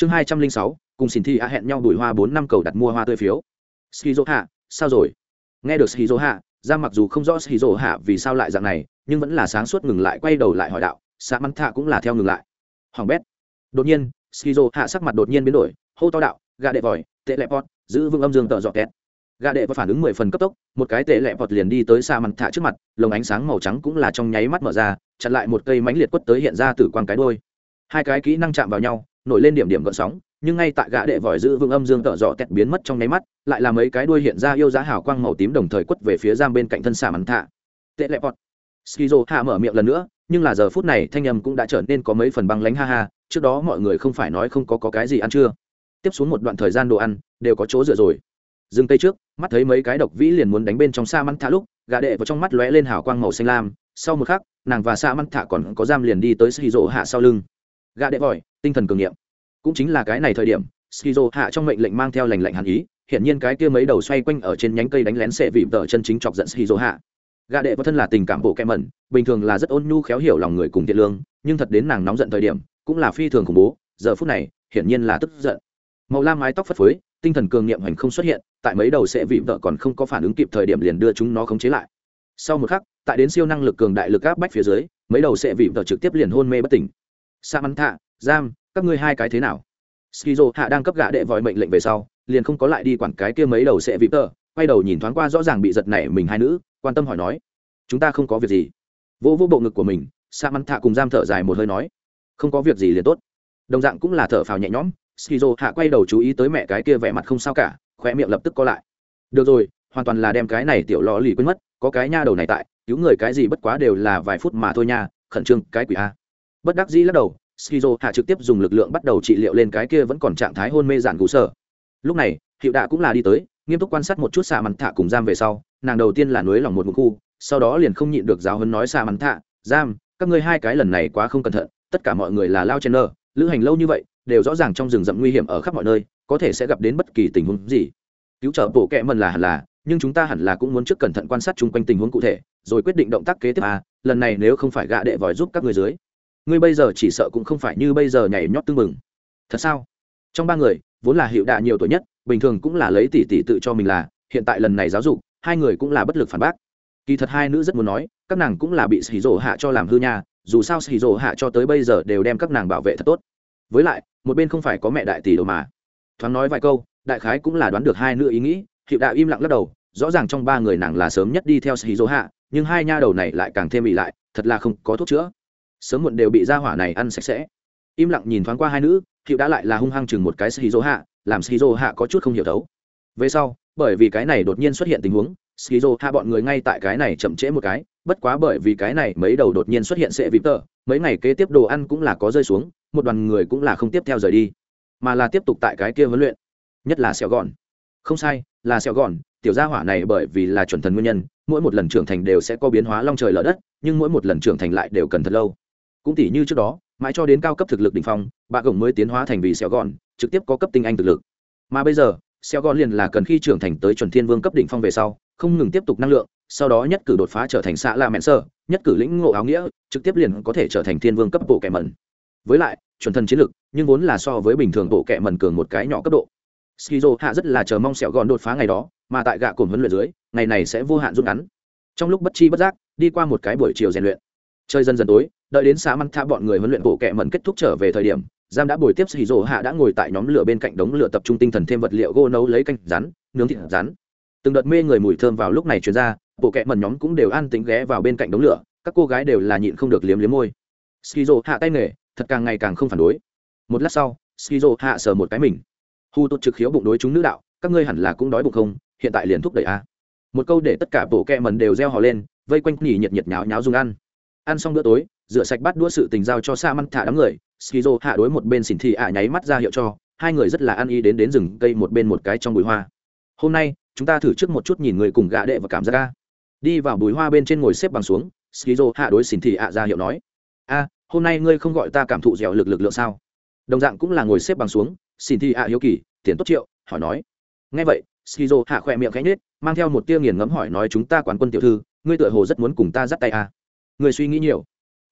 chương hai trăm linh sáu, cùng xin thi a hẹn nhau đuổi hoa bốn năm cầu đặt mua hoa tươi phiếu. Skizo hạ sao rồi? Nghe được skizo hạ ra mặc dù không rõ skizo hạ vì sao lại dạng này, nhưng vẫn là sáng suốt ngừng lại quay đầu lại hỏi đạo sa mắn thạ cũng là theo ngừng lại. Hoàng bét. Đột nhiên skizo hạ sắc mặt đột nhiên biến đổi, hô to đạo, gà đệ vòi, tệ lẹp pot giữ vững âm dương tợ dọ kẹt. Gà đệ và phản ứng mười phần cấp tốc, một cái tệ lẹ vọt liền đi tới sa mắn thạ trước mặt, lồng ánh sáng màu trắng cũng là trong nháy mắt mở ra, chặn lại một cây mánh liệt quất tới hiện ra từ quang cái đôi hai cái kỹ năng chạm vào nhau nổi lên điểm điểm gợn sóng nhưng ngay tại gã đệ vòi giữ vương âm dương tợ dọ tẹt biến mất trong nháy mắt lại là mấy cái đuôi hiện ra yêu giá hào quang màu tím đồng thời quất về phía giam bên cạnh thân xà mắn thạ. Tệ lẹ pot skizo hạ mở miệng lần nữa nhưng là giờ phút này thanh âm cũng đã trở nên có mấy phần băng lánh ha ha trước đó mọi người không phải nói không có, có cái gì ăn chưa tiếp xuống một đoạn thời gian đồ ăn đều có chỗ dựa rồi. Dừng tay trước mắt thấy mấy cái độc vĩ liền muốn đánh bên trong xa mắn thả lúc gã đệ vào trong mắt lóe lên hào quang màu xanh lam sau một khắc nàng và xa mắn thả còn có giam liền đi tới skizo hạ sau lưng gã đệ vòi, tinh thần cường nghiệm cũng chính là cái này thời điểm, skizo hạ trong mệnh lệnh mang theo lành lạnh hàn ý Hiện nhiên cái kia mấy đầu xoay quanh ở trên nhánh cây đánh lén sẽ vịm tợ chân chính chọc giận skizo hạ. Gạ đệ và thân là tình cảm bộ kẹm mẩn, bình thường là rất ôn nhu khéo hiểu lòng người cùng thiện lương, nhưng thật đến nàng nóng giận thời điểm, cũng là phi thường khủng bố, giờ phút này, hiển nhiên là tức giận. Màu lam mái tóc phất phới, tinh thần cường nghiệm hành không xuất hiện, tại mấy đầu sẽ vịm vợ còn không có phản ứng kịp thời điểm liền đưa chúng nó khống chế lại. Sau một khắc, tại đến siêu năng lực cường đại lực áp bách phía dưới, mấy đầu sẽ vịm vợ trực tiếp liền hôn mê bất tỉnh sa mắn thạ, giam, các ngươi hai cái thế nào? Skizo hạ đang cấp gạ đệ vòi mệnh lệnh về sau, liền không có lại đi quản cái kia mấy đầu sẽ vị tờ, quay đầu nhìn thoáng qua rõ ràng bị giật nảy mình hai nữ, quan tâm hỏi nói, chúng ta không có việc gì? Vô vô bộ ngực của mình, sa mắn thạ cùng giam thở dài một hơi nói, không có việc gì liền tốt. Đồng dạng cũng là thở phào nhẹ nhõm, skizo hạ quay đầu chú ý tới mẹ cái kia vẻ mặt không sao cả khoe miệng lập tức có lại. Được rồi, hoàn toàn là đem cái này tiểu lò lì quên mất, có cái nha đầu này tại, cứu người cái gì bất quá đều là vài phút mà thôi nha, khẩn trương cái quỷ a bất đắc dĩ lắc đầu, skizo hạ trực tiếp dùng lực lượng bắt đầu trị liệu lên cái kia vẫn còn trạng thái hôn mê dạn cú sở. Lúc này, hiệu đạ cũng là đi tới, nghiêm túc quan sát một chút xạ mắn thạ cùng giam về sau, nàng đầu tiên là nuối lòng một một khu, sau đó liền không nhịn được giáo hấn nói xạ mắn thạ, giam, các ngươi hai cái lần này quá không cẩn thận, tất cả mọi người là lao chen nơ lữ hành lâu như vậy, đều rõ ràng trong rừng rậm nguy hiểm ở khắp mọi nơi, có thể sẽ gặp đến bất kỳ tình huống gì. Cứu trợ bộ kẹ mần là hẳn là, nhưng chúng ta hẳn là cũng muốn trước cẩn thận quan sát chung quanh tình huống cụ thể, rồi quyết định động tác kế tiếp à lần này nếu không phải gạ đệ vòi giúp các người dưới ngươi bây giờ chỉ sợ cũng không phải như bây giờ nhảy nhót tương mừng thật sao? Trong ba người, vốn là hiệu đạ nhiều tuổi nhất, bình thường cũng là lấy tỷ tỷ tự cho mình là, hiện tại lần này giáo dục, hai người cũng là bất lực phản bác. Kỳ thật hai nữ rất muốn nói, các nàng cũng là bị xì rổ hạ cho làm hư nha, dù sao xì rổ hạ cho tới bây giờ đều đem các nàng bảo vệ thật tốt. Với lại, một bên không phải có mẹ đại tỷ đâu mà. Thoáng nói vài câu, đại khái cũng là đoán được hai nữ ý nghĩ hiệu đạo im lặng lắc đầu, rõ ràng trong ba người nàng là sớm nhất đi theo xì rổ hạ, nhưng hai nha đầu này lại càng thêm bị lại, thật là không có thuốc chữa sớm muộn đều bị ra hỏa này ăn sạch sẽ. Im lặng nhìn thoáng qua hai nữ hiệu đã lại là hung hăng chừng một cái shizu hạ, làm shizu hạ có chút không hiểu thấu. Về sau, bởi vì cái này đột nhiên xuất hiện tình huống, shizu hạ bọn người ngay tại cái này chậm trễ một cái, bất quá bởi vì cái này mấy đầu đột nhiên xuất hiện sẽ vịp tờ, mấy ngày kế tiếp đồ ăn cũng là có rơi xuống, một đoàn người cũng là không tiếp theo rời đi, mà là tiếp tục tại cái kia huấn luyện, nhất là xẻo gòn. Không sai, là xẻo gòn, tiểu gia hỏa này bởi vì là chuẩn thần nguyên nhân, mỗi một lần trưởng thành đều sẽ có biến hóa long trời lở đất, nhưng mỗi một lần trưởng thành lại đều cần thật lâu cũng tỉ như trước đó, mãi cho đến cao cấp thực lực đ ỉ n h phong bạ gồng mới tiến hóa thành vì xẻo gòn, trực tiếp có cấp tinh anh thực lực. Mà bây giờ xẻo gòn liền là cần khi trưởng thành tới chuẩn thiên vương cấp đỉnh phong về sau, không ngừng tiếp tục năng lượng, sau đó nhất cử đột phá trở thành xã la mẹn sơ, nhất cử lĩnh ngộ áo nghĩa, trực tiếp liền có thể trở thành thiên vương cấp bộ kẻ mẩn. Với lại, chuẩn thần chiến lực, nhưng vốn là so với bình thường bộ kẻ mẩn cường một cái nhỏ cấp độ. Skizo hạ rất là chờ mong sẹo gòn đột phá ngày đó, mà tại gạ cồn huấn luyện dưới, ngày này sẽ vô hạn rút ngắn. Trong lúc bất chi bất giác, đi qua một cái buổi chiều rèn luyện chơi dần dần tối, đợi đến xã măng tha bọn người huấn luyện bộ kẻ mẩn kết thúc trở về thời điểm, giam đã bồi tiếp xì rổ hạ đã ngồi tại nhóm lửa bên cạnh đống lửa tập trung tinh thần thêm vật liệu gô nấu lấy canh rắn nướng thịt rắn từng đợt mê người mùi thơm vào lúc này chuyển ra, bộ kẹ mần nhóm cũng đều an tính ghé vào bên cạnh đống lửa, các cô gái đều là nhịn không được liếm liếm môi. Skizo hạ tay nghề, thật càng ngày càng không phản đối. Một lát sau skizo hạ sờ một cái mình. Hu tốt trực khiếu bụng đối chúng nữ đạo, các ngươi hẳn là cũng đói bụng không, hiện tại liền thúc đẩy a. Một câu để tất cả bộ kẹ mần đều reo hò lên, vây quanh nhỉ nhiệt nhiệt nháo nháo dùng ăn ăn xong bữa tối, rửa sạch bắt đũa sự tình giao cho sa măn thả đám người, skizo hạ đối một bên xỉn thị ạ nháy mắt ra hiệu cho, hai người rất là ăn y đến đến rừng cây một bên một cái trong bụi hoa. Hôm nay, chúng ta thử trước một chút nhìn người cùng gã đệ và cảm giác ca đi vào bùi hoa bên trên ngồi xếp bằng xuống, skizo hạ đối xỉn thị ạ ra hiệu nói. A, hôm nay ngươi không gọi ta cảm thụ dẻo lực lực lượng sao? Đồng dạng cũng là ngồi xếp bằng xuống xỉn thị ạ hiếu kỳ, tiền tốt triệu, hỏi nói. Ngay vậy, skizo hạ khỏe miệng khẽ nhết mang theo một tia nghiền ngẫm hỏi nói chúng ta quán quân tiểu thư, ngươi tựa hồ rất muốn cùng ta dắt tay a người suy nghĩ nhiều.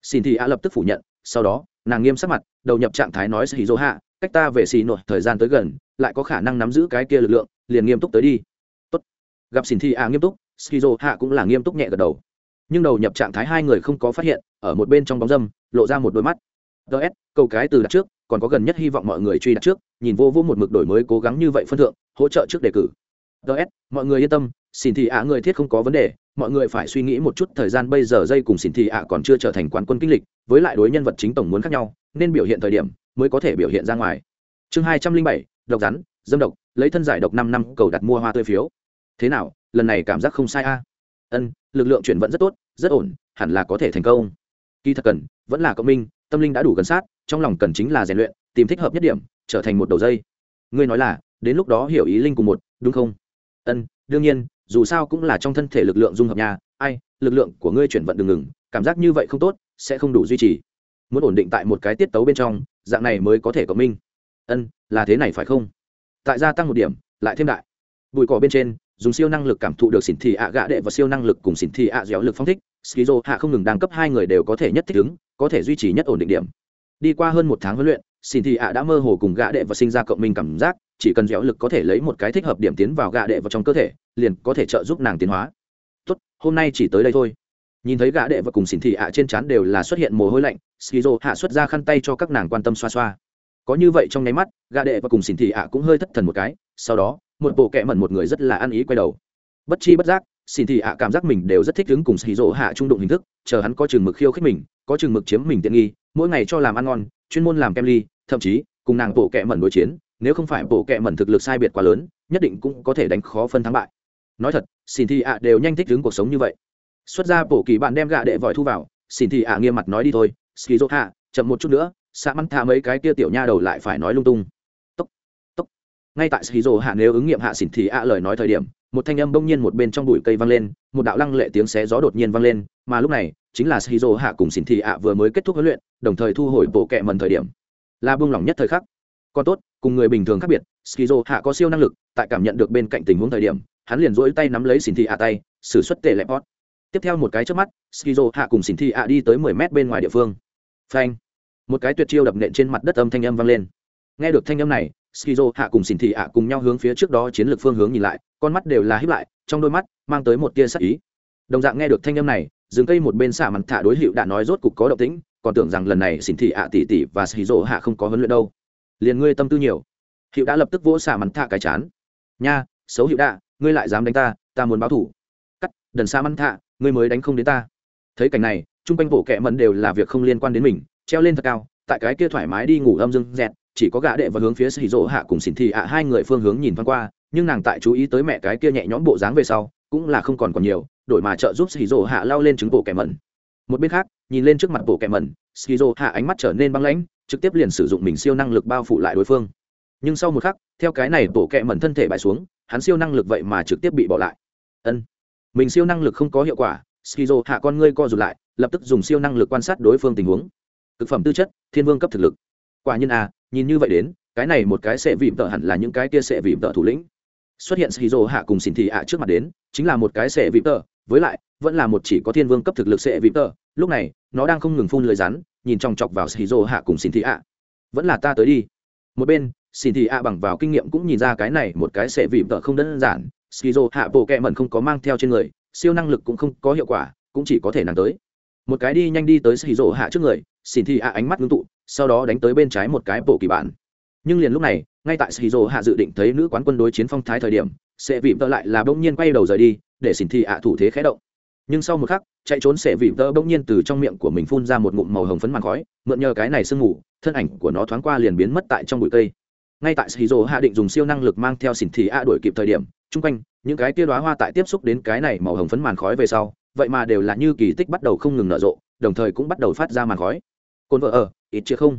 Xin thị ạ lập tức phủ nhận, sau đó, nàng nghiêm sắc mặt, đầu nhập trạng thái nói skizo hạ cách ta về xì nội thời gian tới gần, lại có khả năng nắm giữ cái kia lực lượng, liền nghiêm túc tới đi. Tốt. gặp xin Thị ạ nghiêm túc skizo hạ cũng là nghiêm túc nhẹ gật đầu. Nhưng đầu nhập trạng thái hai người không có phát hiện, ở một bên trong bóng dâm, lộ ra một đôi mắt. Ts câu cái từ đặt trước, còn có gần nhất hy vọng mọi người truy đặt trước, nhìn vô vô một mực đổi mới cố gắng như vậy phân thượng, hỗ trợ trước đề cử. Ts mọi người yên tâm, xin thị ạ người thiết không có vấn đề mọi người phải suy nghĩ một chút thời gian bây giờ dây cùng xỉn thị ạ còn chưa trở thành quán quân kinh lịch, với lại đối nhân vật chính tổng muốn khác nhau, nên biểu hiện thời điểm mới có thể biểu hiện ra ngoài. Chương hai trăm linh bảy, độc rắn, dâm độc, lấy thân giải độc năm năm, cầu đặt mua hoa tươi phiếu. Thế nào, lần này cảm giác không sai a? Ân, lực lượng chuyển vận rất tốt, rất ổn, hẳn là có thể thành công. Kỳ thật cần, vẫn là cộng minh, tâm linh đã đủ gần sát, trong lòng cần chính là rèn luyện, tìm thích hợp nhất điểm, trở thành một đầu dây. Ngươi nói là, đến lúc đó hiểu ý linh cùng một, đúng không? Ân, đương nhiên dù sao cũng là trong thân thể lực lượng dung hợp nhà ai, lực lượng của ngươi chuyển vận đừng ngừng, cảm giác như vậy không tốt, sẽ không đủ duy trì. Muốn ổn định tại một cái tiết tấu bên trong, dạng này mới có thể cộng minh. Ân, là thế này phải không? Tại gia tăng một điểm, lại thêm đại. Bụi cỏ bên trên, dùng siêu năng lực cảm thụ được xỉn thị ạ gạ đệ và siêu năng lực cùng xỉn thị ạ dẻo lực phong thích. Skizo hạ không ngừng đang cấp hai người đều có thể nhất thích ứng, có thể duy trì nhất ổn định điểm. Đi qua hơn một tháng huấn luyện, xỉn thị ạ đã mơ hồ cùng gạ đệ và sinh ra cộng minh cảm giác chỉ cần dẻo lực có thể lấy một cái thích hợp điểm tiến vào gạ đệ vào trong cơ thể, liền có thể trợ giúp nàng tiến hóa. Tốt, hôm nay chỉ tới đây thôi. Nhìn thấy gã đệ và cùng xỉn thị ạ trên trán đều là xuất hiện mồ hôi lạnh, skizo hạ xuất ra khăn tay cho các nàng quan tâm xoa xoa. Có như vậy trong nháy mắt gã đệ và cùng xỉn thị ạ cũng hơi thất thần một cái, sau đó, một bộ kẹ mẩn một người rất là ăn ý quay đầu. Bất chi bất giác, xỉn thị ạ cảm giác mình đều rất thích đứng cùng skizo hạ trung đụng hình thức, chờ hắn có chừng mực khiêu khích mình, có chừng mực chiếm mình tiện nghi, mỗi ngày cho làm ăn ngon, chuyên môn làm kem ly, thậm chí, cùng nàng bộ kẹ mẩn đối chiến nếu không phải bộ kệ mẩn thực lực sai biệt quá lớn, nhất định cũng có thể đánh khó phân thắng bại. Nói thật xin thị ạ đều nhanh thích ứng cuộc sống như vậy. Xuất ra bộ kỳ bạn đem gạ đệ vòi thu vào xin thị ạ nghiêm mặt nói đi thôi skizo hạ chậm một chút nữa xạ mắn thả mấy cái kia tiểu nha đầu lại phải nói lung tung. Tốc tốc. Ngay tại skizo hạ nếu ứng nghiệm hạ xin thị ạ lời nói thời điểm, một thanh âm bỗng nhiên một bên trong bụi cây vang lên, một đạo lăng lệ tiếng xé gió đột nhiên vang lên, mà lúc này, chính là skizo hạ cùng xin thị ạ vừa mới kết thúc huấn luyện, đồng thời thu hồi bộ kệ mần thời điểm. Là buông lỏng nhất thời khắc. Còn tốt cùng người bình thường khác biệt, skizo hạ có siêu năng lực, tại cảm nhận được bên cạnh tình huống thời điểm, hắn liền rỗi tay nắm lấy xin thị hạ tay xử suất tệ lẹp hót tiếp theo một cái trước mắt, skizo hạ cùng xin thị hạ đi tới mười mét bên ngoài địa phương. Phanh! Một cái tuyệt chiêu đập nện trên mặt đất âm thanh âm vang lên. Nghe được thanh âm này, skizo hạ cùng xin thị hạ cùng nhau hướng phía trước đó chiến lược phương hướng nhìn lại, con mắt đều là hiếp lại, trong đôi mắt mang tới một tia sắc ý. Đồng dạng nghe được thanh âm này dừng cây một bên xả mặt thả đối hiệu đã nói rốt cục có động tĩnh, còn tưởng rằng lần này xin thị ạ tỷ tỷ và skizo hạ không có huấn luyện đâu liền ngươi tâm tư nhiều. Hiệu đã lập tức vỗ xả mắn thạ cái chán. Nha, xấu hiệu đã, ngươi lại dám đánh ta ta muốn báo thủ. Cắt, đần xa mắn thạ, ngươi mới đánh không đến ta. Thấy cảnh này, chung quanh bộ kẹ mẫn đều là việc không liên quan đến mình, treo lên thật cao, tại cái kia thoải mái đi ngủ âm dưng dẹt, chỉ có gã đệ và hướng phía xì rỗ hạ cùng xỉn thị ạ hai người phương hướng nhìn thoáng qua, nhưng nàng tại chú ý tới mẹ cái kia nhẹ nhõm bộ dáng về sau, cũng là không còn còn nhiều, đổi mà trợ giúp xì rỗ hạ lao lên chứng bộ kẹ mẩn một bên khác, nhìn lên trước mặt bộ kẹ mẩn, Skizo hạ ánh mắt trở nên băng lãnh, trực tiếp liền sử dụng mình siêu năng lực bao phủ lại đối phương. Nhưng sau một khắc, theo cái này bộ kẹ mẩn thân thể bại xuống, hắn siêu năng lực vậy mà trực tiếp bị bỏ lại. Ân, mình siêu năng lực không có hiệu quả, skizo hạ con ngươi co rụt lại, lập tức dùng siêu năng lực quan sát đối phương tình huống. Thực phẩm tư chất, thiên vương cấp thực lực. Quả nhiên à nhìn như vậy đến, cái này một cái sẽ vịm tợ hẳn là những cái kia sẽ vịm tợ thủ lĩnh. Xuất hiện skizo hạ cùng xin thị ạ trước mặt đến, chính là một cái sẽ vịm tợ với lại, vẫn là một chỉ có thiên vương cấp thực lực sẽ vịm tợ lúc này, nó đang không ngừng phun lời rắn, nhìn chòng chọc vào skizo hạ cùng xin thị ạ vẫn là ta tới đi. Một bên xin thị ạ bằng vào kinh nghiệm cũng nhìn ra cái này một cái sẽ vịm tợ không đơn giản. Skizo hạ bộ kẹ mẩn không có mang theo trên người, siêu năng lực cũng không có hiệu quả, cũng chỉ có thể nàng tới. Một cái đi nhanh đi tới skizo hạ trước người xin thị ạ ánh mắt ngưng tụ, sau đó đánh tới bên trái một cái bộ kỳ bản. Nhưng liền lúc này, ngay tại skizo hạ dự định thấy nữ quán quân đối chiến phong thái thời điểm, sẽ vịm tợ lại là bỗng nhiên quay đầu rời đi để xin thị ạ thủ thế khé động. Nhưng sau một khắc, chạy trốn sẽ vị tơ bỗng nhiên từ trong miệng của mình phun ra một ngụm màu hồng phấn màn khói, mượn nhờ cái này sương mù, thân ảnh của nó thoáng qua liền biến mất tại trong bụi cây. Ngay tại shizu hạ định dùng siêu năng lực mang theo xỉn thị a đuổi kịp thời điểm, chung quanh, những cái tia đoá hoa tại tiếp xúc đến cái này màu hồng phấn màn khói về sau, vậy mà đều là như kỳ tích bắt đầu không ngừng nở rộ, đồng thời cũng bắt đầu phát ra màn khói. Cồn vợ ở, ít chưa không?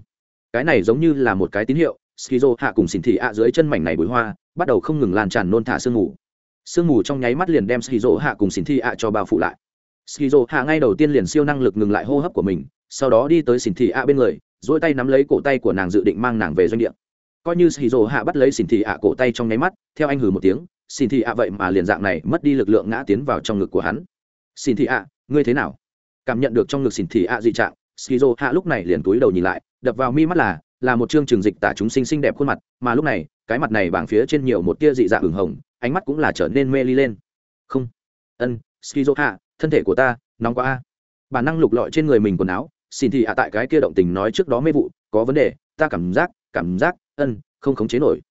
Cái này giống như là một cái tín hiệu skizo hạ cùng xỉn thị a dưới chân mảnh này bụi hoa, bắt đầu không ngừng lan tràn nôn thả sương ngủ sương mù trong nháy mắt liền đem skizo hạ cùng xin thị ạ cho bao phủ lại. Skizo hạ ngay đầu tiên liền siêu năng lực ngừng lại hô hấp của mình, sau đó đi tới xin thị ạ bên người dỗi tay nắm lấy cổ tay của nàng dự định mang nàng về doanh địa. Coi như xì hạ bắt lấy xin thị ạ cổ tay trong nháy mắt, theo anh hừ một tiếng xin thị ạ vậy mà liền dạng này mất đi lực lượng ngã tiến vào trong ngực của hắn. Xin thị ạ ngươi thế nào? Cảm nhận được trong ngực xin thị ạ dị trạng, skizo hạ lúc này liền túi đầu nhìn lại, đập vào mi mắt là là một chương trường dịch tả chúng sinh xinh đẹp khuôn mặt, mà lúc này, cái mặt này bảng phía trên nhiều một tia dị dạng ửng hồng, ánh mắt cũng là trở nên mê ly lên. Không. Ân skizo hạ thân thể của ta, nóng quá a. Bản năng lục lọi trên người mình quần áo, xin thì hạ tại cái kia động tình nói trước đó mê vụ, có vấn đề, ta cảm giác cảm giác, ân, không khống chế nổi.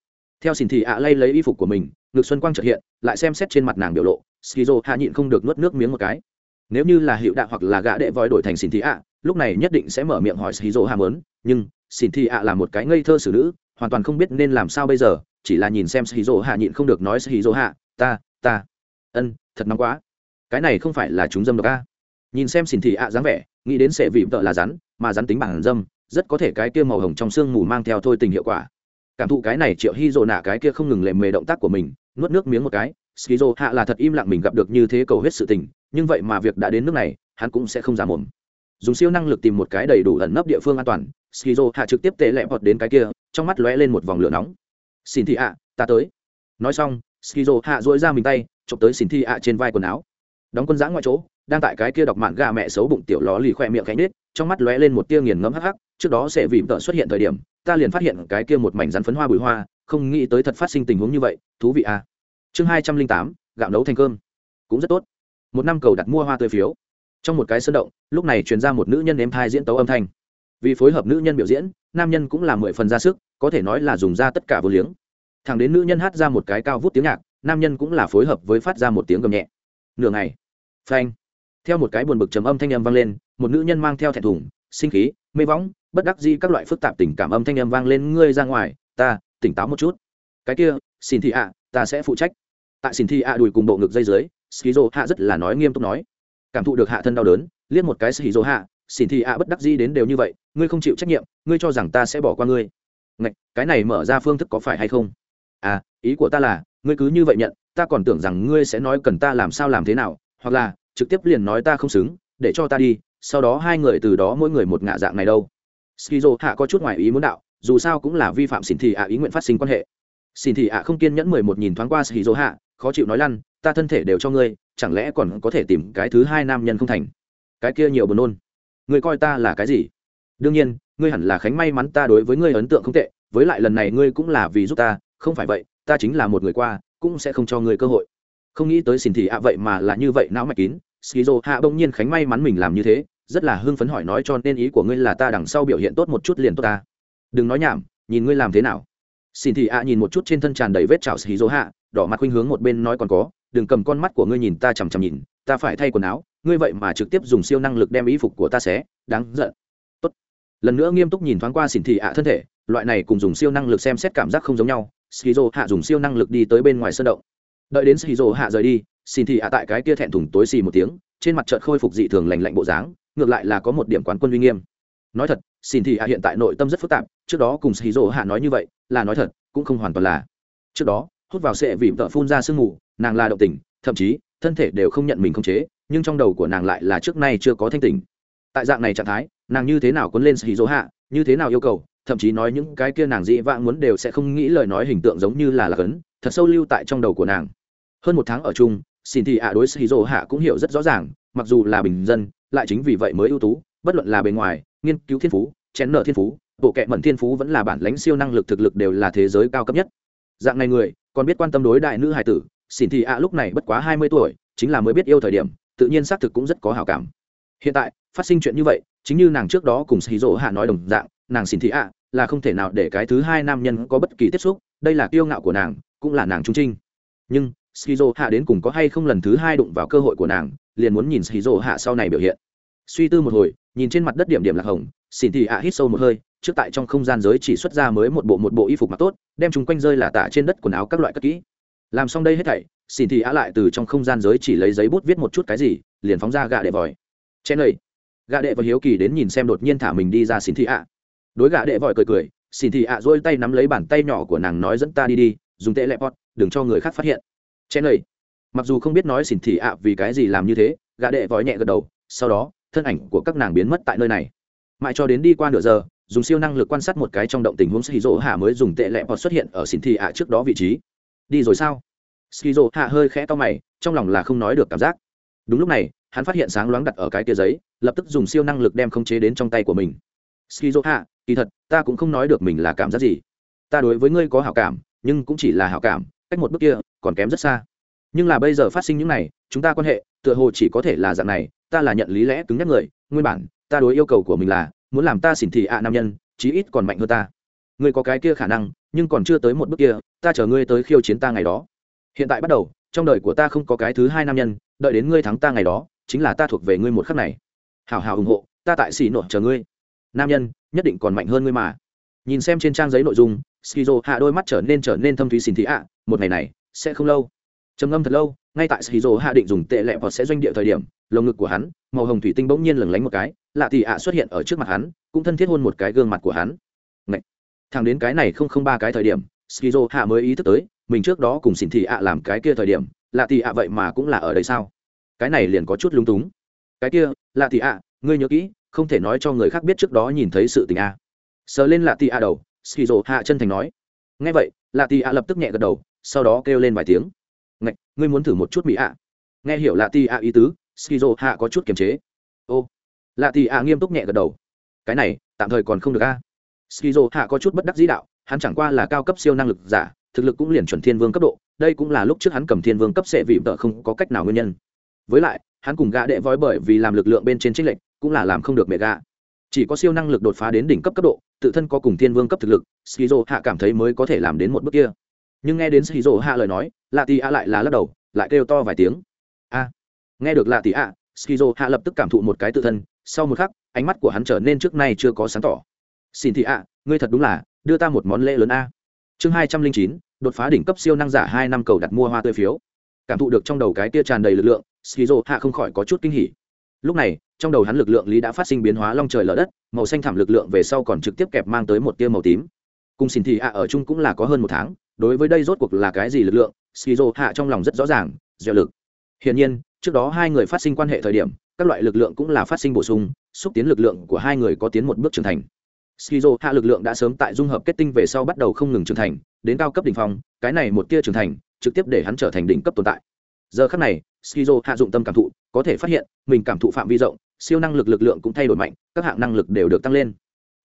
Theo xin thì ạ lay lấy y phục của mình, ngực xuân quang trợt hiện, lại xem xét trên mặt nàng biểu lộ skizo hạ nhịn không được nuốt nước miếng một cái. Nếu như là hiệu đạ hoặc là gã đệ voi đổi thành xin thì ạ, lúc này nhất định sẽ mở miệng hỏi skizo hạ mớn nhưng xin thì ạ là một cái ngây thơ xử nữ, hoàn toàn không biết nên làm sao bây giờ, chỉ là nhìn xem skizo hạ nhịn không được nói skizo hạ, ta ta. Ân, thật nóng quá. Cái này không phải là chúng dâm độc a. Nhìn xem xin thì ạ dáng vẻ, nghĩ đến sẽ vị vợ là rắn, mà rắn tính bản dâm, rất có thể cái kia màu hồng trong sương mù mang theo thôi tình hiệu quả. Cảm thụ cái này triệu hy dồ nạ cái kia không ngừng lệ mề động tác của mình, nuốt nước miếng một cái skizo hạ là thật im lặng mình gặp được như thế cầu hết sự tình, nhưng vậy mà việc đã đến nước này, hắn cũng sẽ không giả mồm. Dùng siêu năng lực tìm một cái đầy đủ ẩn nấp địa phương an toàn skizo hạ trực tiếp tệ lẹ bọt đến cái kia, trong mắt lóe lên một vòng lửa nóng. Xin thị ạ, ta tới. Nói xong, skizo hạ dỗi ra mình tay, chụp tới xin thị ạ trên vai quần áo. Đóng quân giã ngoại chỗ, đang tại cái kia đọc mạn gà mẹ xấu bụng tiểu ló lì khoe miệng cánh nết trong mắt lóe lên một tia nghiền ngẫm hắc hắc, trước đó sẽ vì tợ xuất hiện thời điểm, ta liền phát hiện cái kia một mảnh rắn phấn hoa bùi hoa, không nghĩ tới thật phát sinh tình huống như vậy, thú vị à. Chương hai trăm linh tám, gạo nấu thành cơm. Cũng rất tốt. Một năm cầu đặt mua hoa tươi phiếu. Trong một cái sân động, lúc này truyền ra một nữ nhân nếm thai diễn tấu âm thanh vì phối hợp nữ nhân biểu diễn, nam nhân cũng là mười phần ra sức, có thể nói là dùng ra tất cả vô liếng. Thằng đến nữ nhân hát ra một cái cao vút tiếng nhạc, nam nhân cũng là phối hợp với phát ra một tiếng gầm nhẹ. Nửa ngày, phanh, theo một cái buồn bực trầm âm thanh âm vang lên, một nữ nhân mang theo thẹn thùng, sinh khí, mê võng, bất đắc di các loại phức tạp tình cảm âm thanh âm vang lên, ngươi ra ngoài, ta, tỉnh táo một chút. Cái kia, xin thị ạ, ta sẽ phụ trách. Tại xin thị ạ đùi cùng bộ ngực dây dưới, skizo hạ rất là nói nghiêm túc nói. Cảm thụ được hạ thân đau đớn, liếc một cái skizo hạ xin thị ạ bất đắc di đến đều như vậy ngươi không chịu trách nhiệm ngươi cho rằng ta sẽ bỏ qua ngươi. Ngạch, cái này mở ra phương thức có phải hay không? À ý của ta là ngươi cứ như vậy nhận ta còn tưởng rằng ngươi sẽ nói cần ta làm sao làm thế nào hoặc là trực tiếp liền nói ta không xứng để cho ta đi sau đó hai người từ đó mỗi người một ngạ dạng này đâu. Skizo hạ có chút ngoài ý muốn đạo dù sao cũng là vi phạm xin thị ạ ý nguyện phát sinh quan hệ. Xin thị ạ không kiên nhẫn mười một nhìn thoáng qua skizo hạ khó chịu nói lăn ta thân thể đều cho ngươi chẳng lẽ còn có thể tìm cái thứ hai nam nhân không thành? Cái kia nhiều buồn nôn ngươi coi ta là cái gì? Đương nhiên, ngươi hẳn là khánh may mắn ta đối với ngươi ấn tượng không tệ, với lại lần này ngươi cũng là vì giúp ta, không phải vậy, ta chính là một người qua, cũng sẽ không cho ngươi cơ hội. Không nghĩ tới xin thị ạ, vậy mà là như vậy, não mạch kín. Skizo hạ bỗng nhiên khánh may mắn mình làm như thế, rất là hưng phấn hỏi nói cho nên ý của ngươi là ta đằng sau biểu hiện tốt một chút liền tốt ta. Đừng nói nhảm, nhìn ngươi làm thế nào. Xin thị ạ nhìn một chút trên thân tràn đầy vết trào skizo hạ, đỏ mặt khuynh hướng một bên nói còn có, đừng cầm con mắt của ngươi nhìn ta chằm chằm nhìn, ta phải thay quần áo ngươi vậy mà trực tiếp dùng siêu năng lực đem ý phục của ta xé, đáng giận. Tốt. Lần nữa nghiêm túc nhìn thoáng qua xỉn thị ạ thân thể, loại này cùng dùng siêu năng lực xem xét cảm giác không giống nhau, skizo hạ dùng siêu năng lực đi tới bên ngoài sân động. Đợi đến skizo hạ rời đi, xỉn thị ạ tại cái kia thẹn thùng tối xì một tiếng, trên mặt trận khôi phục dị thường lành lạnh bộ dáng, ngược lại là có một điểm quán quân uy nghiêm. Nói thật, xỉn thị ạ hiện tại nội tâm rất phức tạp, trước đó cùng skizo hạ nói như vậy, là nói thật, cũng không hoàn toàn là. Trước đó, hút vào sệ vì vợ phun ra sương mù, nàng là động tình, thậm chí, thân thể đều không nhận mình không chế nhưng trong đầu của nàng lại là trước nay chưa có thanh tỉnh tại dạng này trạng thái, nàng như thế nào quấn lên sĩ dỗ hạ, như thế nào yêu cầu, thậm chí nói những cái kia nàng dĩ vãng muốn đều sẽ không nghĩ lời nói hình tượng giống như là lạc ấn, thật sâu lưu tại trong đầu của nàng. Hơn một tháng ở chung, xin thì ạ đối sĩ dỗ hạ cũng hiểu rất rõ ràng, mặc dù là bình dân, lại chính vì vậy mới ưu tú, bất luận là bề ngoài, nghiên cứu thiên phú, chén nợ thiên phú, bộ kệ mẩn thiên phú vẫn là bản lãnh siêu năng lực thực lực đều là thế giới cao cấp nhất. Dạng này người, còn biết quan tâm đối đại nữ hài tử, xin thì ạ lúc này bất quá hai mươi tuổi, chính là mới biết yêu thời điểm tự nhiên xác thực cũng rất có hảo cảm. Hiện tại, phát sinh chuyện như vậy, chính như nàng trước đó cùng xì rỗ hạ nói đồng dạng, nàng xin thị ạ, là không thể nào để cái thứ hai nam nhân có bất kỳ tiếp xúc, đây là kiêu ngạo của nàng, cũng là nàng trung trinh. Nhưng skizo hạ đến cùng có hay không lần thứ hai đụng vào cơ hội của nàng, liền muốn nhìn skizo hạ sau này biểu hiện. Suy tư một hồi, nhìn trên mặt đất điểm điểm lạc hồng, xin thị ạ hít sâu một hơi, trước tại trong không gian giới chỉ xuất ra mới một bộ một bộ y phục mặc tốt, đem chúng quanh rơi là tả trên đất quần áo các loại cất kỹ. Làm xong đây hết thảy xin thị ạ lại từ trong không gian giới chỉ lấy giấy bút viết một chút cái gì, liền phóng ra gạ đệ vòi. Chen lầy gạ đệ và hiếu kỳ đến nhìn xem đột nhiên thả mình đi ra xin thị ạ đối gạ đệ vòi cười cười, xin thị ạ dôi tay nắm lấy bàn tay nhỏ của nàng nói dẫn ta đi đi, dùng tệ lẹp pot đừng cho người khác phát hiện. Chen lầy mặc dù không biết nói xin thị ạ vì cái gì làm như thế, gạ đệ vòi nhẹ gật đầu, sau đó, thân ảnh của các nàng biến mất tại nơi này. Mãi cho đến đi qua nửa giờ, dùng siêu năng lực quan sát một cái trong động tình huống xì rỗ hạ mới dùng tệ lẹp pot xuất hiện ở xin thị ạ trước đó vị trí. Đi rồi sao? Skizo hạ hơi khẽ to mày, trong lòng là không nói được cảm giác. Đúng lúc này, hắn phát hiện sáng loáng đặt ở cái tia giấy, lập tức dùng siêu năng lực đem khống chế đến trong tay của mình. Skizo hạ, kỳ thật, ta cũng không nói được mình là cảm giác gì. Ta đối với ngươi có hảo cảm, nhưng cũng chỉ là hảo cảm, cách một bước kia, còn kém rất xa. Nhưng là bây giờ phát sinh những này, chúng ta quan hệ, tựa hồ chỉ có thể là dạng này, ta là nhận lý lẽ cứng nhắc người, nguyên bản, ta đối yêu cầu của mình là, muốn làm ta xỉn thị ạ nam nhân, chí ít còn mạnh hơn ta. Ngươi có cái kia khả năng, nhưng còn chưa tới một bước kia, ta chờ ngươi tới khiêu chiến ta ngày đó hiện tại bắt đầu, trong đời của ta không có cái thứ hai nam nhân, đợi đến ngươi thắng ta ngày đó, chính là ta thuộc về ngươi một khắc này. Hào hào ủng hộ, ta tại xỉ nộ chờ ngươi. Nam nhân, nhất định còn mạnh hơn ngươi mà. Nhìn xem trên trang giấy nội dung, skizo hạ đôi mắt trở nên trở nên thâm thúy xin thị ạ, một ngày này, sẽ không lâu. Trầm ngâm thật lâu, ngay tại skizo hạ định dùng tệ lẹ hoặc sẽ doanh địa thời điểm, lồng ngực của hắn, màu hồng thủy tinh bỗng nhiên lừng lánh một cái, lạ thì ạ xuất hiện ở trước mặt hắn, cũng thân thiết hôn một cái gương mặt của hắn. Ngậy! thằng đến cái này không không ba cái thời điểm skizo hạ mới ý thức tới, mình trước đó cùng xin thị ạ làm cái kia thời điểm, lạ thị ạ vậy mà cũng là ở đây sao? Cái này liền có chút lung túng. Cái kia, lạ thị ạ, ngươi nhớ kỹ, không thể nói cho người khác biết trước đó nhìn thấy sự tình a sờ lên lạ thị ạ đầu, skizo hạ chân thành nói. Ngay vậy, lạ thị ạ lập tức nhẹ gật đầu, sau đó kêu lên vài tiếng. Ngạch, ngươi muốn thử một chút mỹ ạ. Nghe hiểu lạ thị ạ ý tứ, skizo hạ có chút kiềm chế. Ô. Lạ thị ạ nghiêm túc nhẹ gật đầu. Cái này, tạm thời còn không được a. Skizo hạ có chút bất đắc dĩ đạo hắn chẳng qua là cao cấp siêu năng lực giả, thực lực cũng liền chuẩn thiên vương cấp độ, đây cũng là lúc trước hắn cầm thiên vương cấp sẽ vị vợ không có cách nào nguyên nhân. Với lại, hắn cùng gã đệ vói bởi vì làm lực lượng bên trên trích lệnh cũng là làm không được mẹ gã. Chỉ có siêu năng lực đột phá đến đỉnh cấp cấp độ, tự thân có cùng thiên vương cấp thực lực skizo hạ cảm thấy mới có thể làm đến một bước kia. Nhưng nghe đến skizo hạ lời nói lạ tì a lại là lắc đầu, lại kêu to vài tiếng. A! Nghe được lạ tì a skizo hạ lập tức cảm thụ một cái tự thân, sau một khắc, ánh mắt của hắn trở nên trước nay chưa có sáng tỏ. Xin thị a ngươi thật đúng là đưa ta một món lễ lớn a. Chương hai trăm linh chín, đột phá đỉnh cấp siêu năng giả hai năm cầu đặt mua hoa tươi phiếu. Cảm thụ được trong đầu cái tia tràn đầy lực lượng, skizo hạ không khỏi có chút kinh hỉ. Lúc này, trong đầu hắn lực lượng lý đã phát sinh biến hóa long trời lở đất, màu xanh thảm lực lượng về sau còn trực tiếp kẹp mang tới một tia màu tím. Cùng xin thị ạ ở chung cũng là có hơn một tháng, đối với đây rốt cuộc là cái gì lực lượng, skizo hạ trong lòng rất rõ ràng dẻo lực. Hiển nhiên, trước đó hai người phát sinh quan hệ thời điểm, các loại lực lượng cũng là phát sinh bổ sung, xúc tiến lực lượng của hai người có tiến một bước trưởng thành skizo hạ lực lượng đã sớm tại dung hợp kết tinh về sau bắt đầu không ngừng trưởng thành, đến cao cấp đỉnh phong, cái này một tia trưởng thành, trực tiếp để hắn trở thành đỉnh cấp tồn tại. Giờ khắc này, skizo hạ dụng tâm cảm thụ, có thể phát hiện, mình cảm thụ phạm vi rộng, siêu năng lực lực lượng cũng thay đổi mạnh, các hạng năng lực đều được tăng lên.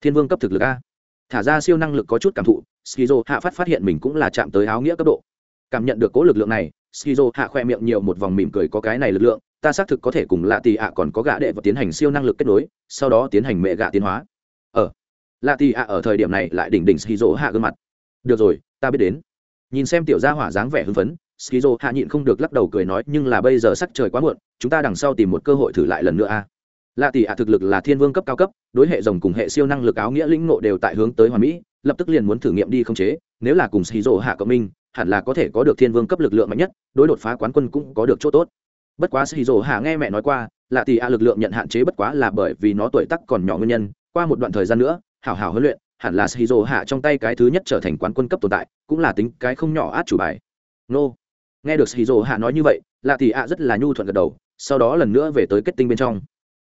Thiên vương cấp thực lực a. Thả ra siêu năng lực có chút cảm thụ, skizo hạ phát phát hiện mình cũng là chạm tới áo nghĩa cấp độ. Cảm nhận được cố lực lượng này, skizo hạ khoe miệng nhiều một vòng mỉm cười có cái này lực lượng, ta xác thực có thể cùng lạ tì ạ còn có gã đệ và tiến hành siêu năng lực kết nối, sau đó tiến hành mẹ gạ tiến hóa lạ tì ạ ở thời điểm này lại đỉnh đỉnh Ski skizo hạ gương mặt. Được rồi, ta biết đến. Nhìn xem tiểu gia hỏa dáng vẻ hưng phấn, skizo hạ nhịn không được lắc đầu cười nói, nhưng là bây giờ sắc trời quá muộn, chúng ta đằng sau tìm một cơ hội thử lại lần nữa a. Lạ tỷ ạ thực lực là thiên vương cấp cao cấp, đối hệ rồng cùng hệ siêu năng lực áo nghĩa lĩnh ngộ đều tại hướng tới hoàn mỹ, lập tức liền muốn thử nghiệm đi không chế, nếu là cùng Ski skizo hạ cộng minh, hẳn là có thể có được thiên vương cấp lực lượng mạnh nhất, đối đột phá quán quân cũng có được chỗ tốt. Bất quá Ski skizo hạ nghe mẹ nói qua, lạ tỷ ạ lực lượng nhận hạn chế bất quá là bởi vì nó tuổi tác còn nhỏ nguyên nhân, qua một đoạn thời gian nữa hảo hảo huấn luyện, hẳn là shizu hạ trong tay cái thứ nhất trở thành quán quân cấp tồn tại, cũng là tính cái không nhỏ át chủ bài. Nô. Nghe được shizu hạ nói như vậy, lạ tỷ ạ rất là nhu thuận gật đầu, sau đó lần nữa về tới kết tinh bên trong.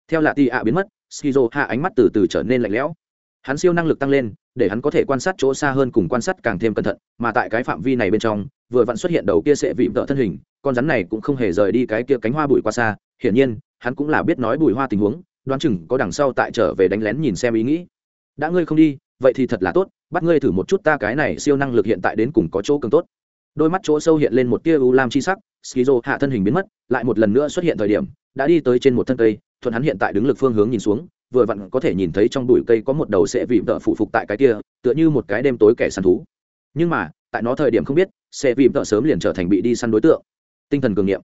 Theo lạ tỷ ạ biến mất, shizu hạ ánh mắt từ từ trở nên lạnh lẽo. Hắn siêu năng lực tăng lên, để hắn có thể quan sát chỗ xa hơn cùng quan sát càng thêm cẩn thận, mà tại cái phạm vi này bên trong, vừa vặn xuất hiện đầu kia sẽ vị vợ thân hình, con rắn này cũng không hề rời đi cái kia cánh hoa bụi qua xa. Hiển nhiên, hắn cũng là biết nói bụi hoa tình huống, đoán chừng có đằng sau tại trở về đánh lén nhìn xem ý nghĩ đã ngươi không đi, vậy thì thật là tốt, bắt ngươi thử một chút ta cái này siêu năng lực hiện tại đến cùng có chỗ cường tốt. Đôi mắt chỗ sâu hiện lên một tia u lam chi sắc, skizo hạ thân hình biến mất, lại một lần nữa xuất hiện thời điểm, đã đi tới trên một thân cây, thuận hắn hiện tại đứng lực phương hướng nhìn xuống, vừa vặn có thể nhìn thấy trong bụi cây có một đầu sẽ vị vợ phụ phục tại cái kia, tựa như một cái đêm tối kẻ săn thú. Nhưng mà, tại nó thời điểm không biết, sẽ vị vợ sớm liền trở thành bị đi săn đối tượng. Tinh thần cường nghiệm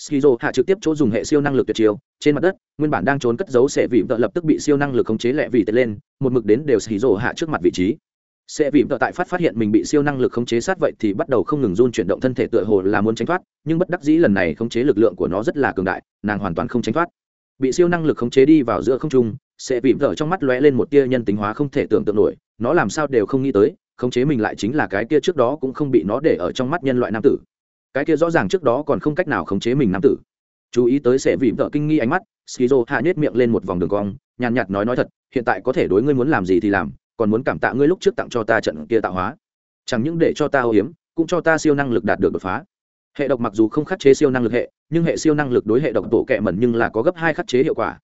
skizo hạ trực tiếp chỗ dùng hệ siêu năng lực tuyệt chiêu, trên mặt đất, nguyên bản đang trốn cất giấu sẽ vị vợ lập tức bị siêu năng lực khống chế lẹ vì tệ lên, một mực đến đều skizo hạ trước mặt vị trí. Sẽ vì vợ tại phát phát hiện mình bị siêu năng lực khống chế sát vậy thì bắt đầu không ngừng run chuyển động thân thể tựa hồ là muốn tránh thoát, nhưng bất đắc dĩ lần này khống chế lực lượng của nó rất là cường đại, nàng hoàn toàn không tránh thoát. Bị siêu năng lực khống chế đi vào giữa không trung sẽ vì vợ trong mắt lóe lên một tia nhân tính hóa không thể tưởng tượng nổi, nó làm sao đều không nghĩ tới, khống chế mình lại chính là cái kia trước đó cũng không bị nó để ở trong mắt nhân loại nam tử cái kia rõ ràng trước đó còn không cách nào khống chế mình nam tử. Chú ý tới sẽ vì vợ kinh nghi ánh mắt, skizo hạ nhét miệng lên một vòng đường cong, nhàn nhạt nói nói thật, hiện tại có thể đối ngươi muốn làm gì thì làm, còn muốn cảm tạ ngươi lúc trước tặng cho ta trận kia tạo hóa. Chẳng những để cho ta ô hiếm, cũng cho ta siêu năng lực đạt được đột phá. Hệ độc mặc dù không khắc chế siêu năng lực hệ, nhưng hệ siêu năng lực đối hệ độc tổ kẹ mẩn nhưng là có gấp hai khắc chế hiệu quả.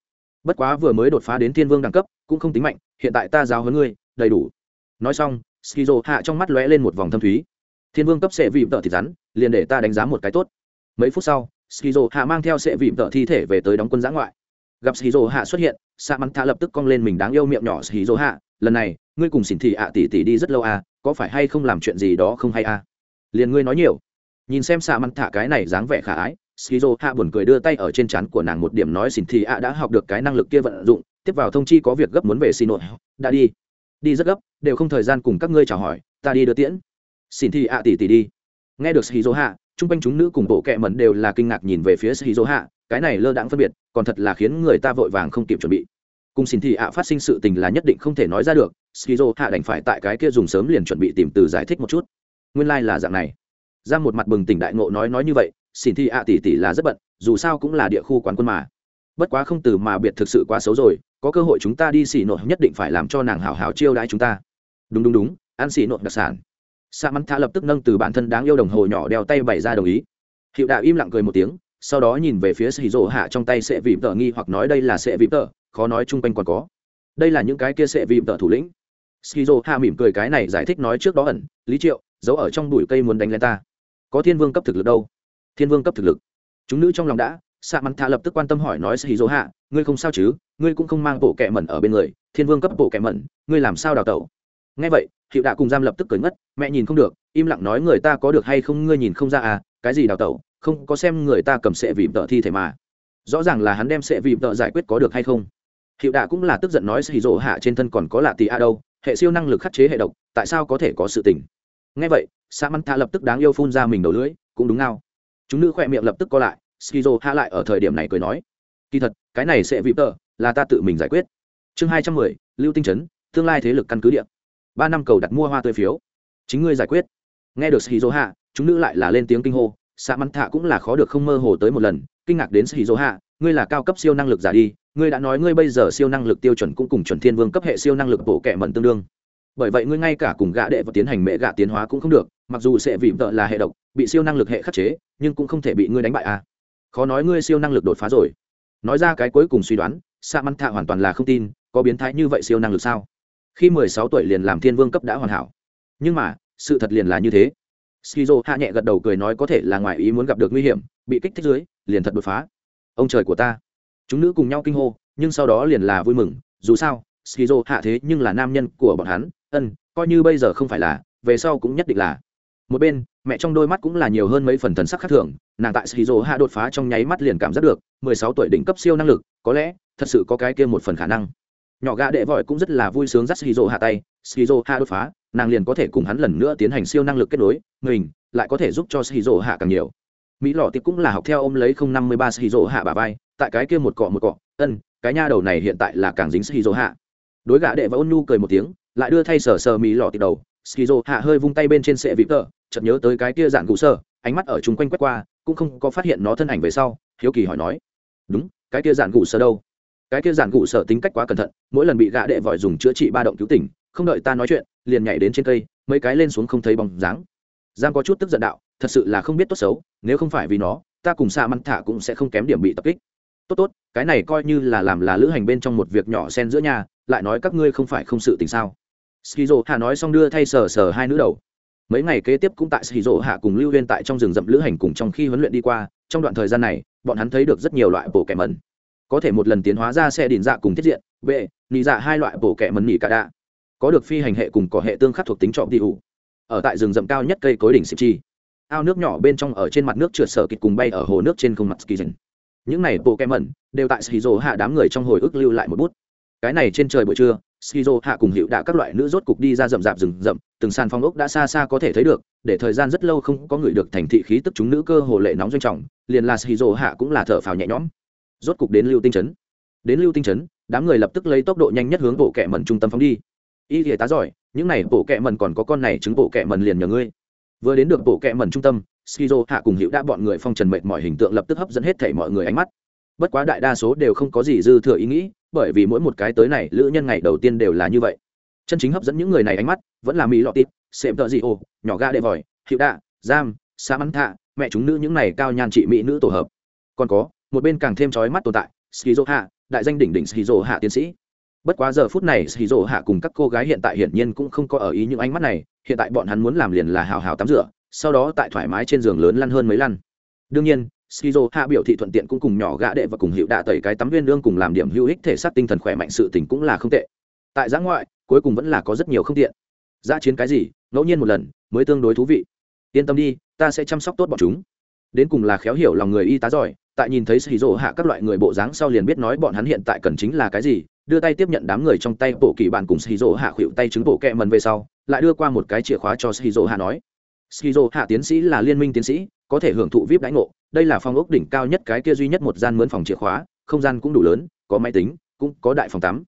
Bất quá vừa mới đột phá đến thiên vương đẳng cấp, cũng không tính mạnh, hiện tại ta giáo hơn ngươi, đầy đủ. Nói xong, skizo hạ trong mắt lóe lên một vòng thâm thúy thiên vương cấp sệ vịm tợ thịt rắn, liền để ta đánh giá một cái tốt. Mấy phút sau, skizo hạ mang theo sệ vịm tợ thi thể về tới đóng quân giã ngoại. Gặp skizo hạ xuất hiện, sa mắn Tha lập tức cong lên mình đáng yêu miệng nhỏ skizo hạ, lần này, ngươi cùng xỉn thị ạ tỷ tỷ đi rất lâu à có phải hay không làm chuyện gì đó không hay à? Liền ngươi nói nhiều. Nhìn xem sa mắn thạ cái này dáng vẻ khả ái, skizo hạ buồn cười đưa tay ở trên trán của nàng một điểm nói xỉn thị ạ đã học được cái năng lực kia vận dụng, tiếp vào thông chi có việc gấp muốn về xin nội đã đi. Đi rất gấp, đều không thời gian cùng các ngươi chào hỏi, ta đi đưa tiễn xin thì ạ tỷ tỷ đi. Nghe được shizu hạ chung quanh chúng nữ cùng bộ kệ mẩn đều là kinh ngạc nhìn về phía shizu hạ cái này lơ đãng phân biệt, còn thật là khiến người ta vội vàng không kịp chuẩn bị. Cùng xin thị ạ phát sinh sự tình là nhất định không thể nói ra được shizu hạ đành phải tại cái kia dùng sớm liền chuẩn bị tìm từ giải thích một chút. Nguyên lai、like、là dạng này. Ra một mặt bừng tỉnh đại ngộ nói nói như vậy, xin thị ạ tỷ tỷ là rất bận, dù sao cũng là địa khu quán quân mà. Bất quá không từ mà biệt thực sự quá xấu rồi, có cơ hội chúng ta đi xỉ nội nhất định phải làm cho nàng hảo hảo chiêu đãi chúng ta. Đúng đúng đúng, ăn xỉ nội đặc sản sa mắn thạ lập tức nâng từ bản thân đáng yêu đồng hồ nhỏ đeo tay bày ra đồng ý. Hiệu đạo im lặng cười một tiếng, sau đó nhìn về phía xì rỗ hạ trong tay sẽ vịm tờ nghi hoặc nói đây là sẽ vịm tờ, khó nói chung quanh còn có. Đây là những cái kia sẽ vịm tờ thủ lĩnh. Skizo hạ mỉm cười cái này giải thích nói trước đó ẩn, lý triệu, giấu ở trong bụi cây muốn đánh lên ta. Có thiên vương cấp thực lực đâu? Thiên vương cấp thực lực. Chúng nữ trong lòng đã, sa mắn thạ lập tức quan tâm hỏi nói skizo hạ, ngươi không sao chứ? Ngươi cũng không mang bộ kẹ mẩn ở bên người, thiên vương cấp bộ kẹ mẩn, ngươi làm sao đào tẩu? Ngay vậy hiệu đạ cùng giam lập tức cười ngất, mẹ nhìn không được, im lặng nói người ta có được hay không ngươi nhìn không ra à cái gì đào tẩu, không có xem người ta cầm sệ vịm tợ thi thể mà. Rõ ràng là hắn đem sệ vịm tợ giải quyết có được hay không. Hiệu đạ cũng là tức giận nói xì rỗ hạ trên thân còn có lạ tì a đâu, hệ siêu năng lực khắc chế hệ độc, tại sao có thể có sự tình? Ngay vậy sa mắn Tha lập tức đáng yêu phun ra mình đầu lưỡi, cũng đúng ngao. Chúng nữ khỏe miệng lập tức co lại skizo hạ lại ở thời điểm này cười nói, kỳ thật, cái này sẽ vịp tờ là ta tự mình giải quyết. Chương hai trăm mười, lưu tinh trấn tương lai thế lực căn cứ địa ba năm cầu đặt mua hoa tươi phiếu. Chính ngươi giải quyết. Nghe được shizu hạ chúng nữ lại là lên tiếng kinh hô. Xạ mắn thạ cũng là khó được không mơ hồ tới một lần, kinh ngạc đến shizu hạ ngươi là cao cấp siêu năng lực giả đi, ngươi đã nói ngươi bây giờ siêu năng lực tiêu chuẩn cũng cùng chuẩn thiên vương cấp hệ siêu năng lực bộ kệ mận tương đương. Bởi vậy ngươi ngay cả cùng gã đệ và tiến hành mẹ gã tiến hóa cũng không được, mặc dù sẽ vì vợ là hệ độc, bị siêu năng lực hệ khắc chế, nhưng cũng không thể bị ngươi đánh bại à. Khó nói ngươi siêu năng lực đột phá rồi. Nói ra cái cuối cùng suy đoán, sa mắn thạ hoàn toàn là không tin, có biến thái như vậy siêu năng lực sao? Khi mười sáu tuổi liền làm thiên vương cấp đã hoàn hảo. Nhưng mà, sự thật liền là như thế. Skizo hạ nhẹ gật đầu cười nói có thể là ngoài ý muốn gặp được nguy hiểm, bị kích thích dưới, liền thật đột phá. Ông trời của ta. Chúng nữ cùng nhau kinh hô, nhưng sau đó liền là vui mừng. Dù sao, skizo hạ thế nhưng là nam nhân của bọn hắn. Ân, coi như bây giờ không phải là, về sau cũng nhất định là. Một bên, mẹ trong đôi mắt cũng là nhiều hơn mấy phần thần sắc khác thường. Nàng tại shizu hạ đột phá trong nháy mắt liền cảm giác được mười sáu tuổi đỉnh cấp siêu năng lực, có lẽ thật sự có cái kia một phần khả năng nhỏ gã đệ vội cũng rất là vui sướng dắt shizu hạ tay. Shizu hạ đột phá, nàng liền có thể cùng hắn lần nữa tiến hành siêu năng lực kết nối. Mình lại có thể giúp cho shizu hạ càng nhiều. Mỹ lọ tiệp cũng là học theo ôm lấy không năm mươi ba shizu hạ bà vai. Tại cái kia một cọ một cọ, ân, cái nha đầu này hiện tại là càng dính shizu hạ. Đối gã đệ và ôn nhu cười một tiếng, lại đưa thay sờ sờ mỹ lọ tiệp đầu. Skizo hạ hơi vung tay bên trên sệ vịp tờ, chợt nhớ tới cái kia dạng cụ sơ, ánh mắt ở chung quanh quét qua, cũng không có phát hiện nó thân ảnh về sau, hiếu kỳ hỏi nói, đúng, cái kia dạng cụ sơ đâu? Cái kia giản cụ sở tính cách quá cẩn thận, mỗi lần bị gã đệ vòi dùng chữa trị ba động cứu tỉnh, không đợi ta nói chuyện, liền nhảy đến trên cây, mấy cái lên xuống không thấy bóng dáng. Giang có chút tức giận đạo, thật sự là không biết tốt xấu, nếu không phải vì nó, ta cùng xa măn thả cũng sẽ không kém điểm bị tập kích. Tốt tốt, cái này coi như là làm là lữ hành bên trong một việc nhỏ xen giữa nhà, lại nói các ngươi không phải không sự tình sao. Skizo hạ nói xong đưa thay sờ sờ hai nữ đầu. Mấy ngày kế tiếp cũng tại skizo hạ cùng lưu huyên tại trong rừng rậm lữ hành cùng trong khi huấn luyện đi qua, trong đoạn thời gian này, bọn hắn thấy được rất nhiều loại bộ kẻ mẩn có thể một lần tiến hóa ra xe đỉnh dạ cùng tiết diện b nị dạ hai loại bổ kẹ mẩn nỉ cả đạ, có được phi hành hệ cùng có hệ tương khắc thuộc tính trọng tỷ ủ ở tại rừng rậm cao nhất cây cối đỉnh xịp chi. Ao nước nhỏ bên trong ở trên mặt nước trượt sở kịch cùng bay ở hồ nước trên không mặt ski dần. Những này bộ kem mẩn đều tại skizo hạ đám người trong hồi ức lưu lại một bút. Cái này trên trời buổi trưa skizo hạ cùng hiệu đã các loại nữ rốt cục đi ra rậm rạp rừng rậm từng sàn phong ốc đã xa xa có thể thấy được để thời gian rất lâu không có người được thành thị khí tức chúng nữ cơ hồ lệ nóng doanh trọng liền là skizo hạ cũng là thở phào nhẹ nhõm rốt cục đến lưu tinh trấn. Đến lưu tinh trấn, đám người lập tức lấy tốc độ nhanh nhất hướng bộ kệ mẩn trung tâm phóng đi. Y thể tá giỏi, những này bộ kệ mẩn còn có con này chứng bộ kệ mẩn liền nhờ ngươi. Vừa đến được bộ kệ mẩn trung tâm, skizo hạ cùng hữu đã bọn người phong trần mệt mọi hình tượng lập tức hấp dẫn hết thảy mọi người ánh mắt. Bất quá đại đa số đều không có gì dư thừa ý nghĩ, bởi vì mỗi một cái tới này, lữ nhân ngày đầu tiên đều là như vậy. Chân chính hấp dẫn những người này ánh mắt, vẫn là mỹ lọ tít xem tợ dị ô nhỏ ga đệ vòi hiệu đạ, giam, sa mắn thạ, mẹ chúng nữ những này cao nhan trị mỹ nữ tổ hợp. Còn có một bên càng thêm trói mắt tồn tại skizo hạ đại danh đỉnh đỉnh skizo hạ tiến sĩ. Bất quá giờ phút này skizo hạ cùng các cô gái hiện tại hiển nhiên cũng không có ở ý những ánh mắt này, hiện tại bọn hắn muốn làm liền là hào hào tắm rửa, sau đó tại thoải mái trên giường lớn lăn hơn mấy lăn. Đương nhiên skizo hạ biểu thị thuận tiện cũng cùng nhỏ gã đệ và cùng hiệu đạ tẩy cái tắm viên lương cùng làm điểm hữu ích thể xác tinh thần khỏe mạnh sự tình cũng là không tệ. Tại giã ngoại, cuối cùng vẫn là có rất nhiều không tiện. Giã chiến cái gì, ngẫu nhiên một lần, mới tương đối thú vị. Yên tâm đi, ta sẽ chăm sóc tốt bọn chúng. Đến cùng là khéo hiểu lòng người y tá giỏi tại nhìn thấy skizo hạ các loại người bộ dáng sau liền biết nói bọn hắn hiện tại cần chính là cái gì, đưa tay tiếp nhận đám người trong tay bộ kỳ bản cùng skizo hạ khuỵu tay chứng bộ kẹ mần về sau, lại đưa qua một cái chìa khóa cho skizo hạ nói. Skizo hạ tiến sĩ là liên minh tiến sĩ, có thể hưởng thụ vip đãi ngộ, đây là phòng ốc đỉnh cao nhất cái kia duy nhất một gian mướn phòng chìa khóa, không gian cũng đủ lớn, có máy tính, cũng có đại phòng tắm.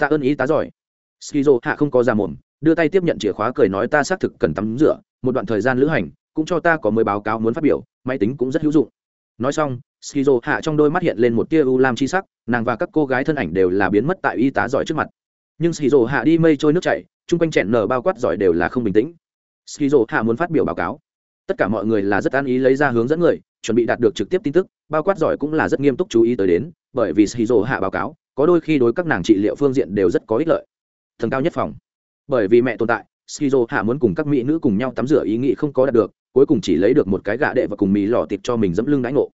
Tạ ơn ý tá giỏi. Skizo hạ không có ra mồm, đưa tay tiếp nhận chìa khóa cười nói ta xác thực cần tắm rửa, một đoạn thời gian lữ hành, cũng cho ta có mới báo cáo muốn phát biểu, máy tính cũng rất hữu dụng. Nói xong skizo hạ trong đôi mắt hiện lên một tia u lam chi sắc, nàng và các cô gái thân ảnh đều là biến mất tại y tá giỏi trước mặt. Nhưng skizo hạ đi mây trôi nước chảy, chung quanh chẹn nở bao quát giỏi đều là không bình tĩnh. Skizo hạ muốn phát biểu báo cáo. Tất cả mọi người là rất an ý lấy ra hướng dẫn người, chuẩn bị đạt được trực tiếp tin tức, bao quát giỏi cũng là rất nghiêm túc chú ý tới đến, bởi vì shizu hạ báo cáo, có đôi khi đối các nàng trị liệu phương diện đều rất có ích lợi. Thần cao nhất phòng. Bởi vì mẹ tồn tại shizu hạ muốn cùng các mỹ nữ cùng nhau tắm rửa ý nghĩ không có đạt được, cuối cùng chỉ lấy được một cái gạ đệ và cùng mì lò tiệp cho mình dẫm lưng đãi ngộ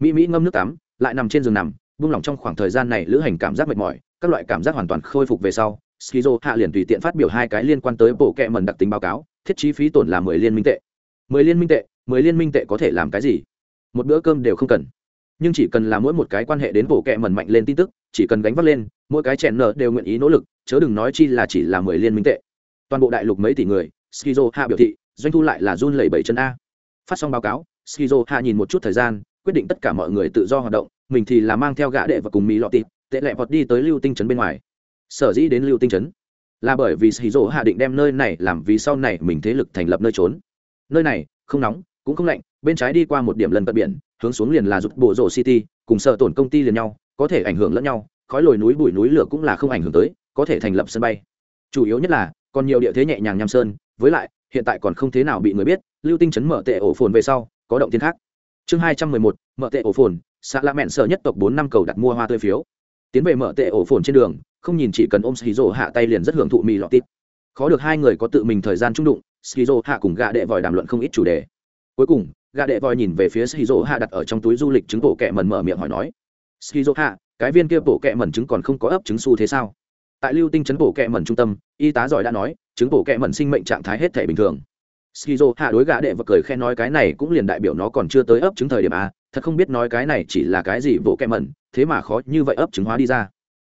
mỹ mỹ ngâm nước tắm, lại nằm trên giường nằm, buông lỏng trong khoảng thời gian này lữ hành cảm giác mệt mỏi, các loại cảm giác hoàn toàn khôi phục về sau, skizo hạ liền tùy tiện phát biểu hai cái liên quan tới bộ kệ mần đặc tính báo cáo, thiết chi phí tổn là mười liên minh tệ. Mười liên minh tệ, mười liên minh tệ có thể làm cái gì? Một bữa cơm đều không cần. Nhưng chỉ cần là mỗi một cái quan hệ đến bộ kệ mần mạnh lên tin tức, chỉ cần gánh vác lên, mỗi cái chèn nợ đều nguyện ý nỗ lực, chớ đừng nói chi là chỉ là mười liên minh tệ. Toàn bộ đại lục mấy tỷ người, skizo hạ biểu thị, doanh thu lại là run lẩy bảy chân a. Phát xong báo cáo, skizo hạ nhìn một chút thời gian quyết định tất cả mọi người tự do hoạt động, mình thì là mang theo gã đệ và cùng mỹ lọ tịt, tệ lẹ vọt đi tới lưu tinh trấn bên ngoài. Sở dĩ đến lưu tinh trấn là bởi vì skizo hạ định đem nơi này làm vì sau này mình thế lực thành lập nơi trốn. Nơi này, không nóng, cũng không lạnh, bên trái đi qua một điểm lần cận biển, hướng xuống liền là rụt bộ rổ city, cùng sợ tổn công ty liền nhau, có thể ảnh hưởng lẫn nhau, khói lồi núi bụi núi lửa cũng là không ảnh hưởng tới, có thể thành lập sân bay. Chủ yếu nhất là, còn nhiều địa thế nhẹ nhàng nham sơn, với lại, hiện tại còn không thế nào bị người biết, lưu tinh chấn mở tệ ổ phồn về sau, có động thiên khác chương hai trăm mười một, mở tệ ổ phồn, xã lạ mẹn sợ nhất tộc bốn năm cầu đặt mua hoa tươi phiếu. Tiến về mở tệ ổ phồn trên đường, không nhìn chỉ cần ôm skizo hạ tay liền rất hưởng thụ mì lọt tít. Khó được hai người có tự mình thời gian trung đụng, skizo hạ cùng gạ đệ vòi đàm luận không ít chủ đề. Cuối cùng gạ đệ vòi nhìn về phía skizo hạ đặt ở trong túi du lịch trứng bộ kẹ mần mở miệng hỏi nói, skizo hạ, cái viên kia bộ kẹ mần trứng còn không có ấp trứng su thế sao? Tại lưu tinh chấn bộ kẹ mần trung tâm, y tá giỏi đã nói, trứng bộ kẹ mần sinh mệnh trạng thái hết thể bình thường skizo hạ đối gã đệ và cười khen nói cái này cũng liền đại biểu nó còn chưa tới ấp trứng thời điểm a thật không biết nói cái này chỉ là cái gì, bộ kẹ mẩn, thế mà khó như vậy ấp trứng hóa đi ra.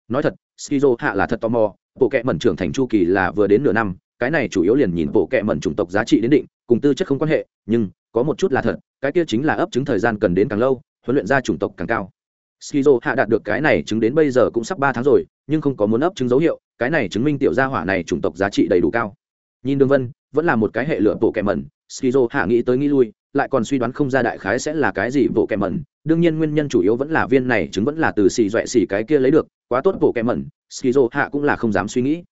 Nói thật, skizo hạ là thật tò mò, bộ kẹ mẩn trưởng thành chu kỳ là vừa đến nửa năm, cái này chủ yếu liền nhìn bộ kẹ mẩn chủng tộc giá trị đến định, cùng tư chất không quan hệ, nhưng có một chút là thật, cái kia chính là ấp trứng thời gian cần đến càng lâu, huấn luyện ra chủng tộc càng cao. Skizo hạ đạt được cái này chứng đến bây giờ cũng sắp ba tháng rồi, nhưng không có muốn ấp trứng dấu hiệu, cái này chứng minh tiểu gia hỏa này chủng tộc giá trị đầy đủ cao. Nhìn đường vân vẫn là một cái hệ lửa bộ kẻ mẩn, skizo hạ nghĩ tới nghĩ lui, lại còn suy đoán không ra đại khái sẽ là cái gì bộ kẻ mẩn. Đương nhiên nguyên nhân chủ yếu vẫn là viên này chứng vẫn là từ xì dọa xì cái kia lấy được, quá tốt bộ kẻ mẩn, skizo hạ cũng là không dám suy nghĩ.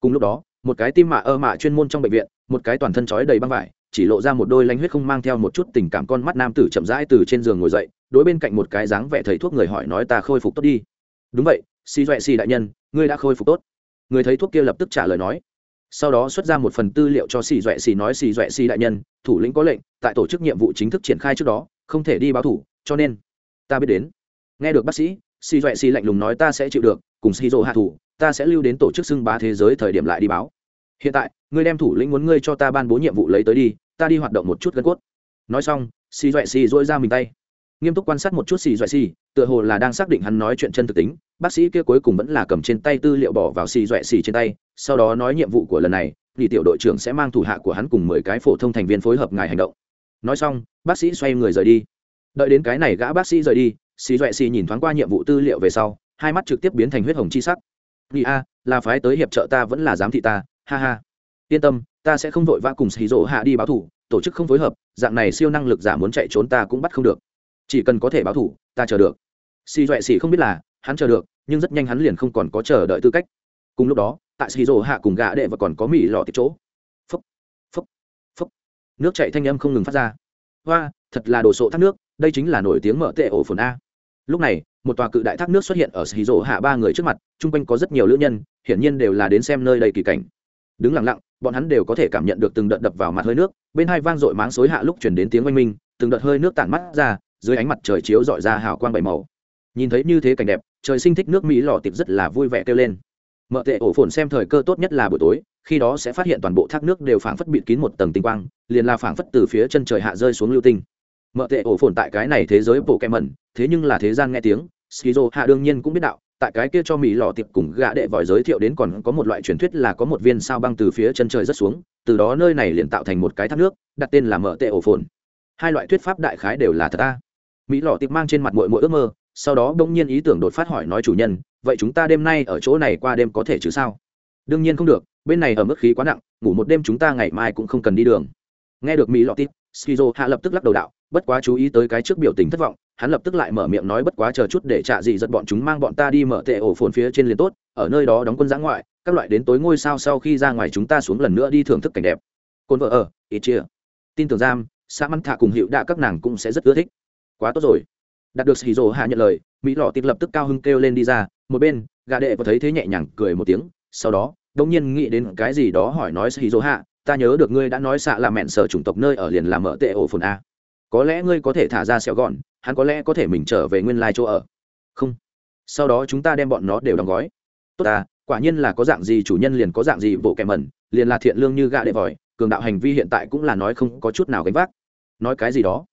Cùng lúc đó, một cái tim mạ ơ mạ chuyên môn trong bệnh viện, một cái toàn thân trói đầy băng vải, chỉ lộ ra một đôi lanh huyết không mang theo một chút tình cảm con mắt nam tử chậm rãi từ trên giường ngồi dậy, đối bên cạnh một cái dáng vẻ thầy thuốc người hỏi nói ta khôi phục tốt đi. Đúng vậy, xì dọa xì đại nhân, ngươi đã khôi phục tốt. Người thấy thuốc kia lập tức trả lời nói sau đó xuất ra một phần tư liệu cho xì doẹ xì nói xì doẹ xì đại nhân, thủ lĩnh có lệnh, tại tổ chức nhiệm vụ chính thức triển khai trước đó, không thể đi báo thủ, cho nên ta biết đến. Nghe được bác sĩ, xì doẹ xì lạnh lùng nói ta sẽ chịu được, cùng xì dỗ hạ thủ, ta sẽ lưu đến tổ chức xưng bá thế giới thời điểm lại đi báo. Hiện tại, ngươi đem thủ lĩnh muốn ngươi cho ta ban bố nhiệm vụ lấy tới đi, ta đi hoạt động một chút gân cốt. Nói xong, xì doẹ xì dỗi ra mình tay. Nghiêm túc quan sát một chút xì doẹ xì, tựa hồ là đang xác định hắn nói chuyện chân thực tính, bác sĩ kia cuối cùng vẫn là cầm trên tay tư liệu bỏ vào xì doẹ xì trên tay sau đó nói nhiệm vụ của lần này, thì tiểu đội trưởng sẽ mang thủ hạ của hắn cùng mười cái phổ thông thành viên phối hợp ngài hành động. Nói xong, bác sĩ xoay người rời đi. Đợi đến cái này gã bác sĩ rời đi xì doẹ xì nhìn thoáng qua nhiệm vụ tư liệu về sau, hai mắt trực tiếp biến thành huyết hồng chi sắc. Vì a, là phái tới hiệp trợ ta vẫn là giám thị ta, ha ha. Yên tâm, ta sẽ không vội vã cùng xì rỗ hạ đi báo thủ, tổ chức không phối hợp, dạng này siêu năng lực giả muốn chạy trốn ta cũng bắt không được. Chỉ cần có thể báo thủ, ta chờ được. Xì doẹ xì không biết là hắn chờ được, nhưng rất nhanh hắn liền không còn có chờ đợi tư cách. Cùng lúc đó tại xì hạ cùng gã đệ và còn có mì lọ tiếp chỗ. Phấp phấp phấp nước chạy thanh âm không ngừng phát ra. Hoa, thật là đồ sộ thác nước, đây chính là nổi tiếng mở tệ ổ phồn a. Lúc này, một tòa cự đại thác nước xuất hiện ở xì hạ ba người trước mặt, chung quanh có rất nhiều lữ nhân, hiển nhiên đều là đến xem nơi đây kỳ cảnh. Đứng lặng lặng, bọn hắn đều có thể cảm nhận được từng đợt đập vào mặt hơi nước, bên hai vang dội máng xối hạ lúc chuyển đến tiếng oanh minh, từng đợt hơi nước tản mắt ra, dưới ánh mặt trời chiếu dọi ra hào quang bảy màu. Nhìn thấy như thế cảnh đẹp, trời sinh thích nước mỹ lò tiệp rất là vui vẻ kêu lên mợ tệ ổ phồn xem thời cơ tốt nhất là buổi tối, khi đó sẽ phát hiện toàn bộ thác nước đều phảng phất bịt kín một tầng tinh quang, liền là phảng phất từ phía chân trời hạ rơi xuống lưu tinh. Mợ tệ ổ phồn tại cái này thế giới bộ kem mẩn, thế nhưng là thế gian nghe tiếng, skizo hạ đương nhiên cũng biết đạo, tại cái kia cho mỹ lò tiệp cùng gạ đệ vòi giới thiệu đến còn có một loại truyền thuyết là có một viên sao băng từ phía chân trời rất xuống, từ đó nơi này liền tạo thành một cái thác nước, đặt tên là mợ tệ ổ phồn. Hai loại thuyết pháp đại khái đều là thật ta mỹ lò tiệp mang trên mặt mội mội ước mơ sau đó bỗng nhiên ý tưởng đột phát hỏi nói chủ nhân, vậy chúng ta đêm nay ở chỗ này qua đêm có thể chứ sao? Đương nhiên không được, bên này ở mức khí quá nặng, ngủ một đêm chúng ta ngày mai cũng không cần đi đường. Nghe được mỹ lọt tít skizo hạ lập tức lắc đầu đạo, bất quá chú ý tới cái trước biểu tình thất vọng, hắn lập tức lại mở miệng nói bất quá chờ chút để trả gì giật bọn chúng mang bọn ta đi mở tệ ổ phồn phía trên liền tốt, ở nơi đó đóng quân giã ngoại, các loại đến tối ngôi sao sau khi ra ngoài chúng ta xuống lần nữa đi thưởng thức cảnh đẹp. Côn vợ ở ít chia tin tưởng giam xã mắn thạ cùng hiệu đạ các nàng cũng sẽ rất ưa thích. Quá tốt rồi đạt được Shiro hạ nhận lời, mỹ lọ tịt lập tức cao hưng kêu lên đi ra, một bên gà đệ và thấy thế nhẹ nhàng cười một tiếng, sau đó đông nhiên nghĩ đến cái gì đó hỏi nói Shiro hạ, ta nhớ được ngươi đã nói xạ là mẹn sở chủng tộc nơi ở liền làm mở tệ ổ phồn a. Có lẽ ngươi có thể thả ra sẹo gọn, hắn có lẽ có thể mình trở về nguyên lai chỗ ở. Không. Sau đó chúng ta đem bọn nó đều đóng gói. Tốt à quả nhiên là có dạng gì chủ nhân liền có dạng gì bộ kẻ mẩn, liền là thiện lương như gạ đệ vòi, cường đạo hành vi hiện tại cũng là nói không có chút nào gánh vác. Nói cái gì đó?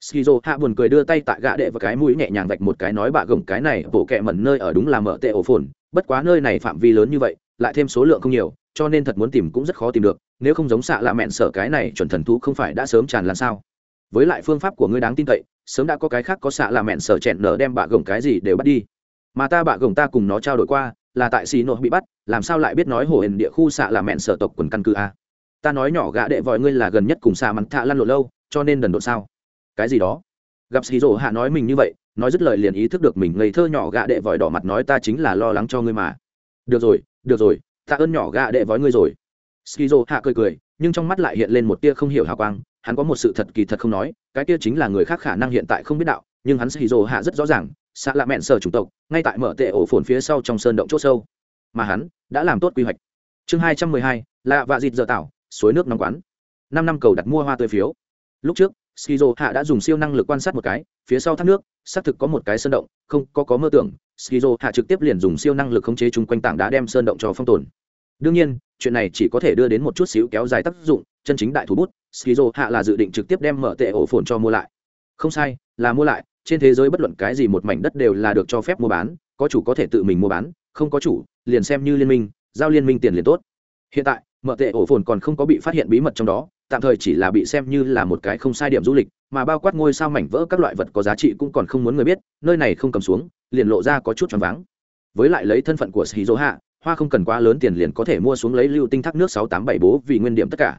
Skizo hạ buồn cười đưa tay tại gã đệ và cái mũi nhẹ nhàng vạch một cái nói bạ gồng, cái này, bộ kẹ mẩn nơi ở đúng là mở tệ ổ phồn, bất quá nơi này phạm vi lớn như vậy, lại thêm số lượng không nhiều, cho nên thật muốn tìm cũng rất khó tìm được, nếu không giống xạ lạ mẹn sở cái này chuẩn thần thú không phải đã sớm tràn lan sao? Với lại phương pháp của ngươi đáng tin cậy, sớm đã có cái khác có xạ lạ mẹn sở chẹn nở đem bạ gồng cái gì đều bắt đi. Mà ta bạ gồng ta cùng nó trao đổi qua, là tại xì nội bị bắt, làm sao lại biết nói hổ hển địa khu xạ lạ mẹn sở tộc quần căn cứ a? Ta nói nhỏ gã đệ vòi ngươi là gần nhất cùng xạ mắn thạ lăn lộ lâu, cho nên đần độ sao? Cái gì đó. Gặp xì rỗ hạ nói mình như vậy, nói dứt lời liền ý thức được mình ngây thơ nhỏ gạ đệ vòi đỏ mặt nói ta chính là lo lắng cho ngươi mà. Được rồi được rồi, ta ơn nhỏ gạ đệ vói ngươi rồi. Skizo hạ cười cười, nhưng trong mắt lại hiện lên một tia không hiểu hào quang, hắn có một sự thật kỳ thật không nói, cái tia chính là người khác khả năng hiện tại không biết đạo, nhưng hắn skizo hạ rất rõ ràng xạ lạ mẹn sở chủng tộc, ngay tại mở tệ ổ phồn phía sau trong sơn động c h ỗ sâu. Mà hắn đã làm tốt quy hoạch. Chương hai trăm mười hai, lạ vạ dịt dở tảo, suối nước nóng quán. Năm năm cầu đặt mua hoa tươi phiếu. Lúc trước skizo hạ đã dùng siêu năng lực quan sát một cái, phía sau thác nước, xác thực có một cái sơn động, không, có có mơ tưởng skizo hạ trực tiếp liền dùng siêu năng lực khống chế chung quanh tảng đá đem sơn động cho phong tồn. Đương nhiên, chuyện này chỉ có thể đưa đến một chút xíu kéo dài tác dụng, chân chính đại thủ bút skizo hạ là dự định trực tiếp đem mở tệ ổ phồn cho mua lại. Không sai, là mua lại, trên thế giới bất luận cái gì một mảnh đất đều là được cho phép mua bán, có chủ có thể tự mình mua bán, không có chủ, liền xem như liên minh, giao liên minh tiền liền tốt. Hiện tại, mở tệ ổ phồn còn không có bị phát hiện bí mật trong đó tạm thời chỉ là bị xem như là một cái không sai điểm du lịch, mà bao quát ngôi sao mảnh vỡ các loại vật có giá trị cũng còn không muốn người biết, nơi này không cầm xuống, liền lộ ra có chút choáng váng. Với lại lấy thân phận của shizu hạ hoa không cần quá lớn tiền liền có thể mua xuống lấy lưu tinh thác nước sáu tám bảy bố vì nguyên điểm tất cả.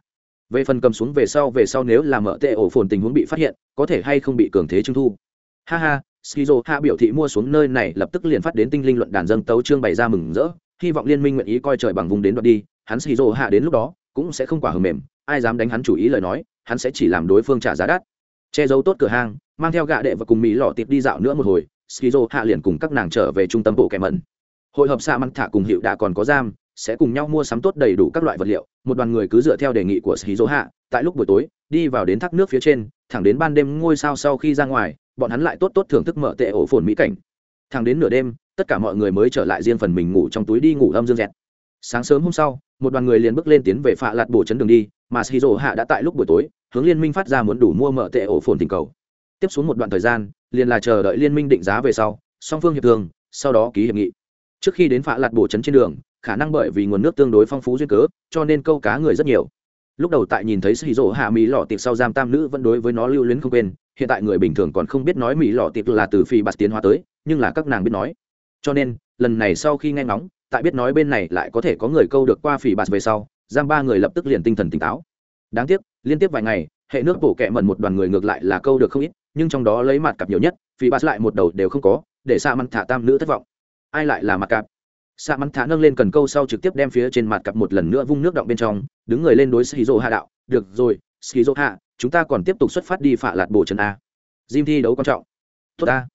Về phần cầm xuống về sau về sau nếu là mở tệ ổ phồn tình huống bị phát hiện, có thể hay không bị cường thế trưng thu. Ha ha skizo hạ biểu thị mua xuống nơi này lập tức liền phát đến tinh linh luận đàn dâng tấu trương bày ra mừng rỡ, hy vọng liên minh nguyện ý coi trời bằng vùng đến đoạn đi, hắn skizo hạ đến lúc đó cũng sẽ không quả hờ mềm ai dám đánh hắn chủ ý lời nói, hắn sẽ chỉ làm đối phương trả giá đắt. Che giấu tốt cửa hàng, mang theo gạ đệ và cùng mỹ lọ tiệp đi dạo nữa một hồi, skizo hạ liền cùng các nàng trở về trung tâm bộ kẻ mẩn. Hội hợp xạ măng thả cùng hiệu đã còn có giam, sẽ cùng nhau mua sắm tốt đầy đủ các loại vật liệu. Một đoàn người cứ dựa theo đề nghị của skizo hạ, tại lúc buổi tối, đi vào đến thác nước phía trên, thẳng đến ban đêm ngôi sao sau khi ra ngoài, bọn hắn lại tốt tốt thưởng thức mở tệ ổ phồn mỹ cảnh. Thẳng đến nửa đêm, tất cả mọi người mới trở lại riêng phần mình ngủ trong túi đi ngủ âm dương dẹt. Sáng sớm hôm sau, một đoàn người liền bước lên tiến về phạ lạt bổ chấn đường đi mà shizu hạ đã tại lúc buổi tối, hướng liên minh phát ra muốn đủ mua mở tệ ổ phồn tình cầu. Tiếp xuống một đoạn thời gian, liền là chờ đợi liên minh định giá về sau, song phương hiệp thương, sau đó ký hiệp nghị. Trước khi đến phạ lạt bổ trấn trên đường, khả năng bởi vì nguồn nước tương đối phong phú duyên cớ, cho nên câu cá người rất nhiều. Lúc đầu tại nhìn thấy sĩ hạ mỹ lọ tiệc sau giam tam nữ vẫn đối với nó lưu luyến không quên, hiện tại người bình thường còn không biết nói mỹ lọ tiệc là từ phi bạt tiến hóa tới, nhưng là các nàng biết nói. Cho nên, lần này sau khi nghe ngóng, tại biết nói bên này lại có thể có người câu được qua phỉ bạt về sau giam ba người lập tức liền tinh thần tỉnh táo. Đáng tiếc, liên tiếp vài ngày, hệ nước bổ kẹ mần một đoàn người ngược lại là câu được không ít, nhưng trong đó lấy mặt cặp nhiều nhất phi bạt lại một đầu đều không có, để xa mắn thả tam nữ thất vọng. Ai lại là mặt cặp? Xa mắn thả nâng lên cần câu sau trực tiếp đem phía trên mặt cặp một lần nữa vung nước động bên trong, đứng người lên đối skizo hạ đạo, được rồi skizo hạ chúng ta còn tiếp tục xuất phát đi phạ lạt bộ trần a. Jim thi đấu quan trọng. Tốt a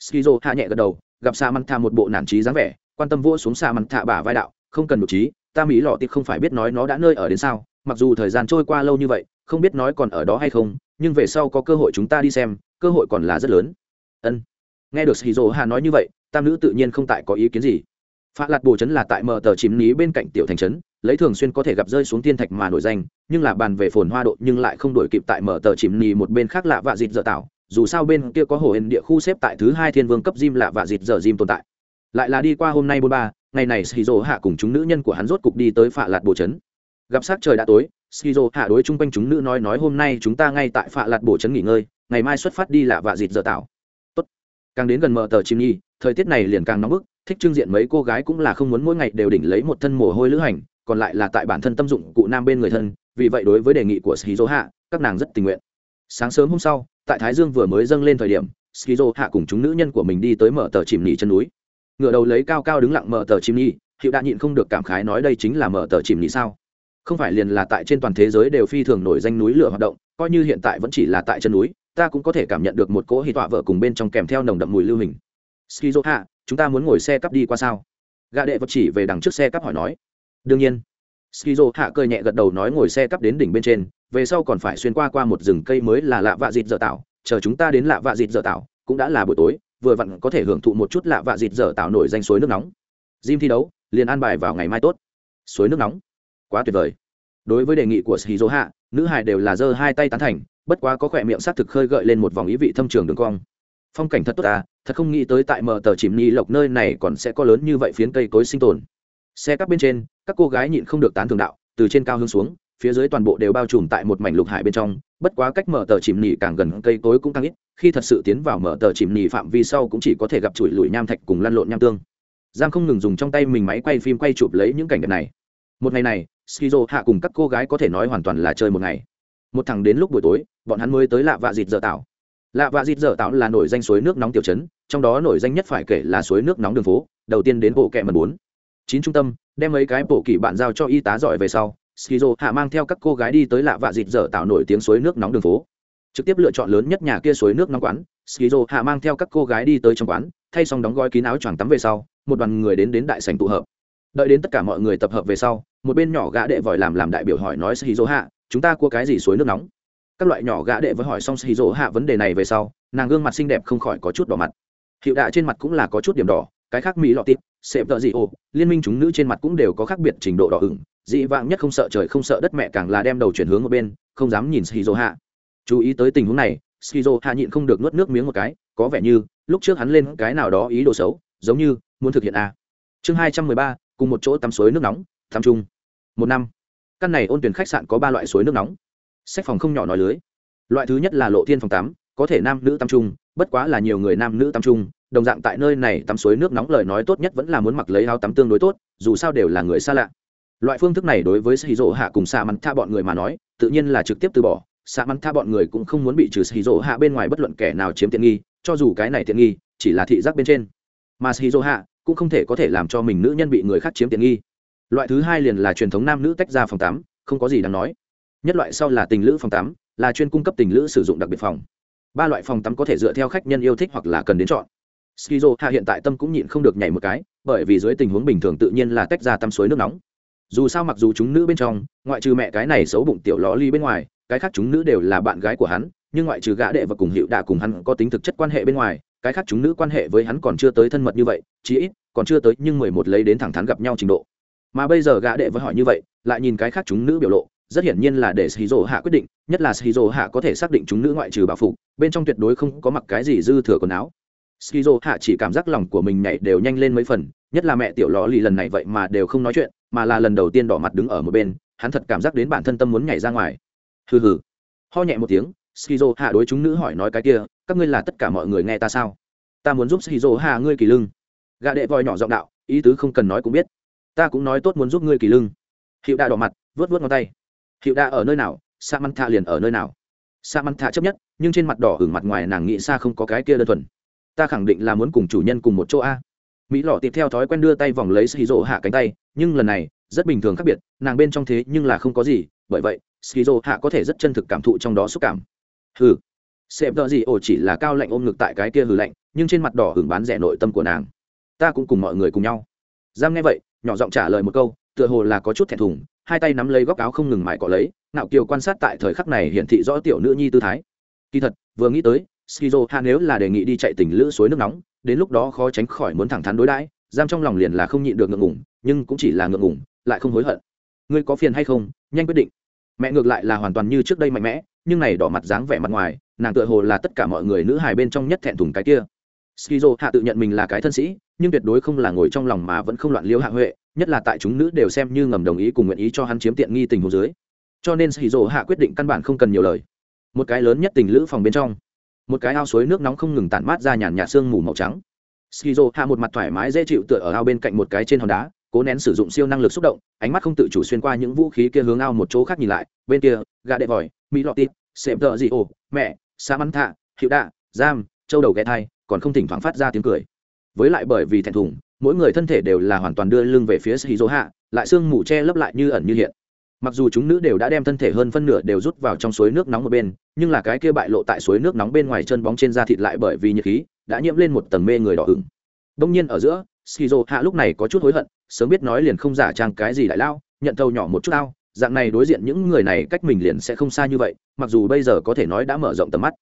skizo hạ nhẹ gật đầu, gặp sa manta một bộ nản trí dáng vẻ, quan tâm vua xuống sa manta bả vai đạo, không cần một trí ta mỹ lọ tiệp không phải biết nói nó đã nơi ở đến sao, mặc dù thời gian trôi qua lâu như vậy, không biết nói còn ở đó hay không, nhưng về sau có cơ hội chúng ta đi xem, cơ hội còn là rất lớn. Ân. Nghe được shizu Hà nói như vậy, tam nữ tự nhiên không tại có ý kiến gì. Phạ lạt bồ chấn là tại mờ tờ chìm ní bên cạnh tiểu thành trấn, lấy thường xuyên có thể gặp rơi xuống thiên thạch mà nổi danh, nhưng là bàn về phồn hoa độ nhưng lại không đổi kịp tại mở tờ chìm nì một bên khác lạ vạ dịt dở tạo, dù sao bên kia có hồ hển địa khu xếp tại thứ hai thiên vương cấp diêm lạ vạ dịt dở diêm tồn tại. Lại là đi qua hôm nay bốn ba ngày này shizu hạ cùng chúng nữ nhân của hắn rốt cục đi tới phạ lạt bồ Trấn, gặp sát trời đã tối shizu hạ đối chung quanh chúng nữ nói nói hôm nay chúng ta ngay tại phạ lạt bồ Trấn nghỉ ngơi ngày mai xuất phát đi lạ vạ dịt dở tạo. Tốt. Càng đến gần mở tờ chìm nhi thời tiết này liền càng nóng bức thích trưng diện mấy cô gái cũng là không muốn mỗi ngày đều đỉnh lấy một thân mồ hôi lữ hành còn lại là tại bản thân tâm dụng cụ nam bên người thân vì vậy đối với đề nghị của shizu hạ các nàng rất tình nguyện. Sáng sớm hôm sau tại thái dương vừa mới dâng lên thời điểm skizo hạ cùng chúng nữ nhân của mình đi tới mở tờ chìm nỉ chân núi ngựa đầu lấy cao cao đứng lặng mở tờ chìm nhi, hiệu đã nhịn không được cảm khái nói đây chính là mở tờ chìm nhi sao? Không phải liền là tại trên toàn thế giới đều phi thường nổi danh núi lửa hoạt động, coi như hiện tại vẫn chỉ là tại chân núi, ta cũng có thể cảm nhận được một cỗ hì tọa vợ cùng bên trong kèm theo nồng đậm mùi lưu hình. Skizo hạ chúng ta muốn ngồi xe cắp đi qua sao? Gà đệ vật chỉ về đằng trước xe cắp hỏi nói. Đương nhiên. Skizo hạ cười nhẹ gật đầu nói ngồi xe cắp đến đỉnh bên trên, về sau còn phải xuyên qua qua một rừng cây mới là lạ vạ dịt dở tạo, chờ chúng ta đến lạ vạ dịt dở tạo, cũng đã là buổi tối vừa vặn có thể hưởng thụ một chút lạ vạ dịt dở tạo nổi danh suối nước nóng. Jim thi đấu, liền an bài vào ngày mai tốt. Suối nước nóng. Quá tuyệt vời. Đối với đề nghị của shizu hạ nữ hài đều là giơ hai tay tán thành, bất quá có khỏe miệng sát thực khơi gợi lên một vòng ý vị thâm trường đường cong. Phong cảnh thật tốt à thật không nghĩ tới tại mờ tờ chìm ni lộc nơi này còn sẽ có lớn như vậy phiến cây cối sinh tồn. Xe các bên trên, các cô gái nhịn không được tán thường đạo, từ trên cao hướng xuống phía dưới toàn bộ đều bao trùm tại một mảnh lục hải bên trong, bất quá cách mở tờ chìm nỉ càng gần cây tối cũng càng ít, khi thật sự tiến vào mở tờ chìm nỉ phạm vi sau cũng chỉ có thể gặp chùi lùi nham thạch cùng lăn lộn nham tương. Giang không ngừng dùng trong tay mình máy quay phim quay chụp lấy những cảnh đẹp này. Một ngày này, skizo hạ cùng các cô gái có thể nói hoàn toàn là chơi một ngày. Một thằng đến lúc buổi tối, bọn hắn mới tới lạ vạ dịt dở tạo lạ vạ dịt dở tạo là nổi danh suối nước nóng tiểu chấn trong đó nổi danh nhất phải kể là suối nước nóng đường phố, đầu tiên đến bộ kẹ mần bốn. Chín trung tâm, đem mấy cái bộ kỳ bạn giao cho y tá giỏi về sau skizo hạ mang theo các cô gái đi tới lạ vạ dịt dở tạo nổi tiếng suối nước nóng đường phố. Trực tiếp lựa chọn lớn nhất nhà kia suối nước nóng quán, skizo hạ mang theo các cô gái đi tới trong quán, thay xong đóng gói kín áo choàng tắm về sau, một đoàn người đến đến đại sảnh tụ hợp. Đợi đến tất cả mọi người tập hợp về sau, một bên nhỏ gã đệ vội làm làm đại biểu hỏi nói skizo hạ, chúng ta cua cái gì suối nước nóng? Các loại nhỏ gã đệ với hỏi xong skizo hạ vấn đề này về sau, nàng gương mặt xinh đẹp không khỏi có chút đỏ mặt. Hiệu đạ trên mặt cũng là có chút điểm đỏ, cái khác mỹ lọ tít sẹp tợ dị ồ liên minh chúng nữ trên mặt cũng đều có khác biệt trình độ đỏ ửng dị vãng nhất không sợ trời không sợ đất mẹ càng là đem đầu chuyển hướng ở bên, không dám nhìn shizu hạ chú ý tới tình huống này shizu hạ nhịn không được nuốt nước miếng một cái, có vẻ như, lúc trước hắn lên cái nào đó ý đồ xấu, giống như, muốn thực hiện a chương hai trăm mười ba, cùng một chỗ tắm suối nước nóng, tắm chung. Một năm. Căn này ôn tuyển khách sạn có ba loại suối nước nóng. Sách phòng không nhỏ nói lưới. Loại thứ nhất là lộ thiên phòng tắm, có thể nam nữ tắm chung, bất quá là nhiều người nam nữ tắm chung, đồng dạng tại nơi này tắm suối nước nóng lời nói tốt nhất vẫn là muốn mặc lấy áo tắm tương đối tốt, dù sao đều là người xa lạ loại phương thức này đối với sĩ dỗ hạ cùng xạ mắn tha bọn người mà nói, tự nhiên là trực tiếp từ bỏ. Xạ mắn tha bọn người cũng không muốn bị trừ sĩ dỗ hạ bên ngoài bất luận kẻ nào chiếm tiện nghi, cho dù cái này tiện nghi chỉ là thị giác bên trên. Mà sĩ dỗ hạ cũng không thể có thể làm cho mình nữ nhân bị người khác chiếm tiện nghi. Loại thứ hai liền là truyền thống nam nữ tách ra phòng tắm, không có gì đáng nói. Nhất loại sau là tình lữ phòng tắm, là chuyên cung cấp tình lữ sử dụng đặc biệt phòng. Ba loại phòng tắm có thể dựa theo khách nhân yêu thích hoặc là cần đến chọn. Skizo hạ hiện tại tâm cũng nhịn không được nhảy một cái, bởi vì dưới tình huống bình thường tự nhiên là tách ra tắm suối nước nóng dù sao mặc dù chúng nữ bên trong, ngoại trừ mẹ cái này xấu bụng tiểu ló ly bên ngoài, cái khác chúng nữ đều là bạn gái của hắn, nhưng ngoại trừ gã đệ và cùng hiệu đạ cùng hắn có tính thực chất quan hệ bên ngoài, cái khác chúng nữ quan hệ với hắn còn chưa tới thân mật như vậy, chí ít, còn chưa tới nhưng mười một lấy đến thẳng thắn gặp nhau trình độ. Mà bây giờ gã đệ với hỏi như vậy, lại nhìn cái khác chúng nữ biểu lộ, rất hiển nhiên là để shizu hạ quyết định, nhất là shizu hạ có thể xác định chúng nữ ngoại trừ bảo phục, bên trong tuyệt đối không có mặc cái gì dư thừa quần áo. Skizo hạ chỉ cảm giác lòng của mình nhảy đều nhanh lên mấy phần, nhất là mẹ tiểu lò lì lần này vậy mà đều không nói chuyện mà là lần đầu tiên đỏ mặt đứng ở một bên, hắn thật cảm giác đến bản thân tâm muốn nhảy ra ngoài. Hừ hừ. Ho nhẹ một tiếng, skizo hạ đối chúng nữ hỏi nói cái kia, các ngươi là tất cả mọi người nghe ta sao? Ta muốn giúp skizo hạ ngươi kỳ lưng. Gạ đệ voi nhỏ giọng đạo, ý tứ không cần nói cũng biết. Ta cũng nói tốt muốn giúp ngươi kỳ lưng. Hiệu đa đỏ mặt, vớt vớt ngón tay. Hiệu đa ở nơi nào sa măng thạ liền ở nơi nào. Sa măng thạ chấp nhất, nhưng trên mặt đỏ hửng mặt ngoài nàng nghĩ xa không có cái kia đơn thuần. Ta khẳng định là muốn cùng chủ nhân cùng một chỗ a mỹ lọ tiếp theo thói quen đưa tay vòng lấy xì rỗ hạ cánh tay, nhưng lần này, rất bình thường khác biệt, nàng bên trong thế nhưng là không có gì, bởi vậy, skizo hạ có thể rất chân thực cảm thụ trong đó xúc cảm. Hừ. Xem tợ gì ồ chỉ là cao lạnh ôm ngực tại cái kia hừ lạnh, nhưng trên mặt đỏ hưởng bán rẻ nội tâm của nàng. Ta cũng cùng mọi người cùng nhau. Giam nghe vậy, nhỏ giọng trả lời một câu, tựa hồ là có chút thẹn thùng, hai tay nắm lấy góc áo không ngừng mải cọ lấy nạo kiều quan sát tại thời khắc này hiển thị rõ tiểu nữ nhi tư thái. Kỳ thật, vừa nghĩ tới skizo hạ nếu là đề nghị đi chạy tỉnh lữ suối nước nóng, đến lúc đó khó tránh khỏi muốn thẳng thắn đối đãi, giam trong lòng liền là không nhịn được ngượng ngủng nhưng cũng chỉ là ngượng ngủng lại không hối hận. Ngươi có phiền hay không? Nhanh quyết định. Mẹ ngược lại là hoàn toàn như trước đây mạnh mẽ, nhưng này đỏ mặt dáng vẻ mặt ngoài, nàng tựa hồ là tất cả mọi người nữ hài bên trong nhất thẹn thùng cái kia. Skizo hạ tự nhận mình là cái thân sĩ, nhưng tuyệt đối không là ngồi trong lòng mà vẫn không loạn liêu hạ huệ, nhất là tại chúng nữ đều xem như ngầm đồng ý cùng nguyện ý cho hắn chiếm tiện nghi tình hồ dưới. Cho nên skizo hạ quyết định căn bản không cần nhiều lời. Một cái lớn nhất tình lữ phòng bên trong một cái ao suối nước nóng không ngừng tản mát ra nhàn nhạt sương mù màu trắng. Skizo hạ một mặt thoải mái dễ chịu tựa ở ao bên cạnh một cái trên hòn đá, cố nén sử dụng siêu năng lực xúc động, ánh mắt không tự chủ xuyên qua những vũ khí kia hướng ao một chỗ khác nhìn lại, bên kia gà đệ vòi, mỹ lọt tít xệm tợ gì ồ mẹ, sa mắn thạ, hiệu đạ, giam, châu đầu ghé thai, còn không thỉnh thoảng phát ra tiếng cười. Với lại bởi vì thẹn thùng, mỗi người thân thể đều là hoàn toàn đưa lưng về phía skizo hạ, lại xương mù che lấp lại như ẩn như hiện mặc dù chúng nữ đều đã đem thân thể hơn phân nửa đều rút vào trong suối nước nóng một bên, nhưng là cái kia bại lộ tại suối nước nóng bên ngoài chân bóng trên da thịt lại bởi vì nhiệt khí, đã nhiễm lên một tầng mê người đỏ ửng. đông nhiên ở giữa, skizo hạ lúc này có chút hối hận, sớm biết nói liền không giả trang cái gì đại lao, nhận thâu nhỏ một chút ao, dạng này đối diện những người này cách mình liền sẽ không xa như vậy, mặc dù bây giờ có thể nói đã mở rộng tầm mắt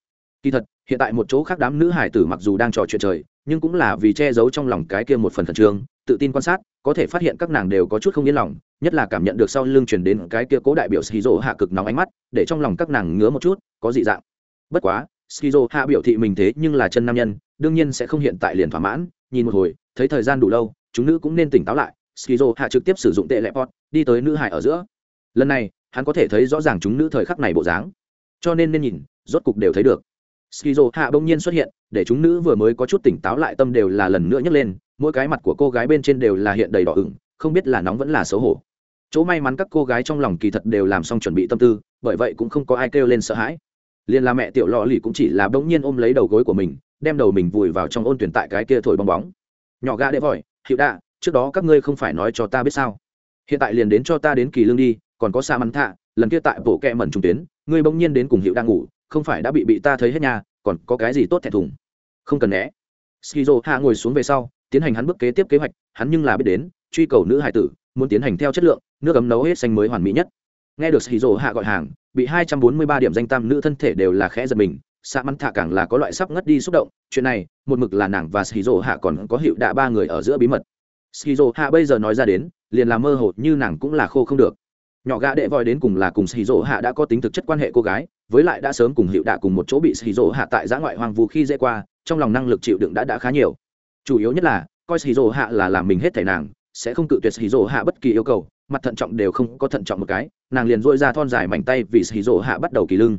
kỳ thật, hiện tại một chỗ khác đám nữ hải tử mặc dù đang trò chuyện trời nhưng cũng là vì che giấu trong lòng cái kia một phần khẩn trương, tự tin quan sát, có thể phát hiện các nàng đều có chút không yên lòng, nhất là cảm nhận được sau lưng truyền đến cái kia cố đại biểu skizo hạ cực nóng ánh mắt, để trong lòng các nàng ngứa một chút, có dị dạng. Bất quá, skizo hạ biểu thị mình thế nhưng là chân nam nhân, đương nhiên sẽ không hiện tại liền thỏa mãn, nhìn một hồi, thấy thời gian đủ lâu, chúng nữ cũng nên tỉnh táo lại, skizo hạ trực tiếp sử dụng tệ lệ pot đi tới nữ hải ở giữa. Lần này, hắn có thể thấy rõ ràng chúng nữ thời khắc này bộ dáng, cho nên nên nhìn, rốt cục đều thấy được skizo hạ bỗng nhiên xuất hiện, để chúng nữ vừa mới có chút tỉnh táo lại tâm đều là lần nữa nhấc lên, mỗi cái mặt của cô gái bên trên đều là hiện đầy đỏ ửng, không biết là nóng vẫn là xấu hổ. Chỗ may mắn các cô gái trong lòng kỳ thật đều làm xong chuẩn bị tâm tư, bởi vậy cũng không có ai kêu lên sợ hãi. Liền là mẹ tiểu lò lì cũng chỉ là bỗng nhiên ôm lấy đầu gối của mình, đem đầu mình vùi vào trong ôn tuyển tại cái kia thổi bong bóng. Nhỏ gà đệ vội, hiệu đạ, trước đó các ngươi không phải nói cho ta biết sao? Hiện tại liền đến cho ta đến kỳ lương đi, còn có xa mắn thạ lần kia tại bộ kẹ mẩn trung tuyến, ngươi bỗng nhiên đến cùng hiệu đang ngủ không phải đã bị bị ta thấy hết nhà còn có cái gì tốt thẹn thùng? Không cần né. Skizo hạ ngồi xuống về sau, tiến hành hắn bước kế tiếp kế hoạch, hắn nhưng là biết đến, truy cầu nữ hải tử, muốn tiến hành theo chất lượng, nước ấm nấu hết xanh mới hoàn mỹ nhất. Nghe được skizo hạ gọi hàng, bị hai trăm bốn mươi ba điểm danh tam nữ thân thể đều là khẽ giật mình xạ mắn thạ càng là có loại sắp ngất đi xúc động, chuyện này, một mực là nàng và skizo hạ còn có hiệu đạ ba người ở giữa bí mật. Skizo hạ bây giờ nói ra đến, liền là mơ hồ như nàng cũng là khô không được. Nhỏ gã đệ vòi đến cùng là cùng skizo hạ đã có tính thực chất quan hệ cô gái với lại đã sớm cùng hiệu đạ cùng một chỗ bị skizo hạ tại giã ngoại hoang vu khi dễ qua, trong lòng năng lực chịu đựng đã đã khá nhiều. Chủ yếu nhất là, coi skizo hạ là làm mình hết thể nàng, sẽ không cự tuyệt skizo hạ bất kỳ yêu cầu, mặt thận trọng đều không có thận trọng một cái, nàng liền dội ra thon dài mảnh tay vì skizo hạ bắt đầu kỳ lưng.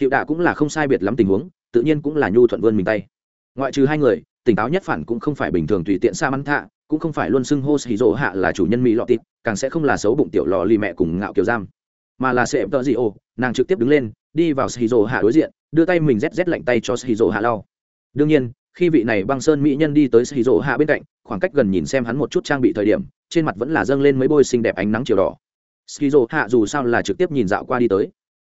Hiệu đạ cũng là không sai biệt lắm tình huống, tự nhiên cũng là nhu thuận vươn mình tay. Ngoại trừ hai người, tỉnh táo nhất phản cũng không phải bình thường tùy tiện xa mắn thạ, cũng không phải luôn xưng hô xì rỗ hạ là chủ nhân mỹ lọ tịt, càng sẽ không là xấu bụng tiểu lò lì mẹ cùng ngạo kiều giam mà là sệm tợ gì ồ, nàng trực tiếp đứng lên, đi vào xì hạ đối diện, đưa tay mình rét rét lạnh tay cho xì hạ lau. Đương nhiên, khi vị này băng sơn mỹ nhân đi tới xì hạ bên cạnh, khoảng cách gần nhìn xem hắn một chút trang bị thời điểm, trên mặt vẫn là dâng lên mấy bôi xinh đẹp ánh nắng chiều đỏ. Skizo hạ dù sao là trực tiếp nhìn dạo qua đi tới.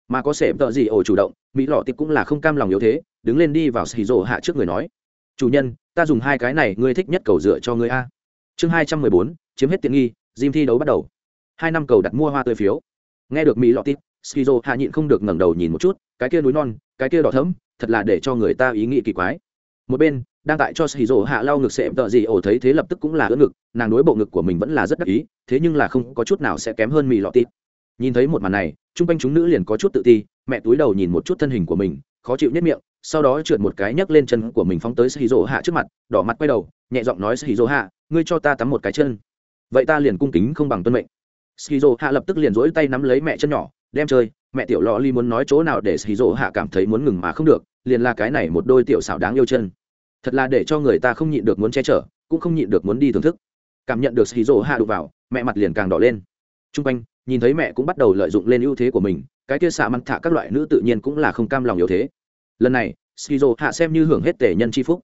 Mà có sệm tợ gì ồ chủ động, mỹ lọ tịp cũng là không cam lòng yếu thế, đứng lên đi vào xì hạ trước người nói, chủ nhân, ta dùng hai cái này, ngươi thích nhất cầu dựa cho ngươi a. Chương hai trăm mười bốn, chiếm hết tiện nghi gym thi đấu bắt đầu. Hai năm cầu đặt mua hoa tươi phiếu nghe được mỹ lọ tít, skizo hạ nhịn không được ngẩng đầu nhìn một chút, cái kia núi non, cái kia đỏ thấm thật là để cho người ta ý nghĩ kỳ quái. Một bên, đang tại cho skizo hạ lau ngực sệm tợ gì ổ thấy thế lập tức cũng là ưỡn ngực, nàng đối bộ ngực của mình vẫn là rất đắc ý, thế nhưng là không có chút nào sẽ kém hơn mỹ lọ tít. Nhìn thấy một màn này chung quanh chúng nữ liền có chút tự ti, mẹ túi đầu nhìn một chút thân hình của mình, khó chịu nhất miệng, sau đó trượt một cái nhấc lên chân của mình phóng tới xì hạ trước mặt, đỏ mặt quay đầu, nhẹ giọng nói xì hạ, ngươi cho ta tắm một cái chân. Vậy ta liền cung kính không bằng tuân mệnh skizo hạ lập tức liền rỗi tay nắm lấy mẹ chân nhỏ, đem chơi, mẹ tiểu lò ly muốn nói chỗ nào để skizo hạ cảm thấy muốn ngừng mà không được, liền là cái này một đôi tiểu xảo đáng yêu chân. Thật là để cho người ta không nhịn được muốn che chở, cũng không nhịn được muốn đi thưởng thức. Cảm nhận được skizo hạ đụng vào, mẹ mặt liền càng đỏ lên. T r u n g quanh, nhìn thấy mẹ cũng bắt đầu lợi dụng lên ưu thế của mình, cái kia xạ măng thạ các loại nữ tự nhiên cũng là không cam lòng yếu thế. Lần này skizo hạ xem như hưởng hết tể nhân c h i phúc.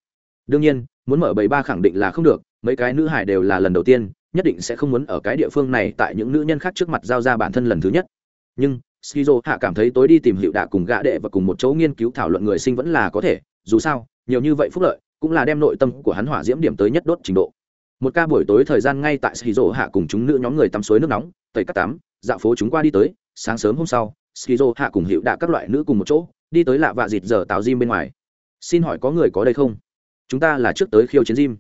Đương nhiên, muốn mở bảy ba khẳng định là không được, mấy cái nữ hải đều là lần đầu tiên nhất định sẽ không muốn ở cái địa phương này tại những nữ nhân khác trước mặt giao ra bản thân lần thứ nhất. Nhưng, skizo hạ cảm thấy tối đi tìm hiệu đạ cùng gã đệ và cùng một chỗ nghiên cứu thảo luận người sinh vẫn là có thể, dù sao, nhiều như vậy phúc lợi cũng là đem nội tâm của hắn hỏa diễm điểm tới nhất đốt trình độ. Một ca buổi tối thời gian ngay tại skizo hạ cùng chúng nữ nhóm người tắm suối nước nóng, tẩy cắt tắm dạo phố chúng qua đi tới, sáng sớm hôm sau, skizo hạ cùng hiệu đạ các loại nữ cùng một chỗ, đi tới lạ vạ dịt giờ tạo gym bên ngoài. Xin hỏi có người có đây không? Chúng ta là trước tới khiêu chiến gym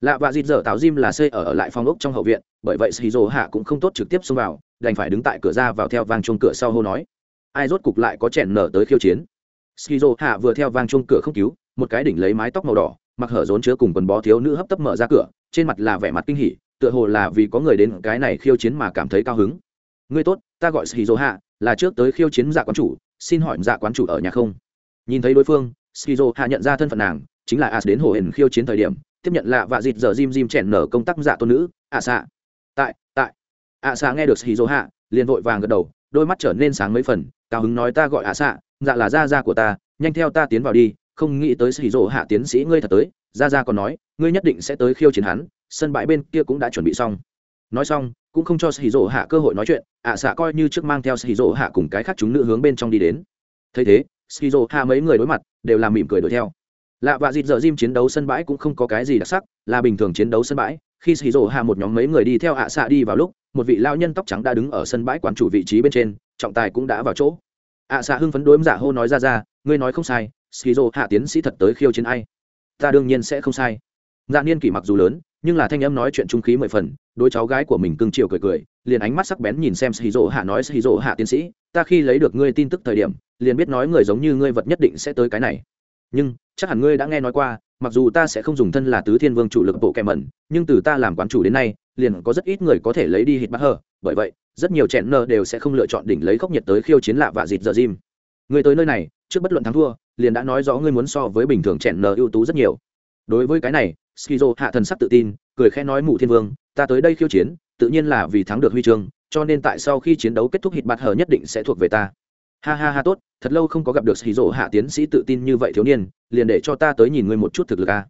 lạ vạ dịt dở tạo diêm là xây ở, ở lại phòng ốc trong hậu viện bởi vậy skizo hạ cũng không tốt trực tiếp xông vào đành phải đứng tại cửa ra vào theo vang chuông cửa sau hô nói. Ai rốt cục lại có chèn nở tới khiêu chiến? Skizo hạ vừa theo vang chuông cửa không cứu một cái đỉnh lấy mái tóc màu đỏ mặc hở rốn chứa cùng quần bó thiếu nữ hấp tấp mở ra cửa trên mặt là vẻ mặt kinh hỉ tựa hồ là vì có người đến cái này khiêu chiến mà cảm thấy cao hứng. Ngươi tốt ta gọi skizo hạ là trước tới khiêu chiến dạ quán chủ xin hỏi dạ quán chủ ở nhà không? Nhìn thấy đối phương skizo hạ nhận ra thân phận nàng chính là as đến hồ hển khiêu chiến thời điểm tiếp nhận lạ và dịt giờ jim jim chèn nở công tác dạ tôn nữ, ạ xạ. Tại tại. Ạ xạ nghe được skizo hạ liền vội vàng gật đầu, đôi mắt trở nên sáng mấy phần, cao hứng nói ta gọi ạ xạ dạ là gia gia của ta, nhanh theo ta tiến vào đi, không nghĩ tới skizo hạ tiến sĩ ngươi thật tới, gia gia còn nói, ngươi nhất định sẽ tới khiêu chiến hắn, sân bãi bên kia cũng đã chuẩn bị xong. Nói xong, cũng không cho sĩ hạ cơ hội nói chuyện, ạ xạ coi như trước mang theo sĩ hạ cùng cái khác chúng nữ hướng bên trong đi đến. Thấy thế sĩ hạ mấy người đối mặt, đều làm mỉm cười đuổi theo lạ và dịt giờ diêm chiến đấu sân bãi cũng không có cái gì đặc sắc, là bình thường chiến đấu sân bãi. Khi sĩ hạ một nhóm mấy người đi theo ạ xạ đi vào lúc, một vị lao nhân tóc trắng đã đứng ở sân bãi quán chủ vị trí bên trên, trọng tài cũng đã vào chỗ. Ạ xạ hưng phấn đối giả hô nói ra ra, ngươi nói không sai skizo hạ tiến sĩ thật tới khiêu chiến ai? Ta đương nhiên sẽ không sai. Dạ niên kỷ mặc dù lớn, nhưng là thanh âm nói chuyện trung khí mười phần đôi cháu gái của mình cưng chiều cười cười, liền ánh mắt sắc bén nhìn xem shizu hạ nói shizu hạ tiến sĩ, ta khi lấy được ngươi tin tức thời điểm, liền biết nói người giống như ngươi vật nhất định sẽ tới cái này. Nhưng chắc hẳn ngươi đã nghe nói qua, mặc dù ta sẽ không dùng thân là tứ thiên vương chủ lực bộ kẹ mẩn, nhưng từ ta làm quán chủ đến nay, liền có rất ít người có thể lấy đi hít bắt hờ. Bởi vậy, rất nhiều chẹn nơ đều sẽ không lựa chọn đỉnh lấy khốc nhiệt tới khiêu chiến lạ và dịt giờ gym người tới nơi này, trước bất luận thắng thua, liền đã nói rõ ngươi muốn so với bình thường chẹn nơ ưu tú rất nhiều. Đối với cái này, skizo hạ thần sắc tự tin, cười khẽ nói mụ thiên vương, ta tới đây khiêu chiến, tự nhiên là vì thắng được huy chương, cho nên tại sau khi chiến đấu kết thúc hít bát hờ nhất định sẽ thuộc về ta ha ha ha tốt, thật lâu không có gặp được skizo hạ tiến sĩ tự tin như vậy thiếu niên, liền để cho ta tới nhìn ngươi một chút thực lực a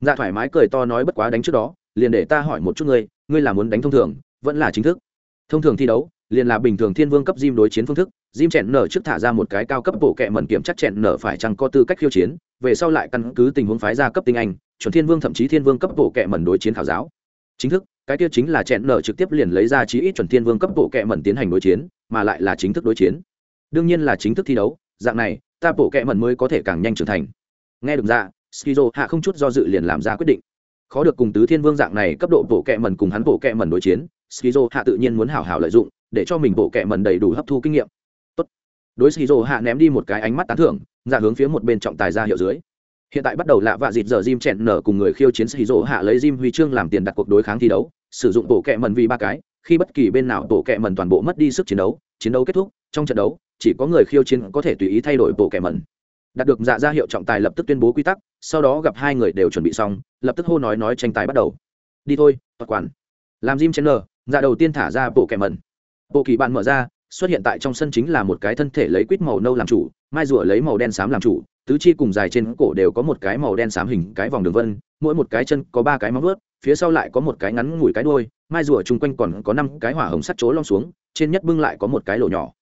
dạ thoải mái cười to nói bất quá đánh trước đó, liền để ta hỏi một chút ngươi ngươi là muốn đánh thông thường, vẫn là chính thức? Thông thường thi đấu, liền là bình thường thiên vương cấp diêm đối chiến phương thức diêm chẹn nở trước thả ra một cái cao cấp bộ kệ mẩn kiểm chắc chẹn nở phải chăng có tư cách khiêu chiến, về sau lại căn cứ tình huống phái ra cấp tinh anh, chuẩn thiên vương thậm chí thiên vương cấp bộ kệ mẩn đối chiến khảo giáo. Chính thức, cái tiêu chính là chẹn nở trực tiếp liền lấy ra chí ít chuẩn thiên vương cấp bộ kệ mẩn tiến hành đối chiến, mà lại là chính thức đối chiến đương nhiên là chính thức thi đấu, dạng này, ta bộ kẹ mẩn mới có thể càng nhanh trưởng thành. Nghe được ra skizo hạ không chút do dự liền làm ra quyết định. Khó được cùng tứ thiên vương dạng này cấp độ bộ kẹ mẩn cùng hắn bộ kẹ mẩn đối chiến, skizo hạ tự nhiên muốn hảo hảo lợi dụng, để cho mình bộ kẹ mẩn đầy đủ hấp thu kinh nghiệm. Tốt. đối skizo hạ ném đi một cái ánh mắt tán thưởng ra hướng phía một bên trọng tài ra hiệu dưới. Hiện tại bắt đầu lạ vạ dịt giờ Jim chẹn nở cùng người khiêu chiến skizo hạ lấy Jim huy chương làm tiền đặt cuộc đối kháng thi đấu, sử dụng bộ kẹ mẩn vì ba cái, khi bất kỳ bên nào bộ kẹ mẩn toàn bộ mất đi sức chiến đấu chiến đấu kết thúc, trong trận đấu chỉ có người khiêu chiến có thể tùy ý thay đổi bộ kẻ mẩn. Đạt được dạ ra hiệu trọng tài lập tức tuyên bố quy tắc sau đó gặp hai người đều chuẩn bị xong lập tức hô nói nói tranh tài bắt đầu. Đi thôi toàn quản. Làm Jim chen lờ, dạ đầu tiên thả ra bộ kẻ mẩn. Bộ kỳ bạn mở ra xuất hiện tại trong sân chính là một cái thân thể lấy quýt màu nâu làm chủ mai rùa lấy màu đen xám làm chủ tứ chi cùng dài trên cổ đều có một cái màu đen xám hình cái vòng đường vân mỗi một cái chân có ba cái móng ướt phía sau lại có một cái ngắn ngủi cái đuôi mai rùa chung quanh còn có năm cái hỏa hồng sắt chố long xuống trên nhất bưng lại có một cái lỗ nhỏ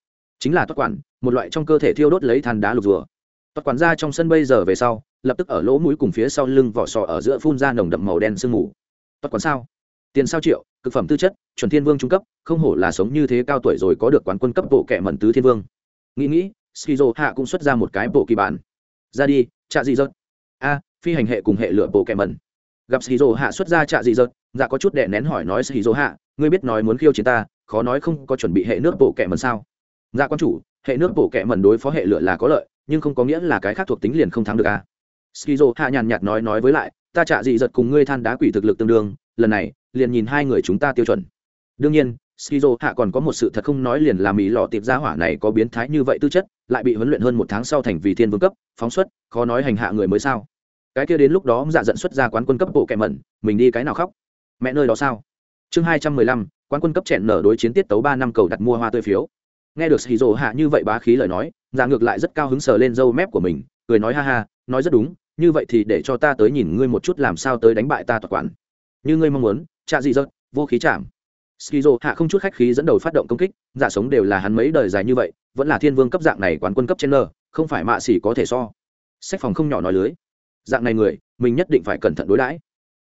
chính là toát quản, một loại trong cơ thể thiêu đốt lấy than đá lục rùa. Toát quản ra trong sân bây giờ về sau, lập tức ở lỗ mũi cùng phía sau lưng vỏ sò ở giữa phun ra nồng đậm màu đen sương mù. Toát quản sao? Tiền sao triệu, cực phẩm tư chất, chuẩn thiên vương trung cấp, không hổ là sống như thế cao tuổi rồi có được quán quân cấp bộ kẻ mẩn tứ thiên vương. Nghĩ nghĩ, skizo hạ cũng xuất ra một cái bộ kỳ bản. Ra đi, trạ dị dợt. A, phi hành hệ cùng hệ lửa bộ kẻ mẩn. Gặp skizo hạ xuất ra trạ dị dợt dạ có chút đệ nén hỏi nói skizo hạ, ngươi biết nói muốn khiêu chiến ta, khó nói không có chuẩn bị hệ nước bộ kẻ mẩn sao? Dạ quan chủ, hệ nước bổ kẹ mần đối phó hệ lửa là có lợi, nhưng không có nghĩa là cái khác thuộc tính liền không thắng được a skizo, hạ nhàn nhạt nói nói với lại, ta trả dị giật cùng ngươi than đá quỷ thực lực tương đương, lần này, liền nhìn hai người chúng ta tiêu chuẩn. Đương nhiên, skizo, hạ còn có một sự thật không nói liền là mỹ lọ tiệp gia hỏa này có biến thái như vậy tư chất, lại bị huấn luyện hơn một tháng sau thành vì thiên vương cấp, phóng xuất, khó nói hành hạ người mới sao? Cái kia đến lúc đó dạ dẫn xuất ra quán quân cấp bộ kẹ mẩn, mình đi cái nào khóc? Mẹ nơi đó sao? Chương hai trăm mười lăm, quán quân cấp chẹn nở đối chiến tiết tấu ba năm cầu đặt mua hoa tươi phiếu nghe được skizo hạ như vậy bá khí lời nói già ngược lại rất cao hứng sờ lên râu mép của mình, cười nói ha ha, nói rất đúng, như vậy thì để cho ta tới nhìn ngươi một chút làm sao tới đánh bại ta toàn quản như ngươi mong muốn, trạ dị dợt vô khí chạm. Skizo hạ không chút khách khí dẫn đầu phát động công kích, giả sống đều là hắn mấy đời dài như vậy, vẫn là thiên vương cấp dạng này quán quân cấp trên nơ không phải mạ xỉ có thể so. Sách phòng không nhỏ nói lưới. Dạng này người, mình nhất định phải cẩn thận đối đãi.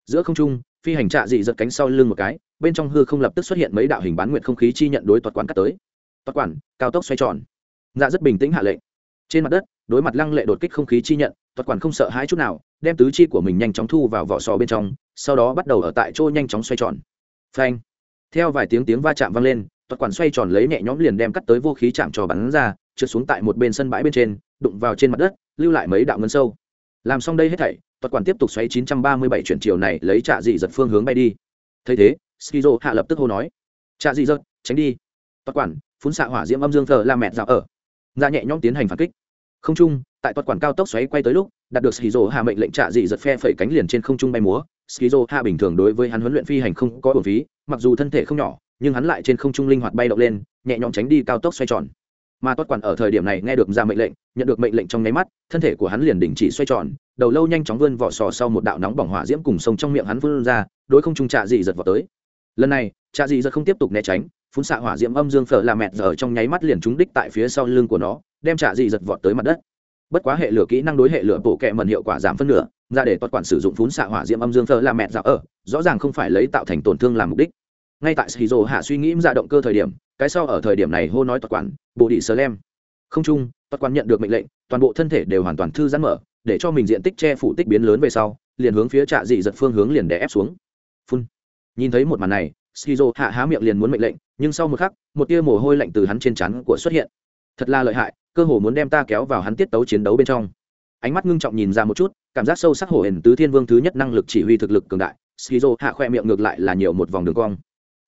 Giữa không trung, phi hành trạ dị giật cánh sau lưng một cái, bên trong hư không lập tức xuất hiện mấy đạo hình bán nguyện không khí chi nhận đối toạt quán cắt tới toát quản, cao tốc xoay tròn. Dạ rất bình tĩnh hạ lệnh. Trên mặt đất, đối mặt lăng lệ đột kích không khí chi nhận, toát quản không sợ hãi chút nào, đem tứ chi của mình nhanh chóng thu vào vỏ sò bên trong, sau đó bắt đầu ở tại chỗ nhanh chóng xoay tròn. Phanh. Theo vài tiếng tiếng va chạm vang lên, toát quản xoay tròn lấy nhẹ nhõm liền đem cắt tới vô khí chạm trò bắn ra, trượt xuống tại một bên sân bãi bên trên, đụng vào trên mặt đất, lưu lại mấy đạo ngân sâu. Làm xong đây hết thảy, toát quản tiếp tục xoay 937 chuyển chiều này lấy trạ dị giật phương hướng bay đi. Thấy thế, skizo hạ lập tức hô nói, trạ dị giật, tránh đi. Toát quản phun xạ hỏa diễm âm dương thờ la mẹt dạo ở. Ra nhẹ nhõm tiến hành phản kích. Không trung, tại toàn quản cao tốc xoáy quay tới lúc, đạt được skizo hạ mệnh lệnh trạ dị giật phe phẩy cánh liền trên không trung bay múa. Skizo hạ bình thường đối với hắn huấn luyện phi hành không có bổn phí, mặc dù thân thể không nhỏ, nhưng hắn lại trên không trung linh hoạt bay động lên, nhẹ nhõm tránh đi cao tốc xoay tròn. Mà toát quản ở thời điểm này nghe được ra mệnh lệnh, nhận được mệnh lệnh trong nháy mắt, thân thể của hắn liền đình chỉ xoay tròn, đầu lâu nhanh chóng vươn vỏ sò sau một đạo nóng bỏng hỏa diễm cùng sông trong miệng hắn vươn ra, đối không trung trạ dị giật vào tới. Lần này trạ dị giật không tiếp tục né tránh phun xạ hỏa diễm âm dương phở là mẹt giờ trong nháy mắt liền trúng đích tại phía sau lưng của nó, đem trả dị giật vọt tới mặt đất. Bất quá hệ lửa kỹ năng đối hệ lửa bổ kẹ mần hiệu quả giảm phân nửa, ra để toàn quản sử dụng phun xạ hỏa diễm âm dương phở là mẹt dạo ở, rõ ràng không phải lấy tạo thành tổn thương làm mục đích. Ngay tại shizu hạ suy nghĩ ra động cơ thời điểm, cái sau ở thời điểm này hô nói toàn quản bộ đi sơ lem không chung, toàn quản nhận được mệnh lệnh, toàn bộ thân thể đều hoàn toàn thư giãn mở, để cho mình diện tích che phủ tích biến lớn về sau, liền hướng phía trạ dị giật phương hướng liền đè ép xuống. Phun. Nhìn thấy một màn này skizo hạ há miệng liền muốn mệnh lệnh nhưng sau một khắc, một tia mồ hôi lạnh từ hắn trên chắn của xuất hiện. Thật là lợi hại, cơ hồ muốn đem ta kéo vào hắn tiết tấu chiến đấu bên trong. Ánh mắt ngưng trọng nhìn ra một chút, cảm giác sâu sắc hổ hển tứ thiên vương thứ nhất năng lực chỉ huy thực lực cường đại, skizo hạ khoe miệng ngược lại là nhiều một vòng đường cong.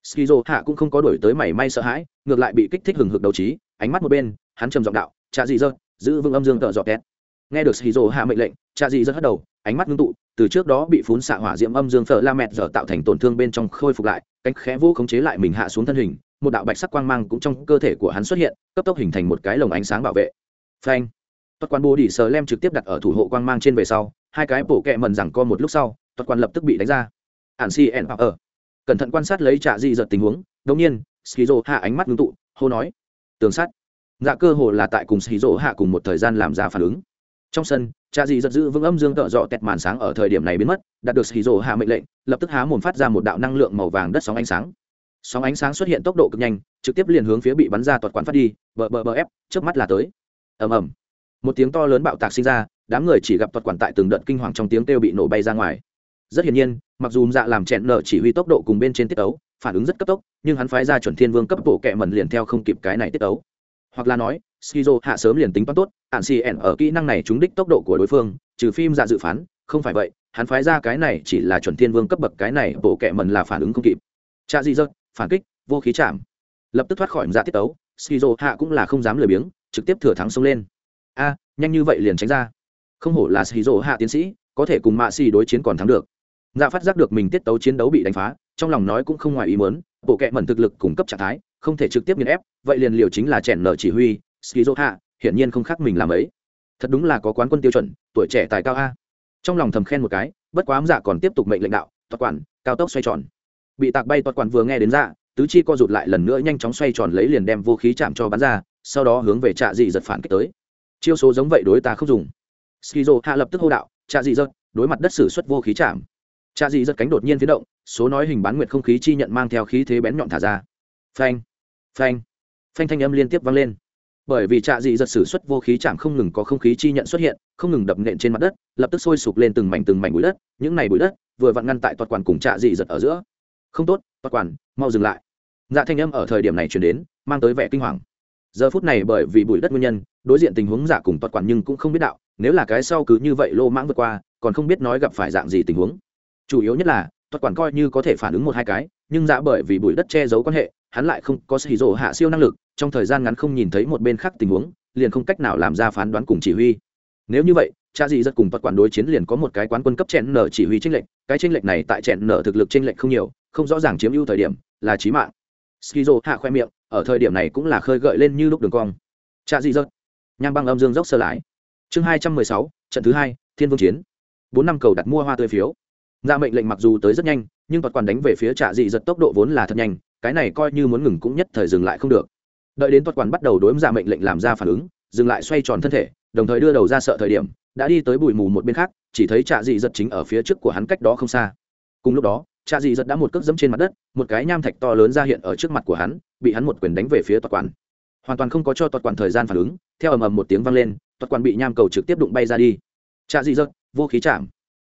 Skizo hạ cũng không có đổi tới mảy may sợ hãi, ngược lại bị kích thích hừng hực đầu trí, ánh mắt một bên, hắn trầm giọng đạo cha dị dơ, giữ vững âm dương tợ dọ két nghe được skizo hạ mệnh lệnh cha dị dơ hất đầu ánh mắt ngưng tụ, từ trước đó bị phún xạ hỏa diễm âm dương phở la mẹt giờ tạo thành tổn thương bên trong khôi phục lại, cánh khẽ vô khống chế lại mình hạ xuống thân hình, một đạo bạch sắc quang mang cũng trong cơ thể của hắn xuất hiện, cấp tốc hình thành một cái lồng ánh sáng bảo vệ. Phanh! Toát quan bố đỉ sờ lem trực tiếp đặt ở thủ hộ quang mang trên về sau, hai cái bổ kẹ mần rằng co một lúc sau, toát quan lập tức bị đánh ra. Ản si ẩn ở. Cẩn thận quan sát lấy trạ di giật tình huống đống nhiên, skizo hạ ánh mắt ngưng tụ, hô nói. Tường sắt. Dạ cơ hồ là tại cùng skizo hạ cùng một thời gian làm ra phản ứng. Trong sân cha di giật giữ vững âm dương tợ dọ tẹt màn sáng ở thời điểm này biến mất, đạt được skizo hạ mệnh lệnh, lập tức há mồm phát ra một đạo năng lượng màu vàng đất sóng ánh sáng. Sóng ánh sáng xuất hiện tốc độ cực nhanh, trực tiếp liền hướng phía bị bắn ra toàn quán phát đi, bờ bờ bờ ép trước mắt là tới. Ầm ầm. Một tiếng to lớn bạo tạc sinh ra, đám người chỉ gặp toàn quản tại từng đợt kinh hoàng trong tiếng kêu bị nổ bay ra ngoài. Rất hiển nhiên, mặc dù dạ làm chẹn nợ chỉ huy tốc độ cùng bên trên tiết ấu phản ứng rất cấp tốc, nhưng hắn phái ra chuẩn thiên vương cấp bộ kẹ mần liền theo không kịp cái này tiết ấu hoặc là nói skizo hạ sớm liền tính toán tốt ạn xì ẻn ở kỹ năng này trúng đích tốc độ của đối phương trừ phim dạ dự phán không phải vậy hắn phái ra cái này chỉ là chuẩn thiên vương cấp bậc cái này bộ kẹ mần là phản ứng không kịp. Cha di dơ phản kích vô khí chạm. Lập tức thoát khỏi dạ tiết tấu, skizo hạ cũng là không dám lười biếng trực tiếp thừa thắng xông lên. A nhanh như vậy liền tránh ra. Không hổ là skizo hạ tiến sĩ có thể cùng mạ xì đối chiến còn thắng được. Dạ phát giác được mình tiết tấu chiến đấu bị đánh phá trong lòng nói cũng không ngoài ý muốn bộ kệ mẩn thực lực cung cấp trạng thái không thể trực tiếp nghiền ép vậy liền liều chính là chèn nở chỉ huy skizo hạ hiển nhiên không khác mình làm ấy thật đúng là có quán quân tiêu chuẩn, tuổi trẻ tài cao a. Trong lòng thầm khen một cái, bất quá ám dạ còn tiếp tục mệnh lệnh đạo toát quản, cao tốc xoay tròn. Bị tạc bay toát quản vừa nghe đến dạ tứ chi co rụt lại lần nữa nhanh chóng xoay tròn lấy liền đem vô khí chạm cho bắn ra, sau đó hướng về trạ dị giật phản kích tới. Chiêu số giống vậy đối ta không dùng. Skizo hạ lập tức hô đạo, trạ dị giật, đối mặt đất sử xuất vô khí chạm. Trạ dị giật cánh đột nhiên biến động, số nói hình bán nguyệt không khí chi nhận mang theo khí thế bén nhọn thả ra. Phanh phanh phanh thanh âm liên tiếp vang lên bởi vì trạ dị giật sử xuất vô khí chạm không ngừng có không khí chi nhận xuất hiện, không ngừng đập nện trên mặt đất, lập tức sôi sục lên từng mảnh từng mảnh bụi đất, những này bụi đất vừa vặn ngăn tại toạt quản cùng trạ dị giật ở giữa. Không tốt, toạt quản mau dừng lại. Dạ thanh âm ở thời điểm này chuyển đến, mang tới vẻ kinh hoàng. Giờ phút này bởi vì bụi đất nguyên nhân, đối diện tình huống giả cùng toạt quản nhưng cũng không biết đạo, nếu là cái sau cứ như vậy lô mãng vượt qua, còn không biết nói gặp phải dạng gì tình huống. Chủ yếu nhất là, toạt quản coi như có thể phản ứng một hai cái, nhưng dạ bởi vì bụi đất che giấu quan hệ hắn lại không có xì rổ hạ siêu năng lực, trong thời gian ngắn không nhìn thấy một bên khác tình huống, liền không cách nào làm ra phán đoán cùng chỉ huy. Nếu như vậy, cha dì rất cùng toạt quản đối chiến liền có một cái quán quân cấp chèn nở chỉ huy tranh lệnh cái tranh lệnh này tại chèn nở thực lực tranh lệnh không nhiều, không rõ ràng chiếm ưu thời điểm, là trí mạng. Skizo hạ khoe miệng, ở thời điểm này cũng là khơi gợi lên như lúc đường cong. Cha dì rất nhang băng âm dương dốc sơ lái chương hai trăm mười sáu, trận thứ hai, thiên vương chiến. Bốn năm cầu đặt mua hoa tươi phiếu. Ra mệnh lệnh mặc dù tới rất nhanh, nhưng toàn quản đánh về phía trạ dị giật tốc độ vốn là thật nhanh cái này coi như muốn ngừng cũng nhất thời dừng lại không được. Đợi đến toàn quản bắt đầu đối ra mệnh lệnh làm ra phản ứng, dừng lại xoay tròn thân thể, đồng thời đưa đầu ra sợ thời điểm, đã đi tới bụi mù một bên khác, chỉ thấy trạ dị giật chính ở phía trước của hắn cách đó không xa. Cùng lúc đó, trạ dị giật đã một cước dẫm trên mặt đất, một cái nham thạch to lớn ra hiện ở trước mặt của hắn, bị hắn một quyền đánh về phía toạt quản. Hoàn toàn không có cho toạt quản thời gian phản ứng, theo ầm ầm một tiếng vang lên toạt quản bị nham cầu trực tiếp đụng bay ra đi. Trạ dị giật, vô khí chạm.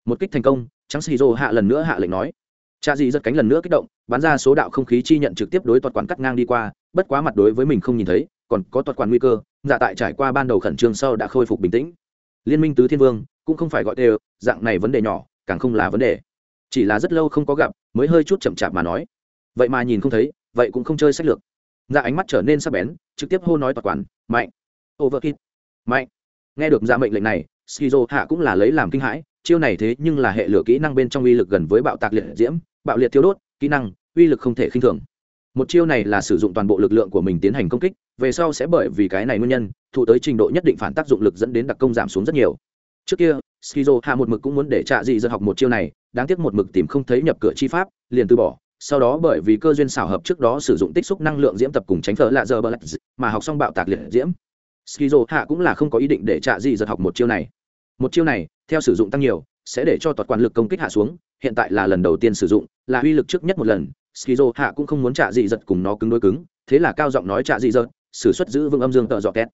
Một kích thành công trắng xì rô hạ lần nữa hạ lệnh nói cha dị giật cánh lần nữa kích động, bắn ra số đạo không khí chi nhận trực tiếp đối toạt quản cắt ngang đi qua, bất quá mặt đối với mình không nhìn thấy, còn có toạt quản nguy cơ dạ tại trải qua ban đầu khẩn trương sau đã khôi phục bình tĩnh. Liên minh tứ thiên vương, cũng không phải gọi đều, dạng này vấn đề nhỏ, càng không là vấn đề. Chỉ là rất lâu không có gặp, mới hơi chút chậm chạp mà nói. Vậy mà nhìn không thấy, vậy cũng không chơi sách lược. Dạ ánh mắt trở nên sắc bén, trực tiếp hô nói toạt quản mạnh. Overkit mạnh. Nghe được dạ mệnh lệnh này, skizo hạ cũng là lấy làm kinh hãi chiêu này thế nhưng là hệ lửa kỹ năng bên trong uy lực gần với bạo tạc liệt diễm, bạo liệt thiếu đốt, kỹ năng, uy lực không thể khinh thường. Một chiêu này là sử dụng toàn bộ lực lượng của mình tiến hành công kích, về sau sẽ bởi vì cái này nguyên nhân, thụ tới trình độ nhất định phản tác dụng lực dẫn đến đặc công giảm xuống rất nhiều. Trước kia, skizo hạ một mực cũng muốn để trạ dị dân học một chiêu này, đáng tiếc một mực tìm không thấy nhập cửa chi pháp, liền từ bỏ. Sau đó bởi vì cơ duyên xảo hợp trước đó sử dụng tích xúc năng lượng diễm tập cùng tránh phở lạ giờ bờ lạch mà học xong bạo tạc liệt diễm. Skizo hạ cũng là không có ý định để trạ dị dân học một chiêu này một chiêu này, theo sử dụng tăng nhiều, sẽ để cho toàn quản lực công kích hạ xuống, hiện tại là lần đầu tiên sử dụng, là uy lực trước nhất một lần, skizo hạ cũng không muốn trả dị giật cùng nó cứng đối cứng, thế là cao giọng nói trả dị giật, sử xuất giữ vững âm dương tợ dọ két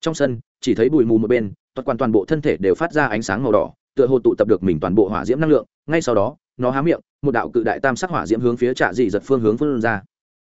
trong sân, chỉ thấy bụi mù một bên, toàn quan toàn bộ thân thể đều phát ra ánh sáng màu đỏ, tựa hồ tụ tập được mình toàn bộ hỏa diễm năng lượng, ngay sau đó, nó há miệng, một đạo cự đại tam sắc hỏa diễm hướng phía trạ dị giật phương hướng phương ra.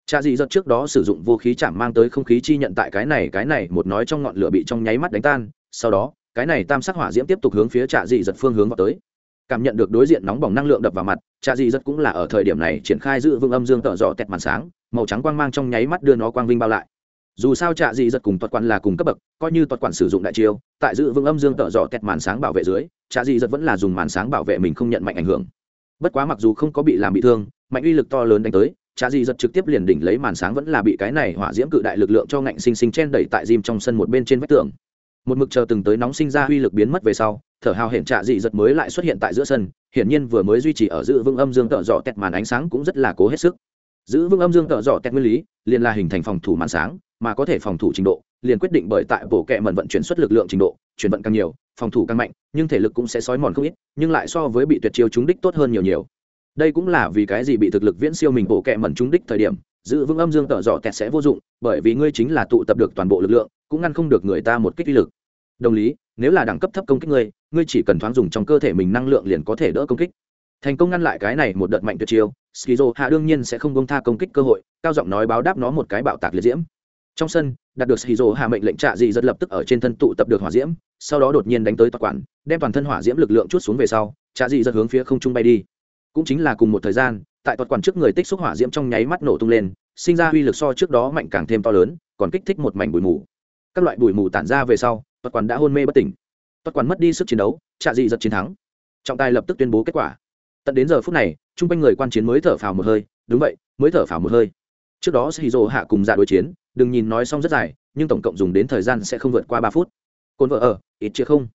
Trạ dị giật trước đó sử dụng vũ khí chạm mang tới không khí chi nhận tại cái này cái này, một nói trong ngọn lửa bị trong nháy mắt đánh tan, sau đó cái này tam sắc hỏa diễm tiếp tục hướng phía trạ dị giật phương hướng vào tới. Cảm nhận được đối diện nóng bỏng năng lượng đập vào mặt, trạ dị giật cũng là ở thời điểm này triển khai giữ vương âm dương tợ dọ tẹt màn sáng, màu trắng quang mang trong nháy mắt đưa nó quang vinh bao lại. Dù sao trạ dị giật cùng toàn quản là cùng cấp bậc, coi như toàn quản sử dụng đại chiêu, tại giữ vương âm dương tợ dọ tẹt màn sáng bảo vệ dưới, trạ dị giật vẫn là dùng màn sáng bảo vệ mình không nhận mạnh ảnh hưởng. Bất quá mặc dù không có bị làm bị thương, mạnh uy lực to lớn đánh tới, trạ dị giật trực tiếp liền đỉnh lấy màn sáng vẫn là bị cái này hỏa diễm cự đại lực lượng cho ngạnh sinh sinh chen đẩy tại diêm trong sân một bên trên vách tường một mực chờ từng tới nóng sinh ra uy lực biến mất về sau, thở hào hển trạ dị giật mới lại xuất hiện tại giữa sân, hiển nhiên vừa mới duy trì ở giữ vững âm dương tợ dọ tẹt màn ánh sáng cũng rất là cố hết sức. Giữ vững âm dương tợ dọ tẹt nguyên lý, liền là hình thành phòng thủ màn sáng, mà có thể phòng thủ trình độ, liền quyết định bởi tại bộ kệ mẩn vận chuyển xuất lực lượng trình độ, chuyển vận càng nhiều, phòng thủ càng mạnh, nhưng thể lực cũng sẽ sói mòn không ít, nhưng lại so với bị tuyệt chiêu trúng đích tốt hơn nhiều nhiều. Đây cũng là vì cái gì bị thực lực viễn siêu mình bộ kệ mẩn trúng đích thời điểm giữ vững âm dương tợ dọ tẹt sẽ vô dụng, bởi vì ngươi chính là tụ tập được toàn bộ lực lượng, cũng ngăn không được người ta một kích uy lực. Đồng lý, nếu là đẳng cấp thấp công kích ngươi ngươi chỉ cần thoáng dùng trong cơ thể mình năng lượng liền có thể đỡ công kích. Thành công ngăn lại cái này một đợt mạnh tuyệt chiêu, skizo hạ đương nhiên sẽ không bông tha công kích cơ hội, cao giọng nói báo đáp nó một cái bạo tạc liệt diễm. Trong sân, đạt được skizo hạ mệnh lệnh trạ dị rất lập tức ở trên thân tụ tập được hỏa diễm, sau đó đột nhiên đánh tới toàn quản, đem toàn thân hỏa diễm lực lượng chút xuống về sau, trạ dị rất hướng phía không trung bay đi cũng chính là cùng một thời gian, tại toàn quản trước người tích xúc hỏa diễm trong nháy mắt nổ tung lên, sinh ra uy lực so trước đó mạnh càng thêm to lớn, còn kích thích một mảnh bụi mù. Các loại bụi mù tản ra về sau toàn quản đã hôn mê bất tỉnh. Toàn quản mất đi sức chiến đấu, trạ dị giật chiến thắng. Trọng tài lập tức tuyên bố kết quả. Tận đến giờ phút này, chung quanh người quan chiến mới thở phào một hơi, đúng vậy, mới thở phào một hơi. Trước đó shizu hạ cùng dạ đối chiến, đừng nhìn nói xong rất dài, nhưng tổng cộng dùng đến thời gian sẽ không vượt qua ba phút. Cồn vợ ở, ít chưa không?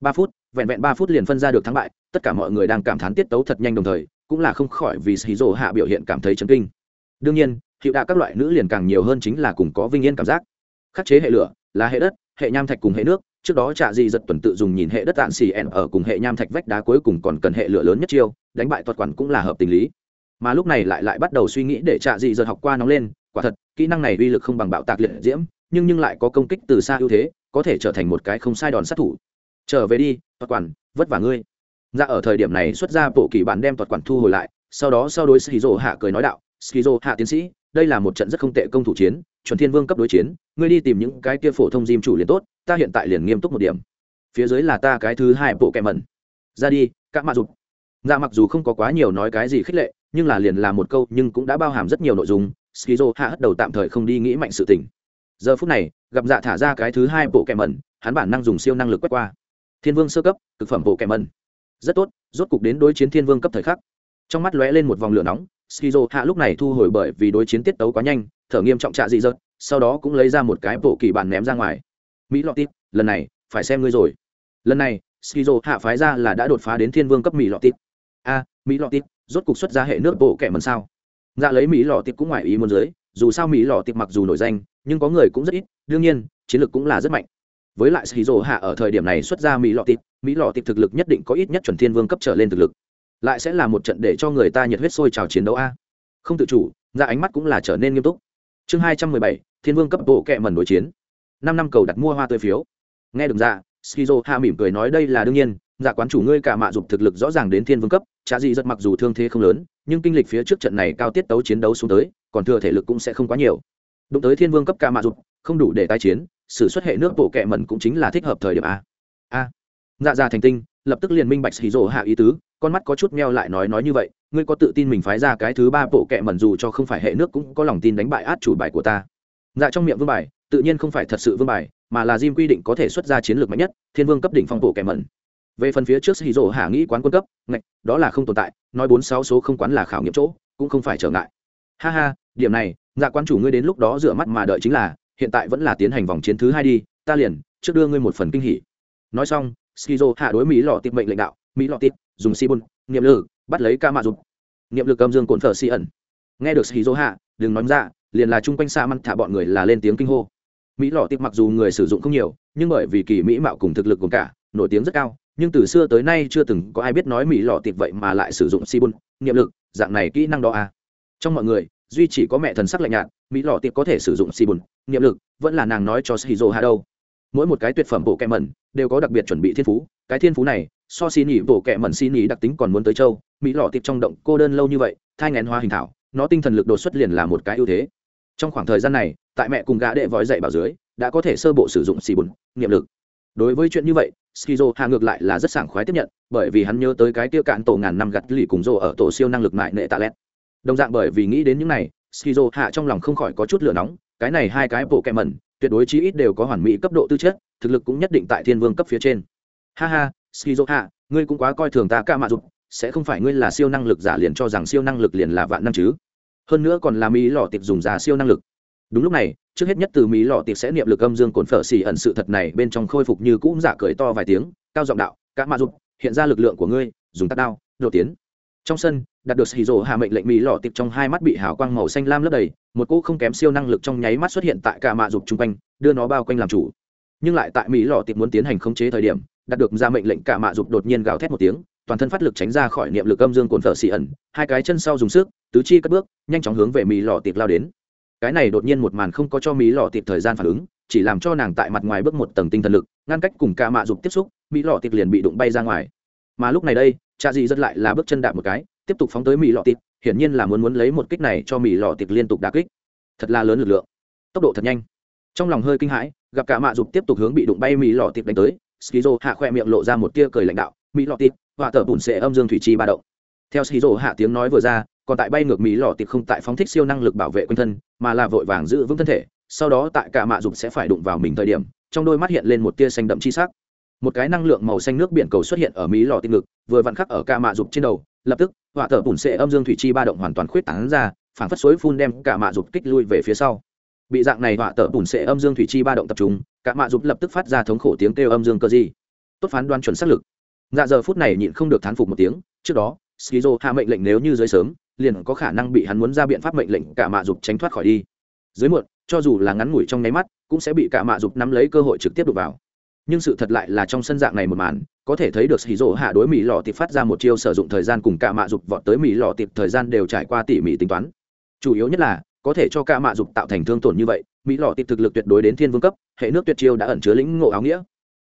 Ba phút vẹn vẹn ba phút liền phân ra được thắng bại, tất cả mọi người đang cảm thán tiết tấu thật nhanh đồng thời, cũng là không khỏi vì shizu hạ biểu hiện cảm thấy chấn kinh. Đương nhiên, hiệu đạ các loại nữ liền càng nhiều hơn chính là cùng có vinh yên cảm giác. Khắc chế hệ lửa, là hệ đất, hệ nham thạch cùng hệ nước, trước đó trạ dị giật tuần tự dùng nhìn hệ đất tạn xì ẻn ở cùng hệ nham thạch vách đá cuối cùng còn cần hệ lửa lớn nhất chiêu, đánh bại toạt quản cũng là hợp tình lý. Mà lúc này lại lại bắt đầu suy nghĩ để trạ dị giật học qua nóng lên, quả thật, kỹ năng này uy lực không bằng bạo tạc liệt diễm, nhưng nhưng lại có công kích từ xa ưu thế, có thể trở thành một cái không sai đòn sát thủ trở về đi toạt quản, vất vả ngươi. Ra dạ ở thời điểm này xuất ra bộ kỳ bản đem toạt quản thu hồi lại, sau đó sau đối skizo hạ cười nói đạo, skizo hạ tiến sĩ, đây là một trận rất không tệ công thủ chiến, chuẩn thiên vương cấp đối chiến, ngươi đi tìm những cái kia phổ thông diêm chủ liền tốt, ta hiện tại liền nghiêm túc một điểm. Phía dưới là ta cái thứ hai bộ kẹ mẩn. Ra đi các mạ dục. Dạ mặc dù không có quá nhiều nói cái gì khích lệ, nhưng là liền là một câu, nhưng cũng đã bao hàm rất nhiều nội dung, skizo hạ hất đầu tạm thời không đi nghĩ mạnh sự tình. Giờ phút này, gặp dạ thả ra cái thứ hai bộ kẹ mẩn, hắn bản năng dùng siêu năng lực quét qua thiên vương sơ cấp thực phẩm bộ kèm ân rất tốt, rốt cục đến đối chiến thiên vương cấp thời khắc. Trong mắt lóe lên một vòng lửa nóng, skizo hạ lúc này thu hồi bởi vì đối chiến tiết tấu quá nhanh, thở nghiêm trọng trạ dị dợt, sau đó cũng lấy ra một cái bộ kỳ bản ném ra ngoài. Mỹ lọt tít, lần này, phải xem ngươi rồi. Lần này, skizo hạ phái ra là đã đột phá đến thiên vương cấp mỹ lọt tít. A, mỹ lọt tít, rốt cục xuất ra hệ nước bộ kẻ mần sao? Dạ lấy mỹ lọt tít cũng ngoài ý muốn dưới, dù sao mỹ lọt tít mặc dù nổi danh, nhưng có người cũng rất ít, đương nhiên, chiến lược cũng là rất mạnh với lại skizo hạ ở thời điểm này xuất ra mỹ lọ tịt, mỹ lọ tịt thực lực nhất định có ít nhất chuẩn thiên vương cấp trở lên thực lực. Lại sẽ là một trận để cho người ta nhiệt huyết sôi trào chiến đấu a. Không tự chủ ra ánh mắt cũng là trở nên nghiêm túc. Chương hai trăm mười bảy thiên vương cấp bộ kệ mẩn đối chiến. Năm năm cầu đặt mua hoa tươi phiếu. Nghe được dạ, ra skizo hạ mỉm cười nói đây là đương nhiên dạ quán chủ ngươi cả mạ dục thực lực rõ ràng đến thiên vương cấp trả gì rất mặc dù thương thế không lớn nhưng kinh lịch phía trước trận này cao tiết tấu chiến đấu xuống tới còn thừa thể lực cũng sẽ không quá nhiều. Đụng tới thiên vương cấp cả mạ dục không đủ để tái chiến sự xuất hệ nước bộ kệ mẩn cũng chính là thích hợp thời điểm a a dạ dạ thành tinh lập tức liền minh bạch xì rổ hạ ý tứ con mắt có chút meo lại nói nói như vậy ngươi có tự tin mình phái ra cái thứ ba bộ kệ mẩn dù cho không phải hệ nước cũng có lòng tin đánh bại át chủ bài của ta dạ trong miệng vương bài tự nhiên không phải thật sự vương bài mà là Jim quy định có thể xuất ra chiến lược mạnh nhất, Thiên Vương cấp đỉnh phong bộ kẻ mẩn. Về phần phía trước Hiro Hạ nghĩ quán quân cấp, ngạch, đó là không tồn tại, nói bốn sáu số không quán là khảo nghiệm chỗ, cũng không phải trở ngại. Ha ha, điểm này, dạ quan chủ ngươi đến lúc đó rửa mắt mà đợi chính là, hiện tại vẫn là tiến hành vòng chiến thứ hai đi, ta liền trước đưa ngươi một phần kinh hỉ. Nói xong, Skizo hạ đối Mỹ lọ tiệp mệnh lệnh đạo, Mỹ lọ tiệp, dùng Sibun, niệm lực, bắt lấy ca mạ dục. Niệm lực âm dương cồn phở si ẩn. Nghe được Skizo hạ, đừng nói ra, liền là chung quanh xa măn thả bọn người là lên tiếng kinh hô mỹ lọ tiệp mặc dù người sử dụng không nhiều nhưng bởi vì kỳ mỹ mạo cùng thực lực cùng cả nổi tiếng rất cao nhưng từ xưa tới nay chưa từng có ai biết nói mỹ lọ tiệp vậy mà lại sử dụng si bun niệm lực dạng này kỹ năng đó à. trong mọi người duy chỉ có mẹ thần sắc lạnh nhạt, mỹ lọ tiệp có thể sử dụng si bùn, niệm lực, vẫn là nàng nói cho shizu hà đâu. Mỗi một cái tuyệt phẩm bộ kẹ mẩn đều có đặc biệt chuẩn bị thiên phú, cái thiên phú này, so xì nhỉ bộ kẹ mẩn xì nhỉ đặc tính còn muốn tới châu, mỹ lọ tiệp trong động cô đơn lâu như vậy, thai ngén hoa hình thảo, nó tinh thần lực đột xuất liền là một cái ưu thế. Trong khoảng thời gian này, tại mẹ cùng gã đệ vói dậy bảo dưới, đã có thể sơ bộ sử dụng xì bùn, niệm lực. Đối với chuyện như vậy skizo hạ ngược lại là rất sảng khoái tiếp nhận, bởi vì hắn nhớ tới cái tiêu cạn tổ ngàn năm gặt lì cùng rô ở tổ siêu năng lực mại nệ tạ lét đồng dạng bởi vì nghĩ đến những này, skizo hạ trong lòng không khỏi có chút lửa nóng, cái này hai cái bộ kẹ mẩn, tuyệt đối chí ít đều có hoàn mỹ cấp độ tư chất, thực lực cũng nhất định tại thiên vương cấp phía trên. Ha ha, skizo hạ, ngươi cũng quá coi thường ta ca mạ dục, sẽ không phải ngươi là siêu năng lực giả liền cho rằng siêu năng lực liền là vạn năm chứ? Hơn nữa còn là mỹ lò tiệp dùng giả siêu năng lực. Đúng lúc này, trước hết nhất từ mỹ lò tiệp sẽ niệm lực âm dương cồn phở xỉ ẩn sự thật này bên trong khôi phục như cũng giả cười to vài tiếng, cao giọng đạo ca mạ dục, hiện ra lực lượng của ngươi, dùng tát đao, đột tiến trong sân, đạt được hì rỗ hạ mệnh lệnh mỹ lò tiệp trong hai mắt bị hào quang màu xanh lam lấp đầy, một cỗ không kém siêu năng lực trong nháy mắt xuất hiện tại cả mạ dục chung quanh, đưa nó bao quanh làm chủ. Nhưng lại tại mỹ lò tiệp muốn tiến hành khống chế thời điểm, đạt được ra mệnh lệnh cả mạ dục đột nhiên gào thét một tiếng, toàn thân phát lực tránh ra khỏi niệm lực âm dương cồn phở xì ẩn, hai cái chân sau dùng sức, tứ chi cất bước, nhanh chóng hướng về mỹ lò tiệp lao đến. Cái này đột nhiên một màn không có cho mỹ lò tiệp thời gian phản ứng, chỉ làm cho nàng tại mặt ngoài bước một tầng tinh thần lực, ngăn cách cùng cả mạ dục tiếp xúc mỹ lò tiệp liền bị đụng bay ra ngoài. Mà lúc này đây cha dị rất lại là bước chân đạp một cái tiếp tục phóng tới mỹ lọ tịt, hiển nhiên là muốn muốn lấy một kích này cho mỹ lọ tịt liên tục đà kích. Thật là lớn lực lượng. Tốc độ thật nhanh. Trong lòng hơi kinh hãi gặp cả mạ dục tiếp tục hướng bị đụng bay mỹ lọ tịt đánh tới skizo hạ khoe miệng lộ ra một tia cười lãnh đạo mỹ lọ tịt và tờ bùn sẽ âm dương thủy chi ba động. Theo skizo hạ tiếng nói vừa ra còn tại bay ngược mỹ lọ tịt không tại phóng thích siêu năng lực bảo vệ quanh thân mà là vội vàng giữ vững thân thể sau đó tại cả mạ dục sẽ phải đụng vào mình thời điểm trong đôi mắt hiện lên một tia xanh đậm chi sắc. Một cái năng lượng màu xanh nước biển cầu xuất hiện ở mỹ lọ tịt ngực vừa vặn khắc ở ca mạ dục trên đầu, lập tức, họa thợ bùn sệ âm dương thủy chi ba động hoàn toàn khuyết tán ra phản phất suối phun đem cả mạ dục kích lui về phía sau. Bị dạng này họa thợ bùn sệ âm dương thủy chi ba động tập trung, cả mạ dục lập tức phát ra thống khổ tiếng kêu âm dương cơ di. Tốt phán đoan chuẩn xác lực. Dạ giờ phút này nhịn không được thán phục một tiếng, trước đó, skizo hạ mệnh lệnh nếu như dưới sớm, liền có khả năng bị hắn muốn ra biện pháp mệnh lệnh cả mạ dục tránh thoát khỏi đi. Dưới muộn, cho dù là ngắn ngủi trong nháy mắt, cũng sẽ bị cả mạ dục nắm lấy cơ hội trực tiếp đục vào nhưng sự thật lại là trong sân dạng này một màn, có thể thấy được hì rỗ hạ đối mỹ lò tiệp phát ra một chiêu sử dụng thời gian cùng cả mạ dục vọt tới mỹ lò tiệp thời gian đều trải qua tỉ mỉ tính toán. Chủ yếu nhất là, có thể cho cả mạ dục tạo thành thương tổn như vậy mỹ lò tiệp thực lực tuyệt đối đến thiên vương cấp, hệ nước tuyệt chiêu đã ẩn chứa lĩnh ngộ áo nghĩa.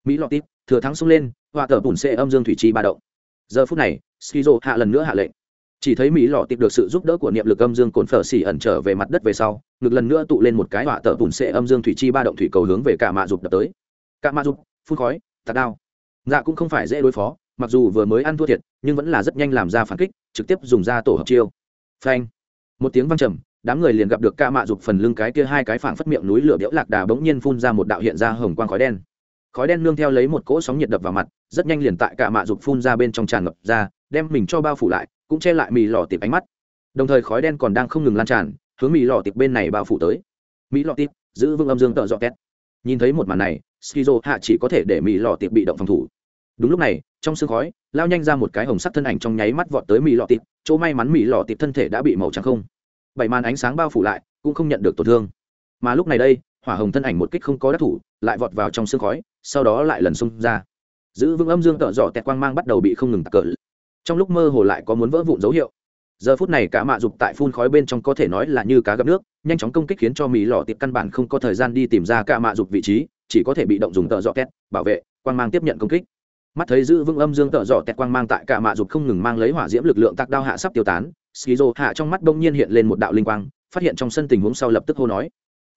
Mỹ lò tiệp, thừa thắng xông lên, hòa tờ bùn xê âm dương thủy chi ba động. Giờ phút này skizo hạ lần nữa hạ lệnh. Chỉ thấy mỹ lọ tiệp được sự giúp đỡ của niệm lực âm dương cồn phở xỉ ẩn trở về mặt đất về sau, ngực lần nữa tụ lên một cái họa tờ bùn xệ âm dương thủy chi ba động thủy cầu hướng về cả mạ dục đập tới cạ ma dục, phun khói, tạt đao. Dạ cũng không phải dễ đối phó, mặc dù vừa mới ăn thua thiệt, nhưng vẫn là rất nhanh làm ra phản kích, trực tiếp dùng ra tổ hợp chiêu. Phanh. Một tiếng văng trầm, đám người liền gặp được ca mạ dục phần lưng cái kia hai cái phảng phất miệng núi lửa đẽo lạc đà bỗng nhiên phun ra một đạo hiện ra hồng quang khói đen. Khói đen nương theo lấy một cỗ sóng nhiệt đập vào mặt, rất nhanh liền tại cả mạ dục phun ra bên trong tràn ngập ra, đem mình cho bao phủ lại, cũng che lại mì lò tiệp ánh mắt. Đồng thời khói đen còn đang không ngừng lan tràn, hướng mì lò tiệp bên này bao phủ tới. Mỹ lò tiệp giữ vững âm dương tợ dọ tét nhìn thấy một màn này, skizo hạ chỉ có thể để mì lò tiệp bị động phòng thủ. Đúng lúc này, trong sương khói, lao nhanh ra một cái hồng sắc thân ảnh trong nháy mắt vọt tới mì lò tiệp, chỗ may mắn mì lò tiệp thân thể đã bị màu trắng không. Bảy màn ánh sáng bao phủ lại, cũng không nhận được tổn thương. Mà lúc này đây, hỏa hồng thân ảnh một kích không có đắc thủ, lại vọt vào trong sương khói, sau đó lại lần xông ra. Giữ vững âm dương tợ dọ tẹt quang mang bắt đầu bị không ngừng tặc cỡ trong lúc mơ hồ lại có muốn vỡ vụn dấu hiệu giờ phút này cả mạ dục tại phun khói bên trong có thể nói là như cá gặp nước, nhanh chóng công kích khiến cho mỹ lò tiệp căn bản không có thời gian đi tìm ra cả mạ dục vị trí, chỉ có thể bị động dùng tợ dọ két bảo vệ, quang mang tiếp nhận công kích. Mắt thấy giữ vững âm dương tợ dọ tẹt quang mang tại cả mạ dục không ngừng mang lấy hỏa diễm lực lượng tạc đao hạ sắp tiêu tán, skizo hạ trong mắt đông nhiên hiện lên một đạo linh quang, phát hiện trong sân tình huống sau lập tức hô nói.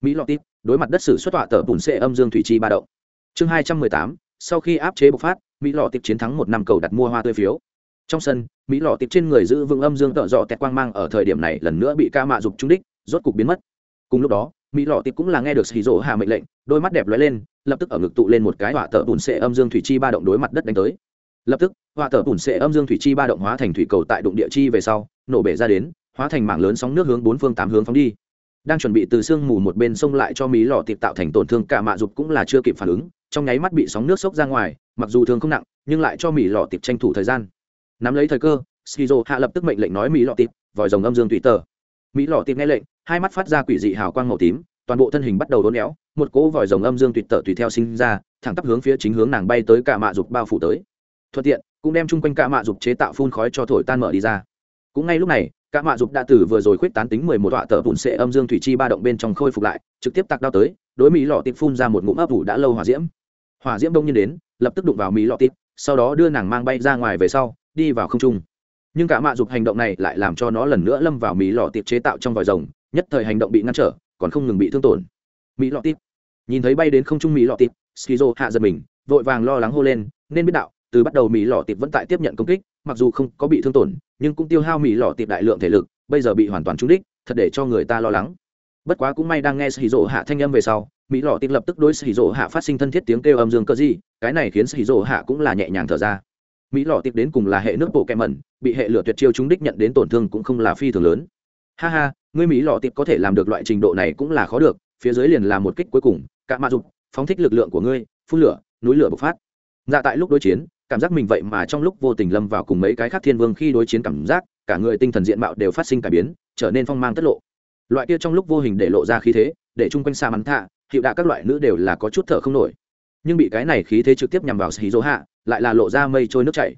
Mỹ lọ tít đối mặt đất sử xuất tọa tờ bùn xệ âm dương thủy chi ba động. Chương hai trăm mười tám, sau khi áp chế bộc phát mỹ lọ tít chiến thắng một năm cầu đặt mua hoa tươi phiếu trong sân, mỹ lọ tiệp trên người giữ vững âm dương tợ dọ tẹt quang mang ở thời điểm này lần nữa bị ca mạ dục trúng đích, rốt cục biến mất. Cùng lúc đó, mỹ lọ tiệp cũng là nghe được xì rỗ hạ mệnh lệnh, đôi mắt đẹp lóe lên, lập tức ở ngực tụ lên một cái họa tờ bùn xệ âm dương thủy chi ba động đối mặt đất đánh tới. Lập tức, họa tờ bùn xệ âm dương thủy chi ba động hóa thành thủy cầu tại đụng địa chi về sau, nổ bể ra đến, hóa thành mảng lớn sóng nước hướng bốn phương tám hướng phóng đi. Đang chuẩn bị từ sương mù một bên sông lại cho mỹ lò tiệp tạo thành tổn thương, cả mạ dục cũng là chưa kịp phản ứng, trong nháy mắt bị sóng nước sốc ra ngoài, mặc dù thương không nặng, nhưng lại cho mỹ lò tiệp tranh thủ thời gian nắm lấy thời cơ, skizo hạ lập tức mệnh lệnh nói mỹ lọ tịp, vòi rồng âm dương tùy tờ. Mỹ lọ tịp nghe lệnh, hai mắt phát ra quỷ dị hào quang màu tím, toàn bộ thân hình bắt đầu đốn éo, một cỗ vòi rồng âm dương tùy tờ tùy theo sinh ra, thẳng tắp hướng phía chính hướng nàng bay tới cả mạ dục bao phủ tới. Thuận tiện, cũng đem chung quanh cả mạ dục chế tạo phun khói cho thổi tan mở đi ra. Cũng ngay lúc này, cả mạ dục đã từ vừa rồi khuyết tán tính mười một tọa tờ bùn sệ âm dương thủy chi ba động bên trong khôi phục lại, trực tiếp tạc đao tới, đối mỹ lọ tịp phun ra một ngụm ấp ủ đã lâu hỏa diễm. Hỏa diễm đông nhiên đến, lập tức đụng vào mỹ lọ tịp, sau đó đưa nàng mang bay ra ngoài về sau đi vào không trung. Nhưng cả mạ dục hành động này lại làm cho nó lần nữa lâm vào mỹ lọ tiệp chế tạo trong vòi rồng, nhất thời hành động bị ngăn trở, còn không ngừng bị thương tổn. Mỹ lọ tiệp. Nhìn thấy bay đến không trung mỹ lọ tiệp, skizo hạ giật mình, vội vàng lo lắng hô lên, nên biết đạo, từ bắt đầu mỹ lọ tiệp vẫn tại tiếp nhận công kích, mặc dù không có bị thương tổn, nhưng cũng tiêu hao mỹ lọ tiệp đại lượng thể lực, bây giờ bị hoàn toàn trúng đích, thật để cho người ta lo lắng. Bất quá cũng may đang nghe sĩ dỗ hạ thanh âm về sau mỹ lọ tiệp lập tức đối sĩ dỗ hạ phát sinh thân thiết tiếng kêu âm dương cơ gì cái này khiến sĩ dỗ hạ cũng là nhẹ nhàng thở ra mỹ lò tiệp đến cùng là hệ nước bộ kẹm mẩn, bị hệ lửa tuyệt chiêu trúng đích nhận đến tổn thương cũng không là phi thường lớn. Ha ha, ngươi mỹ lò tiệp có thể làm được loại trình độ này cũng là khó được, phía dưới liền là một kích cuối cùng cạ mạ dục, phóng thích lực lượng của ngươi, phun lửa, núi lửa bộc phát. Dạ tại lúc đối chiến, cảm giác mình vậy mà trong lúc vô tình lâm vào cùng mấy cái khác thiên vương khi đối chiến cảm giác, cả người tinh thần diện mạo đều phát sinh cải biến, trở nên phong mang tất lộ. Loại kia trong lúc vô hình để lộ ra khí thế, để chung quanh xa mắn thạ, hiệu đạ các loại nữ đều là có chút thở không nổi nhưng bị cái này khí thế trực tiếp nhằm vào xì dỗ hạ, lại là lộ ra mây trôi nước chảy.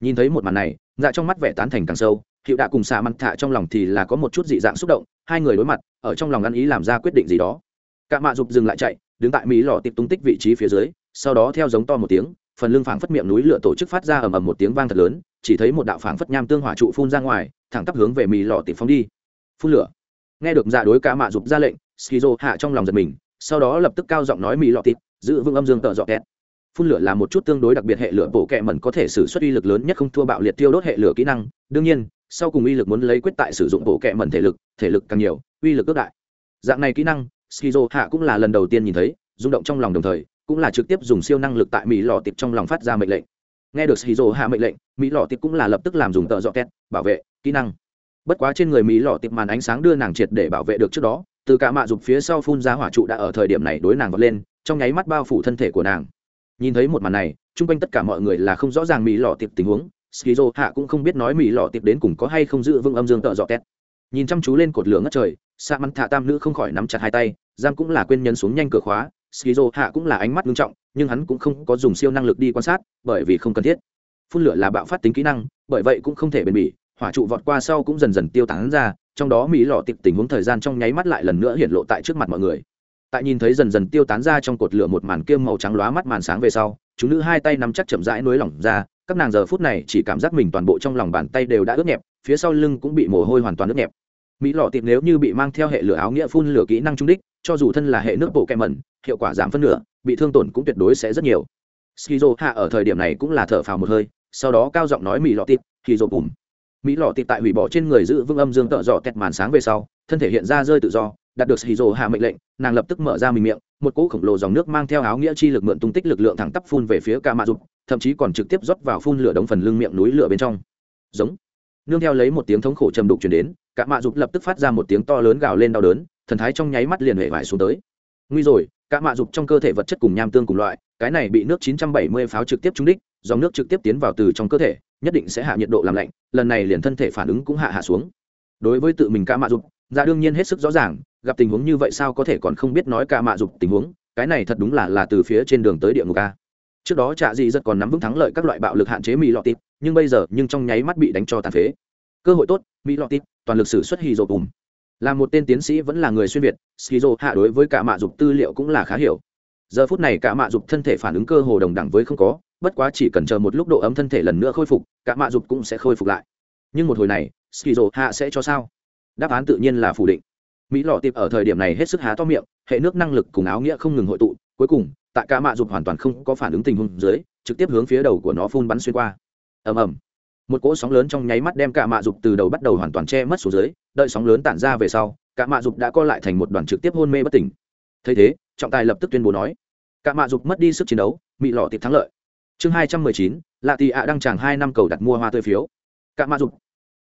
Nhìn thấy một màn này dạ trong mắt vẻ tán thành càng sâu, hiệu đạ cùng xạ mắn thạ trong lòng thì là có một chút dị dạng xúc động, hai người đối mặt, ở trong lòng ăn ý làm ra quyết định gì đó. Cả mạ dục dừng lại chạy, đứng tại mỹ lò tiệp tung tích vị trí phía dưới, sau đó theo giống to một tiếng, phần lưng phảng phất miệng núi lửa tổ chức phát ra ầm ầm một tiếng vang thật lớn, chỉ thấy một đạo phảng phất nham tương hỏa trụ phun ra ngoài, thẳng tắp hướng về mì lò tịp phóng đi. Phun lửa. Nghe được dạ đối cả mạ dục ra lệnh skizo hạ trong lòng giật mình, sau đó lập tức cao giọng nói mì lò tịp giữ vững âm dương tợ dọ kẹt. Phun lửa là một chút tương đối đặc biệt hệ lửa bổ kẹ mẩn có thể sử xuất uy lực lớn nhất không thua bạo liệt tiêu đốt hệ lửa kỹ năng. Đương nhiên, sau cùng uy lực muốn lấy quyết tại sử dụng bổ kẹ mẩn thể lực thể lực càng nhiều, uy lực ước đại. Dạng này kỹ năng, skizo hạ cũng là lần đầu tiên nhìn thấy, rung động trong lòng đồng thời, cũng là trực tiếp dùng siêu năng lực tại mỹ lò tiệp trong lòng phát ra mệnh lệnh. Nghe được skizo hạ mệnh lệnh, mỹ lò tiệp cũng là lập tức làm dùng tợ dọ kẹt, bảo vệ kỹ năng. Bất quá trên người mỹ lò tiệp màn ánh sáng đưa nàng triệt để bảo vệ được trước đó, từ cả mạ dục phía sau phun ra hỏa trụ đã ở thời điểm này đối nàng vọt lên trong nháy mắt bao phủ thân thể của nàng. Nhìn thấy một màn này, chung quanh tất cả mọi người là không rõ ràng mỹ lò tiệp tình huống. Skizo hạ cũng không biết nói mỹ lò tiệp đến cùng có hay không giữ vững âm dương tợ dọ tét nhìn chăm chú lên cột lửa ngất trời, sa mắn thạ tam nữ không khỏi nắm chặt hai tay giam cũng là quên nhân xuống nhanh cửa khóa, skizo hạ cũng là ánh mắt nghiêm trọng, nhưng hắn cũng không có dùng siêu năng lực đi quan sát, bởi vì không cần thiết. Phun lửa là bạo phát tính kỹ năng, bởi vậy cũng không thể bền bỉ, hỏa trụ vọt qua sau cũng dần dần tiêu tán ra, trong đó mỹ lọ tiệp tình huống thời gian trong nháy mắt lại lần nữa hiện lộ tại trước mặt mọi người tại nhìn thấy dần dần tiêu tán ra trong cột lửa một màn kiêm màu trắng lóa mắt màn sáng về sau, chúng nữ hai tay nắm chắc chậm rãi nối lỏng ra, các nàng giờ phút này chỉ cảm giác mình toàn bộ trong lòng bàn tay đều đã ướt nhẹp, phía sau lưng cũng bị mồ hôi hoàn toàn ướt nhẹp. Mỹ lọ tiệp nếu như bị mang theo hệ lửa áo nghĩa phun lửa kỹ năng trung đích, cho dù thân là hệ nước bộ kẹ mẩn, hiệu quả giảm phân nửa, bị thương tổn cũng tuyệt đối sẽ rất nhiều. Skizo hạ ở thời điểm này cũng là thở phào một hơi, sau đó cao giọng nói mỹ lọ tiệp thì rộp bùm. Mỹ lọ tiệp tại hủy bỏ trên người giữ vương âm dương tợ dọ tẹt màn sáng về sau, thân thể hiện ra rơi tự do đạt được skizo hạ mệnh lệnh, nàng lập tức mở ra mình miệng, một cỗ khổng lồ dòng nước mang theo áo nghĩa chi lực mượn tung tích lực lượng thẳng tắp phun về phía ca mạ dục, thậm chí còn trực tiếp rót vào phun lửa đống phần lưng miệng núi lửa bên trong. Giống. Nương theo lấy một tiếng thống khổ trầm đục chuyển đến cả mạ dục lập tức phát ra một tiếng to lớn gào lên đau đớn, thần thái trong nháy mắt liền hệ vải xuống tới. Nguy rồi cả mạ dục trong cơ thể vật chất cùng nham tương cùng loại, cái này bị nước 970 pháo trực tiếp trúng đích, dòng nước trực tiếp tiến vào từ trong cơ thể, nhất định sẽ hạ nhiệt độ làm lạnh, lần này liền thân thể phản ứng cũng hạ hạ xuống. Đối với tự mình cả mạ dục ra đương nhiên hết sức rõ ràng, gặp tình huống như vậy sao có thể còn không biết nói cả mạ dục tình huống, cái này thật đúng là là từ phía trên đường tới địa ngục a. Trước đó trạ dị rất còn nắm vững thắng lợi các loại bạo lực hạn chế mỹ lọt tít nhưng bây giờ, nhưng trong nháy mắt bị đánh cho tàn phế. Cơ hội tốt mỹ lọt tít toàn lực sử xuất hì dồ bùm. Là một tên tiến sĩ vẫn là người xuyên việt skizo hạ đối với cả mạ dục tư liệu cũng là khá hiểu. Giờ phút này cả mạ dục thân thể phản ứng cơ hồ đồng đẳng với không có, bất quá chỉ cần chờ một lúc độ ấm thân thể lần nữa khôi phục, cả mạ dục cũng sẽ khôi phục lại. Nhưng một hồi này skizo hạ sẽ cho sao? Đáp án tự nhiên là phủ định. Mỹ lò tiệp ở thời điểm này hết sức há to miệng, hệ nước năng lực cùng áo nghĩa không ngừng hội tụ, cuối cùng tại ca mạ dục hoàn toàn không có phản ứng tình huống dưới, trực tiếp hướng phía đầu của nó phun bắn xuyên qua. Ầm ầm. Một cỗ sóng lớn trong nháy mắt đem cả mạ dục từ đầu bắt đầu hoàn toàn che mất xuống dưới, đợi sóng lớn tản ra về sau cả mạ dục đã co lại thành một đoàn trực tiếp hôn mê bất tỉnh. Thấy thế, trọng tài lập tức tuyên bố nói cả mạ dục mất đi sức chiến đấu, Mỹ lọ tiệp thắng lợi. Chương hai trăm mười chín, lạ tị ạ đăng tràng hai năm cầu đặt mua hoa tươi phiếu. Cả mạ dục.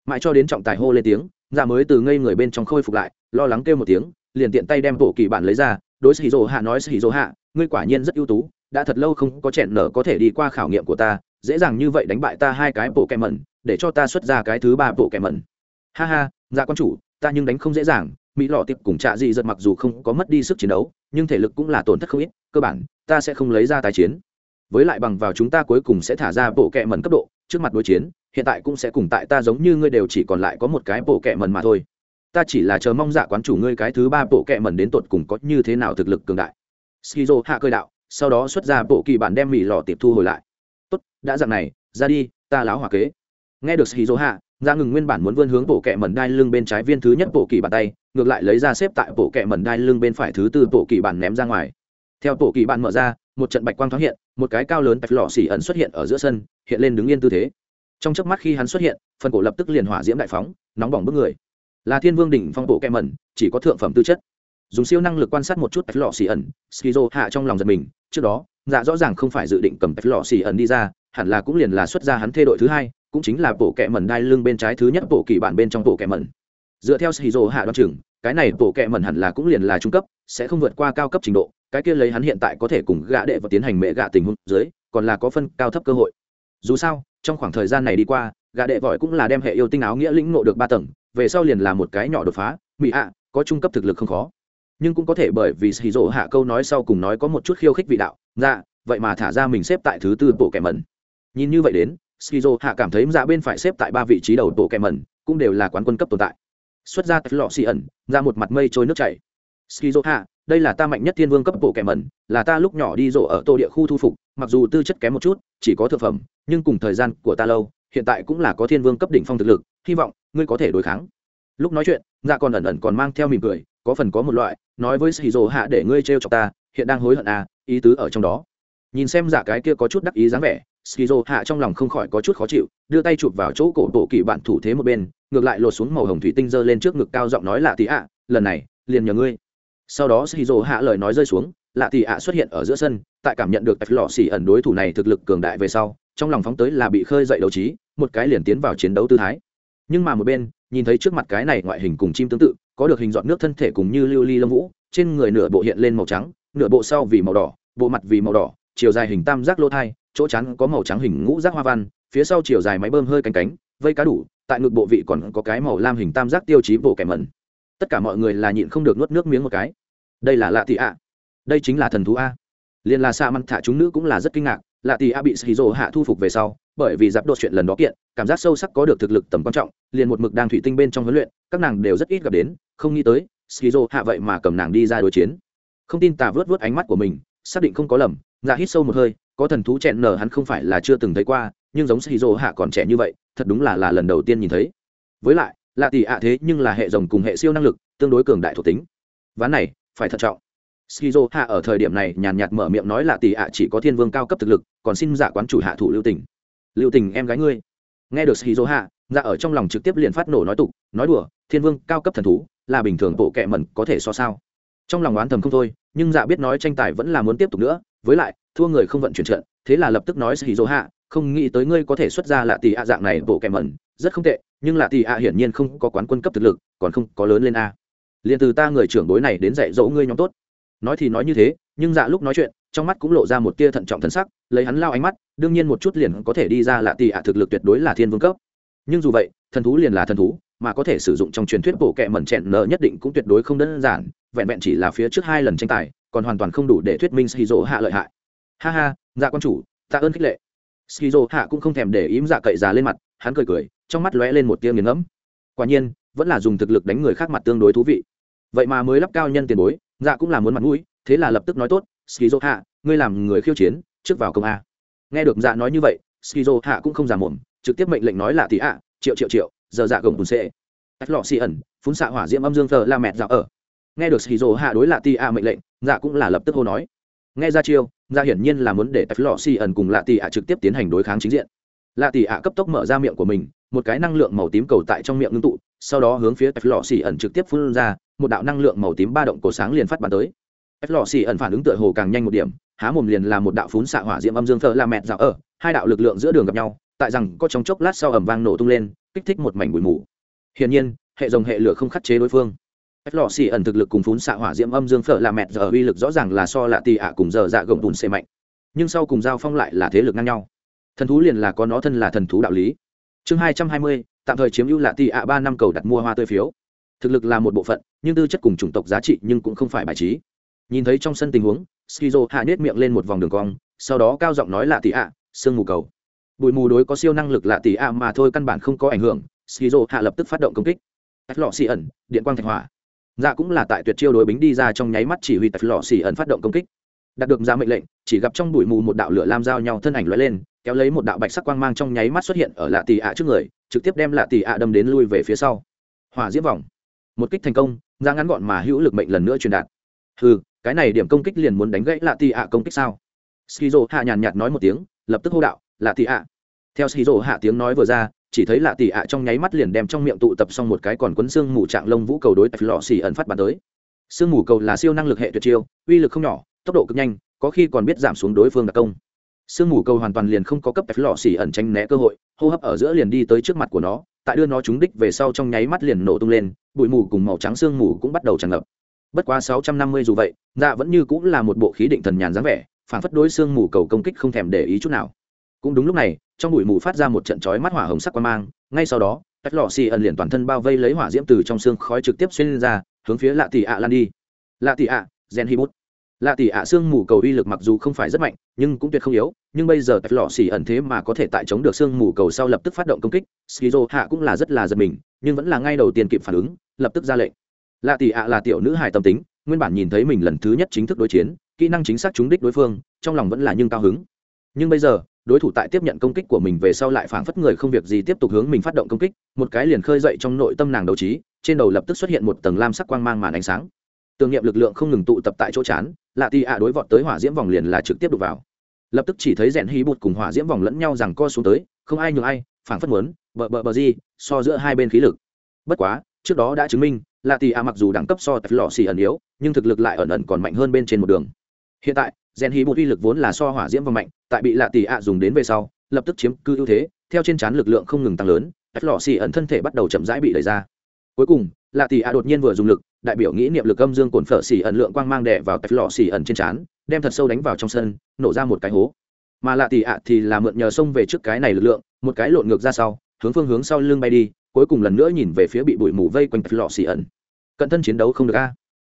Mãi cho đến trọng tài hô lên tiếng dạ mới từ ngây người bên trong khôi phục lại, lo lắng kêu một tiếng, liền tiện tay đem bộ kỳ bản lấy ra, đối xì dỗ hạ nói xì dỗ hạ, ngươi quả nhiên rất ưu tú, đã thật lâu không có chẹn nở có thể đi qua khảo nghiệm của ta, dễ dàng như vậy đánh bại ta hai cái bộ kẹ mẩn, để cho ta xuất ra cái thứ ba bộ kẹ mẩn. Ha ha dạ quan chủ, ta nhưng đánh không dễ dàng, mỹ lọ tiệp cùng trạ dị giật mặc dù không có mất đi sức chiến đấu, nhưng thể lực cũng là tổn thất không ít, cơ bản, ta sẽ không lấy ra tái chiến. Với lại bằng vào chúng ta cuối cùng sẽ thả ra bộ kẹ mẩn cấp độ, trước mặt đối chiến hiện tại cũng sẽ cùng tại ta giống như ngươi đều chỉ còn lại có một cái bộ kệ mẩn mà thôi. Ta chỉ là chờ mong dạ quán chủ ngươi cái thứ ba bộ kệ mẩn đến tột cùng có như thế nào thực lực cường đại. Skizo hạ cơi đạo, sau đó xuất ra bộ kỳ bản đem mỉ lò tiệp thu hồi lại. Tốt, đã dạng này, ra đi, ta láo hỏa kế. Nghe được skizo hạ ra ngừng nguyên bản muốn vươn hướng bộ kệ mẩn đai lưng bên trái viên thứ nhất bộ kỳ bàn tay, ngược lại lấy ra xếp tại bộ kệ mẩn đai lưng bên phải thứ tư bộ kỳ bản ném ra ngoài. Theo bộ kỳ bản mở ra, một trận bạch quang thoáng hiện, một cái cao lớn bạch lò xỉ ẩn xuất hiện ở giữa sân, hiện lên đứng yên tư thế trong chớp mắt khi hắn xuất hiện, phần cổ lập tức liền hỏa diễm đại phóng, nóng bỏng bức người. Là thiên vương đỉnh phong bộ kẹ mẩn, chỉ có thượng phẩm tư chất. Dùng siêu năng lực quan sát một chút bạch lò xì ẩn, skizo hạ trong lòng giật mình, trước đó dạ rõ ràng không phải dự định cầm bạch lò xì ẩn đi ra, hẳn là cũng liền là xuất ra hắn thê đội thứ hai, cũng chính là bộ kẹ mẩn đai lưng bên trái thứ nhất bộ kỳ bản bên trong bộ kẹ mẩn. Dựa theo skizo hạ đoan chừng, cái này bộ kẹ mẩn hẳn là cũng liền là trung cấp, sẽ không vượt qua cao cấp trình độ, cái kia lấy hắn hiện tại có thể cùng gạ đệ và tiến hành mẹ gạ tình huống dưới, còn là có phân cao thấp cơ hội dù sao trong khoảng thời gian này đi qua gà đệ vội cũng là đem hệ yêu tinh áo nghĩa lĩnh ngộ được ba tầng về sau liền là một cái nhỏ đột phá mỹ ạ, có trung cấp thực lực không khó. Nhưng cũng có thể bởi vì xì rỗ hạ câu nói sau cùng nói có một chút khiêu khích vị đạo dạ vậy mà thả ra mình xếp tại thứ tư bộ kẻ mẩn. Nhìn như vậy đến skizo hạ cảm thấy dạ bên phải xếp tại ba vị trí đầu bộ kẻ mẩn cũng đều là quán quân cấp tồn tại. Xuất ra lọ xì ẩn ra một mặt mây trôi nước chảy. Skizo hạ đây là ta mạnh nhất thiên vương cấp bộ kẻ mẩn là ta lúc nhỏ đi rộ ở tô địa khu thu phục mặc dù tư chất kém một chút chỉ có thực phẩm nhưng cùng thời gian của ta lâu, hiện tại cũng là có thiên vương cấp đỉnh phong thực lực, hy vọng ngươi có thể đối kháng. Lúc nói chuyện dạ còn ẩn ẩn còn mang theo mỉm cười, có phần có một loại, nói với sĩ dỗ hạ để ngươi trêu cho ta, hiện đang hối hận à ý tứ ở trong đó. Nhìn xem dạ cái kia có chút đắc ý dáng vẻ skizo hạ trong lòng không khỏi có chút khó chịu, đưa tay chụp vào chỗ cổ bộ kỳ bạn thủ thế một bên, ngược lại lột xuống màu hồng thủy tinh giơ lên trước ngực cao giọng nói lạ tị ạ, lần này, liền nhờ ngươi. Sau đó skizo hạ lời nói rơi xuống, lạ tị ạ xuất hiện ở giữa sân, tại cảm nhận được tạch lọ xỉ ẩn đối thủ này thực lực cường đại về sau trong lòng phóng tới là bị khơi dậy đấu trí, một cái liền tiến vào chiến đấu tư thái. Nhưng mà một bên, nhìn thấy trước mặt cái này ngoại hình cùng chim tương tự, có được hình dọn nước thân thể cùng như lưu ly lông vũ, trên người nửa bộ hiện lên màu trắng, nửa bộ sau vì màu đỏ, bộ mặt vì màu đỏ, chiều dài hình tam giác lỗ thai, chỗ trắng có màu trắng hình ngũ giác hoa văn, phía sau chiều dài máy bơm hơi cánh cánh, vây cá đủ, tại ngực bộ vị còn có cái màu lam hình tam giác tiêu chí bộ kẻ mẩn. Tất cả mọi người là nhịn không được nuốt nước miếng một cái. Đây là lạ thị ạ. Đây chính là thần thú a. Liền là xa măng thả chúng nữ cũng là rất kinh ngạc lạ tị a bị shizu hạ thu phục về sau, bởi vì giáp đột chuyện lần đó kiện, cảm giác sâu sắc có được thực lực tầm quan trọng, liền một mực đang thủy tinh bên trong huấn luyện, các nàng đều rất ít gặp đến, không nghĩ tới skizo hạ vậy mà cầm nàng đi ra đối chiến. Không tin tà vớt vớt ánh mắt của mình, xác định không có lầm ra hít sâu một hơi, có thần thú chẹn nở hắn không phải là chưa từng thấy qua, nhưng giống skizo hạ còn trẻ như vậy, thật đúng là là lần đầu tiên nhìn thấy. Với lại là tỷ ạ thế nhưng là hệ rồng cùng hệ siêu năng lực, tương đối cường đại thuộc tính. Ván này, phải thận trọng skizo hạ ở thời điểm này nhàn nhạt mở miệng nói là tỷ ạ chỉ có thiên vương cao cấp thực lực, còn xin dạ quán chủ hạ thủ lưu tình. Lưu tình em gái ngươi. Nghe được skizo hạ dạ ở trong lòng trực tiếp liền phát nổ nói tục, nói đùa, thiên vương cao cấp thần thú, là bình thường bộ kệ mẩn có thể so sao. Trong lòng oán thầm không thôi, nhưng dạ biết nói tranh tài vẫn là muốn tiếp tục nữa, với lại, thua người không vận chuyển trận, thế là lập tức nói skizo hạ không nghĩ tới ngươi có thể xuất ra lạ tỷ ạ dạng này bộ kệ mẩn, rất không tệ, nhưng lạ tỷ ạ hiển nhiên không có quán quân cấp thực lực, còn không có lớn lên a. Liền từ ta người trưởng đối này đến dạy dỗ ngươi nhóm tốt nói thì nói như thế, nhưng dạ lúc nói chuyện, trong mắt cũng lộ ra một tia thận trọng thân sắc, lấy hắn lao ánh mắt, đương nhiên một chút liền có thể đi ra lạ tì ạ thực lực tuyệt đối là thiên vương cấp. Nhưng dù vậy, thần thú liền là thần thú, mà có thể sử dụng trong truyền thuyết bộ kệ mẩn chẹn nợ nhất định cũng tuyệt đối không đơn giản, vẹn vẹn chỉ là phía trước hai lần tranh tài, còn hoàn toàn không đủ để thuyết minh shizu hạ lợi hại. Ha ha dạ quan chủ, tạ ơn khích lệ. Skizo hạ cũng không thèm để ý dạ cậy già lên mặt, hắn cười cười, trong mắt lóe lên một tia nghiền ngẫm. Quả nhiên, vẫn là dùng thực lực đánh người khác mặt tương đối thú vị. Vậy mà mới lắp cao nhân tiền bối dạ cũng là muốn mặt mũi, thế là lập tức nói tốt skizo hạ ngươi làm người khiêu chiến, trước vào công a. Nghe được dạ nói như vậy skizo hạ cũng không giả mồm, trực tiếp mệnh lệnh nói là tỷ ạ, triệu triệu triệu, giờ dạ gồng bùn xệ tách lọ xì ẩn, phun xạ hỏa diễm âm dương thờ la mẹt dạ ở. Nghe được skizo hạ đối lạ tỷ ạ mệnh lệnh dạ cũng là lập tức hô nói. Nghe ra chiêu Dạ hiển nhiên là muốn để tách lọ xì ẩn cùng lạ tỷ ạ trực tiếp tiến hành đối kháng chính diện. Lạ tỷ ạ cấp tốc mở ra miệng của mình, một cái năng lượng màu tím cầu tại trong miệng ngưng tụ, sau đó hướng phía tách lọ xì ẩn trực tiếp phun ra một đạo năng lượng màu tím ba động cổ sáng liền phát bắn tới. Ép lọ xì ẩn phản ứng tựa hồ càng nhanh một điểm, há mồm liền là một đạo phún xạ hỏa diễm âm dương thờ la mẹt dạo ở, hai đạo lực lượng giữa đường gặp nhau, tại rằng có trong chốc lát sau ẩm vang nổ tung lên, kích thích một mảnh bụi mù. Hiển nhiên, hệ dòng hệ lửa không khắc chế đối phương. Ép lọ xì ẩn thực lực cùng phún xạ hỏa diễm âm dương phở là mẹt giờ uy lực rõ ràng là so lạ tì ạ cùng giờ dạ gồng bùn xê mạnh. Nhưng sau cùng giao phong lại là thế lực ngang nhau. Thần thú liền là có nó thân là thần thú đạo lý. Chương hai trăm hai mươi, tạm thời chiếm ưu lạ tì ạ ba năm cầu đặt mua hoa tươi phiếu thực lực là một bộ phận, nhưng tư chất cùng chủng tộc giá trị nhưng cũng không phải bài trí. Nhìn thấy trong sân tình huống, skizo hạ nết miệng lên một vòng đường cong, sau đó cao giọng nói lạ tỷ ạ sương mù cầu. Bụi mù đối có siêu năng lực lạ tỷ ạ mà thôi căn bản không có ảnh hưởng, skizo hạ lập tức phát động công kích. Tách lọ xì ẩn, điện quang thạch hỏa. Dạ cũng là tại tuyệt chiêu đối bính đi ra trong nháy mắt chỉ huy tạch lọ xì ẩn phát động công kích. Đạt được ra mệnh lệnh, chỉ gặp trong bụi mù một đạo lửa lam giao nhau thân ảnh lóe lên, kéo lấy một đạo bạch sắc quang mang trong nháy mắt xuất hiện ở lạ tỷ ạ trước người, trực tiếp đem lạ tỷ ạ đâm đến lui về phía sau. Hỏa diễm vòng một kích thành công, ra ngắn gọn mà hữu lực mệnh lần nữa truyền đạt. Ừ cái này điểm công kích liền muốn đánh gãy lạ tì ạ công kích sao? Skizo hạ nhàn nhạt nói một tiếng, lập tức hô đạo, lạ tì ạ. Theo skizo hạ tiếng nói vừa ra, chỉ thấy lạ tỷ ạ trong nháy mắt liền đem trong miệng tụ tập xong một cái còn quấn xương mù trạng lông vũ cầu đối tạch lọ xì ẩn phát bắn tới. Xương mù cầu là siêu năng lực hệ tuyệt chiêu, uy lực không nhỏ, tốc độ cực nhanh, có khi còn biết giảm xuống đối phương đặc công. Xương mù cầu hoàn toàn liền không có cấp tạch lọ xì ẩn tránh né cơ hội, hô hấp ở giữa liền đi tới trước mặt của nó tại đưa nó trúng đích về sau trong nháy mắt liền nổ tung lên, bụi mù cùng màu trắng sương mù cũng bắt đầu tràn ngập. Bất quá sáu trăm năm mươi dù vậy dạ vẫn như cũng là một bộ khí định thần nhàn dáng vẻ, phản phất đối sương mù cầu công kích không thèm để ý chút nào. Cũng đúng lúc này, trong bụi mù phát ra một trận chói mắt hỏa hồng sắc quan mang, ngay sau đó cách lọ xì ẩn liền toàn thân bao vây lấy hỏa diễm từ trong xương khói trực tiếp xuyên ra, hướng phía lạ tỷ ạ lan đi. Lạ tỷ ạ, gen hi bút lạ tỷ ạ xương mù cầu uy lực mặc dù không phải rất mạnh, nhưng cũng tuyệt không yếu, nhưng bây giờ cách lọ xỉ ẩn thế mà có thể tại chống được xương mù cầu sau lập tức phát động công kích, skizo hạ cũng là rất là giật mình, nhưng vẫn là ngay đầu tiên kịp phản ứng, lập tức ra lệnh. Lạ tỷ ạ là tiểu nữ hài tâm tính, nguyên bản nhìn thấy mình lần thứ nhất chính thức đối chiến, kỹ năng chính xác trúng đích đối phương, trong lòng vẫn là nhưng cao hứng. Nhưng bây giờ, đối thủ tại tiếp nhận công kích của mình về sau lại phảng phất người không việc gì tiếp tục hướng mình phát động công kích, một cái liền khơi dậy trong nội tâm nàng đấu trí, trên đầu lập tức xuất hiện một tầng lam sắc quang mang màn ánh sáng. Tưởng niệm lực lượng không ngừng tụ tập tại chỗ chán lạ tì ạ đối vọt tới hỏa diễm vòng liền là trực tiếp đục vào. Lập tức chỉ thấy rèn hí bụt cùng hỏa diễm vòng lẫn nhau rằng co xuống tới, không ai nhường ai, phảng phất muốn bờ bờ bờ gì, so giữa hai bên khí lực. Bất quá, trước đó đã chứng minh, lạ tì ạ mặc dù đẳng cấp so tập lò xì ẩn yếu, nhưng thực lực lại ẩn ẩn còn mạnh hơn bên trên một đường. Hiện tại, rèn hí bụt uy lực vốn là so hỏa diễm vòng mạnh, tại bị lạ tì ạ dùng đến về sau, lập tức chiếm cư ưu thế, theo trên trán lực lượng không ngừng tăng lớn tập lò xì ẩn thân thể bắt đầu chậm rãi bị đẩy ra. Cuối cùng lạ tỷ ạ đột nhiên vừa dùng lực, đại biểu nghĩ niệm lực âm dương cồn phở xì ẩn lượng quang mang đè vào tạch lọ xì ẩn trên trán, đem thật sâu đánh vào trong sân, nổ ra một cái hố. Mà lạ tỷ ạ thì là mượn nhờ xông về trước cái này lực lượng, một cái lộn ngược ra sau, hướng phương hướng sau lưng bay đi, cuối cùng lần nữa nhìn về phía bị bụi mù vây quanh tạch lọ xì ẩn. Cận thân chiến đấu không được a.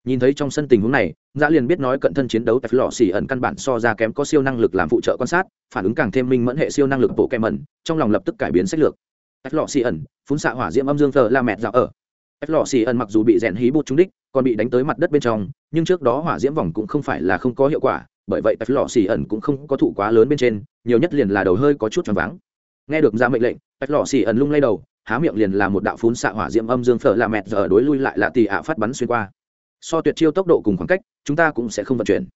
Nhìn thấy trong sân tình huống này dã liền biết nói cận thân chiến đấu tạch lọ xỉ ẩn căn bản so ra kém có siêu năng lực làm phụ trợ quan sát, phản ứng càng thêm minh mẫn hệ siêu năng lực bộ kem ẩn trong lòng lập tức cải biến sách lược. Tạch lọ xỉ ẩn, phun xạ hỏa diễm âm dương thờ la mẹt dạo ở tại lò xì ẩn mặc dù bị rèn hí bút trúng đích, còn bị đánh tới mặt đất bên trong, nhưng trước đó hỏa diễm vòng cũng không phải là không có hiệu quả, bởi vậy tại lò xì ẩn cũng không có thụ quá lớn bên trên, nhiều nhất liền là đầu hơi có chút choáng váng. Nghe được ra mệnh lệnh tại lò xì ẩn lung lay đầu, há miệng liền là một đạo phun xạ hỏa diễm âm dương phở là mẹt giờ đối lui lại là tì ạ phát bắn xuyên qua. So tuyệt chiêu tốc độ cùng khoảng cách, chúng ta cũng sẽ không vận chuyển.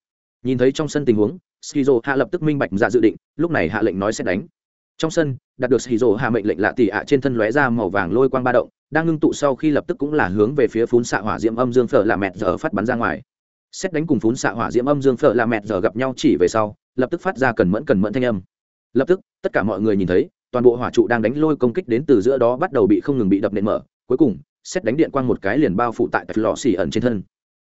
Nhìn thấy trong sân tình huống, skizo hạ lập tức minh bạch ra dự định, lúc này hạ lệnh nói sẽ đánh trong sân đạt được skizo hạ mệnh lệnh lạ tỉ ạ trên thân lóe ra màu vàng lôi quang ba động, đang ngưng tụ sau khi lập tức cũng là hướng về phía phún xạ hỏa diễm âm dương phở là mẹt giờ phát bắn ra ngoài. Xét đánh cùng phún xạ hỏa diễm âm dương phở là mẹt giờ gặp nhau chỉ về sau, lập tức phát ra cần mẫn cần mẫn thanh âm. Lập tức, tất cả mọi người nhìn thấy, toàn bộ hỏa trụ đang đánh lôi công kích đến từ giữa đó bắt đầu bị không ngừng bị đập nện mở, cuối cùng, xét đánh điện quang một cái liền bao phủ tại tạch lò xỉ ẩn trên thân.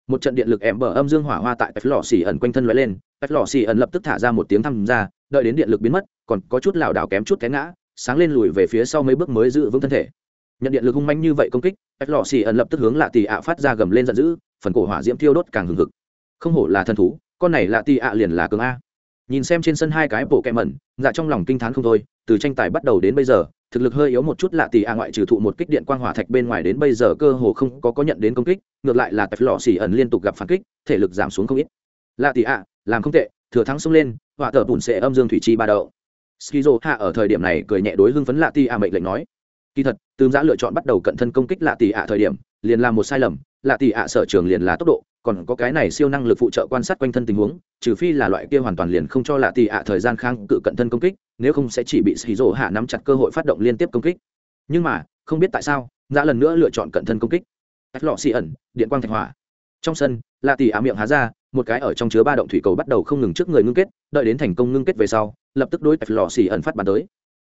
Một trận điện lực ẻm bờ âm dương hỏa hoa tại tạch lò xì ẩn quanh thân lóe lên, tạch lò xì ẩn lập tức thả ra một tiếng thăm ra đợi đến điện lực biến mất, còn có chút lảo đảo kém chút té ngã, sáng lên lùi về phía sau mấy bước mới giữ vững thân thể. Nhận điện lực hung manh như vậy công kích ép lò xì ẩn lập tức hướng lạ tì ạ phát ra gầm lên giận dữ, phần cổ hỏa diễm thiêu đốt càng hừng hực. Không hổ là thần thú, con này lạ tì ạ liền là cường a. Nhìn xem trên sân hai cái bộ kẹ mẩn dạ trong lòng kinh t h á n không thôi, từ tranh tài bắt đầu đến bây giờ, thực lực hơi yếu một chút lạ tỷ a ngoại trừ thụ một kích điện quang hỏa thạch bên ngoài đến bây giờ cơ hồ không có có nhận đến công kích, ngược lại là tạch lò xì ẩn liên tục gặp phản kích, thể lực giảm xuống không ít. Lạ tỷ a làm không tệ thừa thắng xông lên, họa tờ bùn sẽ âm dương thủy chi ba đậu. Skizo hạ ở thời điểm này cười nhẹ đối hưng phấn lạ tỷ a mệnh lệnh nói, kỳ thật từ giã lựa chọn bắt đầu cận thân công kích lạ tỷ ạ thời điểm, liền làm một sai lầm lạ tỷ ạ sở trường liền là tốc độ, còn có cái này siêu năng lực phụ trợ quan sát quanh thân tình huống, trừ phi là loại kia hoàn toàn liền không cho lạ tỷ ạ thời gian kháng cự cận thân công kích, nếu không sẽ chỉ bị skizo hạ nắm chặt cơ hội phát động liên tiếp công kích. Nhưng mà, không biết tại sao giã lần nữa lựa chọn cận thân công kích. Lọ xì ẩn, điện quang thạch hỏa. Trong sân lạ tỷ ạ miệng há ra một cái ở trong chứa ba động thủy cầu bắt đầu không ngừng trước người ngưng kết, đợi đến thành công ngưng kết về sau, lập tức đối tạch lò xì ẩn phát bàn tới.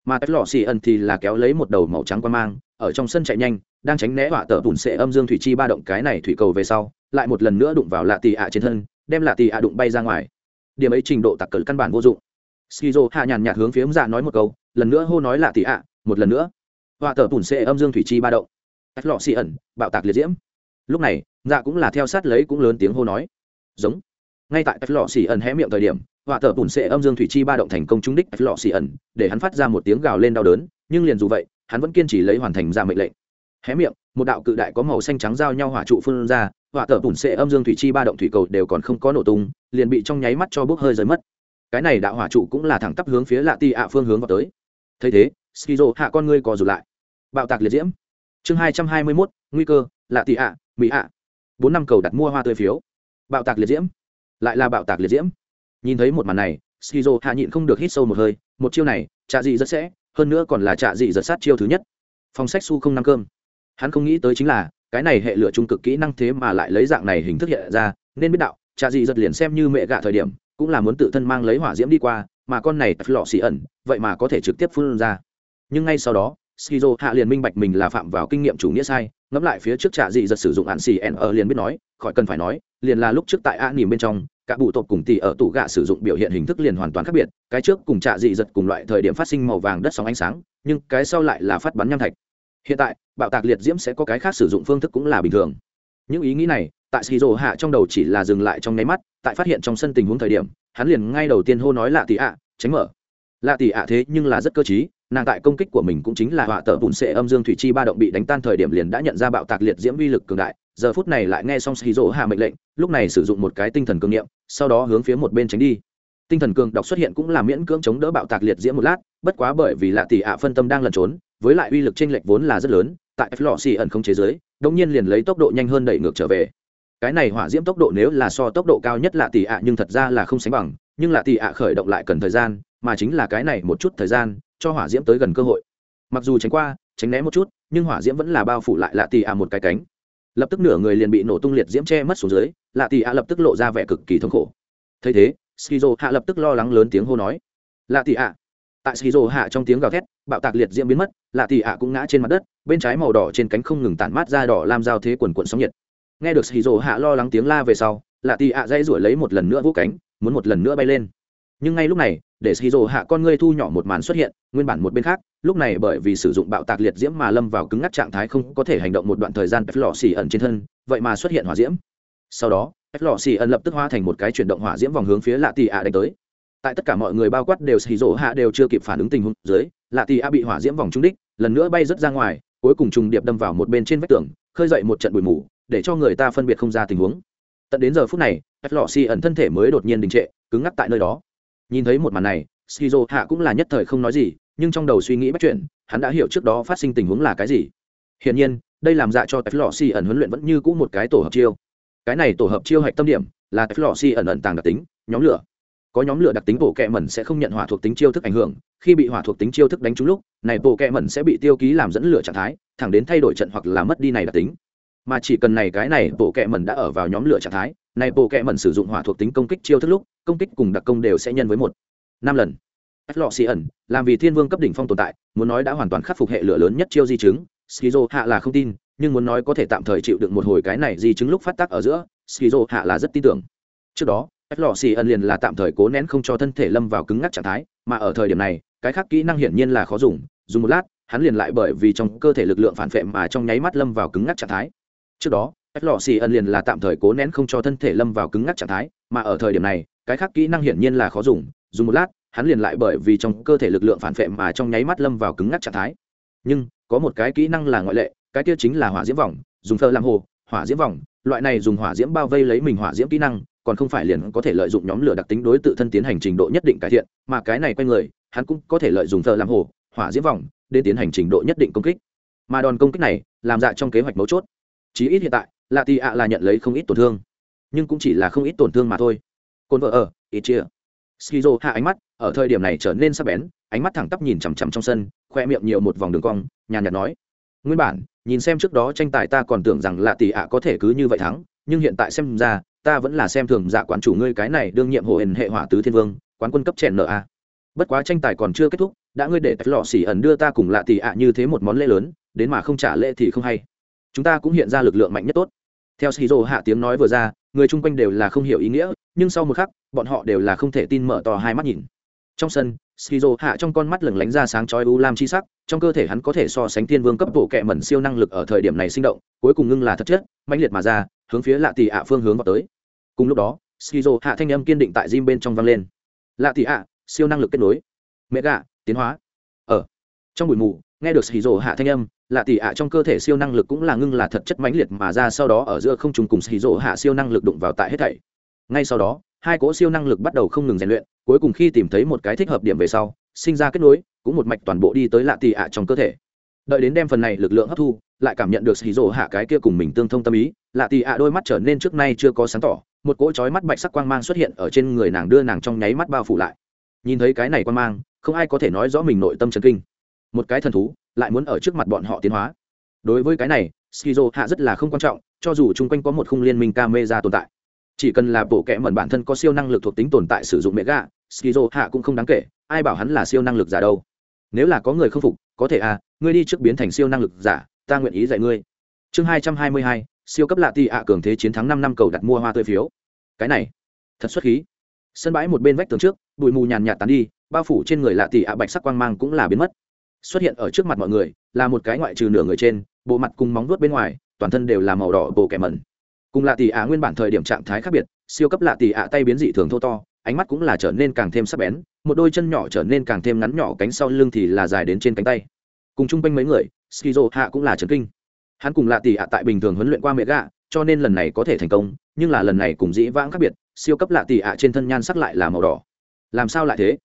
Mà tạch lò xì ẩn thì là kéo lấy một đầu màu trắng qua mang, ở trong sân chạy nhanh, đang tránh né họa tờ bùn sệ âm dương thủy chi ba động cái này thủy cầu về sau, lại một lần nữa đụng vào lạ tì ạ trên thân, đem lạ tì ạ đụng bay ra ngoài. Điểm ấy trình độ tặc cờ căn bản vô dụng. Skizo hạ nhàn nhạt hướng phía dạ nói một câu, lần nữa hô nói lạ tì ạ, một lần nữa. Họa tờ bùn sệ âm dương thủy chi ba động. Tạch lọ xì ẩn, bạo tạc liệt diễm. Lúc này dạ cũng là theo sát lấy cũng lớn tiếng hô nói giống. Ngay tại cách lọ xì ẩn hé miệng thời điểm, họa thợ bùn sệ âm dương thủy chi ba động thành công trúng đích lọ xì ẩn, để hắn phát ra một tiếng gào lên đau đớn, nhưng liền dù vậy, hắn vẫn kiên trì lấy hoàn thành ra mệnh lệnh. Hé miệng, một đạo cự đại có màu xanh trắng giao nhau hỏa trụ phun ra, họa thợ bùn sệ âm dương thủy chi ba động thủy cầu đều còn không có nổ tung, liền bị trong nháy mắt cho bốc hơi rời mất. Cái này đạo hỏa trụ cũng là thẳng tắp hướng phía lạ ti ạ phương hướng vào tới. Thấy thế, skizo, hạ con ngươi co rụt lại. Bạo tạc liệt diễm. Chương hai trăm hai mươi mốt, nguy cơ, lạ ti ạ, mỹ ạ. Bốn năm cầu đặt mua hoa tươi phiếu bạo tạc liệt diễm. Lại là bạo tạc liệt diễm. Nhìn thấy một màn này, skizo hạ nhịn không được hít sâu một hơi, một chiêu này trạ dị rất sẽ, hơn nữa còn là trạ dị giật sát chiêu thứ nhất. Phòng sách su không năm cơm. Hắn không nghĩ tới chính là, cái này hệ lửa trung cực kỹ năng thế mà lại lấy dạng này hình thức hiện ra, nên biết đạo trạ dị giật liền xem như mẹ gạ thời điểm, cũng là muốn tự thân mang lấy hỏa diễm đi qua, mà con này lọ xì ẩn, vậy mà có thể trực tiếp phun ra. Nhưng ngay sau đó, skizo hạ liền minh bạch mình là phạm vào kinh nghiệm chủ nghĩa sai, ngẫm lại phía trước trạ dị giật sử dụng hạn xì ẩn ở liền biết nói, khỏi cần phải nói liền là lúc trước tại a nỉm bên trong, cả bụ tộc cùng tỷ ở tủ gạ sử dụng biểu hiện hình thức liền hoàn toàn khác biệt, cái trước cùng trạ dị giật cùng loại thời điểm phát sinh màu vàng đất sóng ánh sáng, nhưng cái sau lại là phát bắn nham thạch. Hiện tại, bạo tạc liệt diễm sẽ có cái khác sử dụng phương thức cũng là bình thường. Những ý nghĩ này, tại shizu hạ trong đầu chỉ là dừng lại trong nháy mắt, tại phát hiện trong sân tình huống thời điểm, hắn liền ngay đầu tiên hô nói lạ tỷ ạ, tránh mở. Lạ tỷ ạ thế nhưng là rất cơ t nàng tại công kích của mình cũng chính là họa tờ bùn sệ âm dương thủy chi ba động bị đánh tan thời điểm liền đã nhận ra bạo tạc liệt diễm vi lực cường đại, giờ phút này lại nghe xong xì rỗ hạ mệnh lệnh, lúc này sử dụng một cái tinh thần cường nghiệm sau đó hướng phía một bên tránh đi. Tinh thần cường đọc xuất hiện cũng là miễn cưỡng chống đỡ bạo tạc liệt diễm một lát, bất quá bởi vì lạ tỷ ạ phân tâm đang lẩn trốn, với lại uy lực t r ê n lệch vốn là rất lớn, tại lò xì ẩn không chế giới đông nhiên liền lấy tốc độ nhanh hơn đẩy ngược trở về. Cái này hỏa diễm tốc độ nếu là so tốc độ cao nhất lạ tỷ ạ nhưng thật ra là không sánh bằng, nhưng lạ tỷ ạ khởi động lại cần thời gian, mà chính là cái này một chút thời gian cho hỏa diễm tới gần cơ hội. Mặc dù tránh qua, tránh né một chút, nhưng hỏa diễm vẫn là bao phủ lại lạ tì ạ một cái cánh. Lập tức nửa người liền bị nổ tung liệt diễm che mất xuống dưới, lạ tì ạ lập tức lộ ra vẻ cực kỳ thống khổ. Thấy thế, skizo hạ lập tức lo lắng lớn tiếng hô nói. Lạ tì ạ. Tại skizo hạ trong tiếng gào thét, bạo tạc liệt diễm biến mất, lạ tì ạ cũng ngã trên mặt đất, bên trái màu đỏ trên cánh không ngừng tản mát ra đỏ làm giao thế quần quận sóng nhiệt. Nghe được skizo hạ lo lắng tiếng la về sau, lạ tì ạ dây rủi lấy một lần nữa vũ cánh, muốn một lần nữa bay lên. Nhưng ngay lúc này để shizu hạ con ngươi thu nhỏ một màn xuất hiện, nguyên bản một bên khác, lúc này bởi vì sử dụng bạo tạc liệt diễm mà lâm vào cứng ngắc trạng thái không có thể hành động một đoạn thời gian f lò xì ẩn trên thân, vậy mà xuất hiện hỏa diễm. Sau đó f lò xì ẩn lập tức hóa thành một cái chuyển động hỏa diễm vòng hướng phía lạ tì ạ đánh tới. Tại tất cả mọi người bao quát đều shizu hạ đều chưa kịp phản ứng tình huống dưới, lạ tì ạ bị hỏa diễm vòng trúng đích, lần nữa bay rớt ra ngoài, cuối cùng trùng điệp đâm vào một bên trên vách tường, khơi dậy một trận bụi mù, để cho người ta phân biệt không ra tình huống. Tận đến giờ phút này f lò xì ẩn thân thể mới đột nhiên đình trệ, cứng ngắc tại nơi đó nhìn thấy một màn này shizu hạ cũng là nhất thời không nói gì, nhưng trong đầu suy nghĩ bắt chuyện hắn đã hiểu trước đó phát sinh tình huống là cái gì. Hiển nhiên, đây làm dạ cho tефlọ si ẩn huấn luyện vẫn như cũ một cái tổ hợp chiêu. Cái này tổ hợp chiêu hạch tâm điểm là teflọ si ẩn ẩn tàng đặc tính, nhóm lửa. Có nhóm lửa đặc tính bộ kẹ mẩn sẽ không nhận hỏa thuộc tính chiêu thức ảnh hưởng, khi bị hỏa thuộc tính chiêu thức đánh trúng lúc, này bộ kẹ mẩn sẽ bị tiêu ký làm dẫn lửa trạng thái, thẳng đến thay đổi trận hoặc là mất đi này đặc tính. Mà chỉ cần này cái này bộ kẹ mẩn đã ở vào nhóm lửa trạng thái này bộ kệ mẩn sử dụng hỏa thuộc tính công kích chiêu thức lúc, công kích cùng đặc công đều sẽ nhân với một. Năm lần. Ách lọ xì ẩn, làm vì thiên vương cấp đỉnh phong tồn tại, muốn nói đã hoàn toàn khắc phục hệ lửa lớn nhất chiêu di chứng, skizo hạ là không tin, nhưng muốn nói có thể tạm thời chịu đựng một hồi cái này di chứng lúc phát tác ở giữa, skizo hạ là rất tin tưởng. Trước đó ách lọ xì ẩn liền là tạm thời cố nén không cho thân thể lâm vào cứng ngắc trạng thái, mà ở thời điểm này, cái khác kỹ năng hiển nhiên là khó dùng dùng một lát, hắn liền lại bởi vì trong cơ thể lực lượng phản vệ mà trong nháy mắt lâm vào cứng ngắc trạng thái. Trước đó ách lọ xì ẩn liền là tạm thời cố nén không cho thân thể lâm vào cứng ngắc trạng thái, mà ở thời điểm này, cái khác kỹ năng hiển nhiên là khó dùng dùng một lát, hắn liền lại bởi vì trong cơ thể lực lượng phản vệ mà trong nháy mắt lâm vào cứng ngắc trạng thái. Nhưng, có một cái kỹ năng là ngoại lệ, cái kia chính là hỏa diễm vòng, dùng thơ làm hồ, hỏa diễm vòng, loại này dùng hỏa diễm bao vây lấy mình hỏa diễm kỹ năng, còn không phải liền có thể lợi dụng nhóm lửa đặc tính đối tự thân tiến hành trình độ nhất định cải thiện, mà cái này quanh người, hắn cũng có thể lợi dụng thơ làm hồ, hỏa diễm vòng, để tiến hành trình độ nhất định công kích. Mà đòn công kích này, làm dạ trong kế hoạch mấu chốt. Chí ít hiện tại lạ tì ạ là nhận lấy không ít tổn thương, nhưng cũng chỉ là không ít tổn thương mà thôi. Cồn vợ ở ít chia skizo hạ ánh mắt, ở thời điểm này trở nên sắc bén, ánh mắt thẳng tắp nhìn chằm chằm trong sân, khoe miệng nhiều một vòng đường cong, nhàn nhạt nói, nguyên bản, nhìn xem trước đó tranh tài ta còn tưởng rằng lạ tì ạ có thể cứ như vậy thắng, nhưng hiện tại xem ra, ta vẫn là xem thường dạ quán chủ ngươi cái này đương nhiệm hộ hình hệ hỏa tứ thiên vương, quán quân cấp chèn nợ a. Bất quá tranh tài còn chưa kết thúc, đã ngươi để tách lọ xỉ ẩn đưa ta cùng lạ tì ạ như thế một món lễ lớn, đến mà không trả lễ thì không hay chúng ta cũng hiện ra lực lượng mạnh nhất tốt. Theo shizu hạ tiếng nói vừa ra, người chung quanh đều là không hiểu ý nghĩa, nhưng sau một khắc, bọn họ đều là không thể tin mở to hai mắt nhìn. Trong sân shizu hạ trong con mắt lửng lánh ra sáng chói u lam chi sắc, trong cơ thể hắn có thể so sánh thiên vương cấp bộ kệ mẩn siêu năng lực ở thời điểm này sinh động, cuối cùng ngưng là thật chất mãnh liệt mà ra, hướng phía lạ tỷ ạ phương hướng vào tới. Cùng lúc đó shizu hạ thanh âm kiên định tại Jim bên trong vang lên. Lạ tỷ ạ, siêu năng lực kết nối. Mẹ gạ tiến hóa. Ở trong buổi mù, nghe được shizu hạ thanh âm lạ tỷ ạ trong cơ thể siêu năng lực cũng là ngưng là thật chất mãnh liệt mà ra sau đó ở giữa không trùng cùng xì rỗ hạ siêu năng lực đụng vào tại hết thảy. Ngay sau đó, hai cỗ siêu năng lực bắt đầu không ngừng rèn luyện, cuối cùng khi tìm thấy một cái thích hợp điểm về sau, sinh ra kết nối, cũng một mạch toàn bộ đi tới lạ tỷ ạ trong cơ thể. Đợi đến đem phần này lực lượng hấp thu, lại cảm nhận được xì rổ hạ cái kia cùng mình tương thông tâm ý, lạ tỷ ạ đôi mắt trở nên trước nay chưa có sáng tỏ, một cỗ chói mắt bạch sắc quang mang xuất hiện ở trên người nàng đưa nàng trong nháy mắt bao phủ lại. Nhìn thấy cái này quang mang, không ai có thể nói rõ mình nội tâm trần kinh. Một cái thần thú lại muốn ở trước mặt bọn họ tiến hóa. Đối với cái này, skizo hạ rất là không quan trọng, cho dù chung quanh có một khung liên minh camera tồn tại. Chỉ cần là bộ kẽ mẩn bản thân có siêu năng lực thuộc tính tồn tại sử dụng mẹ gà skizo hạ cũng không đáng kể, ai bảo hắn là siêu năng lực giả đâu. Nếu là có người không phục, có thể à ngươi đi trước biến thành siêu năng lực giả, ta nguyện ý dạy ngươi. Chương hai trăm hai mươi hai, siêu cấp lạ tỷ ạ cường thế chiến thắng năm năm cầu đặt mua hoa tươi phiếu. Cái này, thật xuất khí. Sân bãi một bên vách tường trước, bụi mù nhàn nhạt tán đi, bao phủ trên người lạ tỷ ạ bạch sắc quang mang cũng là biến mất xuất hiện ở trước mặt mọi người, là một cái ngoại trừ nửa người trên, bộ mặt cùng móng vuốt bên ngoài, toàn thân đều là màu đỏ bồ kẻ mẩn. Cùng lạ tỷ ạ nguyên bản thời điểm trạng thái khác biệt, siêu cấp lạ tỷ ạ tay biến dị thường thô to, ánh mắt cũng là trở nên càng thêm sắc bén, một đôi chân nhỏ trở nên càng thêm ngắn nhỏ cánh sau lưng thì là dài đến trên cánh tay. Cùng chung quanh mấy người, skizo hạ cũng là trần kinh. Hắn cùng lạ tỷ ạ tại bình thường huấn luyện qua mẹ gạ cho nên lần này có thể thành công, nhưng là lần này cùng dĩ vãng khác biệt, siêu cấp lạ tỷ ạ trên thân nhan sắc lại là màu đỏ. Làm sao lại thế?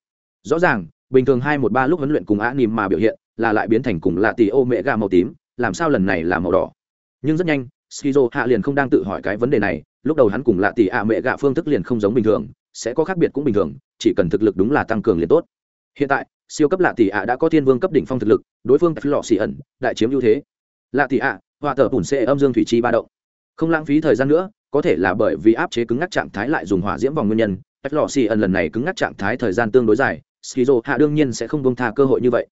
Rõ ràng bình thường hai một ba lúc huấn luyện cùng á nìm mà biểu hiện, là lại biến thành cùng lạ tỷ ô mẹ gà màu tím, làm sao lần này là màu đỏ? Nhưng rất nhanh, skizo hạ liền không đang tự hỏi cái vấn đề này, lúc đầu hắn cùng lạ tỷ ạ mẹ gạ phương thức liền không giống bình thường, sẽ có khác biệt cũng bình thường, chỉ cần thực lực đúng là tăng cường liền tốt. Hiện tại, siêu cấp lạ tỷ ạ đã có thiên vương cấp đỉnh phong thực lực, đối phương tại lọ xì ẩn, đại chiếm ưu thế. Lạ tỷ ạ, hòa tờ bùn xê âm dương thủy chi ba động. Không lãng phí thời gian nữa, có thể là bởi vì áp chế cứng ngắc trạng thái lại dùng hỏa diễm vòng nguyên nhân. Tách lọ xì ẩn lần này cứng ngắc trạng thái thời gian tương đối dài skizo hạ đương nhiên sẽ không buông tha cơ hội như vậy.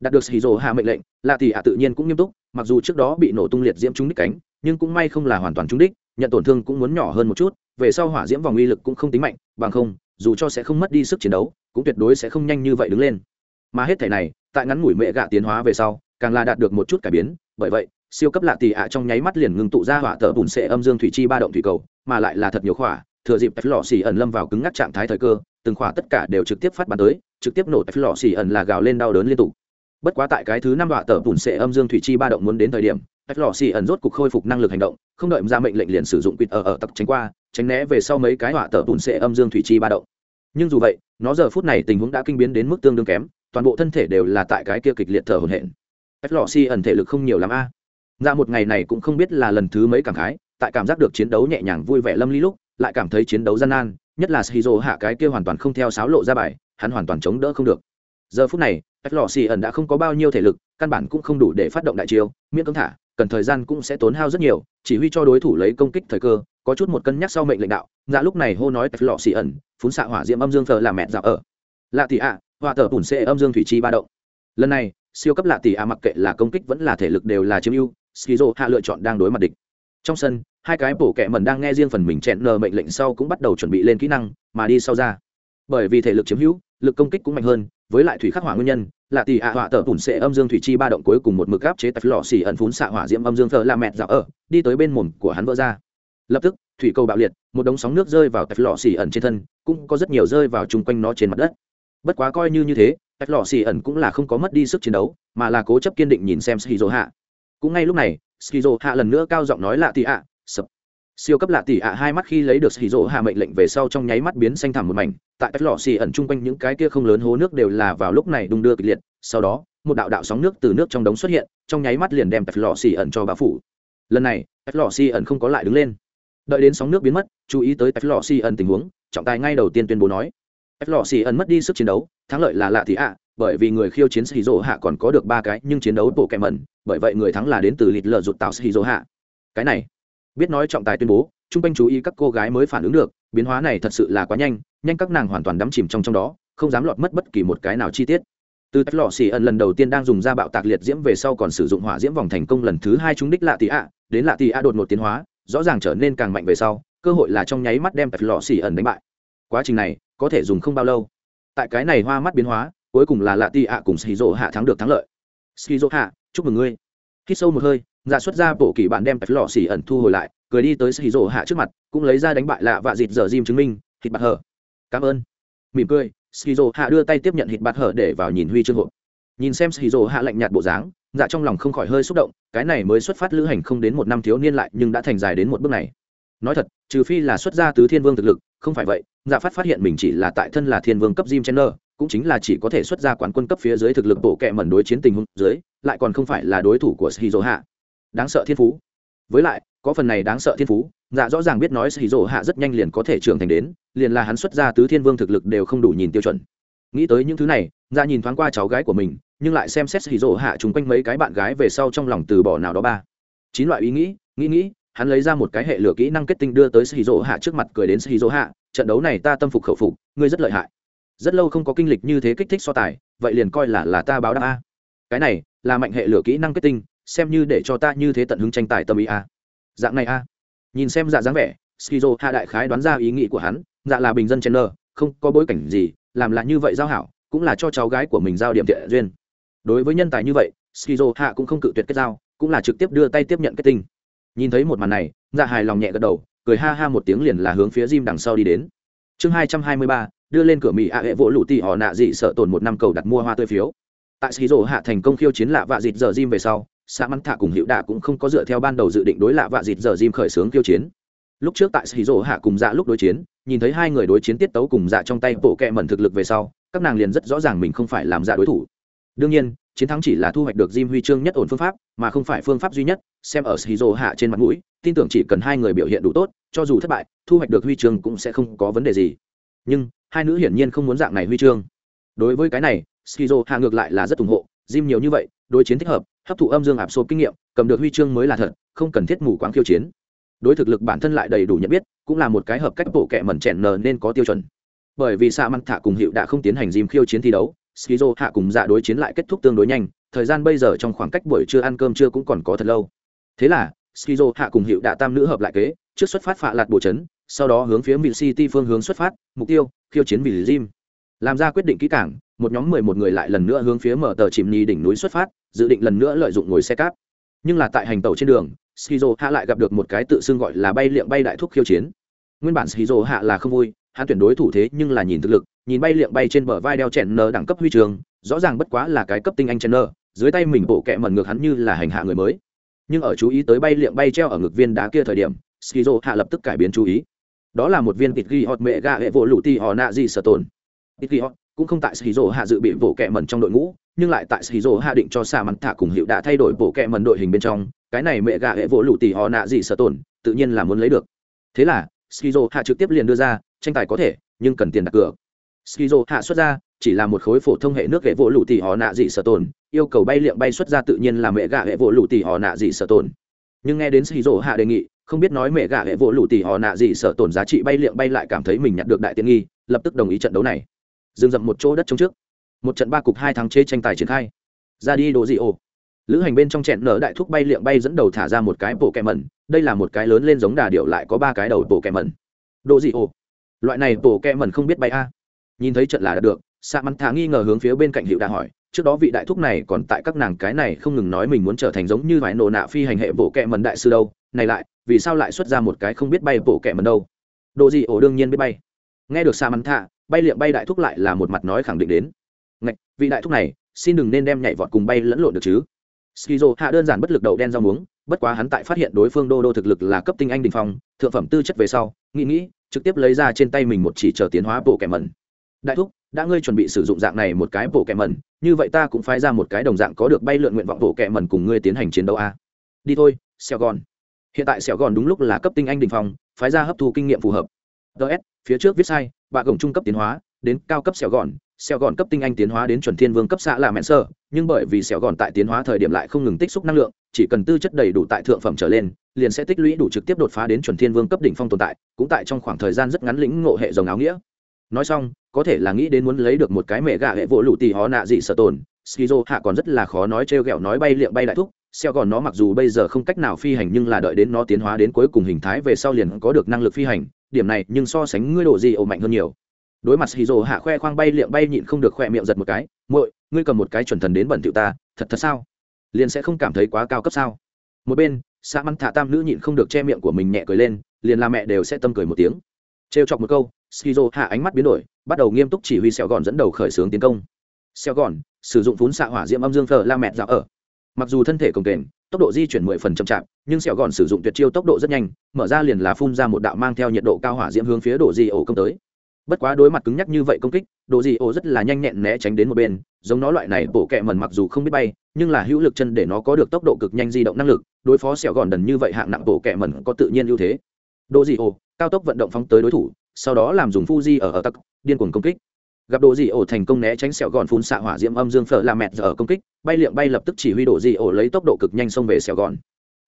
Đạt được skizo hạ mệnh lệnh, lạ tỷ ạ tự nhiên cũng nghiêm túc, mặc dù trước đó bị nổ tung liệt diễm trúng đích cánh, nhưng cũng may không là hoàn toàn trúng đích, nhận tổn thương cũng muốn nhỏ hơn một chút, về sau hỏa diễm vòng uy lực cũng không tính mạnh, bằng không, dù cho sẽ không mất đi sức chiến đấu, cũng tuyệt đối sẽ không nhanh như vậy đứng lên. Mà hết thể này, tại ngắn ngủi mẹ gạ tiến hóa về sau, càng là đạt được một chút cải biến, bởi vậy, siêu cấp lạ tỷ ạ trong nháy mắt liền ngưng tụ ra hỏa tở bùn sệ âm dương thủy chi ba động thủy cầu, mà lại là thật nhiều khỏa thừa dịp tách lò xì ẩn lâm vào cứng ngắc trạng thái thời cơ, từng khỏa tất cả đều trực tiếp phát bắn tới, trực tiếp nổ tách lò xì ẩn là gào lên đau đớn liên tục. Bất quá tại cái thứ năm hỏa tờ bùn sệ âm dương thủy chi ba động muốn đến thời điểm, tách lò xì ẩn rốt cục khôi phục năng lực hành động, không đợi ra mệnh lệnh liền sử dụng quýt ở ở tập tránh qua, tránh né về sau mấy cái hỏa tờ bùn sệ âm dương thủy chi ba động. Nhưng dù vậy, nó giờ phút này tình huống đã kinh biến đến mức tương đương kém, toàn bộ thân thể đều là tại cái kia kịch liệt thở hổn hển. Ép lò xì ẩn thể lực không nhiều l a. Ra một ngày này cũng không biết là lần thứ mấy cảm khái, tại cảm giác được chiến đấu nhẹ nhàng vui vẻ lâm ly lúc lại cảm thấy chiến đấu gian nan, nhất là shizu hạ cái kia hoàn toàn không theo sáo lộ ra bài, hắn hoàn toàn chống đỡ không được. Giờ phút này ép lò xì ẩn đã không có bao nhiêu thể lực, căn bản cũng không đủ để phát động đại chiêu, miễn cưỡng thả, cần thời gian cũng sẽ tốn hao rất nhiều, chỉ huy cho đối thủ lấy công kích thời cơ, có chút một cân nhắc sau mệnh lệnh đạo. Dạ lúc này hô nói ép lò xì ẩn phun xạ hỏa diễm âm dương thờ là mẹ dạo ở. Lạ tỷ ạ hòa tờ bùn xê âm dương thủy chi ba động. Lần này, siêu cấp lạ tỷ ạ mặc kệ là công kích vẫn là thể lực đều là chiếm ưu skizo hạ lựa chọn đang đối mặt địch. Trong sân hai cái bổ kẹ mần đang nghe riêng phần mình chẹn nờ mệnh lệnh sau cũng bắt đầu chuẩn bị lên kỹ năng, mà đi sau ra. Bởi vì thể lực chiếm hữu, lực công kích cũng mạnh hơn, với lại thủy khắc hỏa nguyên nhân, là tỷ ạ hỏa tờ bùn xệ âm dương thủy chi ba động cuối cùng một mực áp chế tạch lọ xỉ ẩn phún xạ hỏa diễm âm dương thờ la mẹt dạo ở, đi tới bên mồm của hắn vỡ ra. Lập tức, thủy cầu bạo liệt, một đống sóng nước rơi vào tạch lọ xỉ ẩn trên thân, cũng có rất nhiều rơi vào chung quanh nó trên mặt đất. Bất quá coi như như thế, tạch lọ xỉ ẩn cũng là không có mất đi sức chiến đấu, mà là cố chấp kiên định nhìn xem skizo hạ. Cũng ngay lúc này, skizo hạ lần nữa cao giọng nói lạ tỷ ạ sập. Siêu cấp lạ tỷ ạ, hai mắt khi lấy được skizo hạ mệnh lệnh về sau trong nháy mắt biến xanh thẳm một mảnh. Tại các lọ xì ẩn chung quanh những cái kia không lớn hố nước đều là vào lúc này đung đưa kịch liệt. Sau đó, một đạo đạo sóng nước từ nước trong đống xuất hiện, trong nháy mắt liền đem các lọ xì ẩn cho bão phủ. Lần này các lọ xì ẩn không có lại đứng lên. Đợi đến sóng nước biến mất, chú ý tới các lọ xì ẩn tình huống, trọng tài ngay đầu tiên tuyên bố nói. Các lọ xì ẩn mất đi sức chiến đấu, thắng lợi là lạ tỷ ạ, bởi vì người khiêu chiến shizu hạ còn có được ba cái, nhưng chiến đấu bộ kẹm mẩn bởi vậy người thắng là đến từ lịt lợ rụt tạo shizu hạ cái này biết nói trọng tài tuyên bố, chung quanh chú ý các cô gái mới phản ứng được, biến hóa này thật sự là quá nhanh nhanh các nàng hoàn toàn đắm chìm trong trong đó, không dám lọt mất bất kỳ một cái nào chi tiết. Từ tách lọ xì ẩn lần đầu tiên đang dùng da bạo tạc liệt diễm về sau còn sử dụng hỏa diễm vòng thành công lần thứ hai chúng đích lạ tị ạ, đến lạ tị ạ đột ngột tiến hóa, rõ ràng trở nên càng mạnh về sau, cơ hội là trong nháy mắt đem tách lọ xì ẩn đánh bại. Quá trình này, có thể dùng không bao lâu. Tại cái này hoa mắt biến hóa, cuối cùng là lạ tị ạ cùng shizu hạ thắng được thắng lợi. Shizu hạ, chúc mừng ngươi khi sâu một hơi, giả xuất ra bộ kỳ bạn đem tách lọ xỉ ẩn thu hồi lại, cười đi tới shizu hạ trước mặt, cũng lấy ra đánh bại lạ và dịt giờ diêm chứng minh thịt bạc hở. cảm ơn. Mỉm cười skizo hạ đưa tay tiếp nhận thịt bạc hở để vào nhìn huy chương hộp. Nhìn xem skizo hạ lạnh nhạt bộ dáng dạ trong lòng không khỏi hơi xúc động, cái này mới xuất phát lữ hành không đến một năm thiếu niên lại nhưng đã thành dài đến một bước này. Nói thật, trừ phi là xuất gia tứ thiên vương thực lực, không phải vậy dạ phát phát hiện mình chỉ là tại thân là thiên vương cấp jim chenner cũng chính là chỉ có thể xuất ra quán quân cấp phía dưới thực lực bộ kệ mẩn đối chiến tình huống dưới, lại còn không phải là đối thủ của shizu hạ đáng sợ thiên phú. Với lại, có phần này đáng sợ thiên phú dạ rõ ràng biết nói xì hạ rất nhanh liền có thể trưởng thành đến, liền là hắn xuất ra tứ thiên vương thực lực đều không đủ nhìn tiêu chuẩn. Nghĩ tới những thứ này dạ nhìn thoáng qua cháu gái của mình, nhưng lại xem xét xì hạ chung quanh mấy cái bạn gái về sau trong lòng từ bỏ nào đó ba. Chín loại ý nghĩ nghĩ nghĩ, hắn lấy ra một cái hệ lửa kỹ năng kết tinh đưa tới xì hạ trước mặt cười đến xì hạ trận đấu này ta tâm phục khẩu phục, ngươi rất lợi hại rất lâu không có kinh lịch như thế kích thích so tài, vậy liền coi là là ta báo đáp a. Cái này, là mạnh hệ lửa kỹ năng kết tinh, xem như để cho ta như thế tận hứng tranh tài tâm ý a. Dạng này a. Nhìn xem dạ dáng vẻ, skizo hạ đại khái đoán ra ý nghĩ của hắn dạ là bình dân chen nơ không có bối cảnh gì, làm là như vậy giao hảo, cũng là cho cháu gái của mình giao điểm thiện duyên. Đối với nhân tài như vậy, skizo hạ cũng không cự tuyệt kết giao, cũng là trực tiếp đưa tay tiếp nhận kết tinh. Nhìn thấy một màn này dạ hài lòng nhẹ gật đầu, cười ha ha một tiếng liền là hướng phía Jim đằng sau đi đến. Chương hai trăm hai mươi ba đưa lên cửa mỹ ạ hệ vỗ lụ tị họ nạ dị sợ tồn một năm cầu đặt mua hoa tươi phiếu. Tại skizo hạ thành công khiêu chiến lạ vạ dịt giờ Jim về sau xã mắn thạ cùng hiệu đạ cũng không có dựa theo ban đầu dự định đối lạ vạ dịt giờ diêm khởi xướng khiêu chiến. Lúc trước tại sĩ rổ hạ cùng dạ lúc đối chiến nhìn thấy hai người đối chiến tiết tấu cùng dạ trong tay bộ kẹ mẩn thực lực về sau các nàng liền rất rõ ràng mình không phải làm dạ đối thủ. Đương nhiên chiến thắng chỉ là thu hoạch được Jim huy chương nhất ổn phương pháp, mà không phải phương pháp duy nhất, xem ở Shizuo hạ trên mặt mũi, tin tưởng chỉ cần hai người biểu hiện đủ tốt, cho dù thất bại, thu hoạch được huy chương cũng sẽ không có vấn đề gì. Nhưng, hai nữ hiển nhiên không muốn dạng này huy chương. Đối với cái này, Skizo hạ ngược lại là rất ủng hộ, Jim nhiều như vậy, đối chiến thích hợp, hấp thụ âm dương ạp sộp kinh nghiệm cầm được huy chương mới là thật không cần thiết mù quáng khiêu chiến. Đối thực lực bản thân lại đầy đủ nhận biết cũng là một cái hợp cách bộ kệ mẩn chèn nờ nên có tiêu chuẩn. Bởi vì sa măng thả cùng hiệu đã không tiến hành dìm khiêu chiến thi đấu skizo hạ cùng dạ đối chiến lại kết thúc tương đối nhanh thời gian bây giờ trong khoảng cách buổi trưa ăn cơm trưa cũng còn có thật lâu. Thế là skizo hạ cùng hiệu đã tam nữ hợp lại kế trước xuất phát phạ lạt bộ trấn sau đó hướng phía miền city phương hướng xuất phát, mục tiêu, khiêu chiến vì Jim. Làm ra quyết định kỹ càng, một nhóm mười một người lại lần nữa hướng phía mở tờ chìm ni đỉnh núi xuất phát, dự định lần nữa lợi dụng ngồi xe cáp. Nhưng là tại hành tàu trên đường skizo hạ lại gặp được một cái tự xưng gọi là bay liệng bay đại thúc khiêu chiến. Nguyên bản skizo hạ là không vui, hắn tuyển đối thủ thế nhưng là nhìn thực lực, nhìn bay liệng bay trên bờ vai đeo chèn nơ đẳng cấp huy trường, rõ ràng bất quá là cái cấp tinh anh chèn nơ, dưới tay mình bộ kẹ mẩn ngược hắn như là hành hạ người mới. Nhưng ở chú ý tới bay liệng bay treo ở ngực viên đá kia thời điểm skizo hạ lập tức cải biến chú ý đó là một viên thịt ghi họt mẹ gà hệ vỗ lụ ti họ nạ gì sở tồn thịt ghi họt cũng không tại Shizuo hạ dự bị bộ kẹ mẩn trong đội ngũ, nhưng lại tại Shizuo hạ định cho Sa Mắn Thả cùng Hiệu đã thay đổi bộ kẹ mẩn đội hình bên trong, cái này mẹ gà hệ vỗ lũ tỷ họ nạ gì sở tồn tự nhiên là muốn lấy được. Thế là, Shizuo hạ trực tiếp liền đưa ra, tranh tài có thể, nhưng cần tiền đặt cược. Shizuo hạ xuất ra, chỉ là một khối phổ thông hệ nước hệ vỗ lũ tỷ họ nạ gì sở tồn yêu cầu bay liệm bay xuất ra tự nhiên là mẹ gạ hệ vỗ lũ tỷ họ nạ gì sở tồn Nhưng nghe đến Shizuo hạ đề nghị, không biết nói mẹ gạ hệ vỗ lũ tỉ họ nạ gì sợ tổn giá trị bay liệm bay lại cảm thấy mình nhặt được đại tiện nghi, lập tức đồng ý trận đấu này. Dừng dậm một chỗ đất chống trước. Một trận ba cục hai thắng chế tranh tài triển khai. Ra đi đồ dị ô. lữ hành bên trong chẹn nở đại thúc bay liệm bay dẫn đầu thả ra một cái bộ kẹ mẩn đây là một cái lớn lên giống đà điệu lại có ba cái đầu bộ kẹ mẩn. Đồ dị ô. loại này bộ kẹ mẩn không biết bay a. Nhìn thấy trận là được xạ mắn thả nghi ngờ hướng phía bên cạnh hiệu đã hỏi trước đó vị đại thúc này còn tại các nàng cái này không ngừng nói mình muốn trở thành giống như vài nổ nạ phi hành hệ bộ kẹ mẩn đại sư đâu này lại, vì sao lại xuất ra một cái không biết bay bộ kẻ mần đâu? Độ gì ổ đương nhiên biết bay. Nghe được xa mắn thạ bay liệm bay đại thúc lại là một mặt nói khẳng định đến. Ngạch, vị đại thúc này, xin đừng nên đem nhảy vọt cùng bay lẫn lộn được chứ. Skizo hạ đơn giản bất lực đậu đen rau muống, bất quá hắn tại phát hiện đối phương đô đô thực lực là cấp tinh anh đình phong, thượng phẩm tư chất về sau, nghĩ nghĩ, trực tiếp lấy ra trên tay mình một chỉ chờ tiến hóa bộ kẻ mẩn đại thúc, đã ngươi chuẩn bị sử dụng dạng này một cái bộ kẻ mẩn như vậy ta cũng phái ra một cái đồng dạng có được bay lượn nguyện vọng bộ kẻ mẩn cùng ngươi tiến hành chiến đấu a. Đi thôi xeo gòn hiện tại sẹo gòn đúng lúc là cấp tinh anh đình phong, phái ra hấp thu kinh nghiệm phù hợp. Ts phía trước viết sai, bạ gồng trung cấp tiến hóa, đến cao cấp sẹo gòn. Sẹo gòn cấp tinh anh tiến hóa đến chuẩn thiên vương cấp xạ là mẹn sơ, nhưng bởi vì sẹo gòn tại tiến hóa thời điểm lại không ngừng tích xúc năng lượng, chỉ cần tư chất đầy đủ tại thượng phẩm trở lên, liền sẽ tích lũy đủ trực tiếp đột phá đến chuẩn thiên vương cấp đỉnh phong tồn tại, cũng tại trong khoảng thời gian rất ngắn lĩnh ngộ hệ dòng áo nghĩa. Nói xong, có thể là nghĩ đến muốn lấy được một cái mẹ gà hệ vỗ lụ tì hó nạ dị sợ tồn, skizo hạ còn rất là khó nói t r ghẹo nói bay liệng bay đại thúc xeo gòn nó mặc dù bây giờ không cách nào phi hành nhưng là đợi đến nó tiến hóa đến cuối cùng hình thái về sau liền có được năng lực phi hành, điểm này nhưng so sánh ngươi độ gì ổ mạnh hơn nhiều. Đối mặt hì hạ khoe khoang bay liệm bay nhịn không được khoe miệng giật một cái, muội, ngươi cầm một cái chuẩn thần đến bẩn tiệu ta, thật thật sao? Liền sẽ không cảm thấy quá cao cấp sao? Một bên xã măn thả tam nữ nhịn không được che miệng của mình nhẹ cười lên, liền là mẹ đều sẽ tâm cười một tiếng. Trêu chọc một câu skizo hạ ánh mắt biến đổi, bắt đầu nghiêm túc chỉ huy sẹo gòn dẫn đầu khởi xướng tiến công. Sẹo gòn, sử dụng phún xạ hỏa diễm âm dương phở la mẹ dạo ở mặc dù thân thể cồng kềnh, tốc độ di chuyển mười phần chậm chạp, nhưng sẹo gòn sử dụng tuyệt chiêu tốc độ rất nhanh, mở ra liền là phun ra một đạo mang theo nhiệt độ cao hỏa diễm hướng phía đồ di ổ công tới. Bất quá đối mặt cứng nhắc như vậy công kích, đồ di ổ rất là nhanh nhẹn né tránh đến một bên, giống nó loại này bộ kẹ mần mặc dù không biết bay, nhưng là hữu lực chân để nó có được tốc độ cực nhanh di động năng lực, đối phó sẹo gòn đần như vậy hạng nặng bộ kẹ mần có tự nhiên ưu thế. Đồ di ổ, cao tốc vận động phóng tới đối thủ, sau đó làm dùng fuji ở ở tắc, điên cuồng công kích gặp đồ dị ổ thành công né tránh sẹo gòn phun xạ hỏa diễm âm dương phở là mẹt giờ ở công kích, bay liệm bay lập tức chỉ huy đồ dị ổ lấy tốc độ cực nhanh xông về sẹo gòn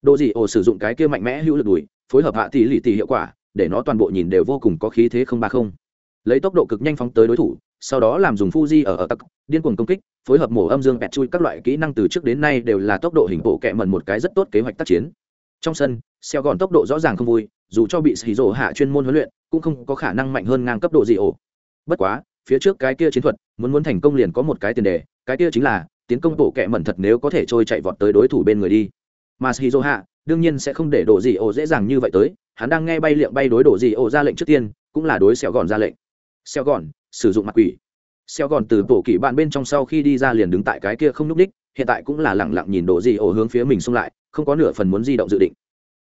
đồ dị ổ sử dụng cái kia mạnh mẽ hữu lực đùi, phối hợp hạ tỷ lì tỷ hiệu quả, để nó toàn bộ nhìn đều vô cùng có khí thế không ba không. Lấy tốc độ cực nhanh phóng tới đối thủ, sau đó làm dùng fuji ở ở tắc, điên cuồng công kích, phối hợp mổ âm dương bẹt chui các loại kỹ năng từ trước đến nay đều là tốc độ hình bộ kẹ mần một cái rất tốt kế hoạch tác chiến. Trong sân xeo gòn tốc độ rõ ràng không vui, dù cho bị xì rổ hạ chuyên môn huấn luyện, cũng không có khả năng mạnh hơn ngang cấp độ gì ổ. Bất quá phía trước cái kia chiến thuật, muốn muốn thành công liền có một cái tiền đề, cái kia chính là, tiến công bộ kệ mẩn thật nếu có thể trôi chạy vọt tới đối thủ bên người đi. Mà shizu hạ đương nhiên sẽ không để đổ gì ổ dễ dàng như vậy tới, hắn đang nghe bay liệng bay đối đổ gì ổ ra lệnh trước tiên, cũng là đối xẻo gòn ra lệnh. Xeo gòn, sử dụng mặt quỷ. Xeo gòn từ bộ kỷ bạn bên trong sau khi đi ra liền đứng tại cái kia không núp đích hiện tại cũng là lẳng lặng nhìn đổ gì ổ hướng phía mình xung lại, không có nửa phần muốn di động dự định.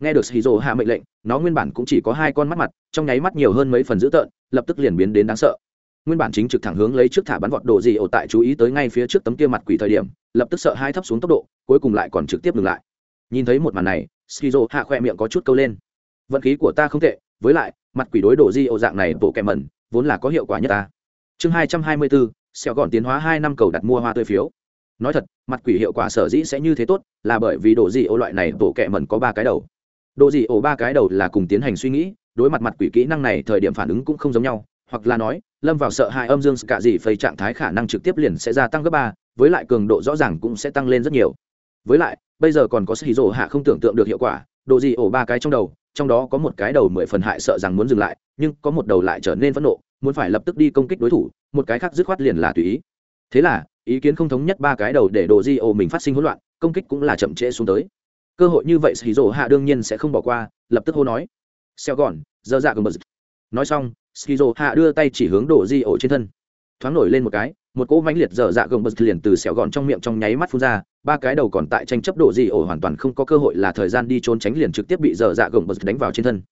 Nghe được shizu hạ mệnh lệnh, nó nguyên bản cũng chỉ có hai con mắt mặt, trong nháy mắt nhiều hơn mấy phần dữ tợn, lập tức liền biến đến đáng sợ nguyên bản chính trực thẳng hướng lấy trước thả bắn vọt đồ gì ổ tại chú ý tới ngay phía trước tấm kia mặt quỷ thời điểm, lập tức sợ hai thấp xuống tốc độ, cuối cùng lại còn trực tiếp ngừng lại. Nhìn thấy một màn này, skizo hạ khoe miệng có chút câu lên. Vận khí của ta không tệ, với lại, mặt quỷ đối đồ di ổ dạng này bộ kèm mẩn, vốn là có hiệu quả nhất ta. Chương hai trăm hai mươi bốn sẹo gọn tiến hóa hai năm cầu đặt mua hoa tươi phiếu. Nói thật, mặt quỷ hiệu quả sở dĩ sẽ như thế tốt, là bởi vì đồ di ổ loại này bộ kẹ mẩn có ba cái đầu. Đồ di ổ ba cái đầu là cùng tiến hành suy nghĩ, đối mặt mặt quỷ kỹ năng này thời điểm phản ứng cũng không giống nhau, hoặc là nói lâm vào sợ hãi âm dương cả gì phây trạng thái khả năng trực tiếp liền sẽ gia tăng gấp ba, với lại cường độ rõ ràng cũng sẽ tăng lên rất nhiều. Với lại, bây giờ còn có sĩ rổ hạ không tưởng tượng được hiệu quả, độ gì ổ ba cái trong đầu, trong đó có một cái đầu mười phần hại sợ rằng muốn dừng lại, nhưng có một đầu lại trở nên phẫn nộ, muốn phải lập tức đi công kích đối thủ, một cái khác dứt khoát liền là tùy ý. Thế là, ý kiến không thống nhất ba cái đầu để độ di ổ mình phát sinh hỗn loạn, công kích cũng là chậm trễ xuống tới. Cơ hội như vậy shizu hạ đương nhiên sẽ không bỏ qua, lập tức hô nói. Xeo gòn dơ dạ gầm bật nói xong, Skizo hạ đưa tay chỉ hướng đồ di ổ trên thân. Thoáng nổi lên một cái, một cỗ mãnh liệt dở dạ gồng bật liền từ xẻo gọn trong miệng trong nháy mắt phun ra, ba cái đầu còn tại tranh chấp đồ di ổ hoàn toàn không có cơ hội là thời gian đi trốn tránh liền trực tiếp bị dở dạ gồng bật đánh vào trên thân.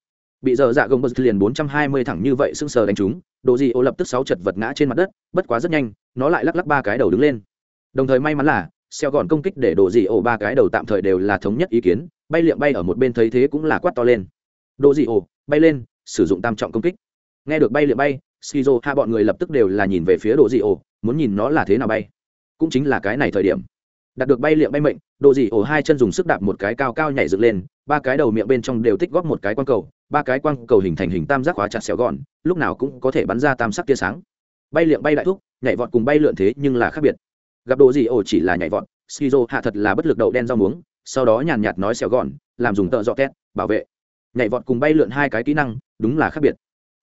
Bị dở dạ gồng bật liền bốn trăm hai mươi thẳng như vậy sưng sờ đánh trúng Đồ gì ổ lập tức sáu chật vật ngã trên mặt đất, bất quá rất nhanh, nó lại lắc lắc ba cái đầu đứng lên. Đồng thời may mắn là xeo gọn công kích để Đồ gì ổ ba cái đầu tạm thời đều là thống nhất ý kiến, bay liệm bay ở một bên thấy thế cũng là quát to lên. Đồ gì ổ, bay lên sử dụng tam trọng công kích. Nghe được bay liệm bay, skizo hai bọn người lập tức đều là nhìn về phía độ dị ổ muốn nhìn nó là thế nào bay. Cũng chính là cái này thời điểm. Đạt được bay liệm bay mệnh độ dị ổ hai chân dùng sức đạp một cái cao cao nhảy dựng lên, ba cái đầu miệng bên trong đều tích góp một cái quang cầu, ba cái quang cầu hình thành hình tam giác hóa chặt xẻo gọn, lúc nào cũng có thể bắn ra tam sắc tia sáng. Bay liệm bay đại thúc, nhảy vọt cùng bay lượn thế nhưng là khác biệt. Gặp độ dị ổ chỉ là nhảy vọt, skizo hạ thật là bất lực đậu đen rau muống, sau đó nhàn nhạt nói xẻo gọn, làm dùng tợ dọ tét, bảo vệ nhảy vọt cùng bay lượn hai cái kỹ năng, đúng là khác biệt.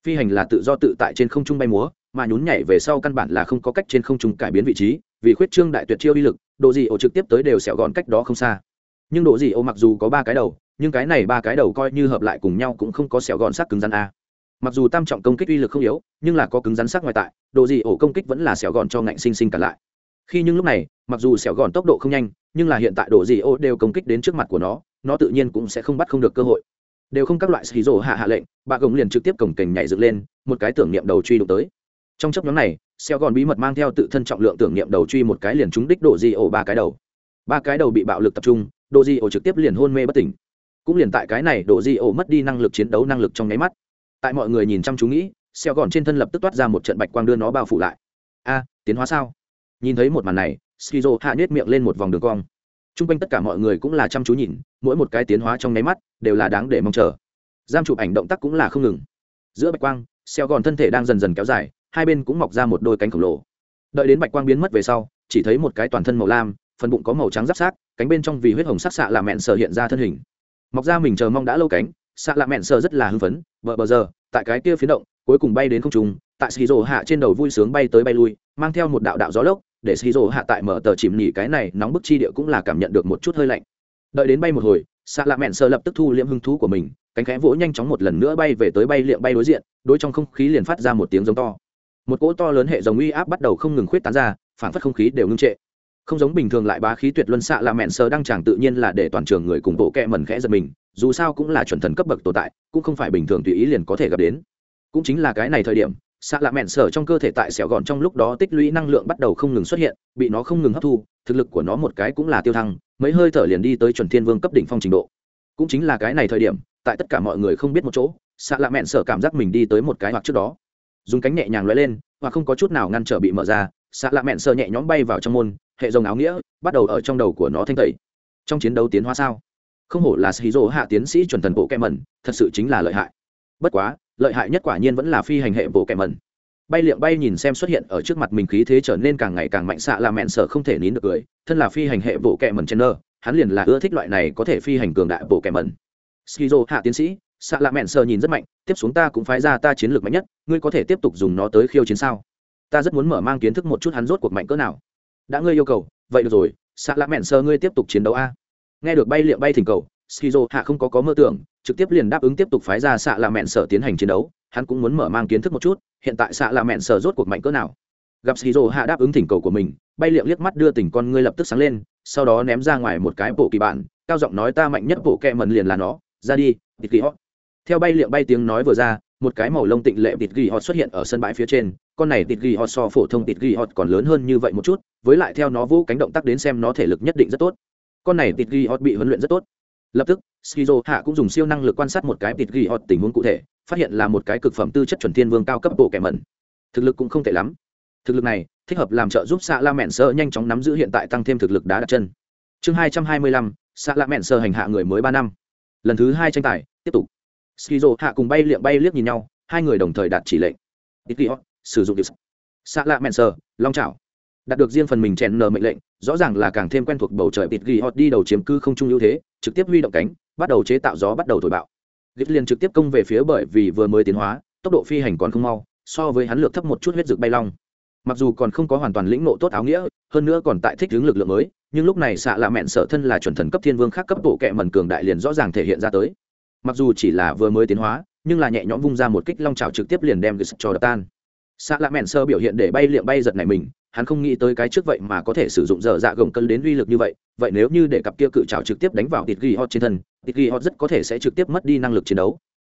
Phi hành là tự do tự tại trên không trung bay múa, mà nhún nhảy về sau căn bản là không có cách trên không trung cải biến vị trí, vì khuyết trương đại tuyệt chiêu uy lực độ gì ổ trực tiếp tới đều sẹo gọn cách đó không xa. Nhưng độ gì ổ mặc dù có ba cái đầu, nhưng cái này ba cái đầu coi như hợp lại cùng nhau cũng không có sẹo gọn sắc cứng rắn a. Mặc dù tam trọng công kích uy lực không yếu, nhưng là có cứng rắn sắc ngoài tại độ gì ổ công kích vẫn là sẹo gọn cho ngạnh sinh sinh cả lại. Khi nhưng lúc này, mặc dù sẹo gọn tốc độ không nhanh, nhưng là hiện tại độ gì ổ đều công kích đến trước mặt của nó nó tự nhiên cũng sẽ không bắt không được cơ hội đều không các loại xì rổ hạ hạ lệnh, bà gồng liền trực tiếp cổng kềnh nhảy dựng lên, một cái tưởng niệm đầu truy đụng tới. Trong chấp nhóm này, xeo gòn bí mật mang theo tự thân trọng lượng tưởng niệm đầu truy một cái liền trúng đích độ di ổ ba cái đầu. Ba cái đầu bị bạo lực tập trung độ di ổ trực tiếp liền hôn mê bất tỉnh. Cũng liền tại cái này độ di ổ mất đi năng lực chiến đấu năng lực trong nháy mắt. Tại mọi người nhìn chăm chú nghĩ, xeo gòn trên thân lập tức toát ra một trận bạch quang đưa nó bao phủ lại. A, tiến hóa sao? Nhìn thấy một màn này skizo hạ nhét miệng lên một vòng đường cong t r u n g quanh tất cả mọi người cũng là chăm chú nhìn, mỗi một cái tiến hóa trong nháy mắt đều là đáng để mong chờ. Giam chụp ảnh động tác cũng là không ngừng. Giữa bạch quang, xeo gòn thân thể đang dần dần kéo dài, hai bên cũng mọc ra một đôi cánh khổng lồ. Đợi đến bạch quang biến mất về sau, chỉ thấy một cái toàn thân màu lam, phần bụng có màu trắng giáp sát, cánh bên trong vì huyết hồng sắc xạ là mẹn sờ hiện ra thân hình. Mọc ra mình chờ mong đã lâu cánh, xạ là mẹn sờ rất là hưng phấn vợ bờ giờ, tại cái kia phiến động, cuối cùng bay đến không trung, tại xì rồ hạ trên đầu vui sướng bay tới bay lui, mang theo một đạo đạo gió lốc để xì rồ hạ tại mở tờ chìm nỉ cái này nóng bức chi địa cũng là cảm nhận được một chút hơi lạnh. Đợi đến bay một hồi xạ lạ mẹn sơ lập tức thu liễm hưng thú của mình, cánh khẽ vỗ nhanh chóng một lần nữa bay về tới bay liệm bay đối diện, đối trong không khí liền phát ra một tiếng giống to. Một cỗ to lớn hệ dòng uy áp bắt đầu không ngừng khuyết tán ra, phản phất không khí đều ngưng trệ. Không giống bình thường lại bá khí tuyệt luân xạ là mẹn sờ đang chẳng tự nhiên là để toàn trường người cùng bộ kẹ mẩn khẽ giật mình, dù sao cũng là chuẩn thần cấp bậc tồn tại, cũng không phải bình thường tùy ý liền có thể gặp đến. Cũng chính là cái này thời điểm xạ lạ mẹn sở trong cơ thể tại sẹo gòn trong lúc đó tích lũy năng lượng bắt đầu không ngừng xuất hiện, bị nó không ngừng hấp thu, thực lực của nó một cái cũng là tiêu thăng, mấy hơi thở liền đi tới chuẩn thiên vương cấp đỉnh phong trình độ. Cũng chính là cái này thời điểm, tại tất cả mọi người không biết một chỗ, xạ lạ mẹn sở cảm giác mình đi tới một cái hoặc trước đó. Dùng cánh nhẹ nhàng lóe lên và không có chút nào ngăn trở bị mở ra, xạ lạ mẹn sờ nhẹ nhõm bay vào trong môn, hệ dòng áo nghĩa, bắt đầu ở trong đầu của nó thanh tẩy. Trong chiến đấu tiến hóa sao? Không hổ là sĩ dỗ hạ tiến sĩ chuẩn thần bộ kem mẩn, thật sự chính là lợi hại bất quá, lợi hại nhất quả nhiên vẫn là phi hành hệ bộ kẻ mẩn. Bay liệng bay nhìn xem xuất hiện ở trước mặt mình khí thế trở nên càng ngày càng mạnh xạ là mẹn sợ không thể nín được cười, thân là phi hành hệ bộ kẻ mẩn chen nơ hắn liền là ưa thích loại này có thể phi hành cường đại bộ kẻ mẩn. Skizo, hạ tiến sĩ, xạ lạ mẹn sờ nhìn rất mạnh, tiếp xuống ta cũng phái ra ta chiến lược mạnh nhất, ngươi có thể tiếp tục dùng nó tới khiêu chiến sao? Ta rất muốn mở mang kiến thức một chút hắn rốt cuộc mạnh cỡ nào. Đã ngươi yêu cầu, vậy được rồi, xạ lạ mẹn sờ ngươi tiếp tục chiến đấu a. Nghe được bay liệm bay thỉnh cầu, skizo, hạ không có có mơ tưởng trực tiếp liền đáp ứng tiếp tục phái ra xạ là mẹn sở tiến hành chiến đấu, hắn cũng muốn mở mang kiến thức một chút, hiện tại xạ là mẹn sở rốt cuộc mạnh cỡ nào. Gặp skizo hạ đáp ứng thỉnh cầu của mình, bay liệm liếc mắt đưa tỉnh con ngươi lập tức sáng lên, sau đó ném ra ngoài một cái bộ kỳ bản, cao giọng nói ta mạnh nhất bộ kẹ mần liền là nó, ra đi, tịt ghi hót theo bay liệm bay tiếng nói vừa ra, một cái màu lông tịnh lệ tịt ghi hot xuất hiện ở sân bãi phía trên, con này tịt ghi hot so phổ thông tịt ghi hot còn lớn hơn như vậy một chút, với lại theo nó vũ cánh động tác đến xem nó thể lực nhất định rất tốt. Con này tịt ghi hot bị huấn luyện rất tốt lập tức, skizo hạ cũng dùng siêu năng lực quan sát một cái tịt ghi hot tình huống cụ thể, phát hiện là một cái cực phẩm tư chất chuẩn thiên vương cao cấp bộ kẻ mẩn. Thực lực cũng không tệ lắm. Thực lực này, thích hợp làm trợ giúp xạ la mẹn sơ nhanh chóng nắm giữ hiện tại tăng thêm thực lực đá đặt chân. Chương hai trăm hai mươi lăm xạ la mẹn sơ hành hạ người mới ba năm. Lần thứ hai tranh tài, tiếp tục. Skizo hạ cùng bay liệm bay liếc nhìn nhau, hai người đồng thời đạt chỉ lệnh. Ít ghi sử dụng điều xạ lạ mẹn sơ long trào đạt được riêng phần mình chèn nờ mệnh lệnh rõ ràng là càng thêm quen thuộc bầu trời bịt ghi hot đi đầu chiếm cư không trung ưu thế, trực tiếp huy động cánh, bắt đầu chế tạo gió, bắt đầu thổi bạo. Gít liền trực tiếp công về phía bởi vì vừa mới tiến hóa, tốc độ phi hành còn không mau, so với hắn lược thấp một chút huyết dược bay long. Mặc dù còn không có hoàn toàn lĩnh nộ tốt áo nghĩa, hơn nữa còn tại thích hướng lực lượng mới, nhưng lúc này xạ lạ mẹn sở thân là chuẩn thần cấp thiên vương khác cấp bộ kệ mần cường đại liền rõ ràng thể hiện ra tới. Mặc dù chỉ là vừa mới tiến hóa, nhưng là nhẹ nhõm vung ra một kích long trào trực tiếp liền đem cái cho đập tan xạ lạ mẹn sơ biểu hiện để bay liệm bay giật này mình, hắn không nghĩ tới cái trước vậy mà có thể sử dụng dở dạ gồng cân đến uy lực như vậy vậy nếu như để cặp kia cự trào trực tiếp đánh vào tịt ghi hot trên thân tịt ghi hot rất có thể sẽ trực tiếp mất đi năng lực chiến đấu.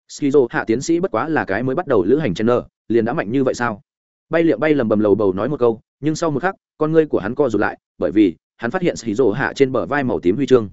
Skizo hạ tiến sĩ bất quá là cái mới bắt đầu lữ hành chen nơ liền đã mạnh như vậy sao? Bay liệm bay lầm bầm lầu bầu nói một câu, nhưng sau một khắc, con ngươi của hắn co rụt lại, bởi vì, hắn phát hiện skizo hạ trên bờ vai màu tím huy chương.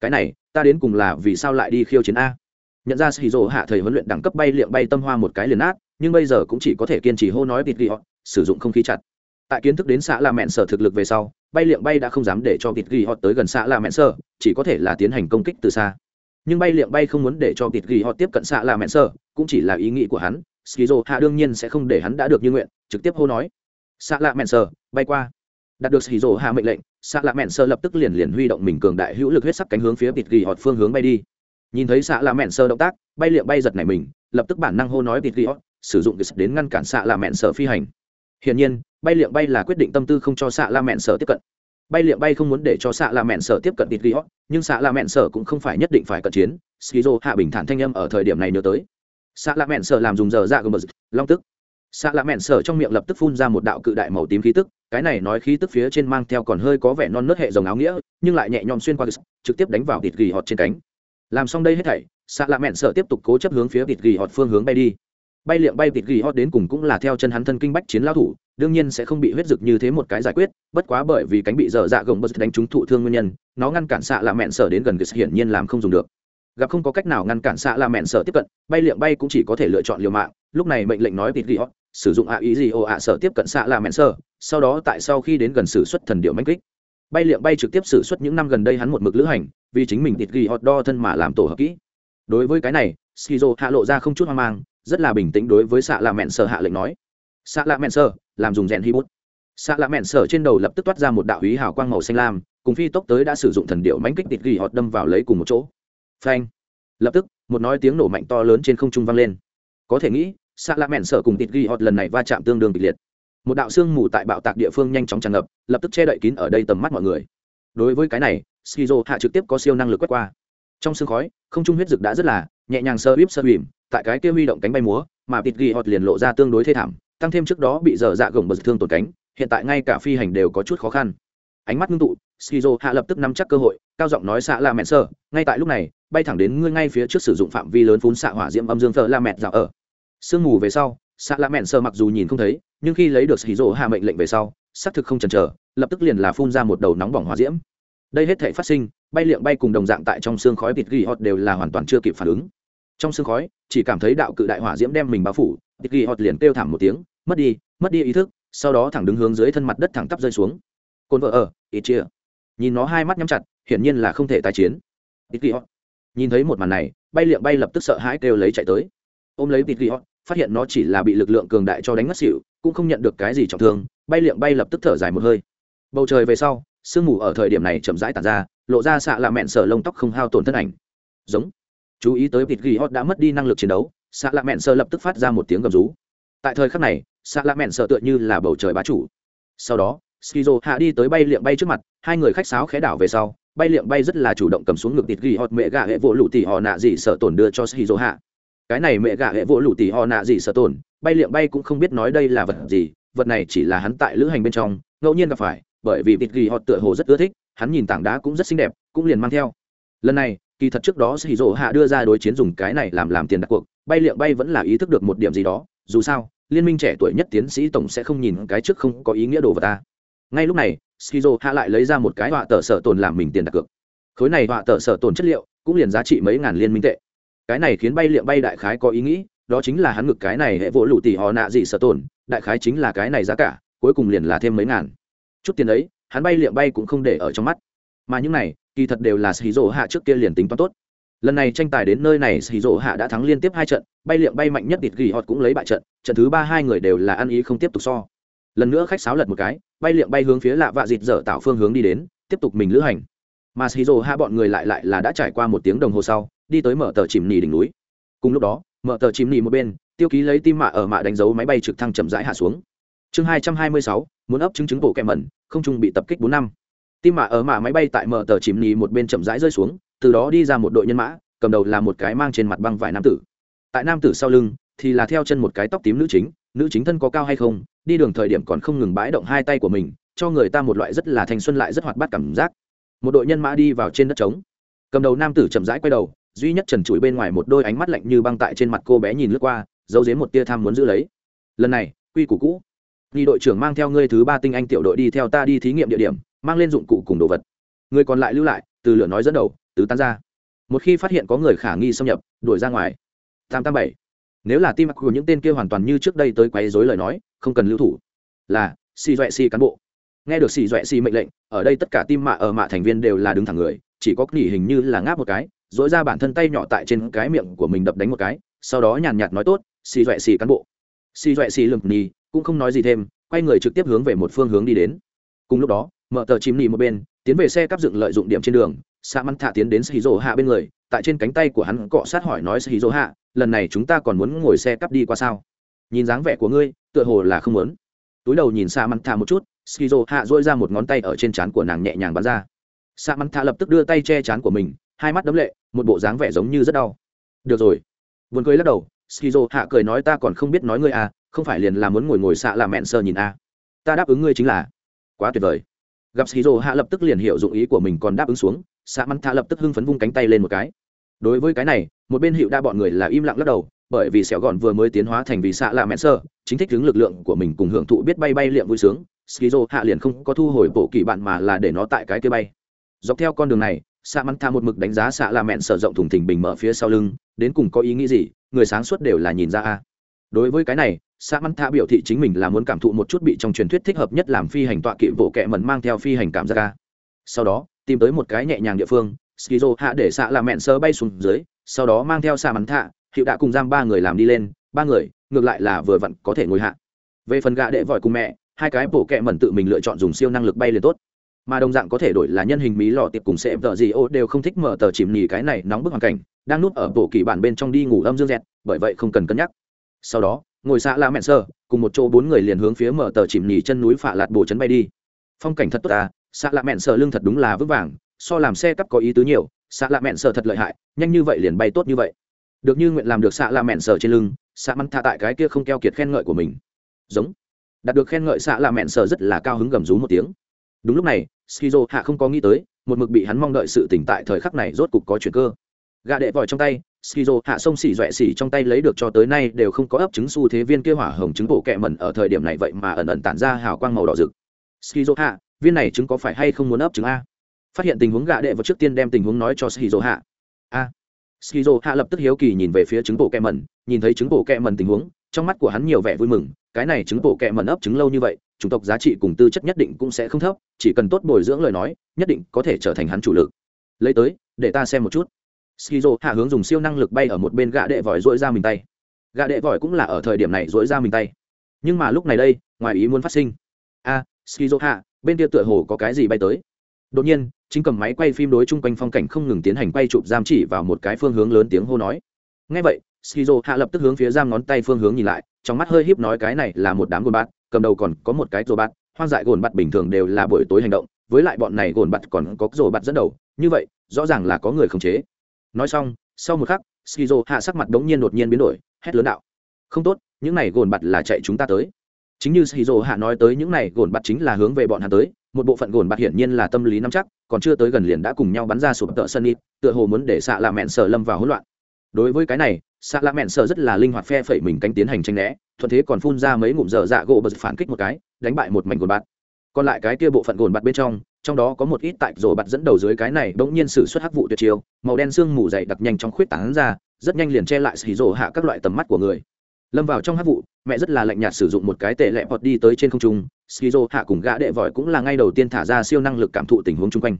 Cái này, ta đến cùng là vì sao lại đi khiêu chiến a? Nhận ra skizo hạ thầy huấn luyện đẳng cấp bay liệm bay tâm hoa một cái liền át nhưng bây giờ cũng chỉ có thể kiên trì hô nói vịt ghi họ, sử dụng không khí chặt. Tại kiến thức đến xã là mẹn sở thực lực về sau, bay liệm bay đã không dám để cho vịt ghi họ tới gần xã là mẹn sở, chỉ có thể là tiến hành công kích từ xa. Nhưng bay liệm bay không muốn để cho vịt ghi họ tiếp cận xã là mẹn sở, cũng chỉ là ý nghĩ của hắn, skizo hạ đương nhiên sẽ không để hắn đã được như nguyện, trực tiếp hô nói. Xã là mẹn sở, bay qua. Đạt được skizo hạ mệnh lệnh, xã là mẹn sở lập tức liền liền huy động mình cường đại hữu lực huyết sắc cánh hướng phía vịt ghi họ phương hướng bay đi. Nhìn thấy xã là mẹn sơ động tác, bay liệm bay giật này mình, lập tức bản năng hô nói vịt ghi sử dụng đến ngăn cản xạ là mẹn sở phi hành. Hiển nhiên, bay liệm bay là quyết định tâm tư không cho xạ la mẹn sở tiếp cận. Bay liệm bay không muốn để cho xạ là mẹn sở tiếp cận tịt ghi nhưng xạ là mẹn sở cũng không phải nhất định phải cận chiến. Skizo hạ bình thản thanh âm ở thời điểm này nhớ tới. Xạ là mẹn sở làm dùng giờ dạ gồm long tức. Xạ là mẹn sở trong miệng lập tức phun ra một đạo cự đại màu tím khí tức, cái này nói khí tức phía trên mang theo còn hơi có vẻ non nớt hệ dòng áo nghĩa, nhưng lại nhẹ nhõm xuyên qua trực tiếp đánh vào tịt gỉ hót trên cánh. Làm xong đây hết thảy, xạ lạ mẹn sợ tiếp tục cố chấp hướng phía tịt gỉ họt phương hướng bay đi bay liệm bay vịt ghi hot đến cùng cũng là theo chân hắn thân kinh bách chiến lao thủ đương nhiên sẽ không bị huyết dực như thế một cái giải quyết bất quá bởi vì cánh bị dở dạ gồng bớt đánh trúng thụ thương nguyên nhân nó ngăn cản xạ là mẹn sở đến gần ghis hiển nhiên làm không dùng được. Gặp không có cách nào ngăn cản xạ là mẹn sở tiếp cận bay liệm bay cũng chỉ có thể lựa chọn liều mạng lúc này mệnh lệnh nói vịt ghi hot, sử dụng ạ ý gì ồ ạ sợ tiếp cận xạ là mẹn sở sau đó tại sau khi đến gần sử xuất thần điệu manh kích. Bay liệm bay trực tiếp sử xuất những năm gần đây hắn một mực lữ hành vì chính mình tịt ghi hot đo thân mà làm tổ hợp kỹ. Đối với cái này skizo hạ lộ ra không chút hoang mang rất là bình tĩnh đối với xạ lạ mẹn sở hạ lệnh nói. Xạ lạ mẹn sở làm dùng rèn hi bút xạ lạ mẹn sở trên đầu lập tức toát ra một đạo ý hào quang màu xanh lam, cùng phi tốc tới đã sử dụng thần điệu mánh kích tịt ghi họt đâm vào lấy cùng một chỗ. Phanh. Lập tức, một nói tiếng nổ mạnh to lớn trên không trung vang lên. Có thể nghĩ xạ lạ mẹn sở cùng tịt ghi họt lần này va chạm tương đương kịch liệt. Một đạo xương mù tại bạo tạc địa phương nhanh chóng tràn ngập, lập tức che đậy kín ở đây tầm mắt mọi người. Đối với cái này, skizo hạ trực tiếp có siêu năng lực quét qua. Trong sương khói, không trung huyết dực đã rất là nhẹ nhàng sơ bíp sơ bìm tại cái kia huy động cánh bay múa, mà vịt ghi họt liền lộ ra tương đối thê thảm, tăng thêm trước đó bị dở dạ gồng bật thương tổn cánh, hiện tại ngay cả phi hành đều có chút khó khăn. Ánh mắt ngưng tụ shizu hạ lập tức nắm chắc cơ hội, cao giọng nói xạ la mẹn sơ, ngay tại lúc này, bay thẳng đến ngươi ngay phía trước sử dụng phạm vi lớn phun xạ hỏa diễm âm dương thợ la mẹn dạo ở. Sương mù về sau, xạ la mẹn sơ mặc dù nhìn không thấy, nhưng khi lấy được shizu hạ mệnh lệnh về sau, xác thực không chần chờ, lập tức liền là phun ra một đầu nóng bỏng hỏa diễm. Đây hết thể phát sinh, bay liệng bay cùng đồng dạng tại trong xương khói thịt ghi hot đều là hoàn toàn chưa kịp phản ứng trong xương khói, chỉ cảm thấy đạo cự đại hỏa diễm đem mình bao phủ thịt ghi hot liền kêu thảm một tiếng, mất đi mất đi ý thức. Sau đó thẳng đứng hướng dưới thân mặt đất thẳng tắp rơi xuống. Cồn vợ ở ít chia nhìn nó hai mắt nhắm chặt, hiển nhiên là không thể tái chiến. Thịt ghi hot nhìn thấy một màn này, bay liệng bay lập tức sợ hãi kêu lấy chạy tới. Ôm lấy thịt ghi hot phát hiện nó chỉ là bị lực lượng cường đại cho đánh ngất xỉu, cũng không nhận được cái gì trọng thương, bay liệng bay lập tức thở dài một hơi. Bầu trời về sau, sương mù ở thời điểm này chậm rãi tàn ra, lộ ra xạ lạ mẹn sở lông tóc không hao tổn thân ảnh. Giống chú ý tới vịt ghi hot đã mất đi năng lực chiến đấu xạ lạ mẹn sợ lập tức phát ra một tiếng gầm rú. Tại thời khắc này xạ lạ mẹn sợ tựa như là bầu trời bá chủ. Sau đó, skizo hạ đi tới bay liệm bay trước mặt, hai người khách sáo khẽ đảo về sau, bay liệm bay rất là chủ động cầm xuống ngực vịt ghi hot mẹ gà hệ vỗ lụ tỉ họ nạ gì sợ tổn đưa cho skizo hạ. Cái này mẹ gà hệ vỗ lụ tỉ họ nạ gì sợ tổn, bay liệm bay cũng không biết nói đây là vật gì, vật này chỉ là hắn tại lữ hành bên trong, ngẫu nhiên gặp phải, bởi vì vịt ghi hot tựa hồ rất ưa thích, hắn nhìn tảng đá cũng rất xinh đẹp, cũng liền mang theo. Lần này kỳ thật trước đó sĩ dỗ hạ đưa ra đối chiến dùng cái này làm làm tiền đặt cuộc, bay liệng bay vẫn là ý thức được một điểm gì đó, dù sao, liên minh trẻ tuổi nhất tiến sĩ tổng sẽ không nhìn cái trước không có ý nghĩa đồ vật ta. Ngay lúc này skizo hạ lại lấy ra một cái họa tờ sở tồn làm mình tiền đặt cược. Khối này họa tờ sở tồn chất liệu, cũng liền giá trị mấy ngàn liên minh tệ. Cái này khiến bay liệng bay đại khái có ý nghĩ, đó chính là hắn ngực cái này hệ vỗ lụ tỷ họ nạ gì sở tồn, đại khái chính là cái này giá cả, cuối cùng liền là thêm mấy ngàn. Chút tiền ấy, hắn bay liệm bay cũng không để ở trong mắt mà những này, kỳ thật đều là sĩ rỗ hạ trước kia liền tính toán tốt. Lần này tranh tài đến nơi này sĩ rỗ hạ đã thắng liên tiếp hai trận, bay liệm bay mạnh nhất địt ghi họ cũng lấy bại trận trận thứ ba hai người đều là ăn ý không tiếp tục so. Lần nữa khách sáo lật một cái, bay liệm bay hướng phía lạ vạ dịt dở tạo phương hướng đi đến, tiếp tục mình lữ hành. Mà sĩ rỗ hạ bọn người lại lại là đã trải qua một tiếng đồng hồ sau, đi tới mở tờ chìm nỉ đỉnh núi. Cùng lúc đó, mở tờ chìm nỉ một bên, tiêu ký lấy tim mạ ở mạ đánh dấu máy bay trực thăng chậm rãi hạ xuống. Chương hai trăm hai mươi sáu, muốn ấp chứng chứng bộ kẹm mẩn, không trung bị tập kích bốn năm tim mạ ở mạ máy bay tại mở tờ chìm nì một bên chậm rãi rơi xuống từ đó đi ra một đội nhân mã cầm đầu là một cái mang trên mặt băng vải nam tử. Tại nam tử sau lưng thì là theo chân một cái tóc tím nữ chính nữ chính thân có cao hay không đi đường thời điểm còn không ngừng bãi động hai tay của mình cho người ta một loại rất là thanh xuân lại rất hoạt bát cảm giác. Một đội nhân mã đi vào trên đất trống. Cầm đầu nam tử chậm rãi quay đầu duy nhất trần trụi bên ngoài một đôi ánh mắt lạnh như băng tại trên mặt cô bé nhìn lướt qua giấu dếm một tia tham muốn giữ lấy. Lần này quy củ cũ. Nghi đội trưởng mang theo ngươi thứ ba tinh anh tiểu đội đi theo ta đi thí nghiệm địa điểm, mang lên dụng cụ cùng đồ vật. Người còn lại lưu lại, từ lửa nói dẫn đầu, tứ tán ra. Một khi phát hiện có người khả nghi xâm nhập, đuổi ra ngoài. Tam tam bảy. Nếu là tim của những tên kia hoàn toàn như trước đây tới quấy rối lời nói, không cần lưu thủ. Là, xì doẹ xì cán bộ. Nghe được xì doẹ xì mệnh lệnh, ở đây tất cả tim mạ ở mạ thành viên đều là đứng thẳng người, chỉ có nghỉ hình như là ngáp một cái, dỗi ra bản thân tay nhỏ tại trên cái miệng của mình đập đánh một cái, sau đó nhàn nhạt nói tốt, xì doẹ xì cán bộ. Xì doẹ xì lườm nhì, cũng không nói gì thêm quay người trực tiếp hướng về một phương hướng đi đến cùng lúc đó mở tờ chìm nỉ một bên, tiến về xe cắp dựng lợi dụng điểm trên đường, sa mắn thạ tiến đến sĩ dỗ hạ bên người, tại trên cánh tay của hắn cọ sát hỏi nói sĩ dỗ hạ, lần này chúng ta còn muốn ngồi xe cắp đi qua sao? Nhìn dáng vẻ của ngươi, tựa hồ là không muốn. Túi đầu nhìn sa mắn thạ một chút skizo hạ dỗi ra một ngón tay ở trên trán của nàng nhẹ nhàng bắn ra. Sa mắn thạ lập tức đưa tay che trán của mình, hai mắt đấm lệ, một bộ dáng vẻ giống như rất đau. Được rồi. Vườn cười lắc đầu skizo hạ cười nói ta còn không biết nói ngươi à không phải liền là muốn ngồi ngồi xạ là mẹn sờ nhìn a ta đáp ứng ngươi chính là. Quá tuyệt vời gặp skizo hạ lập tức liền hiểu dụng ý của mình còn đáp ứng xuống xạ mắn thạ lập tức hưng phấn vung cánh tay lên một cái. Đối với cái này, một bên hiệu đa bọn người là im lặng lắc đầu, bởi vì sẹo gọn vừa mới tiến hóa thành vì xạ Lạ mẹn sơ, chính thích hướng lực lượng của mình cùng hưởng thụ biết bay bay liệm vui sướng skizo hạ liền không có thu hồi bộ kỳ bạn mà là để nó tại cái kia bay. Dọc theo con đường này xạ mắn tha một mực đánh giá xạ Lạ mẹn sở rộng thùng thình bình mở phía sau lưng, đến cùng có ý nghĩ gì, người sáng suốt đều là nhìn ra a. Đối với cái này Sa mắn tha biểu thị chính mình là muốn cảm thụ một chút bị trong truyền thuyết thích hợp nhất làm phi hành tọa kỵ bộ kẹ mần mang theo phi hành cảm giác ca. Sau đó tìm tới một cái nhẹ nhàng địa phương skizo hạ để xạ làm mẹn sơ bay xuống dưới sau đó mang theo Sa mắn Tha, hiệu đã cùng giam ba người làm đi lên ba người ngược lại là vừa vặn có thể ngồi hạ. Về phần gạ đệ vòi cùng mẹ hai cái bộ kẹ mần tự mình lựa chọn dùng siêu năng lực bay liền tốt. Mà đồng dạng có thể đổi là nhân hình mí lò tiệp cùng sẽ tờ gì ô đều không thích mở tờ chìm nhì cái này nóng bức hoàn cảnh đang núp ở bộ kỳ bản bên trong đi ngủ âm dương dẹt bởi vậy không cần cân nhắc. Sau đó ngồi xạ la mẹn sơ, cùng một chỗ bốn người liền hướng phía mở tờ chìm nhì chân núi phạ lạt bộ chấn bay đi. Phong cảnh thật tốt à xạ la mẹn sơ lưng thật đúng là vững vàng, so làm xe cắp có ý tứ nhiều xạ la mẹn sơ thật lợi hại, nhanh như vậy liền bay tốt như vậy. Được như nguyện làm được xạ la mẹn sơ trên lưng xạ mắn thạ tại cái kia không keo kiệt khen ngợi của mình. Giống. Đạt được khen ngợi xạ la mẹn sơ rất là cao hứng gầm rú một tiếng. Đúng lúc này, skizo hạ không có nghĩ tới, một mực bị hắn mong đợi sự tỉnh tại thời khắc này rốt cục có chuyện cơ. Gà đệ vòi trong tay skizo, hạ sông xỉ dọa xỉ trong tay lấy được cho tới nay đều không có ấp trứng xu thế viên kia hỏa hồng trứng bộ kẹ mẩn ở thời điểm này vậy mà ẩn ẩn tản ra hào quang màu đỏ rực. Skizo, hạ, viên này trứng có phải hay không muốn ấp trứng a? Phát hiện tình huống gạ đệ vào trước tiên đem tình huống nói cho skizo, hạ. A. Skizo, hạ lập tức hiếu kỳ nhìn về phía trứng bộ kẹ mẩn, nhìn thấy trứng bộ kẹ mẩn tình huống, trong mắt của hắn nhiều vẻ vui mừng, cái này trứng bộ kẹ mẩn ấp trứng lâu như vậy, chủng tộc giá trị cùng tư chất nhất định cũng sẽ không thấp, chỉ cần tốt bồi dưỡng lời nói, nhất định có thể trở thành hắn chủ lực. Lấy tới, để ta xem một chút skizo hạ hướng dùng siêu năng lực bay ở một bên gạ đệ vòi dỗi ra mình tay. Gạ đệ vòi cũng là ở thời điểm này dỗi ra mình tay. Nhưng mà lúc này đây ngoài ý muốn phát sinh. A à, skizo hạ bên kia tựa hồ có cái gì bay tới. Đột nhiên chính cầm máy quay phim đối chung quanh phong cảnh không ngừng tiến hành quay chụp giam chỉ vào một cái phương hướng lớn tiếng hô nói. Ngay vậy skizo hạ lập tức hướng phía giam ngón tay phương hướng nhìn lại trong mắt hơi híp nói cái này là một đám gồn bát cầm đầu còn có một cái rồ bát hoang dại gồn bát bình thường đều là buổi tối hành động với lại bọn này gồn bát còn có rồ bát dẫn đầu như vậy rõ ràng là có người khống chế nói xong, sau một khắc, skizo hạ sắc mặt đống nhiên đột nhiên biến đổi, hét lớn đạo. Không tốt, những này gồn bặt là chạy chúng ta tới. Chính như skizo hạ nói tới những này gồn bặt chính là hướng về bọn hắn tới, một bộ phận gồn bặt hiển nhiên là tâm lý nắm chắc, còn chưa tới gần liền đã cùng nhau bắn ra sụp tợ sân ít tựa hồ muốn để xạ Lạ mẹn sở lâm vào hỗn loạn. Đối với cái này xạ lạ mẹn sợ rất là linh hoạt phe phẩy mình cánh tiến hành tranh né, thuận thế còn phun ra mấy ngụm dở dạ gỗ bật phản kích một cái, đánh bại một mảnh gồn bạt. Còn lại cái kia bộ phận gồn bạt bên trong trong đó có một ít tại rổ bạt dẫn đầu dưới cái này bỗng nhiên sử xuất hắc vụ tuyệt chiêu, màu đen sương mù dày đặc nhanh trong khuyết tán ra, rất nhanh liền che lại xì rổ hạ các loại tầm mắt của người. Lâm vào trong hắc vụ, mẹ rất là lạnh nhạt sử dụng một cái tệ lẹ bọt đi tới trên không trung skizo hạ cùng gã đệ vòi cũng là ngay đầu tiên thả ra siêu năng lực cảm thụ tình huống chung quanh.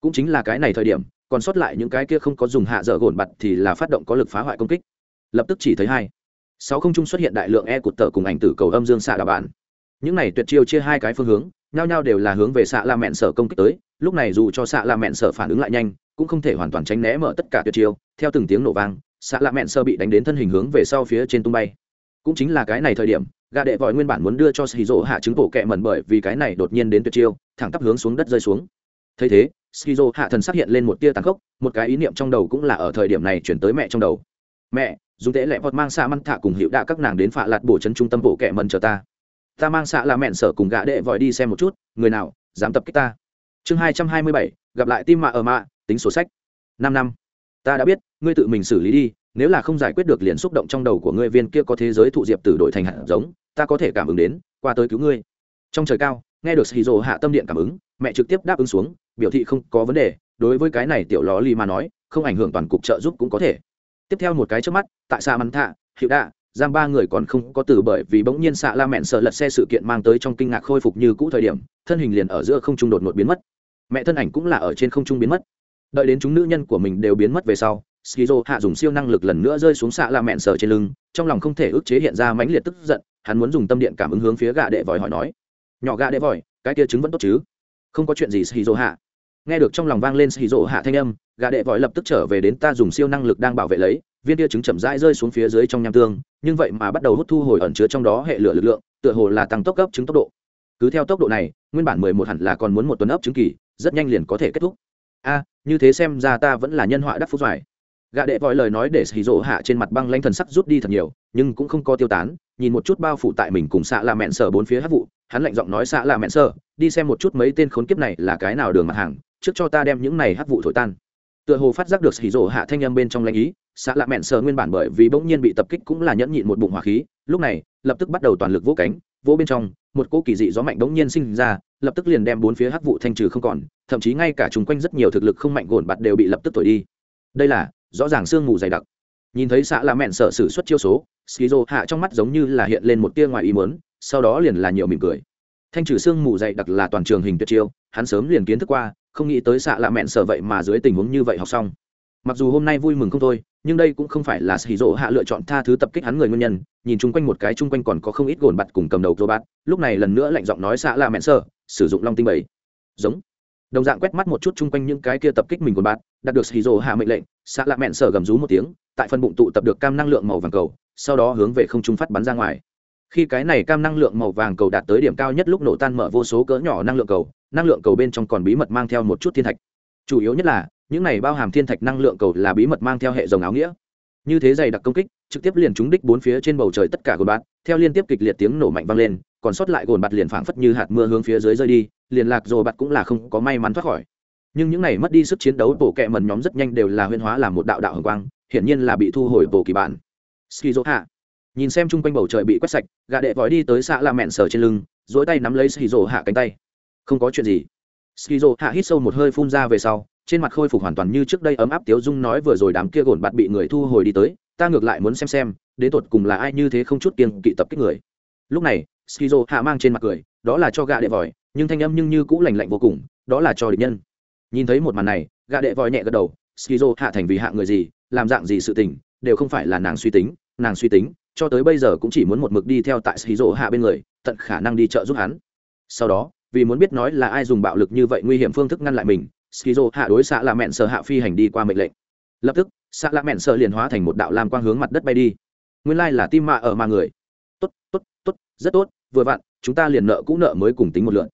Cũng chính là cái này thời điểm, còn sót lại những cái kia không có dùng hạ dở gồn bặt thì là phát động có lực phá hoại công kích. Lập tức chỉ thấy hai, sáu không trung xuất hiện đại lượng e cột tờ cùng ảnh tử cầu âm dương xạ đà bản những này tuyệt chiêu chia hai cái phương hướng nhao nhao đều là hướng về xạ la mẹn sở công kích tới, lúc này dù cho xạ la mẹn sở phản ứng lại nhanh, cũng không thể hoàn toàn tránh né mở tất cả tuyệt chiêu, theo từng tiếng nổ vang, xạ la mẹn sơ bị đánh đến thân hình hướng về sau phía trên tung bay. Cũng chính là cái này thời điểm gà đệ vòi nguyên bản muốn đưa cho xì rỗ hạ chứng bộ kẹ mẩn bởi vì cái này đột nhiên đến tuyệt chiêu, thẳng tắp hướng xuống đất rơi xuống. Thấy thế skizo hạ thần xác hiện lên một tia tàn khốc, một cái ý niệm trong đầu cũng là ở thời điểm này chuyển tới mẹ trong đầu. Mẹ, dùng tễ lẹ vọt mang xạ măn thạ cùng hiệu đạ các nàng đến phạ lạt bổ chân trung tâm bộ kẹ mần chờ ta ta mang xạ là mẹn sở cùng gã đệ vòi đi xem một chút, người nào dám tập kích ta. Chương hai trăm hai mươi bảy, gặp lại tim mạ ở mạ, tính sổ sách. Năm năm. Ta đã biết, ngươi tự mình xử lý đi, nếu là không giải quyết được liền xúc động trong đầu của ngươi viên kia có thế giới thụ diệp tử đổi thành hạt giống, ta có thể cảm ứng đến, qua tới cứu ngươi. Trong trời cao, nghe được hì rồ hạ tâm điện cảm ứng, mẹ trực tiếp đáp ứng xuống, biểu thị không có vấn đề, đối với cái này tiểu ló ly mà nói, không ảnh hưởng toàn cục trợ giúp cũng có thể. Tiếp theo một cái trước mắt, tại xa mắn thạ hiệu đạ giam ba người còn không có từ bởi vì bỗng nhiên xạ la mẹn sợ lật xe sự kiện mang tới trong kinh ngạc khôi phục như cũ thời điểm, thân hình liền ở giữa không trung đột ngột biến mất. Mẹ thân ảnh cũng là ở trên không trung biến mất. Đợi đến chúng nữ nhân của mình đều biến mất về sau, skizo hạ dùng siêu năng lực lần nữa rơi xuống xạ la mẹn sợ trên lưng, trong lòng không thể ức chế hiện ra mãnh liệt tức giận, hắn muốn dùng tâm điện cảm ứng hướng phía gà đệ vòi hỏi nói, nhỏ gà đệ vòi, cái kia chứng vẫn tốt chứ? Không có chuyện gì, skizo hạ. Nghe được trong lòng vang lên skizo hạ thanh âm gà đệ vòi lập tức trở về đến ta dùng siêu năng lực đang bảo vệ lấy viên tia trứng chậm rãi rơi xuống phía dưới trong nham tương, nhưng vậy mà bắt đầu hút thu hồi ẩn chứa trong đó hệ lửa lực lượng, tựa hồ là tăng tốc cấp trứng tốc độ. Cứ theo tốc độ này, nguyên bản mười một hẳn là còn muốn một tuần ấp trứng kỳ, rất nhanh liền có thể kết thúc. A, như thế xem ra ta vẫn là nhân họa đắc phúc doài gạ đệ vội lời nói để xì rỗ hạ trên mặt băng lanh thần sắc rút đi thật nhiều, nhưng cũng không có tiêu tán, nhìn một chút bao phủ tại mình cùng xạ là mẹn sở bốn phía hát vụ, hắn lạnh giọng nói xạ là mẹn sở, đi xem một chút mấy tên khốn kiếp này là cái nào đường mặt hàng, trước cho ta đem những này hát vụ thổi tan tựa hồ phát giác được xì rổ hạ thanh âm bên trong lãnh ý, xạ lạ mẹn sờ nguyên bản bởi vì bỗng nhiên bị tập kích cũng là nhẫn nhịn một bụng hỏa khí, lúc này, lập tức bắt đầu toàn lực vỗ cánh, vỗ bên trong, một cỗ kỳ dị gió mạnh bỗng nhiên sinh ra, lập tức liền đem bốn phía hắc vụ thanh trừ không còn, thậm chí ngay cả chung quanh rất nhiều thực lực không mạnh gồn bạt đều bị lập tức thổi đi. Đây là, rõ ràng sương mù dày đặc. Nhìn thấy xạ Lạ mẹn sợ sử xuất chiêu số skizo hạ trong mắt giống như là hiện lên một tia ngoài ý mớn sau đó liền là nhiều mỉm cười. Thanh trừ sương mù dày đặc là toàn trường hình tuyệt chiêu, hắn sớm liền kiến thức qua không nghĩ tới xạ lạ mẹn sợ vậy mà dưới tình huống như vậy học xong. Mặc dù hôm nay vui mừng không thôi, nhưng đây cũng không phải là skizo hạ lựa chọn tha thứ tập kích hắn người nguyên nhân, nhìn chung quanh một cái chung quanh còn có không ít gồn bặt cùng cầm đầu robot, lúc này lần nữa lạnh giọng nói xạ lạ mẹn sợ, sử dụng long tinh bảy. Giống. Đồng dạng quét mắt một chút chung quanh những cái kia tập kích mình gồn bạt, đạt được skizo hạ mệnh lệnh, xạ lạ mẹn sở gầm rú một tiếng, tại phần bụng tụ tập được cam năng lượng màu vàng cầu, sau đó hướng về không trung phát bắn ra ngoài. Khi cái này cam năng lượng màu vàng cầu đạt tới điểm cao nhất lúc nổ tan mở vô số cỡ nhỏ năng lượng cầu năng lượng cầu bên trong còn bí mật mang theo một chút thiên thạch. Chủ yếu nhất là, những này bao hàm thiên thạch năng lượng cầu là bí mật mang theo hệ dòng áo nghĩa. Như thế dày đặc công kích, trực tiếp liền trúng đích bốn phía trên bầu trời tất cả gồn bạt, theo liên tiếp kịch liệt tiếng nổ mạnh vang lên, còn sót lại gồn bạt liền phảng phất như hạt mưa hướng phía dưới rơi đi, liền lạc rồi bạt cũng là không có may mắn thoát khỏi. Nhưng những này mất đi sức chiến đấu bộ kệ mần nhóm rất nhanh đều là huyên hóa làm một đạo đạo hồng quang, hiển nhiên là bị thu hồi bộ kỳ bản. Skizo hạ nhìn xem chung quanh bầu trời bị quét sạch gà đệ vói đi tới xạ la mẹn sờ trên lưng dỗi tay nắm lấy skizo hạ cánh tay không có chuyện gì. Skizo hạ hít sâu một hơi phun ra về sau, trên mặt khôi phục hoàn toàn như trước đây ấm áp tiếu dung nói vừa rồi đám kia gồn bạt bị người thu hồi đi tới, ta ngược lại muốn xem xem, đến tột cùng là ai như thế không chút kiên kỵ tập kích người. Lúc này, skizo hạ mang trên mặt cười, đó là cho gạ đệ vòi, nhưng thanh âm nhưng như cũ lành lạnh vô cùng, đó là cho địch nhân. Nhìn thấy một màn này gạ đệ vòi nhẹ gật đầu, skizo hạ thành vì hạ người gì, làm dạng gì sự tình, đều không phải là nàng suy tính, nàng suy tính, cho tới bây giờ cũng chỉ muốn một mực đi theo tại skizo hạ bên người, tận khả năng đi trợ giúp hắn. Sau đó vì muốn biết nói là ai dùng bạo lực như vậy nguy hiểm phương thức ngăn lại mình, skizo hạ đối xạ là mẹn sợ hạ phi hành đi qua mệnh lệnh. Lập tức xạ là mẹn sợ liền hóa thành một đạo lam quang hướng mặt đất bay đi. Nguyên lai là tim mạ ở mà người. Tốt tốt tốt, rất tốt, vừa vặn, chúng ta liền nợ cũ nợ mới cùng tính một lượn.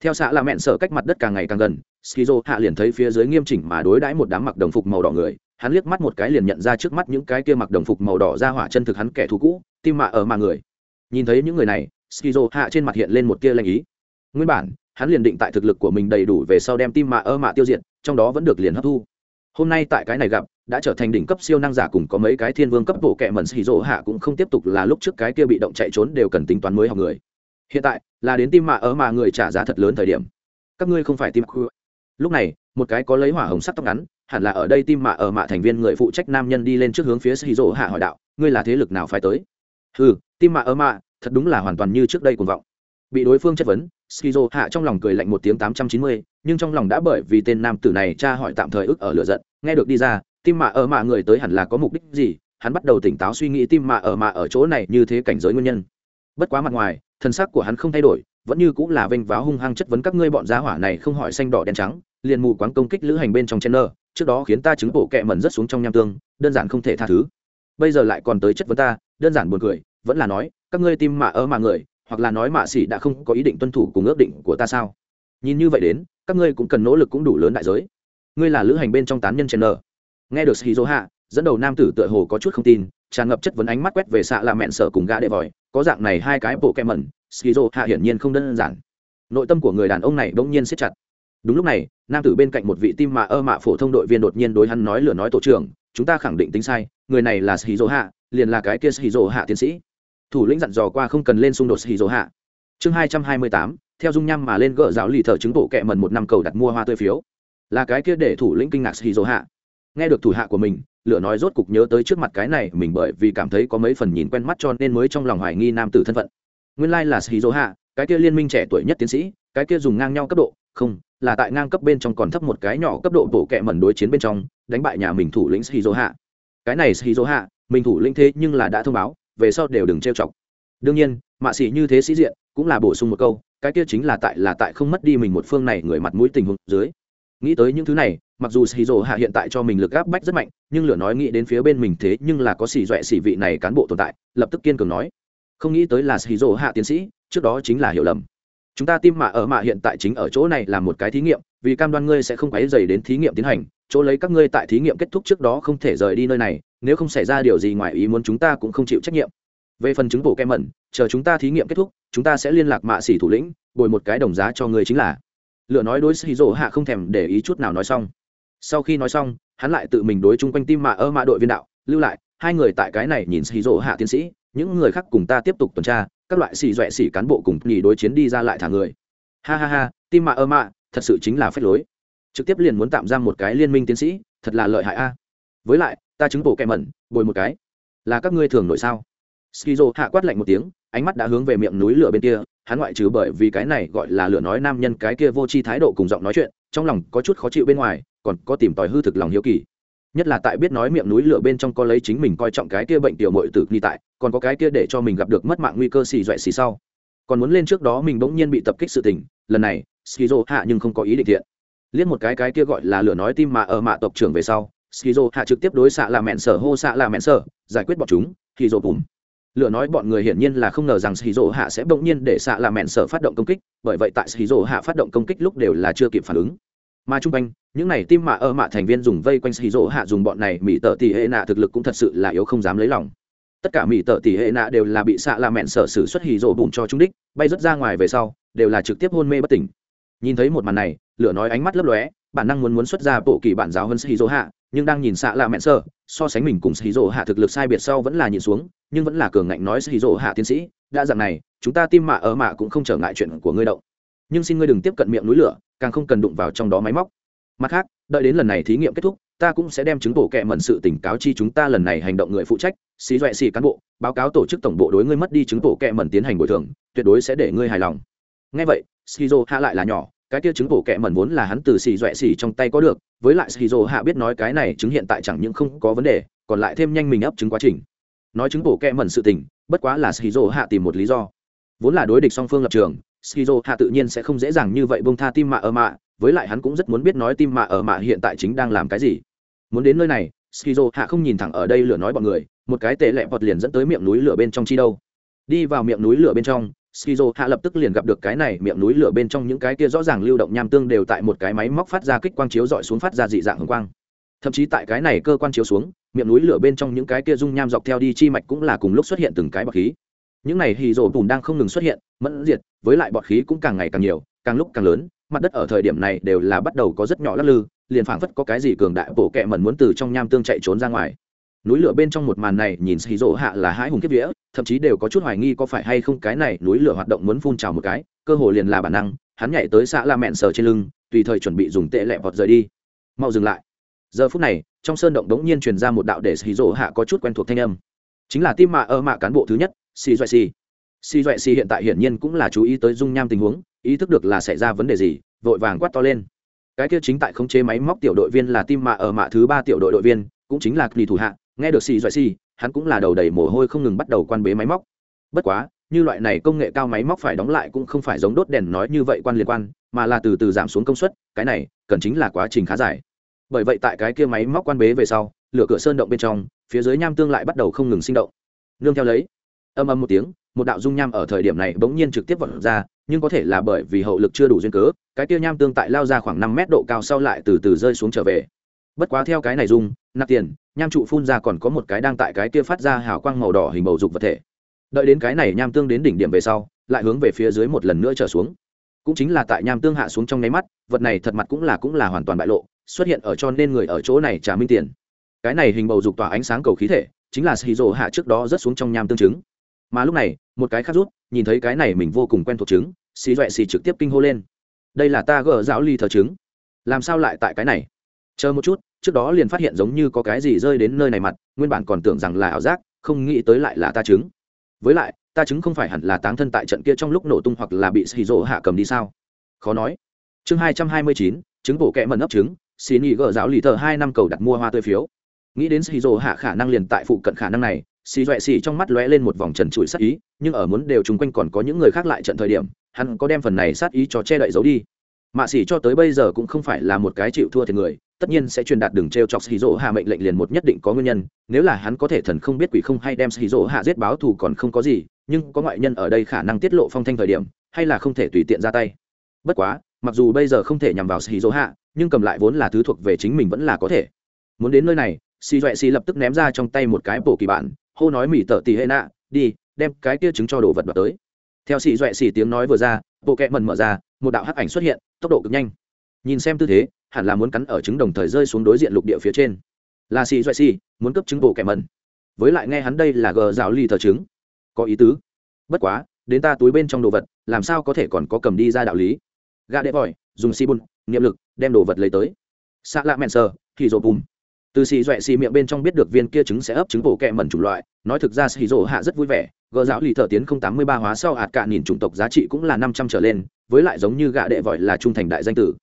Theo xạ là mẹn sợ cách mặt đất càng ngày càng gần, skizo hạ liền thấy phía dưới nghiêm chỉnh mà đối đãi một đám mặc đồng phục màu đỏ người. Hắn liếc mắt một cái liền nhận ra trước mắt những cái kia mặc đồng phục màu đỏ ra hỏa chân thực hắn kẻ thù cũ, tim mạ ở mà người. Nhìn thấy những người này, skizo hạ trên mặt hiện lên một tia lanh ý nguyên bản, hắn liền định tại thực lực của mình đầy đủ về sau đem tim mạ ở mạ tiêu diệt, trong đó vẫn được liền hấp thu. Hôm nay tại cái này gặp, đã trở thành đỉnh cấp siêu năng giả cùng có mấy cái thiên vương cấp bộ kệ mẩn xì rỗ hạ cũng không tiếp tục là lúc trước cái kia bị động chạy trốn đều cần tính toán mới học người. Hiện tại, là đến tim mạ ở mà người trả giá thật lớn thời điểm. Các ngươi không phải tim lúc này, một cái có lấy hỏa hồng sắc tóc ngắn, hẳn là ở đây tim mạ ở mạ thành viên người phụ trách nam nhân đi lên trước hướng phía xì rỗ hạ hỏi đạo, ngươi là thế lực nào phải tới? Ừ tim mạ ở mạ, thật đúng là hoàn toàn như trước đây cuồng vọng. Bị đối phương chất vấn skizo hạ trong lòng cười lạnh một tiếng tám trăm chín mươi, nhưng trong lòng đã bởi vì tên nam tử này cha hỏi tạm thời ức ở lửa giận. Nghe được đi ra, tim mạ ở mạ người tới hẳn là có mục đích gì? Hắn bắt đầu tỉnh táo suy nghĩ tim mạ ở mạ ở chỗ này như thế cảnh giới nguyên nhân. Bất quá mặt ngoài, thân xác của hắn không thay đổi, vẫn như cũng là vênh váo hung hăng chất vấn các ngươi bọn giá hỏa này không hỏi xanh đỏ đen trắng, liền mù quáng công kích lữ hành bên trong chen nơ trước đó khiến ta chứng bộ kẹ mẩn rất xuống trong nham tương, đơn giản không thể tha thứ. Bây giờ lại còn tới chất vấn ta, đơn giản buồn cười, vẫn là nói, các ngươi tim mạ ở mạ người hoặc là nói mạ xỉ đã không có ý định tuân thủ cùng ước định của ta sao? Nhìn như vậy đến, các ngươi cũng cần nỗ lực cũng đủ lớn đại giới. Ngươi là lữ hành bên trong tán nhân chen nờ. Nghe được shizu hạ, dẫn đầu nam tử tựa hồ có chút không tin, tràn ngập chất vấn ánh mắt quét về xạ là mẹn sợ cùng gã đệ vòi, có dạng này hai cái bộ kem mẩn, shizu hạ hiển nhiên không đơn giản. Nội tâm của người đàn ông này bỗng nhiên siết chặt. Đúng lúc này, nam tử bên cạnh một vị tim mạ ơ mạ phổ thông đội viên đột nhiên đối hắn nói lừa nói tổ trưởng, chúng ta khẳng định tính sai, người này là shizu hạ, liền là cái kia shizu hạ tiến sĩ thủ lĩnh dặn dò qua không cần lên xung đột shizu hạ. Chương hai trăm hai mươi tám, theo dung nham mà lên gỡ giáo lì thờ chứng bộ kẹ mần một năm cầu đặt mua hoa tươi phiếu. Là cái kia để thủ lĩnh kinh ngạc shizu hạ. Nghe được thủ hạ của mình, lửa nói rốt cục nhớ tới trước mặt cái này, mình bởi vì cảm thấy có mấy phần nhìn quen mắt cho nên mới trong lòng hoài nghi nam tử thân phận. Nguyên lai là dỗ hạ, cái kia liên minh trẻ tuổi nhất tiến sĩ, cái kia dùng ngang nhau cấp độ, không, là tại ngang cấp bên trong còn thấp một cái nhỏ cấp độ bổ kẹ mẩn đối chiến bên trong, đánh bại nhà mình thủ lĩnh shizu hạ. Cái này shizu hạ, mình thủ lĩnh thế nhưng là đã thông báo về sau đều đừng trêu chọc. Đương nhiên, mạ sĩ như thế sĩ diện, cũng là bổ sung một câu, cái kia chính là tại là tại không mất đi mình một phương này người mặt mũi tình huống dưới. Nghĩ tới những thứ này, mặc dù xì hạ hiện tại cho mình lực gáp bách rất mạnh, nhưng lửa nói nghĩ đến phía bên mình thế nhưng là có xì dọa xì vị này cán bộ tồn tại, lập tức kiên cường nói. Không nghĩ tới là xì hạ tiến sĩ, trước đó chính là hiểu lầm. Chúng ta tim mạ ở mạ hiện tại chính ở chỗ này là một cái thí nghiệm, vì cam đoan ngươi sẽ không quấy dày đến thí nghiệm tiến hành chỗ lấy các ngươi tại thí nghiệm kết thúc trước đó không thể rời đi nơi này, nếu không xảy ra điều gì ngoài ý muốn chúng ta cũng không chịu trách nhiệm. Về phần chứng bổ kem mẩn, chờ chúng ta thí nghiệm kết thúc, chúng ta sẽ liên lạc mạ xỉ thủ lĩnh, bồi một cái đồng giá cho ngươi chính là. Lựa nói đối xì rỗ hạ không thèm để ý chút nào nói xong. Sau khi nói xong, hắn lại tự mình đối chung quanh tim mạ ơ mạ đội viên đạo, lưu lại, hai người tại cái này nhìn xì rỗ hạ tiến sĩ, những người khác cùng ta tiếp tục tuần tra, các loại xì dọa xỉ cán bộ cùng nghỉ đối chiến đi ra lại thả người. Ha ha ha tim mạ ơ mạ, thật sự chính là phép lối trực tiếp liền muốn tạm giam một cái liên minh tiến sĩ, thật là lợi hại a. Với lại, ta chứng bổ kẹ mẩn, bồi một cái. Là các ngươi thường nội sao? Skizo hạ quát lạnh một tiếng, ánh mắt đã hướng về miệng núi lửa bên kia, hắn ngoại trừ bởi vì cái này gọi là lửa nói nam nhân cái kia vô tri thái độ cùng giọng nói chuyện, trong lòng có chút khó chịu bên ngoài, còn có tìm tòi hư thực lòng hiếu kỳ. Nhất là tại biết nói miệng núi lửa bên trong có lấy chính mình coi trọng cái kia bệnh tiểu mội tử nghi tại, còn có cái kia để cho mình gặp được mất mạng nguy cơ xì dọa xì sau. Còn muốn lên trước đó mình bỗng nhiên bị tập kích sự tình, lần này, skizo hạ nhưng không có ý định thiện liếc một cái cái kia gọi là lửa nói tim mà ở mạ tộc trưởng về sau, skizo hạ trực tiếp đối xạ là mẹn sở, hô xạ là mẹn sở, giải quyết bọn chúng thì dồ bùm. Lửa nói bọn người hiển nhiên là không ngờ rằng skizo hạ sẽ bỗng nhiên để xạ là mẹn sở phát động công kích, bởi vậy tại skizo hạ phát động công kích lúc đều là chưa kịp phản ứng. Mà chung quanh, những này tim mạ ở mạ thành viên dùng vây quanh skizo hạ dùng bọn này mỹ tợ tỷ hệ nạ thực lực cũng thật sự là yếu không dám lấy lòng. Tất cả mỹ tợ tỷ hệ nạ đều là bị xạ là mẹn sở xử xuất hì rộ bùn cho trung đích, bay rớt ra ngoài về sau, đều là trực tiếp hôn mê bất tỉnh nhìn thấy một màn này, lửa nói ánh mắt lấp lóe, bản năng muốn muốn xuất ra bộ kỳ bản giáo hơn Sĩ rộ hạ nhưng đang nhìn xạ là mẹn sở so sánh mình cùng Sĩ rộ hạ thực lực sai biệt sau vẫn là nhìn xuống, nhưng vẫn là cường ngạnh nói Sĩ rộ hạ tiến sĩ, đã dạng này, chúng ta tim mạ ở mạ cũng không trở ngại chuyện của ngươi động nhưng xin ngươi đừng tiếp cận miệng núi lửa, càng không cần đụng vào trong đó máy móc. Mặt khác, đợi đến lần này thí nghiệm kết thúc, ta cũng sẽ đem chứng bộ kệ mẩn sự tỉnh cáo chi chúng ta lần này hành động người phụ trách, xí doẹ xì cán bộ, báo cáo tổ chức tổng bộ đối ngươi mất đi chứng bộ kệ mẩn tiến hành bồi thường, tuyệt đối sẽ để ngươi hài lòng. Ngay vậy skizo hạ lại là nhỏ, cái kia chứng bổ kệ mẩn vốn là hắn từ xì dọa xì trong tay có được, với lại skizo hạ biết nói cái này chứng hiện tại chẳng những không có vấn đề, còn lại thêm nhanh mình ấp chứng quá trình. Nói chứng bổ kệ mẩn sự tình, bất quá là skizo hạ tìm một lý do. Vốn là đối địch song phương lập trường, skizo hạ tự nhiên sẽ không dễ dàng như vậy bông tha tim mạ ở mạ, với lại hắn cũng rất muốn biết nói tim mạ ở mạ hiện tại chính đang làm cái gì. Muốn đến nơi này, skizo hạ không nhìn thẳng ở đây lửa nói bọn người, một cái tệ lẹ vọt liền dẫn tới miệng núi lửa bên trong chi đâu. Đi vào miệng núi lửa bên trong skizo hạ lập tức liền gặp được cái này miệng núi lửa bên trong những cái kia rõ ràng lưu động nham tương đều tại một cái máy móc phát ra kích quang chiếu dọi xuống phát ra dị dạng hồng quang. Thậm chí tại cái này cơ quan chiếu xuống, miệng núi lửa bên trong những cái kia dung nham dọc theo đi chi mạch cũng là cùng lúc xuất hiện từng cái bọt khí. Những này hì rổ bùn đang không ngừng xuất hiện, mẫn diệt, với lại bọt khí cũng càng ngày càng nhiều, càng lúc càng lớn, mặt đất ở thời điểm này đều là bắt đầu có rất nhỏ lắc lư, liền phảng phất có cái gì cường đại bổ kẹ mẩn muốn từ trong nham tương chạy trốn ra ngoài núi lửa bên trong một màn này nhìn xì rỗ hạ là hai hùng kiếp vía, thậm chí đều có chút hoài nghi có phải hay không cái này núi lửa hoạt động muốn phun trào một cái, cơ hồ liền là bản năng, hắn nhảy tới xã la mẹn sờ trên lưng, tùy thời chuẩn bị dùng tệ lẹ vọt rời đi. Mau dừng lại. Giờ phút này, trong sơn động đống nhiên truyền ra một đạo để xì rỗ hạ có chút quen thuộc thanh âm. Chính là tim mạ ơ mạ cán bộ thứ nhất, xì doại xì. Xì doại xì hiện tại hiển nhiên cũng là chú ý tới dung nham tình huống, ý thức được là xảy ra vấn đề gì, vội vàng quát to lên. Cái kia chính tại khống chế máy móc tiểu đội viên là tim mạ ở mạ thứ ba tiểu đội đội viên, cũng chính là kỳ thủ hạ nghe được xì doại xì, hắn cũng là đầu đầy mồ hôi không ngừng bắt đầu quan bế máy móc. Bất quá, như loại này công nghệ cao máy móc phải đóng lại cũng không phải giống đốt đèn nói như vậy quan liên quan, mà là từ từ giảm xuống công suất, cái này, cần chính là quá trình khá dài. Bởi vậy tại cái kia máy móc quan bế về sau, lửa cửa sơn động bên trong, phía dưới nham tương lại bắt đầu không ngừng sinh động. Nương theo lấy, âm âm một tiếng, một đạo dung nham ở thời điểm này bỗng nhiên trực tiếp vọt ra, nhưng có thể là bởi vì hậu lực chưa đủ duyên cớ, cái kia nham tương tại lao ra khoảng năm mét độ cao sau lại từ từ rơi xuống trở về bất quá theo cái này dùng, nạp tiền, nham trụ phun ra còn có một cái đang tại cái kia phát ra hào quang màu đỏ hình bầu dục vật thể. Đợi đến cái này nham tương đến đỉnh điểm về sau, lại hướng về phía dưới một lần nữa trở xuống. Cũng chính là tại nham tương hạ xuống trong nháy mắt, vật này thật mặt cũng là cũng là hoàn toàn bại lộ, xuất hiện ở cho nên người ở chỗ này trả minh tiền. Cái này hình bầu dục tỏa ánh sáng cầu khí thể, chính là xì rồ hạ trước đó rất xuống trong nham tương trứng. Mà lúc này, một cái khác rút, nhìn thấy cái này mình vô cùng quen thuộc trứng xì doẹ xì trực tiếp kinh hô lên. Đây là ta gỡ giáo ly thờ trứng. Làm sao lại tại cái này? Chờ một chút, trước đó liền phát hiện giống như có cái gì rơi đến nơi này mặt, nguyên bản còn tưởng rằng là ảo giác, không nghĩ tới lại là ta trứng với lại, ta trứng không phải hẳn là táng thân tại trận kia trong lúc nổ tung hoặc là bị xì rỗ hạ cầm đi sao? Khó nói. Chương hai trăm hai mươi chín trứng bổ kẹ mần ấp trứng xin ý gỡ giáo lì thờ hai năm cầu đặt mua hoa tươi phiếu. Nghĩ đến xì rỗ hạ khả năng liền tại phụ cận khả năng này, xì doẹ xì trong mắt lóe lên một vòng trần trụi sát ý, nhưng ở muốn đều chung quanh còn có những người khác lại trận thời điểm, hắn có đem phần này sát ý cho che đậy giấu đi. Mạ xỉ cho tới bây giờ cũng không phải là một cái chịu thua thiệt người tất nhiên sẽ truyền đạt đường treo chọc xì hạ mệnh lệnh liền một nhất định có nguyên nhân, nếu là hắn có thể thần không biết quỷ không hay đem xì hạ giết báo thù còn không có gì, nhưng có ngoại nhân ở đây khả năng tiết lộ phong thanh thời điểm, hay là không thể tùy tiện ra tay. Bất quá, mặc dù bây giờ không thể nhằm vào xì dỗ hạ, nhưng cầm lại vốn là thứ thuộc về chính mình vẫn là có thể. Muốn đến nơi này xì doẹ xì lập tức ném ra trong tay một cái bộ kỳ bản, hô nói mỉ tợ tỷ hệ nạ, đi, đem cái kia trứng cho đồ vật đoạt tới. Theo xì doẹ xì tiếng nói vừa ra, bộ kệ mần mở ra, một đạo hắc ảnh xuất hiện, tốc độ cực nhanh. Nhìn xem tư thế hẳn là muốn cắn ở trứng đồng thời rơi xuống đối diện lục địa phía trên. Là xì doẹ xì muốn cấp trứng bộ kẻ mần với lại nghe hắn đây là gờ rào ly thờ trứng. Có ý tứ. Bất quá, đến ta túi bên trong đồ vật, làm sao có thể còn có cầm đi ra đạo lý? Gà đệ vòi dùng xi bùn, niệm lực, đem đồ vật lấy tới. Xạ lạ mẹn sờ, thì rồ bùm. Từ xì doẹ xì miệng bên trong biết được viên kia trứng sẽ ấp trứng bổ kẹ mẩn chủng loại, nói thực ra xì rồ hạ rất vui vẻ, gờ giáo lì thợ tiến không tám mươi ba hóa sau hạt cả nghìn chủng tộc giá trị cũng là năm trăm trở lên, với lại giống như gạ đệ vội là trung thành đại danh tử.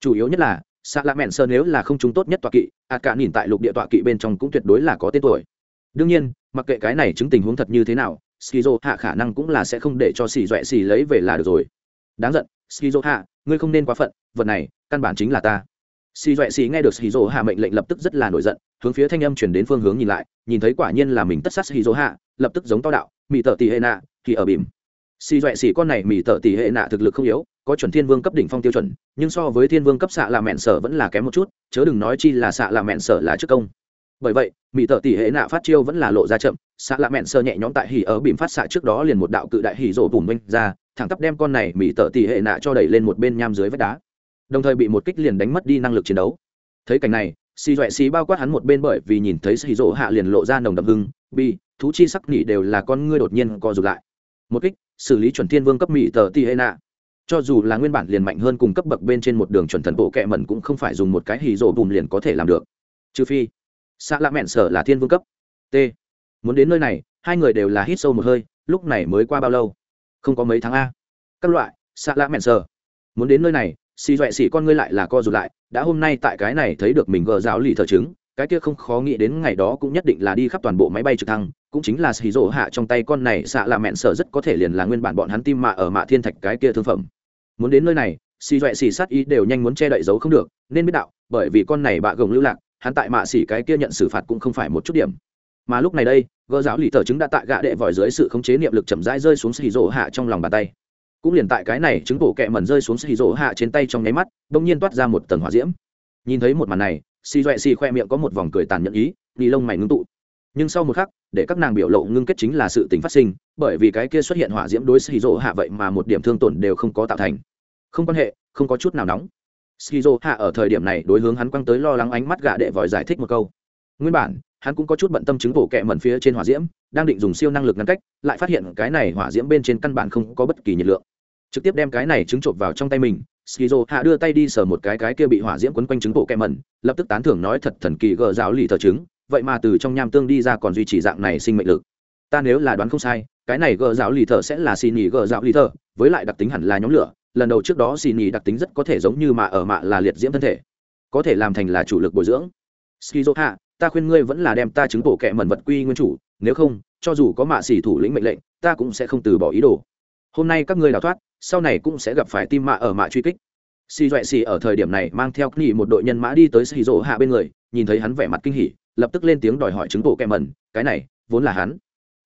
Chủ yếu nhất là xạ lạ mẹn sơ nếu là không chúng tốt nhất tọa kỵ ạt cả nhìn tại lục địa tọa kỵ bên trong cũng tuyệt đối là có tên tuổi. Đương nhiên, mặc kệ cái này chứng tình huống thật như thế nào, skizo hạ khả năng cũng là sẽ không để cho xì dọa xì lấy về là được rồi. Đáng giận, skizo hạ, ngươi không nên quá phận, vật này, căn bản chính là ta. Xì dọa xì nghe được skizo hạ mệnh lệnh lập tức rất là nổi giận, hướng phía thanh âm chuyển đến phương hướng nhìn lại, nhìn thấy quả nhiên là mình tất sát skizo hạ, lập tức giống to đạo mỹ tợ tỷ hệ nạ, thì ở bìm. Xì dọa xì con này mỹ tợ tỷ hệ nạ thực lực không yếu có chuẩn thiên vương cấp đỉnh phong tiêu chuẩn, nhưng so với thiên vương cấp xạ là mẹn sở vẫn là kém một chút, chớ đừng nói chi là xạ là mẹn sở là trước công. Bởi vậy mỹ tợ tỷ hệ nạ phát chiêu vẫn là lộ ra chậm, xạ lạ mẹn sơ nhẹ nhõm tại hỉ ở bìm phát xạ trước đó liền một đạo cự đại hỉ rổ bùm binh ra, thẳng tắp đem con này mỹ tợ tỷ hệ nạ cho đẩy lên một bên nham dưới vách đá. Đồng thời bị một kích liền đánh mất đi năng lực chiến đấu. Thấy cảnh này xì dọa xì bao quát hắn một bên bởi vì nhìn thấy hỉ rổ hạ liền lộ ra nồng đậm hưng, bi, thú chi sắc nỉ đều là con ngươi đột nhiên co rụt lại. Một kích, xử lý chuẩn thiên vương cấp mỹ tờ tỷ hệ nạ cho dù là nguyên bản liền mạnh hơn cùng cấp bậc bên trên một đường chuẩn thần bộ kệ mẩn cũng không phải dùng một cái hì rộ bùm liền có thể làm được. Trừ phi xạ lạ mẹn sở là thiên vương cấp. T. Muốn đến nơi này, hai người đều là hít sâu một hơi, lúc này mới qua bao lâu? Không có mấy tháng a. Các loại xạ lạ mẹn sở. Muốn đến nơi này, xì dọa xì con ngươi lại là co rụt lại, đã hôm nay tại cái này thấy được mình gờ rào lì thờ chứng cái kia không khó nghĩ đến ngày đó cũng nhất định là đi khắp toàn bộ máy bay trực thăng cũng chính là xì rỗ hạ trong tay con này xạ là mẹn sở rất có thể liền là nguyên bản bọn hắn tim mạ ở mạ thiên thạch cái kia thương phẩm. Muốn đến nơi này xì dọa xì sát ý đều nhanh muốn che đậy giấu không được, nên biết đạo, bởi vì con này bạ gồng lưu lạc, hắn tại mạ xỉ cái kia nhận xử phạt cũng không phải một chút điểm. Mà lúc này đây gỡ giáo lì tờ chứng đã tại gạ đệ vòi dưới sự khống chế niệm lực chậm rãi rơi xuống xì rỗ hạ trong lòng bàn tay. Cũng liền tại cái này chứng bổ kẹ mẩn rơi xuống xì rỗ hạ trên tay trong nháy mắt bỗng nhiên toát ra một tầng hỏa diễm. Nhìn thấy một màn này xì doẹ xì khoe miệng có một vòng cười tàn nhẫn ý đi lông mày ngưng tụ nhưng sau một khắc, để các nàng biểu lộ ngưng kết chính là sự tính phát sinh, bởi vì cái kia xuất hiện hỏa diễm đối xì rỗ hạ vậy mà một điểm thương tổn đều không có tạo thành. Không quan hệ, không có chút nào nóng. Skizo hạ ở thời điểm này đối hướng hắn quăng tới lo lắng ánh mắt gạ đệ vòi giải thích một câu. Nguyên bản, hắn cũng có chút bận tâm chứng bổ kẹ mẩn phía trên hỏa diễm, đang định dùng siêu năng lực ngăn cách, lại phát hiện cái này hỏa diễm bên trên căn bản không có bất kỳ nhiệt lượng. Trực tiếp đem cái này trứng trộm vào trong tay mình, skizo hạ đưa tay đi sờ một cái cái kia bị hỏa diễm quấn quanh trứng bộ kẹ mẩn, lập tức tán thưởng nói thật thần kỳ gờ rào lì thờ trứng vậy mà từ trong nham tương đi ra còn duy trì dạng này sinh mệnh lực. Ta nếu là đoán không sai, cái này gờ rào lì thợ sẽ là xì nhì gờ rào lì thợ với lại đặc tính hẳn là nhóm lửa. Lần đầu trước đó xì nhì đặc tính rất có thể giống như mà ở mạ là liệt diễm thân thể. Có thể làm thành là chủ lực bồi dưỡng. Skizo hạ ta khuyên ngươi vẫn là đem ta chứng bổ kẹ mẩn vật quy nguyên chủ. Nếu không, cho dù có mạ xỉ thủ lĩnh mệnh lệnh, ta cũng sẽ không từ bỏ ý đồ. Hôm nay các ngươi đào thoát, sau này cũng sẽ gặp phải tim mạ ở mạ truy kích. Xì doẹ xì ở thời điểm này mang theo nghỉ một đội nhân mã đi tới xì rỗ hạ bên người, nhìn thấy hắn vẻ mặt kinh hỉ lập tức lên tiếng đòi hỏi chứng bộ kẹ mẩn, cái này, vốn là hắn.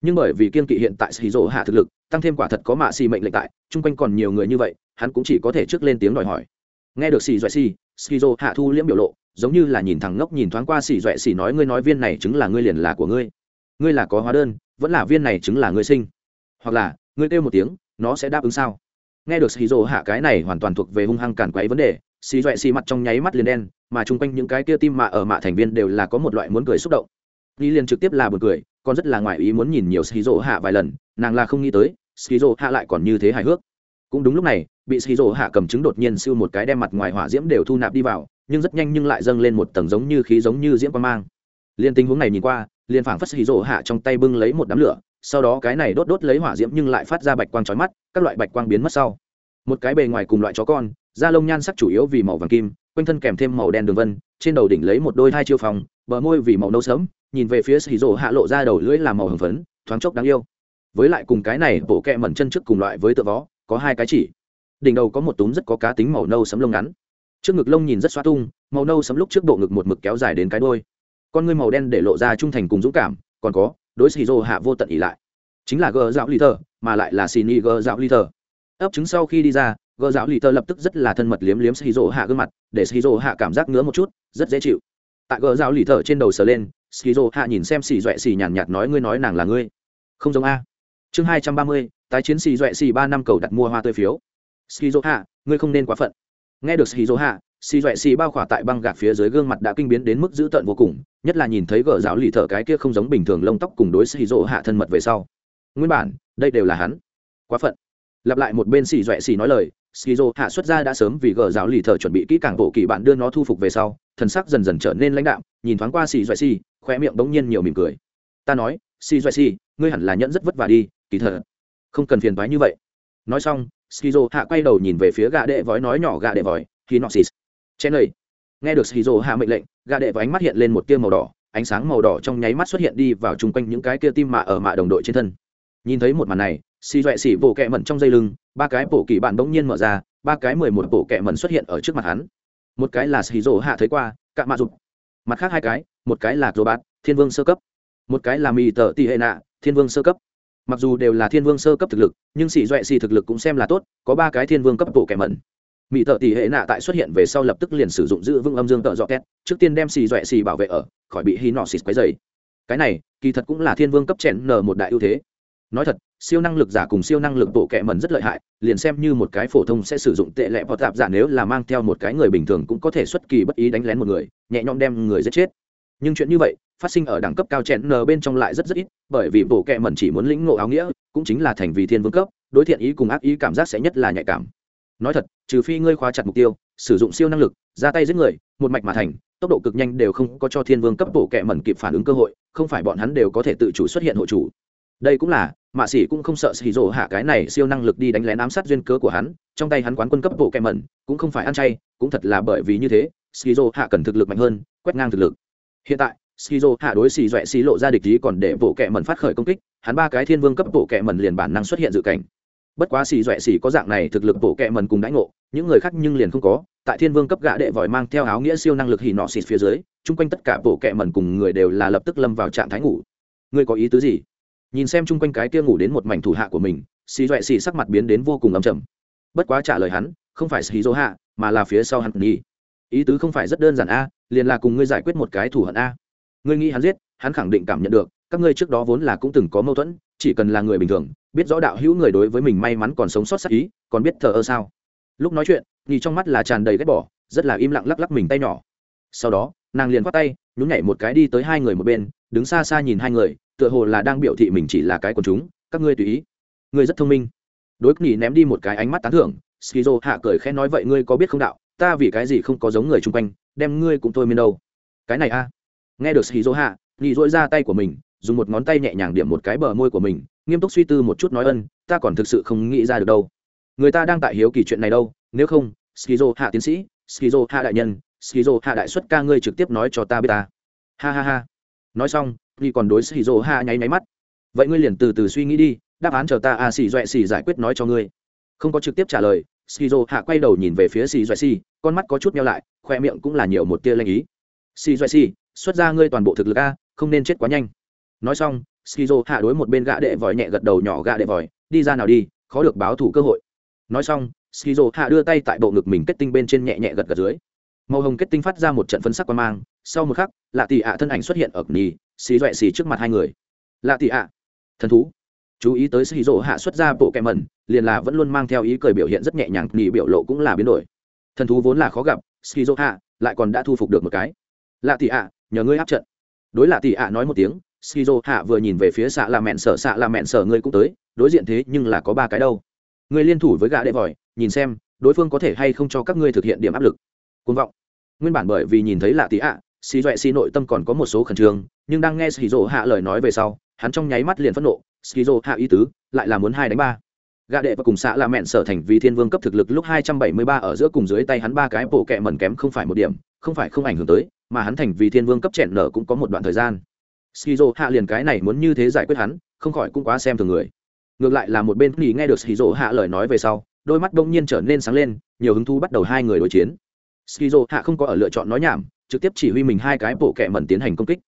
Nhưng bởi vì kiên kỵ hiện tại xì rỗ hạ thực lực, tăng thêm quả thật có mạ xì mệnh lệnh tại, chung quanh còn nhiều người như vậy, hắn cũng chỉ có thể trước lên tiếng đòi hỏi. Nghe được xì doẹ xì xì rỗ hạ thu liễm biểu lộ, giống như là nhìn thằng ngốc nhìn thoáng qua xì doẹ xì nói, ngươi nói viên này chứng là ngươi liền là của ngươi. Ngươi là có hóa đơn, vẫn là viên này chứng là ngươi sinh. Hoặc là, ngươi kêu một tiếng, nó sẽ đáp ứng sao? Nghe được xì rỗ hạ cái này hoàn toàn thuộc về hung hăng cản quấy vấn đề, xì doẹ xì mặt trong nháy mắt liền đen mà chung quanh những cái kia tim mạ ở mạ thành viên đều là có một loại muốn cười xúc động. Ni liền trực tiếp là buồn cười, còn rất là ngoài ý muốn nhìn nhiều ski rồ hạ vài lần, nàng là không nghĩ tới ski rồ hạ lại còn như thế hài hước. Cũng đúng lúc này, bị ski rồ hạ cầm chứng đột nhiên siêu một cái đem mặt ngoài hỏa diễm đều thu nạp đi vào, nhưng rất nhanh nhưng lại dâng lên một tầng giống như khí giống như diễm quan mang. Liên tình huống này nhìn qua, liền phảng phất ski rồ hạ trong tay bưng lấy một đám lửa, sau đó cái này đốt đốt lấy hỏa diễm nhưng lại phát ra bạch quang chói mắt, các loại bạch quang biến mất sau. Một cái bề ngoài cùng loại chó con, da lông nhan sắc chủ yếu vì màu vàng kim quanh thân kèm thêm màu đen đường vân, trên đầu đỉnh lấy một đôi hai chiêu phòng bờ môi vì màu nâu sớm nhìn về phía xì rổ hạ lộ ra đầu lưỡi làm màu hồng phấn, thoáng chốc đáng yêu. Với lại cùng cái này, bộ kẹ mẩn chân trước cùng loại với tựa vó, có hai cái chỉ. Đỉnh đầu có một túm rất có cá tính màu nâu sấm lông ngắn. Trước ngực lông nhìn rất xoa tung, màu nâu sấm lúc trước bộ ngực một mực kéo dài đến cái đôi con ngươi màu đen để lộ ra trung thành cùng dũng cảm, còn có, đối xì rô hạ vô tận ỉ lại. Chính là gờ dạo ly thờ, mà lại là xì ni gờ dạo ly thờ. Ấp trứng sau khi đi ra gờ giáo lì tơ lập tức rất là thân mật liếm liếm xì rỗ hạ gương mặt, để xì rỗ hạ cảm giác ngứa một chút, rất dễ chịu. Tại gờ giáo lì tơ trên đầu sờ lên xì rỗ hạ nhìn xem xì doẹ xì nhàn nhạt nói, ngươi nói nàng là ngươi? Không giống a. Chương hai trăm ba mươi, tái chiến xì doẹ xì ba năm cầu đặt mua hoa tươi phiếu. Xì rỗ hạ, ngươi không nên quá phận. Nghe được xì rỗ hạ, xì doẹ xì bao khỏa tại băng gạc phía dưới gương mặt đã kinh biến đến mức dữ tợn vô cùng, nhất là nhìn thấy gờ giáo lì thở cái kia không giống bình thường lông tóc cùng đối xì rỗ hạ thân mật về sau. Nguyên bản, đây đều là hắn. Quá phận lặp lại một bên xì dọa xì nói lời, skizo hạ xuất ra đã sớm vì gờ giáo lì thờ chuẩn bị kỹ càng bộ kỳ bạn đưa nó thu phục về sau, thần sắc dần dần trở nên lãnh đạm, nhìn thoáng qua xì dọa xì khoe miệng bỗng nhiên nhiều mỉm cười. Ta nói, xì dọa xì, ngươi hẳn là nhẫn rất vất vả đi, kỳ thờ không cần phiền toái như vậy. Nói xong, skizo hạ quay đầu nhìn về phía gà đệ vói nói nhỏ gà đệ vòi hinoxis. Chen ơi nghe được skizo hạ mệnh lệnh gà đệ vói ánh mắt hiện lên một tia màu đỏ, ánh sáng màu đỏ trong nháy mắt xuất hiện đi vào chung quanh những cái kia tim mạ ở mạ đồng đội trên thân nhìn thấy một màn này xì dọa xỉ bộ kẹ mẩn trong dây lưng, ba cái bộ kỳ bạn bỗng nhiên mở ra, ba cái mười một bộ kẹ mẩn xuất hiện ở trước mặt hắn. Một cái là xì rỗ hạ thấy qua, cạ mạ dục. Mặt khác hai cái, một cái là rô bát thiên vương sơ cấp. Một cái là mì tờ tị hệ nạ, thiên vương sơ cấp. Mặc dù đều là thiên vương sơ cấp thực lực, nhưng xì dọa xì thực lực cũng xem là tốt, có ba cái thiên vương cấp bộ kẹ mẩn. Mỹ tợ tỷ hệ nạ tại xuất hiện về sau lập tức liền sử dụng giữ vững âm dương tợ dọ két trước tiên đem xì dọa xì bảo vệ ở, khỏi bị hy nọ xịt quấy dày cái này, kỳ thật cũng là thiên vương cấp chèn nở một đại ưu thế nói thật, siêu năng lực giả cùng siêu năng lực bộ kệ mẩn rất lợi hại, liền xem như một cái phổ thông sẽ sử dụng tệ lệ hoặc tạp giả nếu là mang theo một cái người bình thường cũng có thể xuất kỳ bất ý đánh lén một người, nhẹ nhõm đem người giết chết. Nhưng chuyện như vậy, phát sinh ở đẳng cấp cao chèn nở bên trong lại rất rất ít, bởi vì bộ kệ mẩn chỉ muốn lĩnh ngộ áo nghĩa, cũng chính là thành vì thiên vương cấp, đối thiện ý cùng ác ý cảm giác sẽ nhất là nhạy cảm. Nói thật, trừ phi ngươi khóa chặt mục tiêu, sử dụng siêu năng lực, ra tay giết người, một mạch mà thành, tốc độ cực nhanh đều không có cho thiên vương cấp bộ kệ mẩn kịp phản ứng cơ hội, không phải bọn hắn đều có thể tự chủ xuất hiện hộ chủ đây cũng là, mạ sĩ cũng không sợ xì rổ hạ cái này siêu năng lực đi đánh lén ám sát duyên cớ của hắn, trong tay hắn quán quân cấp bộ kẹ mẩn, cũng không phải ăn chay, cũng thật là bởi vì như thế xì rổ hạ cần thực lực mạnh hơn, quét ngang thực lực. Hiện tại xì rổ hạ đối xì dọa xì lộ ra địch ý còn để bộ kẹ mẩn phát khởi công kích, hắn ba cái thiên vương cấp bộ kẹ mẩn liền bản năng xuất hiện dự cảnh. Bất quá xì dọa xì có dạng này thực lực bộ kẹ mẩn cùng đánh ngộ, những người khác nhưng liền không có, tại thiên vương cấp gã đệ vòi mang theo áo nghĩa siêu năng lực hỉ nọ xịt phía dưới, chung quanh tất cả bộ kẹ mẩn cùng người đều là lập tức lâm vào trạng thái ngủ. Ngươi có ý tứ gì? Nhìn xem chung quanh cái kia ngủ đến một mảnh thủ hạ của mình, xì dọa xì sắc mặt biến đến vô cùng ấm chầm bất quá trả lời hắn, không phải xì dỗ hạ, mà là phía sau hắn nghi ý tứ không phải rất đơn giản a, liền là cùng ngươi giải quyết một cái thủ hận a. Ngươi nghĩ hắn giết, hắn khẳng định cảm nhận được, các ngươi trước đó vốn là cũng từng có mâu thuẫn, chỉ cần là người bình thường, biết rõ đạo hữu người đối với mình may mắn còn sống sót sắc ý, còn biết thờ ơ sao? Lúc nói chuyện nghi trong mắt là tràn đầy ghét bỏ, rất là im lặng lắc lắc mình tay nhỏ. Sau đó, nàng liền khoát tay nhún nhảy một cái đi tới hai người một bên, đứng xa xa nhìn hai người, tựa hồ là đang biểu thị mình chỉ là cái quần chúng, các ngươi tùy ý. Ngươi rất thông minh. Đối nghỉ ném đi một cái ánh mắt tán thưởng, skizo hạ cười khẽ nói vậy ngươi có biết không đạo, ta vì cái gì không có giống người chung quanh, đem ngươi cũng thôi miên đâu. Cái này a. Nghe được skizo hạ nghỉ dỗi ra tay của mình, dùng một ngón tay nhẹ nhàng điểm một cái bờ môi của mình, nghiêm túc suy tư một chút nói ân, ta còn thực sự không nghĩ ra được đâu. Người ta đang tại hiếu kỳ chuyện này đâu, nếu không, skizo hạ tiến sĩ, skizo hạ đại nhân skizo hạ đại xuất ca ngươi trực tiếp nói cho ta biết ta. Ha ha ha. Nói xong nghi còn đối xì hạ nháy nháy mắt. Vậy ngươi liền từ từ suy nghĩ đi, đáp án chờ ta a xì doẹ xì giải quyết nói cho ngươi. Không có trực tiếp trả lời xì hạ quay đầu nhìn về phía xì doẹ xì, con mắt có chút meo lại, khoe miệng cũng là nhiều một tia lanh ý. Xì doẹ xì, xuất ra ngươi toàn bộ thực lực a, không nên chết quá nhanh. Nói xong, skizo hạ đối một bên gã đệ vòi nhẹ gật đầu nhỏ gã đệ vòi, đi ra nào đi, khó được báo thủ cơ hội. Nói xong, skizo hạ đưa tay tại bộ ngực mình kết tinh bên trên nhẹ nhẹ gật gật dưới màu hồng kết tinh phát ra một trận phân sắc quan mang, sau một khắc, lạ tị ạ thân ảnh xuất hiện ở nhì xì dọa xì trước mặt hai người. Lạ tị ạ, thần thú. Chú ý tới xì rỗ hạ xuất ra bộ kẹ mẩn, liền là vẫn luôn mang theo ý cười biểu hiện rất nhẹ nhàng nhì biểu lộ cũng là biến đổi. Thần thú vốn là khó gặp, xì rỗ hạ lại còn đã thu phục được một cái. Lạ tị ạ, nhờ ngươi áp trận. Đối lạ tị ạ nói một tiếng, xì rỗ hạ vừa nhìn về phía xạ là mẹn sở xạ là mẹn sở ngươi cũng tới, đối diện thế nhưng là có ba cái đâu. Ngươi liên thủ với gã đệ vòi, nhìn xem, đối phương có thể hay không cho các ngươi thực hiện điểm áp lực côn vọng. Nguyên bản bởi vì nhìn thấy lạ tí ạ xì doẹ xì nội tâm còn có một số khẩn trương, nhưng đang nghe xì rỗ hạ lời nói về sau, hắn trong nháy mắt liền phẫn nộ xì rỗ hạ ý tứ, lại là muốn hai đánh ba. Gạ đệ và cùng xã là mẹn sở thành vì thiên vương cấp thực lực lúc hai trăm bảy mươi ba ở giữa cùng dưới tay hắn ba cái bộ kẹ mẩn kém không phải một điểm, không phải không ảnh hưởng tới, mà hắn thành vì thiên vương cấp chẹn nở cũng có một đoạn thời gian. Skizo hạ liền cái này muốn như thế giải quyết hắn, không khỏi cũng quá xem thường người. Ngược lại là một bên nghỉ nghe được skizo hạ lời nói về sau, đôi mắt đông nhiên trở nên sáng lên, nhiều hứng thú bắt đầu hai người đối chiến skizo hạ không có ở lựa chọn nói nhảm, trực tiếp chỉ huy mình hai cái bộ kẹ mẩn tiến hành công kích.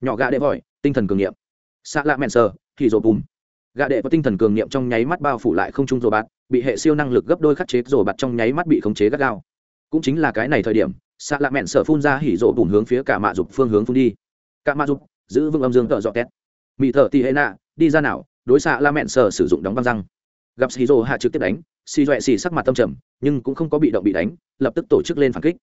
Nhỏ gà đệ vòi tinh thần cường nghiệm. Xạ lạ mẹn sờ, thì rồ bùm. Gã đệ có tinh thần cường niệm trong nháy mắt bao phủ lại không trung rồ bạt, bị hệ siêu năng lực gấp đôi khắc chế, rồ bạt trong nháy mắt bị khống chế gắt gao. Cũng chính là cái này thời điểm xạ lạ mẹn sờ phun ra hỉ rộ bùm hướng phía cả mạ dục phương hướng phun đi. Cả mạ dục, giữ vững âm dương tợ dọ tét. Mỹ thợ tì hệ nạ, đi ra nào, đối xạ lạ mẹn sờ sử dụng đóng băng răng. Gặp xì hạ trực tiếp đánh xì doẹ xì sắc mặt tâm trầm nhưng cũng không có bị động bị đánh, lập tức tổ chức lên phản kích.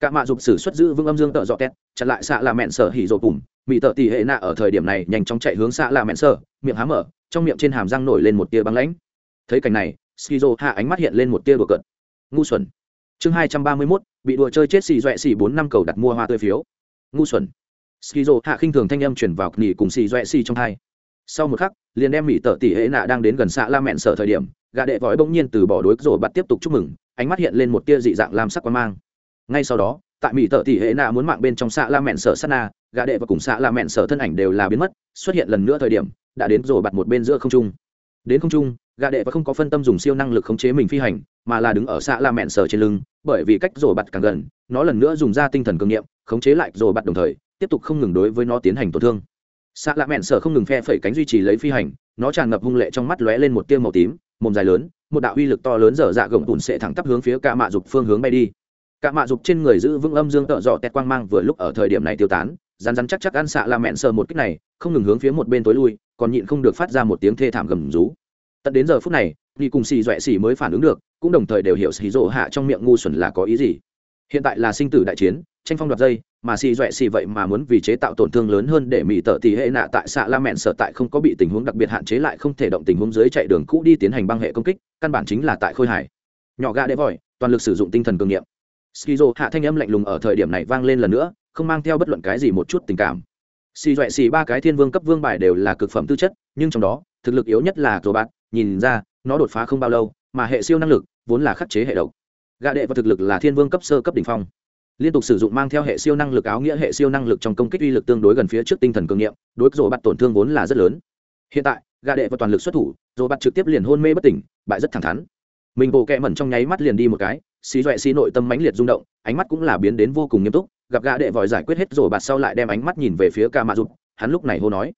Cả mạ dục sử xuất giữ vương âm dương tợ dọ tét chặn lại xạ là mẹn sở hỉ rộ bùn mỹ tợ tỷ hệ nạ ở thời điểm này nhanh chóng chạy hướng xạ là mẹn sở, miệng há mở, trong miệng trên hàm răng nổi lên một tia băng lãnh. Thấy cảnh này, skizo hạ ánh mắt hiện lên một tia bừa cợt. Ngu xuẩn. Chương hai trăm ba mươi mốt, bị đùa chơi chết xì doẹ xì bốn năm cầu đặt mua hoa tươi phiếu. Ngu xuẩn. Skizo hạ khinh thường thanh âm chuyển vào nghỉ cùng xì doẹ xì trong hai sau một khắc, liền đem mỹ tợ tỷ hệ nạ đang đến gần xạ la mẹn sở thời điểm gà đệ vói bỗng nhiên từ bỏ đối rồi bắt tiếp tục chúc mừng, ánh mắt hiện lên một tia dị dạng lam sắc quan mang. Ngay sau đó, tại mỹ tợ tỷ hệ nạ muốn mạng bên trong xạ la mẹn sở sát na gà đệ và cùng xạ la mẹn sở thân ảnh đều là biến mất, xuất hiện lần nữa thời điểm, đã đến rồi bặt một bên giữa không trung. Đến không trung gà đệ và không có phân tâm dùng siêu năng lực khống chế mình phi hành, mà là đứng ở xạ la mẹn sở trên lưng, bởi vì cách rồi bặt càng gần, nó lần nữa dùng ra tinh thần cường nghiệm, khống chế lại rồi bặt đồng thời, tiếp tục không ngừng đối với nó tiến hành tổn thương xạ lạ mẹn sở không ngừng phe phẩy cánh duy trì lấy phi hành, nó tràn ngập hung lệ trong mắt lóe lên một tia màu tím, mồm dài lớn, một đạo uy lực to lớn dở dạ gồng tùn sẽ thẳng tắp hướng phía cả mạ dục phương hướng bay đi. Cả mạ dục trên người giữ vững âm dương tợ dọ tẹt quang mang vừa lúc ở thời điểm này tiêu tán rán rán chắc chắc ăn xạ là mẹn sờ một cách này, không ngừng hướng phía một bên tối lui, còn nhịn không được phát ra một tiếng thê thảm gầm rú. Tận đến giờ phút này nghi cùng xì dọa xì mới phản ứng được, cũng đồng thời đều hiểu xì rộ hạ trong miệng ngu xuẩn là có ý gì. Hiện tại là sinh tử đại chiến tranh phong đoạt dây, mà xì dọa xì vậy mà muốn vì chế tạo tổn thương lớn hơn để mỹ tợ tỷ hệ nạ tại xạ la mẹn sở tại không có bị tình huống đặc biệt hạn chế lại không thể động tình huống dưới chạy đường cũ đi tiến hành băng hệ công kích, căn bản chính là tại khôi hải nhỏ gà đế vòi, toàn lực sử dụng tinh thần cường nghiệm. Skizo hạ thanh âm lạnh lùng ở thời điểm này vang lên lần nữa, không mang theo bất luận cái gì một chút tình cảm. Xì dọa xì ba cái thiên vương cấp vương bài đều là cực phẩm tư chất, nhưng trong đó, thực lực yếu nhất là rồi bạc. nhìn ra, nó đột phá không bao lâu, mà hệ siêu năng lực vốn là khắc chế hệ độc. Gạ đệ và thực lực là thiên vương cấp sơ cấp đỉnh phong liên tục sử dụng mang theo hệ siêu năng lực áo nghĩa hệ siêu năng lực trong công kích uy lực tương đối gần phía trước tinh thần cường nghiệm, đối rồi bắt tổn thương vốn là rất lớn. Hiện tại gà đệ và toàn lực xuất thủ rồi bắt trực tiếp liền hôn mê bất tỉnh, bại rất thẳng thắn. Mình bộ kẹ mẩn trong nháy mắt liền đi một cái, xì doẹ xì nội tâm mãnh liệt rung động, ánh mắt cũng là biến đến vô cùng nghiêm túc, gặp gã đệ vòi giải quyết hết rồi bạt sau lại đem ánh mắt nhìn về phía ca mạ dục, hắn lúc này hô nói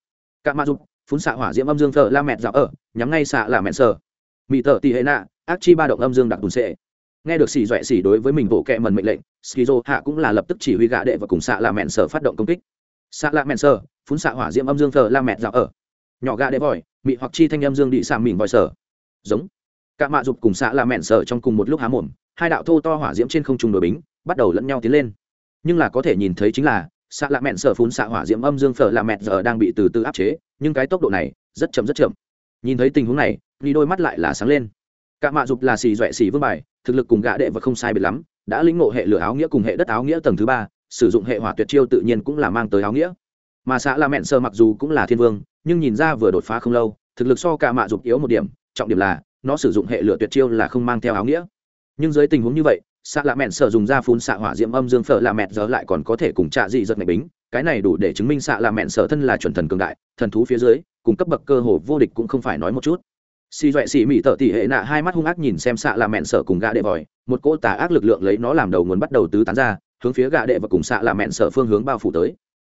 ca mạ dục, phun xạ hỏa diễm âm dương thợ la mẹt dạo ở, nhắm ngay xạ là mẹn sờ. Mỹ thợ tì hệ nạ, ác chi ba động âm dương đặc bùn sệ nghe được xì doẹ xì đối với mình bộ kẹ mần mệnh lệnh skizo hạ cũng là lập tức chỉ huy gạ đệ và cùng xạ là mẹn sở phát động công kích. Xạ là mẹn sở, phun xạ hỏa diễm âm dương thờ la mẹn dạo ở. Nhỏ gạ đệ vòi mị hoặc chi thanh âm dương đi xạ mìn vòi sở. Giống. Cả mạ dục cùng xạ là mẹn sở trong cùng một lúc há mồm hai đạo thô to hỏa diễm trên không trung đội bính bắt đầu lẫn nhau tiến lên. Nhưng là có thể nhìn thấy chính là xạ lạ mẹn sở phun xạ hỏa diễm âm dương phở lạ mẹn giờ đang bị từ từ áp chế nhưng cái tốc độ này rất chậm rất chậm. Nhìn thấy tình huống này ni đôi mắt lại là sáng lên cả mạ dục là xì dọa xì vương bài, thực lực cùng gã đệ và không sai biệt lắm, đã lĩnh ngộ hệ lửa áo nghĩa cùng hệ đất áo nghĩa tầng thứ ba, sử dụng hệ hỏa tuyệt chiêu tự nhiên cũng là mang tới áo nghĩa. Mà xạ là mẹn sơ mặc dù cũng là thiên vương, nhưng nhìn ra vừa đột phá không lâu, thực lực so cả mạ dục yếu một điểm, trọng điểm là nó sử dụng hệ lửa tuyệt chiêu là không mang theo áo nghĩa. Nhưng dưới tình huống như vậy, xạ lạ mẹn sợ dùng ra phun xạ hỏa diễm âm dương phở lạ mẹn giờ lại còn có thể cùng trạ dị giật mạch bính, cái này đủ để chứng minh xạ lạ mẹn sợ thân là chuẩn thần cường đại, thần thú phía dưới, cùng cấp bậc cơ hồ vô địch cũng không phải nói một chút xì doẹ xì mỹ tợ tỉ hệ nạ hai mắt hung ác nhìn xem xạ là mẹn sợ cùng gã đệ vòi. Một cỗ tà ác lực lượng lấy nó làm đầu nguồn bắt đầu tứ tán ra, hướng phía gã đệ và cùng xạ là mẹn sợ phương hướng bao phủ tới.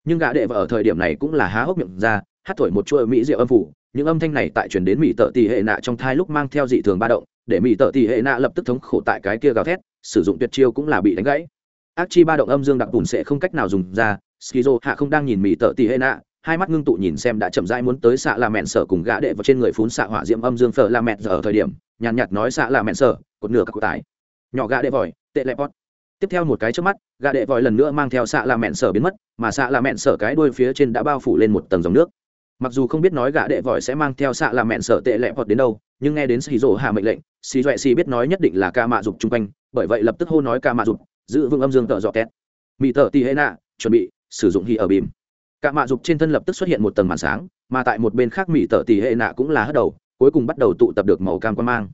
Nhưng gã đệ và ở thời điểm này cũng là há hốc miệng ra, hát thổi một chuỗi mỹ diệu âm phủ. Những âm thanh này tại truyền đến mỹ tợ tỉ hệ nạ trong thai lúc mang theo dị thường ba động, để mỹ tợ tỉ hệ nạ lập tức thống khổ tại cái kia gào thét, sử dụng tuyệt chiêu cũng là bị đánh gãy. Ác chi ba động âm dương đặc bùn sẽ không cách nào dùng ra, skizo hạ không đang nhìn mỹ tợ tỉ hệ nạ hai mắt ngưng tụ nhìn xem đã chậm rãi muốn tới xạ là mẹn sở cùng gã đệ vào trên người phun xạ hỏa diễm âm dương phở là mẹn giờ ở thời điểm, nhàn nhạt nói xạ là mẹn sở, cột nửa các cụ tải. Nhỏ gã đệ vòi tệ lẹp bót tiếp theo một cái trước mắt, gã đệ vòi lần nữa mang theo xạ là mẹn sở biến mất, mà xạ là mẹn sở cái đuôi phía trên đã bao phủ lên một tầng dòng nước. Mặc dù không biết nói gã đệ vòi sẽ mang theo xạ là mẹn sở tệ lẹp bót đến đâu, nhưng nghe đến xì rổ hạ mệnh lệnh, xì doẹ xì biết nói nhất định là ca mạ dục chung quanh, bởi vậy lập tức hô nói ca mạ dục, giữ vững âm dương tợ dọ két mỹ tợ tì hệ nạ, chuẩn bị sử dụng hy ở bìm ca mạ dục trên thân lập tức xuất hiện một tầng màn sáng, mà tại một bên khác mỹ tợ tỷ hệ nạ cũng là hất đầu, cuối cùng bắt đầu tụ tập được màu cam quan mang.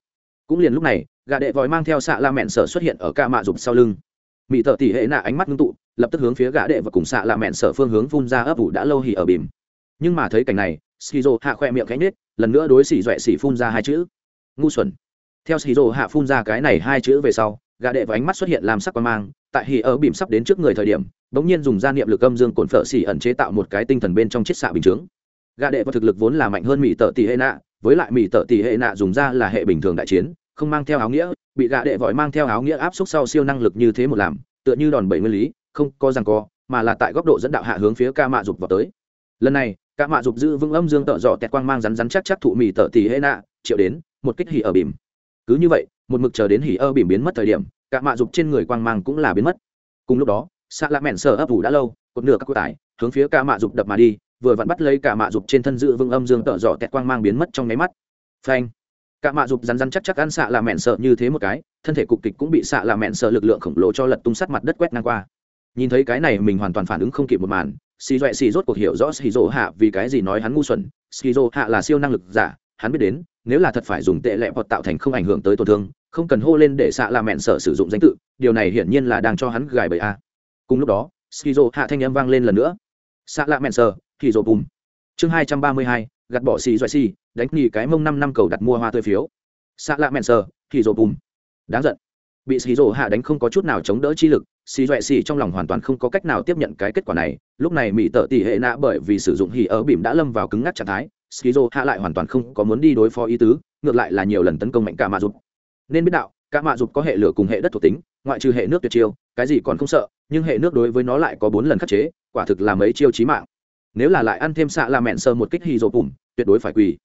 Cũng liền lúc này gà đệ vòi mang theo xạ la mẹn sở xuất hiện ở ca mạ dục sau lưng. Mỹ tợ tỷ hệ nạ ánh mắt ngưng tụ, lập tức hướng phía gã đệ và cùng xạ la mẹn sở phương hướng phun ra ấp ủ đã lâu hỉ ở bìm. Nhưng mà thấy cảnh này, skizo hạ khoe miệng cánh nết lần nữa đối xỉ dọa xỉ phun ra hai chữ. Ngu xuẩn. Theo xì rồ hạ phun ra cái này hai chữ về sau gà đệ và ánh mắt xuất hiện làm sắc qua mang, tại hì ở bìm sắp đến trước người thời điểm, bỗng nhiên dùng gia niệm lực âm dương cồn phở xỉ ẩn chế tạo một cái tinh thần bên trong chiết xạ bình chướng. Gà đệ và thực lực vốn là mạnh hơn mỹ tợ tỷ hệ nạ, với lại mỹ tợ tỷ hệ nạ dùng ra là hệ bình thường đại chiến, không mang theo áo nghĩa, bị gã đệ vội mang theo áo nghĩa áp suất sau siêu năng lực như thế một làm, tựa như đòn bẩy nguyên lý, không có rằng co, mà là tại góc độ dẫn đạo hạ hướng phía ca mạ dục vào tới. Lần này, ca mạ dục giữ vững âm dương tợ dọ tẹt quang mang rắn rắn chắc chắc thụ mỹ tợ tỷ hệ nạ, triệu đến, một kích hỉ ở bìm cứ như vậy, một mực chờ đến hỉ ơ bìm biến mất thời điểm, cả mạ dục trên người quang mang cũng là biến mất. Cùng lúc đó xạ lạ mẹn sờ ấp ủ đã lâu, cột nửa các cô tải, hướng phía cả mạ dục đập mà đi, vừa vặn bắt lấy cả mạ dục trên thân dự vương âm dương tợ dọ tẹt quang mang biến mất trong nháy mắt. Phanh! Cả mạ dục rắn rắn chắc chắc ăn xạ là mẹn sợ như thế một cái, thân thể cục kịch cũng bị xạ là mẹn sợ lực lượng khổng lồ cho lật tung sắt mặt đất quét ngang qua. Nhìn thấy cái này mình hoàn toàn phản ứng không kịp một màn, xì doẹ xì rốt cuộc hiểu rõ xì rỗ hạ vì cái gì nói hắn ngu xuẩn. Xì rỗ hạ là siêu năng lực giả, hắn biết đến nếu là thật phải dùng tệ lệ hoặc tạo thành không ảnh hưởng tới tổn thương, không cần hô lên để xạ là mẹn sợ sử dụng danh tự, điều này hiển nhiên là đang cho hắn gài bẫy a. Cùng lúc đó, skizo hạ thanh âm vang lên lần nữa. Xạ lạ mẹn sờ thì rồi bùm. Chương hai trăm ba mươi hai gặt bỏ xì doại xì, đánh nghỉ cái mông năm năm cầu đặt mua hoa tươi phiếu. Xạ lạ mẹn sờ thì rồi bùm. Đáng giận. Bị xì rồ hạ đánh không có chút nào chống đỡ chi lực, xì doại xì trong lòng hoàn toàn không có cách nào tiếp nhận cái kết quả này. Lúc này mỹ tợ tỷ hệ nạ bởi vì sử dụng hỉ ở bìm đã lâm vào cứng ngắc trạng thái skizo hạ lại hoàn toàn không có muốn đi đối phó ý tứ, ngược lại là nhiều lần tấn công mạnh cả mạ dục. Nên biết đạo, cả mạ dục có hệ lửa cùng hệ đất thuộc tính, ngoại trừ hệ nước tuyệt chiêu, cái gì còn không sợ, nhưng hệ nước đối với nó lại có bốn lần khắc chế, quả thực là mấy chiêu chí mạng. Nếu là lại ăn thêm xạ là mẹn sơ một kích hy dồ bùm tuyệt đối phải quỳ.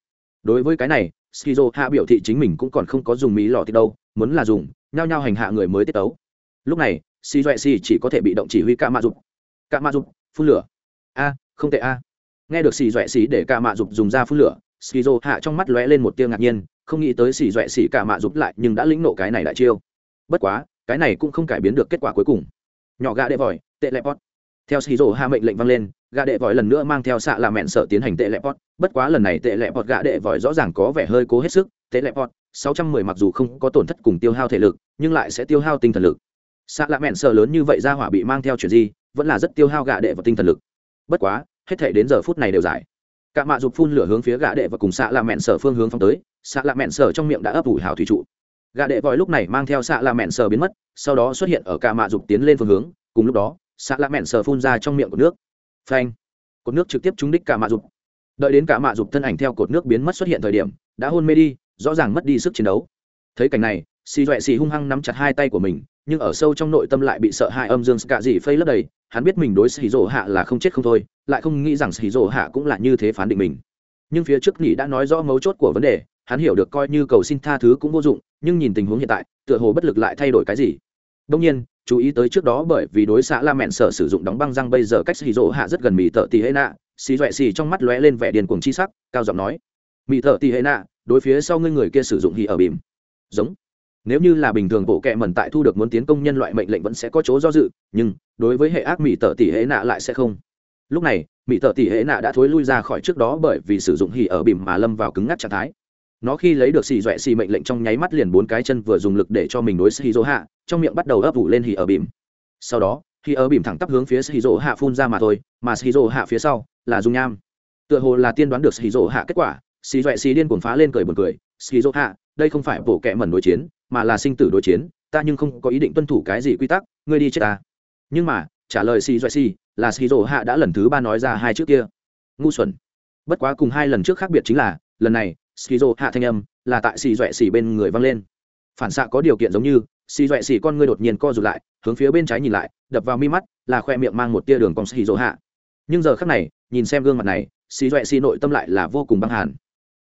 Đối với cái này, skizo hạ biểu thị chính mình cũng còn không có dùng mỹ lò thì đâu, muốn là dùng, nhao nhao hành hạ người mới tiết tấu. Lúc này si doẹ si chỉ có thể bị động chỉ huy cả mạ dục. Cả mạ dục, phun lửa. A, không tệ a nghe được xì doẹ xì để cả mạ dục dùng ra phun lửa skizo hạ trong mắt lóe lên một tia ngạc nhiên, không nghĩ tới xì doẹ xì cả mạ dục lại nhưng đã lĩnh nộ cái này đại chiêu. Bất quá, cái này cũng không cải biến được kết quả cuối cùng. Nhỏ gà đệ vòi, tệ lẹp pot. Theo xì dô hạ mệnh lệnh vang lên gà đệ vòi lần nữa mang theo xạ là mẹn sợ tiến hành tệ lẹp pot. Bất quá lần này tệ lẹp pot gà đệ vòi rõ ràng có vẻ hơi cố hết sức. Tệ lẹp pot, sáu trăm mười mặc dù không có tổn thất cùng tiêu hao thể lực, nhưng lại sẽ tiêu hao tinh thần lực. Xạ là mẹn sợ lớn như vậy ra hỏa bị mang theo chuyện gì, vẫn là rất tiêu hao gà đệ và tinh thần lực. Bất quá hết thể đến giờ phút này đều giải. Cả mạ dục phun lửa hướng phía gã đệ và cùng xạ là mẹn sở phương hướng phong tới, xạ là mẹn sở trong miệng đã ấp ủ hào thủy trụ. Gã đệ vòi lúc này mang theo xạ là mẹn sở biến mất, sau đó xuất hiện ở cả mạ dục tiến lên phương hướng, cùng lúc đó, xạ là mẹn sở phun ra trong miệng của nước. Phanh! Cột nước trực tiếp trúng đích cả mạ dục đợi đến cả mạ dục thân ảnh theo cột nước biến mất xuất hiện thời điểm, đã hôn mê đi, rõ ràng mất đi sức chiến đấu. Thấy cảnh này xì doẹ xì hung hăng nắm chặt hai tay của mình, nhưng ở sâu trong nội tâm lại bị sợ hãi âm dương cả gì phây lấp đầy, hắn biết mình đối xì rổ hạ là không chết không thôi lại không nghĩ rằng xì rổ hạ cũng là như thế phán định mình. Nhưng phía trước nghỉ đã nói rõ mấu chốt của vấn đề, hắn hiểu được coi như cầu xin tha thứ cũng vô dụng, nhưng nhìn tình huống hiện tại, tựa hồ bất lực lại thay đổi cái gì. Đông nhiên, chú ý tới trước đó bởi vì đối xã la mẹn sở sử dụng đóng băng răng bây giờ cách xì rỗ hạ rất gần mì thợ tì hệ nạ, xì doẹ xì trong mắt lóe lên vẻ điền cuồng chi sắc, cao giọng nói, mì thợ tì hệ nạ, đối phía sau ngươi người kia sử dụng hì ở bìm. Giống. Nếu như là bình thường bộ kệ mẩn tại thu được muốn tiến công nhân loại mệnh lệnh vẫn sẽ có chỗ do dự, nhưng đối với hệ ác mỹ tợ tỷ hệ nạ lại sẽ không lúc này, mỹ tợ tỷ hệ nạ đã thối lui ra khỏi trước đó bởi vì sử dụng hỉ ở bìm mà lâm vào cứng ngắc trạng thái. Nó khi lấy được xì dọa xì mệnh lệnh trong nháy mắt liền bốn cái chân vừa dùng lực để cho mình đối xì dỗ hạ, trong miệng bắt đầu ấp ủ lên hỉ ở bìm. Sau đó, hỉ ở bìm thẳng tắp hướng phía xì dỗ hạ phun ra mà thôi, mà xì dỗ hạ phía sau là dung nham. Tựa hồ là tiên đoán được xì dỗ hạ kết quả, xì dọa xì điên cuồng phá lên cười buồn cười, xì dỗ hạ, đây không phải bộ kệ mẩn đối chiến, mà là sinh tử đối chiến, ta nhưng không có ý định tuân thủ cái gì quy tắc, ngươi đi chết ta. Nhưng mà, trả lời xì dọa xì là xì hạ đã lần thứ ba nói ra hai chữ kia. Ngu xuẩn. Bất quá cùng hai lần trước khác biệt chính là, lần này skizo hạ thanh âm là tại xì dọa xì bên người vang lên. Phản xạ có điều kiện giống như, xì dọa xì con ngươi đột nhiên co rụt lại, hướng phía bên trái nhìn lại, đập vào mi mắt, là khoe miệng mang một tia đường cong xì dỗ hạ. Nhưng giờ khác này, nhìn xem gương mặt này, xì dọa xì nội tâm lại là vô cùng băng hàn.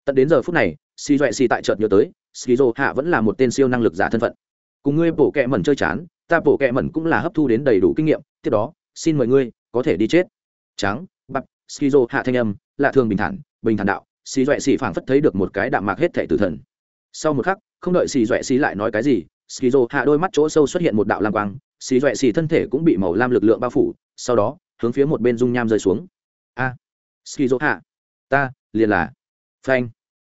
Tận đến giờ phút này, xì dọa xì tại chợt nhớ tới skizo hạ vẫn là một tên siêu năng lực giả thân phận. Cùng ngươi bổ kẹ mẩn chơi chán, ta bổ kẹ mẩn cũng là hấp thu đến đầy đủ kinh nghiệm, tiếp đó, xin mời ngươi có thể đi chết. Trắng bắp skizo hạ thanh âm lạ thường bình thản bình thản đạo xì dọa xì phảng phất thấy được một cái đạm mạc hết thệ tử thần. Sau một khắc không đợi xì dọa xì lại nói cái gì skizo hạ đôi mắt chỗ sâu xuất hiện một đạo lam quang xì dọa xì thân thể cũng bị màu lam lực lượng bao phủ sau đó hướng phía một bên dung nham rơi xuống. A à, skizo hạ ta liền là phanh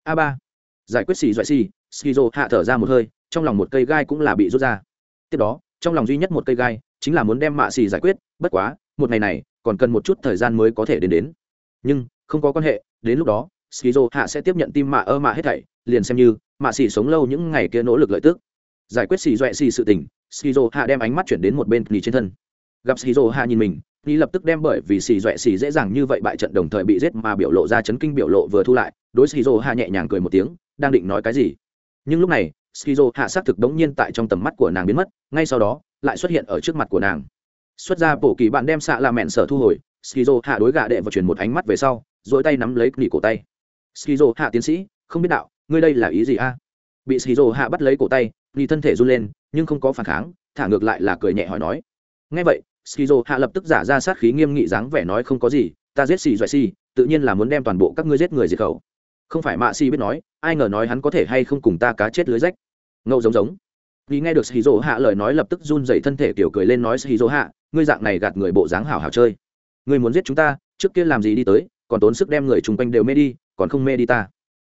a ba. Giải quyết xì dọa xì skizo hạ thở ra một hơi trong lòng một cây gai cũng là bị rút ra. Tiếp đó trong lòng duy nhất một cây gai chính là muốn đem mạ xì giải quyết bất quá một ngày này còn cần một chút thời gian mới có thể đến đến. Nhưng, không có quan hệ, đến lúc đó, skizo hạ sẽ tiếp nhận tim mạ ơ mạ hết thảy, liền xem như mạ xì sống lâu những ngày kia nỗ lực lợi tức. Giải quyết xì dọa xì sự tình, skizo hạ đem ánh mắt chuyển đến một bên nghỉ trên thân. Gặp skizo hạ nhìn mình nghi lập tức đem bởi vì xì dọa xì dễ dàng như vậy bại trận đồng thời bị giết mà biểu lộ ra chấn kinh biểu lộ vừa thu lại, đối skizo hạ nhẹ nhàng cười một tiếng, đang định nói cái gì. Nhưng lúc này, skizo hạ xác thực đống nhiên tại trong tầm mắt của nàng biến mất, ngay sau đó, lại xuất hiện ở trước mặt của nàng xuất ra bộ kỳ bạn đem xạ là mẹn sở thu hồi, skizo hạ đối gạ đệ và chuyển một ánh mắt về sau dỗi tay nắm lấy nỉ cổ tay. Skizo hạ tiến sĩ, không biết đạo, ngươi đây là ý gì a? Bị skizo hạ bắt lấy cổ tay, nỉ thân thể run lên, nhưng không có phản kháng, thả ngược lại là cười nhẹ hỏi nói. Ngay vậy, skizo hạ lập tức giả ra sát khí nghiêm nghị dáng vẻ nói không có gì, ta giết xì doại xì, tự nhiên là muốn đem toàn bộ các ngươi giết người diệt khẩu. Không phải mạ xì biết nói, ai ngờ nói hắn có thể hay không cùng ta cá chết lưới rách. Ngâu giống giống vì nghe được shizu hạ lời nói lập tức run dậy thân thể kiểu cười lên nói shizu hạ, ngươi dạng này gạt người bộ dáng hảo hảo chơi. Ngươi muốn giết chúng ta, trước kia làm gì đi tới, còn tốn sức đem người chung quanh đều mê đi, còn không mê đi ta.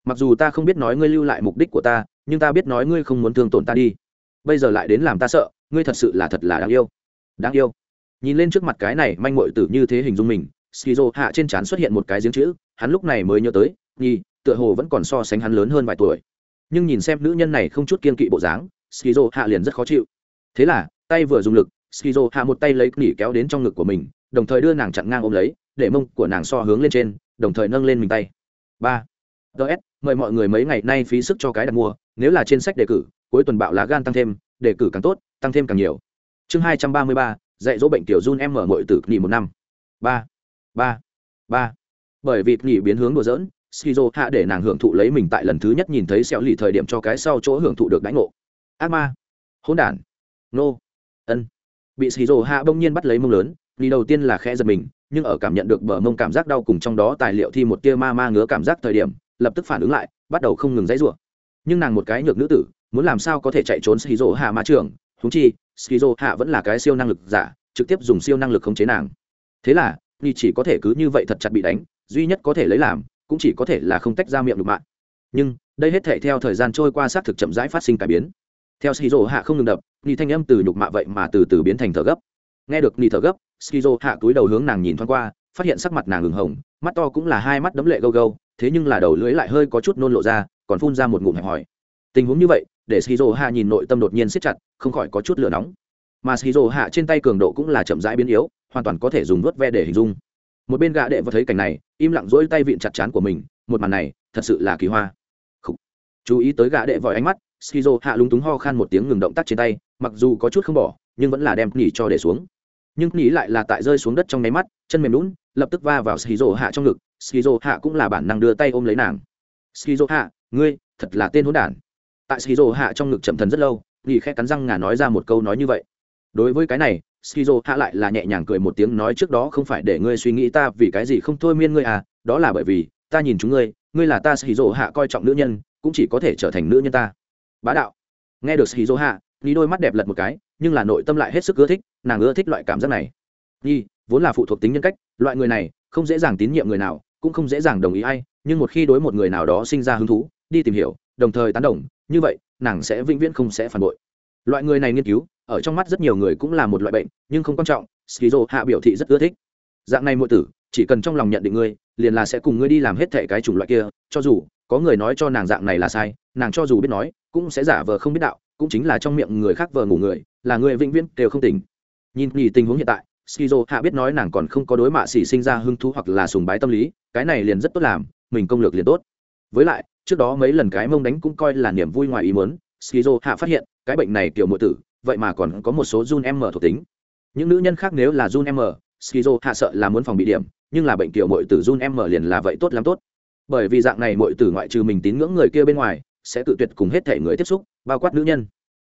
Mặc dù ta không biết nói ngươi lưu lại mục đích của ta, nhưng ta biết nói ngươi không muốn thương tổn ta đi. Bây giờ lại đến làm ta sợ, ngươi thật sự là thật là đáng yêu. Đáng yêu. Nhìn lên trước mặt cái này manh mội tử như thế hình dung mình skizo hạ trên trán xuất hiện một cái giếng chữ, hắn lúc này mới nhớ tới, nhi, tựa hồ vẫn còn so sánh hắn lớn hơn vài tuổi. Nhưng nhìn xem nữ nhân này không chút kiên kỵ bộ dáng skizo hạ liền rất khó chịu. Thế là, tay vừa dùng lực, skizo hạ một tay lấy nỉ kéo đến trong ngực của mình, đồng thời đưa nàng chặn ngang ôm lấy, để mông của nàng so hướng lên trên, đồng thời nâng lên mình tay. Ba. Ts mời mọi người mấy ngày nay phí sức cho cái đặt mua, nếu là trên sách đề cử, cuối tuần bạo lá gan tăng thêm, đề cử càng tốt, tăng thêm càng nhiều. Chương hai trăm ba mươi ba, dạy dỗ bệnh tiểu run em mở mọi tử nghỉ một năm. Ba. Ba. Ba. Bởi vì nghỉ biến hướng đùa dỡn skizo hạ để nàng hưởng thụ lấy mình tại lần thứ nhất nhìn thấy sẹo lì thời điểm cho cái sau chỗ hưởng thụ được đánh ngộ ác ma. Hỗn đản. Nô. Ân. Bị skizo hạ bỗng nhiên bắt lấy mông lớn đi đầu tiên là khẽ giật mình, nhưng ở cảm nhận được bờ mông cảm giác đau cùng trong đó tài liệu thi một tia ma ma ngứa cảm giác thời điểm, lập tức phản ứng lại, bắt đầu không ngừng dãy rủa. Nhưng nàng một cái nhược nữ tử, muốn làm sao có thể chạy trốn skizo hạ ma trưởng thúng chi skizo hạ vẫn là cái siêu năng lực giả, trực tiếp dùng siêu năng lực khống chế nàng. Thế là ni chỉ có thể cứ như vậy thật chặt bị đánh, duy nhất có thể lấy làm, cũng chỉ có thể là không tách ra miệng được mạng nhưng, đây hết thể theo thời gian trôi qua xác thực chậm rãi phát sinh cải biến theo shizu hạ không ngừng đập ni thanh âm từ nhục mạ vậy mà từ từ biến thành thở gấp. Nghe được ni thở gấp shizu hạ túi đầu hướng nàng nhìn thoáng qua, phát hiện sắc mặt nàng ngừng hồng, mắt to cũng là hai mắt đấm lệ gâu gâu, thế nhưng là đầu lưỡi lại hơi có chút nôn lộ ra, còn phun ra một ngụm hẹp hỏi tình huống như vậy, để shizu hạ nhìn nội tâm đột nhiên siết chặt, không khỏi có chút lửa nóng. Mà shizu hạ trên tay cường độ cũng là chậm rãi biến yếu, hoàn toàn có thể dùng vớt ve để hình dung. Một bên gã đệ vừa thấy cảnh này, im lặng dỗi tay vịn chặt chán của mình, một màn này thật sự là kỳ hoa. Khủ. chú ý tới gã đệ vòi ánh mắt skizo hạ lúng túng ho khan một tiếng ngừng động tác trên tay, mặc dù có chút không bỏ, nhưng vẫn là đem nỉ cho để xuống. Nhưng nỉ lại là tại rơi xuống đất trong nháy mắt, chân mềm lún, lập tức va vào skizo hạ trong ngực. Skizo hạ cũng là bản năng đưa tay ôm lấy nàng. Skizo hạ, ngươi thật là tên hỗn đản. Tại skizo hạ trong ngực chậm thần rất lâu nỉ khẽ cắn răng ngà nói ra một câu nói như vậy. Đối với cái này, skizo hạ lại là nhẹ nhàng cười một tiếng nói trước đó không phải để ngươi suy nghĩ ta vì cái gì không thôi miên ngươi à đó là bởi vì ta nhìn chúng ngươi ngươi là ta skizo hạ coi trọng nữ nhân, cũng chỉ có thể trở thành nữ nhân ta bá đạo. Nghe được skizo hạ ni đôi mắt đẹp lật một cái, nhưng là nội tâm lại hết sức ưa thích, nàng ưa thích loại cảm giác này. Ni, vốn là phụ thuộc tính nhân cách, loại người này không dễ dàng tín nhiệm người nào, cũng không dễ dàng đồng ý ai, nhưng một khi đối một người nào đó sinh ra hứng thú, đi tìm hiểu, đồng thời tán đồng, như vậy, nàng sẽ vĩnh viễn không sẽ phản bội. Loại người này nghiên cứu, ở trong mắt rất nhiều người cũng là một loại bệnh, nhưng không quan trọng skizo hạ biểu thị rất ưa thích. Dạng này muội tử, chỉ cần trong lòng nhận định ngươi, liền là sẽ cùng ngươi đi làm hết thệ cái chủng loại kia, cho dù có người nói cho nàng dạng này là sai, nàng cho dù biết nói cũng sẽ giả vờ không biết đạo, cũng chính là trong miệng người khác vờ ngủ người, là người vĩnh viễn đều không tỉnh. Nhìn nhì tình huống hiện tại, skizo hạ biết nói nàng còn không có đối mạ xỉ sinh ra hứng thú hoặc là sùng bái tâm lý, cái này liền rất tốt làm, mình công lược liền tốt. Với lại, trước đó mấy lần cái mông đánh cũng coi là niềm vui ngoài ý muốn, skizo hạ phát hiện, cái bệnh này kiểu muội tử, vậy mà còn có một số Jun m thuộc tính. Những nữ nhân khác nếu là Jun m, skizo hạ sợ là muốn phòng bị điểm, nhưng là bệnh kiểu muội tử Jun m liền là vậy tốt lắm tốt. Bởi vì dạng này muội tử ngoại trừ mình tín ngưỡng người kia bên ngoài sẽ tự tuyệt cùng hết thể người tiếp xúc, bao quát nữ nhân.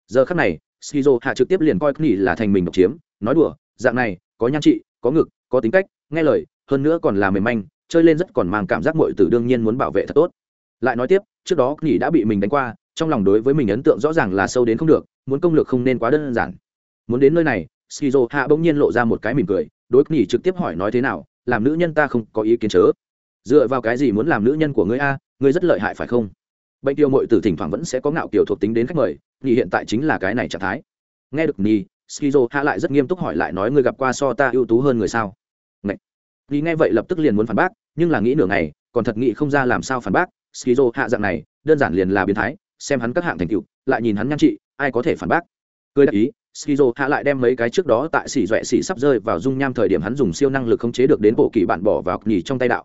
Giờ khắc này, skizo hạ trực tiếp liền coi nghỉ là thành mình độc chiếm, nói đùa, dạng này, có nhan trị, có ngực, có tính cách, nghe lời, hơn nữa còn là mềm manh, chơi lên rất còn mang cảm giác muội tử đương nhiên muốn bảo vệ thật tốt. Lại nói tiếp, trước đó nghỉ đã bị mình đánh qua, trong lòng đối với mình ấn tượng rõ ràng là sâu đến không được, muốn công lược không nên quá đơn giản. Muốn đến nơi này, skizo hạ bỗng nhiên lộ ra một cái mỉm cười, đối nghỉ trực tiếp hỏi nói thế nào, làm nữ nhân ta không có ý kiến chớ? Dựa vào cái gì muốn làm nữ nhân của ngươi a, ngươi rất lợi hại phải không? Bệnh tiêu mội tử thỉnh thoảng vẫn sẽ có ngạo kiểu thuộc tính đến khách mời nghỉ hiện tại chính là cái này trạng thái. Nghe được nhi skizo hạ lại rất nghiêm túc hỏi lại nói ngươi gặp qua so ta ưu tú hơn người sao? Ngậy. Nhi nghe vậy lập tức liền muốn phản bác, nhưng là nghĩ nửa ngày, còn thật nghĩ không ra làm sao phản bác, skizo hạ dạng này, đơn giản liền là biến thái, xem hắn các hạng thành tựu, lại nhìn hắn nhan trị, ai có thể phản bác? Cười đáp ý, skizo hạ lại đem mấy cái trước đó tại xỉ dọa xỉ sắp rơi vào dung nham thời điểm hắn dùng siêu năng lực khống chế được đến bộ kỳ bạn bỏ vào nhì trong tay đạo.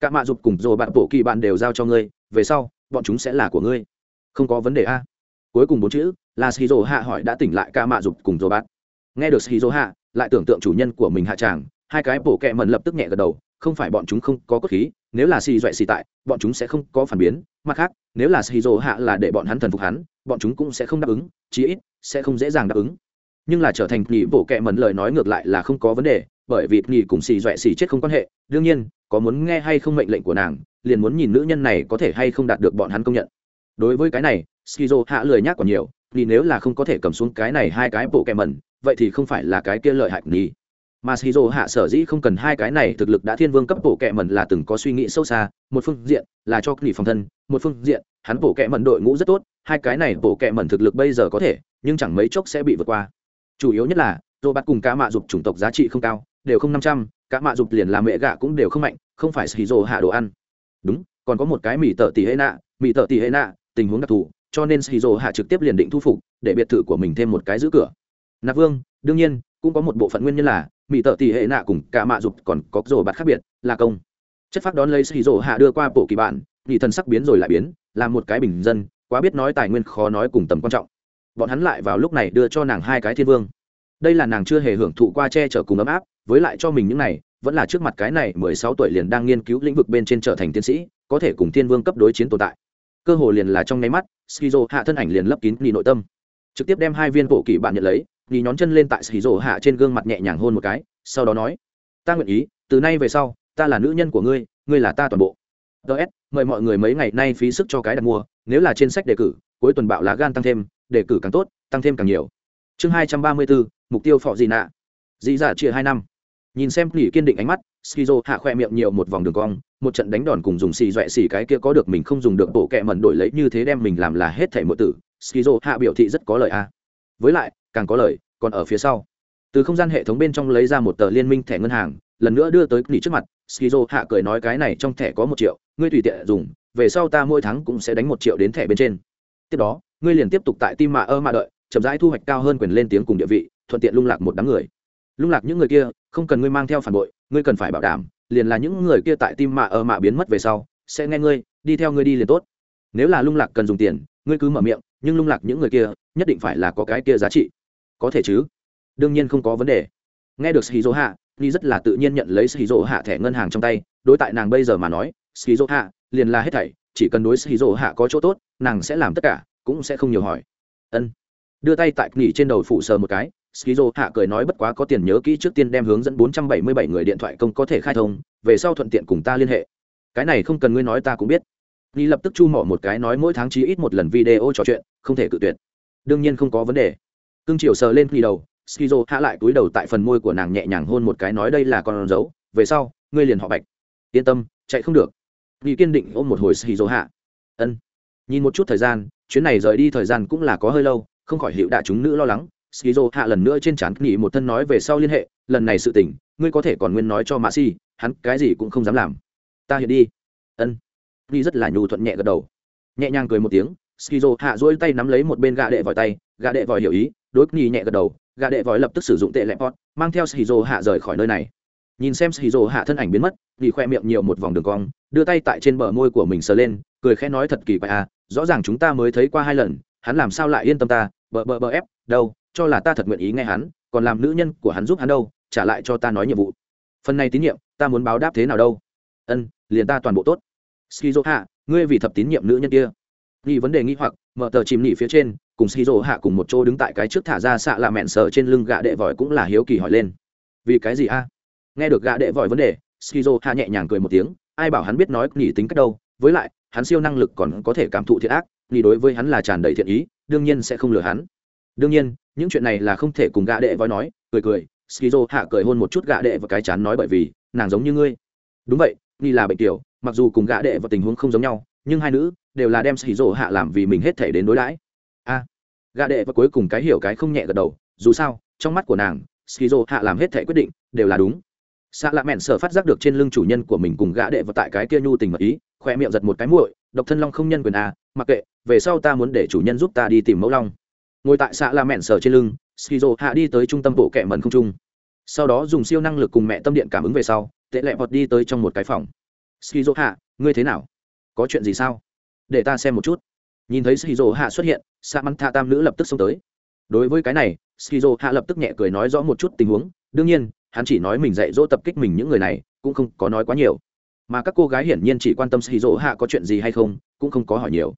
Cả mạ dục cùng rồi bạn bộ kỳ bạn đều giao cho ngươi, về sau bọn chúng sẽ là của ngươi. Không có vấn đề a. Cuối cùng bốn chữ, là shizu hạ hỏi đã tỉnh lại ca mạ dục cùng dô bát nghe được shizu hạ lại tưởng tượng chủ nhân của mình hạ tràng, hai cái bổ kẹ mần lập tức nhẹ gật đầu, không phải bọn chúng không có cốt khí, nếu là xì dọa xì tại, bọn chúng sẽ không có phản biến. Mặt khác, nếu là xì dỗ hạ là để bọn hắn thần phục hắn, bọn chúng cũng sẽ không đáp ứng, chí ít sẽ không dễ dàng đáp ứng. Nhưng là trở thành nghỉ bổ kẹ mần lời nói ngược lại là không có vấn đề bởi vì nghỉ cùng xì dọa xì chết không quan hệ. Đương nhiên, có muốn nghe hay không mệnh lệnh của nàng, liền muốn nhìn nữ nhân này có thể hay không đạt được bọn hắn công nhận. Đối với cái này, skizo hạ lười nhác còn nhiều vì nếu là không có thể cầm xuống cái này hai cái bộ kẹ mẩn, vậy thì không phải là cái kia lợi hại nghỉ. Mà shizu hạ sở dĩ không cần hai cái này thực lực đã thiên vương cấp bộ kệ mẩn là từng có suy nghĩ sâu xa, một phương diện là cho nghỉ phòng thân, một phương diện, hắn bộ kệ mẩn đội ngũ rất tốt, hai cái này bộ kệ mẩn thực lực bây giờ có thể, nhưng chẳng mấy chốc sẽ bị vượt qua. Chủ yếu nhất là robot cùng cá mạ dục chủng tộc giá trị không cao đều không năm trăm, cả mạ dục liền làm mẹ gạ cũng đều không mạnh, không phải shizu hạ đồ ăn. Đúng, còn có một cái mì tợ tỷ hệ nạ, mì tợ tỷ hệ nạ, tình huống đặc thù, cho nên shizu hạ trực tiếp liền định thu phục, để biệt thự của mình thêm một cái giữ cửa. Nạp vương, đương nhiên, cũng có một bộ phận nguyên nhân là mỹ tợ tỷ hệ nạ cùng cả mạ dục còn có rồ bạt khác biệt, là công. Chất phát đón lấy xì hạ đưa qua bộ kỳ bản nhị thần sắc biến rồi lại biến, là một cái bình dân, quá biết nói tài nguyên khó nói cùng tầm quan trọng. Bọn hắn lại vào lúc này đưa cho nàng hai cái thiên vương đây là nàng chưa hề hưởng thụ qua che chở cùng ấm áp, với lại cho mình những này, vẫn là trước mặt cái này mười sáu tuổi liền đang nghiên cứu lĩnh vực bên trên trở thành tiến sĩ, có thể cùng thiên vương cấp đối chiến tồn tại. Cơ hồ liền là trong nháy mắt, skizo hạ thân ảnh liền lấp kín đi nội tâm. Trực tiếp đem hai viên bộ kỳ bạn nhận lấy nhì nhón chân lên tại skizo hạ trên gương mặt nhẹ nhàng hôn một cái, sau đó nói, ta nguyện ý, từ nay về sau, ta là nữ nhân của ngươi ngươi là ta toàn bộ. Ts mời mọi người mấy ngày nay phí sức cho cái đặt mua, nếu là trên sách đề cử, cuối tuần bạo lá gan tăng thêm, đề cử càng tốt, tăng thêm càng nhiều. Chương hai trăm ba mươi bốn mục tiêu phò gì nạ. Dị dạ chia hai năm. Nhìn xem nghỉ kiên định ánh mắt, skizo hạ khoe miệng nhiều một vòng đường cong, một trận đánh đòn cùng dùng xì dọa xì cái kia có được mình không dùng được bộ kẹ mẩn đổi lấy như thế đem mình làm là hết thảy một tử, skizo hạ biểu thị rất có lời a. Với lại, càng có lời, còn ở phía sau. Từ không gian hệ thống bên trong lấy ra một tờ liên minh thẻ ngân hàng, lần nữa đưa tới nghỉ trước mặt, skizo hạ cười nói cái này trong thẻ có một triệu, ngươi tùy tiện dùng, về sau ta mỗi tháng cũng sẽ đánh một triệu đến thẻ bên trên. Tiếp đó, ngươi liền tiếp tục tại tim mạ ơ mạ đợi, chậm rãi thu hoạch cao hơn quyền lên tiếng cùng địa vị thuận tiện lung lạc một đám người. Lung lạc những người kia, không cần ngươi mang theo phản bội, ngươi cần phải bảo đảm, liền là những người kia tại tim mạ ở mạ biến mất về sau, sẽ nghe ngươi, đi theo ngươi đi liền tốt. Nếu là lung lạc cần dùng tiền, ngươi cứ mở miệng, nhưng lung lạc những người kia, nhất định phải là có cái kia giá trị. Có thể chứ? Đương nhiên không có vấn đề. Nghe được shizu hạ ni rất là tự nhiên nhận lấy shizu hạ thẻ ngân hàng trong tay, đối tại nàng bây giờ mà nói shizu hạ liền là hết thảy, chỉ cần đối shizu hạ có chỗ tốt, nàng sẽ làm tất cả, cũng sẽ không nhiều hỏi. Ân. Đưa tay tại nghỉ trên đầu phụ sờ một cái skizo hạ cười nói bất quá có tiền nhớ kỹ trước tiên đem hướng dẫn 477 người điện thoại công có thể khai thông, về sau thuận tiện cùng ta liên hệ. Cái này không cần ngươi nói ta cũng biết. Ni lập tức chu mỏ một cái nói mỗi tháng chí ít một lần video trò chuyện, không thể cự tuyệt. Đương nhiên không có vấn đề. Cưng chiều sờ lên khi đầu, skizo hạ lại túi đầu tại phần môi của nàng nhẹ nhàng hôn một cái nói đây là con dấu, về sau, ngươi liền họ bạch. Yên tâm, chạy không được. Nghi kiên định ôm một hồi skizo hạ. Ân. Nhìn một chút thời gian, chuyến này rời đi thời gian cũng là có hơi lâu, không khỏi hiệu đạ chúng nữ lo lắng skizo hạ lần nữa trên trán nghỉ một thân nói về sau liên hệ, lần này sự tình, ngươi có thể còn nguyên nói cho mạ si, hắn cái gì cũng không dám làm. Ta hiện đi. Ân. Vi rất là nhu thuận nhẹ gật đầu. Nhẹ nhàng cười một tiếng, skizo hạ dỗi tay nắm lấy một bên gạ đệ vòi tay gạ đệ vòi hiểu ý, đối nghi nhẹ gật đầu gạ đệ vòi lập tức sử dụng tệ lẹ pot, mang theo skizo hạ rời khỏi nơi này. Nhìn xem skizo hạ thân ảnh biến mất, nghi khoe miệng nhiều một vòng đường cong, đưa tay tại trên bờ môi của mình sờ lên, cười khẽ nói thật kỳ quái à rõ ràng chúng ta mới thấy qua hai lần, hắn làm sao lại yên tâm ta, bờ bờ bờ ép, đâu cho là ta thật nguyện ý nghe hắn, còn làm nữ nhân của hắn giúp hắn đâu, trả lại cho ta nói nhiệm vụ. Phần này tín nhiệm, ta muốn báo đáp thế nào đâu? Ân, liền ta toàn bộ tốt. Skizo hạ ngươi vì thập tín nhiệm nữ nhân kia. Nghi vấn đề nghi hoặc, mở tờ chìm nỉ phía trên, cùng skizo hạ cùng một chỗ đứng tại cái trước thả ra xạ là mẹn sờ trên lưng gạ đệ vòi cũng là hiếu kỳ hỏi lên. Vì cái gì a? Nghe được gạ đệ vòi vấn đề skizo hạ nhẹ nhàng cười một tiếng, ai bảo hắn biết nói nghỉ tính cách đâu, với lại, hắn siêu năng lực còn có thể cảm thụ thiện ác, nghỉ đối với hắn là tràn đầy thiện ý, đương nhiên sẽ không lừa hắn đương nhiên những chuyện này là không thể cùng gạ đệ voi nói cười cười skizo hạ cười hôn một chút gạ đệ và cái chán nói bởi vì nàng giống như ngươi. Đúng vậy nghi là bệnh tiểu mặc dù cùng gã đệ và tình huống không giống nhau nhưng hai nữ đều là đem Skizo hạ làm vì mình hết thể đến đối đãi. A. À, gã đệ và cuối cùng cái hiểu cái không nhẹ gật đầu dù sao trong mắt của nàng Skizo hạ làm hết thể quyết định đều là đúng. Xạ lạ mẹn sở phát giác được trên lưng chủ nhân của mình cùng gã đệ và tại cái kia nhu tình mật ý khoe miệng giật một cái muội độc thân long không nhân quyền a mặc kệ về sau ta muốn để chủ nhân giúp ta đi tìm mẫu long ngồi tại xạ la mẹn sở trên lưng, skizo hạ đi tới trung tâm bộ kệ mần không trung. Sau đó dùng siêu năng lực cùng mẹ tâm điện cảm ứng về sau, tệ lẹ vọt đi tới trong một cái phòng. Skizo hạ, ngươi thế nào? Có chuyện gì sao? Để ta xem một chút. Nhìn thấy skizo hạ xuất hiện, xạ mắn tha tam nữ lập tức xông tới. Đối với cái này, skizo hạ lập tức nhẹ cười nói rõ một chút tình huống. Đương nhiên, hắn chỉ nói mình dạy dỗ tập kích mình những người này, cũng không có nói quá nhiều. Mà các cô gái hiển nhiên chỉ quan tâm skizo hạ có chuyện gì hay không, cũng không có hỏi nhiều.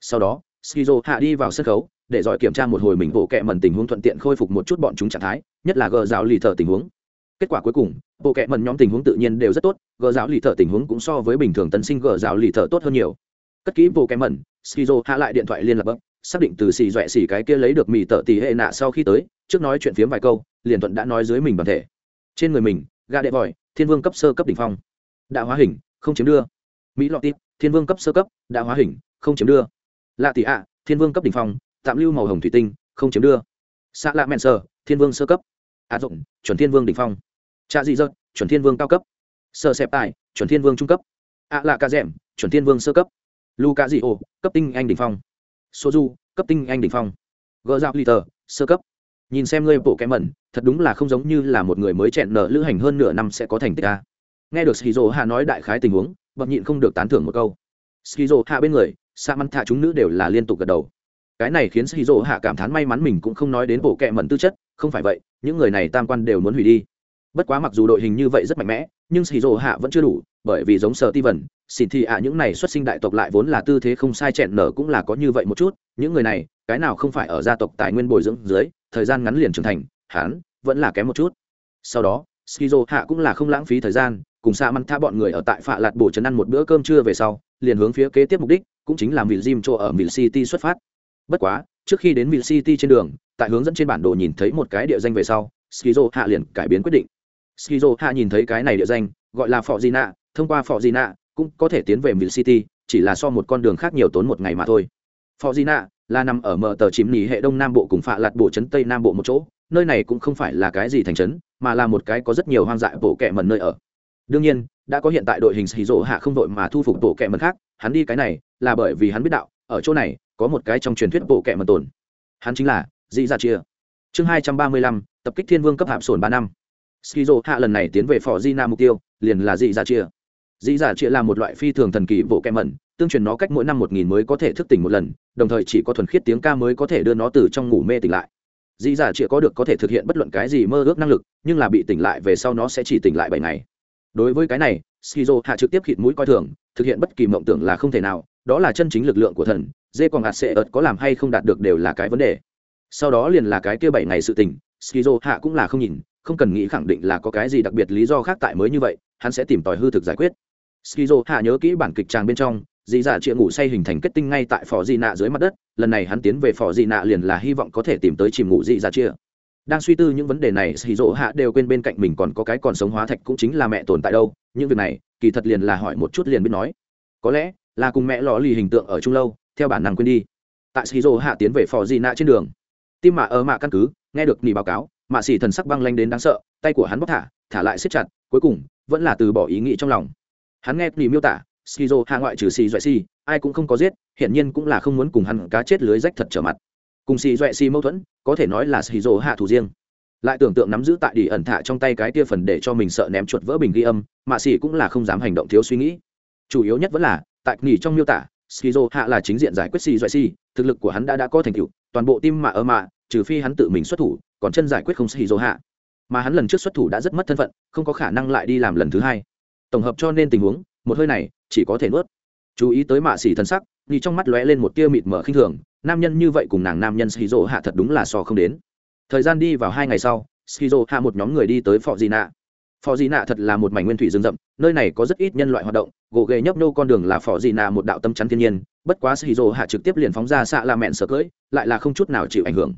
Sau đó, skizo hạ đi vào sân khấu để giỏi kiểm tra một hồi mình bộ kệ mẩn tình huống thuận tiện khôi phục một chút bọn chúng trạng thái, nhất là gờ giáo lì thở tình huống. Kết quả cuối cùng bộ kệ mẩn nhóm tình huống tự nhiên đều rất tốt, gờ giáo lì thở tình huống cũng so với bình thường tân sinh gờ giáo lì thở tốt hơn nhiều. Cất kỹ bộ kệ mẩn skizo hạ lại điện thoại liên lạc bấm, xác định từ xì dọa xì cái kia lấy được mì tợ tỷ hệ nạ sau khi tới, trước nói chuyện phiếm vài câu, liền thuận đã nói dưới mình bản thể. Trên người mình, gà đệ vòi, thiên vương cấp sơ cấp đỉnh phong. Đã hóa hình, không chiếm đưa. Mỹ lọt tít, thiên vương cấp sơ cấp, đã hóa hình, không chiếm đưa. Lạ tỷ ạ, thiên vương cấp đỉnh phong tạm lưu màu hồng thủy tinh, không chiếm đưa. Xạ lạ mẹn sơ thiên vương sơ cấp. Á rộng chuẩn thiên vương đỉnh phong. Cha dị dợt, chuẩn thiên vương cao cấp. Sơ xẹp tài, chuẩn thiên vương trung cấp. Ạ lạ ca rẽm chuẩn thiên vương sơ cấp. Lu ca dị ô cấp tinh anh đỉnh phong. Số du, cấp tinh anh đỉnh phong. Gỡ dạo liter sơ cấp. Nhìn xem ngươi bộ kém mẩn, thật đúng là không giống như là một người mới chẹn nợ lữ hành hơn nửa năm sẽ có thành tích a. Nghe được skizo hạ nói đại khái tình huống bậc nhịn không được tán thưởng một câu. Skizo hạ bên người sa mắn thạ chúng nữ đều là liên tục gật đầu cái này khiến skizo hạ cảm thán may mắn mình cũng không nói đến bộ kẹ mẩn tư chất, không phải vậy, những người này tam quan đều muốn hủy đi. Bất quá mặc dù đội hình như vậy rất mạnh mẽ, nhưng skizo hạ vẫn chưa đủ, bởi vì giống sở ti vần xin thì ạ những này xuất sinh đại tộc lại vốn là tư thế không sai chẹn nở cũng là có như vậy một chút, những người này, cái nào không phải ở gia tộc tài nguyên bồi dưỡng dưới, thời gian ngắn liền trưởng thành hán vẫn là kém một chút. Sau đó skizo hạ cũng là không lãng phí thời gian, cùng xa măn tha bọn người ở tại phạ lạt bổ trấn ăn một bữa cơm trưa về sau, liền hướng phía kế tiếp mục đích, cũng chính là vì gym chỗ ở ville city xuất phát bất quá, trước khi đến ville city trên đường, tại hướng dẫn trên bản đồ nhìn thấy một cái địa danh về sau skizo hạ liền cải biến quyết định. Skizo hạ nhìn thấy cái này địa danh, gọi là phò di nạ thông qua phò di nạ cũng có thể tiến về ville city, chỉ là so một con đường khác nhiều tốn một ngày mà thôi. Phò di nạ là nằm ở mở tờ chìm nỉ hệ đông nam bộ cùng phạ lạt bộ trấn tây nam bộ một chỗ, nơi này cũng không phải là cái gì thành trấn, mà là một cái có rất nhiều hoang dại bộ kẹ mần nơi ở. Đương nhiên, đã có hiện tại đội hình xì hạ không đội mà thu phục bộ kẹ mần khác, hắn đi cái này là bởi vì hắn biết đạo, ở chỗ này có một cái trong truyền thuyết bộ kệ mà tồn. Hắn chính là dị dạ chia. Chương hai trăm ba mươi lăm, tập kích thiên vương cấp hạp sồn ba năm. Skizo hạ lần này tiến về phò di na mục tiêu, liền là dị dạ chia. Dị dạ chia là một loại phi thường thần kỳ bộ kệ mẩn, tương truyền nó cách mỗi năm một nghìn mới có thể thức tỉnh một lần, đồng thời chỉ có thuần khiết tiếng ca mới có thể đưa nó từ trong ngủ mê tỉnh lại. Dị dạ chia có được có thể thực hiện bất luận cái gì mơ ước năng lực, nhưng là bị tỉnh lại về sau nó sẽ chỉ tỉnh lại bảy ngày. Đối với cái này, skizo hạ trực tiếp khịt mũi coi thường, thực hiện bất kỳ mộng tưởng là không thể nào đó là chân chính lực lượng của thần, dê còn hạt sệ ợt có làm hay không đạt được đều là cái vấn đề. Sau đó liền là cái kia bảy ngày sự tình, skizo hạ cũng là không nhìn, không cần nghĩ khẳng định là có cái gì đặc biệt lý do khác tại mới như vậy, hắn sẽ tìm tòi hư thực giải quyết. Skizo hạ nhớ kỹ bản kịch tràng bên trong, dị dạ chịa ngủ say hình thành kết tinh ngay tại phò dị nạ dưới mặt đất, lần này hắn tiến về phò dị nạ liền là hy vọng có thể tìm tới chìm ngủ dị dạ chia đang suy tư những vấn đề này xì rỗ hạ đều quên bên cạnh mình còn có cái còn sống hóa thạch cũng chính là mẹ tồn tại đâu, những việc này, kỳ thật liền là hỏi một chút liền biết nói. Có lẽ là cùng mẹ lò lì hình tượng ở chung lâu, theo bản năng quên đi. Tại shizu hạ tiến về phò di nạ trên đường, tim mạ ở mạ căn cứ, nghe được nỉ báo cáo, mạ xỉ thần sắc băng lanh đến đáng sợ, tay của hắn bóc thả thả lại siết chặt, cuối cùng, vẫn là từ bỏ ý nghĩ trong lòng. Hắn nghe nỉ miêu tả shizu hạ ngoại trừ xì doẹ xì ai cũng không có giết, hiển nhiên cũng là không muốn cùng hắn cá chết lưới rách thật trở mặt. Cùng xì doẹ xì mâu thuẫn, có thể nói là skizo hạ thủ riêng. Lại tưởng tượng nắm giữ tại đi ẩn thạ trong tay cái kia phần để cho mình sợ ném chuột vỡ bình ghi âm, mạ xỉ cũng là không dám hành động thiếu suy nghĩ. Chủ yếu nhất vẫn là tại nghỉ trong miêu tả, skizo hạ là chính diện giải quyết xì doại xì thực lực của hắn đã đã có thành tựu, toàn bộ tim mạ ở mạ trừ phi hắn tự mình xuất thủ, còn chân giải quyết không skizo hạ. Mà hắn lần trước xuất thủ đã rất mất thân phận, không có khả năng lại đi làm lần thứ hai. Tổng hợp cho nên tình huống, một hơi này, chỉ có thể nuốt. Chú ý tới mạ xỉ thân sắc, nghỉ trong mắt lóe lên một tia mịt mở khinh thường, nam nhân như vậy cùng nàng nam nhân skizo hạ thật đúng là so không đến. Thời gian đi vào hai ngày sau, skizo hạ một nhóm người đi tới phò di nạ phò di nạ thật là một mảnh nguyên thủy rừng rậm, nơi này có rất ít nhân loại hoạt động gỗ ghề nhấp nô con đường là phỏ dị nạ một đạo tâm chắn thiên nhiên, bất quá skizo hạ trực tiếp liền phóng ra xạ la mẹn sở cưỡi, lại là không chút nào chịu ảnh hưởng.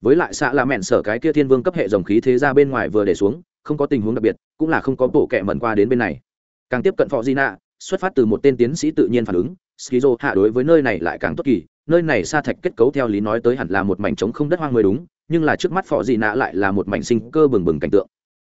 Với lại xạ la mẹn sở cái kia thiên vương cấp hệ dòng khí thế ra bên ngoài vừa để xuống, không có tình huống đặc biệt, cũng là không có bộ kẹ mẩn qua đến bên này. Càng tiếp cận phò di nạ, xuất phát từ một tên tiến sĩ tự nhiên phản ứng skizo hạ đối với nơi này lại càng tốt kỳ, nơi này sa thạch kết cấu theo lý nói tới hẳn là một mảnh trống không đất hoang mới đúng, nhưng là trước mắt phò dị nạ lại là một mảnh sinh cơ bừng bừng cảnh tượng.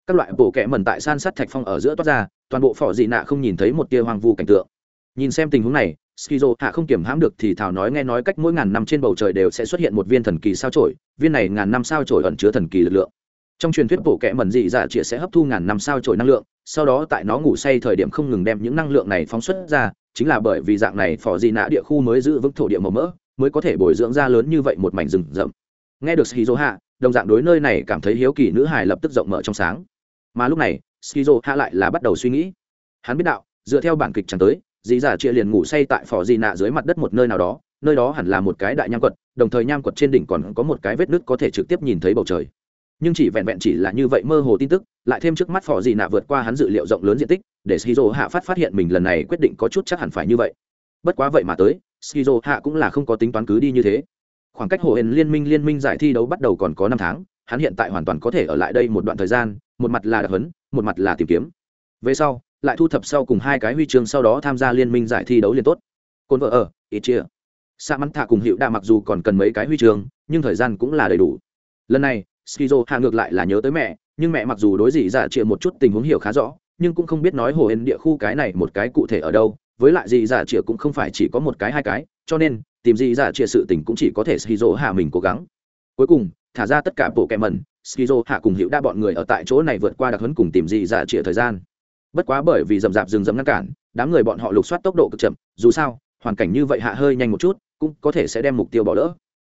Các loại bộ kẹ mẩn tại san sát thạch phong ở giữa toát ra toàn bộ phò dị nạ không nhìn thấy một tia hoang vu cảnh tượng. Nhìn xem tình huống này, skizo hạ không kiểm hãm được thì thảo nói nghe nói cách mỗi ngàn năm trên bầu trời đều sẽ xuất hiện một viên thần kỳ sao trổi viên này ngàn năm sao trổi ẩn chứa thần kỳ lực lượng. Trong truyền thuyết bộ kẽ mẩn dị dạ chĩa sẽ hấp thu ngàn năm sao trổi năng lượng, sau đó tại nó ngủ say thời điểm không ngừng đem những năng lượng này phóng xuất ra, chính là bởi vì dạng này phò dị nạ địa khu mới giữ vững thổ địa màu mỡ, mới có thể bồi dưỡng ra lớn như vậy một mảnh rừng rậm. Nghe được Skizo hạ, đồng dạng đối nơi này cảm thấy hiếu kỳ nữ hài lập tức rộng mở trong sáng. Mà lúc này skizo hạ lại là bắt đầu suy nghĩ. Hắn biết đạo, dựa theo bản kịch chẳng tới, dì giả chia liền ngủ say tại phò gì nạ dưới mặt đất một nơi nào đó, nơi đó hẳn là một cái đại nham quật, đồng thời nham quật trên đỉnh còn có một cái vết nứt có thể trực tiếp nhìn thấy bầu trời. Nhưng chỉ vẹn vẹn chỉ là như vậy mơ hồ tin tức, lại thêm trước mắt phò gì nạ vượt qua hắn dự liệu rộng lớn diện tích, để skizo hạ phát phát hiện mình lần này quyết định có chút chắc hẳn phải như vậy. Bất quá vậy mà tới, skizo hạ cũng là không có tính toán cứ đi như thế. Khoảng cách hồ hển liên minh liên minh giải thi đấu bắt đầu còn có năm tháng, hắn hiện tại hoàn toàn có thể ở lại đây một đoạn thời gian, một mặt là đặc hấn một mặt là tìm kiếm. Về sau, lại thu thập sau cùng hai cái huy chương sau đó tham gia liên minh giải thi đấu liên tốt. Côn vợ ở, ít chia. Sa mắn thạ cùng hiệu đạ mặc dù còn cần mấy cái huy chương, nhưng thời gian cũng là đầy đủ. Lần này, skizo hạ ngược lại là nhớ tới mẹ, nhưng mẹ mặc dù đối dị dạ chịa một chút tình huống hiểu khá rõ, nhưng cũng không biết nói hồ hên địa khu cái này một cái cụ thể ở đâu, với lại dị dạ chịa cũng không phải chỉ có một cái hai cái, cho nên, tìm dị dạ chịa sự tình cũng chỉ có thể skizo hạ mình cố gắng. Cuối cùng, thả ra tất cả bộ kẹ mẩn skizo, hạ cùng hiệu đa bọn người ở tại chỗ này vượt qua đặc hấn cùng tìm gì giả trịa thời gian. Bất quá bởi vì dầm rạp rừng rậm ngăn cản, đám người bọn họ lục soát tốc độ cực chậm, dù sao, hoàn cảnh như vậy hạ hơi nhanh một chút, cũng có thể sẽ đem mục tiêu bỏ lỡ.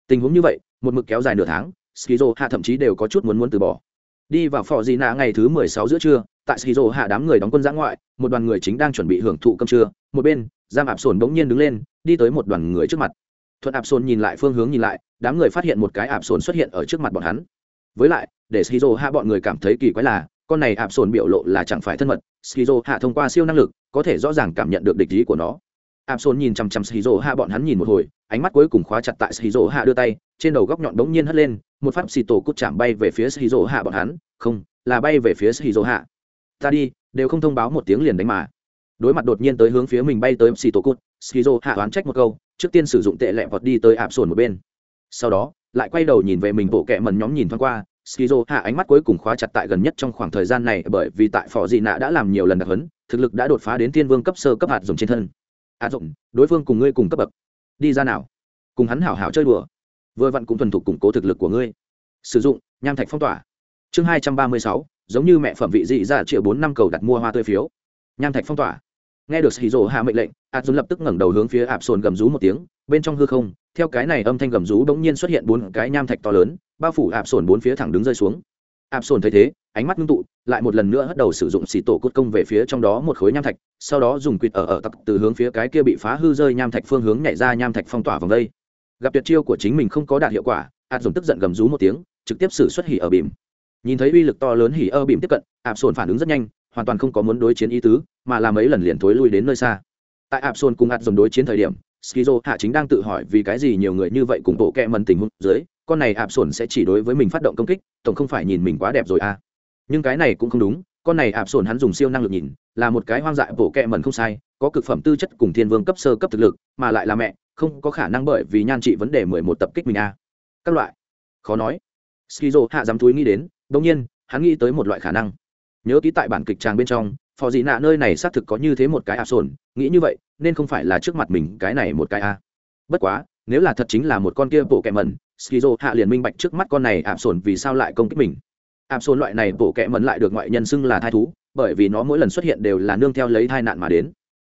Tình huống như vậy, một mực kéo dài nửa tháng, skizo, hạ thậm chí đều có chút muốn muốn từ bỏ. Đi vào phò gì nạ ngày thứ mười sáu giữa trưa, tại skizo, hạ đám người đóng quân giã ngoại, một đoàn người chính đang chuẩn bị hưởng thụ cơm trưa, một bên, giam ạp sồn bỗng nhiên đứng lên, đi tới một đoàn người trước mặt. Thuận ạp sồn nhìn lại phương hướng nhìn lại, đám người phát hiện một cái ạp sồn xuất hiện ở trước mặt bọn hắn với lại, để skizo hạ bọn người cảm thấy kỳ quái là, con này ạp sồn biểu lộ là chẳng phải thân mật, skizo hạ thông qua siêu năng lực, có thể rõ ràng cảm nhận được địch ý của nó. Ạp sồn nhìn chằm chằm skizo hạ bọn hắn nhìn một hồi, ánh mắt cuối cùng khóa chặt tại skizo hạ đưa tay, trên đầu góc nhọn đống nhiên hất lên, một phát xì tổ cút chạm bay về phía skizo hạ bọn hắn. Không, là bay về phía skizo hạ. Ta đi, đều không thông báo một tiếng liền đánh mà. Đối mặt đột nhiên tới hướng phía mình bay tới xì tổ cút, skizo hạ đoán trách một câu, trước tiên sử dụng tệ lẹ vọt đi tới ạp sồn một bên. Sau đó lại quay đầu nhìn về mình bộ kệ mần nhóm nhìn thoáng qua, skizo hạ ánh mắt cuối cùng khóa chặt tại gần nhất trong khoảng thời gian này bởi vì tại phò dị nạ đã làm nhiều lần đặc hấn thực lực đã đột phá đến thiên vương cấp sơ cấp hạt dùng trên thân. À, hạt dụng đối phương cùng ngươi cùng cấp bậc. Đi ra nào. Cùng hắn hảo hảo chơi đùa. Vừa vặn cũng thuần thục củng cố thực lực của ngươi. Sử dụng, nham thạch phong tỏa. Chương hai trăm ba mươi sáu, giống như mẹ phẩm vị dị ra triệu bốn năm cầu đặt mua hoa tươi phiếu. Nham thạch phong tỏa. Nghe được Skizo hạ mệnh lệnh ạt dùn lập tức ngẩng đầu hướng phía ạp sồn gầm rú một tiếng bên trong hư không, theo cái này âm thanh gầm rú bỗng nhiên xuất hiện bốn cái nham thạch to lớn, bao phủ ạp sồn bốn phía thẳng đứng rơi xuống. Ạp sồn thấy thế, ánh mắt ngưng tụ, lại một lần nữa bắt đầu sử dụng xì tổ cốt công về phía trong đó một khối nham thạch, sau đó dùng quịt ở ở tặc từ hướng phía cái kia bị phá hư rơi nham thạch phương hướng nhảy ra nham thạch phong tỏa vòng đây. Gặp tuyệt chiêu của chính mình không có đạt hiệu quả ạt dùng tức giận gầm rú một tiếng, trực tiếp xử xuất hỉ ở bìm. Nhìn thấy uy lực to lớn hỉ ở bìm tiếp cận, ạp sồn phản ứng rất nhanh, hoàn toàn không có muốn đối chiến ý tứ, mà là mấy lần liền thối lui đến nơi xa. Tại ạp sồn cùng ạt dùng đối chiến thời điểm skizo hạ chính đang tự hỏi vì cái gì nhiều người như vậy cùng bộ kẹ mần tình huống dưới, con này ạp sồn sẽ chỉ đối với mình phát động công kích, tổng không phải nhìn mình quá đẹp rồi à. Nhưng cái này cũng không đúng, con này ạp sồn hắn dùng siêu năng lực nhìn, là một cái hoang dại bộ kẹ mần không sai, có cực phẩm tư chất cùng thiên vương cấp sơ cấp thực lực, mà lại là mẹ, không có khả năng bởi vì nhan trị vấn đề mười một tập kích mình à. các loại. Khó nói. Skizo hạ dám túi nghĩ đến đông nhiên, hắn nghĩ tới một loại khả năng. Nhớ ký tại bản kịch tràng bên trong phò dị nạ nơi này xác thực có như thế một cái ạp sồn, nghĩ như vậy, nên không phải là trước mặt mình cái này một cái a. Bất quá, nếu là thật chính là một con kia bộ kẹ mẩn, skizo hạ liền minh bạch trước mắt con này ạp sồn vì sao lại công kích mình. Ạp sồn loại này bộ kẹ mẩn lại được ngoại nhân xưng là thai thú, bởi vì nó mỗi lần xuất hiện đều là nương theo lấy thai nạn mà đến.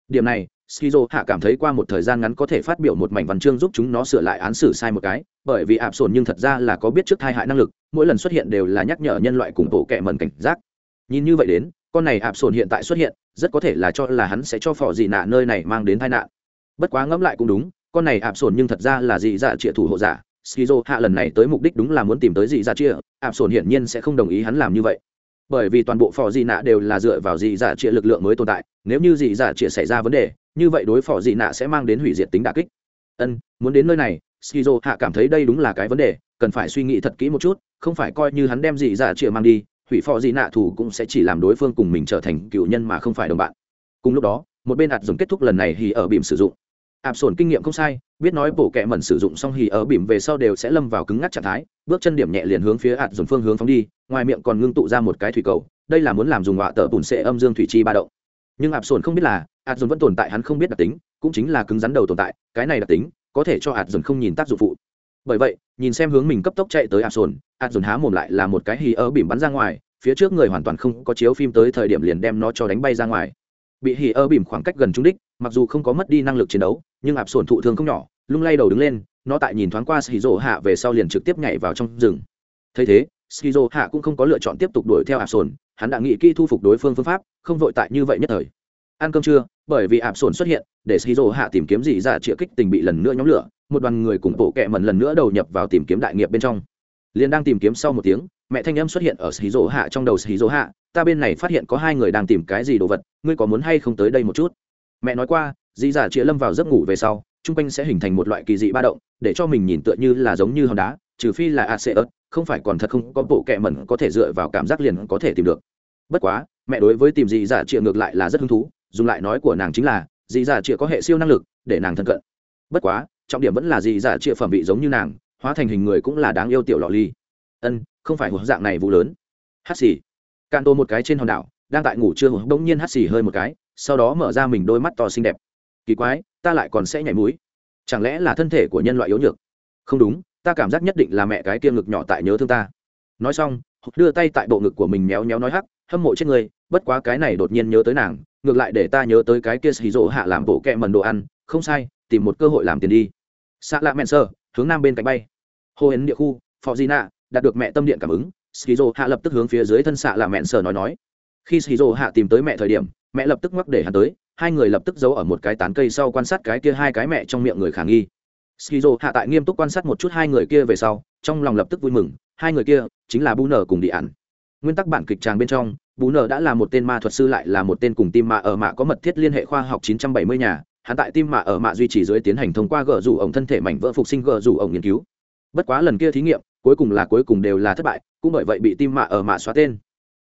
Điểm này, skizo hạ cảm thấy qua một thời gian ngắn có thể phát biểu một mảnh văn chương giúp chúng nó sửa lại án xử sai một cái, bởi vì ạp sồn nhưng thật ra là có biết trước thai hại năng lực, mỗi lần xuất hiện đều là nhắc nhở nhân loại cùng bộ kẹ mẩn cảnh giác. Nhìn như vậy đến con này ạp sồn hiện tại xuất hiện, rất có thể là cho là hắn sẽ cho phò dị nạ nơi này mang đến tai nạn. Bất quá ngẫm lại cũng đúng, con này ạp sồn nhưng thật ra là dị dạ trịa thủ hộ giả. Skizo hạ lần này tới mục đích đúng là muốn tìm tới dị dạ trịa, ạp sồn hiển nhiên sẽ không đồng ý hắn làm như vậy. Bởi vì toàn bộ phò dị nạ đều là dựa vào dị dạ trịa lực lượng mới tồn tại, nếu như dị dạ trịa xảy ra vấn đề, như vậy đối phò dị nạ sẽ mang đến hủy diệt tính đà kích. Ân, muốn đến nơi này, skizo hạ cảm thấy đây đúng là cái vấn đề, cần phải suy nghĩ thật kỹ một chút, không phải coi như hắn đem dị dạ trịa mang đi hủy phò dị nạ thủ cũng sẽ chỉ làm đối phương cùng mình trở thành cựu nhân mà không phải đồng bạn. Cùng lúc đó, một bên ạt dùng kết thúc lần này hì ở bìm sử dụng. Ạp sổn kinh nghiệm không sai, biết nói bổ kẹ mẩn sử dụng xong hì ở bìm về sau đều sẽ lâm vào cứng ngắc trạng thái, bước chân điểm nhẹ liền hướng phía ạt dùng phương hướng phóng đi, ngoài miệng còn ngưng tụ ra một cái thủy cầu, đây là muốn làm dùng họa tờ bùn sệ âm dương thủy chi ba động. Nhưng ạp sổn không biết là ạt dùng vẫn tồn tại hắn không biết đặc tính, cũng chính là cứng rắn đầu tồn tại, cái này đặc tính có thể cho ạt dùng không nhìn tác dụng phụ bởi vậy, nhìn xem hướng mình cấp tốc chạy tới ạt sồn ạt dồn há mồm lại là một cái hì ơ bìm bắn ra ngoài, phía trước người hoàn toàn không có chiếu phim tới thời điểm liền đem nó cho đánh bay ra ngoài. Bị hì ơ bìm khoảng cách gần trung đích, mặc dù không có mất đi năng lực chiến đấu, nhưng ạp sồn thụ thương không nhỏ, lung lay đầu đứng lên, nó tại nhìn thoáng qua shizu hạ về sau liền trực tiếp nhảy vào trong rừng. Thấy thế shizu hạ cũng không có lựa chọn tiếp tục đuổi theo ạp sồn hắn đã nghĩ kỹ thu phục đối phương phương pháp, không vội tại như vậy nhất thời ăn cơm trưa, bởi vì ạp sồn xuất hiện, để shizu hạ tìm kiếm gì dạ chĩa kích tình bị lần nữa nhóm lửa, một đoàn người cùng bộ kẹ mần lần nữa đầu nhập vào tìm kiếm đại nghiệp bên trong. Liền đang tìm kiếm sau một tiếng, mẹ thanh âm xuất hiện ở xí hạ trong đầu xí hạ, ta bên này phát hiện có hai người đang tìm cái gì đồ vật, ngươi có muốn hay không tới đây một chút? Mẹ nói qua dị giả chĩa lâm vào giấc ngủ về sau, chung quanh sẽ hình thành một loại kỳ dị ba động, để cho mình nhìn tựa như là giống như hòn đá, trừ phi là a ớt, không phải còn thật không có bộ kẹ mẩn có thể dựa vào cảm giác liền có thể tìm được. Bất quá, mẹ đối với tìm dị giả chĩa ngược lại là rất hứng thú dùng lại nói của nàng chính là, dì giả chịa có hệ siêu năng lực, để nàng thân cận. Bất quá, trọng điểm vẫn là dì giả chịa phẩm vị giống như nàng, hóa thành hình người cũng là đáng yêu tiểu lọ ly. Ân, không phải hộp dạng này vụ lớn. Hát xì. Can tô một cái trên hòn đảo, đang tại ngủ trưa, bỗng nhiên hát xì hơi một cái, sau đó mở ra mình đôi mắt to xinh đẹp. Kỳ quái, ta lại còn sẽ nhảy mũi. Chẳng lẽ là thân thể của nhân loại yếu nhược? Không đúng, ta cảm giác nhất định là mẹ cái kia ngực nhỏ tại nhớ thương ta. Nói xong đưa tay tại bộ ngực của mình méo méo nói hắc, hâm mộ chết người, bất quá cái này đột nhiên nhớ tới nàng ngược lại để ta nhớ tới cái kia xì rỗ hạ làm bộ kẹ mần đồ ăn, không sai, tìm một cơ hội làm tiền đi. Xạ lạ mẹn sơ hướng nam bên cạnh bay. Hô hến địa khu, phò di nạ, đạt được mẹ tâm điện cảm ứng skizo hạ lập tức hướng phía dưới thân xạ lạ mẹn sơ nói nói. Khi skizo hạ tìm tới mẹ thời điểm, mẹ lập tức mắc để hắn tới, hai người lập tức giấu ở một cái tán cây sau quan sát cái kia hai cái mẹ trong miệng người khả nghi. Skizo hạ tại nghiêm túc quan sát một chút hai người kia về sau, trong lòng lập tức vui mừng, hai người kia chính là Bu nở cùng đi ản nguyên tắc bản kịch tràng bên trong bù nở đã là một tên ma thuật sư lại là một tên cùng tim mạ ở mạ có mật thiết liên hệ khoa học 970 nhà, hắn tại tim mạ ở mạ duy trì dưới tiến hành thông qua gỡ rủ ổng thân thể mảnh vỡ phục sinh gỡ rủ ổng nghiên cứu. Bất quá lần kia thí nghiệm, cuối cùng là cuối cùng đều là thất bại, cũng bởi vậy bị tim mạ ở mạ xóa tên.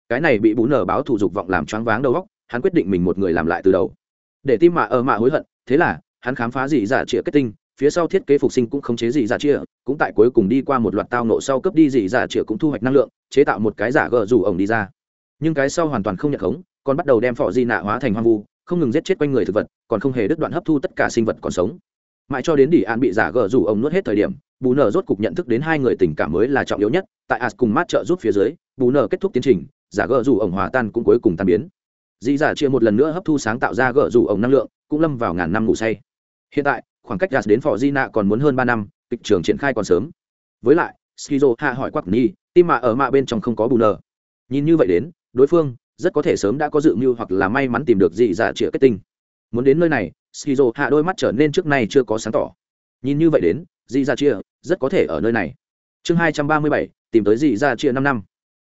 Cái này bị bú nở báo thủ dục vọng làm choáng váng đầu óc, hắn quyết định mình một người làm lại từ đầu. Để tim mạ ở mạ hối hận, thế là, hắn khám phá dị giả trịa kết tinh phía sau thiết kế phục sinh cũng khống chế dị giả chia cũng tại cuối cùng đi qua một loạt tao nộ sau cấp đi dị giả chia cũng thu hoạch năng lượng, chế tạo một cái giả gờ rủ ổng đi ra. Nhưng cái sau hoàn toàn không nhận khống, còn bắt đầu đem phọ di nạ hóa thành hoang vu, không ngừng giết chết quanh người thực vật, còn không hề đứt đoạn hấp thu tất cả sinh vật còn sống. Mãi cho đến đỉ an bị giả gờ rủ ổng nuốt hết thời điểm, bù nở rốt cục nhận thức đến hai người tình cảm mới là trọng yếu nhất, tại as cùng mát trợ giúp phía dưới, bù nở kết thúc tiến trình, giả gờ rủ ổng hòa tan cũng cuối cùng tan biến. Dị giả chia một lần nữa hấp thu sáng tạo ra gờ rủ ổng năng lượng, cũng lâm vào ngàn năm ngủ say. Hiện tại khoảng cách gas đến phò di nạ còn muốn hơn ba năm, kịch trường triển khai còn sớm. Với lại, skizo hạ hỏi quắc ni tim mạ ở mạ bên trong không có bù nở nhìn như vậy đến, đối phương rất có thể sớm đã có dự mưu hoặc là may mắn tìm được dị dạ giả chĩa kết tinh. Muốn đến nơi này, skizo hạ đôi mắt trở nên trước nay chưa có sáng tỏ. Nhìn như vậy đến, dị dạ giả chia rất có thể ở nơi này. Chương hai trăm ba mươi bảy, tìm tới dị dạ giả chia năm năm.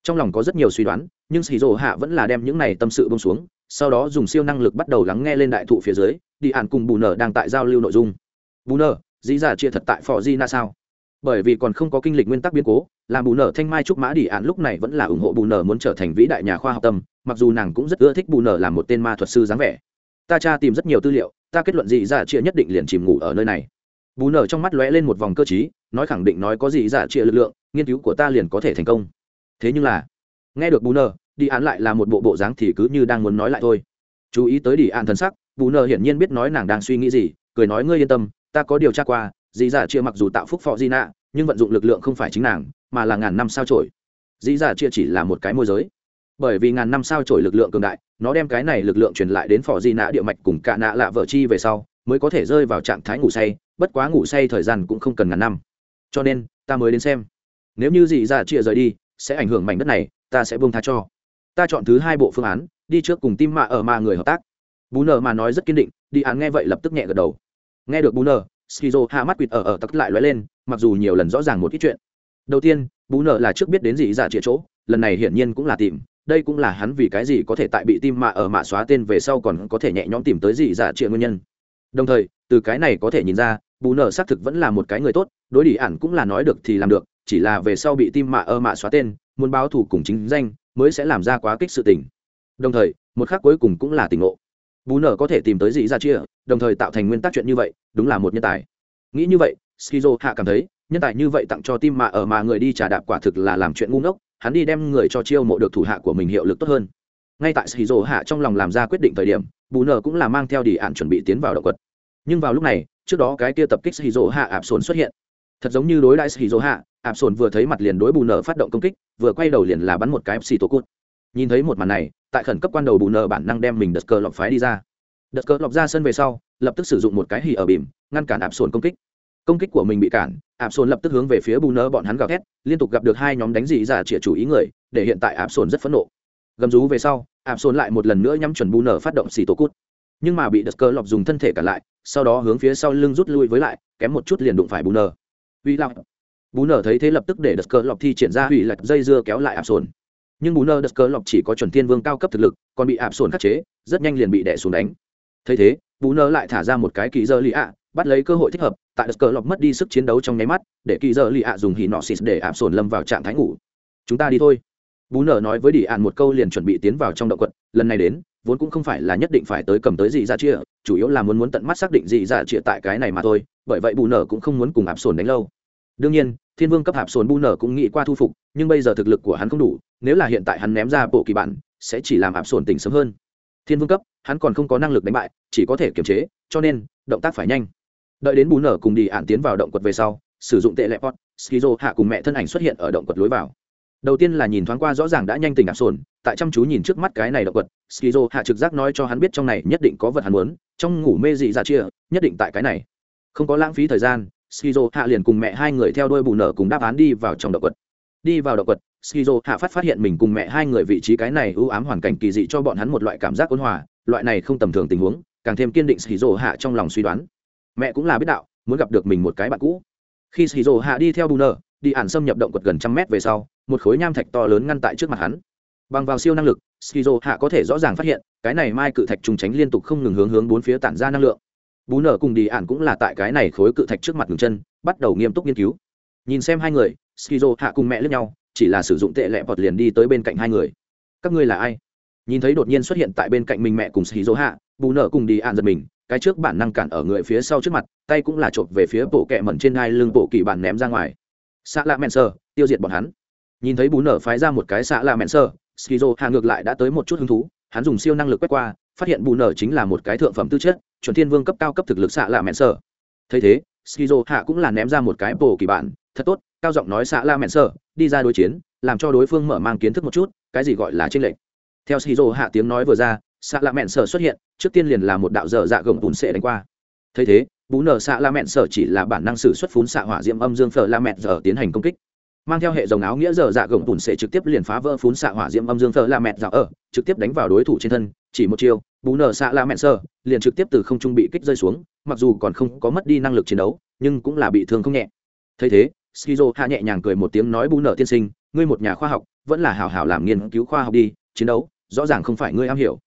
Trong lòng có rất nhiều suy đoán, nhưng skizo hạ vẫn là đem những này tâm sự bông xuống, sau đó dùng siêu năng lực bắt đầu lắng nghe lên đại thụ phía dưới, đi ạn cùng bù nở đang tại giao lưu nội dung bù nở dị giả chia thật tại phò di na sao? Bởi vì còn không có kinh lịch nguyên tắc biến cố, làm bù nở thanh mai trúc mã đi ạn lúc này vẫn là ủng hộ bù nở muốn trở thành vĩ đại nhà khoa học tâm, mặc dù nàng cũng rất ưa thích bù nở làm một tên ma thuật sư dáng vẻ. Ta tra tìm rất nhiều tư liệu, ta kết luận dị giả dạ chia nhất định liền chìm ngủ ở nơi này. Bù nở trong mắt lóe lên một vòng cơ chí nói khẳng định nói có dị giả dạ chia lực lượng, nghiên cứu của ta liền có thể thành công. Thế nhưng là, nghe được bù nở đi án lại là một bộ bộ dáng thì cứ như đang muốn nói lại thôi. Chú ý tới đi án thân sắc, bù nở hiển nhiên biết nói nàng đang suy nghĩ gì, cười nói ngươi yên tâm ta có điều tra qua dì dạ chia mặc dù tạo phúc phò di nạ nhưng vận dụng lực lượng không phải chính nàng, mà là ngàn năm sao trổi dì dạ chia chỉ là một cái môi giới. Bởi vì ngàn năm sao trổi lực lượng cường đại, nó đem cái này lực lượng truyền lại đến phò di nạ địa mạch cùng cả nạ lạ vợ chi về sau, mới có thể rơi vào trạng thái ngủ say, bất quá ngủ say thời gian cũng không cần ngàn năm. Cho nên, ta mới đến xem. Nếu như dì dạ chia rời đi, sẽ ảnh hưởng mảnh đất này, ta sẽ buông tha cho. Ta chọn thứ hai bộ phương án, đi trước cùng tim mạ ở mà người hợp tác. Bú nợ mà nói rất kiên định, đi án nghe vậy lập tức nhẹ gật đầu nghe được bù nờ, skizo hạ mắt quỵt ở ở tắc lại lóe lên, mặc dù nhiều lần rõ ràng một ít chuyện. Đầu tiên bù nợ là trước biết đến gì giả chĩa chỗ, lần này hiển nhiên cũng là tìm, đây cũng là hắn vì cái gì có thể tại bị tim mạ ở mạ xóa tên về sau còn có thể nhẹ nhõm tìm tới gì giả chĩa nguyên nhân. Đồng thời, từ cái này có thể nhìn ra bù nợ xác thực vẫn là một cái người tốt, đối đỉ ản cũng là nói được thì làm được, chỉ là về sau bị tim mạ ở mạ xóa tên, muốn báo thù cùng chính danh, mới sẽ làm ra quá kích sự tình. Đồng thời, một khác cuối cùng cũng là tình ngộ. Bù nở có thể tìm tới gì ra chia đồng thời tạo thành nguyên tắc chuyện như vậy, đúng là một nhân tài. Nghĩ như vậy, skizo hạ cảm thấy, nhân tài như vậy tặng cho tim mà ở mà người đi trả đạp quả thực là làm chuyện ngu ngốc, hắn đi đem người cho chiêu mộ được thủ hạ của mình hiệu lực tốt hơn. Ngay tại skizo hạ trong lòng làm ra quyết định thời điểm, bù nở cũng là mang theo đi ạn chuẩn bị tiến vào động quật. Nhưng vào lúc này, trước đó cái kia tập kích skizo hạ ạp sồn xuất hiện. Thật giống như đối đại Skizo hạ, ạp sồn vừa thấy mặt liền đối bù nở phát động công kích, vừa quay đầu liền là bắn một cái xì tổ cút nhìn thấy một màn này, tại khẩn cấp quan đầu bù nở bản năng đem mình đợt cờ lọc phái đi ra đợt cờ lọc ra sân về sau, lập tức sử dụng một cái hì ở bìm, ngăn cản ạp sồn công kích. Công kích của mình bị cản, ạp sồn lập tức hướng về phía bù nở bọn hắn gào thét, liên tục gặp được hai nhóm đánh dị dạ giả chĩa chủ ý người, để hiện tại ạp sồn rất phẫn nộ. Gầm rú về sau, ạp sồn lại một lần nữa nhắm chuẩn bù nở phát động xì tổ cút. Nhưng mà bị đợt cờ lọc dùng thân thể cản lại, sau đó hướng phía sau lưng rút lui với lại, kém một chút liền đụng phải bù nở uy lạc bù nở thấy thế lập tức để đợt cờ lọc thi triển ra hủy lạch dây dưa kéo lại ạp sồn. Nhưng bù nở đợt cờ lọc chỉ có chuẩn thiên vương cao cấp thực lực, còn bị ạp sồn khắc chế, rất nhanh liền bị đẻ xuống đánh thấy thế bù nở lại thả ra một cái kỳ dơ lì ạ, bắt lấy cơ hội thích hợp, tại đất cờ lọc mất đi sức chiến đấu trong nháy mắt, để kỳ dơ lì ạ dùng hì nọ xịt để ạp sồn lâm vào trạng thái ngủ. Chúng ta đi thôi. Bù nở nói với đi ạn một câu liền chuẩn bị tiến vào trong động quật, lần này đến, vốn cũng không phải là nhất định phải tới cầm tới gì ra chia chủ yếu là muốn muốn tận mắt xác định gì ra chia tại cái này mà thôi, bởi vậy bù nở cũng không muốn cùng ạp sồn đánh lâu. Đương nhiên, thiên vương cấp hạp sồn bù nở cũng nghĩ qua thu phục, nhưng bây giờ thực lực của hắn không đủ, nếu là hiện tại hắn ném ra bộ kỳ bản, sẽ chỉ làm ạp sồn tỉnh sớm hơn thiên vương cấp, hắn còn không có năng lực đánh bại, chỉ có thể kiềm chế, cho nên, động tác phải nhanh đợi đến bù nở cùng đi ạn tiến vào động quật về sau, sử dụng tệ lệ pot, skizo hạ cùng mẹ thân ảnh xuất hiện ở động quật lối vào đầu tiên là nhìn thoáng qua rõ ràng đã nhanh tình ạp sồn, tại chăm chú nhìn trước mắt cái này động quật. skizo hạ trực giác nói cho hắn biết trong này nhất định có vật hắn muốn, trong ngủ mê dị ra chia, nhất định tại cái này không có lãng phí thời gian, skizo hạ liền cùng mẹ hai người theo đôi bù nở cùng đáp án đi vào trong động quật. đi vào động quật skizo hạ phát phát hiện mình cùng mẹ hai người vị trí cái này ưu ám hoàn cảnh kỳ dị cho bọn hắn một loại cảm giác ôn hòa, loại này không tầm thường tình huống, càng thêm kiên định skizo hạ trong lòng suy đoán. Mẹ cũng là biết đạo, muốn gặp được mình một cái bạn cũ. Khi skizo hạ đi theo bù nở đi ản xâm nhập động quật gần trăm mét về sau, một khối nham thạch to lớn ngăn tại trước mặt hắn. Bằng vào siêu năng lực, skizo hạ có thể rõ ràng phát hiện, cái này mai cự thạch trùng tránh liên tục không ngừng hướng hướng bốn phía tản ra năng lượng. Bú nở cùng đi ản cũng là tại cái này khối cự thạch trước mặt ngừng chân, bắt đầu nghiêm túc nghiên cứu. Nhìn xem hai người, skizo hạ cùng mẹ lướt nhau chỉ là sử dụng tệ lẹ vọt liền đi tới bên cạnh hai người. Các ngươi là ai? Nhìn thấy đột nhiên xuất hiện tại bên cạnh mình mẹ cùng skizo hạ bù nở cùng đi ản giật mình, cái trước bản năng cản ở người phía sau trước mặt, tay cũng là chộp về phía bộ kẹ mẩn trên hai lưng bộ kỳ bản ném ra ngoài. Xạ lạ mẹn sơ tiêu diệt bọn hắn. Nhìn thấy bù nở phái ra một cái xạ lạ mẹn sơ skizo hạ ngược lại đã tới một chút hứng thú, hắn dùng siêu năng lực quét qua, phát hiện bù nở chính là một cái thượng phẩm tư chất, chuẩn thiên vương cấp cao cấp thực lực xạ lạ mẹn sơ thấy thế skizo hạ cũng là ném ra một cái bộ kỳ bản, thật tốt cao giọng nói xạ la mẹn sơ đi ra đối chiến, làm cho đối phương mở mang kiến thức một chút, cái gì gọi là tranh lệch. Theo skizo hạ tiếng nói vừa ra, xạ la mẹn sơ xuất hiện, trước tiên liền là một đạo dở dạ gồng bùn sệ đánh qua. Thấy thế, bú nở xạ la mẹn sở chỉ là bản năng sử xuất phún xạ hỏa diễm âm dương phở la mẹn giờ tiến hành công kích. Mang theo hệ dòng áo nghĩa dở dạ gồng bùn sẽ trực tiếp liền phá vỡ phún xạ hỏa diễm âm dương phở la mẹn giờ ở, trực tiếp đánh vào đối thủ trên thân, chỉ một chiêu, bú nở xạ la mẹn sơ liền trực tiếp từ không trung bị kích rơi xuống, mặc dù còn không có mất đi năng lực chiến đấu, nhưng cũng là bị thương không nhẹ. Thấy thế skizo hạ nhẹ nhàng cười một tiếng nói bú nở tiên sinh, ngươi một nhà khoa học, vẫn là hảo hảo làm nghiên cứu khoa học đi, chiến đấu, rõ ràng không phải ngươi am hiểu.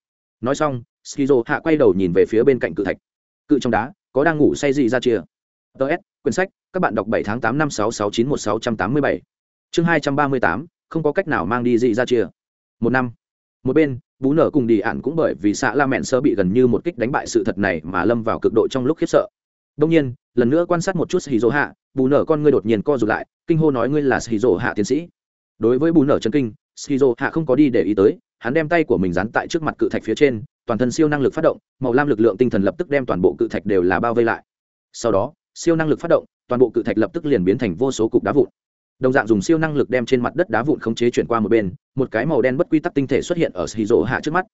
Nói xong, skizo hạ quay đầu nhìn về phía bên cạnh cự thạch. Cự trong đá, có đang ngủ say gì ra chia ts quyển sách, các bạn đọc bảy tháng tám năm sáu sáu chín một sáu trăm tám mươi bảy. Chương hai trăm ba mươi tám, không có cách nào mang đi dị ra chia một năm. Một bên, bú nở cùng đi ạn cũng bởi vì xã la mẹn sơ bị gần như một kích đánh bại sự thật này mà lâm vào cực độ trong lúc khiếp sợ. Đông nhiên, lần nữa quan sát một chút hì dỗ hạ bù nở con ngươi đột nhiên co rụt lại, kinh hô nói ngươi là hì hạ tiến sĩ. Đối với bù nở chân kinh hì hạ không có đi để ý tới, hắn đem tay của mình dán tại trước mặt cự thạch phía trên, toàn thân siêu năng lực phát động, màu lam lực lượng tinh thần lập tức đem toàn bộ cự thạch đều là bao vây lại. Sau đó, siêu năng lực phát động, toàn bộ cự thạch lập tức liền biến thành vô số cục đá vụn. Đồng dạng dùng siêu năng lực đem trên mặt đất đá vụn khống chế chuyển qua một bên, một cái màu đen bất quy tắc tinh thể xuất hiện ở xì hạ trước mắt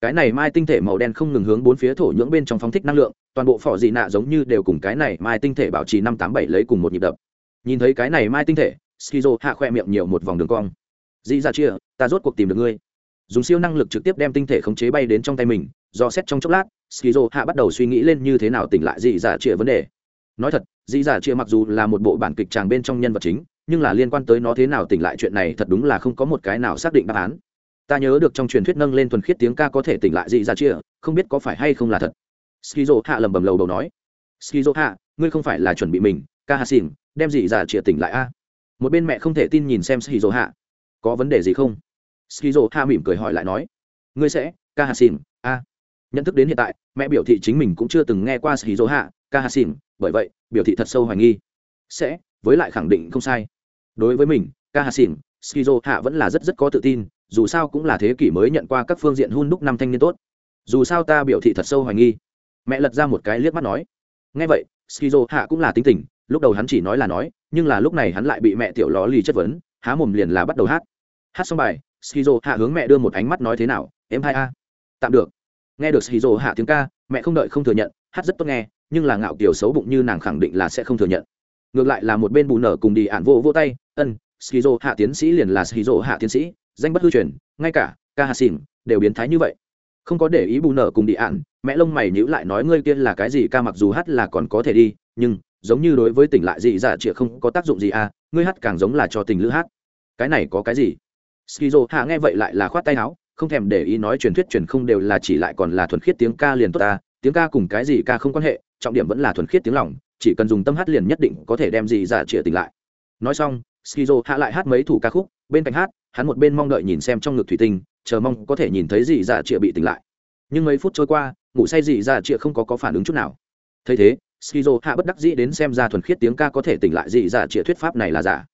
cái này mai tinh thể màu đen không ngừng hướng bốn phía thổ nhưỡng bên trong phóng thích năng lượng, toàn bộ phỏ dị nạ giống như đều cùng cái này mai tinh thể bảo trì năm tám bảy lấy cùng một nhịp đập. Nhìn thấy cái này mai tinh thể, skizo hạ khoe miệng nhiều một vòng đường cong. Dị ra chia, ta rốt cuộc tìm được ngươi. Dùng siêu năng lực trực tiếp đem tinh thể khống chế bay đến trong tay mình, do xét trong chốc lát, skizo hạ bắt đầu suy nghĩ lên như thế nào tỉnh lại dị ra chia vấn đề. Nói thật dị ra chia mặc dù là một bộ bản kịch tràng bên trong nhân vật chính, nhưng là liên quan tới nó thế nào tỉnh lại chuyện này thật đúng là không có một cái nào xác định đáp án ta nhớ được trong truyền thuyết nâng lên thuần khiết tiếng ca có thể tỉnh lại dị ra chia, không biết có phải hay không là thật. Skizo hạ lầm bầm lầu đầu nói. Skizo hạ ngươi không phải là chuẩn bị mình, ca hạ xỉn, đem dị giả chia tỉnh lại a. Một bên mẹ không thể tin nhìn xem skizo hạ có vấn đề gì không? Skizo hạ mỉm cười hỏi lại nói. Ngươi sẽ, ca hạ xỉn, a. Nhận thức đến hiện tại, mẹ biểu thị chính mình cũng chưa từng nghe qua skizo hạ ca hạ xỉn, bởi vậy, biểu thị thật sâu hoài nghi. Sẽ, với lại khẳng định không sai. Đối với mình, ca hạ xỉn skizo hạ vẫn là rất rất có tự tin dù sao cũng là thế kỷ mới nhận qua các phương diện hun đúc năm thanh niên tốt. Dù sao ta biểu thị thật sâu hoài nghi. Mẹ lật ra một cái liếc mắt nói. Ngay vậy, skizo hạ cũng là tính tình, lúc đầu hắn chỉ nói là nói, nhưng là lúc này hắn lại bị mẹ tiểu ló lì chất vấn, há mồm liền là bắt đầu hát. Hát xong bài, skizo hạ hướng mẹ đưa một ánh mắt nói thế nào, em hai a. Tạm được. Nghe được skizo hạ tiếng ca, mẹ không đợi không thừa nhận, hát rất tốt nghe, nhưng là ngạo kiểu xấu bụng như nàng khẳng định là sẽ không thừa nhận. Ngược lại là một bên bù nở cùng đi ạn vô vô tay, ân, skizo hạ tiến sĩ liền là skizo hạ tiến sĩ danh bất hư truyền, ngay cả ca hà xỉn đều biến thái như vậy. Không có để ý bù nở cùng đi ạn, mẹ lông mày nhữ lại nói ngươi kia là cái gì ca mặc dù hát là còn có thể đi, nhưng giống như đối với tỉnh lại dị dạ chịa không có tác dụng gì à ngươi hát càng giống là cho tình lữ hát. Cái này có cái gì? Skizo hạ nghe vậy lại là khoát tay áo, không thèm để ý nói truyền thuyết truyền không đều là chỉ lại còn là thuần khiết tiếng ca liền tốt ta tiếng ca cùng cái gì ca không quan hệ, trọng điểm vẫn là thuần khiết tiếng lòng, chỉ cần dùng tâm hát liền nhất định có thể đem gì dạ chĩa tỉnh lại. Nói xong, skizo hạ lại hát mấy thủ ca khúc, bên cạnh hát hắn một bên mong đợi nhìn xem trong ngực thủy tinh chờ mong có thể nhìn thấy gì dạ chĩa bị tỉnh lại. Nhưng mấy phút trôi qua ngủ say dì dạ chĩa không có có phản ứng chút nào. Thấy thế skizo hạ bất đắc dĩ đến xem ra thuần khiết tiếng ca có thể tỉnh lại dì dạ chĩa thuyết pháp này là giả.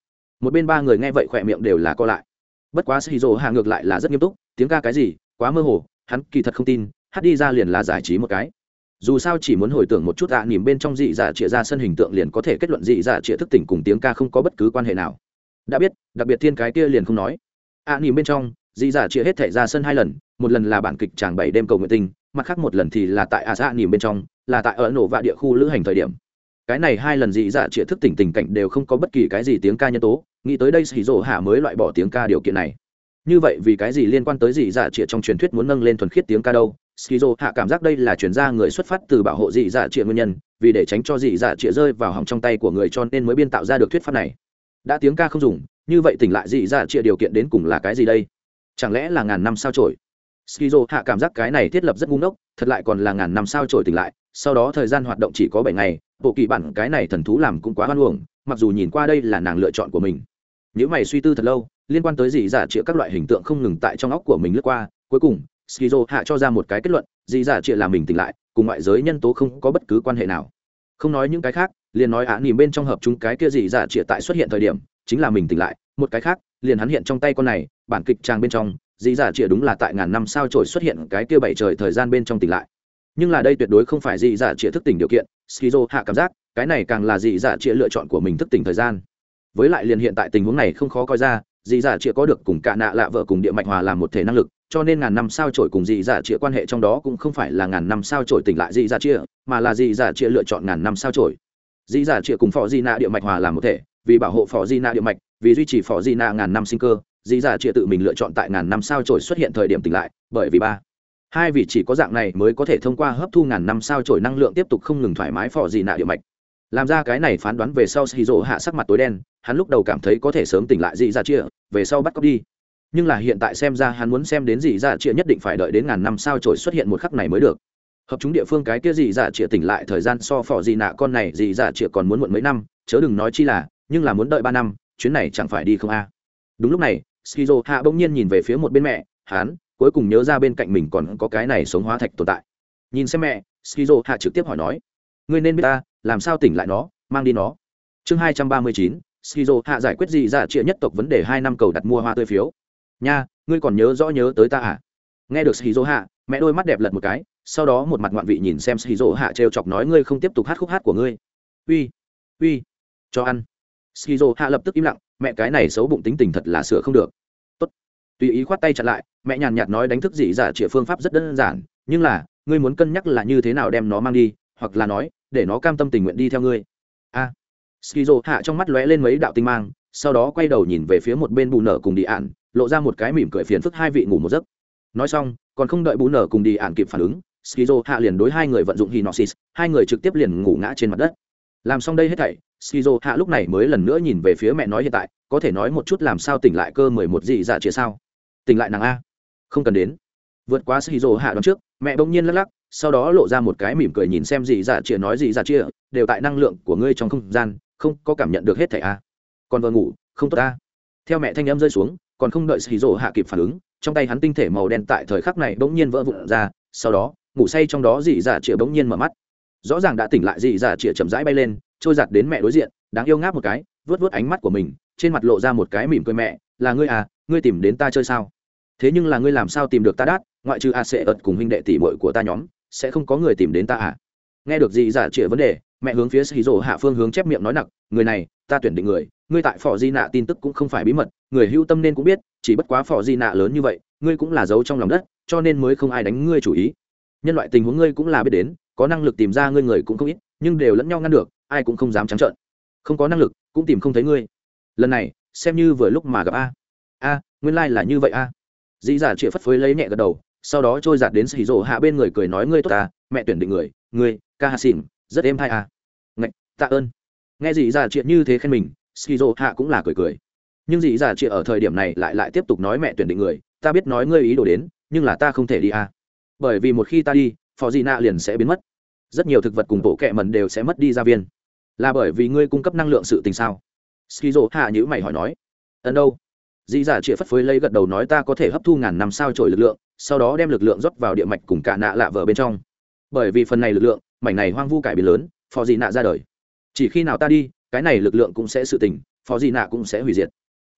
Một bên ba người nghe vậy khỏe miệng đều là co lại. Bất quá skizo hạ ngược lại là rất nghiêm túc tiếng ca cái gì quá mơ hồ hắn kỳ thật không tin hát đi ra liền là giải trí một cái. Dù sao chỉ muốn hồi tưởng một chút ạ à, nỉm bên trong dị dạ trịa ra sân hình tượng liền có thể kết luận dị dạ trịa thức tỉnh cùng tiếng ca không có bất cứ quan hệ nào. Đã biết đặc biệt thiên cái kia liền không nói. À, ạ nỉm bên trong dị giả chia hết thể ra sân hai lần, một lần là bản kịch tràng bảy đêm cầu nguyện tinh, mặt khác một lần thì là tại ạ xã nỉm bên trong, là tại ở nổ vạ địa khu lữ hành thời điểm. Cái này hai lần dị dạ chĩa thức tỉnh tình cảnh đều không có bất kỳ cái gì tiếng ca nhân tố, nghĩ tới đây xì rổ hạ mới loại bỏ tiếng ca điều kiện này. Như vậy vì cái gì liên quan tới dị dạ chĩa trong truyền thuyết muốn nâng lên thuần khiết tiếng ca đâu? Skizo hạ cảm giác đây là chuyển ra người xuất phát từ bảo hộ dị dạ trịa nguyên nhân, vì để tránh cho dị dạ trịa rơi vào hỏng trong tay của người cho nên mới biên tạo ra được thuyết pháp này. Đã tiếng ca không dùng như vậy tỉnh lại dị dạ chia điều kiện đến cùng là cái gì đây? Chẳng lẽ là ngàn năm sao trổi? Skizo hạ cảm giác cái này thiết lập rất ngu ngốc, thật lại còn là ngàn năm sao trổi tỉnh lại, sau đó thời gian hoạt động chỉ có bảy ngày, bộ kỳ bản cái này thần thú làm cũng quá hoan uổng, mặc dù nhìn qua đây là nàng lựa chọn của mình. Nếu mày suy tư thật lâu, liên quan tới dị dạ chia các loại hình tượng không ngừng tại trong óc của mình lướt qua, cuối cùng, skizo hạ cho ra một cái kết luận dị dạ chia là mình tỉnh lại, cùng ngoại giới nhân tố không có bất cứ quan hệ nào. Không nói những cái khác, liền nói ạ nỉm bên trong hợp chúng cái kia dị dạ chia tại xuất hiện thời điểm chính là mình tỉnh lại, một cái khác, liền hắn hiện trong tay con này, bản kịch trang bên trong dị dạ chịa đúng là tại ngàn năm sao trổi xuất hiện cái kia bảy trời thời gian bên trong tỉnh lại. Nhưng là đây tuyệt đối không phải dị dạ chịa thức tỉnh điều kiện, skizo hạ cảm giác, cái này càng là dị dạ chịa lựa chọn của mình thức tỉnh thời gian. Với lại liền hiện tại tình huống này không khó coi ra dị dạ chịa có được cùng cả nạ lạ vợ cùng địa mạch hòa làm một thể năng lực, cho nên ngàn năm sao trổi cùng dị dạ chĩa quan hệ trong đó cũng không phải là ngàn năm sao trổi tỉnh lại dị dạ chĩa mà là dị dạ chĩa lựa chọn ngàn năm sao trổi. Dị dạ chĩa cùng phò di nạ địa mạch hòa làm một thể vì bảo hộ phò di nạ địa mạch, vì duy trì phò di nạ ngàn năm sinh cơ dị dạ chia tự mình lựa chọn tại ngàn năm sao trổi xuất hiện thời điểm tỉnh lại, bởi vì ba. Hai vị chỉ có dạng này mới có thể thông qua hấp thu ngàn năm sao trổi năng lượng tiếp tục không ngừng thoải mái phò di nạ địa mạch. Làm ra cái này phán đoán về sau xì rỗ hạ sắc mặt tối đen, hắn lúc đầu cảm thấy có thể sớm tỉnh lại dị dạ chia về sau bắt cóc đi. Nhưng là hiện tại xem ra hắn muốn xem đến gì dạ chia nhất định phải đợi đến ngàn năm sao trổi xuất hiện một khắc này mới được. Hợp chúng địa phương cái kia gì dạ chia tỉnh lại thời gian so phỏ gì nạ con này gì dạ chia còn muốn muộn mấy năm, chớ đừng nói chi là nhưng là muốn đợi ba năm, chuyến này chẳng phải đi không a. Đúng lúc này, skizo hạ bỗng nhiên nhìn về phía một bên mẹ, hắn, cuối cùng nhớ ra bên cạnh mình còn có cái này sống hóa thạch tồn tại. Nhìn xem mẹ, skizo hạ trực tiếp hỏi nói, ngươi nên biết ta, làm sao tỉnh lại nó, mang đi nó? Chương hai trăm ba mươi chín, skizo hạ giải quyết gì giả trịa nhất tộc vấn đề hai năm cầu đặt mua hoa tươi phiếu. Nha, ngươi còn nhớ rõ nhớ tới ta à? Nghe được skizo hạ, mẹ đôi mắt đẹp lật một cái, sau đó một mặt ngoạn vị nhìn xem skizo hạ trêu chọc nói, ngươi không tiếp tục hát khúc hát của ngươi. Uy uy, cho ăn skizo hạ lập tức im lặng mẹ cái này xấu bụng tính tình thật là sửa không được. Tốt. Tùy ý khoát tay chặn lại mẹ nhàn nhạt nói đánh thức dị dạ giả trịa phương pháp rất đơn giản nhưng là ngươi muốn cân nhắc là như thế nào đem nó mang đi hoặc là nói để nó cam tâm tình nguyện đi theo ngươi. A. À, skizo hạ trong mắt lóe lên mấy đạo tinh mang sau đó quay đầu nhìn về phía một bên bù nở cùng đi ạn lộ ra một cái mỉm cười phiền phức hai vị ngủ một giấc. Nói xong còn không đợi bù nở cùng đi ạn kịp phản ứng skizo hạ liền đối hai người vận dụng hinoxis hai người trực tiếp liền ngủ ngã trên mặt đất. Làm xong đây hết thảy skizo hạ lúc này mới lần nữa nhìn về phía mẹ nói hiện tại, có thể nói một chút làm sao tỉnh lại cơ mười một dị dạ chia sao? Tỉnh lại nàng a. Không cần đến. Vượt qua skizo hạ đón trước, mẹ bỗng nhiên lắc lắc, sau đó lộ ra một cái mỉm cười nhìn xem dị dạ chia nói dị dạ chia đều tại năng lượng của ngươi trong không gian, không có cảm nhận được hết thảy a. Còn vừa ngủ, không tốt a. Theo mẹ thanh âm rơi xuống, còn không đợi xì hạ kịp phản ứng, trong tay hắn tinh thể màu đen tại thời khắc này bỗng nhiên vỡ vụn ra, sau đó, ngủ say trong đó dị dạ chia bỗng nhiên mở mắt. Rõ ràng đã tỉnh lại dị dạ chia chậm rãi bay lên trôi giặt đến mẹ đối diện, đáng yêu ngáp một cái vớt vớt ánh mắt của mình, trên mặt lộ ra một cái mỉm cười mẹ, là ngươi à ngươi tìm đến ta chơi sao? Thế nhưng là ngươi làm sao tìm được ta đát, ngoại trừ a sẽ ợt cùng huynh đệ tỷ muội của ta nhóm, sẽ không có người tìm đến ta à? Nghe được gì giả trịa vấn đề, mẹ hướng phía xì rổ hạ phương hướng chép miệng nói nặng, người này, ta tuyển định người, ngươi tại phò di nạ tin tức cũng không phải bí mật, người hưu tâm nên cũng biết, chỉ bất quá phò di nạ lớn như vậy, ngươi cũng là giấu trong lòng đất, cho nên mới không ai đánh ngươi chủ ý. Nhân loại tình huống ngươi cũng là biết đến, có năng lực tìm ra ngươi người cũng không ít, nhưng đều lẫn nhau ngăn được ai cũng không dám trắng trợn. Không có năng lực, cũng tìm không thấy ngươi. Lần này, xem như vừa lúc mà gặp a. A, nguyên lai、like、là như vậy a. Dĩ giả chịa phất phới lấy nhẹ gật đầu, sau đó trôi giạt đến xì rổ hạ bên người cười nói ngươi tốt ta mẹ tuyển định người, ngươi ca Hạ xỉn rất êm hai a. Ngạch, tạ ơn. Nghe dĩ giả chịa như thế khen mình xì rổ hạ cũng là cười cười. Nhưng dĩ giả chịa ở thời điểm này lại lại tiếp tục nói mẹ tuyển định người, ta biết nói ngươi ý đồ đến, nhưng là ta không thể đi a. Bởi vì một khi ta đi, phò dị nạ liền sẽ biến mất. Rất nhiều thực vật cùng bộ kẹ mần đều sẽ mất đi gia viên là bởi vì ngươi cung cấp năng lượng sự tình sao? Skizo hạ nhữ mày hỏi nói. Ẩn đâu? Dĩ giả chĩa phất phới lấy gật đầu nói ta có thể hấp thu ngàn năm sao trổi lực lượng, sau đó đem lực lượng rót vào địa mạch cùng cả nạ lạ vờ bên trong. Bởi vì phần này lực lượng, mảnh này hoang vu cải biến lớn, phò dị nạ ra đời. Chỉ khi nào ta đi, cái này lực lượng cũng sẽ sự tỉnh, phò dị nạ cũng sẽ hủy diệt.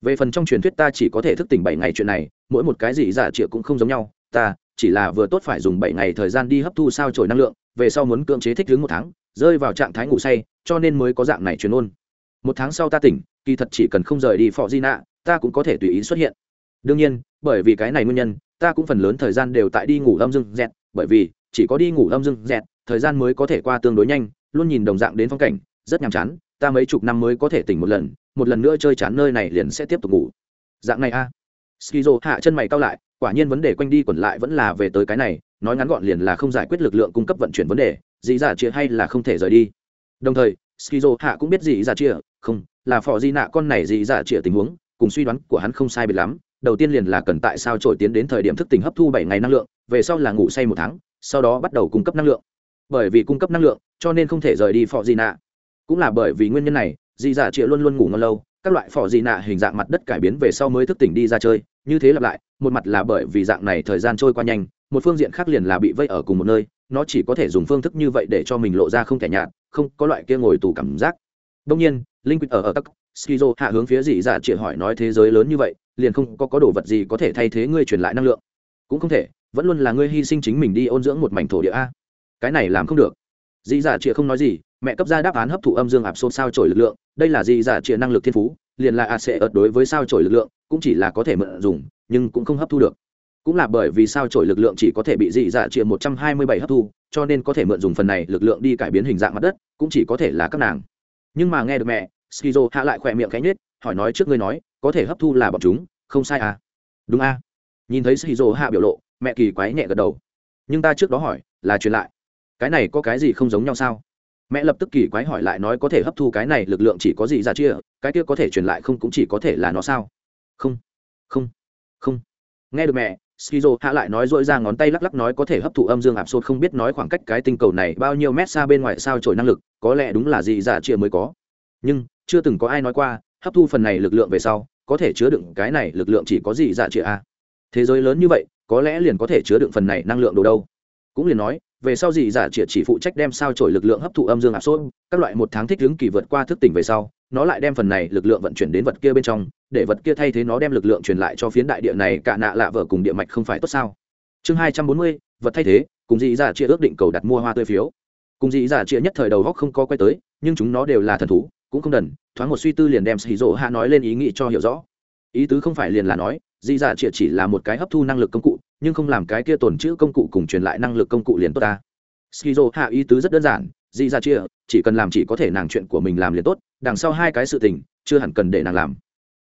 Về phần trong truyền thuyết ta chỉ có thể thức tỉnh bảy ngày chuyện này, mỗi một cái gì giả dạ chĩa cũng không giống nhau. Ta chỉ là vừa tốt phải dùng bảy ngày thời gian đi hấp thu sao trổi năng lượng, về sau muốn cưỡng chế thích ứng một tháng, rơi vào trạng thái ngủ say cho nên mới có dạng này truyền ôn một tháng sau ta tỉnh, kỳ thật chỉ cần không rời đi phò di nạ, ta cũng có thể tùy ý xuất hiện. Đương nhiên, bởi vì cái này nguyên nhân, ta cũng phần lớn thời gian đều tại đi ngủ âm rừng dẹt, bởi vì chỉ có đi ngủ âm rừng dẹt, thời gian mới có thể qua tương đối nhanh, luôn nhìn đồng dạng đến phong cảnh, rất nhàm chán, ta mấy chục năm mới có thể tỉnh một lần một lần nữa chơi chán nơi này liền sẽ tiếp tục ngủ. Dạng này a. À. skizo hạ chân mày cao lại, quả nhiên vấn đề quanh đi quẩn lại vẫn là về tới cái này, nói ngắn gọn liền là không giải quyết lực lượng cung cấp vận chuyển vấn đề, dĩ dạ chia hay là không thể rời đi đồng thời, skizo hạ cũng biết gì giả chia không, là phò di nạ con này gì giả chia tình huống, cùng suy đoán của hắn không sai biệt lắm, đầu tiên liền là cần tại sao trổi tiến đến thời điểm thức tỉnh hấp thu bảy ngày năng lượng, về sau là ngủ say một tháng, sau đó bắt đầu cung cấp năng lượng. Bởi vì cung cấp năng lượng, cho nên không thể rời đi phò di nạ. Cũng là bởi vì nguyên nhân này dị giả chia luôn luôn ngủ ngon lâu, các loại phò di nạ hình dạng mặt đất cải biến về sau mới thức tỉnh đi ra chơi, như thế lặp lại, một mặt là bởi vì dạng này thời gian trôi qua nhanh, một phương diện khác liền là bị vây ở cùng một nơi, nó chỉ có thể dùng phương thức như vậy để cho mình lộ ra không thể nhạt không có loại kia ngồi tù cảm giác. Đông nhiên, linh quýt ở ở tắc, skizo hạ hướng phía dị dạ chỉ hỏi nói thế giới lớn như vậy, liền không có có đồ vật gì có thể thay thế ngươi truyền lại năng lượng. Cũng không thể, vẫn luôn là ngươi hy sinh chính mình đi ôn dưỡng một mảnh thổ địa a. Cái này làm không được. Dị dạ chỉ không nói gì, mẹ cấp ra đáp án hấp thụ âm dương ạp xôn sao trổi lực lượng, đây là dị dạ chỉ năng lực thiên phú, liền là a sẽ ợt đối với sao trổi lực lượng, cũng chỉ là có thể mượn dùng, nhưng cũng không hấp thu được. Cũng là bởi vì sao trổi lực lượng chỉ có thể bị dị dạ chia một trăm hai mươi bảy hấp thu cho nên có thể mượn dùng phần này lực lượng đi cải biến hình dạng mặt đất, cũng chỉ có thể là các nàng. Nhưng mà nghe được mẹ, skizo hạ lại khỏe miệng cánh nết hỏi nói trước ngươi nói, có thể hấp thu là bọn chúng, không sai à? Đúng à? Nhìn thấy skizo hạ biểu lộ, mẹ kỳ quái nhẹ gật đầu. Nhưng ta trước đó hỏi, là truyền lại. Cái này có cái gì không giống nhau sao? Mẹ lập tức kỳ quái hỏi lại nói có thể hấp thu cái này lực lượng chỉ có gì ra chia, cái kia có thể truyền lại không cũng chỉ có thể là nó sao? Không. Không. Không. Nghe được mẹ skizo hạ lại nói dội ra ngón tay lắc lắc nói có thể hấp thụ âm dương ạp sốt không biết nói khoảng cách cái tinh cầu này bao nhiêu mét xa bên ngoài sao trổi năng lực, có lẽ đúng là gì giả chia mới có. Nhưng, chưa từng có ai nói qua, hấp thu phần này lực lượng về sau, có thể chứa đựng cái này lực lượng chỉ có gì giả chia a à? thế giới lớn như vậy, có lẽ liền có thể chứa đựng phần này năng lượng đồ đâu? Cũng liền nói về sau gì giả chỉ chỉ phụ trách đem sao trổi lực lượng hấp thụ âm dương áp suất, các loại một tháng thích ứng kỳ vượt qua thức tỉnh về sau, nó lại đem phần này lực lượng vận chuyển đến vật kia bên trong, để vật kia thay thế nó đem lực lượng truyền lại cho phiến đại địa này, cả nạ lạ vợ cùng địa mạch không phải tốt sao? Chương hai trăm bốn mươi, vật thay thế, cùng dị giả chia ước định cầu đặt mua hoa tươi phiếu. Cùng dị giả chia nhất thời đầu góc không có quay tới, nhưng chúng nó đều là thần thú, cũng không đần, thoáng một suy tư liền đem xì rỗ hạ nói lên ý nghĩ cho hiểu rõ. Ý tứ không phải liền là nói dị giả dạ chia chỉ là một cái hấp thu năng lực công cụ, nhưng không làm cái kia tồn chữ công cụ cùng truyền lại năng lực công cụ liền tốt ta. Skizo hạ ý tứ rất đơn giản dị giả dạ chia chỉ cần làm chỉ có thể nàng chuyện của mình làm liền tốt, đằng sau hai cái sự tình, chưa hẳn cần để nàng làm.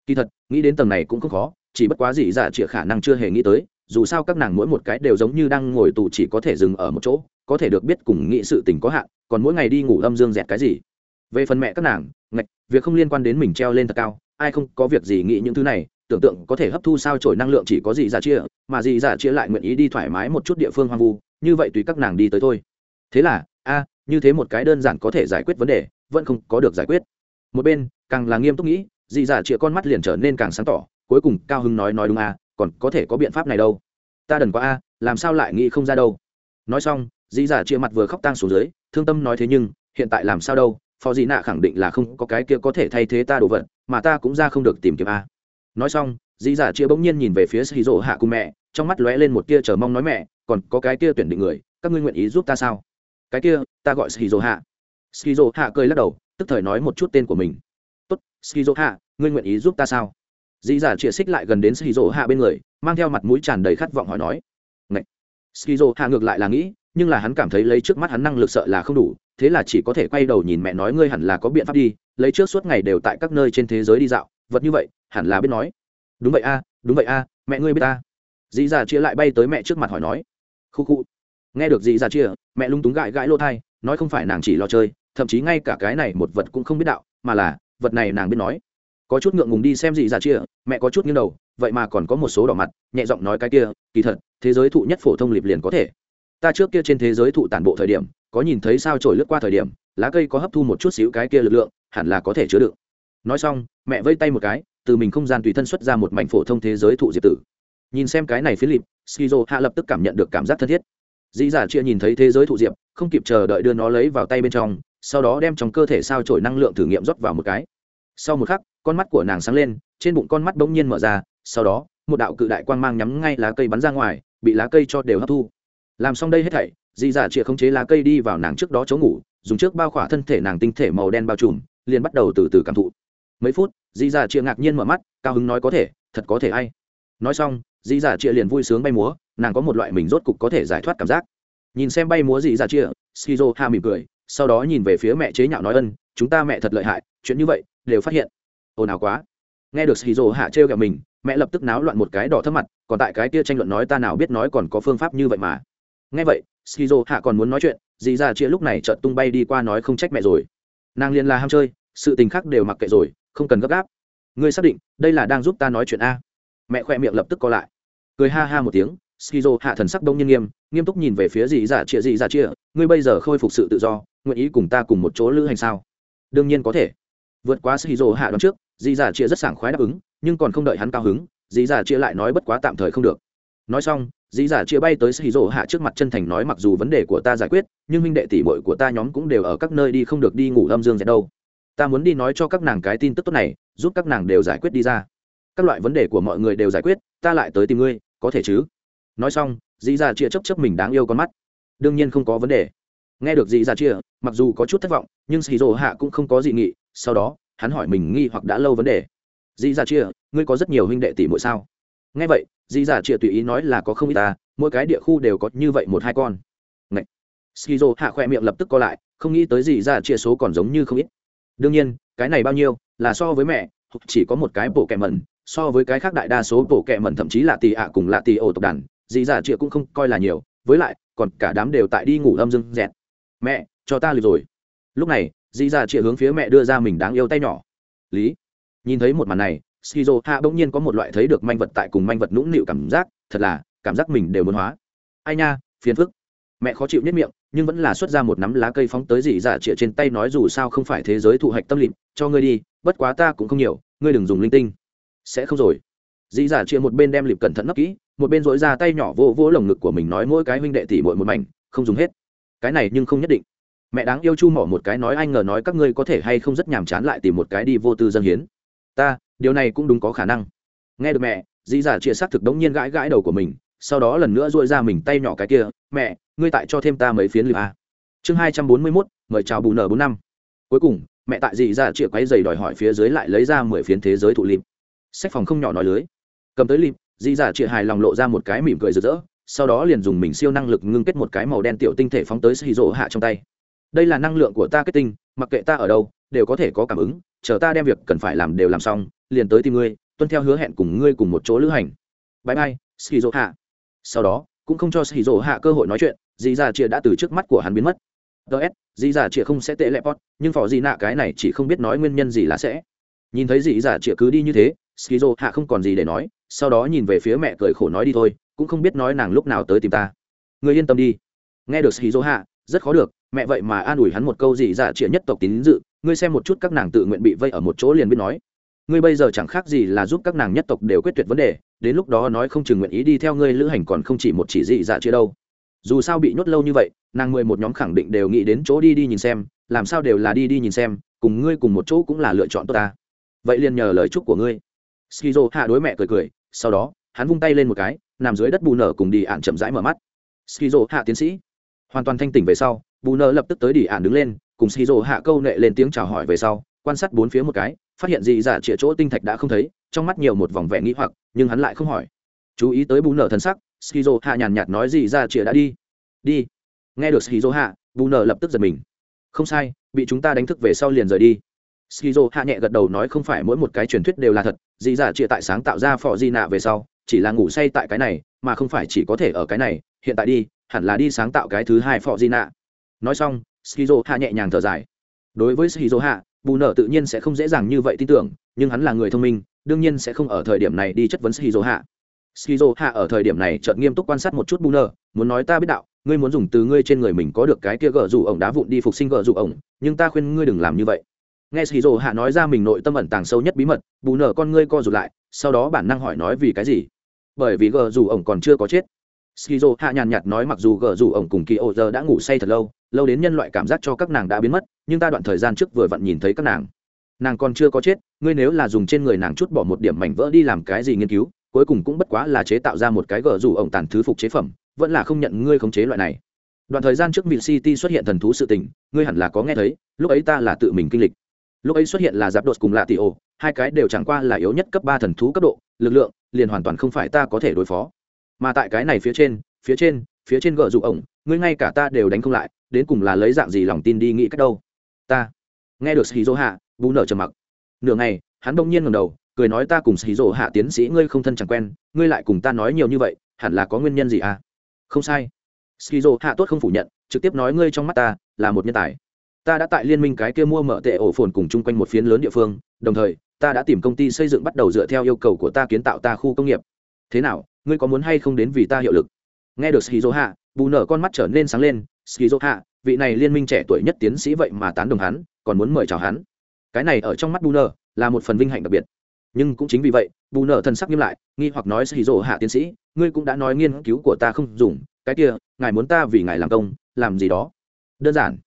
Kỳ thật, nghĩ đến tầng này cũng không khó, chỉ bất quá dị giả dạ chia khả năng chưa hề nghĩ tới, dù sao các nàng mỗi một cái đều giống như đang ngồi tù chỉ có thể dừng ở một chỗ, có thể được biết cùng nghĩ sự tình có hạn, còn mỗi ngày đi ngủ âm dương dẹt cái gì. Về phần mẹ các nàng, ngạch, việc không liên quan đến mình treo lên thật cao, ai không có việc gì nghĩ những thứ này tưởng tượng có thể hấp thu sao trổi năng lượng chỉ có gì giả chia, mà gì giả chia lại nguyện ý đi thoải mái một chút địa phương hoang vu, như vậy tùy các nàng đi tới thôi. Thế là, a, như thế một cái đơn giản có thể giải quyết vấn đề, vẫn không có được giải quyết. Một bên, càng là nghiêm túc nghĩ dị giả chĩa con mắt liền trở nên càng sáng tỏ, cuối cùng cao hưng nói nói đúng a, còn có thể có biện pháp này đâu. Ta đần quá a, làm sao lại nghĩ không ra đâu. Nói xong dị giả chĩa mặt vừa khóc tang xuống dưới, thương tâm nói thế nhưng, hiện tại làm sao đâu phó dị nạ khẳng định là không có cái kia có thể thay thế ta đồ vật, mà ta cũng ra không được tìm kiếm a nói xong dị giả dạ chia bỗng nhiên nhìn về phía xì rỗ hạ cùng mẹ, trong mắt lóe lên một tia chờ mong nói mẹ, còn có cái kia tuyển định người, các ngươi nguyện ý giúp ta sao? Cái kia, ta gọi shizu hạ. Skizo hạ cười lắc đầu, tức thời nói một chút tên của mình. Tốt skizo hạ, ngươi nguyện ý giúp ta sao? Dĩ giả chĩa xích lại gần đến skizo hạ bên người, mang theo mặt mũi tràn đầy khát vọng hỏi nói, Ngậy. skizo hạ ngược lại là nghĩ, nhưng là hắn cảm thấy lấy trước mắt hắn năng lực sợ là không đủ, thế là chỉ có thể quay đầu nhìn mẹ nói, ngươi hẳn là có biện pháp đi, lấy trước suốt ngày đều tại các nơi trên thế giới đi dạo, vật như vậy hẳn là biết nói. Đúng vậy a, đúng vậy a, mẹ ngươi biết ta. Dì giả chia lại bay tới mẹ trước mặt hỏi nói. Khu khu. Nghe được dì giả chia, mẹ lung túng gãi gãi lỗ thai, nói không phải nàng chỉ lo chơi, thậm chí ngay cả cái này một vật cũng không biết đạo, mà là, vật này nàng biết nói. Có chút ngượng ngùng đi xem dì giả chia, mẹ có chút nghiêng đầu, vậy mà còn có một số đỏ mặt, nhẹ giọng nói cái kia, kỳ thật, thế giới thụ nhất phổ thông liệp liền có thể. Ta trước kia trên thế giới thụ tản bộ thời điểm, có nhìn thấy sao trổi lướt qua thời điểm, lá cây có hấp thu một chút xíu cái kia lực lượng, hẳn là có thể chứa đựng nói xong, mẹ vây tay một cái, từ mình không gian tùy thân xuất ra một mảnh phổ thông thế giới thụ diệp tử. Nhìn xem cái này philip, skizo hạ lập tức cảm nhận được cảm giác thân thiết. Dĩ dạ giả chia nhìn thấy thế giới thụ diệp, không kịp chờ đợi đưa nó lấy vào tay bên trong, sau đó đem trong cơ thể sao trổi năng lượng thử nghiệm rót vào một cái. Sau một khắc, con mắt của nàng sáng lên, trên bụng con mắt bỗng nhiên mở ra, sau đó, một đạo cự đại quang mang nhắm ngay lá cây bắn ra ngoài, bị lá cây cho đều hấp thu. Làm xong đây hết thảy dì giả dạ chịa khống chế lá cây đi vào nàng trước đó chỗ ngủ, dùng trước bao khỏa thân thể nàng tinh thể màu đen bao trùm, liền bắt đầu từ từ cảm thụ mấy phút dì giả chịa ngạc nhiên mở mắt, cao hứng nói có thể, thật có thể hay nói xong dì giả chịa liền vui sướng bay múa, nàng có một loại mình rốt cục có thể giải thoát cảm giác. Nhìn xem bay múa dì dạ chia skizo ha mỉm cười, sau đó nhìn về phía mẹ chế nhạo nói ân, chúng ta mẹ thật lợi hại, chuyện như vậy, đều phát hiện. Ồn ào quá. Nghe được skizo hạ trêu kẹo mình, mẹ lập tức náo loạn một cái đỏ thấp mặt, còn tại cái kia tranh luận nói ta nào biết nói còn có phương pháp như vậy mà. Nghe vậy skizo hạ còn muốn nói chuyện dì ra chia lúc này chợt tung bay đi qua nói không trách mẹ rồi. Nàng liền là ham chơi, sự tình khác đều mặc kệ rồi không cần gấp gáp. Ngươi xác định, đây là đang giúp ta nói chuyện a. Mẹ khoe miệng lập tức co lại. Cười ha ha một tiếng, skizo hạ thần sắc đông nhiên nghiêm nghiêm túc nhìn về phía dì dạ giả chia dì dạ giả chia ngươi bây giờ khôi phục sự tự do, nguyện ý cùng ta cùng một chỗ lữ hành sao? Đương nhiên có thể. Vượt qua skizo hạ đón trước, dì dạ giả chia rất sảng khoái đáp ứng, nhưng còn không đợi hắn cao hứng, dì giả chia lại nói bất quá tạm thời không được. Nói xong dĩ giả chia bay tới skizo hạ trước mặt chân thành nói mặc dù vấn đề của ta giải quyết, nhưng huynh đệ tỷ bội của ta nhóm cũng đều ở các nơi đi không được đi ngủ âm dương dẹt đâu ta muốn đi nói cho các nàng cái tin tức tốt này, giúp các nàng đều giải quyết đi ra. Các loại vấn đề của mọi người đều giải quyết, ta lại tới tìm ngươi, có thể chứ? Nói xong dì giả dạ chia chấp chấp mình đáng yêu con mắt. Đương nhiên không có vấn đề. Nghe được dì giả dạ chia mặc dù có chút thất vọng, nhưng xì rồ hạ cũng không có dị nghị, sau đó, hắn hỏi mình nghi hoặc đã lâu vấn đề. Dì giả dạ chia ngươi có rất nhiều huynh đệ tỷ muội sao? Nghe vậy dì giả Chia tùy ý nói là có không ít ta, mỗi cái địa khu đều có như vậy một hai con. Ngậy. skizo hạ khoe miệng lập tức co lại, không nghĩ tới dì giả Chia số còn giống như không ít đương nhiên, cái này bao nhiêu, là so với mẹ chỉ có một cái bộ kẹ mẩn, so với cái khác đại đa số bộ kẹ mẩn, thậm chí là tì ạ cùng là tì ổ tộc đàn, dì giả chịa cũng không coi là nhiều, với lại, còn cả đám đều tại đi ngủ âm dưng dẹt. Mẹ, cho ta lì rồi. Lúc này, dì giả chịa hướng phía mẹ đưa ra mình đáng yêu tay nhỏ. Lý, nhìn thấy một màn này, skizo hạ bỗng nhiên có một loại thấy được manh vật tại cùng manh vật nũng nịu cảm giác, thật là, cảm giác mình đều muốn hóa. Ai nha, phiền phức. Mẹ khó chịu nhất miệng nhưng vẫn là xuất ra một nắm lá cây phóng tới dị dạ chĩa trên tay nói dù sao không phải thế giới thụ hạch tâm lịm cho ngươi đi, bất quá ta cũng không nhiều, ngươi đừng dùng linh tinh. Sẽ không rồi. Dị dạ chĩa một bên đem lịp cẩn thận nấp kỹ, một bên dỗi ra tay nhỏ vô vỗ lồng ngực của mình nói mỗi cái huynh đệ tỷ mỗi một mảnh, không dùng hết. Cái này nhưng không nhất định. Mẹ đáng yêu chu mỏ một cái nói anh ngờ nói các ngươi có thể hay không rất nhàm chán lại tìm một cái đi vô tư dân hiến. Ta, điều này cũng đúng có khả năng. Nghe được mẹ dị giả dạ chia xác thực đống nhiên gãi gãi đầu của mình sau đó lần nữa dội ra mình tay nhỏ cái kia, mẹ, ngươi tại cho thêm ta mấy phiến lip a à? chương hai trăm bốn mươi mốt, mời chào bù nở bốn năm. Cuối cùng, mẹ tại gì ra chìa quấy giày đòi hỏi phía dưới lại lấy ra mười phiến thế giới thụ lim sách phòng không nhỏ nói lưới. Cầm tới lim dị giả chìa hài lòng lộ ra một cái mỉm cười rực rỡ, sau đó liền dùng mình siêu năng lực ngưng kết một cái màu đen tiểu tinh thể phóng tới xì rỗ hạ trong tay. Đây là năng lượng của ta kết tinh, mặc kệ ta ở đâu, đều có thể có cảm ứng, chờ ta đem việc cần phải làm đều làm xong, liền tới tìm ngươi, tuân theo hứa hẹn cùng ngươi cùng một chỗ lữ hành. Bãi bay skizo hạ sau đó, cũng không cho skizo hạ cơ hội nói chuyện, dì già chia đã từ trước mắt của hắn biến mất. Ts dì già chia không sẽ tệ lẹp pot, nhưng phò dì nạ cái này chỉ không biết nói nguyên nhân gì là sẽ. Nhìn thấy dì già chia cứ đi như thế skizo hạ không còn gì để nói, sau đó nhìn về phía mẹ cười khổ nói đi thôi, cũng không biết nói nàng lúc nào tới tìm ta. Người yên tâm đi. Nghe được skizo hạ, rất khó được, mẹ vậy mà an ủi hắn một câu gì dạ trịa nhất tộc tín dự, ngươi xem một chút các nàng tự nguyện bị vây ở một chỗ liền biết nói. Ngươi bây giờ chẳng khác gì là giúp các nàng nhất tộc đều quyết tuyệt vấn đề đến lúc đó nói không chừng nguyện ý đi theo ngươi lữ hành còn không chỉ một chỉ dị dạ chia đâu. Dù sao bị nhốt lâu như vậy, nàng mười một nhóm khẳng định đều nghĩ đến chỗ đi đi nhìn xem, làm sao đều là đi đi nhìn xem, cùng ngươi cùng một chỗ cũng là lựa chọn tốt ta. Vậy liền nhờ lời chúc của ngươi. Skizo hạ đối mẹ cười cười, sau đó, hắn vung tay lên một cái, nằm dưới đất bù nở cùng đi ạn chậm rãi mở mắt. Skizo hạ tiến sĩ. Hoàn toàn thanh tỉnh về sau, bù nở lập tức tới đi ạn đứng lên, cùng Skizo hạ câu nệ lên tiếng chào hỏi về sau, quan sát bốn phía một cái phát hiện dị dạ chĩa chỗ tinh thạch đã không thấy, trong mắt nhiều một vòng vẻ nghĩ hoặc, nhưng hắn lại không hỏi. Chú ý tới bù nở thân sắc skizo hạ nhàn nhạt nói dị dạ chĩa đã đi. Đi. Nghe được skizo hạ bù nở lập tức giật mình. Không sai, bị chúng ta đánh thức về sau liền rời đi. Skizo hạ nhẹ gật đầu nói không phải mỗi một cái truyền thuyết đều là thật dị dạ chĩa tại sáng tạo ra phò di nạ về sau, chỉ là ngủ say tại cái này, mà không phải chỉ có thể ở cái này, hiện tại đi, hẳn là đi sáng tạo cái thứ hai phò di nạ. Nói xong skizo hạ nhẹ nhàng thở dài. Đối với skizo hạ bù nở tự nhiên sẽ không dễ dàng như vậy tin tưởng, nhưng hắn là người thông minh, đương nhiên sẽ không ở thời điểm này đi chất vấn skizo hạ skizo hạ ở thời điểm này chợt nghiêm túc quan sát một chút bù nở muốn nói ta biết đạo, ngươi muốn dùng từ ngươi trên người mình có được cái kia gờ rủ ổng đá vụn đi phục sinh gờ rủ ổng, nhưng ta khuyên ngươi đừng làm như vậy. Nghe skizo hạ nói ra mình nội tâm ẩn tàng sâu nhất bí mật, bù nở con ngươi co rụt lại, sau đó bản năng hỏi nói vì cái gì? Bởi vì gờ rủ ổng còn chưa có chết skizo hạ nhàn nhạt nói mặc dù gờ rủ ổng cùng kỳ ô giờ đã ngủ say thật lâu lâu đến nhân loại cảm giác cho các nàng đã biến mất nhưng ta đoạn thời gian trước vừa vặn nhìn thấy các nàng nàng còn chưa có chết ngươi nếu là dùng trên người nàng chút bỏ một điểm mảnh vỡ đi làm cái gì nghiên cứu cuối cùng cũng bất quá là chế tạo ra một cái gờ rủ ổng tàn thứ phục chế phẩm vẫn là không nhận ngươi khống chế loại này đoạn thời gian trước Vịnh City xuất hiện thần thú sự tình, ngươi hẳn là có nghe thấy, lúc ấy ta là tự mình kinh lịch. Lúc ấy xuất hiện là giáp đột cùng lạ tỷ ổ, hai cái đều chẳng qua là yếu nhất cấp ba thần thú cấp độ, lực lượng liền hoàn toàn không phải ta có thể đối phó. Mà tại cái này phía trên, phía trên, phía trên gợ dụ ổng, ngươi ngay cả ta đều đánh không lại, đến cùng là lấy dạng gì lòng tin đi nghĩ cách đâu? Ta. Nghe được shizu hạ bù nở trầm mặc. Nửa ngày hắn đông nhiên ngầm đầu cười nói ta cùng shizu hạ tiến sĩ ngươi không thân chẳng quen ngươi lại cùng ta nói nhiều như vậy hẳn là có nguyên nhân gì à? Không sai. Shizu hạ tốt không phủ nhận trực tiếp nói ngươi trong mắt ta là một nhân tài. Ta đã tại liên minh cái kia mua mở tệ ổ phồn cùng chung quanh một phiến lớn địa phương đồng thời ta đã tìm công ty xây dựng bắt đầu dựa theo yêu cầu của ta kiến tạo ta khu công nghiệp. Thế nào ngươi có muốn hay không đến vì ta hiệu lực? Nghe được shizu hạ bù nở con mắt trở nên sáng lên. Skizo hạ vị này liên minh trẻ tuổi nhất tiến sĩ vậy mà tán đồng hắn, còn muốn mời chào hắn. Cái này ở trong mắt bù nở là một phần vinh hạnh đặc biệt. Nhưng cũng chính vì vậy, bù nở thần sắc nghiêm lại, nghi hoặc nói skizo hạ tiến sĩ, ngươi cũng đã nói nghiên cứu của ta không dùng, cái kia, ngài muốn ta vì ngài làm công, làm gì đó? Đơn giản.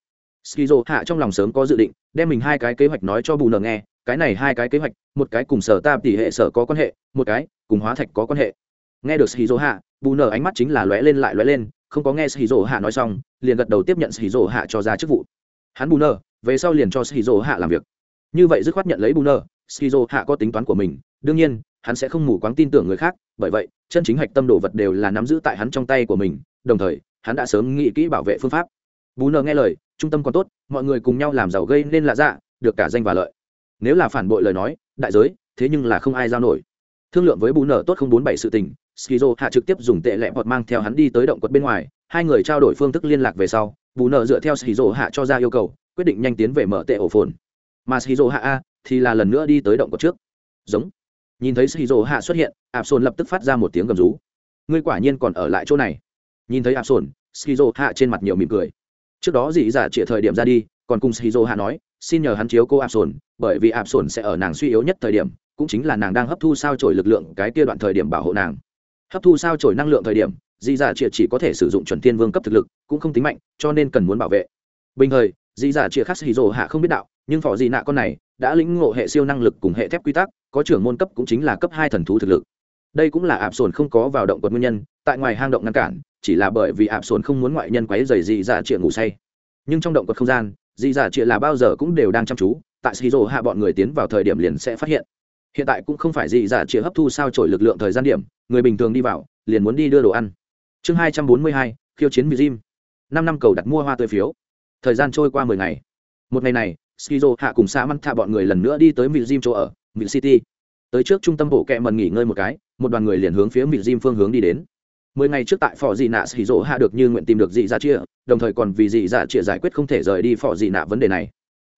Skizo hạ trong lòng sớm có dự định, đem mình hai cái kế hoạch nói cho bù nở nghe. Cái này hai cái kế hoạch, một cái cùng sở ta tỷ hệ sở có quan hệ, một cái cùng hóa thạch có quan hệ nghe được shizu hạ bù nở ánh mắt chính là lóe lên lại lóe lên, không có nghe shizu hạ nói xong, liền gật đầu tiếp nhận shizu hạ cho ra chức vụ. Hắn bù nở, về sau liền cho shizu hạ làm việc. Như vậy dứt khoát nhận lấy bù nở shizu hạ có tính toán của mình, đương nhiên, hắn sẽ không mù quáng tin tưởng người khác, bởi vậy, chân chính hạch tâm đồ vật đều là nắm giữ tại hắn trong tay của mình, đồng thời, hắn đã sớm nghĩ kỹ bảo vệ phương pháp. Bù nở nghe lời, trung tâm còn tốt, mọi người cùng nhau làm giàu gây nên lạ dạ được cả danh và lợi. Nếu là phản bội lời nói, đại giới, thế nhưng là không ai giao nổi. Thương lượng với bù nở tốt không bốn bảy sự tình skizo hạ trực tiếp dùng tệ lẹ bọt mang theo hắn đi tới động quật bên ngoài, hai người trao đổi phương thức liên lạc về sau, bù nở dựa theo skizo hạ cho ra yêu cầu, quyết định nhanh tiến về mở tệ ổ phồn. Mà skizo hạ a thì là lần nữa đi tới động quật trước. Giống. Nhìn thấy skizo hạ xuất hiện ạp sồn lập tức phát ra một tiếng gầm rú. Ngươi quả nhiên còn ở lại chỗ này. Nhìn thấy ạp sồn skizo hạ trên mặt nhiều mỉm cười. Trước đó dì giả trịa thời điểm ra đi, còn cùng skizo hạ nói, xin nhờ hắn chiếu cô ạp sồn bởi vì ạp sồn sẽ ở nàng suy yếu nhất thời điểm, cũng chính là nàng đang hấp thu sao trổi lực lượng cái kia đoạn thời điểm bảo hộ nàng hấp thu sao trổi năng lượng thời điểm dị giả triệt chỉ có thể sử dụng chuẩn tiên vương cấp thực lực, cũng không tính mạnh, cho nên cần muốn bảo vệ. Bình thời dị dạ giả triệt khắc hì rồ hạ không biết đạo, nhưng phỏ dị nạ con này đã lĩnh ngộ hệ siêu năng lực cùng hệ thép quy tắc, có trưởng môn cấp cũng chính là cấp hai thần thú thực lực. Đây cũng là ạp sồn không có vào động quật nguyên nhân, tại ngoài hang động ngăn cản, chỉ là bởi vì ạp sồn không muốn ngoại nhân quấy dày dị giả triệt ngủ say. Nhưng trong động quật không gian dị giả triệt là bao giờ cũng đều đang chăm chú, tại xì rồ hạ bọn người tiến vào thời điểm liền sẽ phát hiện hiện tại cũng không phải gì giả chĩa hấp thu sao trổi lực lượng thời gian điểm, người bình thường đi vào, liền muốn đi đưa đồ ăn. Chương hai trăm bốn mươi hai, khiêu chiến mỹ gym năm năm cầu đặt mua hoa tươi phiếu. Thời gian trôi qua mười ngày. Một ngày này, skizo, hạ cùng xa măng thạ bọn người lần nữa đi tới mỹ gym chỗ ở mỹ city. Tới trước trung tâm bộ kẹ mần nghỉ ngơi một cái, một đoàn người liền hướng phía mỹ gym phương hướng đi đến. Mười ngày trước tại phò dị nạ, skizo, hạ được như nguyện tìm được dị giả chia đồng thời còn vì dị giả chia giải quyết không thể rời đi phò dị nạ vấn đề này.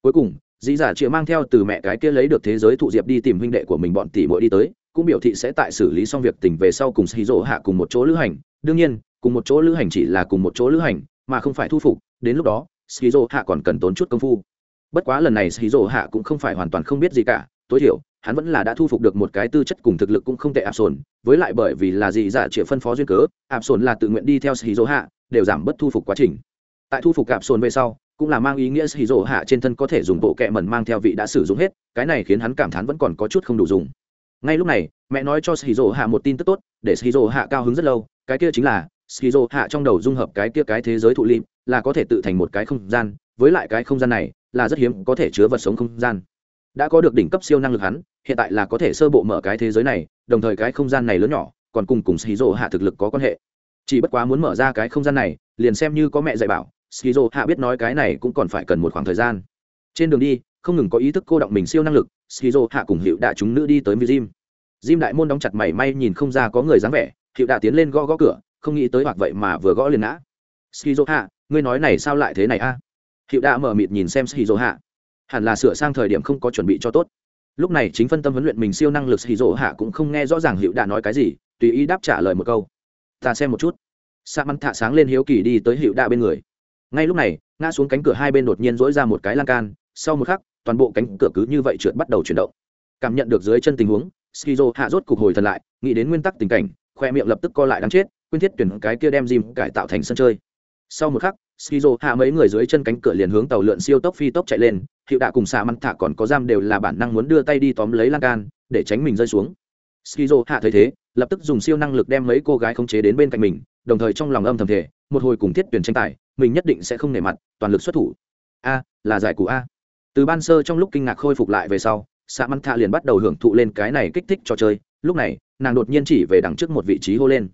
Cuối cùng dĩ giả chịa mang theo từ mẹ cái kia lấy được thế giới thụ diệp đi tìm huynh đệ của mình bọn tỷ mỗi đi tới, cũng biểu thị sẽ tại xử lý xong việc tình về sau cùng xì rỗ hạ cùng một chỗ lữ hành. Đương nhiên, cùng một chỗ lữ hành chỉ là cùng một chỗ lữ hành, mà không phải thu phục. Đến lúc đó xì rỗ hạ còn cần tốn chút công phu. Bất quá lần này xì rỗ hạ cũng không phải hoàn toàn không biết gì cả. Tối thiểu, hắn vẫn là đã thu phục được một cái tư chất cùng thực lực cũng không tệ áp sồn với lại bởi vì là dị giả chịa phân phó duyên cớ áp sồn là tự nguyện đi theo xì rỗ hạ, đều giảm bớt thu phục quá trình. Tại thu phục áp sồn về sau cũng là mang ý nghĩa hì rỗ hạ trên thân có thể dùng bộ kẹ mẩn mang theo vị đã sử dụng hết, cái này khiến hắn cảm thán vẫn còn có chút không đủ dùng. Ngay lúc này, mẹ nói cho hì rỗ hạ một tin tức tốt, để hì rỗ hạ cao hứng rất lâu, cái kia chính là hì rỗ hạ trong đầu dung hợp cái kia cái thế giới thụ lịm là có thể tự thành một cái không gian, với lại cái không gian này, là rất hiếm có thể chứa vật sống không gian. Đã có được đỉnh cấp siêu năng lực hắn, hiện tại là có thể sơ bộ mở cái thế giới này, đồng thời cái không gian này lớn nhỏ, còn cùng cùng shizu hạ thực lực có quan hệ. Chỉ bất quá muốn mở ra cái không gian này, liền xem như có mẹ dạy bảo skizo hạ biết nói cái này cũng còn phải cần một khoảng thời gian. Trên đường đi, không ngừng có ý thức cô động mình siêu năng lực, skizo hạ cùng hiệu đạ chúng nữ đi tới với jim jim đại môn đóng chặt mảy may nhìn không ra có người dáng vẻ hiệu đạ tiến lên gõ gõ cửa, không nghĩ tới hoặc vậy mà vừa gõ liền ngã. Skizo hạ, ngươi nói này sao lại thế này a? Hiệu đạ mở mịt nhìn xem skizo hạ. Hẳn là sửa sang thời điểm không có chuẩn bị cho tốt. Lúc này chính phân tâm huấn luyện mình siêu năng lực skizo hạ cũng không nghe rõ ràng hiệu đạ nói cái gì, tùy ý đáp trả lời một câu. Ta xem một chút. Sa mắn thạ sáng lên hiếu kỳ đi tới hiệu đạ bên người ngay lúc này, ngã xuống cánh cửa hai bên đột nhiên dỗi ra một cái lan can, sau một khắc, toàn bộ cánh cửa cứ như vậy trượt bắt đầu chuyển động. Cảm nhận được dưới chân tình huống, skizo hạ rốt cục hồi thần lại, nghĩ đến nguyên tắc tình cảnh, khoe miệng lập tức co lại đáng chết quyên thiết tuyển cái kia đem dìm cải tạo thành sân chơi. Sau một khắc, skizo hạ mấy người dưới chân cánh cửa liền hướng tàu lượn siêu tốc phi tốc chạy lên, hiệu đạ cùng xạ măng thả còn có giam đều là bản năng muốn đưa tay đi tóm lấy lan can, để tránh mình rơi xuống. Skizo hạ thấy thế, lập tức dùng siêu năng lực đem mấy cô gái khống chế đến bên cạnh mình, đồng thời trong lòng âm thầm thể một hồi cùng thiết tuyển tranh tài mình nhất định sẽ không nể mặt, toàn lực xuất thủ. A, là giải cụ a. Từ ban sơ trong lúc kinh ngạc khôi phục lại về sau xạ măn thạ liền bắt đầu hưởng thụ lên cái này kích thích trò chơi. Lúc này, nàng đột nhiên chỉ về đằng trước một vị trí hô lên.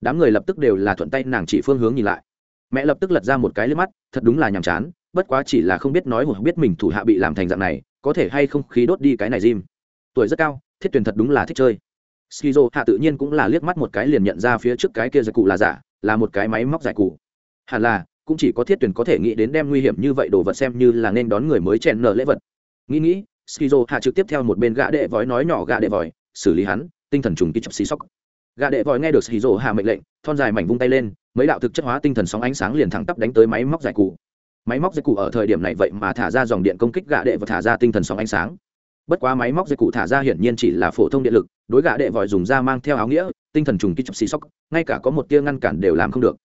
Đám người lập tức đều là thuận tay nàng chỉ phương hướng nhìn lại. Mẹ lập tức lật ra một cái lên mắt, thật đúng là nhàm chán, bất quá chỉ là không biết nói hoặc biết mình thủ hạ bị làm thành dạng này, có thể hay không khí đốt đi cái này diêm. tuổi rất cao, thiết tuyển thật đúng là thích chơi. Skizo hạ tự nhiên cũng là liếc mắt một cái liền nhận ra phía trước cái kia giải cụ là giả, là một cái máy móc giải cụ hẳn là cũng chỉ có thiết tuyển có thể nghĩ đến đem nguy hiểm như vậy đồ vật xem như là nên đón người mới chèn nở lễ vật. Nghĩ nghĩ, skizo hạ trực tiếp theo một bên gã đệ vói nói nhỏ gã đệ vòi xử lý hắn, tinh thần trùng kích chập xì sóc. Gã đệ vòi nghe được skizo hạ mệnh lệnh, thon dài mảnh vung tay lên, mấy đạo thực chất hóa tinh thần sóng ánh sáng liền thẳng tắp đánh tới máy móc giải cụ. Máy móc giải cụ ở thời điểm này vậy mà thả ra dòng điện công kích gã đệ và thả ra tinh thần sóng ánh sáng. Bất quá máy móc giải cụ thả ra hiển nhiên chỉ là phổ thông điện lực, đối gạ đệ vòi dùng ra mang theo áo nghĩa, tinh thần trùng kích chập xì sóc, ngay cả có một tia ngăn cản đều làm không được.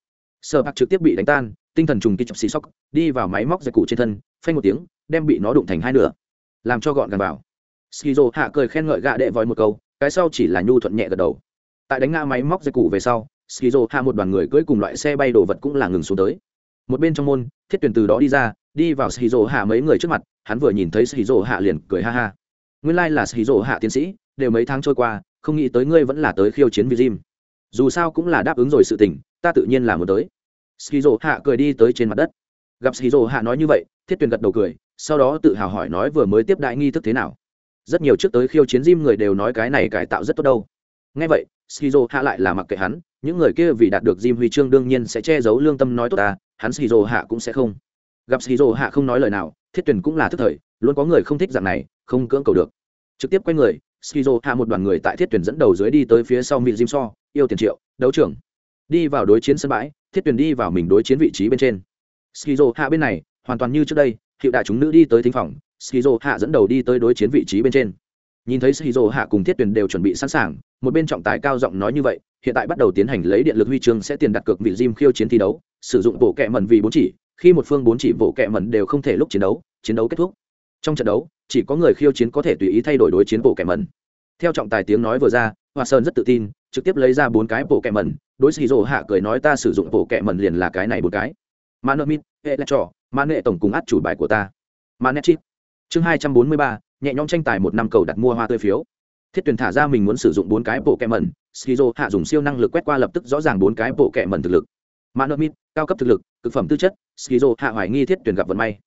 Sơ bạc trực tiếp bị đánh tan tinh thần trùng kích chập xì sóc, đi vào máy móc giải cụ trên thân, phanh một tiếng, đem bị nó đụng thành hai nửa, làm cho gọn gàng vào. Skizo hạ cười khen ngợi gạ đệ vòi một câu, cái sau chỉ là nhu thuận nhẹ gật đầu. Tại đánh ngã máy móc giải cụ về sau, skizo hạ một đoàn người cưỡi cùng loại xe bay đồ vật cũng là ngừng xuống tới. Một bên trong môn, thiết tuyển từ đó đi ra, đi vào skizo hạ mấy người trước mặt, hắn vừa nhìn thấy skizo hạ liền cười ha ha. Nguyên lai là skizo hạ tiến sĩ, đều mấy tháng trôi qua, không nghĩ tới ngươi vẫn là tới khiêu chiến vì jim dù sao cũng là đáp ứng rồi sự tình, ta tự nhiên là muốn tới skizo hạ cười đi tới trên mặt đất gặp skizo hạ nói như vậy thiết Tuyền gật đầu cười sau đó tự hào hỏi nói vừa mới tiếp đại nghi thức thế nào rất nhiều trước tới khiêu chiến diêm người đều nói cái này cải tạo rất tốt đâu ngay vậy skizo hạ lại là mặc kệ hắn những người kia vì đạt được diêm huy chương đương nhiên sẽ che giấu lương tâm nói tốt ta, hắn Skizo hạ cũng sẽ không. Gặp Skizo hạ không nói lời nào, Thiết Tuyển cũng là thức thời, luôn có người không thích dạng này, không cưỡng cầu được. Trực tiếp quay người, Skizo hạ một đoàn người tại Thiết Tuyển dẫn đầu dưới đi tới phía sau mỹ diêm So, yêu tiền triệu, đấu trưởng. Đi vào đối chiến sân bãi, Thiết Tuyển đi vào mình đối chiến vị trí bên trên. Skizo hạ bên này, hoàn toàn như trước đây, hiệu đại chúng nữ đi tới thính phòng, Skizo hạ dẫn đầu đi tới đối chiến vị trí bên trên. Nhìn thấy Skizo hạ cùng thiết tuyển đều chuẩn bị sẵn sàng một bên trọng tài cao giọng nói như vậy hiện tại bắt đầu tiến hành lấy điện lực huy chương sẽ tiền đặt cược vị Jim khiêu chiến thi đấu sử dụng bộ kẹ mẩn vì bốn chỉ khi một phương bốn chỉ bộ kẹ mẩn đều không thể lúc chiến đấu chiến đấu kết thúc. Trong trận đấu chỉ có người khiêu chiến có thể tùy ý thay đổi đối chiến bộ kẹ mẩn. Theo trọng tài tiếng nói vừa ra hoa sơn rất tự tin, trực tiếp lấy ra bốn cái bộ kẹ mẩn, đối shizu hạ cười nói ta sử dụng bộ kẹ mẩn liền là cái này bốn cái. Manomit electro mane tổng cùng át chủ bài của ta. Manet chip chương hai trăm bốn mươi ba, nhẹ nhõm tranh tài một năm cầu đặt mua hoa tươi phiếu. Thiết tuyển thả ra mình muốn sử dụng bốn cái bộ kẹ mẩn skizo hạ dùng siêu năng lực quét qua lập tức rõ ràng bốn cái bộ kẹ mẩn thực lực. Manomit cao cấp thực lực, cực phẩm tư chất skizo hạ hoài nghi thiết tuyển gặp vận may.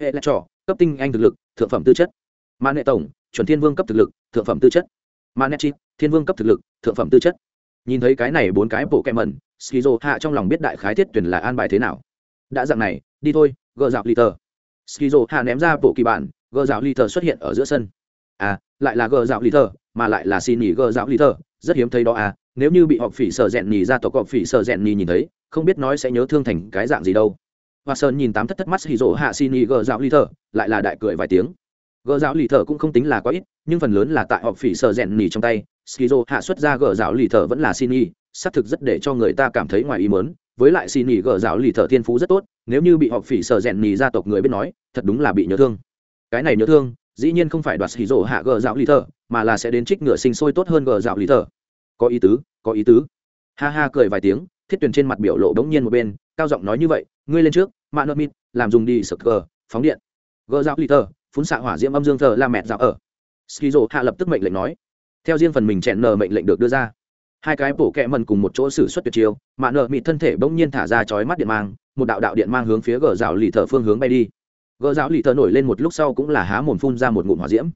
Hệ là trò, cấp tinh anh thực lực, thượng phẩm tư chất. Mane tổng, chuẩn thiên vương cấp thực lực, thượng phẩm tư chất. Mane chip thiên vương cấp thực lực thượng phẩm tư chất. Nhìn thấy cái này bốn cái bộ kẹ mẩn skizo hạ trong lòng biết đại khái thiết tuyển là an bài thế nào. Đã dạng này đi thôi gỡ dạo liter skizo hạ ném ra bộ kỳ bản gờ dạo lì thờ xuất hiện ở giữa sân. À lại là gờ dạo lì thờ mà lại là xin nghỉ gờ dạo lì thờ rất hiếm thấy đó à nếu như bị họp phỉ sợ rèn nhì ra tộc họp phỉ sợ rèn nhì nhìn thấy không biết nói sẽ nhớ thương thành cái dạng gì đâu. Và sơn nhìn tám thất thất mắt hì rỗ hạ xin nghỉ gờ dạo ly thở, lại là đại cười vài tiếng. Gờ dạo ly thở cũng không tính là quá ít nhưng phần lớn là tại họp phỉ sợ rèn nhì trong tay skizo hạ xuất ra gờ giáo lì thờ vẫn là xin nghỉ xác thực rất để cho người ta cảm thấy ngoài ý mớn với lại xin nghỉ gờ dạo lì thờ thiên phú rất tốt, nếu như bị họp phỉ sợ rèn nhì gia tộc người biết nói, thật đúng là bị nhớ thương. Cái này nhớ thương, dĩ nhiên không phải đoạt xì rổ hạ gờ dạo lì thờ mà là sẽ đến trích ngựa sinh sôi tốt hơn gờ dạo lì thờ có ý tứ, có ý tứ. Ha ha cười vài tiếng, thiết tuyển trên mặt biểu lộ đống nhiên một bên, cao giọng nói như vậy, ngươi lên trước mạ nợ mịt, làm dùng đi, sực gờ, phóng điện. Gờ giáo lì thở, phun xạ hỏa diễm âm dương thờ la mẹt dạo ở. Skizo hạ lập tức mệnh lệnh nói theo riêng phần mình chẹn nờ mệnh lệnh được đưa ra. Hai cái bổ kẹ mần cùng một chỗ xử suất tuyệt chiêu mạ nợ mịt thân thể bỗng nhiên thả ra chói mắt điện mang, một đạo đạo điện mang hướng phía gờ rào lì thờ phương hướng bay đi. Gờ rào lì thờ nổi lên một lúc sau cũng là há mồm phun ra một ngụm hỏa diễm.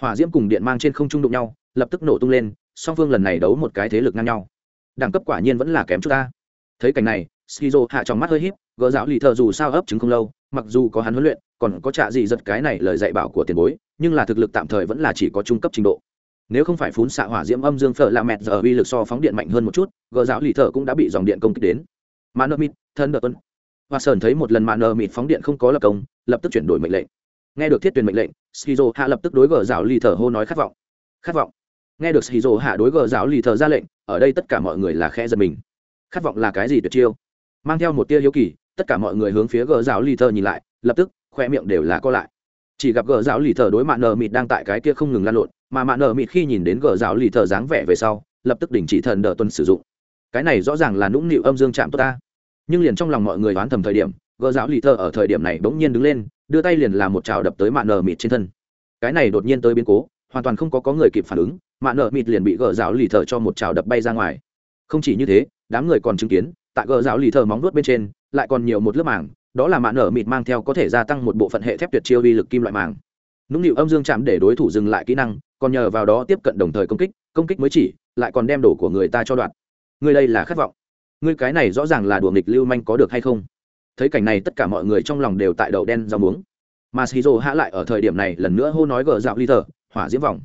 Hỏa diễm cùng điện mang trên không trung đụng nhau, lập tức nổ tung lên, song phương lần này đấu một cái thế lực ngang nhau. Đẳng cấp quả nhiên vẫn là kém chút ta. Thấy cảnh này, skizo hạ trong mắt hơi híp gỡ giáo lì thợ dù sao ấp chứng không lâu, mặc dù có hắn huấn luyện, còn có trạ gì giật cái này lời dạy bảo của tiền bối, nhưng là thực lực tạm thời vẫn là chỉ có trung cấp trình độ nếu không phải phun xạ hỏa diễm âm dương phở là mẹt giờ uy lực so phóng điện mạnh hơn một chút, gờ giáo lì thợ cũng đã bị dòng điện công kích đến. Mà nơ mịt thân đợt tuân và sờn thấy một lần mà nơ mịt phóng điện không có lập công, lập tức chuyển đổi mệnh lệnh. Nghe được thiết tuyển mệnh lệnh skizo hạ lập tức đối gờ giáo lì thợ hô nói khát vọng. Khát vọng. Nghe được skizo hạ đối gờ giáo lì thợ ra lệnh, ở đây tất cả mọi người là khe giật mình. Khát vọng là cái gì tuyệt chiêu? Mang theo một tia hiếu kỳ, tất cả mọi người hướng phía gờ giáo lì thở nhìn lại, lập tức, khoe miệng đều là co lại chỉ gặp gờ giáo lì thờ đối mạng nờ mịt đang tại cái kia không ngừng lan lộn, mà mạng nờ mịt khi nhìn đến gờ giáo lì thờ dáng vẻ về sau, lập tức đình chỉ thần đờ tuân sử dụng. Cái này rõ ràng là nũng nịu âm dương chạm tốt ta. Nhưng liền trong lòng mọi người đoán thầm thời điểm, gờ giáo lì thờ ở thời điểm này bỗng nhiên đứng lên, đưa tay liền làm một trào đập tới mạng nờ mịt trên thân. Cái này đột nhiên tới biến cố, hoàn toàn không có có người kịp phản ứng mạng nờ mịt liền bị gờ giáo lì thờ cho một trào đập bay ra ngoài. Không chỉ như thế, đám người còn chứng kiến, tại gờ giáo lì thờ móng vuốt bên trên, lại còn nhiều một lớp màng đó là mạn nở mịt mang theo có thể gia tăng một bộ phận hệ thép tuyệt chiêu uy lực kim loại màng. Nũng nịu âm dương chạm để đối thủ dừng lại kỹ năng, còn nhờ vào đó tiếp cận đồng thời công kích công kích mới chỉ, lại còn đem đổ của người ta cho đoạn. Người đây là khát vọng. Người cái này rõ ràng là đùa nghịch lưu manh có được hay không? Thấy cảnh này tất cả mọi người trong lòng đều tại đậu đen rau muống. Mà shizu hạ lại ở thời điểm này lần nữa hô nói gờ dạo ly thờ, hỏa diễm vòng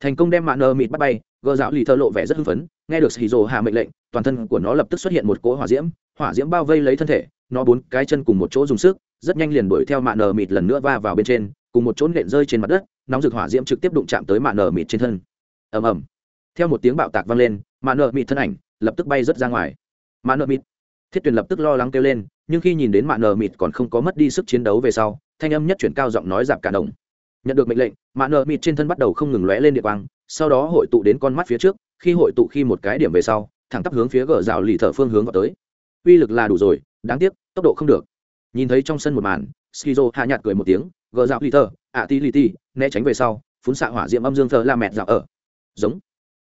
thành công đem mạn nơ mịt bắt bay, gờ dạo ly thờ lộ vẻ rất hưng phấn, nghe được shizu hạ mệnh lệnh, toàn thân của nó lập tức xuất hiện một cỗ hỏa diễm hỏa diễm bao vây lấy thân thể nó bốn cái chân cùng một chỗ dùng sức, rất nhanh liền đuổi theo mạ nờ mịt lần nữa va vào bên trên, cùng một chỗ nện rơi trên mặt đất, nóng rực hỏa diễm trực tiếp đụng chạm tới mạ nờ mịt trên thân. Ầm ầm. Theo một tiếng bạo tạc vang lên, mạ nờ mịt thân ảnh lập tức bay rớt ra ngoài. Mạ nờ mịt. Thiết tuyền lập tức lo lắng kêu lên, nhưng khi nhìn đến mạ nờ mịt còn không có mất đi sức chiến đấu về sau, thanh âm nhất chuyển cao giọng nói giảm cả đồng. Nhận được mệnh lệnh, mạ nờ mịt trên thân bắt đầu không ngừng lóe lên địa quang, sau đó hội tụ đến con mắt phía trước, khi hội tụ khi một cái điểm về sau, thẳng tắp hướng phía gờ rào lì thở phương hướng vào tới. Uy lực là đủ rồi đáng tiếc, tốc độ không được. Nhìn thấy trong sân một màn, skizo hạ nhạt cười một tiếng, gờ dạo lì tờ, ạ ti lì ti né tránh về sau, phun xạ hỏa diệm âm dương thờ la mẹt dạo ở. Giống.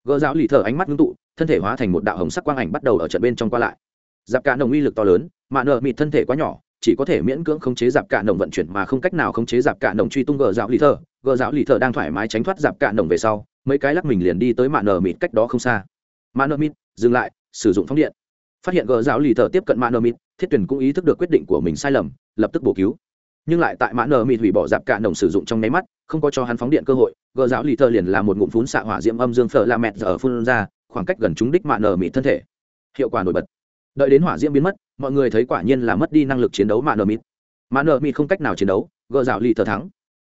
Gờ dạo lì thờ ánh mắt ngưng tụ, thân thể hóa thành một đạo hồng sắc quang ảnh bắt đầu ở trận bên trong qua lại. Dạp cả đồng uy lực to lớn, mà nợ mịt thân thể quá nhỏ, chỉ có thể miễn cưỡng khống chế dạp cả đồng vận chuyển mà không cách nào khống chế dạp cả đồng truy tung gờ dạo lì thờ gờ dạo lì thờ đang thoải mái tránh thoát dạp cả đồng về sau, mấy cái lắc mình liền đi tới mạ nợ mịt cách đó không xa. Mạ nợ mịt, dừng lại, sử dụng phóng điện phát hiện gờ giáo lì thợ tiếp cận mạ nơ mịt, thiết tuyển cũng ý thức được quyết định của mình sai lầm, lập tức bổ cứu. Nhưng lại tại mã nơ mịt hủy bỏ dạp cả đồng sử dụng trong nháy mắt, không có cho hắn phóng điện cơ hội, gờ giáo lì thợ liền là một ngụm phún xạ hỏa diễm âm dương phở la mẹt giờ phun ra, khoảng cách gần trúng đích mạ nơ mịt thân thể. Hiệu quả nổi bật. Đợi đến hỏa diễm biến mất, mọi người thấy quả nhiên là mất đi năng lực chiến đấu mạ nơ mịt. Mạ nơ mịt không cách nào chiến đấu, gờ giáo lì thợ thắng.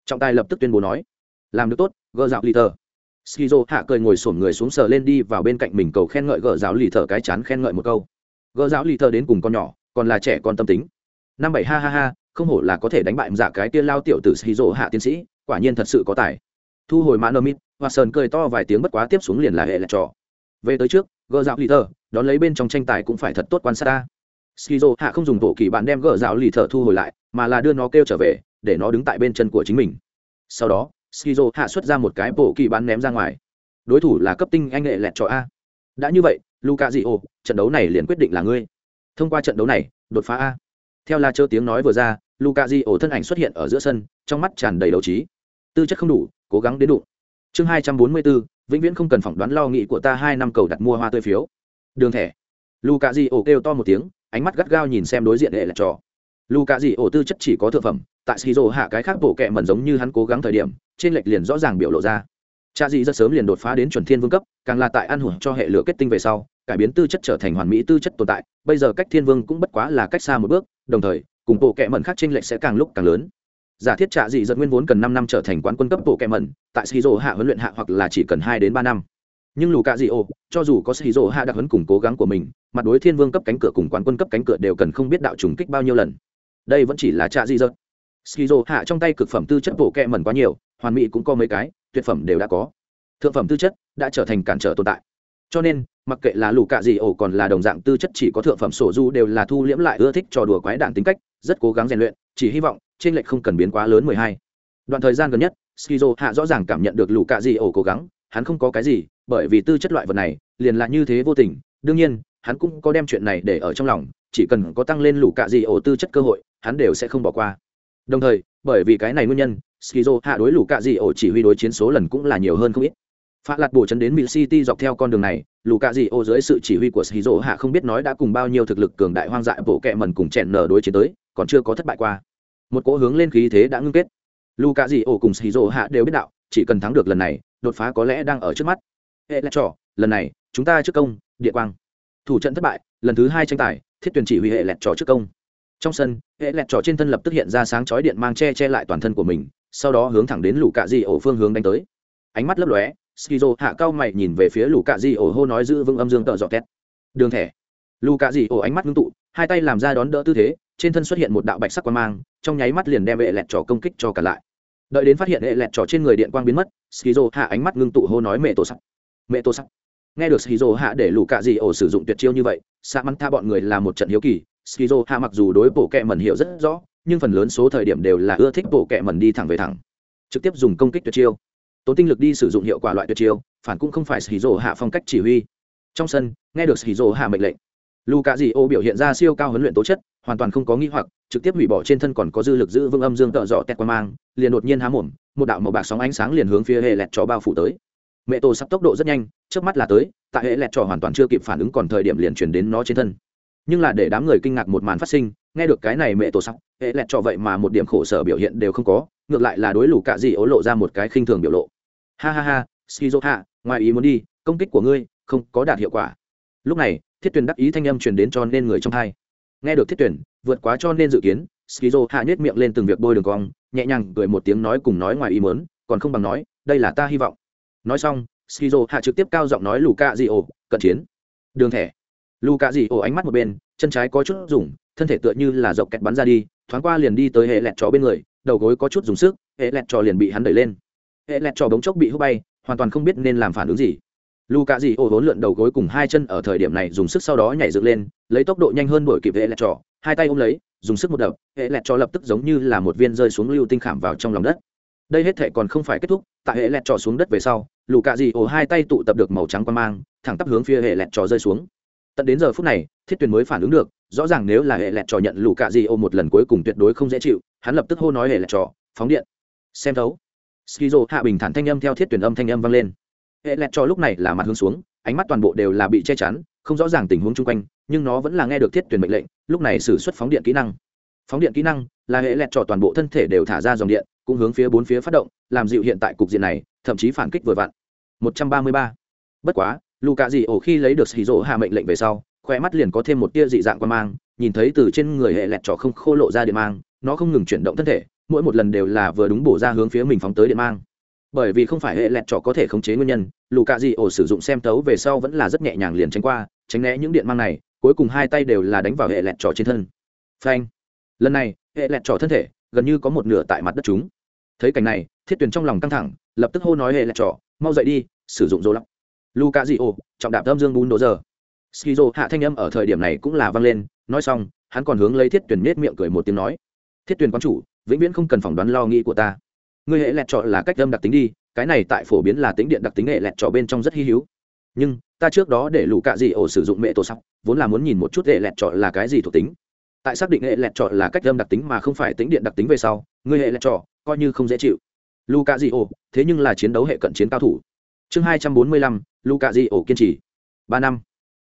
Trọng tài lập tức tuyên bố nói, làm được tốt, gờ giáo lì thợ skizo hạ cười ngồi xổm người xuống sờ lên đi vào bên cạnh mình cầu khen ngợi gờ giáo lì thợ cái chán khen ngợi một câu gỡ giáo lì thơ đến cùng con nhỏ, còn là trẻ con tâm tính. Năm bảy ha ha ha, không hổ là có thể đánh bại giả cái tia lao tiểu tử xì rỗ hạ tiến sĩ, quả nhiên thật sự có tài. Thu hồi mã nơ mít và sờn cười to vài tiếng bất quá tiếp xuống liền là hệ là trò. Về tới trước, gỡ giáo lì thơ, đón lấy bên trong tranh tài cũng phải thật tốt quan sát ta. Skizo hạ không dùng bộ kỳ bạn đem gỡ giáo lì thơ thu hồi lại, mà là đưa nó kêu trở về, để nó đứng tại bên chân của chính mình. Sau đó skizo hạ xuất ra một cái bộ kỳ bạn ném ra ngoài. Đối thủ là cấp tinh anh nghệ lẹt cho a. Đã như vậy luka di ô trận đấu này liền quyết định là ngươi. Thông qua trận đấu này, đột phá a. Theo la chơ tiếng nói vừa ra luka di ô thân ảnh xuất hiện ở giữa sân, trong mắt tràn đầy đấu trí. Tư chất không đủ, cố gắng đến đủ chương hai trăm bốn mươi bốn vĩnh viễn không cần phỏng đoán lo nghĩ của ta hai năm cầu đặt mua hoa tươi phiếu. Đường thẻ. Luka di ô kêu to một tiếng, ánh mắt gắt gao nhìn xem đối diện hệ là trò. Luka di ô tư chất chỉ có thượng phẩm, tại shizu hạ cái khác bộ kệ mẩn giống như hắn cố gắng thời điểm, trên lệch liền rõ ràng biểu lộ ra cha dị rất sớm liền đột phá đến chuẩn thiên vương cấp, càng là tại ăn hưởng cho hệ lửa kết tinh về sau, cải biến tư chất trở thành hoàn mỹ tư chất tồn tại, bây giờ cách thiên vương cũng bất quá là cách xa một bước, đồng thời, cùng bộ kệ mẩn khác tranh lệch sẽ càng lúc càng lớn. Giả thiết trạ dị dẫn nguyên vốn cần năm năm trở thành quán quân cấp bộ kệ mẩn, tại shizu hạ huấn luyện hạ hoặc là chỉ cần hai đến ba năm. Nhưng lù cạ dị ô, cho dù có shizu hạ đặc huấn cùng cố gắng của mình, mặt đối thiên vương cấp cánh cửa cùng quán quân cấp cánh cửa đều cần không biết đạo trùng kích bao nhiêu lần. Đây vẫn chỉ là trạ dị dẫn shizu hạ trong tay cực phẩm tư chất bộ kệ mẩn quá nhiều, hoàn mỹ cũng có mấy cái tuyệt phẩm đều đã có. Thượng phẩm tư chất đã trở thành cản trở tồn tại. Cho nên, mặc kệ là lù cạ gì ổ còn là đồng dạng tư chất chỉ có thượng phẩm sổ du đều là thu liễm lại ưa thích trò đùa quái đản tính cách, rất cố gắng rèn luyện, chỉ hy vọng trên lệch không cần biến quá lớn mười hai. Đoạn thời gian gần nhất, skizo hạ rõ ràng cảm nhận được lũ cạ gì ổ cố gắng, hắn không có cái gì, bởi vì tư chất loại vật này liền là như thế vô tình. Đương nhiên, hắn cũng có đem chuyện này để ở trong lòng, chỉ cần có tăng lên lũ cạ gì ổ tư chất cơ hội, hắn đều sẽ không bỏ qua. Đồng thời, bởi vì cái này nguyên nhân skizo hạ đối lũ cạ dị ổ chỉ huy đối chiến số lần cũng là nhiều hơn không ít Phá lạt bổ chấn đến Mill City dọc theo con đường này, lũ cạ dị ổ dưới sự chỉ huy của Skizo hạ không biết nói đã cùng bao nhiêu thực lực cường đại hoang dại bộ kệ mần cùng chèn nở đối chiến tới, còn chưa có thất bại qua. Một cỗ hướng lên khí thế đã ngưng kết. Lũ cạ dị ổ cùng Skizo hạ đều biết đạo, chỉ cần thắng được lần này, đột phá có lẽ đang ở trước mắt. Hệ là trò, lần này, chúng ta trước công, địa quang. Thủ trận thất bại, lần thứ hai tranh tài, thiết tuyển chỉ huy hệ lẹt trò trước công trong sân hệ lẹt trò trên thân lập tức hiện ra sáng chói điện mang che che lại toàn thân của mình sau đó hướng thẳng đến lũ cạ di ổ phương hướng đánh tới. Ánh mắt lấp lóe, skizo hạ cao mày nhìn về phía lũ cạ di ổ hô nói giữ vững âm dương tợ dọ két đường thẻ. Lũ cạ di ổ ánh mắt ngưng tụ, hai tay làm ra đón đỡ tư thế, trên thân xuất hiện một đạo bạch sắc quang mang, trong nháy mắt liền đem hệ lẹt trò công kích cho cả lại. Đợi đến phát hiện hệ lẹt trò trên người điện quang biến mất, skizo hạ ánh mắt ngưng tụ hô nói mẹ tổ sắc mẹ tổ sắc nghe được skizo hạ để lũ cạ di ổ sử dụng tuyệt chiêu như vậy, sa mắn tha bọn người là một trận hiếu kỳ, skizo hạ mặc dù đối bộ kẹ mẩn hiểu rất rõ nhưng phần lớn số thời điểm đều là ưa thích bộ kẹ mẩn đi thẳng về thẳng. Trực tiếp dùng công kích tuyệt chiêu. Tốn tinh lực đi sử dụng hiệu quả loại tuyệt chiêu phản cũng không phải skizo hạ phong cách chỉ huy. Trong sân nghe được skizo hạ mệnh lệnh Luka Dio biểu hiện ra siêu cao huấn luyện tố chất, hoàn toàn không có nghi hoặc, trực tiếp hủy bỏ trên thân còn có dư lực giữ vững âm dương tợ dọ tẹt qua mang, liền đột nhiên há mồm, một đạo màu bạc sóng ánh sáng liền hướng phía hệ lẹt trò bao phủ tới. Mẹ tổ sắp tốc độ rất nhanh, trước mắt là tới, tại hệ lẹt trò hoàn toàn chưa kịp phản ứng còn thời điểm liền chuyển đến nó trên thân. Nhưng là để đám người kinh ngạc một màn phát sinh nghe được cái này mẹ tổ sắc hệ lẹt trò vậy mà một điểm khổ sở biểu hiện đều không có, ngược lại là đối lũ cạ dị ố lộ ra một cái khinh thường biểu lộ. Ha ha ha skizo hạ ngoài ý muốn đi, công kích của ngươi không có đạt hiệu quả. Lúc này, thiết tuyển đắc ý thanh âm truyền đến cho nên người trong hai. Nghe được thiết tuyển, vượt quá cho nên dự kiến skizo hạ nhét miệng lên từng việc bôi đường cong, nhẹ nhàng cười một tiếng nói cùng nói ngoài ý muốn, còn không bằng nói, đây là ta hy vọng. Nói xong skizo hạ trực tiếp cao giọng nói lù cạ dị ổ cận chiến. Đường thẻ. Lù cạ dị ổ ánh mắt một bên, chân trái có chút dùng thân thể tựa như là dọc kẹt bắn ra đi, thoáng qua liền đi tới hệ lẹt trò bên người, đầu gối có chút dùng sức, hệ lẹt trò liền bị hắn đẩy lên. Hệ lẹt trò bỗng chốc bị hút bay, hoàn toàn không biết nên làm phản ứng gì. Lu cà dị ô vốn lượn đầu gối cùng hai chân ở thời điểm này dùng sức sau đó nhảy dựng lên, lấy tốc độ nhanh hơn đuổi kịp hệ lẹt trò, hai tay ôm lấy, dùng sức một đập, hệ lẹt trò lập tức giống như là một viên rơi xuống lưu tinh khảm vào trong lòng đất. Đây hết thể còn không phải kết thúc, tại hệ lẹt trò xuống đất về sau lù cạ dị ổ hai tay tụ tập được màu trắng quan mang, thẳng tắp hướng phía hệ lẹt trò rơi xuống. Tận đến giờ phút này, thiết tuyền mới phản ứng được rõ ràng nếu là hệ lẹt trò nhận lù cạ di ô một lần cuối cùng tuyệt đối không dễ chịu, hắn lập tức hô nói hệ lẹt trò, phóng điện. Xem thấu. Skizo hạ bình thản thanh âm theo thiết tuyển âm thanh âm vang lên. Hệ lẹt trò lúc này là mặt hướng xuống, ánh mắt toàn bộ đều là bị che chắn, không rõ ràng tình huống chung quanh, nhưng nó vẫn là nghe được thiết tuyển mệnh lệnh, lúc này xử suất phóng điện kỹ năng. Phóng điện kỹ năng là hệ lẹt trò toàn bộ thân thể đều thả ra dòng điện, cũng hướng phía bốn phía phát động, làm dịu hiện tại cục diện này, thậm chí phản kích vừa vặn. 133. bất quá lù cạ dị ổ khi lấy được Skizo rỗ hạ mệnh lệnh về sau khoe mắt liền có thêm một tia dị dạng quan mang, nhìn thấy từ trên người hệ lẹt trò không khô lộ ra điện mang, nó không ngừng chuyển động thân thể, mỗi một lần đều là vừa đúng bổ ra hướng phía mình phóng tới điện mang. Bởi vì không phải hệ lẹt trò có thể khống chế nguyên nhân lù cạ dị ổ sử dụng xem tấu về sau vẫn là rất nhẹ nhàng liền tránh qua, tránh né những điện mang này, cuối cùng hai tay đều là đánh vào hệ lẹt trò trên thân. Phanh! Lần này, hệ lẹt trò thân thể gần như có một nửa tại mặt đất chúng. Thấy cảnh này, thiết tuyển trong lòng căng thẳng, lập tức hô nói hệ lẹt trò, mau dậy đi, sử dụng rô lù cạ dị ổ trọng đạp âm dương bún đố giờ skizo hạ thanh âm ở thời điểm này cũng là vang lên, nói xong, hắn còn hướng lấy thiết tuyển nết miệng cười một tiếng nói, thiết tuyển quan chủ, vĩnh viễn không cần phỏng đoán lo nghĩ của ta. Ngươi hệ lẹt trọ là cách âm đặc tính đi, cái này tại phổ biến là tính điện đặc tính hệ lẹt trọ bên trong rất hy hữu. Nhưng, ta trước đó để lũ cạ dị ổ sử dụng mẹ tổ sắc vốn là muốn nhìn một chút hệ lẹt trọ là cái gì thuộc tính. Tại xác định hệ lẹt trọ là cách âm đặc tính mà không phải tính điện đặc tính về sau, ngươi hệ lẹt trọ coi như không dễ chịu. Luka di ổ, thế nhưng là chiến đấu hệ cận chiến cao thủ. Chương hai trăm bốn mươi lăm luka di ổ kiên trì. Ba năm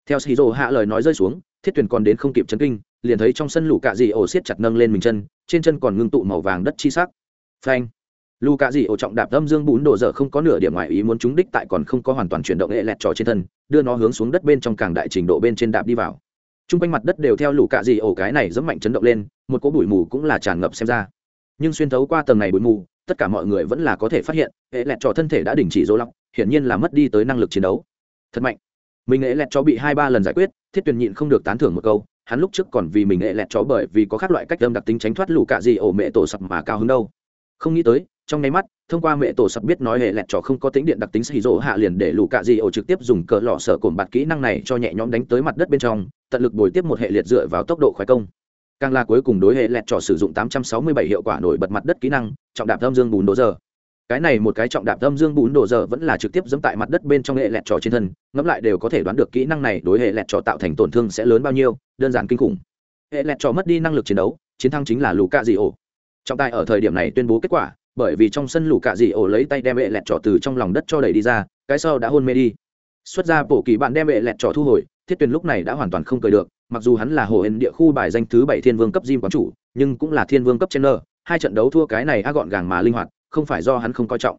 theo xì rô hạ lời nói rơi xuống, thiết tuyển còn đến không kịp chấn kinh, liền thấy trong sân lũ cạ dị ổ siết chặt nâng lên mình chân, trên chân còn ngưng tụ màu vàng đất chi sắc. Phanh! Lũ cạ dị ổ trọng đạp âm dương bún đổ dở không có nửa điểm ngoài ý muốn trúng đích tại còn không có hoàn toàn chuyển động hệ lẹt trò trên thân, đưa nó hướng xuống đất bên trong càng đại trình độ bên trên đạp đi vào. T r u n g quanh mặt đất đều theo lũ cạ dị ổ cái này dẫm mạnh chấn động lên, một cỗ bụi mù cũng là tràn ngập xem ra. Nhưng xuyên thấu qua tầng này bụi mù, tất cả mọi người vẫn là có thể phát hiện, hệ lẹt trò thân thể đã đình chỉ dỗ lọc, hiển nhiên là mất đi tới năng lực chiến đấu. Thật mạnh! Mình nghệ lẹt chó bị hai ba lần giải quyết, thiết tuyển nhịn không được tán thưởng một câu, hắn lúc trước còn vì mình nghệ lẹt chó bởi vì có các loại cách âm đặc tính tránh thoát lũ cạ gì ổ mẹ tổ sập mà cao hứng đâu. Không nghĩ tới, trong nháy mắt, thông qua mẹ tổ sập biết nói hệ lẹt trò không có tính điện đặc tính xì rỗ hạ liền để lũ cạ gì ổ trực tiếp dùng cờ lọ sở cồn bạt kỹ năng này cho nhẹ nhõm đánh tới mặt đất bên trong, tận lực bồi tiếp một hệ liệt dựa vào tốc độ khoái công. Càng là cuối cùng đối hệ lẹt trò sử dụng 867 hiệu quả nổi bật mặt đất kỹ năng, trọng đạp âm dương bùn đố giờ cái này một cái trọng đạp âm dương bún đồ giờ vẫn là trực tiếp dẫm tại mặt đất bên trong hệ lẹt trò trên thân, ngẫm lại đều có thể đoán được kỹ năng này đối hệ lẹt trò tạo thành tổn thương sẽ lớn bao nhiêu, đơn giản kinh khủng. Hệ lẹt trò mất đi năng lực chiến đấu, chiến thắng chính là lù cạ dị ổ. Trọng tài ở thời điểm này tuyên bố kết quả, bởi vì trong sân lù cạ dị ổ lấy tay đem hệ lẹt trò từ trong lòng đất cho đẩy đi ra, cái sau đã hôn mê đi. Xuất ra bổ kỳ bạn đem hệ lẹt trò thu hồi, thiết tuyền lúc này đã hoàn toàn không cười được, mặc dù hắn là hồ hên địa khu bài danh thứ bảy thiên vương cấp diêm quán chủ, nhưng cũng là thiên vương cấp trên nơ hai trận đấu thua cái này a gọn gàng mà linh hoạt không phải do hắn không coi trọng.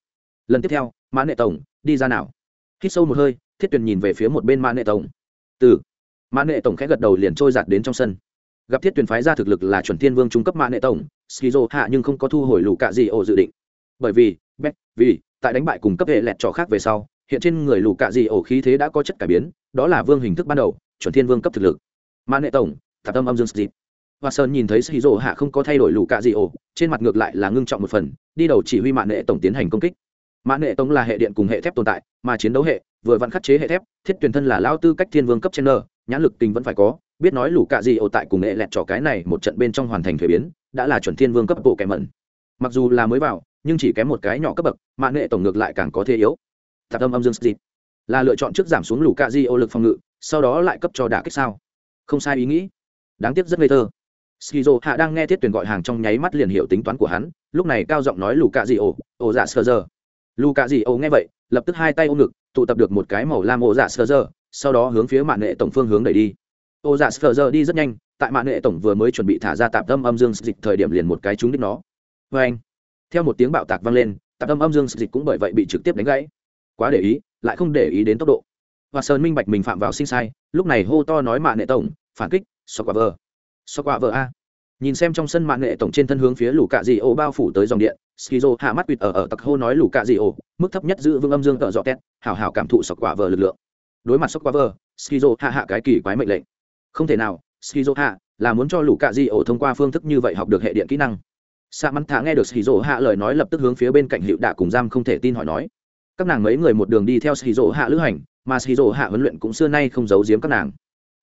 Lần tiếp theo, mã nệ tổng, đi ra nào? Hít sâu một hơi, thiết tuyền nhìn về phía một bên mã nệ tổng. Từ, mã nệ tổng khẽ gật đầu liền trôi giạt đến trong sân. Gặp thiết tuyền phái ra thực lực là chuẩn thiên vương trung cấp mã nệ tổng, skizo hạ nhưng không có thu hồi lũ cạ gì ổ dự định. Bởi vì beck vì, tại đánh bại cùng cấp hệ lẹt trò khác về sau, hiện trên người lũ cạ gì ổ khí thế đã có chất cải biến, đó là vương hình thức ban đầu, chuẩn thiên vương cấp thực lực. Mã nệ tổng tạp tâm âm dương dịp hoa sơn nhìn thấy sĩ hạ không có thay đổi lũ cạ gì ổ trên mặt ngược lại là ngưng trọng một phần đi đầu chỉ huy Mạn nệ tổng tiến hành công kích. Mạn nệ tổng là hệ điện cùng hệ thép tồn tại mà chiến đấu hệ vừa vặn khắc chế hệ thép thiết tuyển thân là lao tư cách thiên vương cấp trên nở, nhãn lực tình vẫn phải có biết nói lũ cạ gì ổ tại cùng hệ lẹt trò cái này một trận bên trong hoàn thành thuế biến đã là chuẩn thiên vương cấp bộ kẻ mẩn. Mặc dù là mới vào nhưng chỉ kém một cái nhỏ cấp bậc Mạn nệ tổng ngược lại càng có thế yếu. Tạp âm âm dương dịp là lựa chọn trước giảm xuống lũ cạ di ổ lực phòng ngự sau đó lại cấp cho đả kích sao? Không sai ý nghĩ. Đáng tiếc rất ngây thơ skizo hạ đang nghe thiết tuyển gọi hàng trong nháy mắt liền hiểu tính toán của hắn, lúc này cao giọng nói lù cạ dị ổ ổ dạ sơ giờ. Lù cạ dị ổ nghe vậy, lập tức hai tay ôm ngực, tụ tập được một cái màu lam ổ dạ sơ giờ. Sau đó hướng phía mạng nghệ tổng phương hướng đẩy đi. Ổ dạ sơ giờ đi rất nhanh. Tại mạng nghệ tổng vừa mới chuẩn bị thả ra tạp tâm âm dương dịch thời điểm liền một cái trúng đích nó. Vê anh. Theo một tiếng bạo tạc vang lên, tạp tâm âm dương dịch cũng bởi vậy bị trực tiếp đánh gãy. Quá để ý, lại không để ý đến tốc độ. Và sơn minh bạch mình phạm vào sinh sai, lúc này hô to nói mạng nghệ tổng, phản kích sọc quả vờ so quả vờ a. Nhìn xem trong sân mạng nghệ tổng trên thân hướng phía lũ cạ dị ô bao phủ tới dòng điện, skizo hạ mắt quỵt ở ở tặc hô nói lũ cạ dị ô mức thấp nhất giữ vương âm dương tợ dọ tét hảo hảo cảm thụ sọc quả vờ lực lượng. Đối mặt sọc quả vờ skizo hạ hạ cái kỳ quái mệnh lệnh. Không thể nào, skizo hạ, là muốn cho lũ cạ dị ô thông qua phương thức như vậy học được hệ điện kỹ năng. Sa mắn thả nghe được skizo hạ lời nói lập tức hướng phía bên cạnh hiệu đạ cùng giam không thể tin hỏi nói. Các nàng mấy người một đường đi theo skizo hạ lữ hành, mà skizo hạ huấn luyện cũng xưa nay không giấu giếm các nàng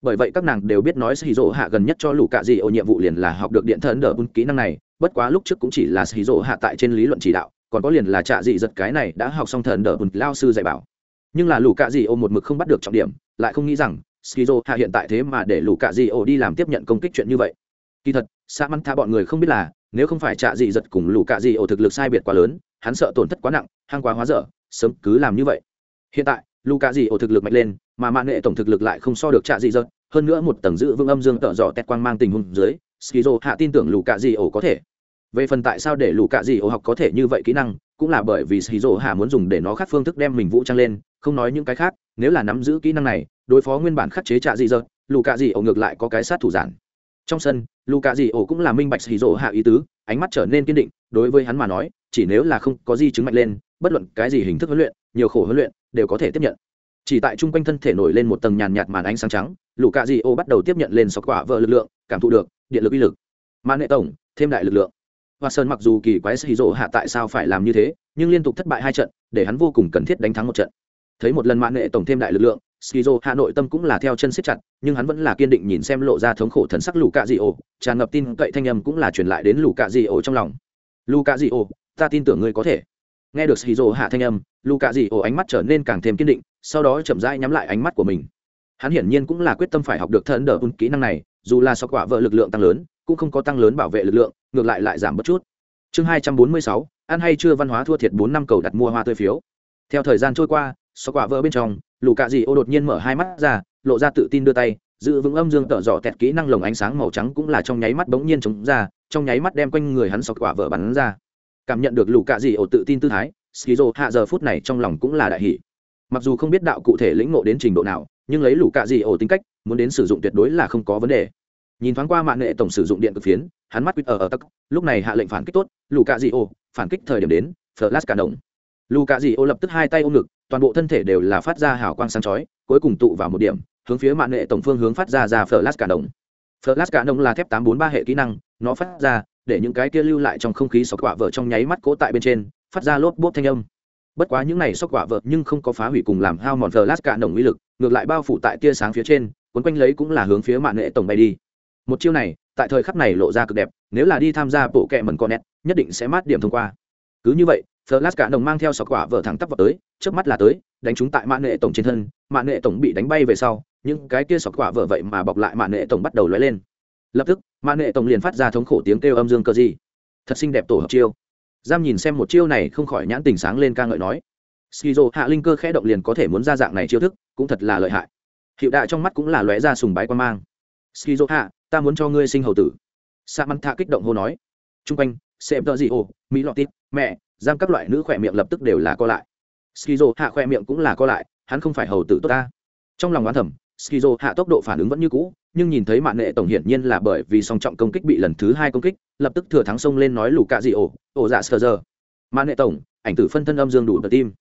bởi vậy các nàng đều biết nói shizu hạ gần nhất cho lũ cạ dị ô nhiệm vụ liền là học được điện thần đờ bun kỹ năng này, bất quá lúc trước cũng chỉ là shizu hạ tại trên lý luận chỉ đạo, còn có liền là trạ dị giật cái này đã học xong thần đờ bun lao sư dạy bảo. Nhưng là lũ cạ dị ô một mực không bắt được trọng điểm, lại không nghĩ rằng shizu hạ hiện tại thế mà để lũ cạ dị ô đi làm tiếp nhận công kích chuyện như vậy. Kỳ thật, sa măng tha bọn người không biết là, nếu không phải trạ dị giật cùng lũ cạ dị ô thực lực sai biệt quá lớn, hắn sợ tổn thất quá nặng hang quá hóa dở, sớm cứ làm như vậy. Hiện tại lũ Cả dị Ổ thực lực mạnh lên, mà mạng nghệ tổng thực lực lại không so được trạ dị giật hơn nữa một tầng giữ vương âm dương tợ dọ tẹt quang mang tình huống dưới, skizo hạ tin tưởng lù cạ dị ổ có thể. Về phần tại sao để lù cạ dị ổ học có thể như vậy kỹ năng, cũng là bởi vì skizo hạ muốn dùng để nó khác phương thức đem mình vũ trang lên, không nói những cái khác, nếu là nắm giữ kỹ năng này, đối phó nguyên bản khắc chế trạ dị dơ lù cạ dị ổ ngược lại có cái sát thủ giản. Trong sân lù cạ dị ổ cũng là minh bạch skizo hạ ý tứ, ánh mắt trở nên kiên định, đối với hắn mà nói, chỉ nếu là không có di chứng mạnh lên, bất luận cái gì hình thức huấn luyện, nhiều khổ huấn luyện đều có thể tiếp nhận. Chỉ tại chung quanh thân thể nổi lên một tầng nhàn nhạt màn ánh sáng trắng lũ cạ dị ô bắt đầu tiếp nhận lên sọc quả vợ lực lượng, cảm thụ được điện lực uy lực. Mã nệ tổng, thêm đại lực lượng. Hoa sơn mặc dù kỳ quái xì rộ hạ tại sao phải làm như thế, nhưng liên tục thất bại hai trận, để hắn vô cùng cần thiết đánh thắng một trận. Thấy một lần mã nệ tổng thêm đại lực lượng skizo hạ nội tâm cũng là theo chân siết chặt, nhưng hắn vẫn là kiên định nhìn xem lộ ra thống khổ thần sắc lù cạ dị ô tràn ngập tin cậy thanh âm cũng là truyền lại đến lù cạ dị ô trong lòng. Lù cạ dị ô ta tin tưởng ngươi có thể. Nghe được skizo hạ thanh âm lù cạ dị ổ ánh mắt trở nên càng thêm kiên định, sau đó chậm rãi nhắm lại ánh mắt của mình. Hắn hiển nhiên cũng là quyết tâm phải học được thân đờ un kỹ năng này, dù là sau quả vợ lực lượng tăng lớn, cũng không có tăng lớn bảo vệ lực lượng, ngược lại lại giảm bất chút. Chương hai trăm bốn mươi sáu, ăn hay chưa văn hóa thua thiệt bốn năm cầu đặt mua hoa tươi phiếu. Theo thời gian trôi qua, sau quả vợ bên trong lù cạ dị ô đột nhiên mở hai mắt ra, lộ ra tự tin đưa tay, giữ vững âm dương tợ dọ tẹt kỹ năng lồng ánh sáng màu trắng cũng là trong nháy mắt bỗng nhiên chống ra, trong nháy mắt đem quanh người hắn sọc quả vợ bắn ra. Cảm nhận được lù cạ dị ô tự tin tư thái skizo hạ giờ phút này trong lòng cũng là đại hỷ mặc dù không biết đạo cụ thể lĩnh ngộ đến trình độ nào, nhưng lấy lũ cạ gì ổ tính cách, muốn đến sử dụng tuyệt đối là không có vấn đề. Nhìn thoáng qua mạng nghệ tổng sử dụng điện cực phiến, hắn mắt quýt ở ở tắc, lúc này hạ lệnh phản kích tốt, lũ cạ dị ổ, phản kích thời điểm đến, flash cả đồng. Lũ cạ dị ổ lập tức hai tay ôm ngực, toàn bộ thân thể đều là phát ra hào quang sáng chói, cuối cùng tụ vào một điểm, hướng phía mạng nghệ tổng phương hướng phát ra ra flash cả đồng. Flash cả đồng là thép tám bốn ba hệ kỹ năng, nó phát ra, để những cái kia lưu lại trong không khí sọc quả vợ trong nháy mắt cố tại bên trên phát ra lốp bốp thanh âm bất quá những này sóc quả vợ nhưng không có phá hủy cùng làm hao mòn thờ cả nồng uy lực ngược lại bao phủ tại tia sáng phía trên quấn quanh lấy cũng là hướng phía mạng nghệ tổng bay đi một chiêu này tại thời khắc này lộ ra cực đẹp nếu là đi tham gia bộ kẹ mần con nét nhất định sẽ mát điểm thông qua cứ như vậy Flash cả mang theo sọt quả vợ thẳng tắp vào tới, trước mắt là tới, đánh chúng tại mạn nghệ tổng trên thân, mạn nghệ tổng bị đánh bay về sau, Những cái kia sọt quả vợ vậy mà bọc lại mạn nghệ tổng bắt đầu lóe lên. Lập tức, mạn nghệ tổng liền phát ra thống khổ tiếng kêu âm dương cơ gì. Thật xinh đẹp tổ hợp chiêu. Giam nhìn xem một chiêu này không khỏi nhãn tình sáng lên ca ngợi nói. Skizo hạ linh cơ khẽ động liền có thể muốn ra dạng này chiêu thức, cũng thật là lợi hại. Hiệu đại trong mắt cũng là lóe ra sùng bái quan mang. Skizo hạ, ta muốn cho ngươi sinh hầu tử. Samantha kích động hô nói. Trung quanh, xem tờ gì ồ, mỹ lọt tít, mẹ, giam các loại nữ khỏe miệng lập tức đều là co lại skizo hạ khỏe miệng cũng là co lại hắn không phải hầu tử tốt ta trong lòng oán thẩm skizo hạ tốc độ phản ứng vẫn như cũ nhưng nhìn thấy mạng nghệ tổng hiển nhiên là bởi vì song trọng công kích bị lần thứ hai công kích lập tức thừa thắng xông lên nói lù cạ dị ổ ổ dạ sờ giờ. Mạng nghệ tổng ảnh tử phân thân âm dương đủ tờ tim.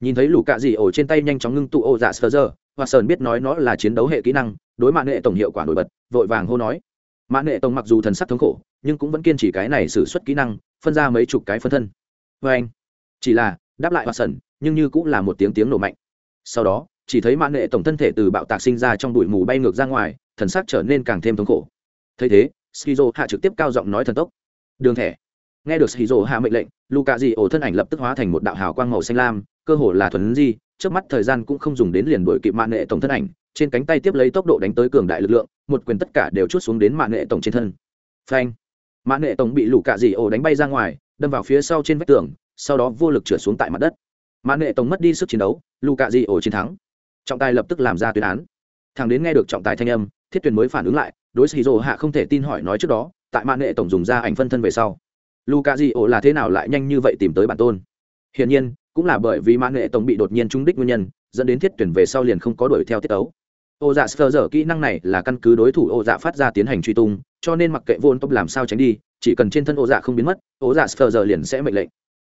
Nhìn thấy lù cạ dị ổ trên tay nhanh chóng ngưng tụ ổ dạ sờ giờ hoa sơn biết nói nó là chiến đấu hệ kỹ năng đối mạng nghệ tổng hiệu quả nổi bật vội vàng hô nói. Mạng nghệ tổng mặc dù thần sắc thống khổ nhưng cũng vẫn kiên trì cái này xử suất kỹ năng phân ra mấy chục cái phân thân. Vê anh chỉ là đáp lại hoa sơn, nhưng như cũng là một tiếng tiếng nổ mạnh. Sau đó chỉ thấy mạng nghệ tổng thân thể từ bạo tạc sinh ra trong bụi mù bay ngược ra ngoài, thần sắc trở nên càng thêm thống khổ. Thấy thế, skizo hạ trực tiếp cao giọng nói thần tốc. Đường thẻ. Nghe được skizo hạ mệnh lệnh luka di ổ thân ảnh lập tức hóa thành một đạo hào quang màu xanh lam, cơ hồ là thuần di, trước mắt thời gian cũng không dùng đến liền đuổi kịp mạng nghệ tổng thân ảnh, trên cánh tay tiếp lấy tốc độ đánh tới cường đại lực lượng, một quyền tất cả đều chút xuống đến mạng nghệ tổng trên thân. Phanh. Mạng nghệ tổng bị lũ cạ dị ổ đánh bay ra ngoài, đâm vào phía sau trên vách tường, sau đó vô lực trượt xuống tại mặt đất. Mã nệ tổng mất đi sức chiến đấu lù cạ di ổ chiến thắng trọng tài lập tức làm ra tuyên án. Thằng đến nghe được trọng tài thanh âm, thiết tuyển mới phản ứng lại, đối xì rồ hạ không thể tin hỏi nói trước đó, tại mạng nghệ tổng dùng ra ảnh phân thân về sau. Luka di ổ là thế nào lại nhanh như vậy tìm tới bản tôn? Hiển nhiên, cũng là bởi vì mạng nghệ tổng bị đột nhiên trúng đích nguyên nhân, dẫn đến thiết tuyển về sau liền không có đuổi theo tiết ấu. ô dạ sơ dở kỹ năng này là căn cứ đối thủ ô dạ phát ra tiến hành truy tung, cho nên mặc kệ vô tốc làm sao tránh đi, chỉ cần trên thân ô dạ không biến mất ô dạ sờ dở liền sẽ mệnh lệnh.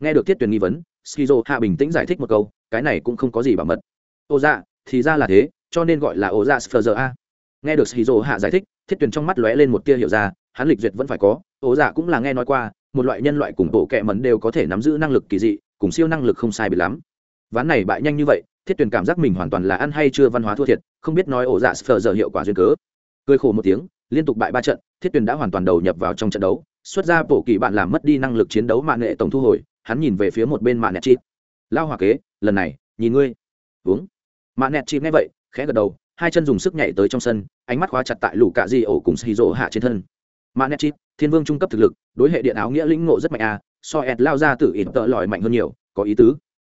Nghe được thiết tuyển nghi vấn skizo hạ bình tĩnh giải thích một câu, cái này cũng không có gì bảo mật. Ô dạ thì ra là thế, cho nên gọi là ô dạ sờ giờ a. Nghe được skizo hạ giải thích, thiết tuyển trong mắt lóe lên một tia hiểu ra, hắn lịch duyệt vẫn phải có ô dạ cũng là nghe nói qua, một loại nhân loại cùng bộ kệ mẫn đều có thể nắm giữ năng lực kỳ dị, cùng siêu năng lực không sai bị lắm. Ván này bại nhanh như vậy, thiết tuyển cảm giác mình hoàn toàn là ăn hay chưa văn hóa thua thiệt, không biết nói ổ dạ sờ giờ hiệu quả duyên cớ. Cười khổ một tiếng, liên tục bại ba trận, thiết tuyển đã hoàn toàn đầu nhập vào trong trận đấu, xuất ra bộ kỳ bạn làm mất đi năng lực chiến đấu mạng nghệ tổng thu hồi, hắn nhìn về phía một bên mạng nẹt chít lao hòa kế, lần này, nhìn ngươi. Uống mạng nẹt chìm nghe vậy khẽ gật đầu hai chân dùng sức nhảy tới trong sân ánh mắt khóa chặt tại lũ cạ di ổ cùng xì rỗ hạ trên thân. Mạng nẹt chìm, thiên vương trung cấp thực lực đối hệ điện áo nghĩa lĩnh ngộ rất mạnh à so ẹt lao ra từ ít tợ lòi mạnh hơn nhiều có ý tứ.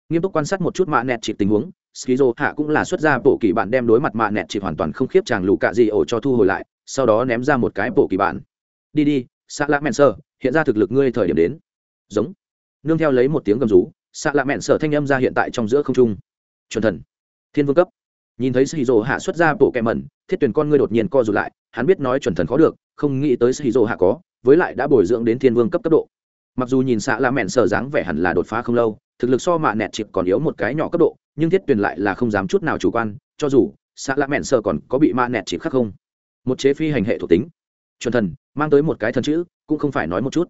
Nghiêm túc quan sát một chút mạ nẹt chít tình huống skizo hạ cũng là xuất ra bộ kỳ bạn đem đối mặt mạ nẹt chít hoàn toàn không khiếp chàng lũ cạ di ổ cho thu hồi lại sau đó ném ra một cái bộ kỳ bạn đi đi xạ lạ mẹn sơ hiện ra thực lực ngươi thời điểm đến. Giống. Nương theo lấy một tiếng gầm rú xạ lạ mẹn sở thanh âm ra hiện tại trong giữa không trung. Chuẩn thần thiên vương cấp. Nhìn thấy sĩ hạ xuất ra bộ kẹ mẩn, thiết tuyển con ngươi đột nhiên co rụt lại, hắn biết nói chuẩn thần khó được, không nghĩ tới sĩ hạ có, với lại đã bồi dưỡng đến thiên vương cấp cấp độ. Mặc dù nhìn xạ lạ mẹn sờ dáng vẻ hẳn là đột phá không lâu, thực lực so mạ nẹt chịp còn yếu một cái nhỏ cấp độ, nhưng thiết tuyển lại là không dám chút nào chủ quan, cho dù xạ lạ mẹn sờ còn có bị mạ nẹt chịp khác không. Một chế phi hành hệ thuộc tính. Chuẩn thần, mang tới một cái thần chữ, cũng không phải nói một chút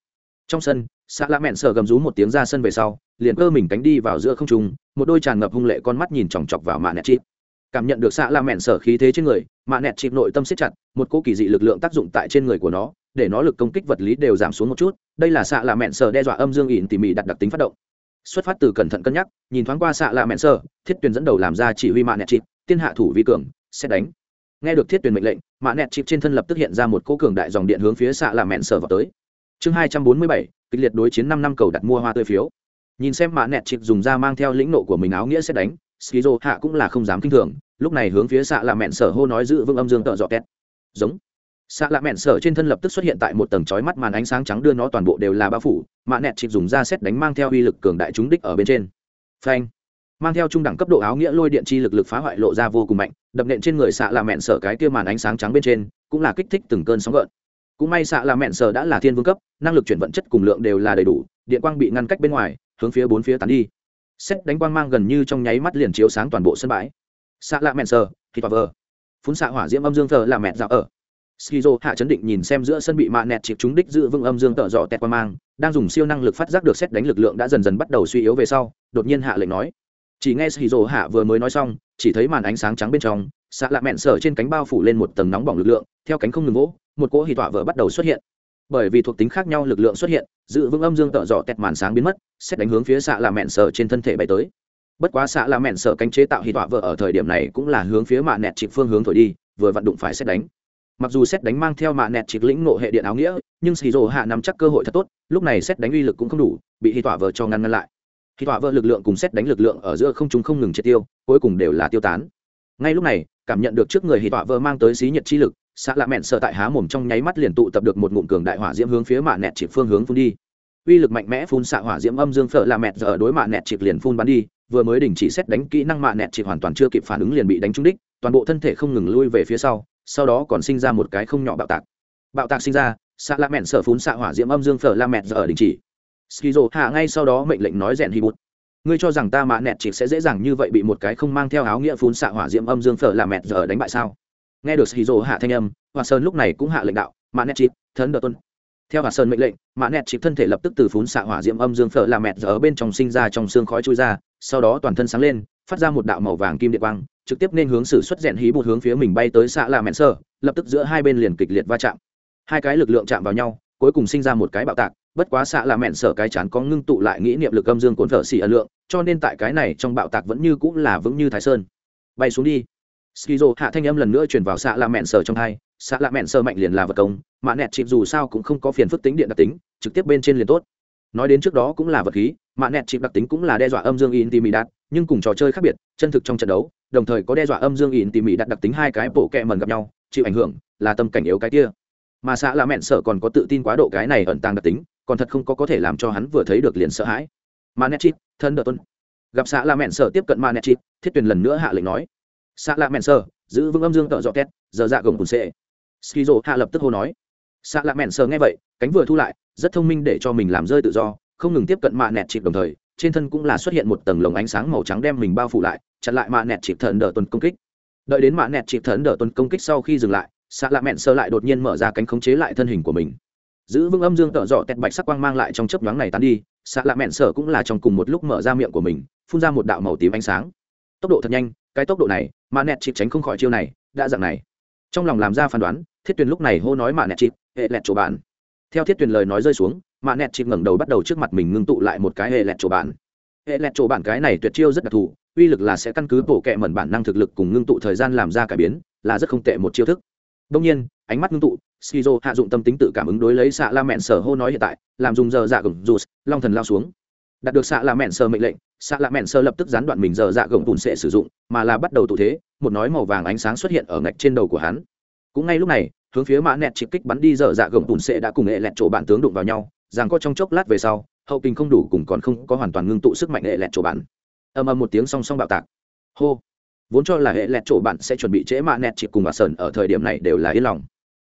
trong sân xạ lạ mẹn sợ gầm rú một tiếng ra sân về sau, liền cơ mình cánh đi vào giữa không trung, một đôi tràn ngập hung lệ con mắt nhìn chòng chọc vào mạ nẹt chịp cảm nhận được xạ lạ mẹn sợ khí thế trên người, mạ nẹt chịp nội tâm siết chặt, một cô kỳ dị lực lượng tác dụng tại trên người của nó, để nó lực công kích vật lý đều giảm xuống một chút. Đây là xạ lạ mẹn sợ đe dọa âm dương ỉn tỉ mỉ đặt đặc tính phát động. Xuất phát từ cẩn thận cân nhắc, nhìn thoáng qua xạ lạ mẹn sợ thiết tuyền dẫn đầu làm ra chỉ huy mạ nẹt chịp tiên hạ thủ vi cường xét đánh. Nghe được thiết tuyền mệnh lệnh, mạ nẹt chịp trên thân lập tức hiện ra một cô cường đại dòng điện hướng phía xạ lạ mẹn sở vào tới chương hai trăm bốn mươi bảy, kịch liệt đối chiến năm năm cầu đặt mua hoa tươi phiếu. Nhìn xem mạ nẹt chip dùng ra mang theo lĩnh nộ của mình áo nghĩa sẽ đánh, skizo hạ cũng là không dám kinh thường, lúc này hướng phía xạ là mẹn sở hô nói giữ vững âm dương tợ dọ két giống. Xạ lạ mẹn sở trên thân lập tức xuất hiện tại một tầng chói mắt màn ánh sáng trắng đưa nó toàn bộ đều là bao phủ mạ nẹt chip dùng ra xét đánh mang theo uy lực cường đại trúng đích ở bên trên. Phanh. Mang theo trung đẳng cấp độ áo nghĩa lôi điện chi lực lực phá hoại lộ ra vô cùng mạnh, đập nện trên người xạ là mẹn sở cái kia màn ánh sáng trắng bên trên, cũng là kích thích từng cơn sóng gợn cũng may xạ là mẹn sờ đã là thiên vương cấp năng lực chuyển vận chất cùng lượng đều là đầy đủ điện quang bị ngăn cách bên ngoài hướng phía bốn phía tán đi. Xét đánh quang mang gần như trong nháy mắt liền chiếu sáng toàn bộ sân bãi. Xạ lạ mẹn sờ, thì vờ. Phun xạ hỏa diễm âm dương thờ là mẹn dạo ở. Skizo hạ chấn định nhìn xem giữa sân bị mạ nẹt chịp trúng đích giữ vững âm dương tợ dọ tẹt quang mang đang dùng siêu năng lực phát giác được xét đánh lực lượng đã dần dần bắt đầu suy yếu về sau đột nhiên hạ lệnh nói. Chỉ nghe skizo hạ vừa mới nói xong chỉ thấy màn ánh sáng trắng bên trong xạ lạ mẹn sở trên cánh bao phủ lên một tầng nóng bỏng lực lượng theo cánh không ngừng gỗ một cỗ hì tọa vợ bắt đầu xuất hiện. Bởi vì thuộc tính khác nhau lực lượng xuất hiện, giữ vững âm dương tợ dọ tẹt màn sáng biến mất, xét đánh hướng phía xạ là mẹn sở trên thân thể bay tới. Bất quá xạ là mẹn sở cánh chế tạo hì tọa vợ ở thời điểm này cũng là hướng phía mạ nẹt trịch phương hướng thổi đi, vừa vặn đụng phải xét đánh. Mặc dù xét đánh mang theo mạ nẹt trịch lĩnh nộ hệ điện áo nghĩa, nhưng xì rồ hạ nắm chắc cơ hội thật tốt, lúc này xét đánh uy lực cũng không đủ, bị hì tọa vợ cho ngăn ngăn lại. Hì tọa vợ lực lượng cùng xét đánh lực lượng ở giữa không chúng không ngừng triệt tiêu, cuối cùng đều là tiêu tán. Ngay lúc này, cảm nhận được trước người hì tọa vợ mang tới xí nhiệt chi lực xạ lạ mẹn sợ tại há mồm trong nháy mắt liền tụ tập được một ngụm cường đại hỏa diễm hướng phía mạ nẹt chịp phương hướng phun đi. Uy lực mạnh mẽ phun xạ hỏa diễm âm dương phở là mẹt giờ đối mạ nẹt chịp liền phun bắn đi, vừa mới đình chỉ xét đánh kỹ năng mạ nẹt chịp hoàn toàn chưa kịp phản ứng liền bị đánh trúng đích, toàn bộ thân thể không ngừng lui về phía sau sau đó còn sinh ra một cái không nhỏ bạo tạc. Bạo tạc sinh ra xạ la mẹn sợ phun xạ hỏa diễm âm dương phở la mẹt giờ đình chỉ. Skizo, hạ ngay sau đó mệnh lệnh nói rèn hi bút ngươi cho rằng ta mạ nẹt chịp sẽ dễ dàng như vậy bị một cái không mang theo áo nghĩa phun xạ hỏa diễm âm dương phở la mẹt giờ đánh bại sao? Nghe được skizo hạ thanh âm hoa sơn lúc này cũng hạ lệnh đạo mạ nẹt chịp thân đợt tuân theo Hà Sơn mệnh lệnh, Mã Nẹt chịp thân thể lập tức từ phún xạ hỏa diễm âm dương phở là mẹt ở bên trong sinh ra trong xương khói chui ra, sau đó toàn thân sáng lên, phát ra một đạo màu vàng kim điện quang, trực tiếp nên hướng sử xuất rèn hí bụt hướng phía mình bay tới xạ là mẹn sơ, lập tức giữa hai bên liền kịch liệt va chạm. Hai cái lực lượng chạm vào nhau, cuối cùng sinh ra một cái bạo tạc, bất quá xạ là mẹn sở cái chán có ngưng tụ lại nghĩ niệm lực âm dương cuốn phở xỉ ở lượng, cho nên tại cái này trong bạo tạc vẫn như cũng là vững như Thái Sơn. Bay xuống đi. Skizo hạ thanh âm lần nữa truyền vào xạ lạ mẹn sở trong hai, xạ lạ mẹn sở mạnh liền là vật công, mà nẹt chịp dù sao cũng không có phiền phức tính điện đặc tính trực tiếp bên trên liền tốt. Nói đến trước đó cũng là vật khí mà nẹt chịp đặc tính cũng là đe dọa âm dương in tỉ mỉ đạt nhưng cùng trò chơi khác biệt chân thực trong trận đấu đồng thời có đe dọa âm dương in tỉ mỉ đạt đặc tính hai cái bộ kẹ mần gặp nhau chịu ảnh hưởng là tâm cảnh yếu cái kia. Mà xạ lạ mẹn sợ còn có tự tin quá độ cái này ẩn tàng đặc tính còn thật không có có thể làm cho hắn vừa thấy được liền sợ hãi. Mà nẹt chịp thân đợt tuân gặp xạ lạ mẹn sợ tiếp cận mà nẹt chịp thiết tuyển lần nữa hạ lệnh nói xạ lạ mẹn sơ giữ vững âm dương tợ dọ két giờ dạ gồng cùng sệ. Dô hạ lập tức hô nói. Xạ lạ mẹn sơ nghe vậy, cánh vừa thu lại, rất thông minh để cho mình làm rơi tự do, không ngừng tiếp cận mạ nẹt chịp đồng thời, trên thân cũng là xuất hiện một tầng lồng ánh sáng màu trắng đem mình bao phủ lại, chặn lại mạ nẹt chịp thần đỡ tuần công kích. Đợi đến mạ nẹt chịp thần đỡ tuần công kích sau khi dừng lại xạ lạ mẹn sơ lại đột nhiên mở ra cánh khống chế lại thân hình của mình. Giữ vững âm dương tợ dọ tẹt bạch sắc quang mang lại trong chớp nhoáng này tan đi xạ lạ mẹn sở cũng là trong cùng một lúc mở ra miệng của mình, phun ra một đạo màu tím ánh sáng. Tốc độ thật nhanh cái tốc độ này, mà nẹt chịp tránh không khỏi chiêu này, đã dạng này. Trong lòng làm ra phán đoán, thiết tuyền lúc này hô nói mà nẹt chịp hệ lẹt chỗ bạn. Theo thiết tuyền lời nói rơi xuống, mà nẹt chịp ngẩng đầu bắt đầu trước mặt mình ngưng tụ lại một cái hệ lẹt chỗ bạn. Hệ lẹt chỗ bạn cái này tuyệt chiêu rất đặc thù, uy lực là sẽ căn cứ bổ kẹ mẩn bản năng thực lực cùng ngưng tụ thời gian làm ra cải biến, là rất không tệ một chiêu thức. Đông nhiên, ánh mắt ngưng tụ, skizo hạ dụng tâm tính tự cảm ứng đối lấy xạ la mẹn sở hô nói hiện tại, làm dùng giờ dạ gồng dù long thần lao xuống đạt được xạ là mẹn sơ mệnh lệnh, xạ là mẹn sơ lập tức gián đoạn mình giờ dạ gồng bùn sẽ sử dụng, mà là bắt đầu tụ thế, một nói màu vàng ánh sáng xuất hiện ở ngạch trên đầu của hắn. Cũng ngay lúc này, hướng phía mã nẹt chịp kích bắn đi dở dạ gồng bùn sệ đã cùng hệ lẹt chỗ bạn tướng đụng vào nhau, rằng có trong chốc lát về sau, hậu kinh không đủ cùng còn không có hoàn toàn ngưng tụ sức mạnh hệ lẹt chỗ bạn ầm ầm một tiếng song song bạo tạc. Hô. Vốn cho là hệ lẹt chỗ bạn sẽ chuẩn bị trễ mã nẹt chịp cùng bà sơn ở thời điểm này đều là yên lòng.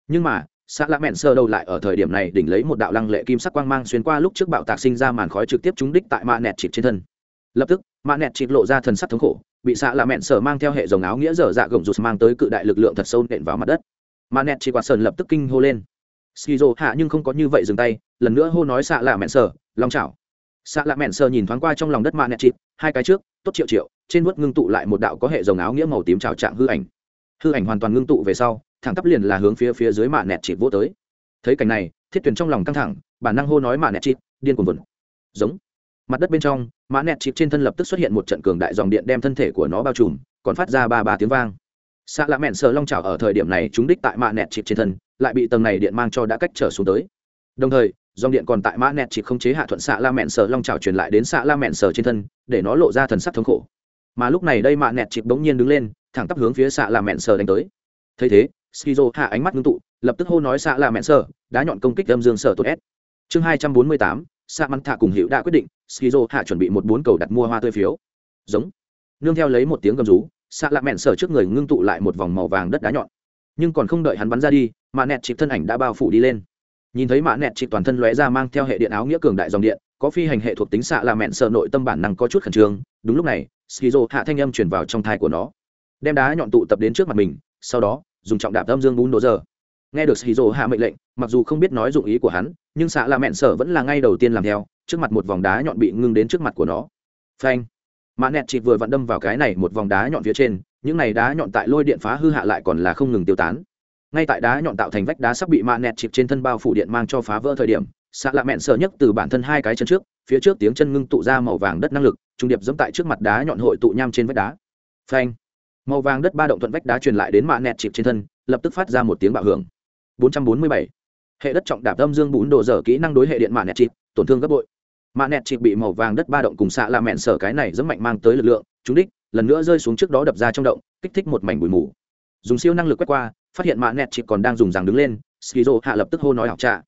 Nhưng mà s lạ mẹn sơ đầu lại ở thời điểm này đỉnh lấy một đạo lăng lệ kim sắc quang mang xuyên qua lúc trước bạo tạc sinh ra màn khói trực tiếp trúng đích tại mạ nẹt chịp trên thân. Lập tức mạ nẹt chịp lộ ra thần sắc thống khổ bị xạ lạ mẹn sơ mang theo hệ dòng áo nghĩa dở dạ gồng rụt mang tới cự đại lực lượng thật sâu nện vào mặt đất. Mạ nẹt chỉ quạt sơn lập tức kinh hô lên. Skizo hạ nhưng không có như vậy dừng tay lần nữa hô nói xạ lạ mẹn sơ, long chảo. Xạ lạ mẹn sơ nhìn thoáng qua trong lòng đất mạ nẹt chịp hai cái trước tốt triệu triệu. Trên vớt ngưng tụ lại một đạo có hệ dòng áo nghĩa màu tím trào trạng hư ảnh. Hư ảnh hoàn toàn ngưng tụ về sau thẳng tắp liền là hướng phía phía dưới mạ nẹt chịp vô tới. Thấy cảnh này, thiết tuyển trong lòng căng thẳng, bản năng hô nói mạ nẹt chịp điên cuồng vừng giống. Mặt đất bên trong mã nẹt chịp trên thân lập tức xuất hiện một trận cường đại dòng điện đem thân thể của nó bao trùm, còn phát ra ba ba tiếng vang. Xạ lạ mẹn sờ long trào ở thời điểm này chúng đích tại mạ nẹt chịp trên thân, lại bị tầng này điện mang cho đã cách trở xuống tới. Đồng thời, dòng điện còn tại mã nẹt chịp không chế hạ thuận xạ la mẹn sờ long trào truyền lại đến xạ la mẹn sờ trên thân, để nó lộ ra thần sắc thống khổ. Mà lúc này đây mạ nẹt chịp bỗng nhiên đứng lên, thẳng tắp hướng phía xạ la mẹn sờ đánh tới. Thấy thế skizo hạ ánh mắt ngưng tụ, lập tức hô nói xạ là mẹn sở đá nhọn công kích âm dương sở tốt s. Chương hai trăm bốn mươi tám, xạ mắn thạ cùng hiệu đã quyết định, skizo hạ chuẩn bị một bốn cầu đặt mua hoa tươi phiếu. Giống. Nương theo lấy một tiếng gầm rú, xạ lạ mẹn sở trước người ngưng tụ lại một vòng màu vàng đất đá nhọn. Nhưng còn không đợi hắn bắn ra đi mà nẹt chịp thân ảnh đã bao phủ đi lên. Nhìn thấy mã nẹt chịp toàn thân lóe ra mang theo hệ điện áo nghĩa cường đại dòng điện, có phi hành hệ thuộc tính xạ là mẹn sợ nội tâm bản năng có chút khẩn trương, đúng lúc này, skizo hạ thanh âm chuyển vào trong thai của nó. Đem đá nhọn tụ tập đến trước mặt mình, sau đó dùng trọng đạp âm dương bún đỗ giờ. Nghe được skizo hạ mệnh lệnh, mặc dù không biết nói dụng ý của hắn, nhưng xạ là mẹn Sở vẫn là ngay đầu tiên làm theo, trước mặt một vòng đá nhọn bị ngưng đến trước mặt của nó. Phanh. Mã nẹt chỉ vừa vặn đâm vào cái này một vòng đá nhọn phía trên, những này đá nhọn tại lôi điện phá hư hạ lại còn là không ngừng tiêu tán. Ngay tại đá nhọn tạo thành vách đá sắp bị mạ nẹt chịp trên thân bao phủ điện mang cho phá vỡ thời điểm, xạ lạ mẹn sợ nhất từ bản thân hai cái chân trước, phía trước tiếng chân ngưng tụ ra màu vàng đất năng lực, trung điệp dẫm tại trước mặt đá nhọn hội tụ nham trên vách đá. Phanh màu vàng đất ba động thuận vách đá truyền lại đến mạ nẹt chịp trên thân, lập tức phát ra một tiếng bạo hưởng. 447. hệ đất trọng đạp âm dương bún đồ dở kỹ năng đối hệ điện mạ nẹt chịp, tổn thương gấp bội. Mạ nẹt chịp bị màu vàng đất ba động cùng xạ làm mẹn sở cái này rất mạnh mang tới lực lượng chúng đích, lần nữa rơi xuống trước đó đập ra trong động, kích thích một mảnh bụi mù. Dùng siêu năng lực quét qua, phát hiện mạ nẹt chịp còn đang dùng rằng đứng lên, skizo hạ lập tức hô nói học trà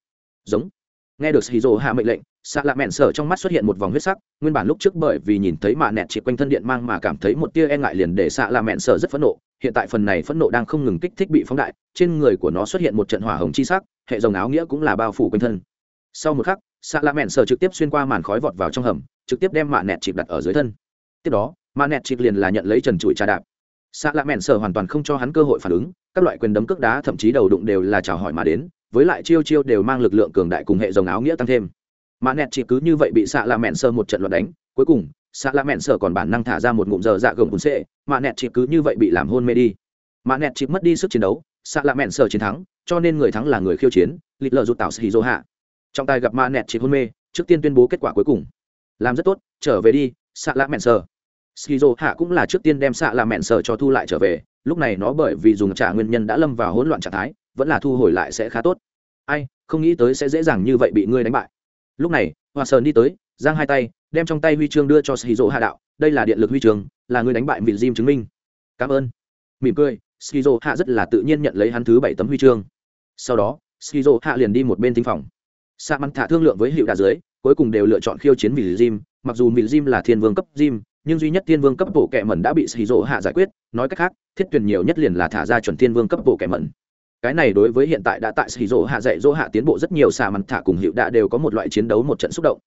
giống nghe được skizo hạ mệnh lệnh xạ lạ mẹn sở trong mắt xuất hiện một vòng huyết sắc, nguyên bản lúc trước bởi vì nhìn thấy mạ nẹt Chỉ quanh thân điện mang mà cảm thấy một tia e ngại liền để xạ lạ mẹn sở rất phẫn nộ. Hiện tại phần này phẫn nộ đang không ngừng kích thích bị phóng đại, trên người của nó xuất hiện một trận hỏa hồng chi sắc, hệ dòng áo nghĩa cũng là bao phủ quanh thân. Sau một khắc xạ lạ mẹn sở trực tiếp xuyên qua màn khói vọt vào trong hầm, trực tiếp đem mạ nẹt chịp đặt ở dưới thân. Tiếp đó, mạ nẹt chịp liền là nhận lấy trần trụi trà đạp. Xạ lạ mẹn sở hoàn toàn không cho hắn cơ hội phản ứng, các loại quyền đấm cước đá thậm chí đầu đụng đều là chào hỏi mà đến với lại chiêu chiêu đều mang lực lượng cường đại cùng hệ dòng áo nghĩa tăng thêm. Mà nẹt chỉ cứ như vậy bị xạ lạ mẹn sơ một trận loạt đánh, cuối cùng, xạ lạ mẹn sơ còn bản năng thả ra một ngụm giờ dạ gồng cùn xệ, mà nẹt chỉ cứ như vậy bị làm hôn mê đi. Mà nẹt chỉ mất đi sức chiến đấu, xạ lạ mẹn sơ chiến thắng, cho nên người thắng là người khiêu chiến lịch lợ rụt tạo sĩ dô hạ. Trọng tài gặp mà nẹt chỉ hôn mê, trước tiên tuyên bố kết quả cuối cùng. Làm rất tốt, trở về đi, xạ lạ mẹn sở dô hạ cũng là trước tiên đem xạ lạ mẹn sơ cho thu lại trở về, lúc này nó bởi vì dùng trả nguyên nhân đã lâm vào hỗn loạn trạng thái vẫn là thu hồi lại sẽ khá tốt. Ai, không nghĩ tới sẽ dễ dàng như vậy bị ngươi đánh bại. Lúc này, hoa sơn đi tới, giang hai tay, đem trong tay huy chương đưa cho skizo hạ đạo. Đây là điện lực huy chương, là ngươi đánh bại vị diêm chứng minh. Cảm ơn. Mỉm cười, skizo hạ rất là tự nhiên nhận lấy hắn thứ bảy tấm huy chương. Sau đó, skizo hạ liền đi một bên tinh phòng. Sa măng thả thương lượng với hiệu đà dưới, cuối cùng đều lựa chọn khiêu chiến vị diêm mặc dù vị diêm là thiên vương cấp diêm nhưng duy nhất thiên vương cấp bộ kệ mẩn đã bị skizo hạ giải quyết. Nói cách khác, thiết tuyển nhiều nhất liền là thả ra chuẩn thiên vương cấp bộ kệ mẩn cái này đối với hiện tại đã tại skizo hạ dạy dỗ hạ tiến bộ rất nhiều sa măng thả cùng hiệu Đã đều có một loại chiến đấu, một trận xúc động.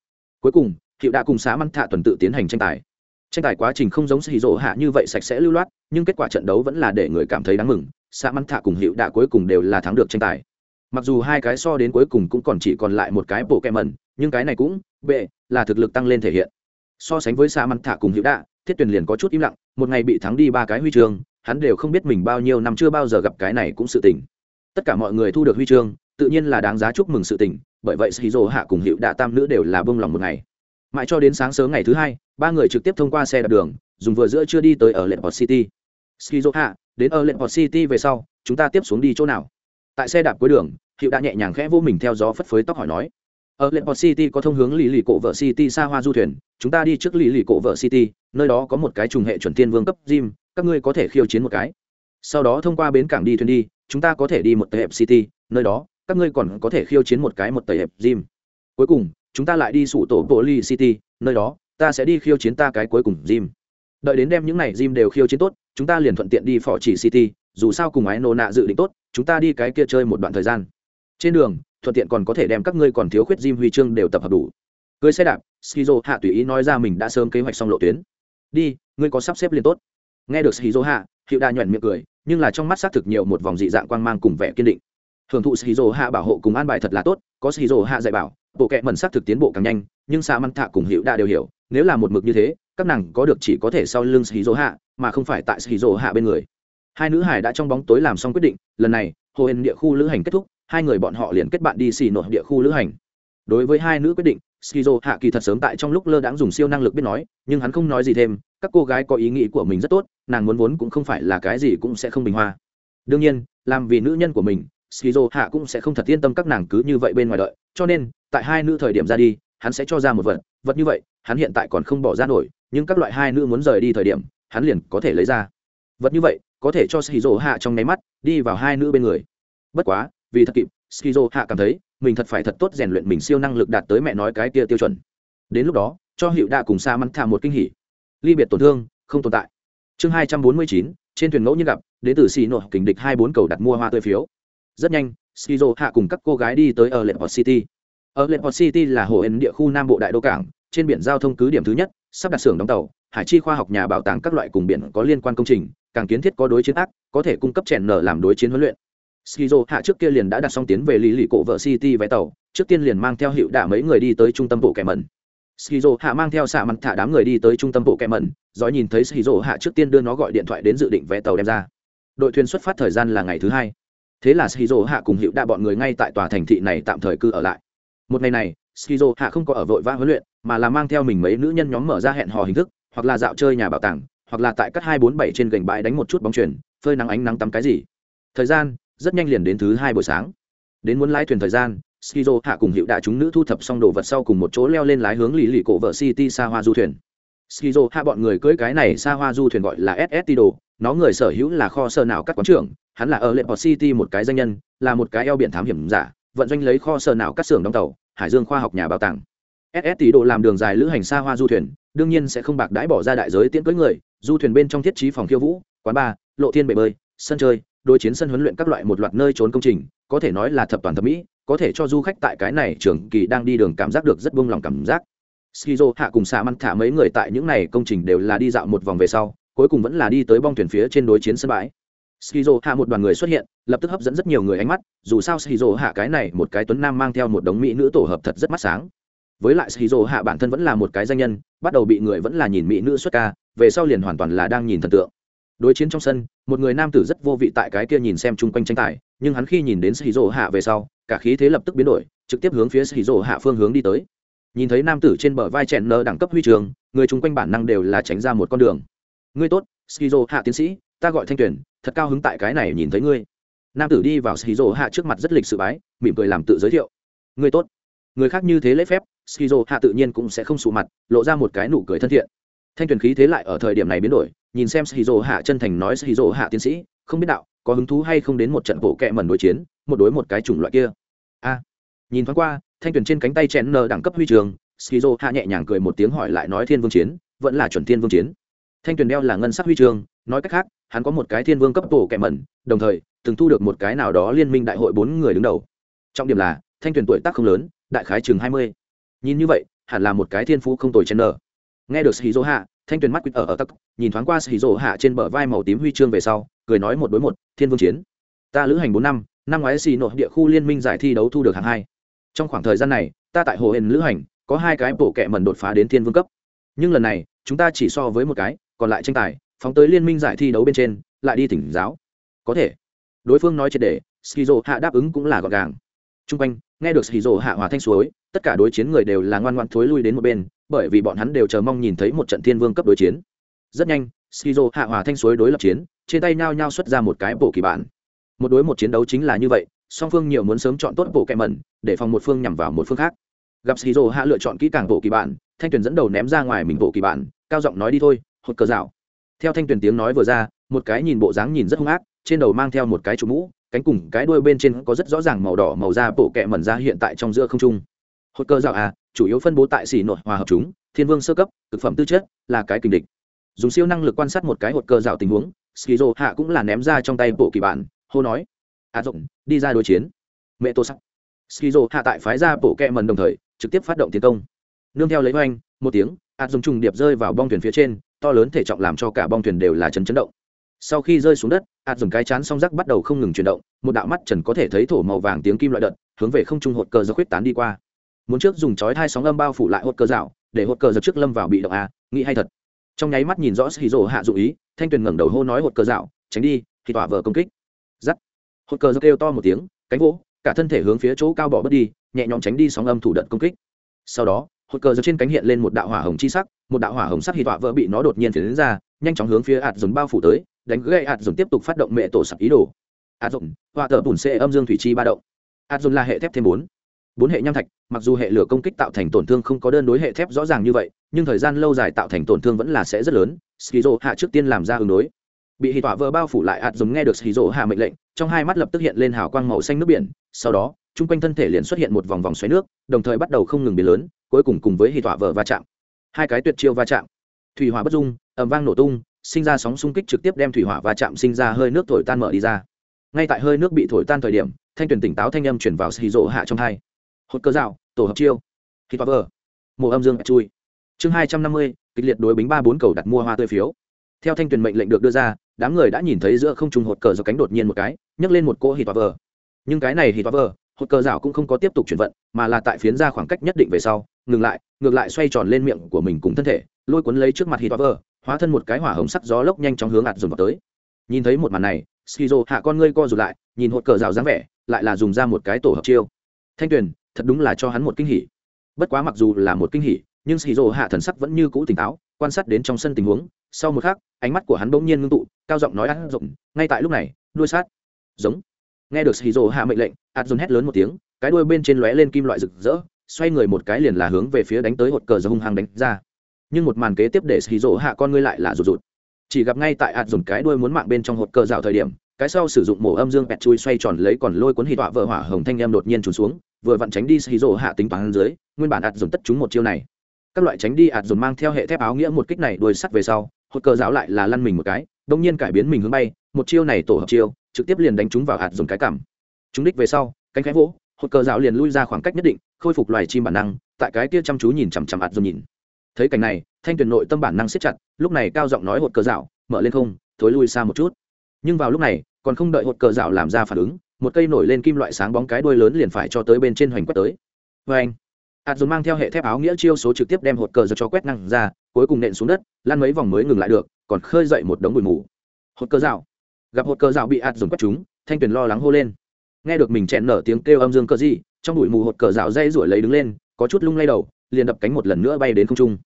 Cuối cùng hiệu Đã cùng xà măng thả tuần tự tiến hành tranh tài. Tranh tài quá trình không giống xì rỗ hạ như vậy sạch sẽ lưu loát, nhưng kết quả trận đấu vẫn là để người cảm thấy đáng mừng. Xà mắn thả cùng hiệu đạ cuối cùng đều là thắng được tranh tài. Mặc dù hai cái so đến cuối cùng cũng còn chỉ còn lại một cái bộ kem mẩn nhưng cái này cũng, bệ, là thực lực tăng lên thể hiện. So sánh với xà mắn thả cùng hiệu đạ, thiết Tuyền liền có chút im lặng, một ngày bị thắng đi ba cái huy chương, hắn đều không biết mình bao nhiêu năm chưa bao giờ gặp cái này cũng sự tình tất cả mọi người thu được huy chương, tự nhiên là đáng giá chúc mừng sự tình, bởi vậy shizu hạ cùng hiệu đạ tam nữ đều là bông lòng một ngày. Mãi cho đến sáng sớm ngày thứ hai, ba người trực tiếp thông qua xe đạp đường, dùng vừa giữa chưa đi tới ở lệnh port city shizu hạ, đến ở lệnh port city về sau, chúng ta tiếp xuống đi chỗ nào? Tại xe đạp cuối đường hiệu đã nhẹ nhàng khẽ vô mình theo gió phất phới tóc hỏi nói ở lệnh port city có thông hướng lì lì cổ vợ city xa hoa du thuyền, chúng ta đi trước lì lì cổ vợ city, nơi đó có một cái trùng hệ chuẩn thiên vương cấp gym, các ngươi có thể khiêu chiến một cái. Sau đó thông qua bến cảng đi thuyền đi chúng ta có thể đi một tờ hẹp city nơi đó các ngươi còn có thể khiêu chiến một cái một tờ hẹp gym cuối cùng chúng ta lại đi sụ tổ Poly City, nơi đó, ta sẽ đi khiêu chiến ta cái cuối cùng Jim. Đợi đến đem những này Jim đều khiêu chiến tốt, chúng ta liền thuận tiện đi Phỏ Chỉ City, dù sao cùng ái nô nạ dự định tốt, chúng ta đi cái kia chơi một đoạn thời gian. Trên đường, thuận tiện còn có thể đem các ngươi còn thiếu khuyết Jim huy chương đều tập hợp đủ. Cưới xe đạp, Skizo hạ tùy ý nói ra mình đã sớm kế hoạch xong lộ tuyến. Đi, ngươi có sắp xếp liền tốt. Nghe được Skizo hạ, Hiệu Đa nhuận miệng cười, nhưng là trong mắt xác thực nhiều một vòng dị dạng quang mang cùng vẻ kiên định. Hưởng thụ shizu hạ bảo hộ cùng an bài thật là tốt, có shizu hạ dạy bảo, bộ kệ mẩn xác thực tiến bộ càng nhanh nhưng xa măng thạ cùng hiệu Đa đều hiểu nếu là một mực như thế các nàng có được chỉ có thể sau lưng shizu hạ mà không phải tại shizu hạ bên người hai nữ hải đã trong bóng tối làm xong quyết định lần này hồ hên địa khu lữ hành kết thúc hai người bọn họ liền kết bạn đi xì nội địa khu lữ hành đối với hai nữ quyết định skizo hạ kỳ thật sớm tại trong lúc lơ đãng dùng siêu năng lực biết nói, nhưng hắn không nói gì thêm, các cô gái có ý nghĩ của mình rất tốt, nàng muốn vốn cũng không phải là cái gì cũng sẽ không bình hoa. Đương nhiên, làm vì nữ nhân của mình, skizo hạ cũng sẽ không thật yên tâm các nàng cứ như vậy bên ngoài đợi, cho nên, tại hai nữ thời điểm ra đi, hắn sẽ cho ra một vật vật như vậy, hắn hiện tại còn không bỏ ra nổi, nhưng các loại hai nữ muốn rời đi thời điểm, hắn liền có thể lấy ra. Vật như vậy, có thể cho skizo hạ trong nháy mắt, đi vào hai nữ bên người. Bất quá, vì thật kịp, skizo hạ cảm thấy mình thật phải thật tốt rèn luyện mình siêu năng lực đạt tới mẹ nói cái kia tiêu chuẩn. Đến lúc đó, cho hiệu đạ cùng sa mắn thả một kinh hỉ. Ly biệt tổn thương, không tồn tại. Chương hai trăm bốn mươi chín, trên thuyền ngẫu nhiên gặp, đến từ xì nội kình địch hai bốn cầu đặt mua hoa tươi phiếu. Rất nhanh skizo hạ cùng các cô gái đi tới ở lệ city. Ở lệ city là hồ ấn địa khu nam bộ đại đô cảng, trên biển giao thông cứ điểm thứ nhất, sắp đặt xưởng đóng tàu, hải chi khoa học nhà bảo tàng các loại cùng biển có liên quan công trình, càng kiến thiết có đối chiến ác, có thể cung cấp chèn nở làm đối chiến huấn luyện skizo hạ trước kia liền đã đặt xong tiến về lý lì cổ vợ city vé tàu, trước tiên liền mang theo hiệu đả mấy người đi tới trung tâm bộ kẻ mẩn. Skizo hạ mang theo xạ mặt thả đám người đi tới trung tâm bộ kẻ mẩn giỏi nhìn thấy skizo hạ trước tiên đưa nó gọi điện thoại đến dự định vé tàu đem ra. Đội thuyền xuất phát thời gian là ngày thứ hai. Thế là skizo hạ cùng hiệu đạ bọn người ngay tại tòa thành thị này tạm thời cư ở lại. Một ngày này, skizo hạ không có ở vội vã huấn luyện, mà là mang theo mình mấy nữ nhân nhóm mở ra hẹn hò hình thức, hoặc là dạo chơi nhà bảo tàng, hoặc là tại các hai bốn bảy trên gành bãi đánh một chút bóng chuyền, phơi nắng ánh nắng tắm cái gì. Thời gian rất nhanh liền đến thứ hai buổi sáng. Đến muốn lái thuyền thời gian, skizo hạ cùng hiệu đại chúng nữ thu thập xong đồ vật sau cùng một chỗ leo lên lái hướng lì lì cổ vợ city xa hoa du thuyền. Skizo hạ bọn người cưới cái này xa hoa du thuyền gọi là ss tido nó người sở hữu là kho sơ nào các quán trưởng, hắn là ở lệ port city một cái danh nhân, là một cái eo biển thám hiểm giả, vận doanh lấy kho sơ nào các xưởng đóng tàu, hải dương khoa học nhà bảo tàng. Ss tido làm đường dài lữ hành xa hoa du thuyền, đương nhiên sẽ không bạc đãi bỏ ra đại giới tiễn cưới người, du thuyền bên trong thiết trí phòng khiêu vũ, quán bar, lộ thiên bể bơi, sân chơi đối chiến sân huấn luyện các loại một loạt nơi trốn công trình, có thể nói là thập toàn thẩm mỹ, có thể cho du khách tại cái này trường kỳ đang đi đường cảm giác được rất buông lòng cảm giác. Skizo, hạ cùng xạ măn thả mấy người tại những này công trình đều là đi dạo một vòng về sau, cuối cùng vẫn là đi tới bong thuyền phía trên đối chiến sân bãi. Skizo, hạ một đoàn người xuất hiện, lập tức hấp dẫn rất nhiều người ánh mắt, dù sao skizo, hạ cái này một cái tuấn nam mang theo một đống mỹ nữ tổ hợp thật rất mắt sáng. Với lại skizo, hạ bản thân vẫn là một cái danh nhân, bắt đầu bị người vẫn là nhìn mỹ nữ xuất ca, về sau liền hoàn toàn là đang nhìn thần tượng đối chiến trong sân, một người nam tử rất vô vị tại cái kia nhìn xem chung quanh tranh tài, nhưng hắn khi nhìn đến shizu hạ về sau, cả khí thế lập tức biến đổi, trực tiếp hướng phía shizu hạ phương hướng đi tới. Nhìn thấy nam tử trên bờ vai chèn nơ đẳng cấp huy trường, người chung quanh bản năng đều là tránh ra một con đường. Ngươi tốt shizu hạ tiến sĩ, ta gọi thanh tuyển thật cao hứng tại cái này nhìn thấy ngươi. Nam tử đi vào shizu hạ trước mặt rất lịch sự bái, mỉm cười làm tự giới thiệu. Ngươi tốt. Người khác như thế lễ phép skizo hạ tự nhiên cũng sẽ không sụ mặt, lộ ra một cái nụ cười thân thiện. Thanh tuyển khí thế lại ở thời điểm này biến đổi nhìn xem skizo hạ chân thành nói skizo hạ tiến sĩ, không biết đạo, có hứng thú hay không đến một trận bộ kẹ mẩn đối chiến, một đối một cái chủng loại kia. A. Nhìn thoáng qua, thanh tuyển trên cánh tay chèn nờ đẳng cấp huy trường skizo hạ nhẹ nhàng cười một tiếng hỏi lại nói thiên vương chiến, vẫn là chuẩn thiên vương chiến. Thanh tuyển đeo là ngân sắc huy trường, nói cách khác, hắn có một cái thiên vương cấp bộ kẹ mẩn, đồng thời, từng thu được một cái nào đó liên minh đại hội bốn người đứng đầu. Trọng điểm là, thanh tuyển tuổi tác không lớn, đại khái chừng hai mươi. Nhìn như vậy, hẳn là một cái thiên phú không tồi chén nở nghe được shizu hạ thanh tuyền mắt quýt ở ở tắc, nhìn thoáng qua shizu hạ trên bờ vai màu tím huy chương về sau, cười nói một đối một, thiên vương chiến. Ta lữ hành bốn năm năm ngoái xì nội địa khu liên minh giải thi đấu thu được hạng hai. Trong khoảng thời gian này, ta tại hồ hền lữ hành, có hai cái bộ kệ mẩn đột phá đến thiên vương cấp. Nhưng lần này, chúng ta chỉ so với một cái, còn lại tranh tài, phóng tới liên minh giải thi đấu bên trên, lại đi tỉnh giáo. Có thể. Đối phương nói triệt để skizo hạ đáp ứng cũng là gọn gàng. T r u n g quanh, nghe được skizo hạ hòa thanh suối, tất cả đối chiến người đều là ngoan ngoan thối lui đến một bên bởi vì bọn hắn đều chờ mong nhìn thấy một trận thiên vương cấp đối chiến. Rất nhanh, skizo hạ hòa thanh suối đối lập chiến, trên tay nhao nhao xuất ra một cái bộ kỳ bản. Một đối một chiến đấu chính là như vậy, song phương nhiều muốn sớm chọn tốt bộ kẹ mẩn, để phòng một phương nhằm vào một phương khác. Gặp skizo hạ lựa chọn kỹ càng bộ kỳ bản, thanh tuyền dẫn đầu ném ra ngoài mình bộ kỳ bản, cao giọng nói đi thôi hột cờ rào. Theo thanh tuyền tiếng nói vừa ra, một cái nhìn bộ dáng nhìn rất hung ác, trên đầu mang theo một cái trụ mũ, cánh cùng cái đuôi bên trên có rất rõ ràng màu đỏ màu da bộ kẹ mẩn ra hiện tại trong giữa không trung hột cơ dạo à chủ yếu phân bố tại xỉ nội hòa hợp chúng thiên vương sơ cấp thực phẩm tư chất là cái kình địch. Dùng siêu năng lực quan sát một cái hột cơ dạo tình huống skizo hạ cũng là ném ra trong tay bộ kỳ bản hô nói à rộng đi ra đối chiến. Mẹ tô sắc. Skizo hạ tại phái ra bộ kẹ mần đồng thời trực tiếp phát động tiến công. Nương theo lấy oanh, một tiếng A dùng trùng điệp rơi vào bong thuyền phía trên to lớn thể trọng làm cho cả bong thuyền đều là chấn chấn động. Sau khi rơi xuống đất ạt dùng cái chán song rắc bắt đầu không ngừng chuyển động một đạo mắt trần có thể thấy thổ màu vàng tiếng kim loại đợt hướng về không trung hột cờ do khuyết tán đi qua muốn trước dùng chói hai sóng âm bao phủ lại hột cờ rào, để hột cờ giật trước lâm vào bị động a, nghĩ hay thật. Trong nháy mắt nhìn rõ xì rổ hạ dụ ý, thanh tuyền ngẩng đầu hô nói hột cờ rào, tránh đi, thì tỏa vờ công kích. Giắt. Hột cờ giật kêu to một tiếng, cánh vỗ, cả thân thể hướng phía chỗ cao bỏ bớt đi, nhẹ nhõm tránh đi sóng âm thủ đợt công kích. Sau đó, hột cờ giật trên cánh hiện lên một đạo hỏa hồng chi sắc, một đạo hỏa hồng sắc thì tỏa vỡ bị nó đột nhiên phiến ra, nhanh chóng hướng phía ạt dồn bao phủ tới, đánh gây ạt dồn tiếp tục phát động mẹ tổ sập ý đồ. Ạt dồn hỏa tờ bùn xê âm dương thủy chi ba động. Ạt dồn là hệ thép thêm bốn bốn hệ nham thạch, mặc dù hệ lửa công kích tạo thành tổn thương không có đơn đối hệ thép rõ ràng như vậy, nhưng thời gian lâu dài tạo thành tổn thương vẫn là sẽ rất lớn, skizo hạ trước tiên làm ra ứng đối. Bị hì tỏa vỡ bao phủ lại ạt dùng nghe được skizo hạ mệnh lệnh, trong hai mắt lập tức hiện lên hào quang màu xanh nước biển, sau đó, chung quanh thân thể liền xuất hiện một vòng vòng xoáy nước, đồng thời bắt đầu không ngừng biến lớn, cuối cùng cùng với hì tỏa vỡ va chạm. Hai cái tuyệt chiêu va chạm. Thủy hỏa bất dung ẩm vang nổ tung, sinh ra sóng xung kích trực tiếp đem thủy hỏa va chạm sinh ra hơi nước thổi tan mở đi ra. Ngay tại hơi nước bị thổi tan thời điểm, thanh tuyển tỉnh táo thanh âm chuyển vào xì rộ hạ trong hai hột cơ dạo, tổ hợp chiêu. Hít vờ mùa âm dương chui. Chương hai trăm năm mươi, kịch liệt đối bính ba bốn cầu đặt mua hoa tươi phiếu. Theo thanh tuyển mệnh lệnh được đưa ra, đám người đã nhìn thấy giữa không trùng hột cờ do cánh đột nhiên một cái, nhấc lên một cỗ hít vờ. Nhưng cái này hít vờ, hột cờ dạo cũng không có tiếp tục chuyển vận, mà là tại phiến ra khoảng cách nhất định về sau, ngừng lại, ngược lại xoay tròn lên miệng của mình cùng thân thể, lôi cuốn lấy trước mặt hít vờ, hóa thân một cái hỏa hồng sắc gió lốc nhanh chóng hướng ạt dùng vào tới. Nhìn thấy một màn này, skizo hạ con ngươi co rụt lại, nhìn hột cờ rào dáng vẻ, lại là dùng ra một cái tổ hợp chiêu. Thanh tuyền thật đúng là cho hắn một kinh hỉ. Bất quá mặc dù là một kinh hỉ, nhưng skizo hạ thần sắc vẫn như cũ tỉnh táo, quan sát đến trong sân tình huống. Sau một khắc, ánh mắt của hắn bỗng nhiên ngưng tụ, cao giọng nói, át rộng ngay tại lúc này, đuôi sát. Giống. Nghe được skizo hạ mệnh lệnh, át hét lớn một tiếng, cái đuôi bên trên lóe lên kim loại rực rỡ, xoay người một cái liền là hướng về phía đánh tới hột cờ giờ hung hăng đánh ra. Nhưng một màn kế tiếp để xì hạ con ngươi lại là rụt rụt. Chỉ gặp ngay tại ạt dùng cái đuôi muốn mạng bên trong hột cờ rào thời điểm, cái sau sử dụng mổ âm dương bẹt chui xoay tròn lấy còn lôi cuốn hì tọa vợ hỏa hồng thanh em đột nhiên trùn xuống vừa vặn tránh đi xì rỗ hạ tính toán dưới, nguyên bản ạt dồn tất chúng một chiêu này. Các loại tránh đi ạt dồn mang theo hệ thép áo nghĩa một kích này đuôi sắt về sau, hột cờ rào lại là lăn mình một cái, đông nhiên cải biến mình hướng bay, một chiêu này tổ hợp chiêu, trực tiếp liền đánh chúng vào ạt dồn cái cảm. Chúng đích về sau, cánh khẽ vỗ, hột cờ rào liền lui ra khoảng cách nhất định, khôi phục loài chim bản năng, tại cái kia chăm chú nhìn chằm chằm ạt dồn nhìn. Thấy cảnh này, thanh tuyền nội tâm bản năng siết chặt, lúc này cao giọng nói hột cờ rào mở lên không, thối lui xa một chút. Nhưng vào lúc này, còn không đợi hột cờ rào làm ra phản ứng một cây nổi lên kim loại sáng bóng cái đuôi lớn liền phải cho tới bên trên hoành quét tới. Vê anh ạt dùng mang theo hệ thép áo nghĩa chiêu số trực tiếp đem hột cờ giật cho quét năng ra, cuối cùng nện xuống đất lan mấy vòng mới ngừng lại được, còn khơi dậy một đống bụi mù. Hột cờ rào. Gặp hột cờ rào bị hạt dùng quét chúng thanh tuyền lo lắng hô lên. Nghe được mình chẹn nở tiếng kêu âm dương cờ gì, trong bụi mù hột cờ rào dây rủi lấy đứng lên, có chút lung lay đầu, liền đập cánh một lần nữa bay đến không trung.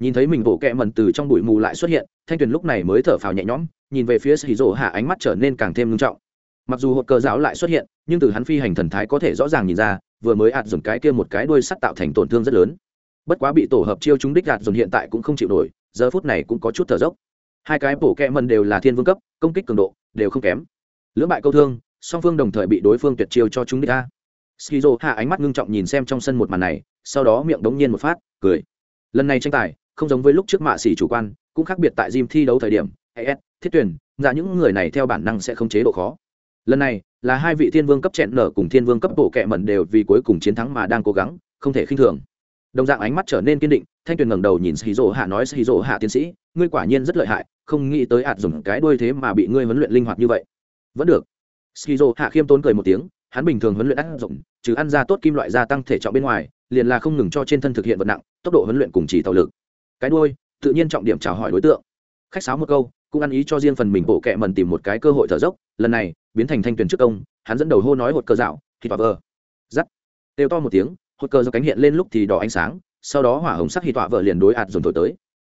Nhìn thấy mình bộ kẹ mần từ trong bụi mù lại xuất hiện, thanh tuyền lúc này mới thở phào nhẹ nhõm, nhìn về phía xì rỗ hạ ánh mắt trở nên càng thêm ngưng trọng mặc dù hột cờ giáo lại xuất hiện, nhưng từ hắn phi hành thần thái có thể rõ ràng nhìn ra, vừa mới ạt dùng cái kia một cái đuôi sắt tạo thành tổn thương rất lớn. Bất quá bị tổ hợp chiêu chúng đích ạt dùng hiện tại cũng không chịu nổi, giờ phút này cũng có chút thở dốc. Hai cái bổ kẹ mần đều là thiên vương cấp, công kích cường độ đều không kém. Lưỡng bại câu thương, song phương đồng thời bị đối phương tuyệt chiêu cho chúng đích a. Skizo hạ ánh mắt ngưng trọng nhìn xem trong sân một màn này, sau đó miệng đống nhiên một phát, cười. Lần này tranh tài, không giống với lúc trước mạ xỉ chủ quan, cũng khác biệt tại gym thi đấu thời điểm. Es thiết tuyển ra những người này theo bản năng sẽ không chế độ khó lần này, là hai vị thiên vương cấp chẹn nở cùng thiên vương cấp bộ kẹ mẩn đều vì cuối cùng chiến thắng mà đang cố gắng, không thể khinh thường. Đồng dạng ánh mắt trở nên kiên định, thanh tuyền ngẩng đầu nhìn xì rỗ hạ nói xì rỗ hạ tiến sĩ, ngươi quả nhiên rất lợi hại, không nghĩ tới ạt dùng cái đuôi thế mà bị ngươi huấn luyện linh hoạt như vậy. Vẫn được. Skizo hạ khiêm tốn cười một tiếng, hắn bình thường huấn luyện ăn dụng, trừ ăn ra tốt kim loại gia tăng thể trọng bên ngoài, liền là không ngừng cho trên thân thực hiện vật nặng, tốc độ huấn luyện cùng chỉ tàu lực. Cái đuôi, tự nhiên trọng điểm chào hỏi đối tượng. Khách sáo một câu, cũng ăn ý cho riêng phần mình bộ kệ mần tìm một cái cơ hội thở dốc, lần này biến thành thanh tuyển trước công, hắn dẫn đầu hô nói hột cờ dạo thì tọa vờ. Giắt. Đều to một tiếng, hột cờ do cánh hiện lên lúc thì đỏ ánh sáng, sau đó hỏa hồng sắc hì tọa vờ liền đối ạt dồn thổi tới.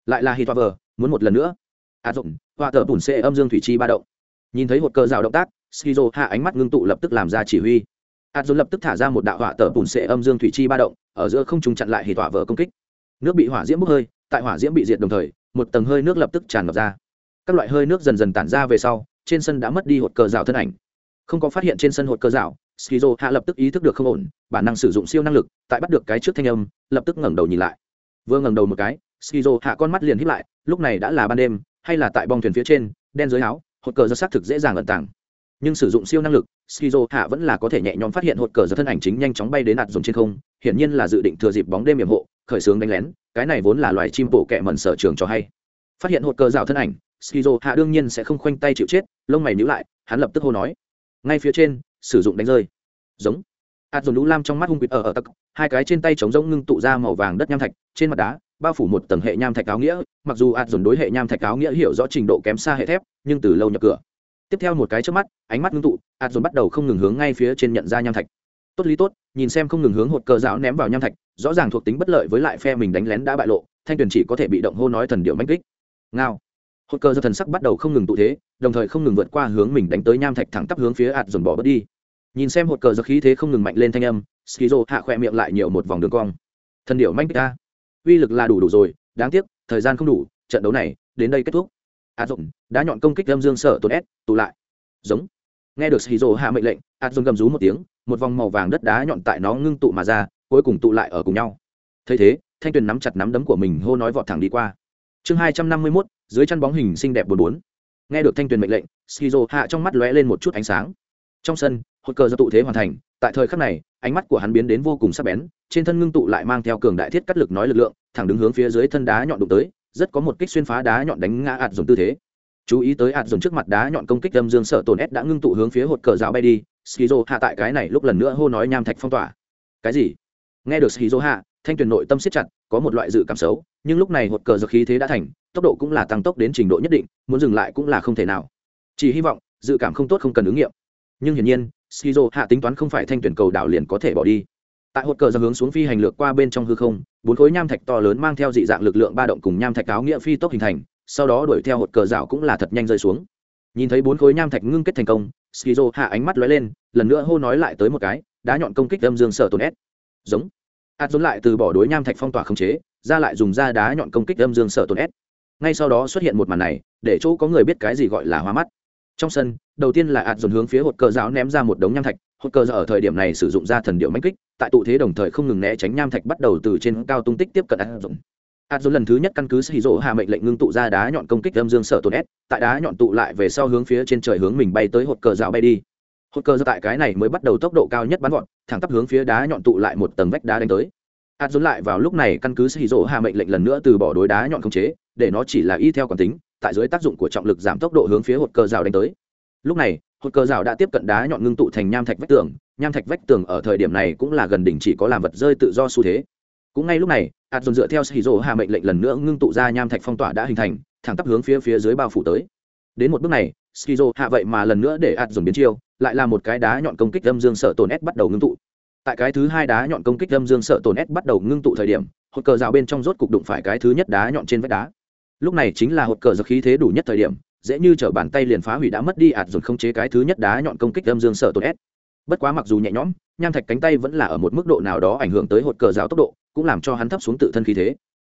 Lại là hì tọa vờ, muốn một lần nữa. Ạt dồn, họa tờ bùn xê âm dương thủy chi ba động. Nhìn thấy hột cờ dạo động tác, skizo hạ ánh mắt ngưng tụ lập tức làm ra chỉ huy. Ạt dồn lập tức thả ra một đạo họa tờ bùn xê âm dương thủy chi ba động, ở giữa không trùng chặn lại hì tọa vờ công kích. Nước bị hỏa diễm bốc hơi, tại hỏa diễm bị diệt đồng thời, một tầng hơi nước lập tức tràn ngập ra. Các loại hơi nước dần dần tản ra về sau trên sân đã mất đi hột cờ rào thân ảnh. Không có phát hiện trên sân hột cờ rào, skizo hạ lập tức ý thức được không ổn, bản năng sử dụng siêu năng lực, tại bắt được cái trước thanh âm, lập tức ngẩng đầu nhìn lại. Vừa ngẩng đầu một cái, skizo hạ con mắt liền hít lại, lúc này đã là ban đêm, hay là tại bong thuyền phía trên, đen dưới áo, hột cờ rất xác thực dễ dàng ẩn tàng. Nhưng sử dụng siêu năng lực, skizo hạ vẫn là có thể nhẹ nhõm phát hiện hột cờ ra thân ảnh chính nhanh chóng bay đến ạt dùng trên không, hiển nhiên là dự định thừa dịp bóng đêm hiểm hộ, khởi xướng đánh lén, cái này vốn là loài chim bổ kẹ mẩn sở trường cho hay. Phát hiện hột cờ rào thân ảnh, skizo hạ đương nhiên sẽ không khoanh tay chịu chết lông mày nhíu lại, hắn lập tức hô nói, ngay phía trên, sử dụng đánh rơi. Giống. Ạt dồn lũ lam trong mắt hung quýt ở ở tắc hai cái trên tay trống rỗng ngưng tụ ra màu vàng đất nham thạch, trên mặt đá, bao phủ một tầng hệ nham thạch áo nghĩa, mặc dù ạt dồn đối hệ nham thạch áo nghĩa hiểu rõ trình độ kém xa hệ thép, nhưng từ lâu nhập cửa. Tiếp theo một cái trước mắt, ánh mắt ngưng tụ ạt dồn bắt đầu không ngừng hướng ngay phía trên nhận ra nham thạch. Tốt lý tốt, nhìn xem không ngừng hướng hột cờ giáo ném vào nham thạch, rõ ràng thuộc tính bất lợi với lại phe mình đánh lén đã bại lộ, thanh tuyền chỉ có thể bị động hô nói thần điệu mách kích. Ngao. Hột cờ do thần sắc bắt đầu không ngừng tụ thế đồng thời không ngừng vượt qua hướng mình đánh tới nham thạch thẳng tắp hướng phía ạt dồn bỏ bớt đi. Nhìn xem hột cờ giật khí thế không ngừng mạnh lên thanh âm, skizo hạ khỏe miệng lại nhiều một vòng đường cong. Thần điệu manh ta. Uy lực là đủ đủ rồi, đáng tiếc, thời gian không đủ, trận đấu này, đến đây kết thúc. Ạt dồn đã nhọn công kích âm dương sở tổn s, tụ lại. Giống. Nghe được skizo hạ mệnh lệnh, ạt dồn gầm rú một tiếng, một vòng màu vàng đất đá nhọn tại nó ngưng tụ mà ra, cuối cùng tụ lại ở cùng nhau. Thấy thế, thanh tuyền nắm chặt nắm đấm của mình, hô nói vọt thẳng đi qua. Chương hai trăm năm mươi mốt, dưới chăn bóng hình xinh đẹp bốn bốn nghe được thanh tuyền mệnh lệnh, skizo hạ trong mắt lóe lên một chút ánh sáng. Trong sân, hột cờ do tụ thế hoàn thành, tại thời khắc này, ánh mắt của hắn biến đến vô cùng sắc bén, trên thân ngưng tụ lại mang theo cường đại thiết cắt lực nói lực lượng, thẳng đứng hướng phía dưới thân đá nhọn đụng tới, rất có một kích xuyên phá đá nhọn đánh ngã ạt dùng tư thế. Chú ý tới ạt dùng trước mặt đá nhọn công kích đâm dương sở tổn s đã ngưng tụ hướng phía hột cờ rào bay đi, skizo hạ tại cái này lúc lần nữa hô nói nham thạch phong tỏa. Cái gì? Nghe được skizo hạ thanh tuyền nội tâm siết chặt, có một loại dự cảm xấu, nhưng lúc này hột cờ giật khí thế đã thành, tốc độ cũng là tăng tốc đến trình độ nhất định, muốn dừng lại cũng là không thể nào. Chỉ hy vọng, dự cảm không tốt không cần ứng nghiệm. Nhưng hiển nhiên, skizo hạ tính toán không phải thanh tuyển cầu đảo liền có thể bỏ đi. Tại hột cờ ra hướng xuống phi hành lược qua bên trong hư không, bốn khối nham thạch to lớn mang theo dị dạng lực lượng ba động cùng nham thạch áo nghĩa phi tốc hình thành, sau đó đuổi theo hột cờ rào cũng là thật nhanh rơi xuống. Nhìn thấy bốn khối nham thạch ngưng kết thành công, skizo hạ ánh mắt lóe lên, lần nữa hô nói lại tới một cái, đá nhọn công kích âm dương sở tồn ép. Giống ạt dồn lại từ bỏ đối nham thạch phong tỏa khống chế, ra lại dùng da đá nhọn công kích âm dương sở tồn s. Ngay sau đó xuất hiện một màn này, để chỗ có người biết cái gì gọi là hoa mắt. Trong sân, đầu tiên là ạt dồn hướng phía hột cờ giáo ném ra một đống nham thạch. Hột cờ ở thời điểm này sử dụng ra thần điệu mãnh kích, tại tụ thế đồng thời không ngừng né tránh nham thạch bắt đầu từ trên cao tung tích tiếp cận ạt dồn. Ạt dồn lần thứ nhất căn cứ xì rỗ hạ mệnh lệnh ngưng tụ ra đá nhọn công kích âm dương sở tồn s, tại đá nhọn tụ lại về sau hướng phía trên trời hướng mình bay tới hột cờ rào bay đi hột cờ tại cái này mới bắt đầu tốc độ cao nhất bắn gọn, thẳng tắp hướng phía đá nhọn tụ lại một tầng vách đá đánh tới. Hạt dồn lại vào lúc này căn cứ xì rỗ hạ mệnh lệnh lần nữa từ bỏ đối đá nhọn khống chế, để nó chỉ là y theo quản tính, tại dưới tác dụng của trọng lực giảm tốc độ hướng phía hột cờ rào đánh tới. Lúc này hột cờ rào đã tiếp cận đá nhọn ngưng tụ thành nham thạch vách tường, nham thạch vách tường ở thời điểm này cũng là gần đỉnh chỉ có làm vật rơi tự do xu thế. Cũng ngay lúc này, hạt dồn dựa theo xì rỗ hạ mệnh lệnh lần nữa ngưng tụ ra nham thạch phong tỏa đã hình thành, thẳng tắp hướng phía phía dưới bao phủ tới. Đến một bước này skizo hạ vậy mà lần nữa để hạt dồn biến chiêu lại là một cái đá nhọn công kích âm dương sợ tổn s bắt đầu ngưng tụ. Tại cái thứ hai đá nhọn công kích âm dương sợ tổn s bắt đầu ngưng tụ thời điểm, hột cờ rào bên trong rốt cục đụng phải cái thứ nhất đá nhọn trên vách đá. Lúc này chính là hột cờ giật khí thế đủ nhất thời điểm, dễ như t bàn tay liền phá hủy đã mất đi ạt dồn không chế cái thứ nhất đá nhọn công kích âm dương sợ tổn s bất quá mặc dù nhẹ nhõm, nham thạch cánh tay vẫn là ở một mức độ nào đó ảnh hưởng tới hột cờ rào tốc độ, cũng làm cho hắn thấp xuống tự thân khí thế.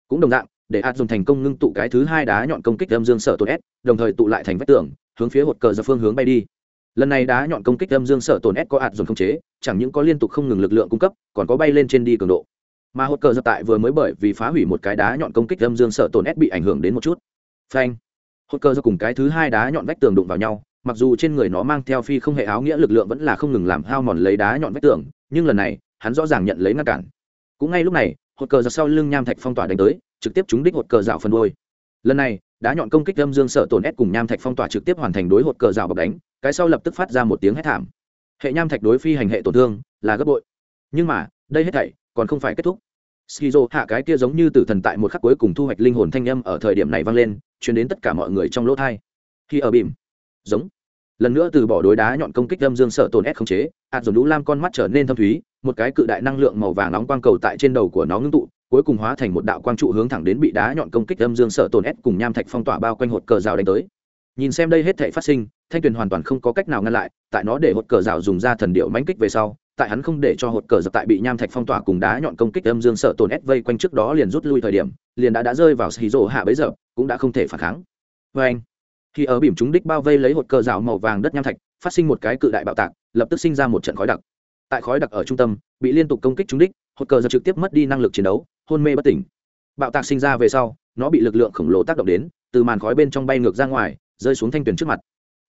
Cũng đồng dạng, để ạt dồn thành công ngưng tụ cái thứ hai đá nhọn công kích âm dương sở tổn s đồng thời tụ lại thành vách tường, hướng phía hột cờ giật phương hướng bay đi lần này đá nhọn công kích âm dương sở tổn s có ạt dồn không chế, chẳng những có liên tục không ngừng lực lượng cung cấp, còn có bay lên trên đi cường độ. Mà hốt cờ dập tại vừa mới bởi vì phá hủy một cái đá nhọn công kích âm dương sở tổn s bị ảnh hưởng đến một chút. Phanh. Hốt cờ do cùng cái thứ hai đá nhọn vách tường đụng vào nhau, mặc dù trên người nó mang theo phi không hề áo nghĩa lực lượng vẫn là không ngừng làm hao mòn lấy đá nhọn vách tường, nhưng lần này, hắn rõ ràng nhận lấy ngăn cản. Cũng ngay lúc này, hột cờ giật sau lưng nham thạch phong tỏa đánh tới, trực tiếp trúng đích hột cờ dạo phân đôi. Lần này, đá nhọn công kích âm dương sợ tổn ép cùng nham thạch phong tỏa trực tiếp hoàn thành đối hột cờ dạo bọc đánh cái sau lập tức phát ra một tiếng hét thảm. Hệ nham thạch đối phi hành hệ tổn thương là gấp bội. Nhưng mà, đây hết thảy còn không phải kết thúc. Skizo hạ cái kia giống như tử thần tại một khắc cuối cùng thu hoạch linh hồn thanh âm ở thời điểm này vang lên chuyển đến tất cả mọi người trong lỗ thai khi ở bìm, giống, lần nữa từ bỏ đối đá nhọn công kích âm dương sợ tổn ép khống chế, hạt dồn lũ lam con mắt trở nên thâm thúy, một cái cự đại năng lượng màu vàng nóng quang cầu tại trên đầu của nó ngưng tụ, cuối cùng hóa thành một đạo quang trụ hướng thẳng đến bị đá nhọn công kích âm dương sợ tổn ép cùng nham thạch phong tỏa bao quanh hột cờ rào đánh tới. Nhìn xem đây hết thể phát sinh thanh tuyền hoàn toàn không có cách nào ngăn lại, tại nó để hột cờ rào dùng ra thần điệu mãnh kích về sau, tại hắn không để cho hột cờ dập tại bị nham thạch phong tỏa cùng đá nhọn công kích âm dương sợ tổn ép vây quanh trước đó liền rút lui thời điểm, liền đã đã rơi vào xì rổ hạ bấy giờ, cũng đã không thể phản kháng. Vê anh, khi ở bìm chúng đích bao vây lấy hột cờ rào màu vàng đất nham thạch, phát sinh một cái cự đại bạo tạc, lập tức sinh ra một trận khói đặc. Tại khói đặc ở trung tâm, bị liên tục công kích trúng đích, hột cờ dập trực tiếp mất đi năng lực chiến đấu, hôn mê bất tỉnh. Bạo tạc sinh ra về sau, nó bị lực lượng khổng lồ tác động đến, từ màn khói bên trong bay ngược ra ngoài, rơi xuống thanh tuyền trước mặt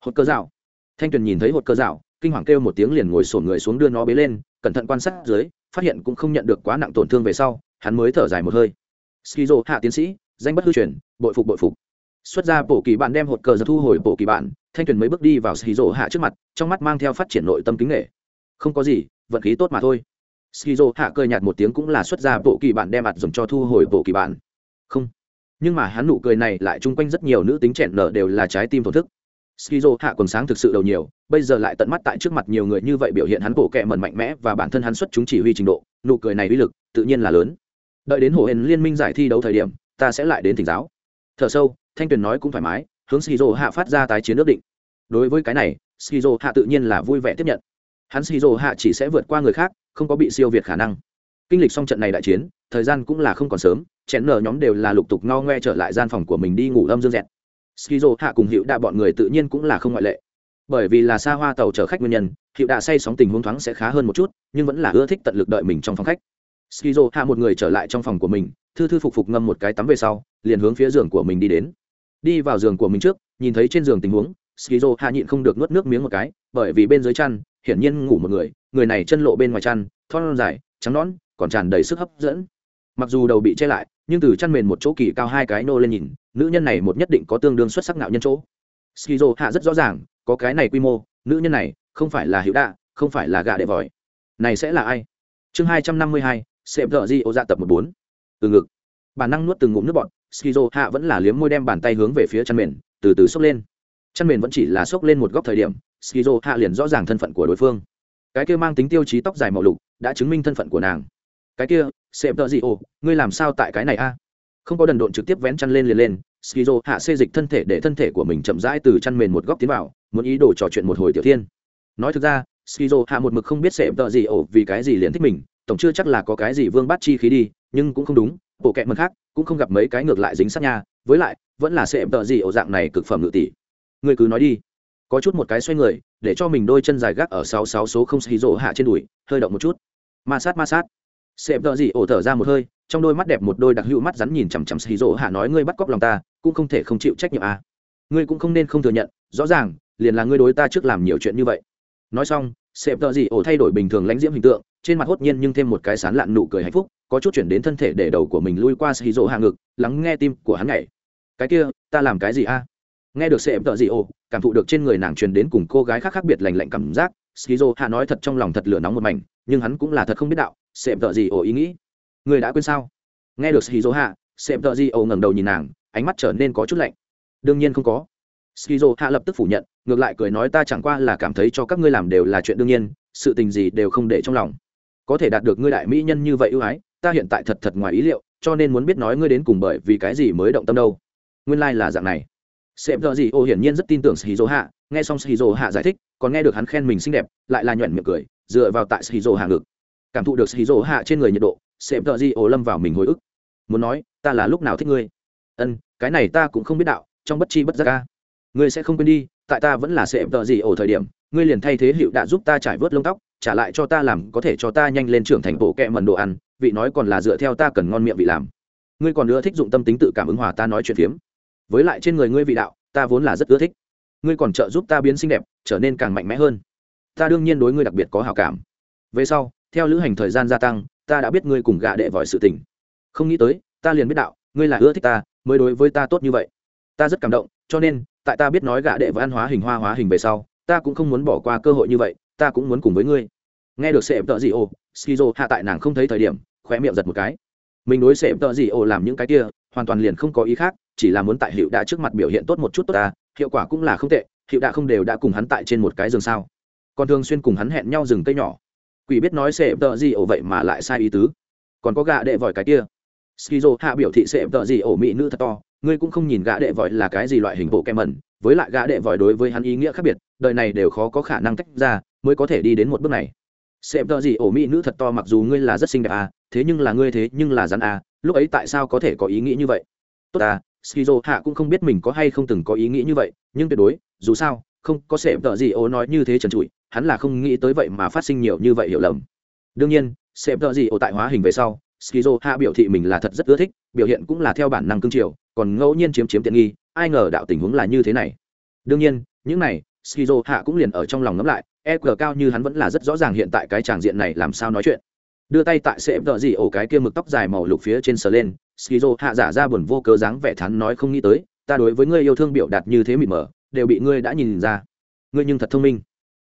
hột cơ dạo thanh tuyền nhìn thấy hột cơ dạo kinh hoàng kêu một tiếng liền ngồi sổn người xuống đưa nó bế lên, cẩn thận quan sát dưới, phát hiện cũng không nhận được quá nặng tổn thương về sau, hắn mới thở dài một hơi. Skizo, hạ tiến sĩ, danh bất hư truyền, bội phục bội phục. Xuất ra bộ kỳ bạn đem hột cờ giật thu hồi bộ kỳ bạn, thanh tuyền mới bước đi vào skizo hạ trước mặt, trong mắt mang theo phát triển nội tâm kính nghệ. Không có gì, vận khí tốt mà thôi. Skizo hạ cười nhạt một tiếng cũng là xuất ra bộ kỳ bạn đem mặt dùng cho thu hồi bộ kỳ bạn. Không. Nhưng mà hắn nụ cười này lại chung quanh rất nhiều nữ tính trẻ nở đều là trái tim thổn thức skizo hạ quần sáng thực sự đầu nhiều, bây giờ lại tận mắt tại trước mặt nhiều người như vậy biểu hiện hắn bộ kẹ mẩn mạnh mẽ và bản thân hắn xuất chúng chỉ huy trình độ, nụ cười này uy lực, tự nhiên là lớn. Đợi đến hồ hển liên minh giải thi đấu thời điểm, ta sẽ lại đến thỉnh giáo. Thở sâu, thanh tuyền nói cũng thoải mái, hướng skizo hạ phát ra tái chiến ước định. Đối với cái này, skizo hạ tự nhiên là vui vẻ tiếp nhận. Hắn skizo hạ chỉ sẽ vượt qua người khác, không có bị siêu việt khả năng. Kinh lịch xong trận này đại chiến, thời gian cũng là không còn sớm, chén nở nhóm đều là lục tục ngao ngoe trở lại gian phòng của mình đi ngủ âm dương dẹt skizo hạ cùng hiệu đạ bọn người tự nhiên cũng là không ngoại lệ. Bởi vì là xa hoa tàu chở khách nguyên nhân hiệu đạ say sóng tình huống thoáng sẽ khá hơn một chút, nhưng vẫn là ưa thích tận lực đợi mình trong phòng khách. Skizo hạ một người trở lại trong phòng của mình, thư thư phục phục ngâm một cái tắm về sau, liền hướng phía giường của mình đi đến. Đi vào giường của mình trước, nhìn thấy trên giường tình huống, skizo hạ nhịn không được nuốt nước miếng một cái, bởi vì bên dưới chăn, hiển nhiên ngủ một người người này chân lộ bên ngoài chăn, thon dài, trắng nõn, còn tràn đầy sức hấp dẫn mặc dù đầu bị che lại, nhưng từ chăn mền một chỗ kỳ cao hai cái nô lên nhìn, nữ nhân này một nhất định có tương đương xuất sắc nạo nhân chỗ. Skizo hạ rất rõ ràng, có cái này quy mô, nữ nhân này không phải là hữu đạ, không phải là gạ đệ vòi. Này sẽ là ai? Chương hai trăm năm mươi hai sệm thợ di ô dạ tập một bốn. Từ ngực. Bản năng nuốt từng ngụm nước bọn skizo hạ vẫn là liếm môi đem bàn tay hướng về phía chăn mền, từ từ xốc lên. Chăn mền vẫn chỉ là xốc lên một góc thời điểm, skizo hạ liền rõ ràng thân phận của đối phương. Cái kia mang tính tiêu chí tóc dài màu lục, đã chứng minh thân phận của nàng cái kia xem tợ gì ồ, ngươi làm sao tại cái này a? Không có đần độn trực tiếp vén chăn lên liền lên, skizo hạ xê dịch thân thể để thân thể của mình chậm rãi từ chăn mền một góc tiến vào, muốn ý đồ trò chuyện một hồi tiểu thiên. Nói thực ra, skizo hạ một mực không biết xem tợ gì ồ vì cái gì liền thích mình, tổng chưa chắc là có cái gì vương bắt chi khí đi, nhưng cũng không đúng, bộ kệ mật khác, cũng không gặp mấy cái ngược lại dính sát nha, với lại, vẫn là xem tợ gì ồ dạng này cực phẩm ngự tỷ. Ngươi cứ nói đi. Có chút một cái xoay người, để cho mình đôi chân dài gác ở sáu sáu số không xì rỗ hạ trên đùi, hơi động một chút. Ma sát ma sát xem tợ gì ổ thở ra một hơi, trong đôi mắt đẹp một đôi đặc hữu mắt rắn nhìn chằm chằm xì rỗ hạ nói, ngươi bắt cóc lòng ta, cũng không thể không chịu trách nhiệm à. ngươi cũng không nên không thừa nhận, rõ ràng, liền là ngươi đối ta trước làm nhiều chuyện như vậy. Nói xong, sẹp tợ gì ổ thay đổi bình thường lãnh diễm hình tượng, trên mặt hốt nhiên nhưng thêm một cái sán lạn nụ cười hạnh phúc, có chút chuyển đến thân thể để đầu của mình lui qua xì rỗ hạ ngực, lắng nghe tim của hắn nhảy. Cái kia, ta làm cái gì a nghe được sẹp tợ gì ổ, cảm thụ được trên người nàng truyền đến cùng cô gái khác khác biệt lành lạnh cảm giác skizo hạ nói thật trong lòng thật lửa nóng một mảnh, nhưng hắn cũng là thật không biết đạo xem tợ gì ổ ý nghĩ. Người đã quên sao? Nghe được skizo hạ xem tợ gì ổ ngẩng đầu nhìn nàng, ánh mắt trở nên có chút lạnh. Đương nhiên không có. Skizo hạ lập tức phủ nhận, ngược lại cười nói ta chẳng qua là cảm thấy cho các ngươi làm đều là chuyện đương nhiên, sự tình gì đều không để trong lòng. Có thể đạt được ngươi đại mỹ nhân như vậy ưu ái, ta hiện tại thật thật ngoài ý liệu, cho nên muốn biết nói ngươi đến cùng bởi vì cái gì mới động tâm đâu. Nguyên lai là dạng này. Sệm thợ gì ô hiển nhiên rất tin tưởng skizo hạ nghe xong shizu hạ giải thích, còn nghe được hắn khen mình xinh đẹp, lại là nhuận miệng cười, dựa vào tại shizu hạ ngực. Cảm thụ được shizu hạ trên người nhiệt độ sệm tợ di ổ lâm vào mình hồi ức. Muốn nói, ta là lúc nào thích ngươi? Ân, cái này ta cũng không biết đạo, trong bất chi bất giác ca ngươi sẽ không quên đi, tại ta vẫn là sệm tợ di ổ thời điểm, ngươi liền thay thế hiệu đã giúp ta trải vớt lông tóc, trả lại cho ta làm, có thể cho ta nhanh lên trưởng thành bộ kẹ mần đồ ăn, vị nói còn là dựa theo ta cần ngon miệng vị làm. Ngươi còn nữa thích dụng tâm tính tự cảm ứng hòa ta nói chuyện phiếm. Với lại trên người ngươi vị đạo, ta vốn là rất ưa thích ngươi còn trợ giúp ta biến xinh đẹp, trở nên càng mạnh mẽ hơn. Ta đương nhiên đối ngươi đặc biệt có hào cảm. Về sau, theo lữ hành thời gian gia tăng, ta đã biết ngươi cùng gạ đệ vòi sự tình. Không nghĩ tới, ta liền biết đạo, ngươi là ưa thích ta, mới đối với ta tốt như vậy. Ta rất cảm động, cho nên, tại ta biết nói gạ đệ và ăn hóa hình hoa hóa hình về sau, ta cũng không muốn bỏ qua cơ hội như vậy, ta cũng muốn cùng với ngươi. Nghe được sệm tợ gì ồ, skizo hạ tại nàng không thấy thời điểm, khóe miệng giật một cái. Mình đối sệm tợ gì ồ làm những cái kia, hoàn toàn liền không có ý khác chỉ là muốn tại hiệu đã trước mặt biểu hiện tốt một chút tốt ta, hiệu quả cũng là không tệ hiệu đã không đều đã cùng hắn tại trên một cái giường sao. Còn thường xuyên cùng hắn hẹn nhau rừng cây nhỏ. Quỷ biết nói sệm tợ gì ổ vậy mà lại sai ý tứ. Còn có gạ đệ vòi cái kia. Skizo hạ biểu thị sệm tợ gì ổ mỹ nữ thật to, ngươi cũng không nhìn gã đệ vòi là cái gì loại hình bộ kem mẩn, với lại gã đệ vòi đối với hắn ý nghĩa khác biệt, đời này đều khó có khả năng tách ra, mới có thể đi đến một bước này. Xem tờ gì ổ mỹ nữ thật to mặc dù ngươi là rất xinh đẹp à thế nhưng là ngươi thế nhưng là rắn à lúc ấy tại sao có thể có ý nghĩ như vậy? Tốt à skizo hạ cũng không biết mình có hay không từng có ý nghĩ như vậy, nhưng tuyệt đối, dù sao, không có sệm tợ gì ố nói như thế trần trụi, hắn là không nghĩ tới vậy mà phát sinh nhiều như vậy hiểu lầm. Đương nhiên sệm tợ gì ố tại hóa hình về sau, skizo hạ biểu thị mình là thật rất ưa thích, biểu hiện cũng là theo bản năng cương triều, còn ngẫu nhiên chiếm chiếm tiện nghi, ai ngờ đạo tình huống là như thế này. Đương nhiên, những này, skizo hạ cũng liền ở trong lòng ngẫm lại e g cao như hắn vẫn là rất rõ ràng hiện tại cái tràng diện này làm sao nói chuyện đưa tay tại sẽ vợ gì ổ cái kia mực tóc dài màu lục phía trên sờ lên, skizo hạ giả ra buồn vô cớ dáng vẻ thắn nói không nghĩ tới, ta đối với ngươi yêu thương biểu đạt như thế mịt mờ, đều bị ngươi đã nhìn ra. Ngươi nhưng thật thông minh.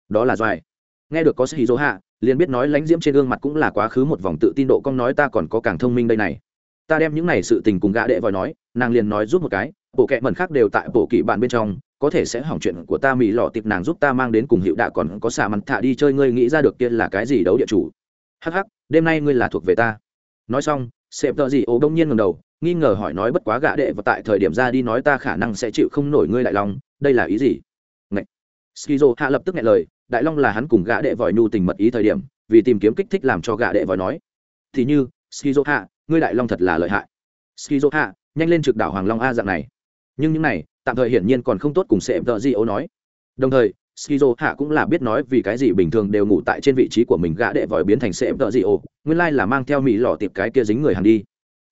Đó là doài. Nghe được có skizo hạ, liền biết nói lánh diễm trên gương mặt cũng là quá khứ một vòng tự tin độ con nói ta còn có càng thông minh đây này. Ta đem những này sự tình cùng gã đệ vòi nói, nàng liền nói giúp một cái, bộ kệ mẩn khác đều tại bộ kỵ bạn bên trong, có thể sẽ hỏng chuyện của ta mỹ lọ tiệp nàng giúp ta mang đến cùng hiệu đạ còn có xả mặt thả đi chơi, ngươi nghĩ ra được kia là cái gì đấu địa chủ? Hắc hắc đêm nay ngươi là thuộc về ta. Nói xong sẹp tợ gì ố đông nhiên ngầm đầu, nghi ngờ hỏi nói bất quá gã đệ và tại thời điểm ra đi nói ta khả năng sẽ chịu không nổi ngươi đại long, đây là ý gì? Ngậy. skizo hạ lập tức nghe lời, đại long là hắn cùng gã đệ vòi nhu tình mật ý thời điểm, vì tìm kiếm kích thích làm cho gã đệ vòi nói. Thì như, skizo hạ, ngươi đại long thật là lợi hại. Skizo hạ, nhanh lên trực đảo hoàng long a dạng này. Nhưng những này, tạm thời hiển nhiên còn không tốt cùng sệm tợ di ấu nói. Đồng thời skizo hạ cũng là biết nói vì cái gì bình thường đều ngủ tại trên vị trí của mình gã đệ vòi biến thành sệm tợ di ấu nguyên lai là mang theo mỹ lò tiệp cái kia dính người hàng đi.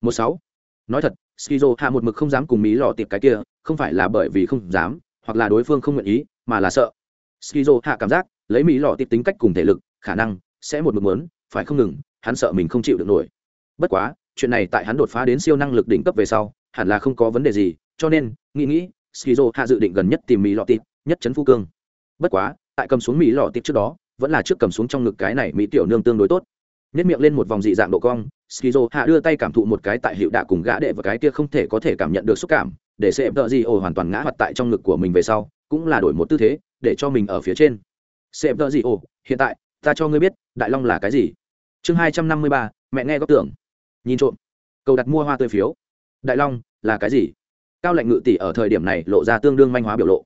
Một sáu. Nói thật, skizo hạ một mực không dám cùng mỹ lò tiệp cái kia, không phải là bởi vì không dám, hoặc là đối phương không nguyện ý, mà là sợ. Skizo hạ cảm giác, lấy mỹ lò tiệp tính cách cùng thể lực, khả năng sẽ một mực muốn, phải không ngừng, hắn sợ mình không chịu được nổi. Bất quá, chuyện này tại hắn đột phá đến siêu năng lực đỉnh cấp về sau, hẳn là không có vấn đề gì, cho nên, nghĩ nghĩ, skizo hạ dự định gần nhất tìm mỹ lọ tịt nhất chấn phu cương bất quá, tại cầm xuống mỹ lọ tiệp trước đó, vẫn là trước cầm xuống trong ngực cái này mỹ tiểu nương tương đối tốt. Nhất miệng lên một vòng dị dạng độ cong, skizo hạ đưa tay cảm thụ một cái tại hiệu đạ cùng gã đệ và cái kia không thể có thể cảm nhận được xúc cảm, để sẽ tợ gì ồ hoàn toàn ngã hoạt tại trong ngực của mình về sau, cũng là đổi một tư thế, để cho mình ở phía trên. Xem tờ gì ồ, hiện tại, ta cho ngươi biết, đại long là cái gì. Chương hai trăm năm mươi ba, mẹ nghe có tưởng. Nhìn trộm. Cầu đặt mua hoa tươi phiếu. Đại long, là cái gì? Cao lệnh ngự tỷ ở thời điểm này lộ ra tương đương manh hóa biểu lộ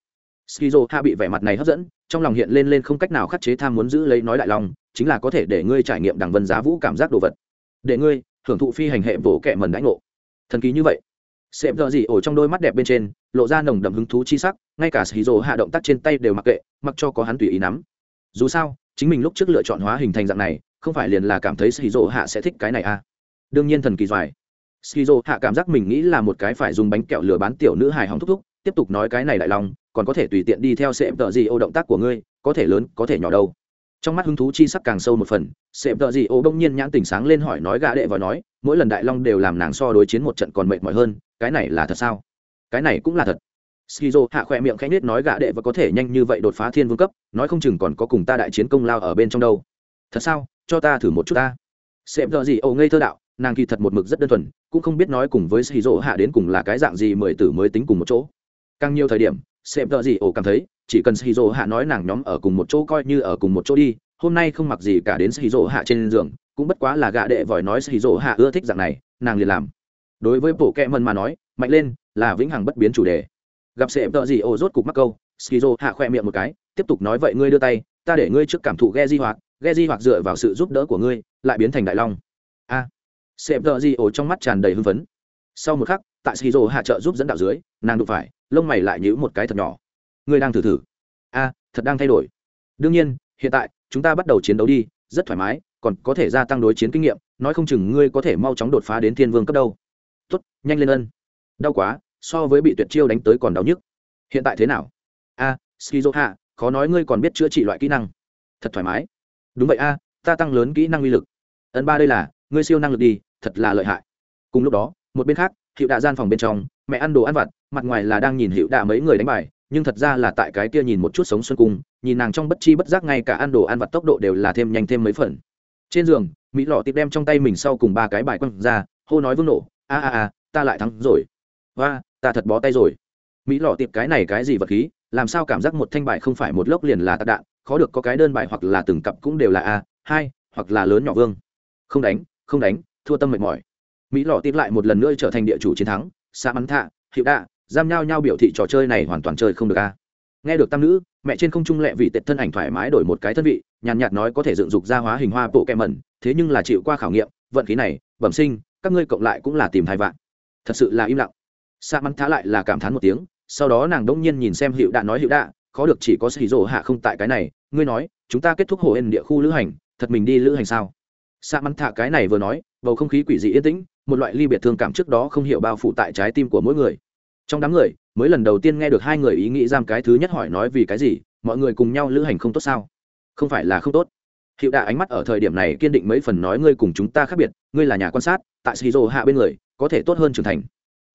skizo hạ bị vẻ mặt này hấp dẫn trong lòng hiện lên lên không cách nào khắc chế tham muốn giữ lấy nói đại lòng, chính là có thể để ngươi trải nghiệm đằng vân giá vũ cảm giác đồ vật. Để ngươi hưởng thụ phi hành hệ bổ kẹ mần đãi ngộ. Thần kỳ như vậy. Sệm thợ gì ổ trong đôi mắt đẹp bên trên lộ ra nồng đậm hứng thú chi sắc ngay cả xì hạ động tác trên tay đều mặc kệ mặc cho có hắn tùy ý nắm. Dù sao chính mình lúc trước lựa chọn hóa hình thành dạng này không phải liền là cảm thấy xì hạ sẽ thích cái này à? Đương nhiên thần kỳ doài. Skizo hạ cảm giác mình nghĩ là một cái phải dùng bánh kẹo lừa bán tiểu nữ hài hóng thúc thúc tiếp tục nói cái này đại long, còn có thể tùy tiện đi theo sệm tợ gì ô động tác của ngươi, có thể lớn, có thể nhỏ đâu. Trong mắt hứng thú chi sắc càng sâu một phần, sệm tợ gì ô bỗng nhiên nhãn tỉnh sáng lên hỏi nói gã đệ vòi nói, mỗi lần đại long đều làm nàng so đối chiến một trận còn mệt mỏi hơn, cái này là thật sao? Cái này cũng là thật. Skizo hạ khoe miệng khẽ nết nói gã đệ và có thể nhanh như vậy đột phá thiên vương cấp, nói không chừng còn có cùng ta đại chiến công lao ở bên trong đâu. Thật sao? Cho ta thử một chút ta. Sệm tợ gì ô ngây thơ đạo, nàng kỳ thật một mực rất đơn thuần, cũng không biết nói cùng với skizo hạ đến cùng là cái dạng gì mười tử mới tính cùng một chỗ càng nhiều thời điểm xem tờ gì ổ cảm thấy, chỉ cần xì hạ nói nàng nhóm ở cùng một chỗ coi như ở cùng một chỗ đi, hôm nay không mặc gì cả đến xì hạ trên giường, cũng bất quá là gạ đệ vòi nói xì hạ ưa thích dạng này, nàng liền làm. Đối với bộ kẹ mần mà nói, mạnh lên, là vĩnh hằng bất biến chủ đề. Gặp sệm tờ gì ổ rốt cục mắc câu skizo hạ khoe miệng một cái, tiếp tục nói vậy ngươi đưa tay, ta để ngươi trước cảm thụ ghe di hoạt ghe di hoạt dựa vào sự giúp đỡ của ngươi, lại biến thành đại long. A. Sệm tờ gì ổ trong mắt tràn đầy hưng phấn. Sau một khắc, tại shizu hạ trợ giúp dẫn đạo dưới nàng đụng phải, lông mày lại nhữ một cái thật nhỏ. Ngươi đang thử thử. A, thật đang thay đổi. Đương nhiên, hiện tại, chúng ta bắt đầu chiến đấu đi, rất thoải mái, còn có thể gia tăng đối chiến kinh nghiệm, nói không chừng ngươi có thể mau chóng đột phá đến thiên vương cấp đâu. Tốt, nhanh lên ân. Đau quá, so với bị tuyệt chiêu đánh tới còn đau nhức. Hiện tại thế nào? A skizo hạ khó nói ngươi còn biết chữa trị loại kỹ năng. Thật thoải mái. Đúng vậy a, ta tăng lớn kỹ năng uy lực. Ấn ba đây là, ngươi siêu năng lực đi, thật là lợi hại. Cùng lúc đó, một bên khác hiệu đạ gian phòng bên trong mẹ ăn đồ ăn vặt, mặt ngoài là đang nhìn hiệu đạ mấy người đánh bài, nhưng thật ra là tại cái kia nhìn một chút sống xuân cung, nhìn nàng trong bất chi bất giác ngay cả ăn đồ ăn vặt tốc độ đều là thêm nhanh thêm mấy phần. Trên giường, mỹ lọ tiệp đem trong tay mình sau cùng ba cái bài quăng ra, hô nói vương nổ, a a a, ta lại thắng rồi. Và ta thật bó tay rồi. Mỹ lọ tiệp cái này cái gì vật khí, làm sao cảm giác một thanh bài không phải một lốc liền là tạc đạn, khó được có cái đơn bài hoặc là từng cặp cũng đều là a, hai, hoặc là lớn nhỏ vương. Không đánh không đánh, thua tâm mệt mỏi. Mỹ lọ tiệp lại một lần nữa trở thành địa chủ chiến thắng xa mắn thạ hiệu đạ, giam nhau nhau biểu thị trò chơi này hoàn toàn chơi không được a. Nghe được tam nữ, mẹ trên không trung lẹ vị tệ thân ảnh thoải mái đổi một cái thân vị, nhàn nhạt nói có thể dựng dục ra hóa hình hoa bộ kẹ mẩn, thế nhưng là chịu qua khảo nghiệm, vận khí này, bẩm sinh, các ngươi cộng lại cũng là tìm thai vạn. Thật sự là im lặng. Sa mắn thá lại là cảm thán một tiếng, sau đó nàng đông nhiên nhìn xem hiệu đạ nói hiệu đạ, khó được chỉ có sĩ rổ hạ không tại cái này, ngươi nói, chúng ta kết thúc hồ hên địa khu lữ hành, thật mình đi lữ hành sao? Sa mắn thạ cái này vừa nói, bầu không khí quỷ dị yên tĩnh một loại ly biệt thương cảm trước đó không hiểu bao phủ tại trái tim của mỗi người. Trong đám người, mới lần đầu tiên nghe được hai người ý nghĩ giam cái thứ nhất hỏi nói vì cái gì, mọi người cùng nhau lữ hành không tốt sao? Không phải là không tốt. Hiệu đạ ánh mắt ở thời điểm này kiên định mấy phần nói ngươi cùng chúng ta khác biệt, ngươi là nhà quan sát, tại shizu hạ bên người, có thể tốt hơn trưởng thành.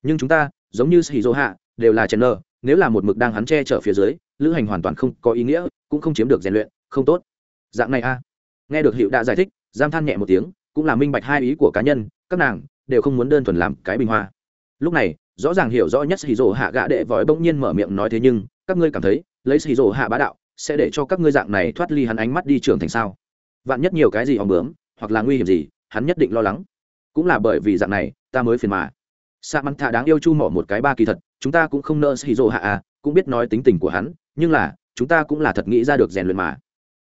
Nhưng chúng ta, giống như shizu hạ đều là chen nơ nếu là một mực đang hắn che chở phía dưới, lữ hành hoàn toàn không có ý nghĩa, cũng không chiếm được rèn luyện, không tốt. Dạng này a nghe được hiệu đạ giải thích, giam than nhẹ một tiếng, cũng là minh bạch hai ý của cá nhân, các nàng đều không muốn đơn thuần làm cái bình hoa. Lúc này, rõ ràng hiểu rõ nhất xì rổ hạ gạ đệ vói bỗng nhiên mở miệng nói thế nhưng, các ngươi cảm thấy, lấy xì rổ hạ bá đạo, sẽ để cho các ngươi dạng này thoát ly hắn ánh mắt đi trường thành sao? Vạn nhất nhiều cái gì hòng bướm, hoặc là nguy hiểm gì, hắn nhất định lo lắng. Cũng là bởi vì dạng này, ta mới phiền mà. Sa mắn thạ đáng yêu chu mỏ một cái ba kỳ thật, chúng ta cũng không nợ xì rổ hạ à cũng biết nói tính tình của hắn, nhưng là, chúng ta cũng là thật nghĩ ra được rèn luyện mà.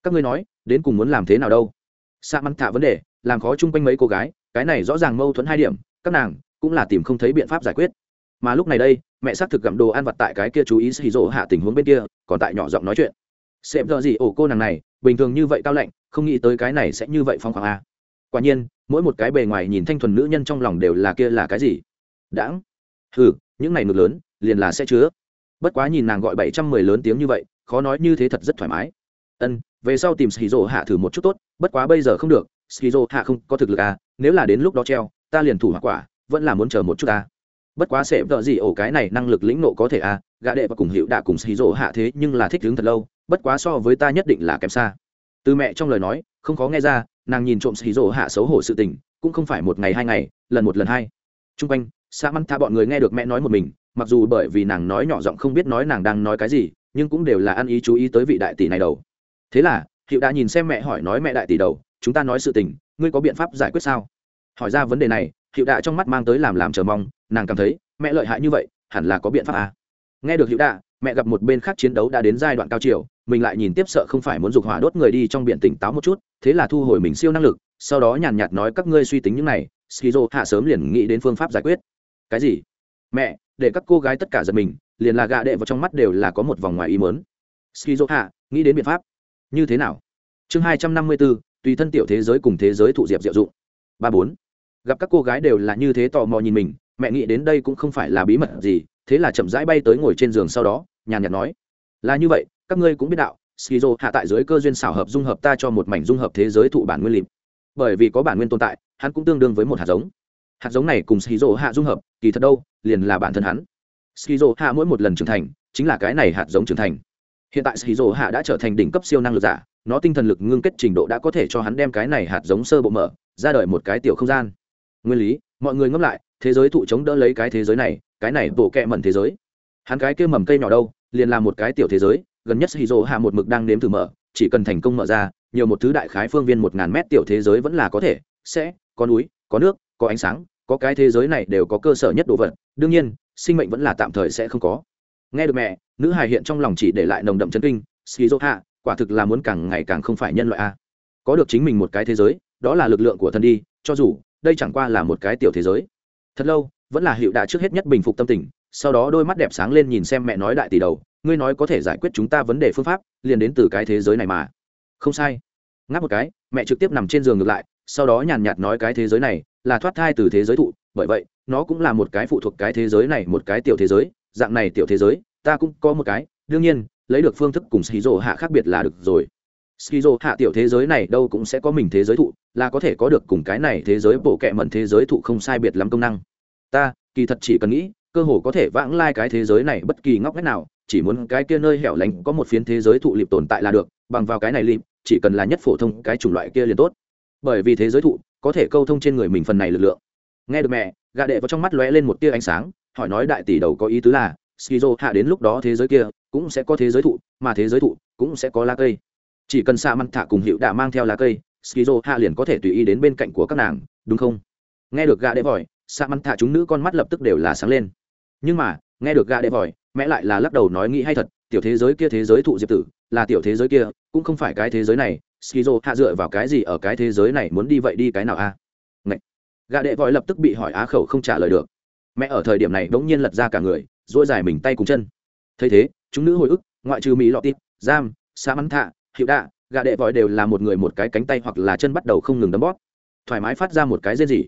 Các ngươi nói, đến cùng muốn làm thế nào đâu? Sa mắn thạ vấn đề, làm khó chung quanh mấy cô gái cái này rõ ràng mâu thuẫn hai điểm, các nàng cũng là tìm không thấy biện pháp giải quyết. Mà lúc này đây, mẹ xác thực gặm đồ ăn vặt tại cái kia chú ý xì rỗ hạ tình huống bên kia, còn tại nhỏ giọng nói chuyện. Xem thợ gì ổ cô nàng này, bình thường như vậy cao lạnh, không nghĩ tới cái này sẽ như vậy phong khoảng a à. quả nhiên, mỗi một cái bề ngoài nhìn thanh thuần nữ nhân trong lòng đều là kia là cái gì? Đãng. Ừ những này ngược lớn, liền là sẽ chứa. Bất quá nhìn nàng gọi bảy trăm mười lớn tiếng như vậy, khó nói như thế thật rất thoải mái. Ân, về sau tìm xì rỗ hạ thử một chút tốt, bất quá bây giờ không được skizo hạ không có thực lực à nếu là đến lúc đó treo, ta liền thủ hoặc quả, vẫn là muốn chờ một chút ta. Bất quá sẽ vợ gì ổ cái này năng lực lĩnh nộ có thể à gã đệ và cùng hiệu đạ cùng xì rỗ hạ thế nhưng là thích đứng thật lâu, bất quá so với ta nhất định là kém xa. Từ mẹ trong lời nói, không khó nghe ra, nàng nhìn trộm xì rỗ hạ xấu hổ sự tình, cũng không phải một ngày hai ngày, lần một lần hai. Trung quanh, sa măng tha bọn người nghe được mẹ nói một mình, mặc dù bởi vì nàng nói nhỏ giọng không biết nói nàng đang nói cái gì, nhưng cũng đều là ăn ý chú ý tới vị đại tỷ này đầu. Thế là hiệu đã nhìn xem mẹ hỏi nói mẹ đại tỷ đầu, chúng ta nói sự tình ngươi có biện pháp giải quyết sao? Hỏi ra vấn đề này hiệu đạ trong mắt mang tới làm làm chờ mong, nàng cảm thấy, mẹ lợi hại như vậy, hẳn là có biện pháp à. nghe được hiệu đạ, mẹ gặp một bên khác chiến đấu đã đến giai đoạn cao chiều, mình lại nhìn tiếp sợ không phải muốn dục hỏa đốt người đi trong biển tỉnh táo một chút, thế là thu hồi mình siêu năng lực, sau đó nhàn nhạt nói các ngươi suy tính những này, skizo hạ sớm liền nghĩ đến phương pháp giải quyết. Cái gì? Mẹ, để các cô gái tất cả giật mình, liền là gạ đệ vào trong mắt đều là có một vòng ngoài ý mớn skizo hạ, nghĩ đến biện pháp. Như thế nào? Chương hai trăm năm mươi bốn tùy thân tiểu thế giới cùng thế giới thụ diệp diệu dụng. Ba bốn. Gặp các cô gái đều là như thế tò mò nhìn mình, mẹ nghĩ đến đây cũng không phải là bí mật gì, thế là chậm rãi bay tới ngồi trên giường sau đó, nhàn nhạt nói, là như vậy, các ngươi cũng biết đạo, skizo hạ tại dưới cơ duyên xảo hợp dung hợp ta cho một mảnh dung hợp thế giới thụ bản nguyên lìm bởi vì có bản nguyên tồn tại, hắn cũng tương đương với một hạt giống. Hạt giống này cùng skizo hạ dung hợp, kỳ thật đâu, liền là bản thân hắn. Skizo hạ mỗi một lần trưởng thành, chính là cái này hạt giống trưởng thành. Hiện tại skizo hạ đã trở thành đỉnh cấp siêu năng lực giả nó tinh thần lực ngưng kết trình độ đã có thể cho hắn đem cái này hạt giống sơ bộ mở, ra đời một cái tiểu không gian. Nguyên lý, mọi người ngẫm lại, thế giới thụ chống đỡ lấy cái thế giới này, cái này bổ kẹ mẩn thế giới. Hắn cái kia mầm cây nhỏ đâu, liền là một cái tiểu thế giới, gần nhất hì hạ một mực đang nếm thử mở, chỉ cần thành công mở ra, nhiều một thứ đại khái phương viên một ngàn mét tiểu thế giới vẫn là có thể, sẽ, có núi, có nước, có ánh sáng, có cái thế giới này đều có cơ sở nhất đồ vật, đương nhiên, sinh mệnh vẫn là tạm thời sẽ không có. Nghe được mẹ, nữ hài hiện trong lòng chỉ để lại nồng đậm chân kinh skizo hạ quả thực là muốn càng ngày càng không phải nhân loại a. Có được chính mình một cái thế giới, đó là lực lượng của thần đi, cho dù, đây chẳng qua là một cái tiểu thế giới. Thật lâu, vẫn là hiệu đã trước hết nhất bình phục tâm tình, sau đó đôi mắt đẹp sáng lên nhìn xem mẹ nói đại tỷ đầu, ngươi nói có thể giải quyết chúng ta vấn đề phương pháp, liền đến từ cái thế giới này mà. Không sai. Ngáp một cái, mẹ trực tiếp nằm trên giường ngược lại, sau đó nhàn nhạt nói cái thế giới này là thoát thai từ thế giới thụ, bởi vậy, nó cũng là một cái phụ thuộc cái thế giới này một cái tiểu thế giới, dạng này tiểu thế giới, ta cũng có một cái, đương nhiên lấy được phương thức cùng skizo hạ khác biệt là được rồi. Skizo hạ tiểu thế giới này đâu cũng sẽ có mình thế giới thụ, là có thể có được cùng cái này thế giới bộ kệ mẩn thế giới thụ không sai biệt lắm công năng. Ta, kỳ thật chỉ cần nghĩ, cơ hồ có thể vãng lai cái thế giới này bất kỳ ngóc ngách nào, chỉ muốn cái kia nơi hẻo lánh có một phiến thế giới thụ liệp tồn tại là được, bằng vào cái này liệp chỉ cần là nhất phổ thông cái chủng loại kia liền tốt. Bởi vì thế giới thụ, có thể câu thông trên người mình phần này lực lượng. Nghe được mẹ gà đệ vào trong mắt lóe lên một tia ánh sáng, hỏi nói đại tỷ đầu có ý tứ là skizo hạ đến lúc đó thế giới kia cũng sẽ có thế giới thụ, mà thế giới thụ cũng sẽ có lá cây. Chỉ cần xạ măng thả cùng hiệu đã mang theo lá cây, skizo hạ liền có thể tùy ý đến bên cạnh của các nàng, đúng không? Nghe được gà đệ vòi xạ măng thả chúng nữ con mắt lập tức đều là sáng lên. Nhưng mà, nghe được gà đệ vòi, mẹ lại là lắc đầu nói nghĩ hay thật, tiểu thế giới kia thế giới thụ diệp tử, là tiểu thế giới kia, cũng không phải cái thế giới này, skizo hạ dựa vào cái gì ở cái thế giới này muốn đi vậy đi cái nào a? À? gà đệ vòi lập tức bị hỏi á khẩu không trả lời được. Mẹ ở thời điểm này đống nhiên lật ra cả người dỗi dài mình tay cùng chân. Thấy thế, chúng nữ hồi ức, ngoại trừ mỹ lọ tít giam, sa mắn thạ, hiệu đạ gà đệ vòi đều là một người một cái cánh tay hoặc là chân bắt đầu không ngừng đấm bóp. Thoải mái phát ra một cái dễ gì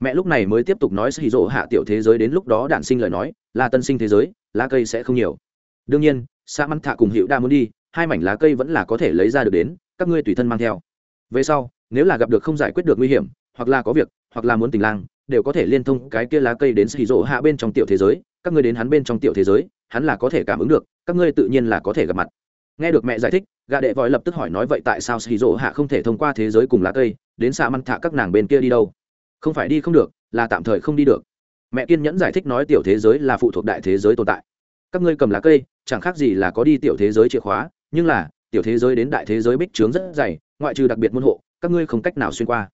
mẹ lúc này mới tiếp tục nói xì rộ hạ tiểu thế giới đến lúc đó đản sinh lời nói, là tân sinh thế giới, lá cây sẽ không nhiều. Đương nhiên, sa mắn thạ cùng hiệu đa muốn đi, hai mảnh lá cây vẫn là có thể lấy ra được đến, các ngươi tùy thân mang theo. Về sau, nếu là gặp được không giải quyết được nguy hiểm, hoặc là có việc, hoặc là muốn tình lang, đều có thể liên thông cái kia lá cây đến xì rộ hạ bên trong tiểu thế giới các ngươi đến hắn bên trong tiểu thế giới, hắn là có thể cảm ứng được, các ngươi tự nhiên là có thể gặp mặt. Nghe được mẹ giải thích gà đệ vòi lập tức hỏi nói vậy tại sao xì rỗ hạ không thể thông qua thế giới cùng lá cây, đến xạ măn thạ các nàng bên kia đi đâu? Không phải đi không được, là tạm thời không đi được. Mẹ kiên nhẫn giải thích nói tiểu thế giới là phụ thuộc đại thế giới tồn tại. Các ngươi cầm lá cây, chẳng khác gì là có đi tiểu thế giới chìa khóa, nhưng là, tiểu thế giới đến đại thế giới bích trướng rất dày, ngoại trừ đặc biệt môn hộ, các ngươi không cách nào xuyên qua.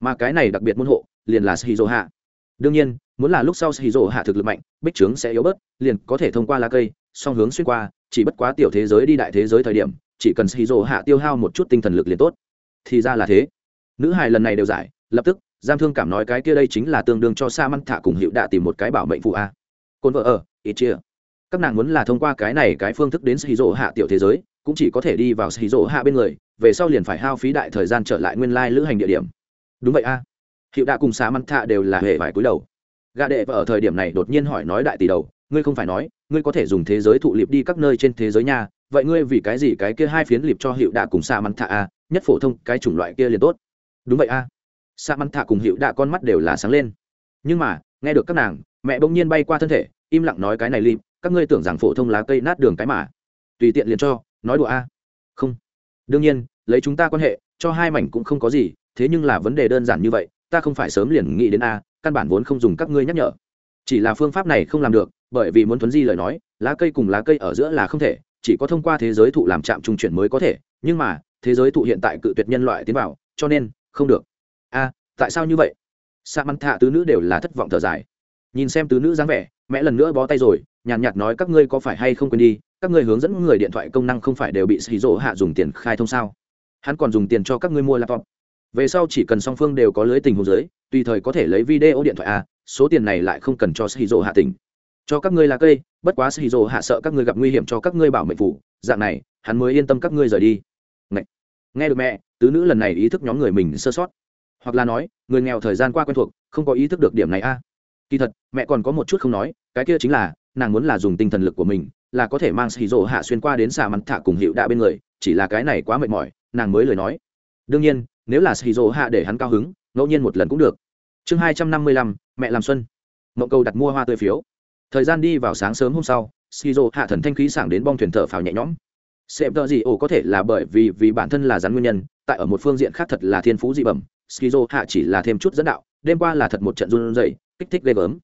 Mà cái này đặc biệt môn hộ, liền là shizu hạ đương nhiên, muốn là lúc sau shizu hạ thực lực mạnh, bích trướng sẽ yếu bớt, liền có thể thông qua lá cây, song hướng xuyên qua, chỉ bất quá tiểu thế giới đi đại thế giới thời điểm, chỉ cần shizu hạ tiêu hao một chút tinh thần lực liền tốt. Thì ra là thế. Nữ hài lần này đều giải, lập tức giam thương cảm nói cái kia đây chính là tương đương cho sa măng thả cùng hiệu đạ tìm một cái bảo mệnh phụ a. Côn vợ ở ít chia. Các nàng muốn là thông qua cái này cái phương thức đến xì rỗ hạ tiểu thế giới, cũng chỉ có thể đi vào xì rỗ hạ bên người, về sau liền phải hao phí đại thời gian trở lại nguyên lai lữ hành địa điểm. Đúng vậy a hiệu đạ cùng sa mắn thạ đều là hệ vải cúi đầu. Gà đệ và ở thời điểm này đột nhiên hỏi nói đại tỷ đầu, ngươi không phải nói, ngươi có thể dùng thế giới thụ liệp đi các nơi trên thế giới nha, vậy ngươi vì cái gì cái kia hai phiến liệp cho hiệu đạ cùng sa mắn thạ a nhất phổ thông, cái chủng loại kia liền tốt. Đúng vậy a sa mắn thạ cùng hiệu đạ con mắt đều là sáng lên. Nhưng mà, nghe được các nàng, mẹ bỗng nhiên bay qua thân thể, im lặng nói cái này liệp các ngươi tưởng rằng phổ thông lá cây nát đường cái mà. Tùy tiện liền cho, nói đùa a. Không. Đương nhiên, lấy chúng ta quan hệ, cho hai mảnh cũng không có gì, thế nhưng là vấn đề đơn giản như vậy ta không phải sớm liền nghĩ đến a, căn bản vốn không dùng các ngươi nhắc nhở. Chỉ là phương pháp này không làm được, bởi vì muốn thuấn di lời nói, lá cây cùng lá cây ở giữa là không thể, chỉ có thông qua thế giới thụ làm trạm trung chuyển mới có thể, nhưng mà, thế giới thụ hiện tại cự tuyệt nhân loại tiến vào, cho nên, không được. A, tại sao như vậy? Sa mắn thạ tứ nữ đều là thất vọng thở dài. Nhìn xem tứ nữ dáng vẻ, mẹ lần nữa bó tay rồi, nhàn nhạt nói các ngươi có phải hay không quên đi, các ngươi hướng dẫn người điện thoại công năng không phải đều bị xì rỗ hạ dùng tiền khai thông sao? Hắn còn dùng tiền cho các ngươi mua laptop về sau chỉ cần song phương đều có lưới tình hồ dưới tùy thời có thể lấy video điện thoại a, số tiền này lại không cần cho xì hạ tỉnh cho các ngươi là cây, bất quá xì hạ sợ các ngươi gặp nguy hiểm cho các ngươi bảo mệnh phủ, dạng này, hắn mới yên tâm các ngươi rời đi. Ngậy. nghe được mẹ, tứ nữ lần này ý thức nhóm người mình sơ sót. Hoặc là nói, người nghèo thời gian qua quen thuộc, không có ý thức được điểm này a. Kỳ thật, mẹ còn có một chút không nói, cái kia chính là, nàng muốn là dùng tinh thần lực của mình, là có thể mang xì hạ xuyên qua đến xà mắn thả cùng hiệu đạ bên người, chỉ là cái này quá mệt mỏi, nàng mới lời nói. Đương nhiên nếu là xì hạ để hắn cao hứng, ngẫu nhiên một lần cũng được. Chương hai trăm năm mươi lăm, mẹ làm xuân. Mộng cầu đặt mua hoa tươi phiếu. Thời gian đi vào sáng sớm hôm sau skizo hạ thần thanh khí sảng đến bong thuyền thở phào nhẹ nhõm. Xem tờ gì ổ có thể là bởi vì vì bản thân là rắn nguyên nhân, tại ở một phương diện khác thật là thiên phú dị bẩm skizo hạ chỉ là thêm chút dẫn đạo, đêm qua là thật một trận run rẩy, kích thích ghê gớm.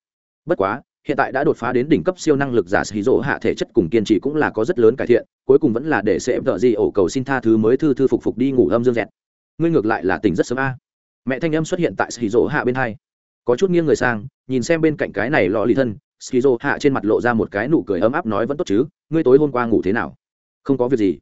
Bất quá, hiện tại đã đột phá đến đỉnh cấp siêu năng lực giả xì hạ thể chất cùng kiên trì cũng là có rất lớn cải thiện, cuối cùng vẫn là để sẽ vợ gì ổ cầu xin tha thứ mới thư thư phục phục đi ngủ âm dương dẹt ngươi ngược lại là tỉnh rất sớm a. Mẹ thanh âm xuất hiện tại xì rỗ hạ bên hai. Có chút nghiêng người sang, nhìn xem bên cạnh cái này lò lì thân, skizo hạ trên mặt lộ ra một cái nụ cười ấm áp nói vẫn tốt chứ, ngươi tối hôm qua ngủ thế nào? Không có việc gì.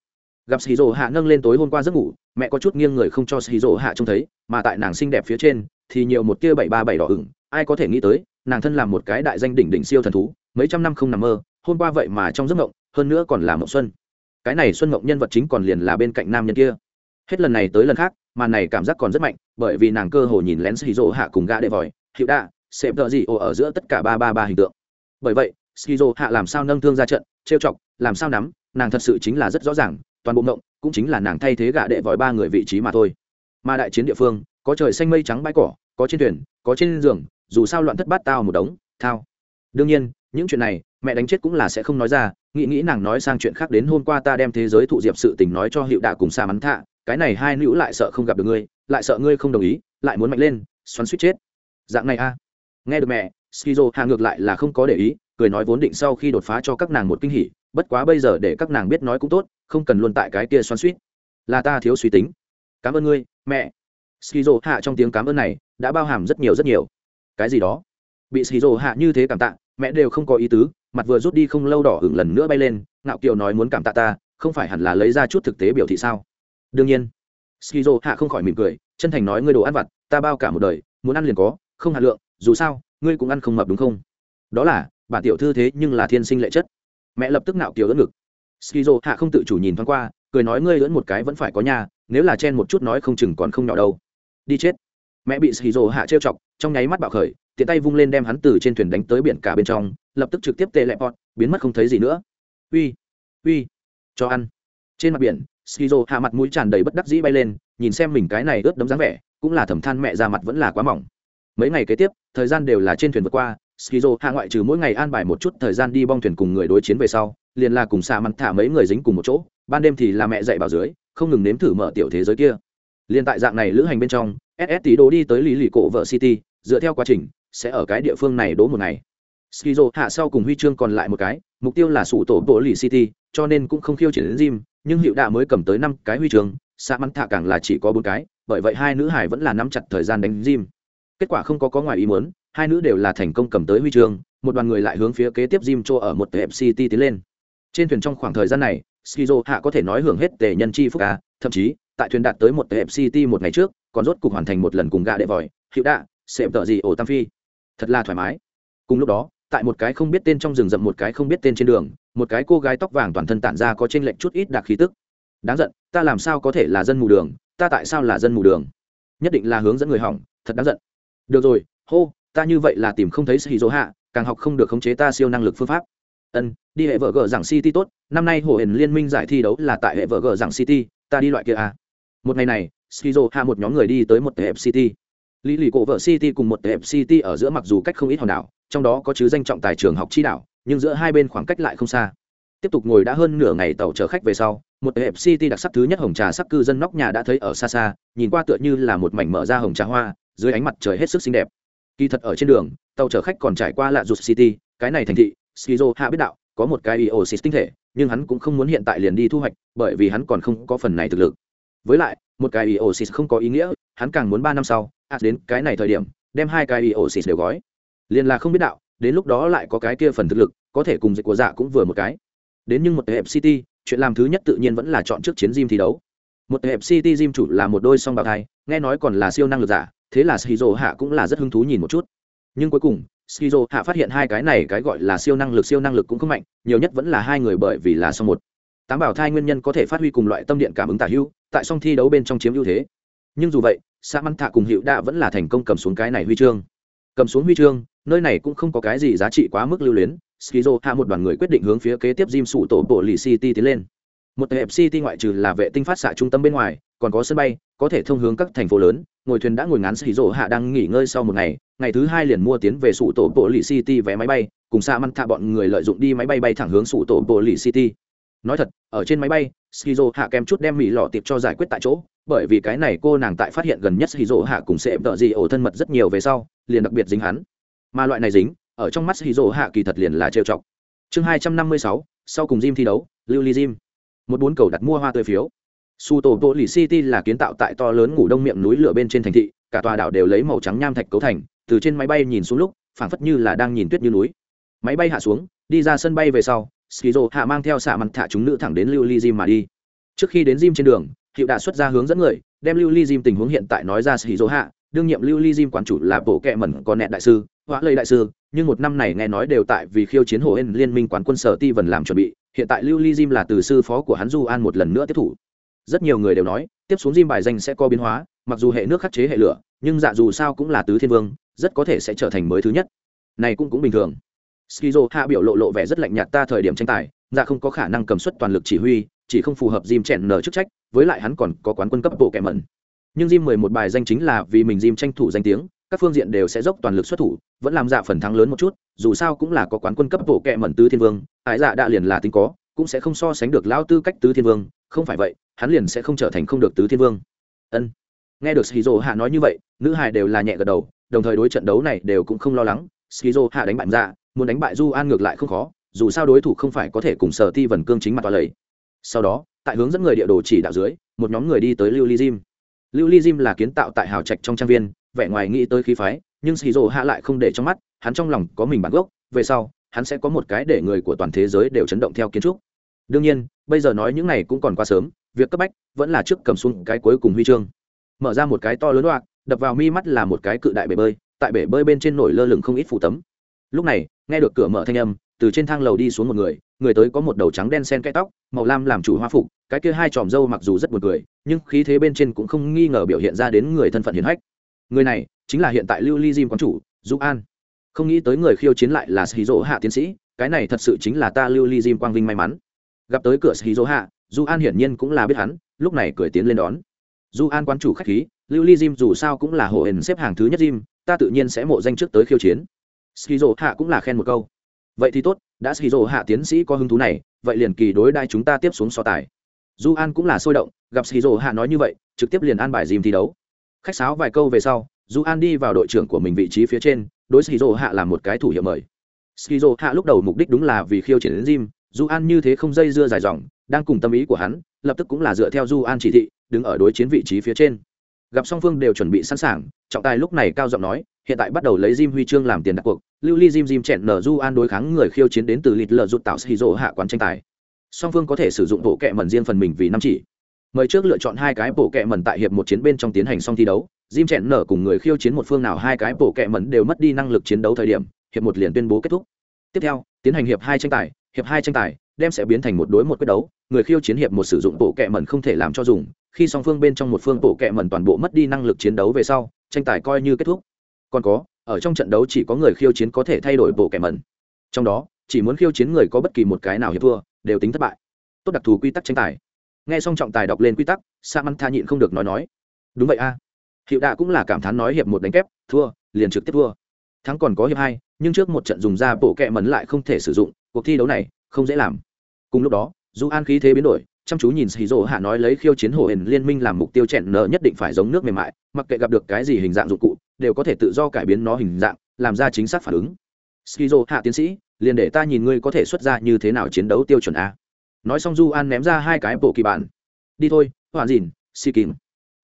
Gặp skizo hạ nâng lên tối hôm qua giấc ngủ, mẹ có chút nghiêng người không cho skizo hạ trông thấy, mà tại nàng xinh đẹp phía trên, thì nhiều một tia bảy ba bảy đỏ ửng, ai có thể nghĩ tới, nàng thân làm một cái đại danh đỉnh đỉnh siêu thần thú, mấy trăm năm không nằm mơ, hôm qua vậy mà trong giấc mộng, hơn nữa còn là mộng xuân. Cái này xuân mộng nhân vật chính còn liền là bên cạnh nam nhân kia. Hết lần này tới lần khác mà này cảm giác còn rất mạnh, bởi vì nàng cơ hồ nhìn lén shizu hạ cùng gã đệ vòi, hiệu đạ xếp đỡ gì ồ ở giữa tất cả ba ba ba hình tượng. Bởi vậy shizu hạ làm sao nâng thương ra trận, trêu chọc, làm sao nắm, nàng thật sự chính là rất rõ ràng, toàn bộ mộng cũng chính là nàng thay thế gã đệ vòi ba người vị trí mà thôi. Mà đại chiến địa phương, có trời xanh mây trắng bãi cỏ, có trên thuyền, có trên giường, dù sao loạn thất bát tao một đống, thao. Đương nhiên, những chuyện này, mẹ đánh chết cũng là sẽ không nói ra, nghĩ nghĩ nàng nói sang chuyện khác đến hôm qua ta đem thế giới thụ diệp sự tình nói cho hiệu đạ cùng xa mắn thạ cái này hai nữ lại sợ không gặp được ngươi, lại sợ ngươi không đồng ý, lại muốn mạnh lên, xoắn suýt chết. Dạng này a. Nghe được mẹ, skizo hạ ngược lại là không có để ý, cười nói vốn định sau khi đột phá cho các nàng một kinh hỉ, bất quá bây giờ để các nàng biết nói cũng tốt, không cần luôn tại cái kia xoắn suýt. Là ta thiếu suy tính. Cảm ơn ngươi, mẹ. Skizo hạ trong tiếng cảm ơn này, đã bao hàm rất nhiều rất nhiều. Cái gì đó? Bị skizo hạ như thế cảm tạ, mẹ đều không có ý tứ, mặt vừa rút đi không lâu đỏ hưởng lần nữa bay lên, ngạo kiều nói muốn cảm tạ ta, không phải hẳn là lấy ra chút thực tế biểu thị sao? Đương nhiên. Skizo hạ không khỏi mỉm cười, chân thành nói ngươi đồ ăn vặt, ta bao cả một đời, muốn ăn liền có, không hạt lượng, dù sao, ngươi cũng ăn không mập đúng không? Đó là, bản tiểu thư thế nhưng là thiên sinh lệ chất. Mẹ lập tức nạo kiều đỡ ngực. Skizo hạ không tự chủ nhìn thoáng qua, cười nói ngươi lưỡn một cái vẫn phải có nhà, nếu là chen một chút nói không chừng còn không nhỏ đâu. Đi chết. Mẹ bị skizo hạ trêu chọc, trong nháy mắt bạo khởi, tiện tay vung lên đem hắn từ trên thuyền đánh tới biển cả bên trong, lập tức trực tiếp tê lẹp bọt biến mất không thấy gì nữa. Uy uy, cho ăn. Trên mặt biển skizo hạ mặt mũi tràn đầy bất đắc dĩ bay lên, nhìn xem mình cái này ướt đấm dáng vẻ, cũng là thầm than mẹ ra mặt vẫn là quá mỏng. Mấy ngày kế tiếp, thời gian đều là trên thuyền vượt qua, skizo hạ ngoại trừ mỗi ngày an bài một chút thời gian đi bong thuyền cùng người đối chiến về sau, liền là cùng xạ mặt thả mấy người dính cùng một chỗ, ban đêm thì là mẹ dạy bảo dưới, không ngừng nếm thử mở tiểu thế giới kia. Liền tại dạng này lữ hành bên trong ss tí đố đi tới lý lì cổ vợ city, dựa theo quá trình, sẽ ở cái địa phương này đố một ngày. Skizo hạ sau cùng huy chương còn lại một cái, mục tiêu là sủ tổ bộ lì city, cho nên cũng không khiêu triển đến gym nhưng hiệu đạ mới cầm tới năm cái huy chương xạ mắn thạ càng là chỉ có bốn cái, bởi vậy hai nữ hải vẫn là nắm chặt thời gian đánh gym. Kết quả không có có ngoài ý muốn, hai nữ đều là thành công cầm tới huy chương, một đoàn người lại hướng phía kế tiếp gym cho ở một tệp city tiến lên. Trên thuyền trong khoảng thời gian này, skizo hạ có thể nói hưởng hết tề nhân chi phúc ca, thậm chí, tại thuyền đạt tới một tệp city một ngày trước, còn rốt cục hoàn thành một lần cùng gạ đệ vòi, hiệu đạ xệm tợ gì ổ tam phi. Thật là thoải mái. Cùng lúc đó tại một cái không biết tên trong rừng rậm, một cái không biết tên trên đường, một cái cô gái tóc vàng toàn thân tản ra có trên lệnh chút ít đặc khí tức. Đáng giận, ta làm sao có thể là dân mù đường, ta tại sao là dân mù đường? Nhất định là hướng dẫn người hỏng, thật đáng giận. Được rồi, hô, ta như vậy là tìm không thấy sĩ dỗ hạ, càng học không được khống chế ta siêu năng lực phương pháp. Ân, đi hệ vợ gờ giảng city tốt, năm nay hồ hển liên minh giải thi đấu là tại hệ vợ gờ giảng city, ta đi loại kia à. một ngày này skizo hạ một nhóm người đi tới một tệp city. Lý lì cổ vợ city cùng một tệp city ở giữa mặc dù cách không ít hòn đảo trong đó có chứ danh trọng tài trường học chi đạo nhưng giữa hai bên khoảng cách lại không xa. Tiếp tục ngồi đã hơn nửa ngày tàu chở khách về sau một hệ city đặc sắc thứ nhất hồng trà sắc cư dân nóc nhà đã thấy ở xa xa nhìn qua tựa như là một mảnh mở ra hồng trà hoa dưới ánh mặt trời hết sức xinh đẹp. Kỳ thật ở trên đường tàu chở khách còn trải qua lạ rụt city cái này thành thị skizo hạ biết đạo có một cái iosis tinh thể nhưng hắn cũng không muốn hiện tại liền đi thu hoạch bởi vì hắn còn không có phần này thực lực. Với lại một cái iosis không có ý nghĩa hắn càng muốn ba năm sau à, đến cái này thời điểm đem hai cái iosis đều gói liền là không biết đạo, đến lúc đó lại có cái kia phần thực lực, có thể cùng dịch của dạ cũng vừa một cái. Đến nhưng một hệ city chuyện làm thứ nhất tự nhiên vẫn là chọn trước chiến gym thi đấu. Một hệ city gym chủ là một đôi song bào thai, nghe nói còn là siêu năng lực giả, thế là shizu hạ cũng là rất hứng thú nhìn một chút. Nhưng cuối cùng shizu hạ phát hiện hai cái này cái gọi là siêu năng lực, siêu năng lực cũng không mạnh, nhiều nhất vẫn là hai người bởi vì là song một. Tám bảo thai nguyên nhân có thể phát huy cùng loại tâm điện cảm ứng tả hưu tại song thi đấu bên trong chiếm ưu thế. Nhưng dù vậy sa măng thạ cùng hiệu đạ vẫn là thành công cầm xuống cái này huy chương. Cầm xuống huy chương nơi này cũng không có cái gì giá trị quá mức lưu luyến, skizo hạ một đoàn người quyết định hướng phía kế tiếp Jim sủ tổ bộ lì city tiến lên. Một hệ city ngoại trừ là vệ tinh phát xạ trung tâm bên ngoài, còn có sân bay, có thể thông hướng các thành phố lớn. Ngồi thuyền đã ngồi ngắn, skizo hạ đang nghỉ ngơi sau một ngày. Ngày thứ hai liền mua tiến về sủ tổ bộ lì city vé máy bay, cùng xa măn thạ bọn người lợi dụng đi máy bay bay thẳng hướng sủ tổ bộ lì city. Nói thật, ở trên máy bay, skizo hạ kèm chút đem mỹ lọ tiệp cho giải quyết tại chỗ, bởi vì cái này cô nàng tại phát hiện gần nhất skizo hạ cùng sẽ đợi gì ổ thân mật rất nhiều về sau, liền đặc biệt dính hắn mà loại này dính, ở trong mắt skizo hạ kỳ thật liền là trêu chọc. Chương hai trăm năm mươi sáu, sau cùng Jim thi đấu lưu ly Jim. Một bốn cầu đặt mua hoa tươi phiếu. Su tổ bộ lì city là kiến tạo tại to lớn ngủ đông miệng núi lửa bên trên thành thị, cả tòa đảo đều lấy màu trắng nham thạch cấu thành, từ trên máy bay nhìn xuống lúc, phảng phất như là đang nhìn tuyết như núi. Máy bay hạ xuống, đi ra sân bay về sau, skizo hạ mang theo xạ mặt thả chúng nữ thẳng đến lưu ly Jim mà đi. Trước khi đến Jim trên đường, hiệu đã xuất ra hướng dẫn người, đem lưu ly Jim tình huống hiện tại nói ra skizo hạ, đương nhiệm lưu ly Jim quản chủ là bộ kệ mẩn con nẹt đại sư hóa lây đại sư, nhưng một năm này nghe nói đều tại vì khiêu chiến hồ ên liên minh quán quân sở ti vần làm chuẩn bị, hiện tại lưu ly Jim là từ sư phó của hắn du an một lần nữa tiếp thủ. Rất nhiều người đều nói, tiếp xuống Jim bài danh sẽ có biến hóa, mặc dù hệ nước khắc chế hệ lửa, nhưng dạ dù sao cũng là tứ thiên vương, rất có thể sẽ trở thành mới thứ nhất. Này cũng cũng bình thường. Skizo hạ biểu lộ lộ vẻ rất lạnh nhạt ta thời điểm tranh tài dạ không có khả năng cầm suất toàn lực chỉ huy, chỉ không phù hợp Jim chèn nở chức trách, với lại hắn còn có quán quân cấp bộ kẻ mẩn. Nhưng Jim mười một bài danh chính là vì mình Jim tranh thủ danh tiếng các phương diện đều sẽ dốc toàn lực xuất thủ, vẫn làm dạ phần thắng lớn một chút, dù sao cũng là có quán quân cấp bộ kệ mẩn tứ thiên vương, ái dạ đã liền là tính có, cũng sẽ không so sánh được lao tư cách tứ thiên vương, không phải vậy, hắn liền sẽ không trở thành không được tứ thiên vương. Ân. Nghe được shizu hạ nói như vậy, nữ hài đều là nhẹ gật đầu, đồng thời đối trận đấu này đều cũng không lo lắng shizu hạ đánh bại dạ muốn đánh bại du an ngược lại không khó, dù sao đối thủ không phải có thể cùng sở ti vần cương chính mặt toa lầy. Sau đó, tại hướng dẫn người địa đồ chỉ đạo dưới, một nhóm người đi tới lưu ly diêm lưu ly diêm là kiến tạo tại hào trạch trong trang viên vẻ ngoài nghĩ tới khí phái, nhưng xì rồ hạ lại không để trong mắt, hắn trong lòng có mình bản gốc, về sau, hắn sẽ có một cái để người của toàn thế giới đều chấn động theo kiến trúc. Đương nhiên, bây giờ nói những này cũng còn quá sớm, việc cấp bách vẫn là trước cầm xuống cái cuối cùng huy chương. Mở ra một cái to lớn đoạn đập vào mi mắt là một cái cự đại bể bơi, tại bể bơi bên trên nổi lơ lửng không ít phủ tấm. Lúc này, nghe được cửa mở thanh âm, từ trên thang lầu đi xuống một người người tới có một đầu trắng đen sen kẽ tóc, màu lam làm chủ hoa phục, cái kia hai tròm râu mặc dù rất buồn cười, nhưng khí thế bên trên cũng không nghi ngờ biểu hiện ra đến người thân phận hiền hách người này chính là hiện tại lưu ly diêm quán chủ du an không nghĩ tới người khiêu chiến lại là sĩ dỗ hạ tiến sĩ, cái này thật sự chính là ta lưu ly diêm quang vinh may mắn. Gặp tới cửa sĩ dỗ hạ, du an hiển nhiên cũng là biết hắn, lúc này cười tiến lên đón. Du an quán chủ khách khí, lưu ly diêm dù sao cũng là hộ hình xếp hàng thứ nhất diêm, ta tự nhiên sẽ mộ danh trước tới khiêu chiến. Skizo hạ cũng là khen một câu. Vậy thì tốt, đã skizo hạ tiến sĩ có hứng thú này, vậy liền kỳ đối đai chúng ta tiếp xuống so tài. Du an cũng là sôi động, gặp skizo hạ nói như vậy, trực tiếp liền an bài dìm thi đấu khách sáo vài câu về sau du an đi vào đội trưởng của mình vị trí phía trên đối skizo hạ làm một cái thủ hiệu mời skizo hạ lúc đầu mục đích đúng là vì khiêu chiến đến jim du an như thế không dây dưa dài dòng đang cùng tâm ý của hắn lập tức cũng là dựa theo du an chỉ thị đứng ở đối chiến vị trí phía trên gặp song phương đều chuẩn bị sẵn sàng trọng tài lúc này cao giọng nói hiện tại bắt đầu lấy Jim huy chương làm tiền đặt cuộc, lưu ly Jim Jim chèn nở du an đối kháng người khiêu chiến đến từ lịt lờ rụt tạo Shizuo hạ quán tranh tài. Song phương có thể sử dụng bộ kệ mẩn riêng phần mình vì năm chỉ. Mời trước lựa chọn hai cái bộ kệ mẩn tại hiệp một chiến bên trong tiến hành xong thi đấu, Jim chẹn nở cùng người khiêu chiến một phương nào hai cái bộ kệ mẩn đều mất đi năng lực chiến đấu thời điểm, hiệp một liền tuyên bố kết thúc. Tiếp theo, tiến hành hiệp hai tranh tài, hiệp hai tranh tài đem sẽ biến thành một đối một quyết đấu, người khiêu chiến hiệp một sử dụng bộ kệ mẩn không thể làm cho dùng, khi song phương bên trong một phương bộ kệ mẩn toàn bộ mất đi năng lực chiến đấu về sau, tranh tài coi như kết thúc. Còn có ở trong trận đấu chỉ có người khiêu chiến có thể thay đổi bộ kệ mẩn. Trong đó chỉ muốn khiêu chiến người có bất kỳ một cái nào hiệp thua đều tính thất bại. Tốt đặc thù quy tắc tranh tài nghe xong trọng tài đọc lên quy tắc, sa măng tha nhịn không được nói nói. Đúng vậy a. Hiệu đạ cũng là cảm thán nói hiệp một đánh kép, thua, liền trực tiếp thua. Thắng còn có hiệp hai, nhưng trước một trận dùng ra bộ kẹ mấn lại không thể sử dụng, cuộc thi đấu này không dễ làm. Cùng lúc đó, dù an khí thế biến đổi, chăm chú nhìn xì rỗ hạ nói lấy khiêu chiến Hổ hển liên minh làm mục tiêu chèn nợ nhất định phải giống nước mềm mại, mặc kệ gặp được cái gì hình dạng dụng cụ, đều có thể tự do cải biến nó hình dạng, làm ra chính xác phản ứng. Skizo hạ tiến sĩ, liền để ta nhìn ngươi có thể xuất ra như thế nào chiến đấu tiêu chuẩn a nói xong du an ném ra hai cái bộ kỳ bản. Đi thôi hoàn dìn xì kín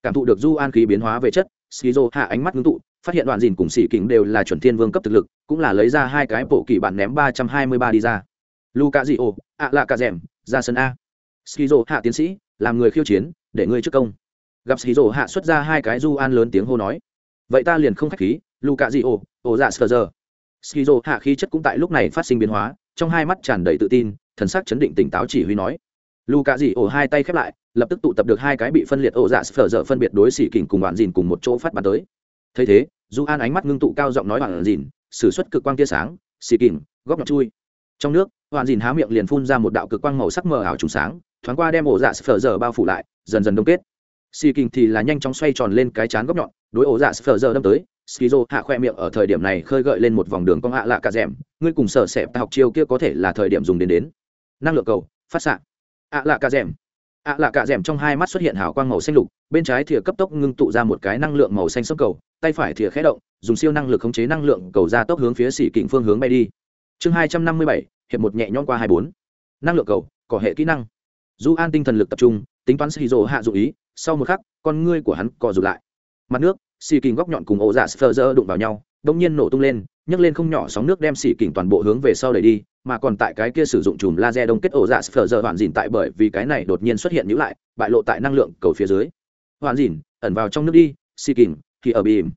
cảm thụ được du an khí biến hóa về chất skizo hạ ánh mắt ngưng tụ, phát hiện đoạn dìn cùng xì Kính đều là chuẩn thiên vương cấp thực lực, cũng là lấy ra hai cái bộ kỳ bản ném ba trăm hai mươi ba đi ra. Luka di ô ạ lạ cả rèm, ra sân a. Skizo hạ tiến sĩ, làm người khiêu chiến, để ngươi trước công. Gặp skizo hạ xuất ra hai cái du an lớn tiếng hô nói. Vậy ta liền không khách khí luka di ô ô dạ sờ giờ. Skizo hạ khí chất cũng tại lúc này phát sinh biến hóa, trong hai mắt tràn đầy tự tin thần sắc chấn định tỉnh táo chỉ huy nói. Luka dị ổ hai tay khép lại, lập tức tụ tập được hai cái bị phân liệt ổ dạ phở dở phân biệt đối xỉ kình cùng đoạn dìn cùng một chỗ phát bắn tới. Thấy thế du an ánh mắt ngưng tụ cao giọng nói đoạn dìn s ử suất cực quang tia sáng xỉ kình góc nhọc chui. Trong nước đoạn dìn há miệng liền phun ra một đạo cực quang màu sắc mờ ảo trùng sáng, thoáng qua đem ổ dạ phở dở bao phủ lại, dần dần đông kết. Xỉ kình thì là nhanh chóng xoay tròn lên cái chán góc nhọn, đối ổ dạ phở dở đâm tới. Skizo hạ khoe miệng ở thời điểm này khơi gợi lên một vòng đường cong hạ lạ cả rèm, ngươi cùng sở sẹp học chiêu kia có thể là thời điểm dùng đến đến năng lượng cầu, phát xạ. Ạ lạ cả rèm. Ạ lạ cả rèm trong hai mắt xuất hiện hào quang màu xanh lục, bên trái thìa cấp tốc ngưng tụ ra một cái năng lượng màu xanh sông cầu, tay phải thìa khé động, dùng siêu năng lực khống chế năng lượng cầu ra tốc hướng phía xỉ kình phương hướng bay đi. Chương hai trăm năm mươi bảy, hiệp một nhẹ nhõm qua hai bốn. Năng lượng cầu, có hệ kỹ năng. Du an tinh thần lực tập trung, tính toán xì rồ hạ dụ ý, sau một khắc, con ngươi của hắn cò rụt lại. Mặt nước xì kình góc nhọn cùng ổ dạ sờ dơ đụng vào nhau đông nhiên nổ tung lên, nhấc lên không nhỏ sóng nước đem xì kình toàn bộ hướng về sau đẩy đi mà còn tại cái kia sử dụng chùm laser đông kết ổ dạ phở giờ hoàn dìn tại bởi vì cái này đột nhiên xuất hiện nhữ lại, bại lộ tại năng lượng cầu phía dưới. Hoàn dìn, ẩn vào trong nước đi, si kình, thì ở bìm.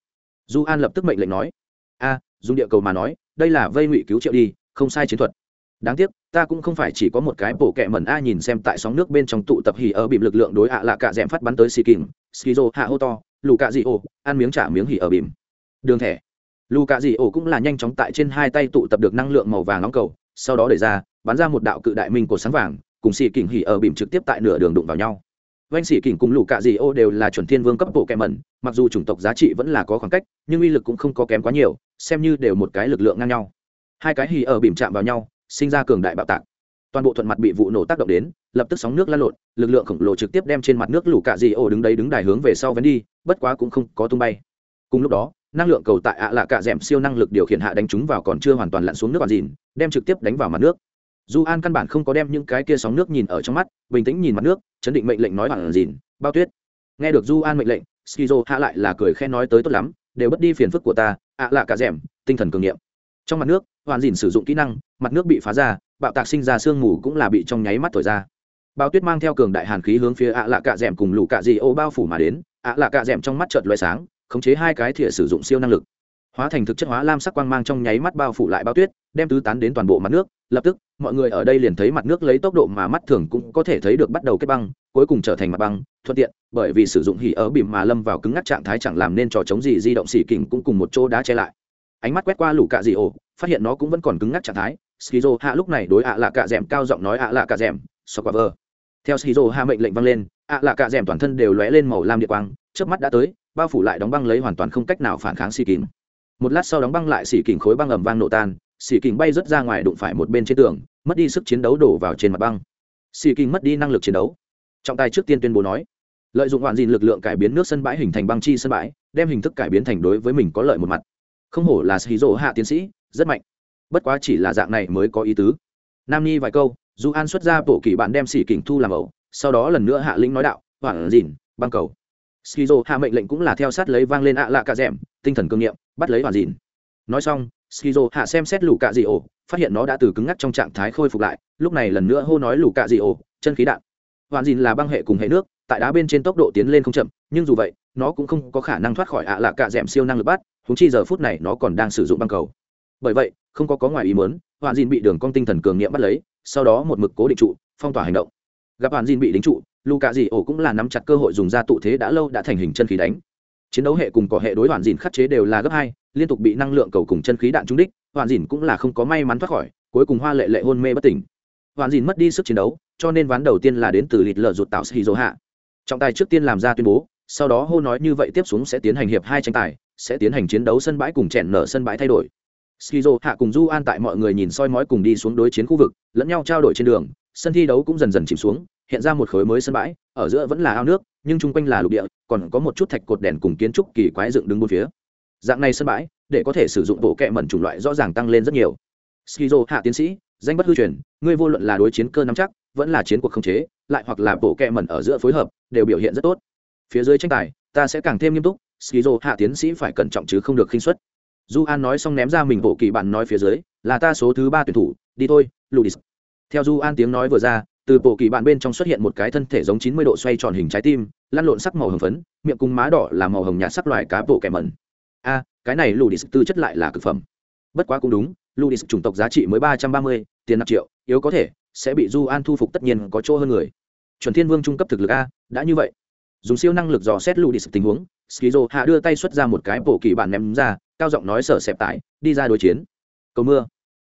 Du an lập tức mệnh lệnh nói, a, dùng địa cầu mà nói, đây là vây ngụy cứu triệu đi, không sai chiến thuật. Đáng tiếc, ta cũng không phải chỉ có một cái bổ kẹ mẩn a nhìn xem tại sóng nước bên trong tụ tập hỉ ở bìm lực lượng đối ạ là cả d phát bắn tới xì kình, skizo, hạ hô to, lù cạ dị ổ, ăn miếng trả miếng hỉ ở bìm. Đường thẻ. Lù cạ dị ổ cũng là nhanh chóng tại trên hai tay tụ tập được năng lượng màu vàng nóng cầu sau đó đẩy ra, bắn ra một đạo cự đại minh của sáng vàng, cùng xì kình hỉ ở bìm trực tiếp tại nửa đường đụng vào nhau. Vanh xì kình cùng lũ cạ dị ô đều là chuẩn thiên vương cấp bộ kẹm mẩn, mặc dù chủng tộc giá trị vẫn là có khoảng cách, nhưng uy lực cũng không có kém quá nhiều, xem như đều một cái lực lượng ngang nhau. Hai cái hỉ ở bìm chạm vào nhau, sinh ra cường đại bạo tạc. Toàn bộ thuận mặt bị vụ nổ tác động đến, lập tức sóng nước lan lộn, lực lượng khổng lồ trực tiếp đem trên mặt nước lũ cạ dị ô đứng đấy đứng đài hướng về sau vén đi, bất quá cũng không có tung bay. Cùng lúc đó năng lượng cầu tại ạ lạ cạ d siêu năng lực điều khiển hạ đánh chúng vào còn chưa hoàn toàn lặn xuống nước còn dìn, đem trực tiếp đánh vào mặt nước. Du an căn bản không có đem những cái kia sóng nước nhìn ở trong mắt, bình tĩnh nhìn mặt nước, chấn định mệnh lệnh nói bằng dìn, bao tuyết. Nghe được du an mệnh lệnh, skizo hạ lại là cười khen nói tới tốt lắm, đều bất đi phiền phức của ta, ạ lạ cạ d tinh thần cường nghiệm. Trong mặt nước hoàn dìn sử dụng kỹ năng, mặt nước bị phá ra, bạo tạc sinh ra sương mù cũng là bị trong nháy mắt thổi ra. Bao tuyết mang theo cường đại hàn khí hướng phía ạ lạ cạ d cùng lũ cạ dị ô bao phủ mà đến, ạ lạ cạ d trong mắt trợt loại sáng khống chế hai cái thìa sử dụng siêu năng lực. Hóa thành thực chất hóa lam sắc quang mang trong nháy mắt bao phủ lại bao tuyết, đem tứ tán đến toàn bộ mặt nước. Lập tức, mọi người ở đây liền thấy mặt nước lấy tốc độ mà mắt thường cũng có thể thấy được bắt đầu kết băng, cuối cùng trở thành mặt băng, thuận tiện, bởi vì sử dụng hỉ ở bìm mà lâm vào cứng ngắc trạng thái chẳng làm nên trò chống gì, di động xỉ kình cũng cùng một chỗ đá che lại. Ánh mắt quét qua lũ cạ dị ổ, phát hiện nó cũng vẫn còn cứng ngắc trạng thái. Skizo hạ lúc này đối ạ lạ cạ d cao giọng nói ạ lạ cạ d so qua vơ theo skizo hạ mệnh lệnh vang lên, ạ lạ cạ d toàn thân đều lóe lên màu lam điện quang trước mắt đã tới bao phủ lại đóng băng lấy hoàn toàn không cách nào phản kháng xì kín. một lát sau đóng băng lại xì kình khối băng ẩm vang nổ tan, xì kình bay rớt ra ngoài đụng phải một bên trên tường, mất đi sức chiến đấu đổ vào trên mặt băng. Xì kình mất đi năng lực chiến đấu. Trọng tài trước tiên tuyên bố nói, lợi dụng hoàn dìn lực lượng cải biến nước sân bãi hình thành băng chi sân bãi, đem hình thức cải biến thành đối với mình có lợi một mặt. Không hổ là xì rỗ hạ tiến sĩ, rất mạnh. Bất quá chỉ là dạng này mới có ý tứ. Nam ni vài câu dù an xuất ra bộ kỳ bạn đem xì kình thu làm ẩu, sau đó lần nữa hạ lĩnh nói đạo hoảng dìn, băng cầu skizo hạ mệnh lệnh cũng là theo sát lấy vang lên ạ lạ cạ dẻm, tinh thần cương nghiệm bắt lấy hoàn dìn. Nói xong skizo hạ xem xét lũ cạ dị ổ phát hiện nó đã từ cứng ngắc trong trạng thái khôi phục lại lúc này lần nữa hô nói lũ cạ dị ổ chân khí đạn. Hoàn dìn là băng hệ cùng hệ nước tại đá bên trên tốc độ tiến lên không chậm nhưng dù vậy nó cũng không có khả năng thoát khỏi ạ lạ cạ dẻm siêu năng lực bắt húng chi giờ phút này nó còn đang sử dụng băng cầu. Bởi vậy không có có ngoài ý muốn hoàn dìn bị đường cong tinh thần cường nghiệm bắt lấy sau đó một mực cố định trụ phong tỏa hành động. Gặp hoàn dìn bị đính trụ lù cạ dị ổ cũng là nắm chặt cơ hội dùng ra tụ thế đã lâu đã thành hình chân khí đánh. Chiến đấu hệ cùng cỏ hệ đối hoàn dìn khắc chế đều là gấp hai, liên tục bị năng lượng cầu cùng chân khí đạn trúng đích, hoàn dìn cũng là không có may mắn thoát khỏi, cuối cùng hoa lệ lệ hôn mê bất tỉnh. Hoàn dìn mất đi sức chiến đấu, cho nên ván đầu tiên là đến từ lịt lợ rụt tạo sĩ dỗ hạ. Trọng tài trước tiên làm ra tuyên bố, sau đó hô nói như vậy tiếp xuống sẽ tiến hành hiệp hai tranh tài, sẽ tiến hành chiến đấu sân bãi cùng chèn nở sân bãi thay đổi. Skizo hạ cùng du an tại mọi người nhìn soi mói cùng đi xuống đối chiến khu vực, lẫn nhau trao đổi trên đường, sân thi đấu cũng dần dần chìm xuống hiện ra một khối mới sân bãi, ở giữa vẫn là ao nước, nhưng chung quanh là lục địa, còn có một chút thạch cột đèn cùng kiến trúc kỳ quái dựng đứng bốn phía. Dạng này sân bãi, để có thể sử dụng bộ kẹ mẩn chủng loại rõ ràng tăng lên rất nhiều. Skizo, hạ tiến sĩ, danh bất hư truyền, ngươi vô luận là đối chiến cơ nắm chắc, vẫn là chiến cuộc không chế, lại hoặc là bộ kẹ mẩn ở giữa phối hợp, đều biểu hiện rất tốt. Phía dưới tranh tài, ta sẽ càng thêm nghiêm túc, skizo, hạ tiến sĩ phải cẩn trọng chứ không được khinh suất. Du an nói xong ném ra mình bộ kỳ bạn nói phía dưới, là ta số thứ ba tuyển thủ, đi thôi, ludis. Theo du an tiếng nói vừa ra từ bộ kỳ bạn bên trong xuất hiện một cái thân thể giống chín mươi độ xoay tròn hình trái tim, lăn lộn sắc màu hồng phấn, miệng cung má đỏ là màu hồng nhạt sắc loài cá bộ kẻ mẩn. A, cái này ludis tư chất lại là cực phẩm. Bất quá cũng đúng, ludis chủng tộc giá trị mới ba trăm ba mươi, tiền năm triệu, yếu có thể, sẽ bị du an thu phục tất nhiên có chỗ hơn người. Chuẩn thiên vương trung cấp thực lực a, đã như vậy. Dùng siêu năng lực dò xét ludis tình huống, skizo hạ đưa tay xuất ra một cái bộ kỳ bản ném ra, cao giọng nói sở xẹp tải, đi ra đối chiến. Cầu mưa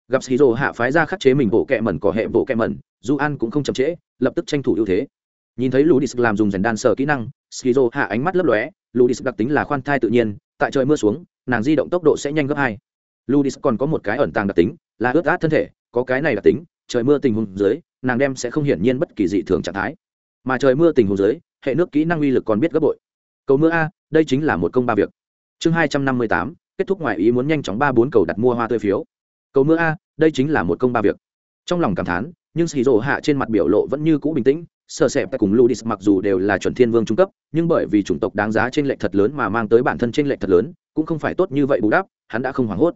gặp skizo hạ phái ra khắc chế mình bộ kẹ mẩn có hệ bộ kẹ mẩn du an cũng không chậm trễ, lập tức tranh thủ ưu thế. Nhìn thấy ludis làm dùng rèn đan sở kỹ năng skizo hạ ánh mắt lấp lóe, ludis đặc tính là khoan thai tự nhiên, tại trời mưa xuống, nàng di động tốc độ sẽ nhanh gấp hai. Ludis còn có một cái ẩn tàng đặc tính, là ướt át thân thể, có cái này đặc tính, trời mưa tình huống dưới, nàng đem sẽ không hiển nhiên bất kỳ dị thường trạng thái. Mà trời mưa tình huống dưới, hệ nước kỹ năng uy lực còn biết gấp bội. Cầu mưa a, đây chính là một công ba việc. Chương hai trăm năm mươi tám, kết thúc ngoài ý muốn nhanh chóng ba bốn cầu đặt mua hoa tươi phiếu cầu mưa a, đây chính là một công ba việc. Trong lòng cảm thán, nhưng xì rổ hạ trên mặt biểu lộ vẫn như cũ bình tĩnh, sợ sẹp cùng ludis mặc dù đều là chuẩn thiên vương trung cấp, nhưng bởi vì chủng tộc đáng giá trên lệch thật lớn mà mang tới bản thân trên lệch thật lớn, cũng không phải tốt như vậy bù đắp, hắn đã không hoảng hốt.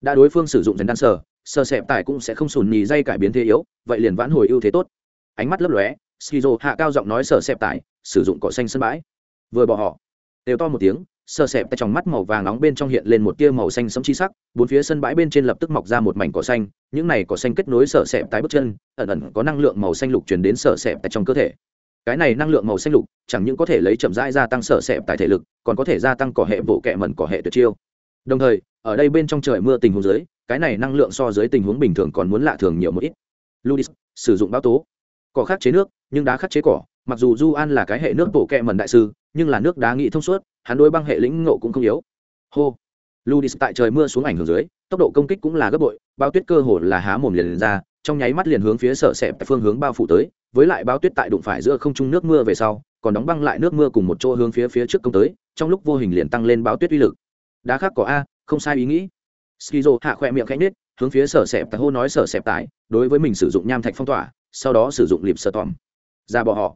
Đã đối phương sử dụng dần đan sở sợ sẹp tài cũng sẽ không sùn nhì dây cải biến thế yếu, vậy liền vãn hồi ưu thế tốt. Ánh mắt lấp lóe skizo hạ cao giọng nói sợ sẹp tài sử dụng cỏ xanh sân bãi. Vừa bỏ họ, đều to một tiếng sơ sẹp tại trong mắt màu vàng nóng bên trong hiện lên một tia màu xanh sẫm chi sắc, bốn phía sân bãi bên trên lập tức mọc ra một mảnh cỏ xanh, những này cỏ xanh kết nối sở sẹp tái bước chân, ẩn ẩn có năng lượng màu xanh lục truyền đến sở sẹp tại trong cơ thể. Cái này năng lượng màu xanh lục chẳng những có thể lấy chậm rãi gia tăng sở sẹp tại thể lực, còn có thể gia tăng cỏ hệ bộ kẹ mẩn cỏ hệ tuyệt chiêu. Đồng thời, ở đây bên trong trời mưa tình huống dưới, cái này năng lượng so dưới tình huống bình thường còn muốn lạ thường nhiều một ít. Ludis, sử dụng báo tố. Cỏ khắc chế nước, nhưng đá khắc chế cỏ, mặc dù du an là cái hệ nước bộ kẹ mẩn đại sư nhưng là nước đá nghị thông suốt hắn đối băng hệ lĩnh ngộ cũng không yếu. Hô. Ludis tại trời mưa xuống ảnh hưởng dưới tốc độ công kích cũng là gấp bội bao tuyết cơ hồ là há mồm liền, liền ra trong nháy mắt liền hướng phía sở xẹp phương hướng bao phủ tới với lại bao tuyết tại đụng phải giữa không trung nước mưa về sau còn đóng băng lại nước mưa cùng một chỗ hướng phía phía trước công tới trong lúc vô hình liền tăng lên báo tuyết uy lực. Đá khác có a không sai ý nghĩ. Skizo hạ khỏe miệng khẽ nết hướng phía sở xẹp tại hô nói sở xẹp tại đối với mình sử dụng nham thạch phong tỏa sau đó sử dụng liệp sơ tòm. Ra bỏ họ.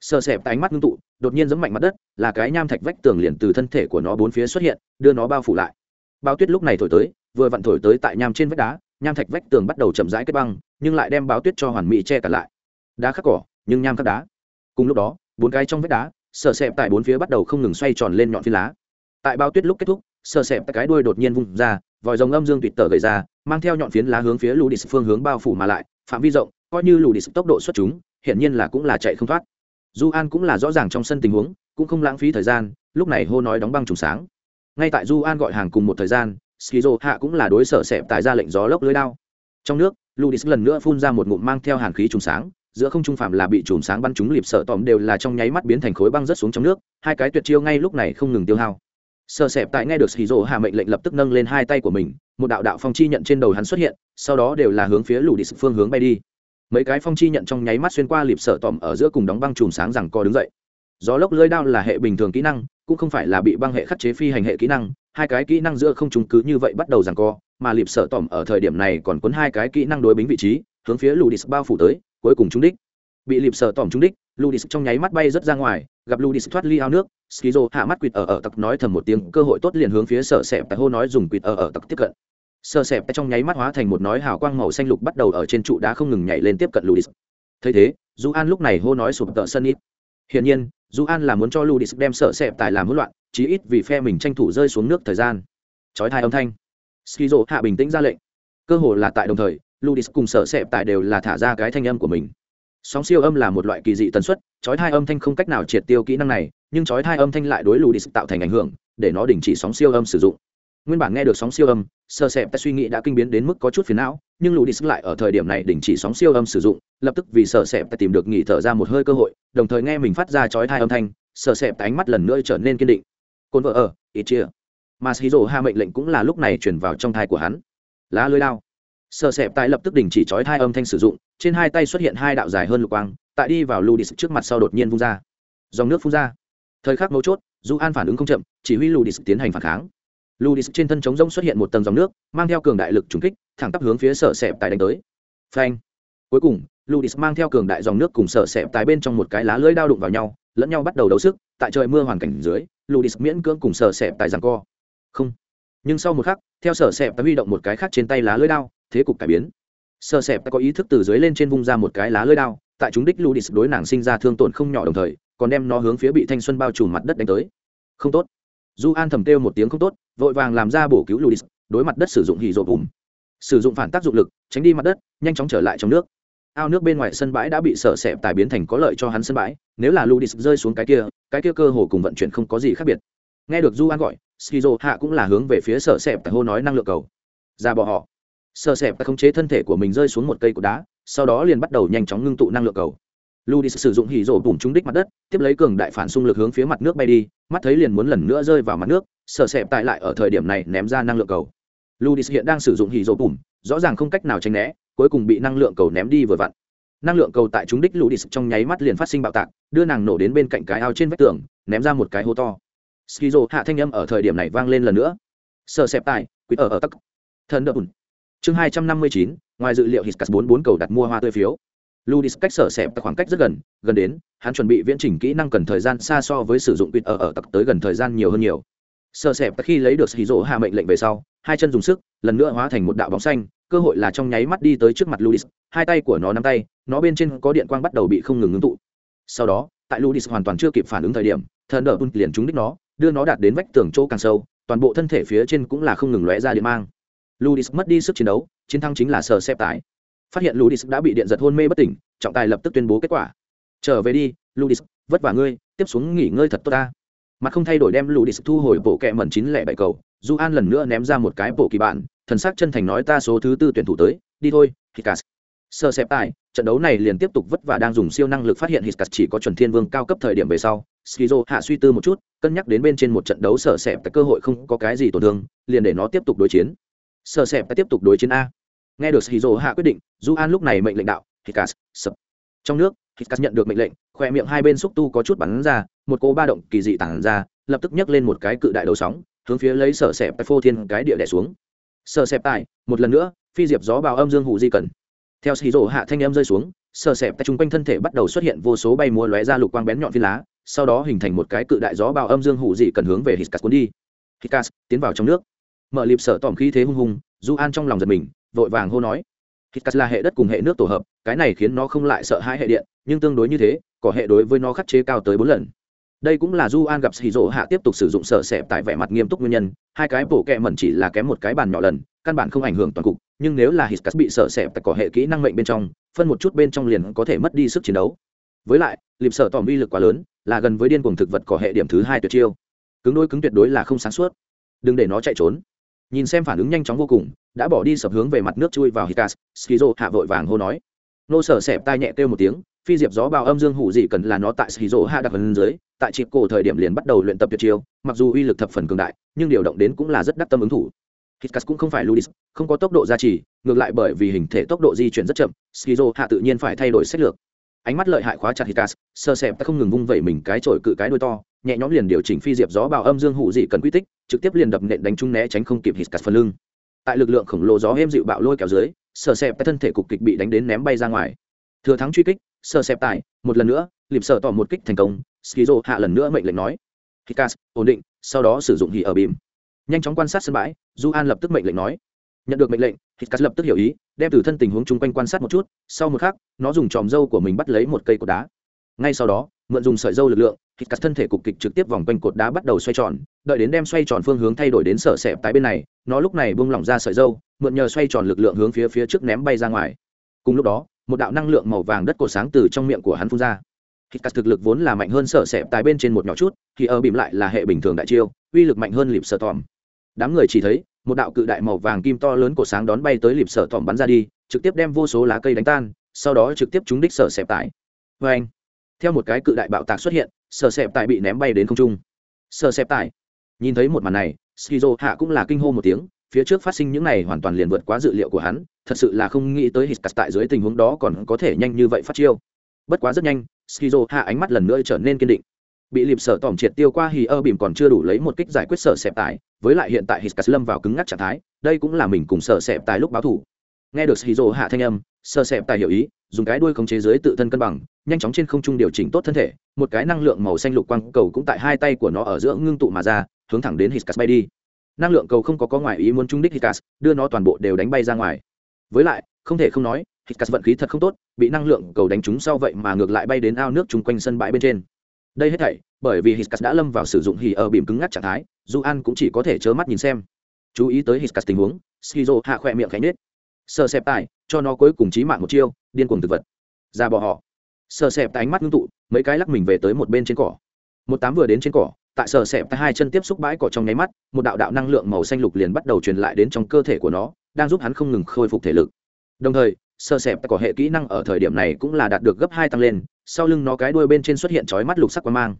Sờ sẹp ánh mắt ngưng tụ, đột nhiên giấm mạnh mặt đất, là cái nham thạch vách tường liền từ thân thể của nó bốn phía xuất hiện, đưa nó bao phủ lại. Bao tuyết lúc này thổi tới, vừa vặn thổi tới tại nham trên vách đá, nham thạch vách tường bắt đầu chậm rãi kết băng, nhưng lại đem báo tuyết cho hoàn mỹ che cả lại. Đá khắc cỏ, nhưng nham khắc đá. Cùng lúc đó, bốn cái trong vách đá, sờ sẹp tại bốn phía bắt đầu không ngừng xoay tròn lên nhọn phi lá. Tại bao tuyết lúc kết thúc, sờ sẹp cái đuôi đột nhiên vung ra, vòi rồng âm dương tuyệt tờ gầy ra, mang theo nhọn phiến lá hướng phía lù đi phương hướng bao phủ mà lại, phạm vi rộng, coi như lù đi tốc độ xuất chúng, hiển nhiên là cũng là chạy không thoát du an cũng là rõ ràng trong sân tình huống, cũng không lãng phí thời gian, lúc này hô nói đóng băng trùng sáng. Ngay tại du an gọi hàng cùng một thời gian, skizo hạ cũng là đối sở xẹp tại ra lệnh gió lốc lưới đao. Trong nước, ludis lần nữa phun ra một ngụm mang theo hàn khí trùng sáng, giữa không trung phạm là bị trùng sáng bắn trúng liệp sợ tòm đều là trong nháy mắt biến thành khối băng rớt xuống trong nước, hai cái tuyệt chiêu ngay lúc này không ngừng tiêu hao. Sợ xẹp tại nghe được skizo hạ mệnh lệnh lập tức nâng lên hai tay của mình, một đạo đạo phong chi nhận trên đầu hắn xuất hiện, sau đó đều là hướng phía ludis phương hướng bay đi mấy cái phong chi nhận trong nháy mắt xuyên qua lịp sở tòm ở giữa cùng đóng băng chùm sáng rằng co đứng dậy. Gió lốc lưỡi đao là hệ bình thường kỹ năng, cũng không phải là bị băng hệ khắc chế phi hành hệ kỹ năng, hai cái kỹ năng giữa không trùng cứ như vậy bắt đầu rằng co, mà lịp sở tòm ở thời điểm này còn cuốn hai cái kỹ năng đối bính vị trí, hướng phía ludis bao phủ tới, cuối cùng trúng đích. Bị lịp sở tòm trúng đích, ludis trong nháy mắt bay rất ra ngoài, gặp ludis thoát ly ao nước, skizo hạ mắt quỵt ở ở tặc nói thầm một tiếng, cơ hội tốt liền hướng phía sở xẹp tại hô nói dùng quỵt ở ở tặc tiếp cận sơ sẹp trong nháy mắt hóa thành một nói hào quang màu xanh lục bắt đầu ở trên trụ đá không ngừng nhảy lên tiếp cận ludis. Thấy thế du an lúc này hô nói sụp tợ sân ít hiển nhiên du an là muốn cho ludis đem sợ sẹp tài làm hỗn loạn, chí ít vì phe mình tranh thủ rơi xuống nước thời gian. Chói thai âm thanh. Skizo hạ bình tĩnh ra lệnh. Cơ hồ là tại đồng thời, ludis cùng sợ sẹp tài đều là thả ra cái thanh âm của mình. Sóng siêu âm là một loại kỳ dị tần suất, chói thai âm thanh không cách nào triệt tiêu kỹ năng này, nhưng chói thai âm thanh lại đối ludis tạo thành ảnh hưởng, để nó đình chỉ sóng siêu âm sử dụng nguyên bản nghe được sóng siêu âm, sơ sẹp ta suy nghĩ đã kinh biến đến mức có chút phiền não, nhưng lũ đi sức lại ở thời điểm này đình chỉ sóng siêu âm sử dụng, lập tức vì sợ sẹp ta tìm được nghỉ thở ra một hơi cơ hội, đồng thời nghe mình phát ra chói thai âm thanh sợ sẹp ta ánh mắt lần nữa trở nên kiên định. Côn vợ ở ít chia. Mà xí rổ ha mệnh lệnh cũng là lúc này chuyển vào trong thai của hắn. Lá lưới lao sợ sẹp tại lập tức đình chỉ chói thai âm thanh sử dụng, trên hai tay xuất hiện hai đạo dài hơn lục quang, tại đi vào lù đi trước mặt sau đột nhiên vung ra. Dòng nước phun ra. Thời khắc mấu chốt dù an phản ứng không chậm, chỉ huy lù đi tiến hành phản kháng. Ludis trên thân chống rông xuất hiện một tầng dòng nước, mang theo cường đại lực trùng kích, thẳng tắp hướng phía sở sẹp tại đánh tới. Phanh. Cuối cùng, ludis mang theo cường đại dòng nước cùng sở sẹp tại bên trong một cái lá lưỡi đao đụng vào nhau lẫn nhau bắt đầu đấu sức tại trời mưa hoàn cảnh dưới ludis miễn cưỡng cùng sở sẹp tại rằng co. Không. Nhưng sau một khắc theo sở sẹp ta huy động một cái khác trên tay lá lưỡi đao thế cục cải biến. Sở sẹp ta có ý thức từ dưới lên trên vung ra một cái lá lưỡi đao tại chúng đích ludis đối nàng sinh ra thương tổn không nhỏ đồng thời còn đem nó hướng phía bị thanh xuân bao trùm mặt đất đánh tới. Không tốt du an thầm kêu một tiếng không tốt, vội vàng làm ra bổ cứu ludis, đối mặt đất sử dụng hì rộp bùm. Sử dụng phản tác dụng lực, tránh đi mặt đất, nhanh chóng trở lại trong nước. Ao nước bên ngoài sân bãi đã bị sợ sẹp tài biến thành có lợi cho hắn sân bãi, nếu là ludis rơi xuống cái kia cái kia cơ hồ cùng vận chuyển không có gì khác biệt. Nghe được du an gọi, skizo hạ cũng là hướng về phía sợ sẹp tài hô nói năng lượng cầu. Ra bỏ họ. Sợ sẹp tài khống chế thân thể của mình rơi xuống một cây cột đá, sau đó liền bắt đầu nhanh chóng ngưng tụ năng lượng cầu. Ludis sử dụng hỉ rổ bùm trúng đích mặt đất, tiếp lấy cường đại phản xung lực hướng phía mặt nước bay đi, mắt thấy liền muốn lần nữa rơi vào mặt nước, sợ sẹp tại lại ở thời điểm này ném ra năng lượng cầu. Ludis hiện đang sử dụng hỉ rổ bùm, rõ ràng không cách nào tránh né, cuối cùng bị năng lượng cầu ném đi vừa vặn. Năng lượng cầu tại trúng đích Ludis trong nháy mắt liền phát sinh bạo tạc, đưa nàng nổ đến bên cạnh cái ao trên vách tường, ném ra một cái hố to. Skizo hạ thanh âm ở thời điểm này vang lên lần nữa. Sợ sẹp tại, quý ở ở tắc. Thần đập. Chương hai trăm năm mươi chín, ngoài dự liệu Hiscas bốn bốn cầu đặt mua hoa tươi phiếu Ludis cách sở sẹp khoảng cách rất gần, gần đến, hắn chuẩn bị viễn trình kỹ năng cần thời gian xa so với sử dụng tuyệt ở ở tặc tới gần thời gian nhiều hơn nhiều. Sở sẹp khi lấy được Hiro hạ mệnh lệnh về sau, hai chân dùng sức, lần nữa hóa thành một đạo bóng xanh, cơ hội là trong nháy mắt đi tới trước mặt Ludis, hai tay của nó nắm tay, nó bên trên có điện quang bắt đầu bị không ngừng ngưng tụ. Sau đó, tại Ludis hoàn toàn chưa kịp phản ứng thời điểm, thần đỡ liền trúng đích nó, đưa nó đạt đến vách tường chỗ càng sâu, toàn bộ thân thể phía trên cũng là không ngừng lóe ra điện mang. Ludis mất đi sức chiến đấu, chiến thắng chính là sở sẹp tại phát hiện ludis đã bị điện giật hôn mê bất tỉnh, trọng tài lập tức tuyên bố kết quả. Trở về đi, ludis, vất vả ngươi, tiếp xuống nghỉ ngơi thật tốt ta. Mặt không thay đổi đem ludis thu hồi bộ kẹ mẩn chín lẻ bảy cầu, du an lần nữa ném ra một cái bộ kỳ bạn thần sắc chân thành nói ta số thứ tư tuyển thủ tới, đi thôi hikas sơ xẹp tài, trận đấu này liền tiếp tục vất vả đang dùng siêu năng lực phát hiện hikas chỉ có chuẩn thiên vương cao cấp thời điểm về sau skizo hạ suy tư một chút, cân nhắc đến bên trên một trận đấu sợ xẹp tại cơ hội không có cái gì tổn thương, liền để nó tiếp tục đối chiến. Sợ xẹp tiếp tục đối chiến a nghe được shizu hạ quyết định du an lúc này mệnh lệnh đạo hikas sập. Trong nước hikas nhận được mệnh lệnh, khoe miệng hai bên xúc tu có chút bắn ra, một cô ba động kỳ dị tản ra, lập tức nhấc lên một cái cự đại đầu sóng, hướng phía lấy sở xẹp phô thiên cái địa đẻ xuống. Sở xẹp tại một lần nữa, phi diệp gió bào âm dương hụ di cần theo shizu hạ thanh em rơi xuống, sở xẹp tại chung quanh thân thể bắt đầu xuất hiện vô số bay múa lóe ra lục quang bén nhọn phi lá, sau đó hình thành một cái cự đại gió bào âm dương hụ dị cần hướng về hikas cuốn đi. Hikas tiến vào trong nước. Mở lịp sở tỏm khí thế hung hùng du an trong lòng giật mình vội vàng hô nói Hít là hệ đất cùng hệ nước tổ hợp, cái này khiến nó không lại sợ hai hệ điện, nhưng tương đối như thế, có hệ đối với nó khắc chế cao tới bốn lần. Đây cũng là Du An gặp Shizuo hạ tiếp tục sử dụng sợ sẹp tại vẻ mặt nghiêm túc nguyên nhân, hai cái bổ kẹ mẩn chỉ là kém một cái bàn nhỏ lần, căn bản không ảnh hưởng toàn cục, nhưng nếu là Hiscas bị sợ sẹp tại có hệ kỹ năng mệnh bên trong, phân một chút bên trong liền có thể mất đi sức chiến đấu. Với lại, liệp sợ tòm uy lực quá lớn, là gần với điên cuồng thực vật có hệ điểm thứ hai tuyệt chiêu. Cứng đôi cứng tuyệt đối là không sáng suốt. Đừng để nó chạy trốn nhìn xem phản ứng nhanh chóng vô cùng đã bỏ đi sập hướng về mặt nước chui vào hikas skizo hạ vội vàng hô nói. Nô sở xẹp tai nhẹ kêu một tiếng, phi diệp gió bào âm dương hủ dị cần là nó tại skizo hạ đặt hơn dưới, tại chịp cổ thời điểm liền bắt đầu luyện tập tuyệt chiêu, mặc dù uy lực thập phần cường đại, nhưng điều động đến cũng là rất đắc tâm ứng thủ. Hikas cũng không phải ludis, không có tốc độ gia trì, ngược lại bởi vì hình thể tốc độ di chuyển rất chậm skizo hạ tự nhiên phải thay đổi sách lược. Ánh mắt lợi hại khóa chặt hikas sơ xẹp ta không ngừng vung vẩy mình cái trội cự cái đuôi to, nhẹ nhõm liền điều chỉnh phi diệp gió bào âm dương hụ dị cần quy tích, trực tiếp liền đập nện đánh trúng né tránh không kịp hít phần lưng tại lực lượng khổng lồ gió êm dịu bạo lôi kéo dưới sờ xẹp thân thể cục kịch bị đánh đến ném bay ra ngoài. Thừa thắng truy kích sờ xẹp tại, một lần nữa, lịp sợ tỏ một kích thành công, skizo hạ lần nữa mệnh lệnh nói. Hikas ổn định, sau đó sử dụng hỉ ở bìm. Nhanh chóng quan sát sân bãi du an lập tức mệnh lệnh nói. Nhận được mệnh lệnh hikas lập tức hiểu ý, đem từ thân tình huống chung quanh quan sát một chút, sau một khắc, nó dùng tròm dâu của mình bắt lấy một cây cột đá ngay sau đó, mượn dùng sợi dâu lực lượng, hít cắt thân thể cục kịch trực tiếp vòng quanh cột đá bắt đầu xoay tròn, đợi đến đem xoay tròn phương hướng thay đổi đến sở xẹp tại bên này, nó lúc này bung lỏng ra sợi dâu, mượn nhờ xoay tròn lực lượng hướng phía phía trước ném bay ra ngoài. Cùng lúc đó, một đạo năng lượng màu vàng đất cổ sáng từ trong miệng của hắn phun ra. Hít cắt thực lực vốn là mạnh hơn sở xẹp tại bên trên một nhỏ chút, thì ở bìm lại là hệ bình thường đại chiêu, uy lực mạnh hơn lịp sở tòm. Đám người chỉ thấy, một đạo cự đại màu vàng kim to lớn cổ sáng đón bay tới lịp sở tòm bắn ra đi, trực tiếp đem vô số lá cây đánh tan, sau đó trực tiếp trúng đích sở xẹp tại. Vê anh theo một cái cự đại bạo tạc xuất hiện sờ xẹp tại bị ném bay đến không trung. Sờ xẹp tại nhìn thấy một màn này skizo hạ cũng là kinh hô một tiếng phía trước phát sinh những này hoàn toàn liền vượt quá dự liệu của hắn thật sự là không nghĩ tới hít tại dưới tình huống đó còn có thể nhanh như vậy phát chiêu. Bất quá rất nhanh skizo hạ ánh mắt lần nữa trở nên kiên định. Bị lịp sở tỏm triệt tiêu qua hì ơ bìm còn chưa đủ lấy một kích giải quyết sở xẹp tài, với lại hiện tại hít lâm vào cứng ngắc trạng thái đây cũng là mình cùng sở xẹp tài lúc báo thủ. Nghe được Skizo hạ thanh âm sở xẹp tài hiểu ý dùng cái đuôi khống chế dưới tự thân cân bằng, nhanh chóng trên không trung điều chỉnh tốt thân thể, một cái năng lượng màu xanh lục quang cầu cũng tại hai tay của nó ở giữa ngưng tụ mà ra, hướng thẳng đến Hitscas bay đi. Năng lượng cầu không có có ngoài ý muốn trúng đích Hitscas đưa nó toàn bộ đều đánh bay ra ngoài. Với lại, không thể không nói Hitscas vận khí thật không tốt, bị năng lượng cầu đánh trúng sau vậy mà ngược lại bay đến ao nước chung quanh sân bãi bên trên. Đây hết thảy, bởi vì Hitscas đã lâm vào sử dụng hỉ ở bìm cứng ngắc trạng thái du an cũng chỉ có thể trơ mắt nhìn xem. Chú ý tới Hitscas tình huống skizo hạ khỏe miệng khẽ nết sờ xẹp tài, cho nó cuối cùng chí mạng một chiêu, điên cuồng thực vật. Ra bỏ họ. Sờ xẹp tài ánh mắt ngưng tụ, mấy cái lắc mình về tới một bên trên cỏ. Một tám vừa đến trên cỏ, tại sờ xẹp tay hai chân tiếp xúc bãi cỏ trong nháy mắt, một đạo đạo năng lượng màu xanh lục liền bắt đầu truyền lại đến trong cơ thể của nó, đang giúp hắn không ngừng khôi phục thể lực. Đồng thời, sờ xẹp cỏ hệ kỹ năng ở thời điểm này cũng là đạt được gấp hai tăng lên, sau lưng nó cái đuôi bên trên xuất hiện chói mắt lục sắc quang mang.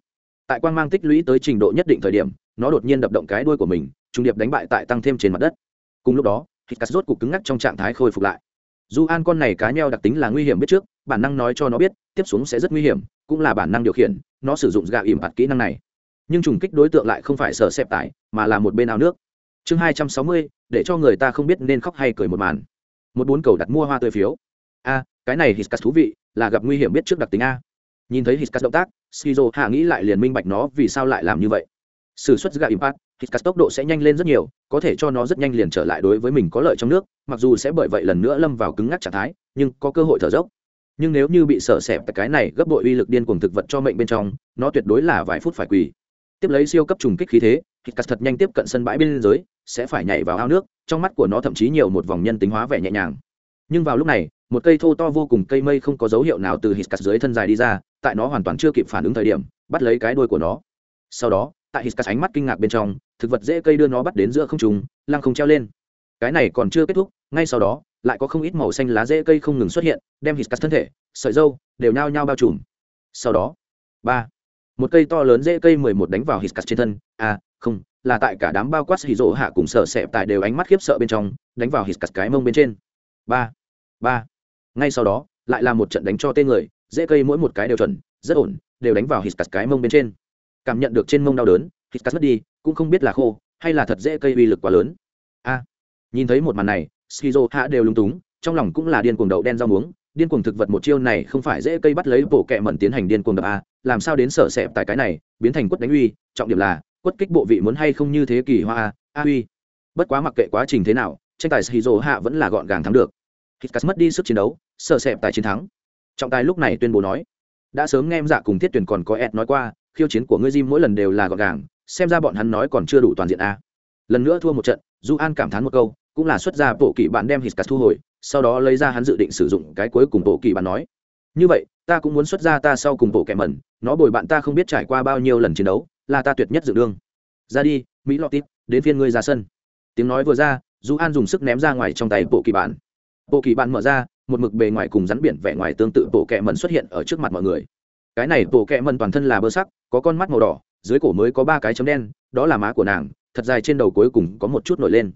Tại quang mang tích lũy tới trình độ nhất định thời điểm, nó đột nhiên đập động cái đuôi của mình trung điệp đánh bại tại tăng thêm trên mặt đất. Cùng lúc đó hít cắt rốt cục cứng ngắc trong trạng thái khôi phục lại. Dù an con này cá nheo đặc tính là nguy hiểm biết trước, bản năng nói cho nó biết, tiếp xuống sẽ rất nguy hiểm, cũng là bản năng điều khiển, nó sử dụng gạ ỉm ạt kỹ năng này. Nhưng trùng kích đối tượng lại không phải sở xẹp tải, mà là một bên ao nước. Chương hai trăm sáu mươi, để cho người ta không biết nên khóc hay cười một màn. Một bốn cầu đặt mua hoa tươi phiếu. A, cái này hiscas thú vị, là gặp nguy hiểm biết trước đặc tính a. Nhìn thấy hiscas động tác skizo hạ nghĩ lại liền minh bạch nó vì sao lại làm như vậy s ử suất gạ impact cắt tốc độ sẽ nhanh lên rất nhiều, có thể cho nó rất nhanh liền trở lại đối với mình có lợi trong nước, mặc dù sẽ bởi vậy lần nữa lâm vào cứng ngắc trạng thái, nhưng có cơ hội thở dốc. Nhưng nếu như bị sợ sẹp cái này, gấp bội uy lực điên cuồng thực vật cho mệnh bên trong, nó tuyệt đối là vài phút phải quỳ. Tiếp lấy siêu cấp trùng kích khí thế hít cắt thật nhanh tiếp cận sân bãi bên dưới sẽ phải nhảy vào ao nước, trong mắt của nó thậm chí nhiều một vòng nhân tính hóa vẻ nhẹ nhàng. Nhưng vào lúc này, một cây thô to vô cùng cây mây không có dấu hiệu nào từ hít cắt dưới thân dài đi ra, tại nó hoàn toàn chưa kịp phản ứng thời điểm, bắt lấy cái đuôi của nó. Sau đó tại hít cắt ánh mắt kinh ngạc bên trong, thực vật dễ cây đưa nó bắt đến giữa không trùng lăng không treo lên. Cái này còn chưa kết thúc, ngay sau đó, lại có không ít màu xanh lá dễ cây không ngừng xuất hiện, đem hít cắt thân thể, sợi dâu đều nhao nhao bao trùm. Sau đó, ba, một cây to lớn dễ cây mười một đánh vào hít cắt trên thân. À không, là tại cả đám bao quát hì rỗ hạ cùng sợ sẹp tại đều ánh mắt khiếp sợ bên trong, đánh vào hít cắt cái mông bên trên. Ba ba, ngay sau đó, lại là một trận đánh cho tên người, dễ cây mỗi một cái đều chuẩn, rất ổn, đều đánh vào hít cắt cái mông bên trên cảm nhận được trên mông đau đớn hít cắt mất đi, cũng không biết là khô hay là thật dễ cây uy lực quá lớn. A, nhìn thấy một màn này, skizo hạ đều lung túng, trong lòng cũng là điên cuồng đậu đen rau muống. Điên cuồng thực vật một chiêu này không phải dễ cây bắt lấy bộ kẹ mẩn tiến hành điên cuồng đập a, làm sao đến sở sẹp tại cái này, biến thành quất đánh uy, trọng điểm là, quất kích bộ vị muốn hay không như thế kỳ hoa a a uy. Bất quá mặc kệ quá trình thế nào, tranh tài skizo hạ vẫn là gọn gàng thắng được. Hitcas mất đi sức chiến đấu sở sẹp tại chiến thắng. Trọng tài lúc này tuyên bố nói, đã sớm nghe em dạ cùng thiết tuyển còn có ed nói qua khiêu chiến của ngươi Jim mỗi lần đều là gọn gàng, xem ra bọn hắn nói còn chưa đủ toàn diện a. Lần nữa thua một trận du an cảm thán một câu, cũng là xuất ra bộ kỳ bạn đem Hiscas thu hồi, sau đó lấy ra hắn dự định sử dụng cái cuối cùng bộ kỳ bạn nói. Như vậy, ta cũng muốn xuất ra ta sau cùng bộ kẻ mẩn, nó bồi bạn ta không biết trải qua bao nhiêu lần chiến đấu, là ta tuyệt nhất dự đương ra đi, mỹ lọt tít, đến phiên ngươi ra sân. Tiếng nói vừa ra du an dùng sức ném ra ngoài trong tay bộ kỳ bạn. Bộ kỳ bạn mở ra, một mực bề ngoài cùng rắn biển vẻ ngoài tương tự bộ kẻ mẩn xuất hiện ở trước mặt mọi người cái này bộ kẹ mần toàn thân là bơ sắc, có con mắt màu đỏ, dưới cổ mới có ba cái chấm đen, đó là má của nàng, thật dài trên đầu cuối cùng có một chút nổi lên.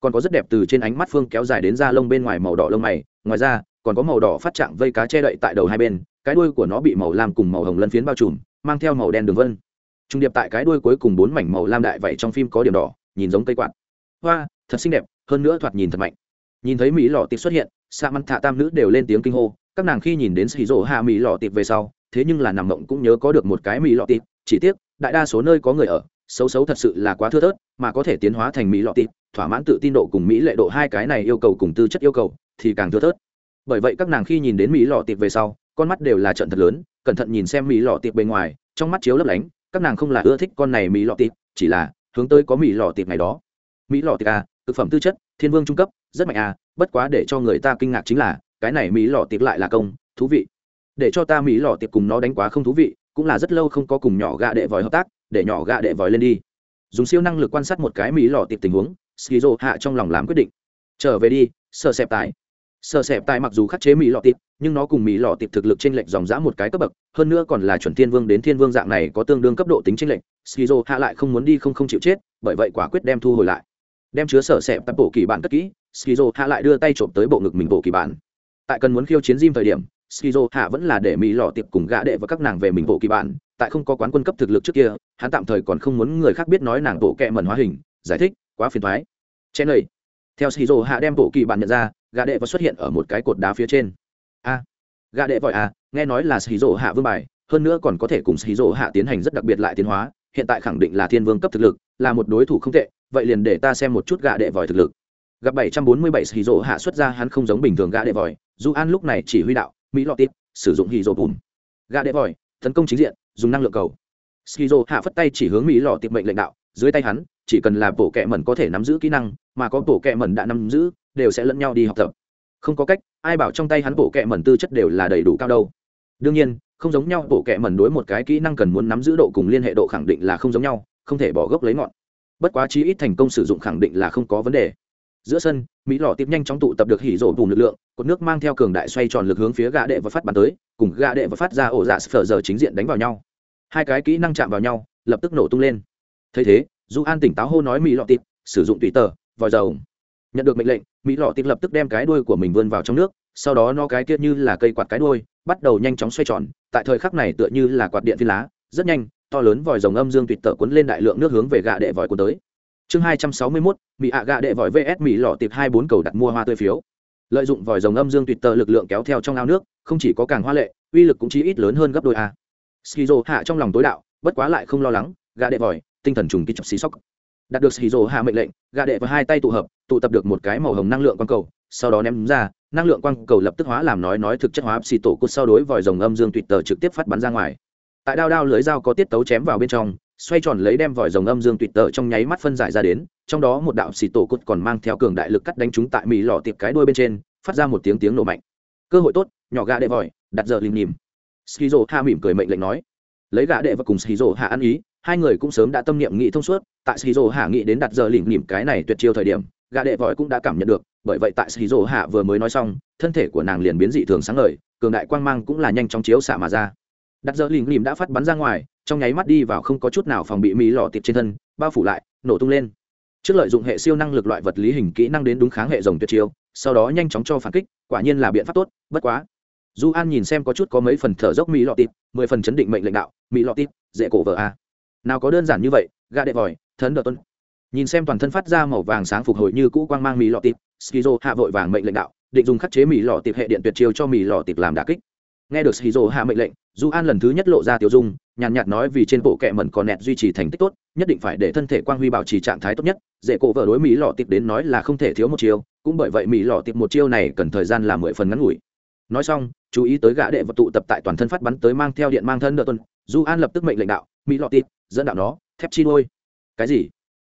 Còn có rất đẹp từ trên ánh mắt phương kéo dài đến da lông bên ngoài màu đỏ lông mày, ngoài ra, còn có màu đỏ phát trạng vây cá che đậy tại đầu hai bên, cái đuôi của nó bị màu lam cùng màu hồng lân phiến bao trùm, mang theo màu đen đường vân. Trung điệp tại cái đuôi cuối cùng bốn mảnh màu lam đại vậy trong phim có điểm đỏ, nhìn giống cây quạt. Hoa, thật xinh đẹp, hơn nữa thoạt nhìn thật mạnh. Nhìn thấy mỹ lò tiệp xuất hiện, sa măn thạ tam nữ đều lên tiếng kinh hô, các nàng khi nhìn đến xì rỗ hạ mỹ lò tiệp về sau thế nhưng là nằm mộng cũng nhớ có được một cái mỹ lọ tiệp chỉ tiếc, đại đa số nơi có người ở, xấu xấu thật sự là quá thưa thớt, mà có thể tiến hóa thành mỹ lọ tiệp thỏa mãn tự tin độ cùng mỹ lệ độ hai cái này yêu cầu cùng tư chất yêu cầu, thì càng thưa thớt. Bởi vậy các nàng khi nhìn đến mỹ lọ tiệp về sau, con mắt đều là trận thật lớn, cẩn thận nhìn xem mỹ lọ tiệp bên ngoài, trong mắt chiếu lấp lánh, các nàng không là ưa thích con này mỹ lọ tiệp chỉ là hướng tới có mỹ lọ tiệp này đó. Mỹ lọ tiệp a à, thực phẩm tư chất, thiên vương trung cấp, rất mạnh a bất quá để cho người ta kinh ngạc chính là, cái này mỹ lọ tiệp lại là công, thú vị để cho ta mỹ lò tiệp cùng nó đánh quá không thú vị, cũng là rất lâu không có cùng nhỏ gạ đệ vòi hợp tác, để nhỏ gạ đệ vòi lên đi. Dùng siêu năng lực quan sát một cái mỹ lò tiệp tình huống, skizo hạ trong lòng làm quyết định. Trở về đi sợ xẹp tài. Sợ xẹp tài mặc dù khắc chế mỹ lò tiệp nhưng nó cùng mỹ lò tiệp thực lực trên lệnh dòng dã một cái cấp bậc, hơn nữa còn là chuẩn thiên vương đến thiên vương dạng này có tương đương cấp độ tính trên lệnh skizo hạ lại không muốn đi không không chịu chết, bởi vậy quả quyết đem thu hồi lại. Đem chứa sở xẹp tập bộ kỳ bản cất kỹ, skizo hạ lại đưa tay trộm tới bộ ngực mình bộ kỳ bản. Tại cần muốn khiêu chiến diêm thời điểm skizo hạ vẫn là để mỹ lọ tiệp cùng gã đệ và các nàng về mình bộ kỳ bản, tại không có quán quân cấp thực lực trước kia, hắn tạm thời còn không muốn người khác biết nói nàng bộ kẹ mẩn hóa hình, giải thích, quá phiền thoái chen lầy theo skizo hạ đem bộ kỳ bản nhận ra, gã đệ và xuất hiện ở một cái cột đá phía trên. A, gã đệ vội à nghe nói là skizo hạ vương bài, hơn nữa còn có thể cùng skizo hạ tiến hành rất đặc biệt lại tiến hóa, hiện tại khẳng định là thiên vương cấp thực lực, là một đối thủ không tệ, vậy liền để ta xem một chút gã đệ vòi thực lực. Gặp 747 xì rỗ hạ xuất ra hắn không giống bình thường gã đệ vòi du an lúc này chỉ huy đạo mỹ lọt tít, sử dụng hì rỗ bùm. Gà đệ vòi, tấn công chính diện, dùng năng lượng cầu. Skizo hạ phất tay chỉ hướng mỹ lọ tiệp mệnh lệnh đạo, dưới tay hắn, chỉ cần là bộ kệ mẩn có thể nắm giữ kỹ năng, mà có bộ kệ mẩn đã nắm giữ, đều sẽ lẫn nhau đi học tập. Không có cách, ai bảo trong tay hắn bộ kệ mẩn tư chất đều là đầy đủ cao đâu. Đương nhiên, không giống nhau bộ kệ mẩn đối một cái kỹ năng cần muốn nắm giữ độ cùng liên hệ độ khẳng định là không giống nhau, không thể bỏ gốc lấy ngọn. Bất quá chí ít thành công sử dụng khẳng định là không có vấn đề giữa sân, mỹ lò tiếp nhanh chóng tụ tập được hỉ rổ bùn lực lượng, cột nước mang theo cường đại xoay tròn lực hướng phía gạ đệ và phát bắn tới, cùng gạ đệ và phát ra ổ dạ sờ giờ chính diện đánh vào nhau. Hai cái kỹ năng chạm vào nhau, lập tức nổ tung lên. Thấy thế du an tỉnh táo hô nói mỹ lọ tịp sử dụng tùy tờ, vòi dầu. Nhận được mệnh lệnh, mỹ lọ tịp lập tức đem cái đuôi của mình vươn vào trong nước, sau đó nó cái kia như là cây quạt cái đuôi, bắt đầu nhanh chóng xoay tròn, tại thời khắc này tựa như là quạt điện phi lá, rất nhanh, to lớn vòi rồng âm dương tùy tờ cuốn lên đại lượng nước hướng về gạ đệ vòi cuốn tới chương hai trăm sáu mươi mốt mỹ ạ gạ đệ vòi vs mỹ lọ tiệp hai bốn cầu đặt mua hoa tươi phiếu. Lợi dụng vòi rồng âm dương tuyệt tờ lực lượng kéo theo trong ao nước, không chỉ có càng hoa lệ, uy lực cũng chỉ ít lớn hơn gấp đôi a. Skizo hạ trong lòng tối đạo, bất quá lại không lo lắng, gạ đệ vòi, tinh thần trùng kích chọc xí sóc. Đạt được skizo hạ mệnh lệnh, gạ đệ và hai tay tụ hợp, tụ tập được một cái màu hồng năng lượng quang cầu, sau đó ném ra, năng lượng quang cầu lập tức hóa làm nói nói thực chất hóa xì tổ cốt sau đối vòi rồng âm dương tuyệt tờ trực tiếp phát bắn ra ngoài. Tại đao đao lưới dao có tiết tấu chém vào bên trong xoay tròn lấy đem vòi rồng âm dương tuyệt tờ trong nháy mắt phân giải ra đến, trong đó một đạo xì tổ cốt còn mang theo cường đại lực cắt đánh chúng tại mỹ lò tiệp cái đuôi bên trên, phát ra một tiếng tiếng nổ mạnh. Cơ hội tốt, nhỏ gà đệ vòi, đặt giờ lim nhìm. Skizo ha mỉm cười mệnh lệnh nói. Lấy gã đệ và cùng skizo hạ ăn ý, hai người cũng sớm đã tâm niệm nghĩ thông suốt, tại skizo hạ nghĩ đến đặt giờ lỉnh nhìm cái này tuyệt chiêu thời điểm gã đệ vội cũng đã cảm nhận được, bởi vậy tại skizo hạ vừa mới nói xong, thân thể của nàng liền biến dị thường sáng ngời, cường đại quang mang cũng là nhanh chóng chiếu xạ mà ra đặt giờ lìm lìm đã phát bắn ra ngoài, trong nháy mắt đi vào không có chút nào phòng bị mỹ lò tiệp trên thân, bao phủ lại, nổ tung lên. Trước lợi dụng hệ siêu năng lực loại vật lý hình kỹ năng đến đúng kháng hệ rồng tuyệt chiêu, sau đó nhanh chóng cho phản kích, quả nhiên là biện pháp tốt, bất quá. Du an nhìn xem có chút có mấy phần thở dốc mỹ lọ tịp mười phần chấn định mệnh lệnh đạo mỹ lọ tịp dễ cổ vợ a nào có đơn giản như vậy gà đệ vòi thấn đờ tuân. Nhìn xem toàn thân phát ra màu vàng sáng phục hồi như cũ quang mang mỹ lọ tịp skizo hạ vội vàng mệnh lệnh đạo, định dùng khắc chế mỹ lọ tịp hệ điện tuyệt chiêu cho mỹ lọ tịp làm đà kích. Nghe được skizo hạ mệnh lệnh du an lần thứ nhất lộ ra tiêu dung, nhàn nhạt nói vì trên bộ kệ mẩn còn nẹt duy trì thành tích tốt, nhất định phải để thân thể quang huy bảo trì trạng thái tốt nhất, dễ cổ vợ đối mỹ lọ tiệp đến nói là không thể thiếu một chiêu, cũng bởi vậy mỹ lọ tiệp một chiêu này cần thời gian là mười phần ngắn ngủi. Nói xong, chú ý tới gã đệ vật tụ tập tại toàn thân phát bắn tới mang theo điện mang thân nợ tuần du an lập tức mệnh lệnh đạo, mỹ lọ tiệp dẫn đạo nó, thép chi đôi cái gì?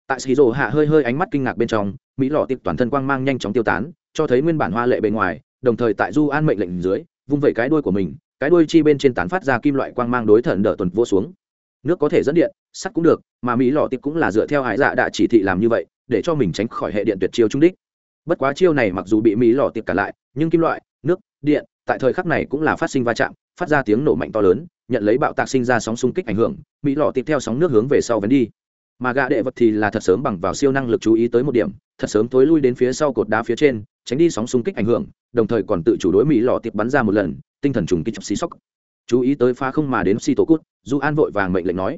Tại xì rồ hạ hơi hơi ánh mắt kinh ngạc bên trong, mỹ lọ tiệp toàn thân quang mang nhanh chóng tiêu tán, cho thấy nguyên bản hoa lệ bề ngoài, đồng thời tại du an mệnh lệnh dưới, vung vẩy cái đuôi của mình cái đuôi chi bên trên tán phát ra kim loại quang mang đối thần đỡ tuần vô xuống. Nước có thể dẫn điện, sắt cũng được, mà mỹ lọ tịp cũng là dựa theo hải dạ đã chỉ thị làm như vậy, để cho mình tránh khỏi hệ điện tuyệt chiêu trung đích. Bất quá chiêu này mặc dù bị mỹ lọ tịp cả lại, nhưng kim loại, nước, điện, tại thời khắc này cũng là phát sinh va chạm, phát ra tiếng nổ mạnh to lớn, nhận lấy bạo tạc sinh ra sóng xung kích ảnh hưởng, mỹ lọ tiếp theo sóng nước hướng về sau vấn đi. Mà gã đệ vật thì là thật sớm bằng vào siêu năng lực chú ý tới một điểm, thật sớm tối lui đến phía sau cột đá phía trên, tránh đi sóng xung kích ảnh hưởng, đồng thời còn tự chủ đối mỹ lọ tiếp bắn ra một lần tinh thần trùng kích xì xí sóc. Chú ý tới phá không mà đến xì tổ cút du an vội vàng mệnh lệnh nói,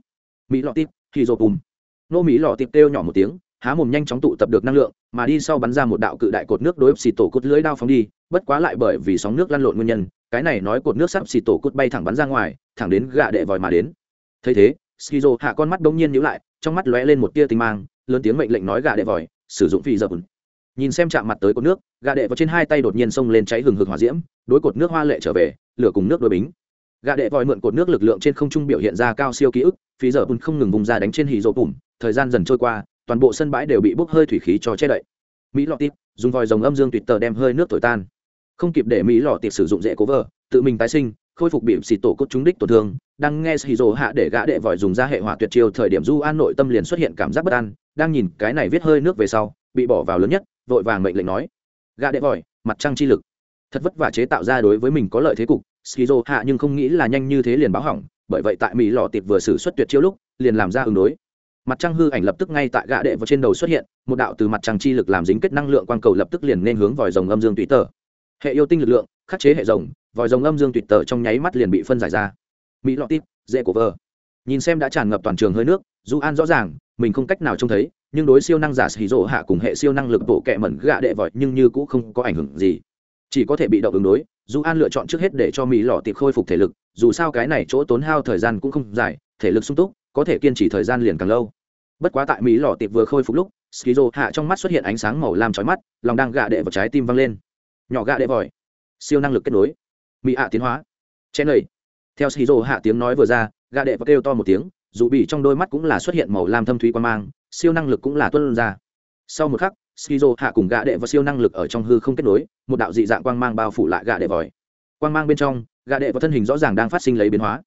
mỹ lọ tiếp khi dô bùm nô mỹ lọ tiếp kêu nhỏ một tiếng, há mồm nhanh chóng tụ tập được năng lượng, mà đi sau bắn ra một đạo cự đại cột nước đối xì tổ cút lưỡi đao phóng đi, bất quá lại bởi vì sóng nước lăn lộn nguyên nhân, cái này nói cột nước sắp xì tổ cút bay thẳng bắn ra ngoài, thẳng đến gạ đệ vòi mà đến. Thấy thế skizo hạ con mắt đông nhiên nhíu lại, trong mắt lóe lên một tia tinh mang, lớn tiếng mệnh lệnh nói gạ đệ vòi, sử dụng phi dập nhìn xem chạm mặt tới cột nước, gà đệ vào trên hai tay đột nhiên xông lên cháy hừng hực hỏa diễm, đối cột nước hoa lệ trở về, lửa cùng nước đôi bính. Gà đệ vòi mượn cột nước lực lượng trên không trung biểu hiện ra cao siêu ký ức, phí giờ bùn không ngừng vùng ra đánh trên hì rộ bùn, thời gian dần trôi qua, toàn bộ sân bãi đều bị bốc hơi thủy khí cho che đậy. Mỹ lọ tịp, dùng vòi rồng âm dương tuyệt tờ đem hơi nước thổi tan. Không kịp để mỹ lọ tịp sử dụng dễ cố vờ tự mình tái sinh, khôi phục bị xì tổ cốt trúng đích tổn thương, đang nghe xì rồ hạ để gã đệ vòi dùng ra hệ hỏa tuyệt chiêu thời điểm du an nội tâm liền xuất hiện cảm giác bất an, đang nhìn cái này viết hơi nước về sau, bị bỏ vào lớn nhất vội vàng mệnh lệnh nói, gã đệ vòi, mặt trăng chi lực. Thật vất vả chế tạo ra đối với mình có lợi thế cục, skizo hạ nhưng không nghĩ là nhanh như thế liền báo hỏng, bởi vậy tại mỹ lò tiệp vừa xử xuất tuyệt chiêu lúc, liền làm ra ứng đối. Mặt trăng hư ảnh lập tức ngay tại gã đệ vào trên đầu xuất hiện, một đạo từ mặt trăng chi lực làm dính kết năng lượng quang cầu lập tức liền nên hướng vòi rồng âm dương tùy tờ. Hệ yêu tinh lực lượng, khắc chế hệ rồng, vòi rồng âm dương tùy tờ trong nháy mắt liền bị phân giải ra. Mỹ lọ tít dễ của vờ. Nhìn xem đã tràn ngập toàn trường hơi nước dù an rõ ràng mình không cách nào trông thấy, nhưng đối siêu năng giả xì rộ hạ cùng hệ siêu năng lực bộ kẹ mẩn gạ đệ vội nhưng như cũng không có ảnh hưởng gì. Chỉ có thể bị động ứng đối, dù an lựa chọn trước hết để cho mỹ lò tiệp khôi phục thể lực, dù sao cái này chỗ tốn hao thời gian cũng không dài, thể lực sung túc, có thể kiên trì thời gian liền càng lâu. Bất quá tại mỹ lò tiệp vừa khôi phục lúc skizo hạ trong mắt xuất hiện ánh sáng màu lam trói mắt, lòng đang gạ đệ vào trái tim văng lên. Nhỏ gạ đệ vòi siêu năng lực kết nối. Mỹ hạ tiến hóa. Chen lầy theo skizo hạ tiếng nói vừa ra, gạ đệ và kêu to một tiếng dù bị trong đôi mắt cũng là xuất hiện màu lam thâm thúy quan mang, siêu năng lực cũng là tuân ra. Sau một khắc, skizo hạ cùng gạ đệ và siêu năng lực ở trong hư không kết nối, một đạo dị dạng quang mang bao phủ lại gạ đệ vòi. Quang mang bên trong gạ đệ và thân hình rõ ràng đang phát sinh lấy biến hóa.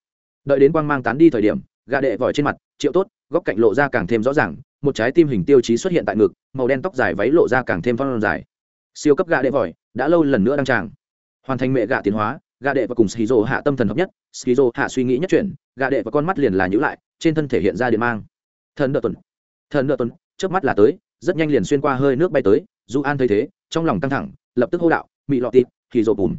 Đợi đến quang mang tán đi thời điểm gạ đệ vòi trên mặt, triệu tốt, góc cạnh lộ ra càng thêm rõ ràng, một trái tim hình tiêu chí xuất hiện tại ngực, màu đen tóc dài váy lộ ra càng thêm phong dài. Siêu cấp gạ đệ vòi, đã lâu lần nữa đăng tràng. Hoàn thành mẹ gạ tiến hóa gạ đệ và cùng skizo hạ tâm thần hợp nhất, skizo hạ suy nghĩ nhất chuyển gạ đệ và con mắt liền là nhữ lại trên thân thể hiện ra điện mang. Thần đợt tuần. Thần đợt tuần trước mắt là tới, rất nhanh liền xuyên qua hơi nước bay tới, du an thấy thế, trong lòng căng thẳng, lập tức hô đạo, mị lọ tịt thì rộp bùm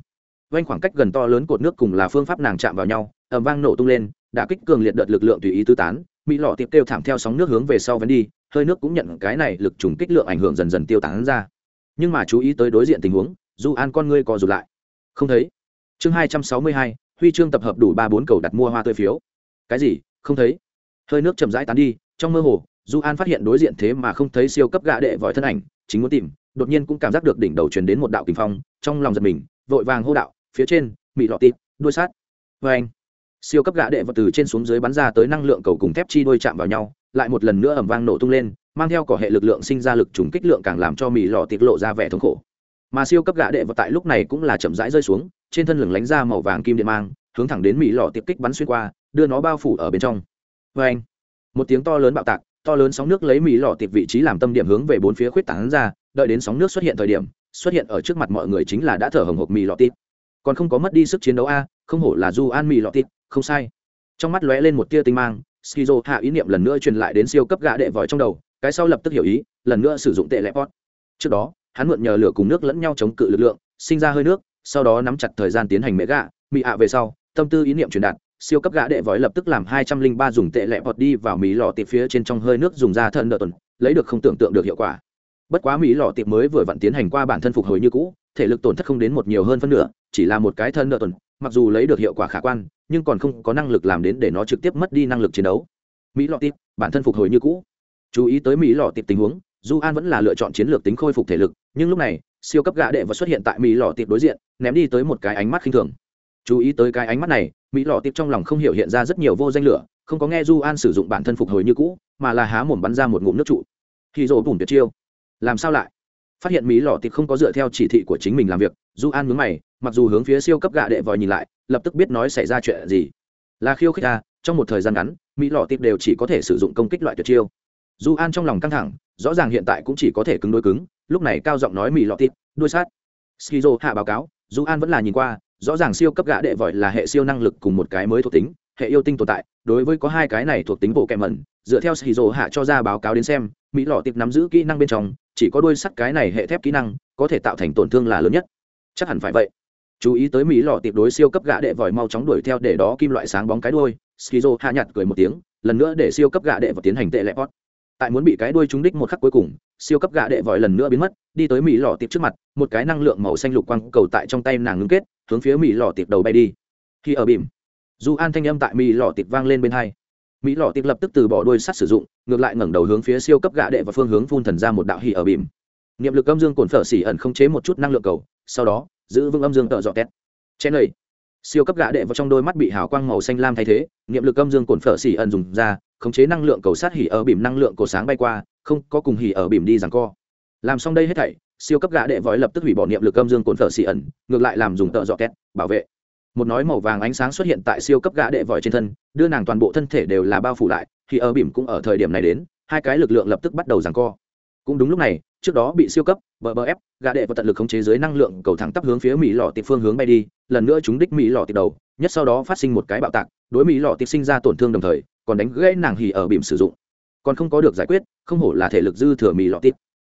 quanh khoảng cách gần to lớn cột nước cùng là phương pháp nàng chạm vào nhau ẩm vang nổ tung lên đã kích cường liệt đợt lực lượng tùy ý tứ tán mỹ lọ tiệp kêu thảm theo sóng nước hướng về sau vẫn đi, hơi nước cũng nhận cái này lực trùng kích lượng ảnh hưởng dần dần tiêu tán ra. Nhưng mà chú ý tới đối diện tình huống, du an con ngươi co rụt lại. Không thấy. Chương hai trăm sáu mươi hai, huy chương tập hợp đủ ba bốn cầu đặt mua hoa tươi phiếu. Cái gì? Không thấy hơi nước chậm rãi tán đi, trong mơ hồ, du an phát hiện đối diện thế mà không thấy siêu cấp gạ đệ vòi thân ảnh, chính muốn tìm, đột nhiên cũng cảm giác được đỉnh đầu truyền đến một đạo kinh phong, trong lòng giật mình, vội vàng hô đạo, phía trên, mị lọ tịp đuôi sát. Vê anh, siêu cấp gạ đệ vật từ trên xuống dưới bắn ra tới năng lượng cầu cùng thép chi đôi chạm vào nhau, lại một lần nữa ẩm vang nổ tung lên, mang theo cỏ hệ lực lượng sinh ra lực trùng kích lượng càng làm cho mị lọ tiết lộ ra vẻ thống khổ. Mà siêu cấp gạ đệ vật tại lúc này cũng là chậm rãi rơi xuống, trên thân lửng lánh ra màu vàng kim điện mang, hướng thẳng đến mị lọ tiệc kích bắn xuyên qua, đưa nó bao phủ ở bên trong vê anh một tiếng to lớn bạo tạc to lớn sóng nước lấy mỹ lọ tịp vị trí làm tâm điểm hướng về bốn phía khuyết tảng ra đợi đến sóng nước xuất hiện thời điểm xuất hiện ở trước mặt mọi người chính là đã thở hồng hộc mỹ lọ tịp, còn không có mất đi sức chiến đấu a không hổ là du an mỹ lọ tịp, không sai. Trong mắt lóe lên một tia tinh mang skizo hạ ý niệm lần nữa truyền lại đến siêu cấp gã đệ vòi trong đầu cái sau lập tức hiểu ý lần nữa sử dụng tệ lẽ pot. Trước đó hắn mượn nhờ lửa cùng nước lẫn nhau chống cự lực lượng sinh ra hơi nước sau đó nắm chặt thời gian tiến hành mễ gạ mị ạ về sau tâm tư ý niệm truyền đạt siêu cấp gã đệ vói lập tức làm hai trăm linh ba dùng tệ lệ bọt đi vào mỹ lò tiệp phía trên trong hơi nước dùng ra thân đợt tuần, lấy được không tưởng tượng được hiệu quả. Bất quá mỹ lò tiệp mới vừa vặn tiến hành qua bản thân phục hồi như cũ, thể lực tổn thất không đến một nhiều hơn phân nửa, chỉ là một cái thân đợt tuần, mặc dù lấy được hiệu quả khả quan, nhưng còn không có năng lực làm đến để nó trực tiếp mất đi năng lực chiến đấu. Mỹ lọ tiệp bản thân phục hồi như cũ. Chú ý tới mỹ lọ tiệp tình huống du an vẫn là lựa chọn chiến lược tính khôi phục thể lực, nhưng lúc này, siêu cấp gã đệ và xuất hiện tại mỹ lọ tiệp đối diện, ném đi tới một cái ánh mắt khinh thường chú ý tới cái ánh mắt này, mỹ lọ tịp trong lòng không hiểu hiện ra rất nhiều vô danh lửa, không có nghe du an sử dụng bản thân phục hồi như cũ, mà là há mồm bắn ra một ngụm nước trụ. Khi rồ bùn tuyệt chiêu. Làm sao lại? Phát hiện mỹ lọ tịp không có dựa theo chỉ thị của chính mình làm việc du an mướn mày, mặc dù hướng phía siêu cấp gạ đệ vòi nhìn lại, lập tức biết nói xảy ra chuyện gì. Là khiêu khích ta trong một thời gian ngắn, mỹ lọ tịp đều chỉ có thể sử dụng công kích loại tuyệt chiêu. Du an trong lòng căng thẳng, rõ ràng hiện tại cũng chỉ có thể cứng đôi cứng, lúc này cao giọng nói mỹ lọ tịp đuôi sát. Skizo hạ báo cáo du an vẫn là nhìn qua rõ ràng siêu cấp gã đệ vội là hệ siêu năng lực cùng một cái mới thuộc tính, hệ yêu tinh tồn tại, đối với có hai cái này thuộc tính bộ kẹm mẩn, dựa theo skizo hạ cho ra báo cáo đến xem, mỹ lọ tiệp nắm giữ kỹ năng bên trong, chỉ có đôi sắt cái này hệ thép kỹ năng, có thể tạo thành tổn thương là lớn nhất. Chắc hẳn phải vậy. Chú ý tới mỹ lọ tiệp đối siêu cấp gã đệ vòi mau chóng đuổi theo để đó kim loại sáng bóng cái đuôi skizo hạ nhặt cười một tiếng, lần nữa để siêu cấp gã đệ vào tiến hành tệ lẹp tại muốn bị cái đuôi trúng đích một khắc cuối cùng siêu cấp gạ đệ vòi lần nữa biến mất, đi tới mỹ lò tiệp trước mặt, một cái năng lượng màu xanh lục quang cầu tại trong tay nàng ngưng kết, hướng phía mỹ lò tiệp đầu bay đi. Khi ở bìm Du an thanh âm tại mỹ lò tiệp vang lên bên hai mỹ lò tiệp lập tức từ bỏ đuôi sắt sử dụng, ngược lại ngẩng đầu hướng phía siêu cấp gạ đệ và phương hướng phun thần ra một đạo hỉ ở bìm. Niệm lực âm dương cồn phở xỉ ẩn không chế một chút năng lượng cầu, sau đó, giữ vững âm dương tợ dọ tét. Chen lầy siêu cấp gã đệ vào trong đôi mắt bị hào quang màu xanh lam thay thế, niệm lực âm dương cồn phở xỉ ẩn dùng ra khống chế năng lượng cầu sát hỉ ở bìm năng lượng cầu sáng bay qua, không có cùng hỉ ở bìm đi rằng co. Làm xong đây hết thảy, siêu cấp gã đệ vói lập tức hủy bỏ niệm lực âm dương cồn phở xỉ ẩn, ngược lại làm dùng tợ dọ két, bảo vệ. Một nói màu vàng ánh sáng xuất hiện tại siêu cấp gã đệ vòi trên thân, đưa nàng toàn bộ thân thể đều là bao phủ lại thì ở bìm cũng ở thời điểm này đến, hai cái lực lượng lập tức bắt đầu giằng co. Cũng đúng lúc này, trước đó bị siêu cấp, bờ bờ ép, gã đệ và tận lực khống chế dưới năng lượng cầu thẳng tắp hướng phía mỹ lò tiệp phương hướng bay đi, lần nữa chúng đích mỹ lò tiệp đầu, nhất sau đó phát sinh một cái bạo tạc, đối mỹ lò tiệp sinh ra tổn thương đồng thời còn đánh gãy nàng hỉ ở bìm sử dụng. Còn không có được giải quyết, không hổ là thể lực dư thừa mì lọ tiệp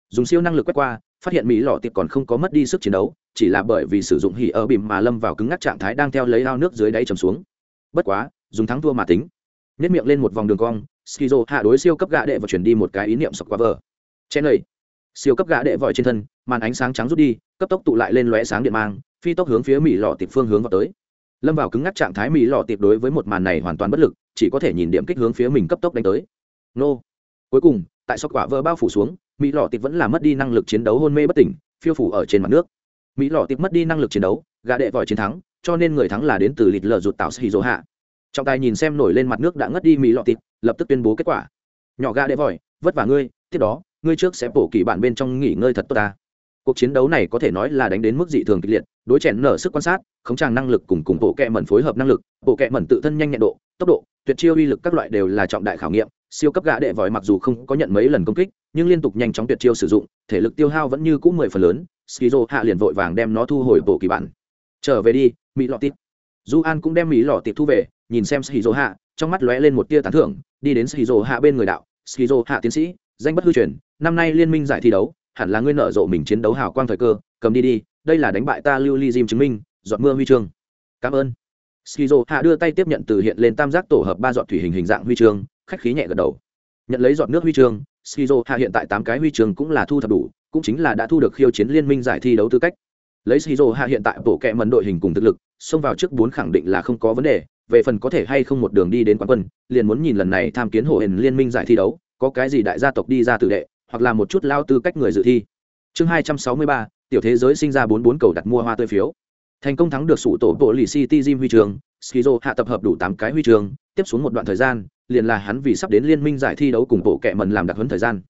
dùng siêu năng lực quét qua, phát hiện mỹ lọ tiệp còn không có mất đi sức chiến đấu, chỉ là bởi vì sử dụng hỉ ở bìm mà lâm vào cứng ngắc trạng thái đang theo lấy ao nước dưới đáy trầm xuống. Bất quá, dùng thắng thua mà tính. Nếp miệng lên một vòng đường cong, skizo hạ đối siêu cấp gã đệ và chuyển đi một cái ý niệm sọc qua vờ. Chen lầy siêu cấp gã đệ vòi trên thân, màn ánh sáng trắng rút đi, cấp tốc tụ lại lên lóe sáng điện mang, phi tốc hướng phía mỹ lọ tiệp phương hướng vào tới lâm vào cứng ngắc trạng thái mỹ lò tiệp đối với một màn này hoàn toàn bất lực, chỉ có thể nhìn điểm kích hướng phía mình cấp tốc đánh tới. Nô. Cuối cùng, tại sóc quả vỡ bao phủ xuống mỹ lò tiệp vẫn là mất đi năng lực chiến đấu hôn mê bất tỉnh, phiêu phủ ở trên mặt nước. Mỹ lò tiệp mất đi năng lực chiến đấu gà đệ vòi chiến thắng, cho nên người thắng là đến từ lịt lờ rụt tạo sĩ dỗ hạ. Trọng tài nhìn xem nổi lên mặt nước đã ngất đi mỹ lọ tiệp, lập tức tuyên bố kết quả. Nhỏ gà đệ vòi vất vả ngươi, tiếp đó, ngươi trước sẽ bổ kỳ bạn bên trong nghỉ ngơi thật tốt ta cuộc chiến đấu này có thể nói là đánh đến mức dị thường kịch liệt, đối chèn nở sức quan sát, khống tràng năng lực cùng cùng bộ kẹ mẩn phối hợp năng lực, bộ kẹ mẩn tự thân nhanh nhẹn độ, tốc độ, tuyệt chiêu uy lực các loại đều là trọng đại khảo nghiệm, siêu cấp gã đệ vòi mặc dù không có nhận mấy lần công kích, nhưng liên tục nhanh chóng tuyệt chiêu sử dụng, thể lực tiêu hao vẫn như cũ mười phần lớn, skizo hạ liền vội vàng đem nó thu hồi bộ kỳ bản. Trở về đi, mỹ lọ tít du an cũng đem mỹ lọ tít thu về, nhìn xem skizo hạ, trong mắt lóe lên một tia tán thưởng, đi đến skizo hạ bên người đạo, skizo hạ tiến sĩ, danh bất hư truyền, năm nay liên minh giải thi đấu hẳn là ngươi nở rộ mình chiến đấu hào quang thời cơ, cầm đi đi, đây là đánh bại ta lưu ly diêm chứng minh, giọt mưa huy chương. Cảm ơn. Skizo hạ đưa tay tiếp nhận từ hiện lên tam giác tổ hợp ba giọt thủy hình hình dạng huy chương, khách khí nhẹ gật đầu. Nhận lấy giọt nước huy chương, skizo hạ hiện tại tám cái huy chương cũng là thu thập đủ, cũng chính là đã thu được khiêu chiến liên minh giải thi đấu tư cách. Lấy skizo hạ hiện tại bộ kệ mần đội hình cùng thực lực, xông vào trước bốn khẳng định là không có vấn đề, về phần có thể hay không một đường đi đến quán quân, liền muốn nhìn lần này tham kiến hộ hình liên minh giải thi đấu, có cái gì đại gia tộc đi ra tử đệ hoặc là một chút lao tư cách người dự thi. Chương hai trăm sáu mươi ba, tiểu thế giới sinh ra bốn bốn cầu đặt mua hoa tươi phiếu. Thành công thắng được sủ tổ bộ lì city gym huy trường, skizo hạ tập hợp đủ tám cái huy trường, tiếp xuống một đoạn thời gian, liền là hắn vì sắp đến liên minh giải thi đấu cùng bộ kệ mần làm đặc huấn thời gian.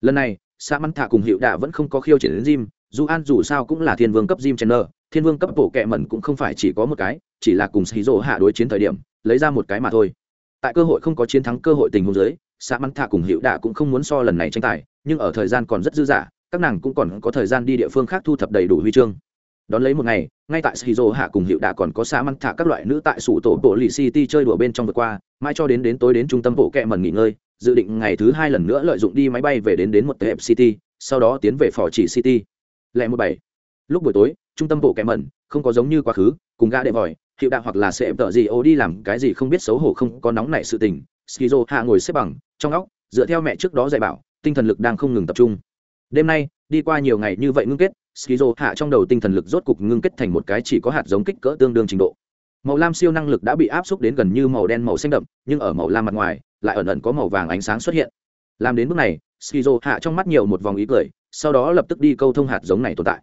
Lần này xã măn thạ cùng hiệu đạ vẫn không có khiêu triển đến gym, dù an dù sao cũng là thiên vương cấp gym trainer, thiên vương cấp bộ kệ mần cũng không phải chỉ có một cái, chỉ là cùng skizo hạ đối chiến thời điểm, lấy ra một cái mà thôi. Tại cơ hội không có chiến thắng cơ hội tình huống giới xã mắn thạ cùng hiệu đạ cũng không muốn so lần này tranh tài, nhưng ở thời gian còn rất dư dả, các nàng cũng còn có thời gian đi địa phương khác thu thập đầy đủ huy chương. Đón lấy một ngày, ngay tại shizu hạ cùng hiệu đạ còn có xã mắn thạ các loại nữ tại sủ tổ bộ lì city chơi đùa bên trong vừa qua, mãi cho đến đến tối đến trung tâm bộ kẹ mần nghỉ ngơi, dự định ngày thứ hai lần nữa lợi dụng đi máy bay về đến đến một tệp city, sau đó tiến về phò chỉ city. Lẻ một bảy. Lúc buổi tối, trung tâm bộ kẹ mần không có giống như quá khứ, cùng gã đệ vòi hiệu đạ hoặc là sẽ tợ gì ô đi làm cái gì không biết xấu hổ không có nóng nảy sự tình skizo hạ ngồi xếp bằng, trong óc, dựa theo mẹ trước đó dạy bảo, tinh thần lực đang không ngừng tập trung. Đêm nay, đi qua nhiều ngày như vậy ngưng kết, skizo hạ trong đầu tinh thần lực rốt cục ngưng kết thành một cái chỉ có hạt giống kích cỡ tương đương trình độ. Màu lam siêu năng lực đã bị áp xúc đến gần như màu đen màu xanh đậm, nhưng ở màu lam mặt ngoài, lại ẩn ẩn có màu vàng ánh sáng xuất hiện. Làm đến bước này, skizo hạ trong mắt nhiều một vòng ý cười, sau đó lập tức đi câu thông hạt giống này tồn tại.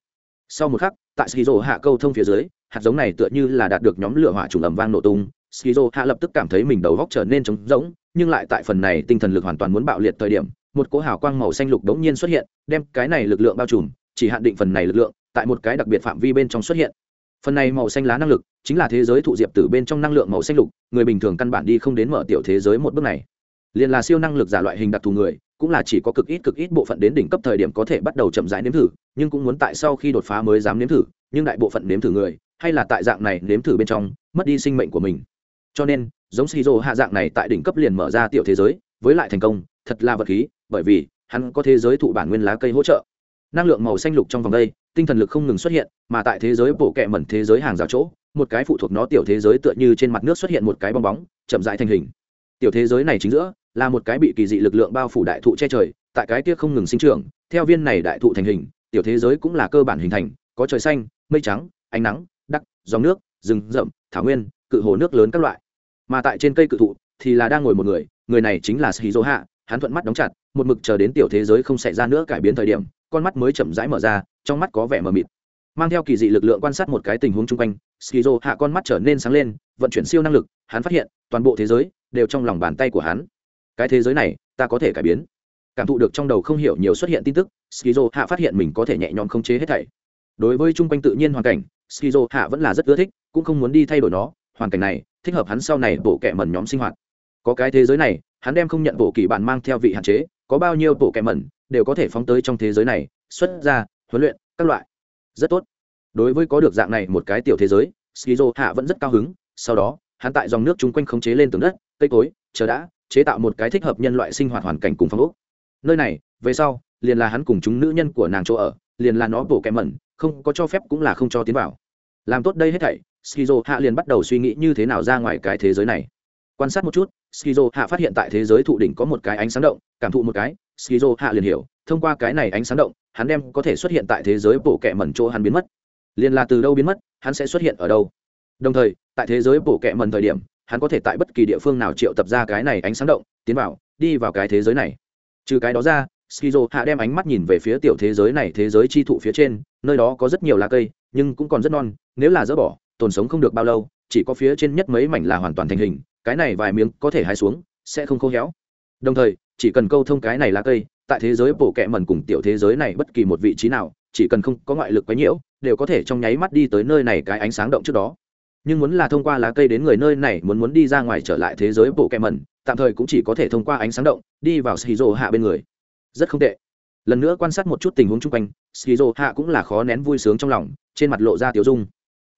Sau một khắc, tại skizo hạ câu thông phía dưới, hạt giống này tựa như là đạt được nhóm lửa hỏa trùng ầm vang nổ tung skizo hạ lập tức cảm thấy mình đầu góc trở nên trống rỗng, nhưng lại tại phần này tinh thần lực hoàn toàn muốn bạo liệt thời điểm, một cỗ hào quang màu xanh lục đống nhiên xuất hiện, đem cái này lực lượng bao trùm, chỉ hạn định phần này lực lượng, tại một cái đặc biệt phạm vi bên trong xuất hiện. Phần này màu xanh lá năng lực, chính là thế giới thụ diệp từ bên trong năng lượng màu xanh lục, người bình thường căn bản đi không đến mở tiểu thế giới một bước này. Liền là siêu năng lực giả loại hình đặc thù người, cũng là chỉ có cực ít cực ít bộ phận đến đỉnh cấp thời điểm có thể bắt đầu chậm rãi nếm thử, nhưng cũng muốn tại sau khi đột phá mới dám nếm thử, nhưng đại bộ phận nếm thử người, hay là tại dạng này nếm thử bên trong, mất đi sinh mệnh của mình cho nên, giống shizu hạ dạng này tại đỉnh cấp liền mở ra tiểu thế giới, với lại thành công, thật là vật khí, bởi vì, hắn có thế giới thụ bản nguyên lá cây hỗ trợ. Năng lượng màu xanh lục trong vòng đây, tinh thần lực không ngừng xuất hiện, mà tại thế giới bổ kẹ mẩn thế giới hàng rào chỗ, một cái phụ thuộc nó tiểu thế giới tựa như trên mặt nước xuất hiện một cái bong bóng, chậm rãi thành hình. Tiểu thế giới này chính giữa, là một cái bị kỳ dị lực lượng bao phủ đại thụ che trời, tại cái kia không ngừng sinh trưởng, theo viên này đại thụ thành hình, tiểu thế giới cũng là cơ bản hình thành, có trời xanh, mây trắng, ánh nắng, đắc, dòng nước, rừng rậm, thảo nguyên cự hồ nước lớn các loại. Mà tại trên cây cự thụ thì là đang ngồi một người người này chính là shizu hạ hắn thuận mắt đóng chặt, một mực chờ đến tiểu thế giới không xảy ra nữa cải biến thời điểm, con mắt mới chậm rãi mở ra, trong mắt có vẻ mờ mịt. Mang theo kỳ dị lực lượng quan sát một cái tình huống chung quanh skizo hạ con mắt trở nên sáng lên, vận chuyển siêu năng lực, hắn phát hiện, toàn bộ thế giới đều trong lòng bàn tay của hắn. Cái thế giới này, ta có thể cải biến. Cảm thụ được trong đầu không hiểu nhiều xuất hiện tin tức skizo hạ phát hiện mình có thể nhẹ nhõm khống chế hết thảy. Đối với chung quanh tự nhiên hoàn cảnh skizo hạ vẫn là rất ưa thích, cũng không muốn đi thay đổi nó hoàn cảnh này, thích hợp hắn sau này bộ kệ mẩn nhóm sinh hoạt. Có cái thế giới này, hắn đem không nhận bộ kỳ bản mang theo vị hạn chế, có bao nhiêu bộ kệ mẩn, đều có thể phóng tới trong thế giới này, xuất ra, huấn luyện, các loại. Rất tốt. Đối với có được dạng này một cái tiểu thế giới, skizo hạ vẫn rất cao hứng, sau đó, hắn tại dòng nước chung quanh khống chế lên tường đất, cây cối, chờ đã, chế tạo một cái thích hợp nhân loại sinh hoạt hoàn cảnh cùng phong ốc. Nơi này, về sau, liền là hắn cùng chúng nữ nhân của nàng chỗ ở, liền là nó bổ kẹ mẩn, không có cho phép cũng là không cho tiến vào. Làm tốt đây hết thảy skizo hạ liền bắt đầu suy nghĩ như thế nào ra ngoài cái thế giới này. Quan sát một chút, skizo hạ phát hiện tại thế giới thụ đỉnh có một cái ánh sáng động, cảm thụ một cái, skizo hạ liền hiểu, thông qua cái này ánh sáng động, hắn đem có thể xuất hiện tại thế giới bộ kệ mẩn chỗ hắn biến mất. Liền là từ đâu biến mất, hắn sẽ xuất hiện ở đâu? Đồng thời, tại thế giới bộ kệ mẩn thời điểm, hắn có thể tại bất kỳ địa phương nào triệu tập ra cái này ánh sáng động, tiến vào, đi vào cái thế giới này. Trừ cái đó ra, skizo hạ đem ánh mắt nhìn về phía tiểu thế giới này, thế giới chi thụ phía trên, nơi đó có rất nhiều lá cây, nhưng cũng còn rất non, nếu là dỡ bỏ tồn sống không được bao lâu, chỉ có phía trên nhất mấy mảnh là hoàn toàn thành hình, cái này vài miếng có thể hái xuống, sẽ không khô héo. Đồng thời, chỉ cần câu thông cái này lá cây, tại thế giới bổ kẹ mần cùng tiểu thế giới này bất kỳ một vị trí nào, chỉ cần không có ngoại lực quấy nhiễu, đều có thể trong nháy mắt đi tới nơi này cái ánh sáng động trước đó. Nhưng muốn là thông qua lá cây đến người nơi này, muốn muốn đi ra ngoài trở lại thế giới bộ kẹ mần tạm thời cũng chỉ có thể thông qua ánh sáng động, đi vào shizu hạ bên người. Rất không tệ. Lần nữa quan sát một chút tình huống chung quanh shizu hạ cũng là khó nén vui sướng trong lòng, trên mặt lộ ra tiểu dung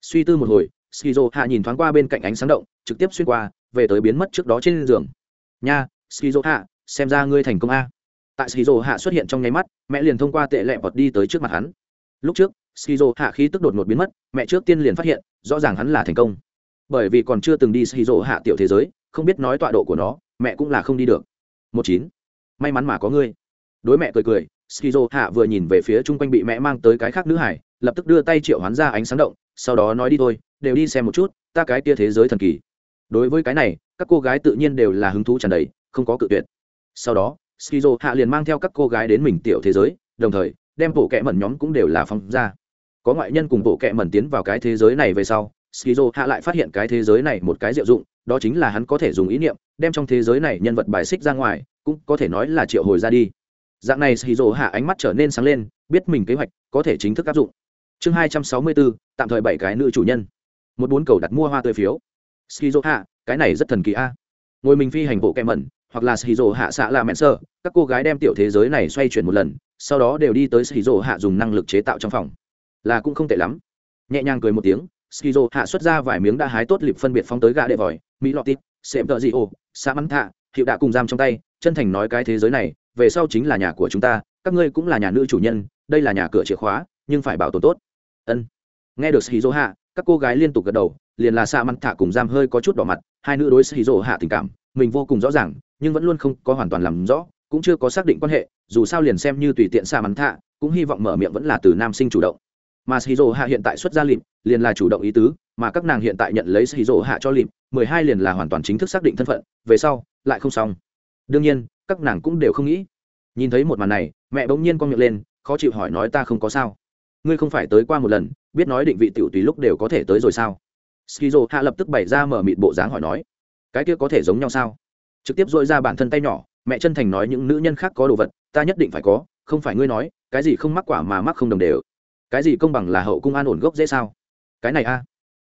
suy tư một hồi, skizo hạ nhìn thoáng qua bên cạnh ánh sáng động, trực tiếp xuyên qua, về tới biến mất trước đó trên giường. Nha, skizo hạ, xem ra ngươi thành công a. Tại skizo hạ xuất hiện trong nháy mắt, mẹ liền thông qua tệ lẹ bọt đi tới trước mặt hắn. Lúc trước, skizo hạ khí tức đột ngột biến mất, mẹ trước tiên liền phát hiện, rõ ràng hắn là thành công. Bởi vì còn chưa từng đi skizo hạ tiểu thế giới, không biết nói tọa độ của nó, mẹ cũng là không đi được. Một chín. May mắn mà có ngươi. Đối mẹ cười cười, skizo hạ vừa nhìn về phía chung quanh bị mẹ mang tới cái khác nữ hải, lập tức đưa tay triệu hoán ra ánh sáng động sau đó nói đi thôi, đều đi xem một chút, ta cái kia thế giới thần kỳ. Đối với cái này, các cô gái tự nhiên đều là hứng thú tràn đầy, không có cự tuyệt. Sau đó, skizo hạ liền mang theo các cô gái đến mình tiểu thế giới, đồng thời, đem bộ kẹ mẩn nhóm cũng đều là phong ra. Có ngoại nhân cùng bộ kẹ mẩn tiến vào cái thế giới này về sau, skizo hạ lại phát hiện cái thế giới này một cái diệu dụng, đó chính là hắn có thể dùng ý niệm, đem trong thế giới này nhân vật bài xích ra ngoài, cũng có thể nói là triệu hồi ra đi. Dạng này skizo hạ ánh mắt trở nên sáng lên, biết mình kế hoạch có thể chính thức áp dụng chương hai trăm sáu mươi bốn, tạm thời bảy cái nữ chủ nhân. Một bốn cầu đặt mua hoa tươi phiếu. Skizo hạ cái này rất thần kỳ a. Ngồi mình phi hành bộ kẹ mẩn, hoặc là skizo hạ xạ là mẹn sơ, các cô gái đem tiểu thế giới này xoay chuyển một lần, sau đó đều đi tới skizo hạ dùng năng lực chế tạo trong phòng. Là cũng không tệ lắm. Nhẹ nhàng cười một tiếng skizo hạ xuất ra vài miếng đã hái tốt lịp phân biệt phóng tới gà đệ vòi, mỹ lọt tít xem tợ dị ồ xã mắn thạ, hiệu đã cùng giam trong tay, chân thành nói cái thế giới này, về sau chính là nhà của chúng ta, các ngươi cũng là nhà nữ chủ nhân, đây là nhà cửa chìa khóa, nhưng phải bảo tồn tốt ân. Nghe được shizu hạ các cô gái liên tục gật đầu, liền là xạ mặt thả cùng giam hơi có chút đỏ mặt, hai nữ đối shizu hạ tình cảm, mình vô cùng rõ ràng, nhưng vẫn luôn không có hoàn toàn làm rõ, cũng chưa có xác định quan hệ, dù sao liền xem như tùy tiện xạ mặt thả cũng hy vọng mở miệng vẫn là từ nam sinh chủ động. Mà shizu hạ hiện tại xuất ra lịm liền là chủ động ý tứ, mà các nàng hiện tại nhận lấy shizu hạ cho lịm mười hai liền là hoàn toàn chính thức xác định thân phận, về sau, lại không xong. Đương nhiên, các nàng cũng đều không nghĩ. Nhìn thấy một màn này, mẹ bỗng nhiên con miệng lên, khó chịu hỏi nói ta không có sao ngươi không phải tới qua một lần, biết nói định vị tiểu tùy lúc đều có thể tới rồi sao? Skizo hạ lập tức bày ra mở mịt bộ dáng hỏi nói, cái kia có thể giống nhau sao? Trực tiếp dội ra bản thân tay nhỏ, mẹ chân thành nói những nữ nhân khác có đồ vật, ta nhất định phải có, không phải ngươi nói, cái gì không mắc quả mà mắc không đồng đều. Cái gì công bằng là hậu cung an ổn gốc dễ sao? Cái này a.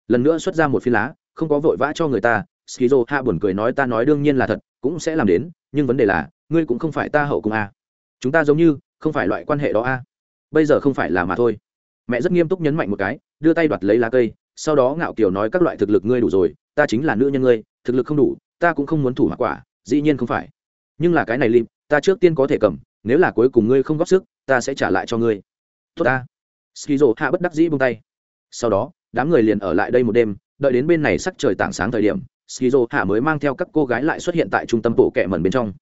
Lần nữa xuất ra một phi lá, không có vội vã cho người ta, skizo hạ buồn cười nói ta nói đương nhiên là thật, cũng sẽ làm đến, nhưng vấn đề là, ngươi cũng không phải ta hậu cung a. Chúng ta giống như, không phải loại quan hệ đó a. Bây giờ không phải là mà thôi mẹ rất nghiêm túc nhấn mạnh một cái, đưa tay đoạt lấy lá cây, sau đó ngạo kiều nói các loại thực lực ngươi đủ rồi, ta chính là nữ nhân ngươi, thực lực không đủ, ta cũng không muốn thủ hoặc quả, dĩ nhiên không phải. Nhưng là cái này lim ta trước tiên có thể cầm, nếu là cuối cùng ngươi không góp sức, ta sẽ trả lại cho ngươi. Tốt ta. Skizo hạ bất đắc dĩ buông tay. Sau đó, đám người liền ở lại đây một đêm, đợi đến bên này sắc trời tảng sáng thời điểm, skizo hạ mới mang theo các cô gái lại xuất hiện tại trung tâm bộ kẹ mẩn bên trong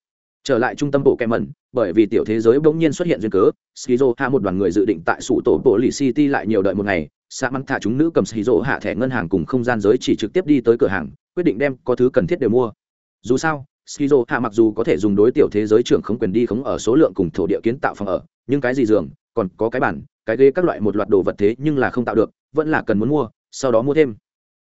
trở lại trung tâm bộ kẹm mẩn, bởi vì tiểu thế giới bỗng nhiên xuất hiện duyên cớ skizo hạ một đoàn người dự định tại sủ tổ bộ lì city lại nhiều đợi một ngày. Xã mắn thả chúng nữ cầm skizo hạ thẻ ngân hàng cùng không gian giới chỉ trực tiếp đi tới cửa hàng, quyết định đem có thứ cần thiết đều mua. Dù sao skizo hạ mặc dù có thể dùng đối tiểu thế giới trưởng không quyền đi khống ở số lượng cùng thổ địa kiến tạo phòng ở, nhưng cái gì giường, còn có cái bản cái ghế các loại một loạt đồ vật thế nhưng là không tạo được, vẫn là cần muốn mua, sau đó mua thêm.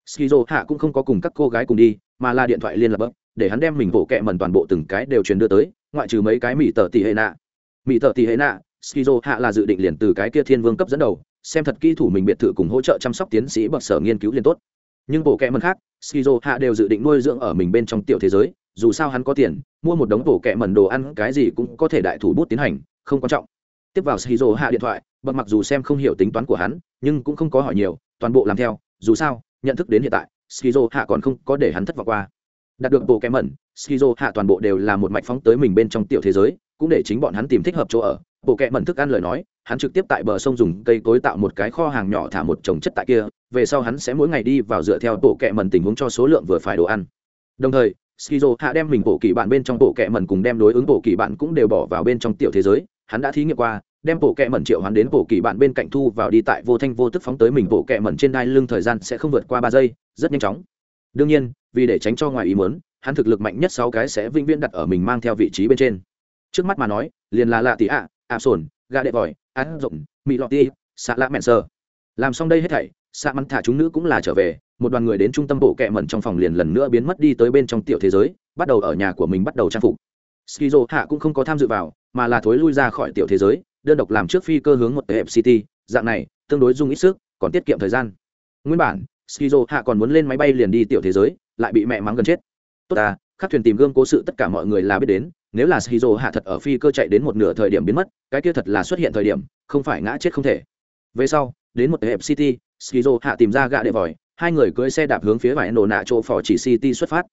Skizo hạ cũng không có cùng các cô gái cùng đi, mà là điện thoại liên lạc bấm để hắn đem mình bộ kệ mần toàn bộ từng cái đều truyền đưa tới, ngoại trừ mấy cái mỹ tờ tỷ hệ nạ. Mỹ tờ tỷ hệ nạ, skizo hạ là dự định liền từ cái kia thiên vương cấp dẫn đầu, xem thật kỹ thủ mình biệt thự cùng hỗ trợ chăm sóc tiến sĩ bậc sở nghiên cứu liên tốt. Nhưng bộ kệ mần khác, skizo hạ đều dự định nuôi dưỡng ở mình bên trong tiểu thế giới, dù sao hắn có tiền, mua một đống bộ kệ mần đồ ăn cái gì cũng có thể đại thủ bút tiến hành, không quan trọng. Tiếp vào skizo hạ điện thoại, bậc mặc dù xem không hiểu tính toán của hắn, nhưng cũng không có hỏi nhiều, toàn bộ làm theo, dù sao, nhận thức đến hiện tại, skizo hạ còn không có để hắn thất vọng qua đạt được bộ kẹ mẩn, skizo hạ toàn bộ đều là một mạch phóng tới mình bên trong tiểu thế giới, cũng để chính bọn hắn tìm thích hợp chỗ ở. Bộ kẹ mẩn thức ăn lời nói, hắn trực tiếp tại bờ sông dùng cây cối tạo một cái kho hàng nhỏ thả một trồng chất tại kia, về sau hắn sẽ mỗi ngày đi vào dựa theo bộ kẹ mẩn tình huống cho số lượng vừa phải đồ ăn. Đồng thời, skizo hạ đem mình bộ kỳ bạn bên trong bộ kẹ mẩn cùng đem đối ứng bộ kỳ bạn cũng đều bỏ vào bên trong tiểu thế giới. Hắn đã thí nghiệm qua, đem bộ kẹ mẩn triệu hắn đến bộ kỳ bạn bên cạnh thu vào đi tại vô thanh vô tức phóng tới mình bộ kẹ mẩn trên đai lưng thời gian sẽ không vượt qua ba giây, rất nhanh chóng. Đương nhiên vì để tránh cho ngoài ý muốn, hắn thực lực mạnh nhất sáu cái sẽ vĩnh viễn đặt ở mình mang theo vị trí bên trên. Trước mắt mà nói, liền là lạ tỉ ạ ạ sồn, gà đệ vòi án rộng mỹ lọt ti xạ lạ mẹn sơ làm xong đây hết thảy xạ mắn thả chúng nữ cũng là trở về, một đoàn người đến trung tâm bộ kẹ mẩn trong phòng liền lần nữa biến mất đi tới bên trong tiểu thế giới, bắt đầu ở nhà của mình bắt đầu trang phục. Skizo hạ cũng không có tham dự vào, mà là thối lui ra khỏi tiểu thế giới, đơn độc làm trước phi cơ hướng một tệp city dạng này, tương đối dung ít sức, còn tiết kiệm thời gian. Nguyên bản, skizo hạ còn muốn lên máy bay liền đi tiểu thế giới lại bị mẹ mắng gần chết. Tốt ta, khắc thuyền tìm gương cố sự tất cả mọi người là biết đến, nếu là shizu hạ thật ở phi cơ chạy đến một nửa thời điểm biến mất, cái kia thật là xuất hiện thời điểm, không phải ngã chết không thể. Về sau, đến một hẹp city, shizu hạ tìm ra gạ đệ vòi, hai người cưỡi xe đạp hướng phía vải nổ nạ chỗ phò chỉ city xuất phát.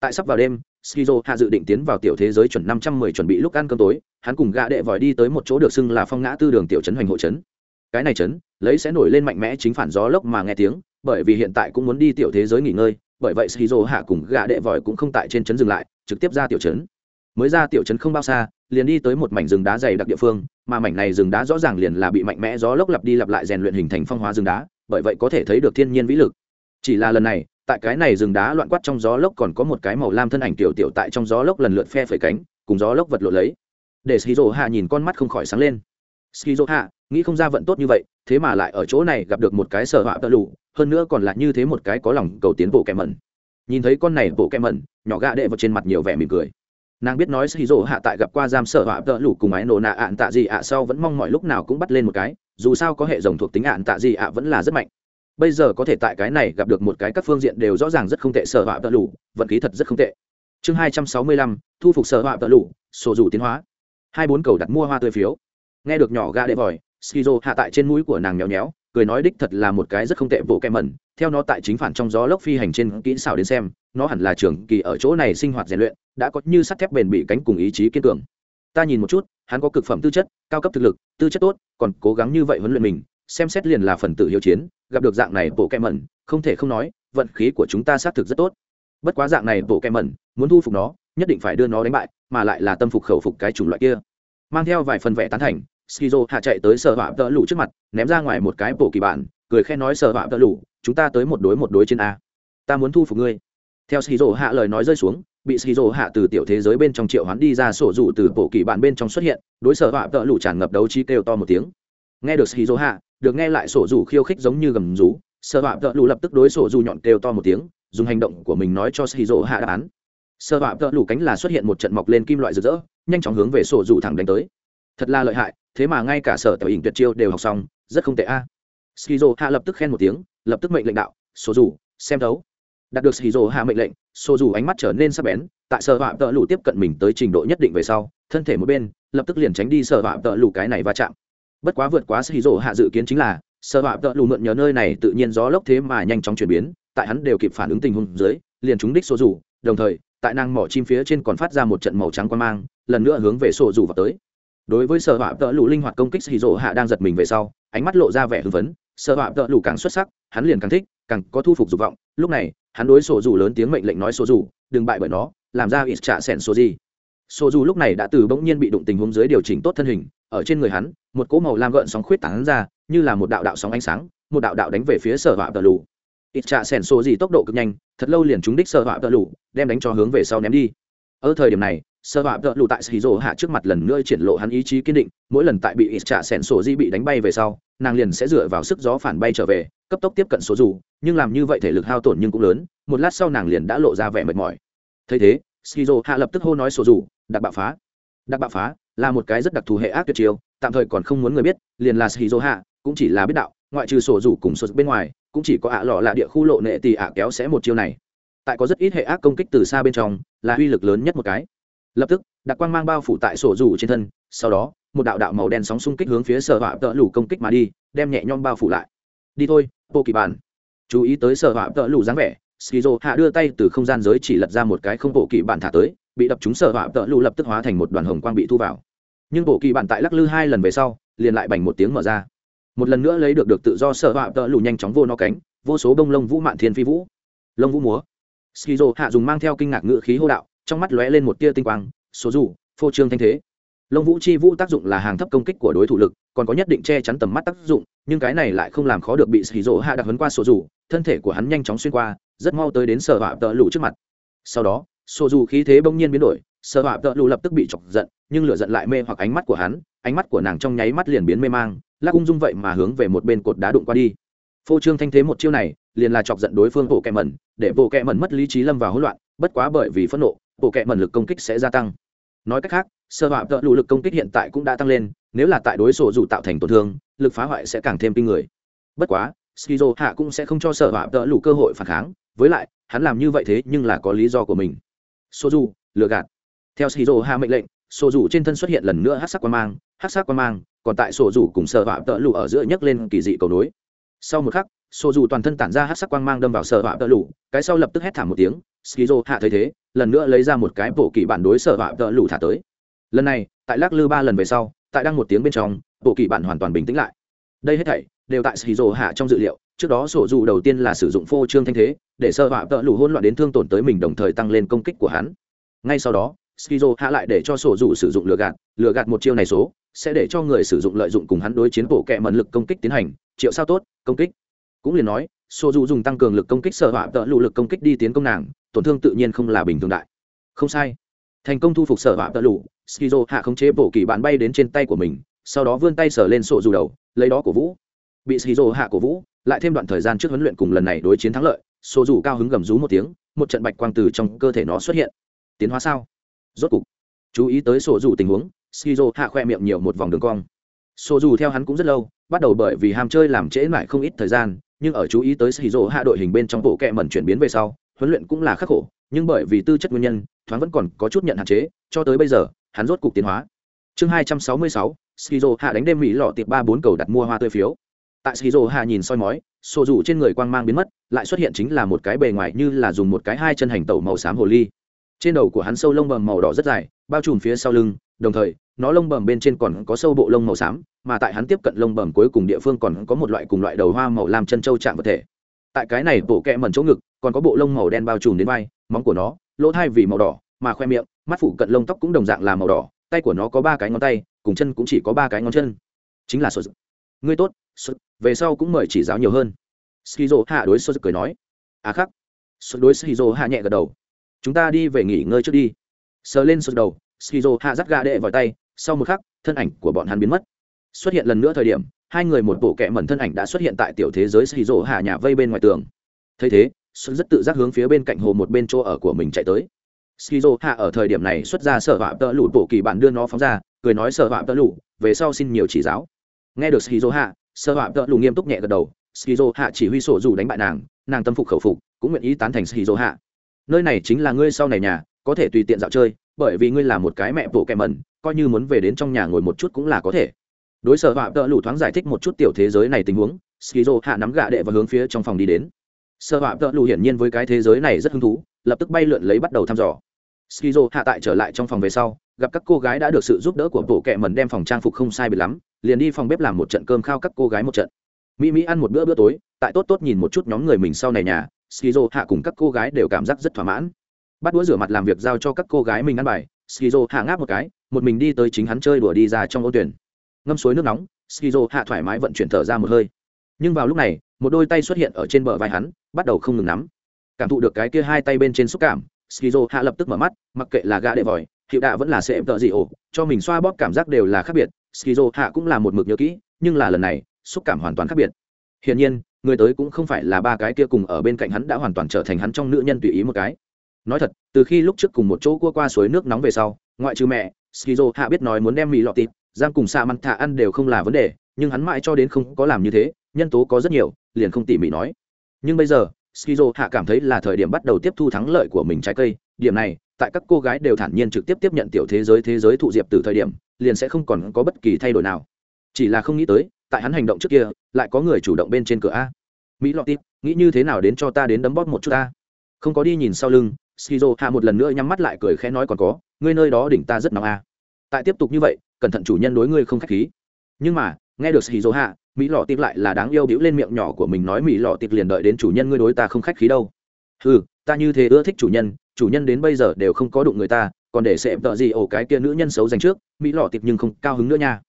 Tại sắp vào đêm skizo hạ dự định tiến vào tiểu thế giới chuẩn năm trăm mười chuẩn bị lúc ăn cơm tối, hắn cùng gạ đệ vòi đi tới một chỗ được xưng là phong ngã tư đường tiểu trấn hoành hộ trấn. Cái này trấn, lấy sẽ nổi lên mạnh mẽ chính phản gió lốc mà nghe tiếng, bởi vì hiện tại cũng muốn đi tiểu thế giới nghỉ ngơi bởi vậy skizo hạ cùng gã đệ vòi cũng không tại trên trấn dừng lại, trực tiếp ra tiểu trấn. Mới ra tiểu trấn không bao xa, liền đi tới một mảnh rừng đá dày đặc địa phương, mà mảnh này rừng đá rõ ràng liền là bị mạnh mẽ gió lốc lặp đi lặp lại rèn luyện hình thành phong hóa rừng đá, bởi vậy có thể thấy được thiên nhiên vĩ lực. Chỉ là lần này, tại cái này rừng đá loạn quát trong gió lốc còn có một cái màu lam thân ảnh tiểu tiểu tại trong gió lốc lần lượt phe phẩy cánh, cùng gió lốc vật lộ lấy. Để skizo hạ nhìn con mắt không khỏi sáng lên. Skizo hạ nghĩ không ra vận tốt như vậy, thế mà lại ở chỗ này gặp được một cái sở họa tơ lụ hơn nữa còn là như thế một cái có lòng cầu tiến bộ kẻ mẩn. Nhìn thấy con này bộ kẻ mẩn, nhỏ gạ đệ vào trên mặt nhiều vẻ mỉm cười. Nàng biết nói skizo hạ tại gặp qua giam sở họa tơ lụ cùng ái nổ nạ ạn tạ gì ạ sau vẫn mong mọi lúc nào cũng bắt lên một cái, dù sao có hệ dòng thuộc tính ạn tạ gì ạ vẫn là rất mạnh. Bây giờ có thể tại cái này gặp được một cái các phương diện đều rõ ràng rất không tệ sở họa tơ lụ vận khí thật rất không tệ. Chương hai trăm sáu mươi lăm, thu phục sở họa tơ lụ sổ rủ tiến hóa. Hai bốn cầu đặt mua hoa tươi phiếu. Nghe được nhỏ ga đệ vòi skizo hạ tại trên mũi của nàng nhéo nhéo, cười nói đích thật là một cái rất không tệ bộ kem mẩn, theo nó tại chính phản trong gió lốc phi hành trên kỹ xảo đến xem, nó hẳn là trường kỳ ở chỗ này sinh hoạt rèn luyện, đã có như sắt thép bền bị cánh cùng ý chí kiên cường. Ta nhìn một chút, hắn có cực phẩm tư chất, cao cấp thực lực, tư chất tốt, còn cố gắng như vậy huấn luyện mình, xem xét liền là phần tử hiếu chiến, gặp được dạng này bộ kem mẩn, không thể không nói, vận khí của chúng ta xác thực rất tốt. Bất quá dạng này bộ kem mẩn, muốn thu phục nó, nhất định phải đưa nó đánh bại, mà lại là tâm phục khẩu phục cái chủng loại kia. Mang theo vài phần vẽ tán thành skizo hạ chạy tới sở họa tợ lụ trước mặt, ném ra ngoài một cái bộ kỳ bản, cười khen nói sở họa tợ lụ chúng ta tới một đối một đối trên a. Ta muốn thu phục ngươi. Theo skizo hạ lời nói rơi xuống, bị skizo hạ từ tiểu thế giới bên trong triệu hoán đi ra sổ dụ từ bộ kỳ bản bên trong xuất hiện, đối sở họa tợ lụ tràn ngập đấu trí kêu to một tiếng. Nghe được skizo hạ, được nghe lại sổ dụ khiêu khích giống như gầm rú, sở họa tợ lụ lập tức đối sổ dụ nhọn kêu to một tiếng, dùng hành động của mình nói cho skizo hạ đáp án. Sở họa tợ lụ cánh là xuất hiện một trận mọc lên kim loại rực rỡ, nhanh chóng hướng về sổ dụ thẳng đánh tới thật là lợi hại, thế mà ngay cả sở tiểu hình tuyệt chiêu đều học xong, rất không tệ a. À. skizo hạ lập tức khen một tiếng, lập tức mệnh lệnh đạo số dù, xem thấu. Đạt được skizo hạ mệnh lệnh số dù ánh mắt trở nên sắc bén, tại sở họa tợ lù tiếp cận mình tới trình độ nhất định về sau, thân thể một bên, lập tức liền tránh đi sở họa tợ lù cái này va chạm. Bất quá vượt quá skizo hạ dự kiến chính là, sở họa tợ lù mượn nhờ nơi này tự nhiên gió lốc thế mà nhanh chóng chuyển biến, tại hắn đều kịp phản ứng tình huống dưới, liền trúng đích số rủ đồng thời, tại năng mỏ chim phía trên còn phát ra một trận màu trắng quan mang, lần nữa hướng về sổ rủ vào tới đối với sợ họa tợ lù linh hoạt công kích xì rỗ hạ đang giật mình về sau, ánh mắt lộ ra vẻ hưng phấn. Sợ họa tợ lù càng xuất sắc, hắn liền càng thích, càng có thu phục dục vọng. Lúc này, hắn đối sổ dù lớn tiếng mệnh lệnh nói, sổ dù, đừng bại bởi nó, làm ra ít trả sẻn sổ gì. Sổ dù lúc này đã từ bỗng nhiên bị đụng tình huống dưới điều chỉnh tốt thân hình. Ở trên người hắn, một cỗ màu lam gợn sóng khuyết tảng ra, như là một đạo đạo sóng ánh sáng, một đạo đạo đánh về phía sở họa tợ lù ít trả sẻn sổ gì tốc độ cực nhanh, thật lâu liền trúng đích sở họa tợ lù đem đánh cho hướng về sau ném đi ở thời điểm này, sơ họa vợ lụ tại xì rổ hạ trước mặt lần nữa triển lộ hắn ý chí kiên định, mỗi lần tại bị ít trả sẻn sổ di bị đánh bay về sau, nàng liền sẽ dựa vào sức gió phản bay trở về, cấp tốc tiếp cận số dù, nhưng làm như vậy thể lực hao tổn nhưng cũng lớn, một lát sau nàng liền đã lộ ra vẻ mệt mỏi. Thấy thế skizo hạ lập tức hô nói sổ dù đặc bạo phá. Đặc bạo phá là một cái rất đặc thù hệ ác tuyệt chiêu, tạm thời còn không muốn người biết, liền là skizo hạ, cũng chỉ là biết đạo, ngoại trừ sổ dù cùng sổ bên ngoài, cũng chỉ có ạ lọ là địa khu lộ nệ tì ạ kéo sẽ một chiêu này tại có rất ít hệ ác công kích từ xa bên trong, là uy lực lớn nhất một cái. Lập tức, đặc quang mang bao phủ tại sổ rủ trên thân, sau đó, một đạo đạo màu đen sóng xung kích hướng phía sở hỏa tợ lủ công kích mà đi, đem nhẹ nhõm bao phủ lại. Đi thôi bộ kỳ bản. Chú ý tới sở hỏa tợ lủ dáng vẻ, skizo hạ đưa tay từ không gian giới chỉ lật ra một cái không bộ kỳ bản thả tới, bị đập trúng sở hỏa tợ lủ lập tức hóa thành một đoàn hồng quang bị thu vào. Nhưng bộ kỳ bản tại lắc lư hai lần về sau, liền lại bành một tiếng mở ra. Một lần nữa lấy được được tự do sở hỏa tợ lủ nhanh chóng vô nó cánh, vô số bông lông vũ mạn thiên phi vũ. Lông vũ múa skizo hạ dùng mang theo kinh ngạc ngữ khí hô đạo, trong mắt lóe lên một tia tinh quang, số dù, phô trương thanh thế. Lông vũ chi vũ tác dụng là hàng thấp công kích của đối thủ lực, còn có nhất định che chắn tầm mắt tác dụng, nhưng cái này lại không làm khó được bị xì rỗ hạ đặt hấn qua sổ dù, thân thể của hắn nhanh chóng xuyên qua, rất mau tới đến sở họa tợ lụ trước mặt. Sau đó sổ dù khí thế bỗng nhiên biến đổi, sở họa tợ lụ lập tức bị chọc giận, nhưng lửa giận lại mê hoặc ánh mắt của hắn, ánh mắt của nàng trong nháy mắt liền biến mê mang, lắc ung dung vậy mà hướng về một bên cột đá đụng qua đi. Phô trương thanh thế một chiêu này liền là chọc giận đối phương bộ kẹ mẩn, để bộ kẹ mẩn mất lý trí lâm vào hỗn loạn, bất quá bởi vì phẫn nộ, bộ kẹ mẩn lực công kích sẽ gia tăng. Nói cách khác, sơ họa tợ lụ lực công kích hiện tại cũng đã tăng lên, nếu là tại đối sổ dù tạo thành tổn thương, lực phá hoại sẽ càng thêm kinh người. Bất quá, skizo hạ cũng sẽ không cho sở họa tợ lụ cơ hội phản kháng, với lại, hắn làm như vậy thế nhưng là có lý do của mình. Sô dù, lừa gạt. Theo skizo hạ mệnh lệnh sổ dù trên thân xuất hiện lần nữa hát sắc quan mang hát sắc quan mang, còn tại sổ dù cùng sở họa tợ lụ ở giữa nhấc lên kỳ dị cầu nối. Sau một khắc sổ dù toàn thân tản ra hát sắc quang mang đâm vào sở họa tợ lụ cái sau lập tức hét thảm một tiếng, skizo hạ thấy thế, lần nữa lấy ra một cái bộ kỳ bản đối sở họa tợ lụ thả tới. Lần này, tại lắc lư ba lần về sau, tại đang một tiếng bên trong, bộ kỳ bản hoàn toàn bình tĩnh lại. Đây hết thảy, đều tại skizo hạ trong dự liệu, trước đó sổ dù đầu tiên là sử dụng phô trương thanh thế, để sở họa tợ lụ hôn loạn đến thương tổn tới mình đồng thời tăng lên công kích của hắn. Ngay sau đó, skizo hạ lại để cho sổ dù sử dụng lừa gạt lừa gạt một chiêu này số, sẽ để cho người sử dụng lợi dụng cùng hắn đối chiến bộ kệ mận lực công kích tiến hành. Triệu sao tốt, công kích cũng liền nói sổ dù dùng tăng cường lực công kích sở họa tợ lụ lực công kích đi tiến công nàng, tổn thương tự nhiên không là bình thường đại. Không sai. Thành công thu phục sở họa tợ lụ, skizo hạ khống chế bổ kỳ bạn bay đến trên tay của mình, sau đó vươn tay sờ lên sổ dù đầu, lấy đó cổ vũ. Bị skizo hạ cổ vũ, lại thêm đoạn thời gian trước huấn luyện cùng lần này đối chiến thắng lợi sổ dù cao hứng gầm rú một tiếng, một trận bạch quang từ trong cơ thể nó xuất hiện. Tiến hóa sao? Rốt cục, chú ý tới sổ dù tình huống, skizo hạ khoe miệng nhiều một vòng đường cong. Sổ dù theo hắn cũng rất lâu, bắt đầu bởi vì ham chơi làm trễ mãi không ít thời gian nhưng ở chú ý tới skizo hạ đội hình bên trong bộ kẹ mẩn chuyển biến về sau, huấn luyện cũng là khắc khổ, nhưng bởi vì tư chất nguyên nhân, thoáng vẫn còn có chút nhận hạn chế, cho tới bây giờ, hắn rốt cục tiến hóa. Chương hai trăm hạ đánh đêm mỹ lọ tiệp ba bốn cầu đặt mua hoa tươi phiếu. Tại skizo hạ nhìn soi mói, sổ dù trên người quang mang biến mất, lại xuất hiện chính là một cái bề ngoài như là dùng một cái hai chân hành tẩu màu xám hồ ly. Trên đầu của hắn sâu lông bầm màu đỏ rất dài bao trùm phía sau lưng, đồng thời, nó lông bầm bên trên còn có sâu bộ lông màu xám, mà tại hắn tiếp cận lông bầm cuối cùng địa phương còn có một loại cùng loại đầu hoa màu lam chân trâu chạm vật thể. Tại cái này bộ kẹ mẩn chỗ ngực, còn có bộ lông màu đen bao trùm đến vai, móng của nó, lỗ thai vì màu đỏ, mà khoe miệng, mắt phụ cận lông tóc cũng đồng dạng là màu đỏ, tay của nó có ba cái ngón tay, cùng chân cũng chỉ có ba cái ngón chân. Chính là sơ dực ngươi tốt sơ về sau cũng mời chỉ giáo nhiều hơn. Skizo hạ đối sơ dực cười nói. À khắc. Sơ đối skizo hạ nhẹ gật đầu. Chúng ta đi về nghỉ ngơi trước đi sờ lên sụt đầu, skizo hạ dắt gà đệ vào tay, sau một khắc, thân ảnh của bọn hắn biến mất. Xuất hiện lần nữa thời điểm, hai người một bộ kẹ mẩn thân ảnh đã xuất hiện tại tiểu thế giới skizo hạ nhà vây bên ngoài tường. Thấy thế xuân rất tự giác hướng phía bên cạnh hồ một bên chỗ ở của mình chạy tới. Skizo hạ ở thời điểm này xuất ra sở họa tợ lụ bộ kỳ bản đưa nó phóng ra, cười nói sở họa tợ lụ về sau xin nhiều chỉ giáo. Nghe được skizo hạ, sở họa tợ lụ nghiêm túc nhẹ gật đầu, skizo hạ chỉ huy sổ dù đánh bại nàng nàng tâm phục khẩu phục, cũng nguyện ý tán thành skizo hạ. Nơi này chính là ngươi sau này nhà có thể tùy tiện dạo chơi, bởi vì ngươi là một cái mẹ bộ kẹ mẩn, coi như muốn về đến trong nhà ngồi một chút cũng là có thể. Đối sở họa tợ lủ thoáng giải thích một chút tiểu thế giới này tình huống, skizo hạ nắm gạ đệ và hướng phía trong phòng đi đến. Sở họa tợ lủ hiển nhiên với cái thế giới này rất hứng thú, lập tức bay lượn lấy bắt đầu thăm dò. Skizo hạ tại trở lại trong phòng về sau, gặp các cô gái đã được sự giúp đỡ của bộ kẹ mẩn đem phòng trang phục không sai biệt lắm, liền đi phòng bếp làm một trận cơm khao các cô gái một trận. Mỹ mỹ ăn một bữa bữa tối, tại tốt tốt nhìn một chút nhóm người mình sau này nhà, skizo hạ cùng các cô gái đều cảm giác rất thỏa mãn bắt đũa rửa mặt làm việc giao cho các cô gái mình ăn bài, skizo hạ ngáp một cái, một mình đi tới chính hắn chơi đùa đi ra trong ô tuyển. Ngâm suối nước nóng, skizo hạ thoải mái vận chuyển thở ra một hơi. Nhưng vào lúc này, một đôi tay xuất hiện ở trên bờ vai hắn, bắt đầu không ngừng nắm. Cảm thụ được cái kia hai tay bên trên xúc cảm, skizo hạ lập tức mở mắt, mặc kệ là gã đệ vòi, hiệu đạ vẫn là sệ tợ gì ổ, cho mình xoa bóp cảm giác đều là khác biệt, skizo hạ cũng là một mực nhớ kỹ, nhưng là lần này, xúc cảm hoàn toàn khác biệt. Hiển nhiên, người tới cũng không phải là ba cái kia cùng ở bên cạnh hắn đã hoàn toàn trở thành hắn trong nữ nhân tùy ý một cái nói thật, từ khi lúc trước cùng một chỗ cua qua suối nước nóng về sau, ngoại trừ mẹ, skizo hạ biết nói muốn đem mì lọt tịt, giang cùng xạ mặn thả ăn đều không là vấn đề, nhưng hắn mãi cho đến không có làm như thế, nhân tố có rất nhiều, liền không tỉ mỉ nói. Nhưng bây giờ, skizo hạ cảm thấy là thời điểm bắt đầu tiếp thu thắng lợi của mình trái cây. Điểm này, tại các cô gái đều thản nhiên trực tiếp tiếp nhận tiểu thế giới thế giới thụ diệp từ thời điểm, liền sẽ không còn có bất kỳ thay đổi nào. Chỉ là không nghĩ tới, tại hắn hành động trước kia, lại có người chủ động bên trên cửa a. Mỹ lọt tít nghĩ như thế nào đến cho ta đến đấm bóp một chút ta không có đi nhìn sau lưng skizo hạ một lần nữa nhắm mắt lại cười khẽ nói còn có, ngươi nơi đó đỉnh ta rất nóng a. Tại tiếp tục như vậy, cẩn thận chủ nhân đối ngươi không khách khí. Nhưng mà, nghe được skizo hạ, mỹ lọ tiệc lại là đáng yêu bĩu lên miệng nhỏ của mình nói, mỹ lọ tiệc liền đợi đến chủ nhân ngươi đối ta không khách khí đâu. Ừ ta như thế ưa thích chủ nhân chủ nhân đến bây giờ đều không có đụng người ta, còn để sẽ tợ gì ổ cái kia nữ nhân xấu dành trước, mỹ lọ tiệp nhưng không cao hứng nữa nha.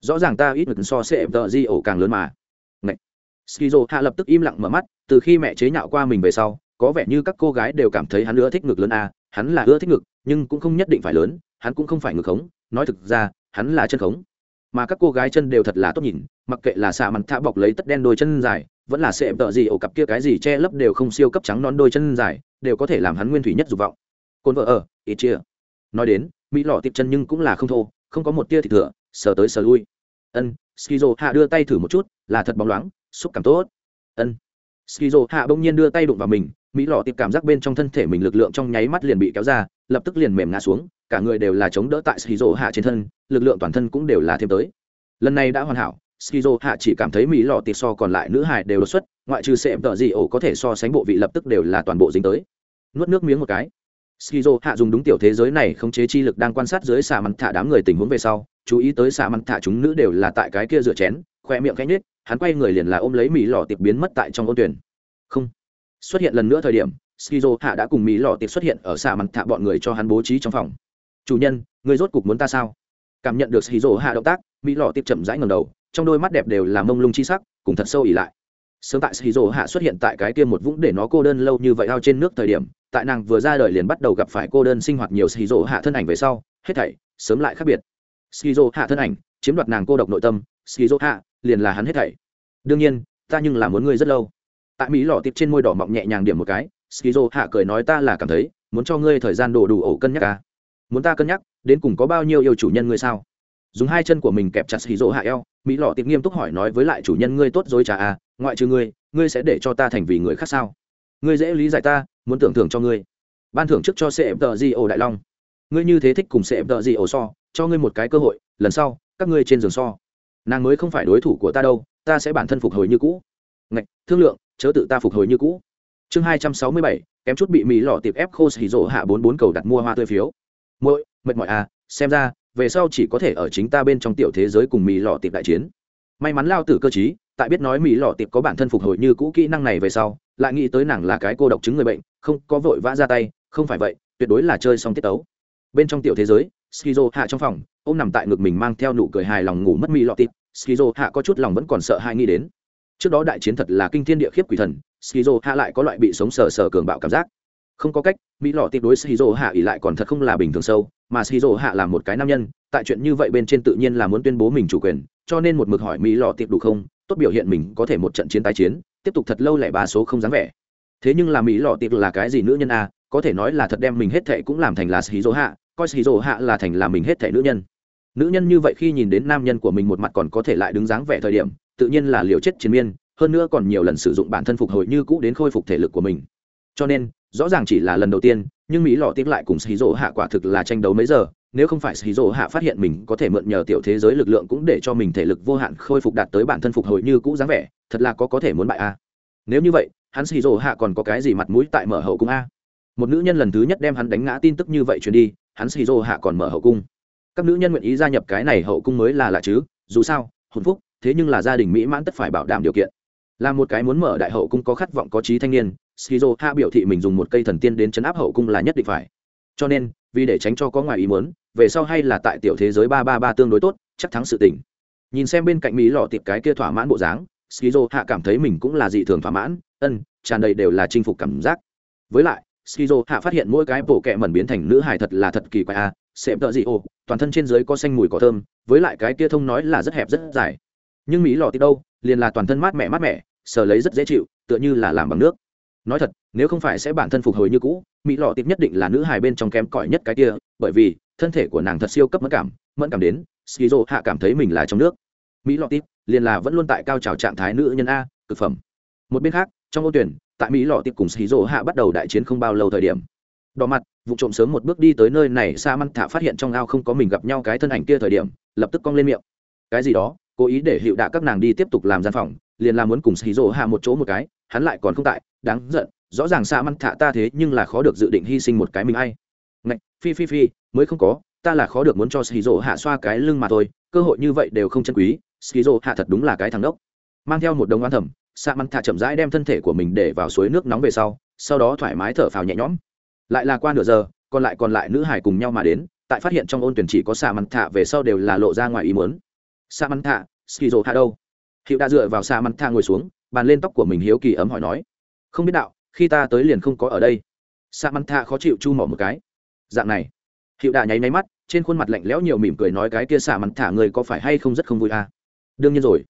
Rõ ràng ta ít ngực so sẽ tợ gì ổ càng lớn mà. Ngậy. skizo hạ lập tức im lặng mở mắt, từ khi mẹ chế nhạo qua mình về sau có vẻ như các cô gái đều cảm thấy hắn ưa thích ngực lớn a, hắn là ưa thích ngực, nhưng cũng không nhất định phải lớn, hắn cũng không phải ngực khống, nói thực ra, hắn là chân khống. Mà các cô gái chân đều thật là tốt nhìn, mặc kệ là xạ mặt thạ bọc lấy tất đen đôi chân dài, vẫn là sệ tợ gì ổ cặp kia cái gì che lấp đều không siêu cấp trắng non đôi chân dài, đều có thể làm hắn nguyên thủy nhất dục vọng. Cồn vợ ở ít chia. Nói đến, mỹ lọ tiệp chân nhưng cũng là không thô, không có một tia thịt thừa, sờ tới sờ lui. Ân, skizo hạ đưa tay thử một chút, là thật bóng loáng, xúc cảm tốt. Ân skizo hạ bỗng nhiên đưa tay đụng vào mình, mỹ lọ tiệp cảm giác bên trong thân thể mình lực lượng trong nháy mắt liền bị kéo ra, lập tức liền mềm ngã xuống, cả người đều là chống đỡ tại skizo hạ trên thân, lực lượng toàn thân cũng đều là thêm tới. Lần này đã hoàn hảo, skizo hạ chỉ cảm thấy mỹ lọ tiệp so còn lại nữ hải đều đột xuất, ngoại trừ sệm tợ gì ổ có thể so sánh bộ vị lập tức đều là toàn bộ dính tới. Nuốt nước miếng một cái. Skizo hạ dùng đúng tiểu thế giới này khống chế chi lực đang quan sát dưới xà mặn thả đám người tình huống về sau, chú ý tới xà mặn thả chúng nữ đều là tại cái kia rửa chén, khoe miệng cánh nết hắn quay người liền là ôm lấy mỹ lọ tiệp biến mất tại trong ôn tuyển. Không. Xuất hiện lần nữa thời điểm, skizo hạ đã cùng mỹ lọ tiệp xuất hiện ở xa mặt thạ bọn người cho hắn bố trí trong phòng. Chủ nhân người rốt cục muốn ta sao? Cảm nhận được skizo hạ động tác mỹ lọ tiệp chậm rãi ngầm đầu, trong đôi mắt đẹp đều là mông lung chi sắc, cùng thật sâu ỉ lại. Sớm tại shizu hạ xuất hiện tại cái kia một vũng để nó cô đơn lâu như vậy ao trên nước thời điểm, tại nàng vừa ra đời liền bắt đầu gặp phải cô đơn sinh hoạt nhiều shizu hạ thân ảnh về sau, hết thảy sớm lại khác biệt. Shizu hạ thân ảnh, chiếm đoạt nàng cô độc nội tâm shizu hạ liền là hắn hết thảy. Đương nhiên, ta nhưng là muốn ngươi rất lâu. Tại mỹ lọ tiệp trên môi đỏ mọng nhẹ nhàng điểm một cái, skizo hạ cười nói ta là cảm thấy, muốn cho ngươi thời gian đổ đủ ổ cân nhắc à. Muốn ta cân nhắc, đến cùng có bao nhiêu yêu chủ nhân ngươi sao? Dùng hai chân của mình kẹp chặt skizo hạ eo, mỹ lọ tiệp nghiêm túc hỏi nói với lại chủ nhân ngươi tốt dối trà à ngoại trừ ngươi ngươi sẽ để cho ta thành vì người khác sao? Ngươi dễ lý giải ta, muốn tưởng thưởng cho ngươi. Ban thưởng trước cho cm tờ di ổ đại long. Ngươi như thế thích cùng cm tờ di ổ so, cho ngươi một cái cơ hội, lần sau, các ngươi trên giường so nàng mới không phải đối thủ của ta đâu, ta sẽ bản thân phục hồi như cũ. Ngạch, thương lượng, chớ tự ta phục hồi như cũ. Chương hai trăm sáu mươi bảy, kém chút bị mỹ lọ tiệp ép khô xì rộ hạ bốn bốn cầu đặt mua hoa tươi phiếu. Mỗi mệt mỏi à xem ra, về sau chỉ có thể ở chính ta bên trong tiểu thế giới cùng mỹ lọ tiệp đại chiến. May mắn lao tử cơ chí tại biết nói mỹ lọ tiệp có bản thân phục hồi như cũ kỹ năng này về sau, lại nghĩ tới nàng là cái cô độc chứng người bệnh, không có vội vã ra tay, không phải vậy, tuyệt đối là chơi xong tiết tấu. Bên trong tiểu thế giới skizo hạ trong phòng ô m nằm tại ngực mình mang theo nụ cười hài lòng ngủ mất mỹ lọ tít, skizo hạ có chút lòng vẫn còn sợ hai nghĩ đến. Trước đó đại chiến thật là kinh thiên địa khiếp quỷ thần, skizo hạ lại có loại bị sống sờ sờ cường bạo cảm giác. Không có cách, mỹ lọ tít đối skizo hạ ỉ lại còn thật không là bình thường sâu, mà skizo hạ là một cái nam nhân, tại chuyện như vậy bên trên tự nhiên là muốn tuyên bố mình chủ quyền, cho nên một mực hỏi mỹ lọ tít đủ không, tốt biểu hiện mình có thể một trận chiến tái chiến, tiếp tục thật lâu lẻ ba số không dáng vẻ. Thế nhưng là mỹ lọ tiệp là cái gì nữ nhân a có thể nói là thật đem mình hết thệ cũng làm thành là xí dỗ hạ, coi xí dỗ hạ là thành là mình hết thệ nữ nhân nữ nhân như vậy khi nhìn đến nam nhân của mình một mặt còn có thể lại đứng dáng vẻ thời điểm, tự nhiên là liều chết chiến miên, hơn nữa còn nhiều lần sử dụng bản thân phục hồi như cũ đến khôi phục thể lực của mình. Cho nên, rõ ràng chỉ là lần đầu tiên, nhưng mỹ lọ tiếc lại cùng xí rỗ hạ quả thực là tranh đấu mấy giờ, nếu không phải xí rỗ hạ phát hiện mình có thể mượn nhờ tiểu thế giới lực lượng cũng để cho mình thể lực vô hạn khôi phục đạt tới bản thân phục hồi như cũ dáng vẻ, thật là có có thể muốn bại a. À. Nếu như vậy, hắn xí rỗ hạ còn có cái gì mặt mũi tại mở hậu cung a? Một nữ nhân lần thứ nhất đem hắn đánh ngã tin tức như vậy truyền đi, hắn xí rỗ hạ còn mở hậu cung các nữ nhân nguyện ý gia nhập cái này hậu cung mới là lạ chứ, dù sao hồn phúc, thế nhưng là gia đình mỹ mãn tất phải bảo đảm điều kiện. Là một cái muốn mở đại hậu cung có khát vọng có trí thanh niên shizu hạ biểu thị mình dùng một cây thần tiên đến chấn áp hậu cung là nhất định phải. Cho nên, vì để tránh cho có ngoài ý muốn, về sau hay là tại tiểu thế giới ba ba ba tương đối tốt, chắc thắng sự tỉnh nhìn xem bên cạnh mỹ lọ tiệp cái kia thỏa mãn bộ dáng shizu hạ cảm thấy mình cũng là dị thường thỏa mãn, ân, tràn đầy đều là chinh phục cảm giác. Với lại, skizo hạ phát hiện mỗi cái bộ kệ mẩn biến thành nữ hài thật là thật kỳ quái a à xệm tợ dị ô toàn thân trên dưới có xanh mùi cỏ thơm, với lại cái kia thông nói là rất hẹp rất dài. Nhưng mỹ lọ thì đâu, liền là toàn thân mát mẻ mát mẻ, sờ lấy rất dễ chịu, tựa như là làm bằng nước. Nói thật, nếu không phải sẽ bản thân phục hồi như cũ, mỹ lọ tiệp nhất định là nữ hài bên trong kém cỏi nhất cái kia, bởi vì, thân thể của nàng thật siêu cấp mẫn cảm mẫn cảm đến, skizo hạ cảm thấy mình là trong nước. Mỹ lọ tít liền là vẫn luôn tại cao trào trạng thái nữ nhân a, cực phẩm. Một bên khác, trong ô tuyển, tại mỹ lọ tít cùng skizo hạ bắt đầu đại chiến không bao lâu thời điểm đỏ mặt, vụ trộm sớm một bước đi tới nơi này sa măng thả phát hiện trong ao không có mình gặp nhau cái thân ảnh kia thời điểm, lập tức cong lên miệng. Cái gì đó, cố ý để hiệu đạ các nàng đi tiếp tục làm gian phòng, liền là muốn cùng skizo hạ một chỗ một cái, hắn lại còn không tại, đáng giận, rõ ràng sa măng thả ta thế nhưng là khó được dự định hy sinh một cái mình ai. Ngạch, phi phi phi, mới không có, ta là khó được muốn cho skizo hạ xoa cái lưng mà thôi, cơ hội như vậy đều không chân quý skizo hạ thật đúng là cái thằng đốc. Mang theo một đồng oan thầm sa măng thả chậm rãi đem thân thể của mình để vào suối nước nóng về sau sau đó thoải mái thở phào nhẹ nhõm lại là qua nửa giờ, còn lại còn lại nữ hải cùng nhau mà đến, tại phát hiện trong ôn tuyển chỉ có xạ mắn thạ về sau đều là lộ ra ngoài ý muốn. Xạ mắn thạ, skizo hạ đâu? Hiệu đã dựa vào xạ mắn thạ ngồi xuống, bàn lên tóc của mình hiếu kỳ ấm hỏi nói. Không biết đạo, khi ta tới liền không có ở đây. Xạ mắn thạ khó chịu chu mỏ một cái. Dạng này. Hiệu đã nháy máy mắt, trên khuôn mặt lạnh lẽo nhiều mỉm cười nói cái kia xạ mắn thả người có phải hay không rất không vui à? đương nhiên rồi.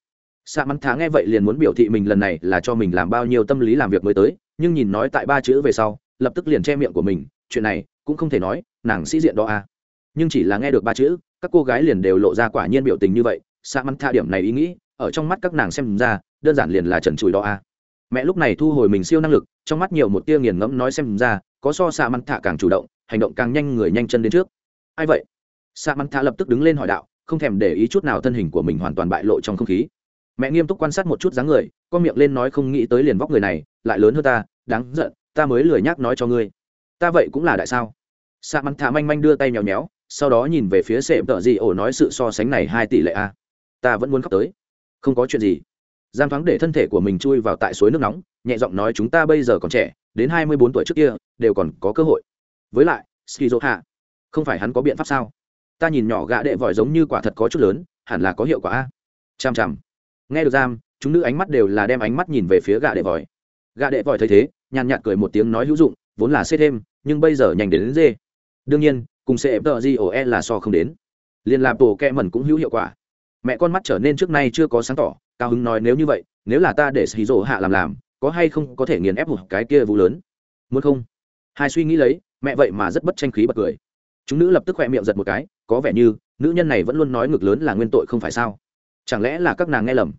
Xạ mắn thả nghe vậy liền muốn biểu thị mình lần này là cho mình làm bao nhiêu tâm lý làm việc mới tới, nhưng nhìn nói tại ba chữ về sau lập tức liền che miệng của mình, chuyện này cũng không thể nói, nàng sĩ diện đó à. Nhưng chỉ là nghe được ba chữ, các cô gái liền đều lộ ra quả nhiên biểu tình như vậy xa mắn Tha điểm này ý nghĩ, ở trong mắt các nàng xem ra, đơn giản liền là trần trụi đó à. Mẹ lúc này thu hồi mình siêu năng lực, trong mắt nhiều một tia nghiền ngẫm nói xem ra, có so xa mắn thạ càng chủ động, hành động càng nhanh người nhanh chân đến trước. Ai vậy? Xa mắn thạ lập tức đứng lên hỏi đạo, không thèm để ý chút nào thân hình của mình hoàn toàn bại lộ trong không khí. Mẹ nghiêm túc quan sát một chút dáng người, con miệng lên nói không nghĩ tới liền vóc người này, lại lớn hơn ta, đáng giận ta mới lười nhác nói cho ngươi. Ta vậy cũng là đại sao? Sa mắn thả manh manh đưa tay nhéo nhéo, sau đó nhìn về phía sệm tợ gì ổ nói sự so sánh này hai tỷ lệ a. Ta vẫn muốn khóc tới. Không có chuyện gì. Giang thoáng để thân thể của mình chui vào tại suối nước nóng, nhẹ giọng nói chúng ta bây giờ còn trẻ, đến hai mươi bốn tuổi trước kia, đều còn có cơ hội. Với lại skizo hạ không phải hắn có biện pháp sao? Ta nhìn nhỏ gã đệ vòi giống như quả thật có chút lớn, hẳn là có hiệu quả a. Chằm chằm. Nghe được giam chúng nữ ánh mắt đều là đem ánh mắt nhìn về phía gã đệ vòi gã đệ vòi thấy thế nhàn nhạt cười một tiếng nói hữu dụng vốn là xếp thêm nhưng bây giờ nhanh đến, đến dê. Đương nhiên cùng sẽ tờ gì ổ e là so không đến. Liên lạc tổ kẹ mẩn cũng hữu hiệu quả. Mẹ con mắt trở nên trước nay chưa có sáng tỏ cao hứng nói nếu như vậy nếu là ta để xì rổ hạ làm làm có hay không có thể nghiền ép một cái kia vụ lớn? Muốn không? Hai suy nghĩ lấy mẹ vậy mà rất bất tranh khí bật cười. Chúng nữ lập tức khoe miệng giật một cái có vẻ như nữ nhân này vẫn luôn nói ngược lớn là nguyên tội không phải sao? Chẳng lẽ là các nàng nghe lầm?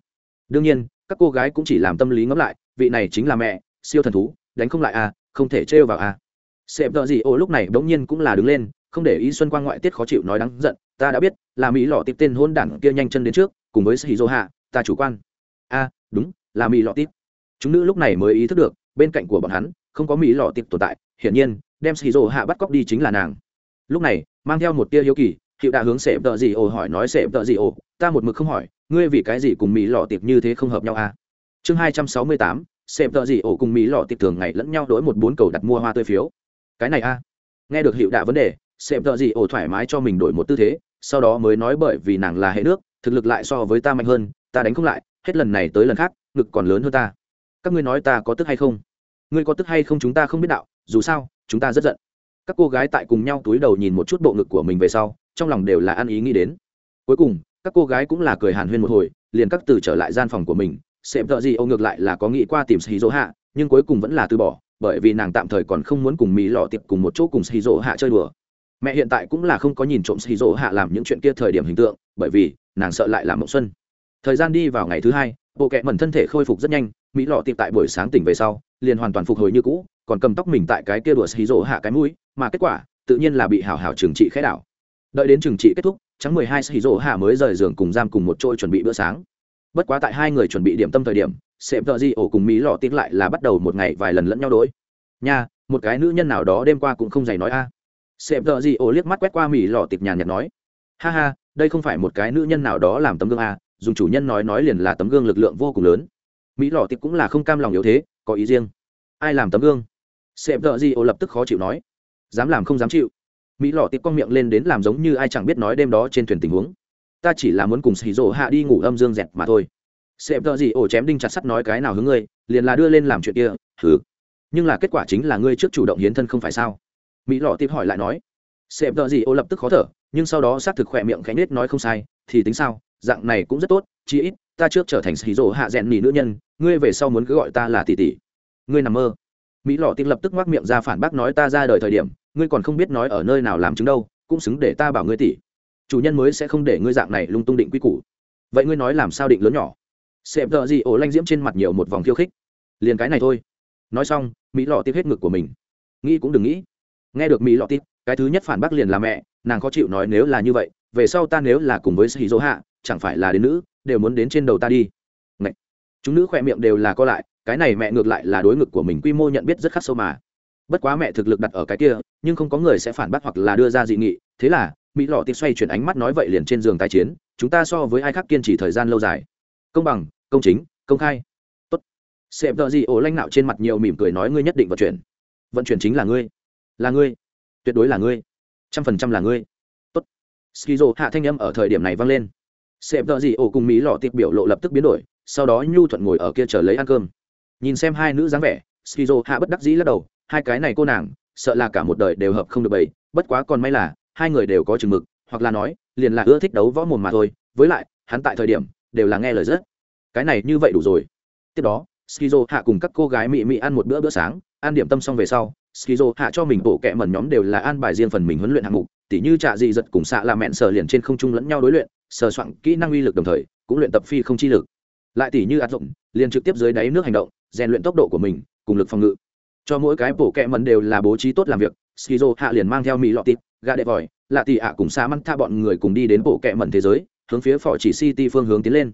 Đương nhiên các cô gái cũng chỉ làm tâm lý ngẫm lại vị này chính là mẹ siêu thần thú, đánh không lại à không thể trêu vào à. Sẹp tợ gì ô lúc này bỗng nhiên cũng là đứng lên, không để ý xuân quang ngoại tiết khó chịu nói đáng giận, ta đã biết, là mỹ lọ tiếp tên hôn đảng kia nhanh chân đến trước, cùng với sĩ dô hạ, ta chủ quan. A, đúng, là mỹ lọ tiếp chúng nữ lúc này mới ý thức được, bên cạnh của bọn hắn, không có mỹ lọ tiếp tồn tại, hiển nhiên, đem sĩ dô hạ bắt cóc đi chính là nàng. Lúc này, mang theo một tia hiếu kỳ, hiệu đã hướng Sẹp tợ gì ồ hỏi nói, Sẹp tợ gì ồ ta một mực không hỏi, ngươi vì cái gì cùng mỹ lọ tiệp như thế không hợp nhau à? Chương hai trăm sáu mươi tám xem tờ gì ồ cùng mỹ lọ tiệp thường ngày lẫn nhau đổi một bốn cầu đặt mua hoa tươi phiếu. Cái này a. À? nghe được hiệu đạ vấn đề xem tờ gì ồ thoải mái cho mình đổi một tư thế, sau đó mới nói bởi vì nàng là hệ nước, thực lực lại so với ta mạnh hơn, ta đánh không lại, hết lần này tới lần khác, ngực còn lớn hơn ta. Các ngươi nói ta có tức hay không? Ngươi có tức hay không chúng ta không biết đạo, dù sao, chúng ta rất giận. Các cô gái tại cùng nhau túi đầu nhìn một chút bộ ngực của mình về sau, trong lòng đều là ăn ý nghĩ đến. Cuối cùng, các cô gái cũng là cười hàn huyên một hồi, liền các từ trở lại gian phòng của mình sệm thợ gì ô ngược lại là có nghĩ qua tìm xì dỗ hạ nhưng cuối cùng vẫn là từ bỏ, bởi vì nàng tạm thời còn không muốn cùng mỹ lọ tiệp cùng một chỗ cùng xì dỗ hạ chơi đùa. Mẹ hiện tại cũng là không có nhìn trộm xì dỗ hạ làm những chuyện kia thời điểm hình tượng, bởi vì nàng sợ lại làm mộng xuân. Thời gian đi vào ngày thứ hai, bộ kệ mẩn thân thể khôi phục rất nhanh, mỹ lọ tiệp tại buổi sáng tỉnh về sau, liền hoàn toàn phục hồi như cũ, còn cầm tóc mình tại cái kia đùa xì rỗ hạ cái mũi, mà kết quả, tự nhiên là bị hào hào trừng trị khẽ đảo. Đợi đến trừng trị kết thúc, trắng mười hai xì rỗ hạ mới rời giường cùng giam cùng một chỗ chuẩn bị bữa sáng bất quá tại hai người chuẩn bị điểm tâm thời điểm sệm tợ di ổ cùng mỹ lọ tiến lại là bắt đầu một ngày vài lần lẫn nhau đỗi nha, một cái nữ nhân nào đó đêm qua cũng không dày nói a. À. sệm tợ di ổ liếc mắt quét qua mỹ lọ tiệp nhàn nhạt nói. Ha ha, đây không phải một cái nữ nhân nào đó làm tấm gương a, dùng chủ nhân nói nói liền là tấm gương lực lượng vô cùng lớn. Mỹ lọ tiệp cũng là không cam lòng yếu thế, có ý riêng. Ai làm tấm gương? Sệm tợ di ổ lập tức khó chịu nói. Dám làm không dám chịu. Mỹ lọ tiếp con miệng lên đến làm giống như ai chẳng biết nói đêm đó trên thuyền tình huống ta chỉ là muốn cùng xì rộ hạ đi ngủ âm dương dẹt mà thôi. Sẹp tợ gì ổ chém đinh chặt sắt nói cái nào hướng ngươi, liền là đưa lên làm chuyện kia thử nhưng là kết quả chính là ngươi trước chủ động hiến thân không phải sao? Mỹ lọ tiếp hỏi lại nói. Sẹp tợ gì ổ lập tức khó thở, nhưng sau đó xác thực khỏe miệng khánh nết nói không sai, thì tính sao, dạng này cũng rất tốt, chí ít, ta trước trở thành xì rộ hạ rèn nỉ nữ nhân, ngươi về sau muốn cứ gọi ta là tỷ tỷ. Ngươi nằm mơ. Mỹ lọ tiếp lập tức ngoác miệng ra phản bác nói ta ra đời thời điểm, ngươi còn không biết nói ở nơi nào làm chứng đâu, cũng xứng để ta bảo ngươi tỷ chủ nhân mới sẽ không để ngươi dạng này lung tung định quy củ. Vậy ngươi nói làm sao định lớn nhỏ? Sẹp tợ gì ổ lanh diễm trên mặt nhiều một vòng khiêu khích. Liền cái này thôi. Nói xong, mỹ lọ tiếp hết ngực của mình. Nghĩ cũng đừng nghĩ. Nghe được mỹ lọ tiếp cái thứ nhất phản bác liền là mẹ, nàng khó chịu nói nếu là như vậy, về sau ta nếu là cùng với sĩ dỗ hạ chẳng phải là đến nữ, đều muốn đến trên đầu ta đi. Ngậy. chúng nữ khỏe miệng đều là co lại, cái này mẹ ngược lại là đối ngực của mình quy mô nhận biết rất khắc sâu mà. Bất quá mẹ thực lực đặt ở cái kia, nhưng không có người sẽ phản bác hoặc là đưa ra dị nghị, thế là mỹ lọ tiệp xoay chuyển ánh mắt nói vậy liền trên giường tái chiến, chúng ta so với ai khác kiên trì thời gian lâu dài. Công bằng, công chính, công khai. Tốt. Sệm tợ gì ổ lanh nạo trên mặt nhiều mỉm cười nói ngươi nhất định vận chuyển. Vận chuyển chính là ngươi. Là ngươi. Tuyệt đối là ngươi. Trăm phần trăm là ngươi. Tốt. Skizo hạ thanh âm ở thời điểm này vang lên. Sẹp đợi gì ổ cùng mỹ lọ tiệp biểu lộ lập tức biến đổi, sau đó nhu thuận ngồi ở kia chờ lấy ăn cơm. Nhìn xem hai nữ dáng vẻ, skizo hạ bất đắc dĩ lắc đầu, hai cái này cô nàng, sợ là cả một đời đều hợp không được bầy, bất quá còn may là hai người đều có chừng mực, hoặc là nói, liền là ưa thích đấu võ mồm mà thôi, với lại, hắn tại thời điểm, đều là nghe lời rất. Cái này như vậy đủ rồi. Tiếp đó, skizo hạ cùng các cô gái mị mị ăn một bữa bữa sáng, ăn điểm tâm xong về sau, skizo hạ cho mình bộ kẹ mẩn nhóm đều là ăn bài riêng phần mình huấn luyện hạng mục, tỉ như trạ dị giật cùng xạ là mẹn sờ liền trên không trung lẫn nhau đối luyện, sờ soạn kỹ năng uy lực đồng thời, cũng luyện tập phi không chi lực. Lại tỉ như áp dụng, liền trực tiếp dưới đáy nước hành động, rèn luyện tốc độ của mình, cùng lực phòng ngự. Cho mỗi cái bộ kẹ mẩn đều là bố trí tốt làm việc, skizo hạ liền mang theo mỹ lọ tịp gà đệ vòi, lạ tỉ ạ cùng xa măng tha bọn người cùng đi đến bộ kẹ mẩn thế giới, hướng phía phò chỉ city phương hướng tiến lên.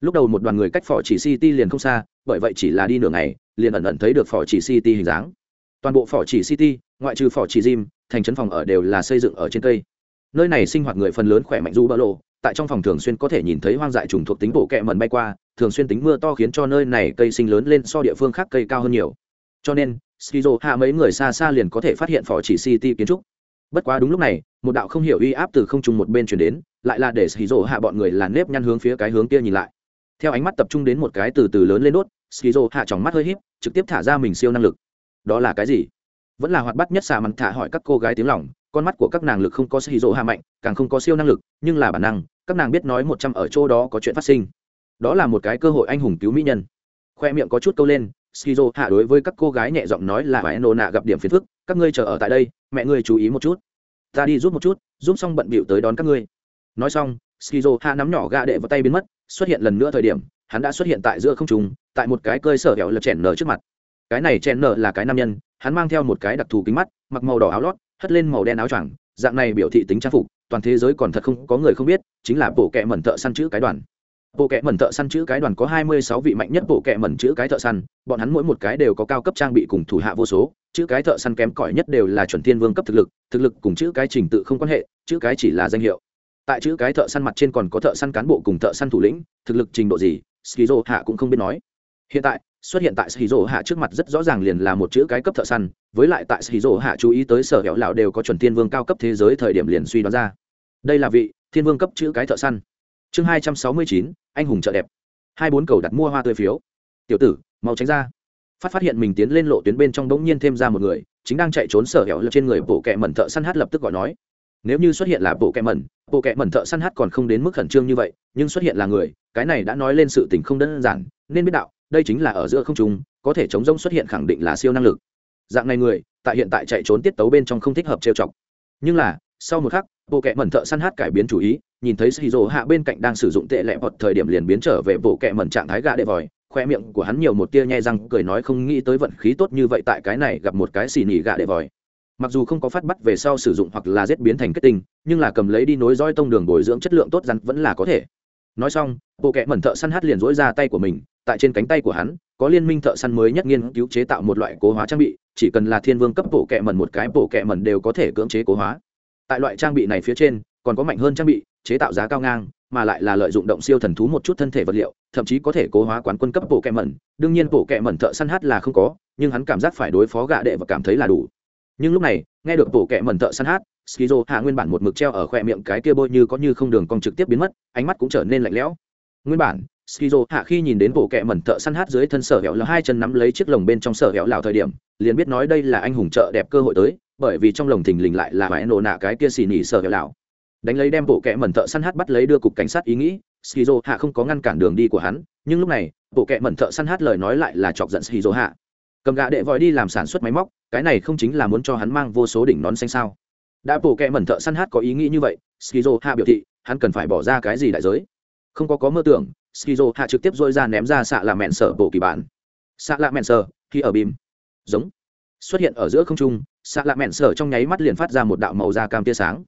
Lúc đầu một đoàn người cách phò chỉ city liền không xa, bởi vậy chỉ là đi nửa ngày, liền ẩn ẩn thấy được phò chỉ city hình dáng. Toàn bộ phò chỉ city, ngoại trừ phò chỉ gym thành trấn phòng ở đều là xây dựng ở trên cây. Nơi này sinh hoạt người phần lớn khỏe mạnh du bỡ lộ, tại trong phòng thường xuyên có thể nhìn thấy hoang dại trùng thuộc tính bộ kẹ mẩn bay qua, thường xuyên tính mưa to khiến cho nơi này cây sinh lớn lên so địa phương khác cây cao hơn nhiều. Cho nên, skizo hạ mấy người xa xa liền có thể phát hiện phò chỉ city kiến trúc bất quá đúng lúc này, một đạo không hiểu uy áp từ không trung một bên chuyển đến, lại là để xì rổ hạ bọn người là nếp nhăn hướng phía cái hướng kia nhìn lại. Theo ánh mắt tập trung đến một cái từ từ lớn lên đốt xì rổ hạ tròng mắt hơi híp, trực tiếp thả ra mình siêu năng lực. Đó là cái gì? Vẫn là hoạt bát nhất xà mặn thả hỏi các cô gái tiếng lòng, con mắt của các nàng lực không có xì rổ hạ mạnh, càng không có siêu năng lực, nhưng là bản năng, các nàng biết nói một trăm ở chỗ đó có chuyện phát sinh. Đó là một cái cơ hội anh hùng cứu mỹ nhân. Khoe miệng có chút câu lên skizo hạ đối với các cô gái nhẹ giọng nói là phải nô nạ gặp điểm phiền phức, các ngươi chờ ở tại đây, mẹ ngươi chú ý một chút. Ta đi giúp một chút, giúp xong bận bịu tới đón các ngươi. Nói xong, skizo hạ nắm nhỏ gạ đệ vào tay biến mất, xuất hiện lần nữa thời điểm, hắn đã xuất hiện tại giữa không trung, tại một cái cơi sở hẻo lật chèn nở trước mặt. Cái này chèn nở là cái nam nhân, hắn mang theo một cái đặc thù kính mắt, mặc màu đỏ áo lót, hất lên màu đen áo choàng, dạng này biểu thị tính trang phục, toàn thế giới còn thật không có người không biết, chính là bộ kệ mẩn thợ săn chữ cái đoàn bộ kệ mẩn thợ săn chữ cái đoàn có hai mươi sáu vị mạnh nhất bộ kệ mẩn chữ cái thợ săn, bọn hắn mỗi một cái đều có cao cấp trang bị cùng thủ hạ vô số, chữ cái thợ săn kém cỏi nhất đều là chuẩn thiên vương cấp thực lực thực lực cùng chữ cái trình tự không quan hệ, chữ cái chỉ là danh hiệu. Tại chữ cái thợ săn mặt trên còn có thợ săn cán bộ cùng thợ săn thủ lĩnh, thực lực trình độ gì, skizo hạ cũng không biết nói. Hiện tại, xuất hiện tại skizo hạ trước mặt rất rõ ràng liền là một chữ cái cấp thợ săn, với lại tại skizo hạ chú ý tới sở hẻo lão đều có chuẩn thiên vương cao cấp thế giới thời điểm liền suy đoán ra. Đây là vị thiên vương cấp chữ cái thợ săn chương hai trăm sáu mươi chín, anh hùng chợ đẹp. Hai bốn cầu đặt mua hoa tươi phiếu. Tiểu tử, mau tránh ra. Phát phát hiện mình tiến lên lộ tuyến bên trong đống nhiên thêm ra một người, chính đang chạy trốn sở hẻo trên người bộ kẹ mẩn thợ săn hát lập tức gọi nói. Nếu như xuất hiện là bộ kẹ mẩn, bộ kẹ mẩn thợ săn hát còn không đến mức khẩn trương như vậy, nhưng xuất hiện là người, cái này đã nói lên sự tình không đơn giản, nên biết đạo, đây chính là ở giữa không trung, có thể chống rông xuất hiện khẳng định là siêu năng lực. Dạng này người, tại hiện tại chạy trốn tiết tấu bên trong không thích hợp trêu chọc. Nhưng là, sau một khắc bộ kệ mẩn thợ săn hát cải biến chủ ý, nhìn thấy shizu hạ bên cạnh đang sử dụng tệ lẹ bọt thời điểm liền biến trở về bộ kệ mẩn trạng thái gạ đệ vòi khoe miệng của hắn nhiều một tia nhai răng, cười nói không nghĩ tới vận khí tốt như vậy tại cái này gặp một cái xì nỉ gạ đệ vòi. Mặc dù không có phát bắt về sau sử dụng hoặc là giết biến thành kết tinh, nhưng là cầm lấy đi nối dõi tông đường bồi dưỡng chất lượng tốt rắn vẫn là có thể. Nói xong, bộ kệ mẩn thợ săn hát liền dỗi ra tay của mình, tại trên cánh tay của hắn, có liên minh thợ săn mới nhất nghiên cứu chế tạo một loại cố hóa trang bị, chỉ cần là thiên vương cấp bộ kệ mẩn một cái bộ kệ mẩn đều có thể cưỡng chế cố hóa tại loại trang bị này phía trên, còn có mạnh hơn trang bị, chế tạo giá cao ngang, mà lại là lợi dụng động siêu thần thú một chút thân thể vật liệu, thậm chí có thể cố hóa quán quân cấp bộ kẹ mẩn. Đương nhiên bộ kẹ mẩn thợ săn hát là không có, nhưng hắn cảm giác phải đối phó gạ đệ và cảm thấy là đủ. Nhưng lúc này, nghe được bộ kẹ mẩn thợ săn hát, skizo hạ nguyên bản một mực treo ở khoe miệng cái kia bôi như có như không đường cong trực tiếp biến mất, ánh mắt cũng trở nên lạnh lẽo. Nguyên bản, skizo hạ khi nhìn đến bộ kẹ mẩn thợ săn hát dưới thân sở hẻo là hai chân nắm lấy chiếc lồng bên trong sở hẻo lào thời điểm, liền biết nói đây là anh hùng chợ đẹp cơ hội tới bởi vì trong lồng thình lình lại là vải nổ nạ cái kia xì nỉ sở hẻo lào đánh lấy đem bộ kẹ mẩn thợ săn hát bắt lấy đưa cục cảnh sát ý nghĩ, skizo hạ không có ngăn cản đường đi của hắn, nhưng lúc này, bộ kẹ mẩn thợ săn hát lời nói lại là chọc giận skizo hạ. Cầm gạ đệ vòi đi làm sản xuất máy móc, cái này không chính là muốn cho hắn mang vô số đỉnh nón xanh sao? Đã bộ kẹ mẩn thợ săn hát có ý nghĩ như vậy, skizo hạ biểu thị, hắn cần phải bỏ ra cái gì đại giới? Không có có mơ tưởng, skizo hạ trực tiếp dôi ra ném ra xạ là mẹn sở bộ kỳ bản. Xạ là mẹn sở, khi ở bìm. Giống xuất hiện ở giữa không trung xạ lạ mẹn sở trong nháy mắt liền phát ra một đạo màu da cam tia sáng.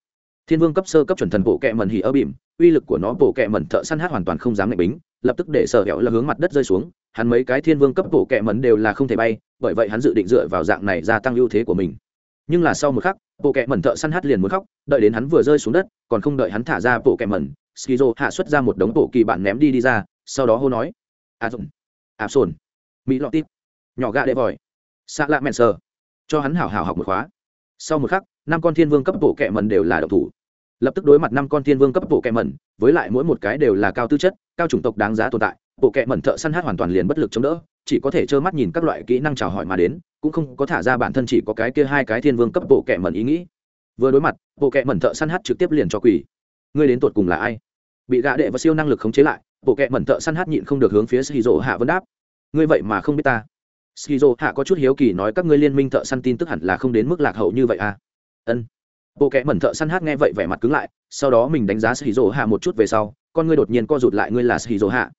Thiên vương cấp sơ cấp chuẩn thần bộ kẹ mẩn hỉ ơ bìm, uy lực của nó bộ kẹ mẩn thợ săn hát hoàn toàn không dám ngạch bính, lập tức để sở hẹo là hướng mặt đất rơi xuống, hắn mấy cái thiên vương cấp bộ kẹ mẩn đều là không thể bay, bởi vậy hắn dự định dựa vào dạng này gia tăng ưu thế của mình. Nhưng là sau một khắc, bộ kẹ mẩn thợ săn hát liền muốn khóc, đợi đến hắn vừa rơi xuống đất, còn không đợi hắn thả ra bộ kẹ mẩn, skizo hạ xuất ra một đống bộ kỳ bạn ném đi đi ra, sau đó hô nói à dùng a sồn, mỹ lọ tít, nhỏ gà đệ vòi. Xạ lạ mẹn sờ cho hắn hảo hảo học một khóa. Sau một khắc, năm con thiên vương cấp bộ kệ mẩn đều là độc thủ. Lập tức đối mặt năm con thiên vương cấp bộ kệ mẩn, với lại mỗi một cái đều là cao tư chất, cao chủng tộc đáng giá tồn tại, bộ kệ mẩn thợ săn hát hoàn toàn liền bất lực chống đỡ, chỉ có thể trơ mắt nhìn các loại kỹ năng chào hỏi mà đến, cũng không có thả ra bản thân chỉ có cái kia hai cái thiên vương cấp bộ kệ mẩn ý nghĩ. Vừa đối mặt, bộ kệ mẩn thợ săn hát trực tiếp liền cho quỷ ngươi đến tột cùng là ai? Bị gạ đệ và siêu năng lực khống chế lại, bộ kệ mẩn thợ săn hát nhịn không được hướng phía shizu hạ vấn đáp. Ngươi vậy mà không biết ta skizo hạ có chút hiếu kỳ nói các ngươi liên minh thợ săn tin tức hẳn là không đến mức lạc hậu như vậy à? Ân. Bộ kẹ mẩn thợ săn hát nghe vậy vẻ mặt cứng lại, sau đó mình đánh giá skizo hạ một chút về sau, con ngươi đột nhiên co rụt lại ngươi là skizo hạ.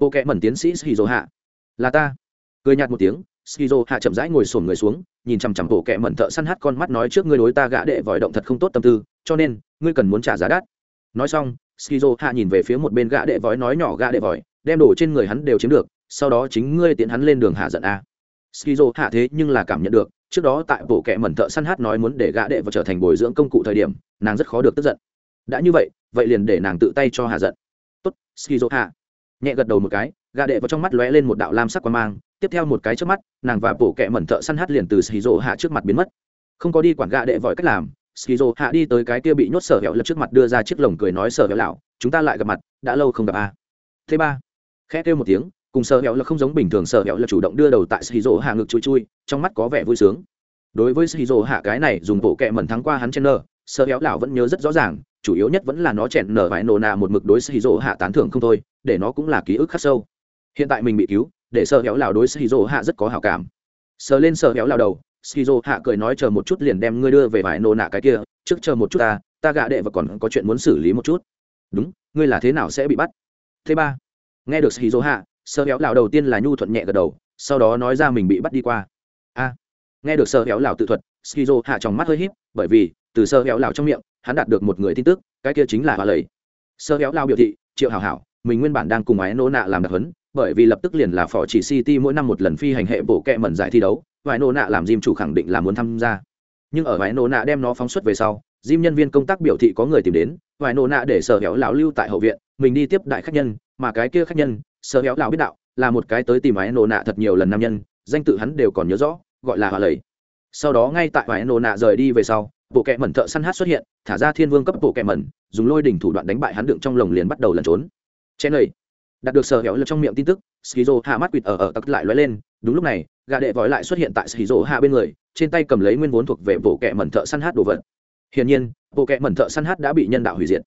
Bộ kẹ mẩn tiến sĩ skizo hạ. Là ta. Cười nhạt một tiếng, skizo hạ chậm rãi ngồi sổm người xuống, nhìn chằm chằm bộ kẹ mẩn thợ săn hát con mắt nói trước ngươi đối ta gã đệ vòi động thật không tốt tâm tư, cho nên, ngươi cần muốn trả giá đắt. Nói xong, skizo hạ nhìn về phía một bên gã đệ vòi nói nhỏ gã đệ vòi, đem đồ trên người hắn đều chiếm được, sau đó chính ngươi tiện hắn lên đường hạ giận a skizo hạ thế nhưng là cảm nhận được, trước đó tại bộ kệ mẩn thợ săn hát nói muốn để gã đệ và trở thành bồi dưỡng công cụ thời điểm, nàng rất khó được tức giận. Đã như vậy vậy liền để nàng tự tay cho hạ giận. Tốt, skizo hạ. Nhẹ gật đầu một cái, gã đệ vào trong mắt lóe lên một đạo lam sắc quan mang, tiếp theo một cái trước mắt, nàng và bộ kệ mẩn thợ săn hát liền từ skizo hạ trước mặt biến mất. Không có đi quản gã đệ vội cách làm, skizo hạ đi tới cái kia bị nhốt sở hẹo lật trước mặt đưa ra chiếc lồng cười nói sở hẹo lão, chúng ta lại gặp mặt, đã lâu không gặp a à. thế ba, khẽ kêu một tiếng cùng sợ hẹo là không giống bình thường sợ hẹo là chủ động đưa đầu tại skizo hạ ngực chui chui, trong mắt có vẻ vui sướng. Đối với skizo hạ cái này dùng bộ kẹ mẩn thắng qua hắn trên nơ sợ hẹo lão vẫn nhớ rất rõ ràng, chủ yếu nhất vẫn là nó chèn nở vải nổ nà một mực đối skizo hạ tán thưởng không thôi, để nó cũng là ký ức khắc sâu. Hiện tại mình bị cứu, để sợ hẹo lão đối skizo hạ rất có hảo cảm. Sờ lên sợ hẹo lão đầu skizo hạ cười nói chờ một chút liền đem ngươi đưa về vải nổ nạ cái kia, trước chờ một chút ta ta gạ đệ và còn có chuyện muốn xử lý một chút. Đúng, ngươi là thế nào sẽ bị bắt? Thứ ba, nghe được skizo hạ sơ héo lão đầu tiên là nhu thuận nhẹ gật đầu, sau đó nói ra mình bị bắt đi qua. A, nghe được sơ héo lão tự thuật, skizo hạ trong mắt hơi híp, bởi vì, từ sơ héo lão trong miệng, hắn đạt được một người tin tức, cái kia chính là hoa lầy. Sơ héo lão biểu thị, triệu hảo hảo, mình nguyên bản đang cùng ái nô nạ làm đặc huấn, bởi vì lập tức liền là phò chỉ city mỗi năm một lần phi hành hệ bộ kẹ mẩn giải thi đấu vài nô nạ làm diêm chủ khẳng định là muốn tham gia. Nhưng ở vài nô nạ đem nó phóng xuất về sau diêm nhân viên công tác biểu thị có người tìm đến vài nô nạ để sở héo lão lưu tại hậu viện, mình đi tiếp đại khách nhân, mà cái kia khách nhân sợ héo lão biết đạo, là một cái tới tìm Ái nô nạ thật nhiều lần nam nhân, danh tự hắn đều còn nhớ rõ, gọi là hòa lầy. Sau đó ngay tại Ái nô nạ rời đi về sau, bộ kẹ mẩn thợ săn hát xuất hiện, thả ra thiên vương cấp bộ kẹ mẩn, dùng lôi đỉnh thủ đoạn đánh bại hắn đựng trong lồng liền bắt đầu lẩn trốn. Chen lầy đạt được sở héo lật trong miệng tin tức, skizo hạ mắt quỵt ở ở tặc lại lóe lên, đúng lúc này gà đệ vói lại xuất hiện tại skizo hạ bên người, trên tay cầm lấy nguyên vốn thuộc về bộ kẹ mẩn thợ săn hát đồ vật. Hiển nhiên, bộ kẹ mẩn thợ săn hát đã bị nhân đạo hủy diệt.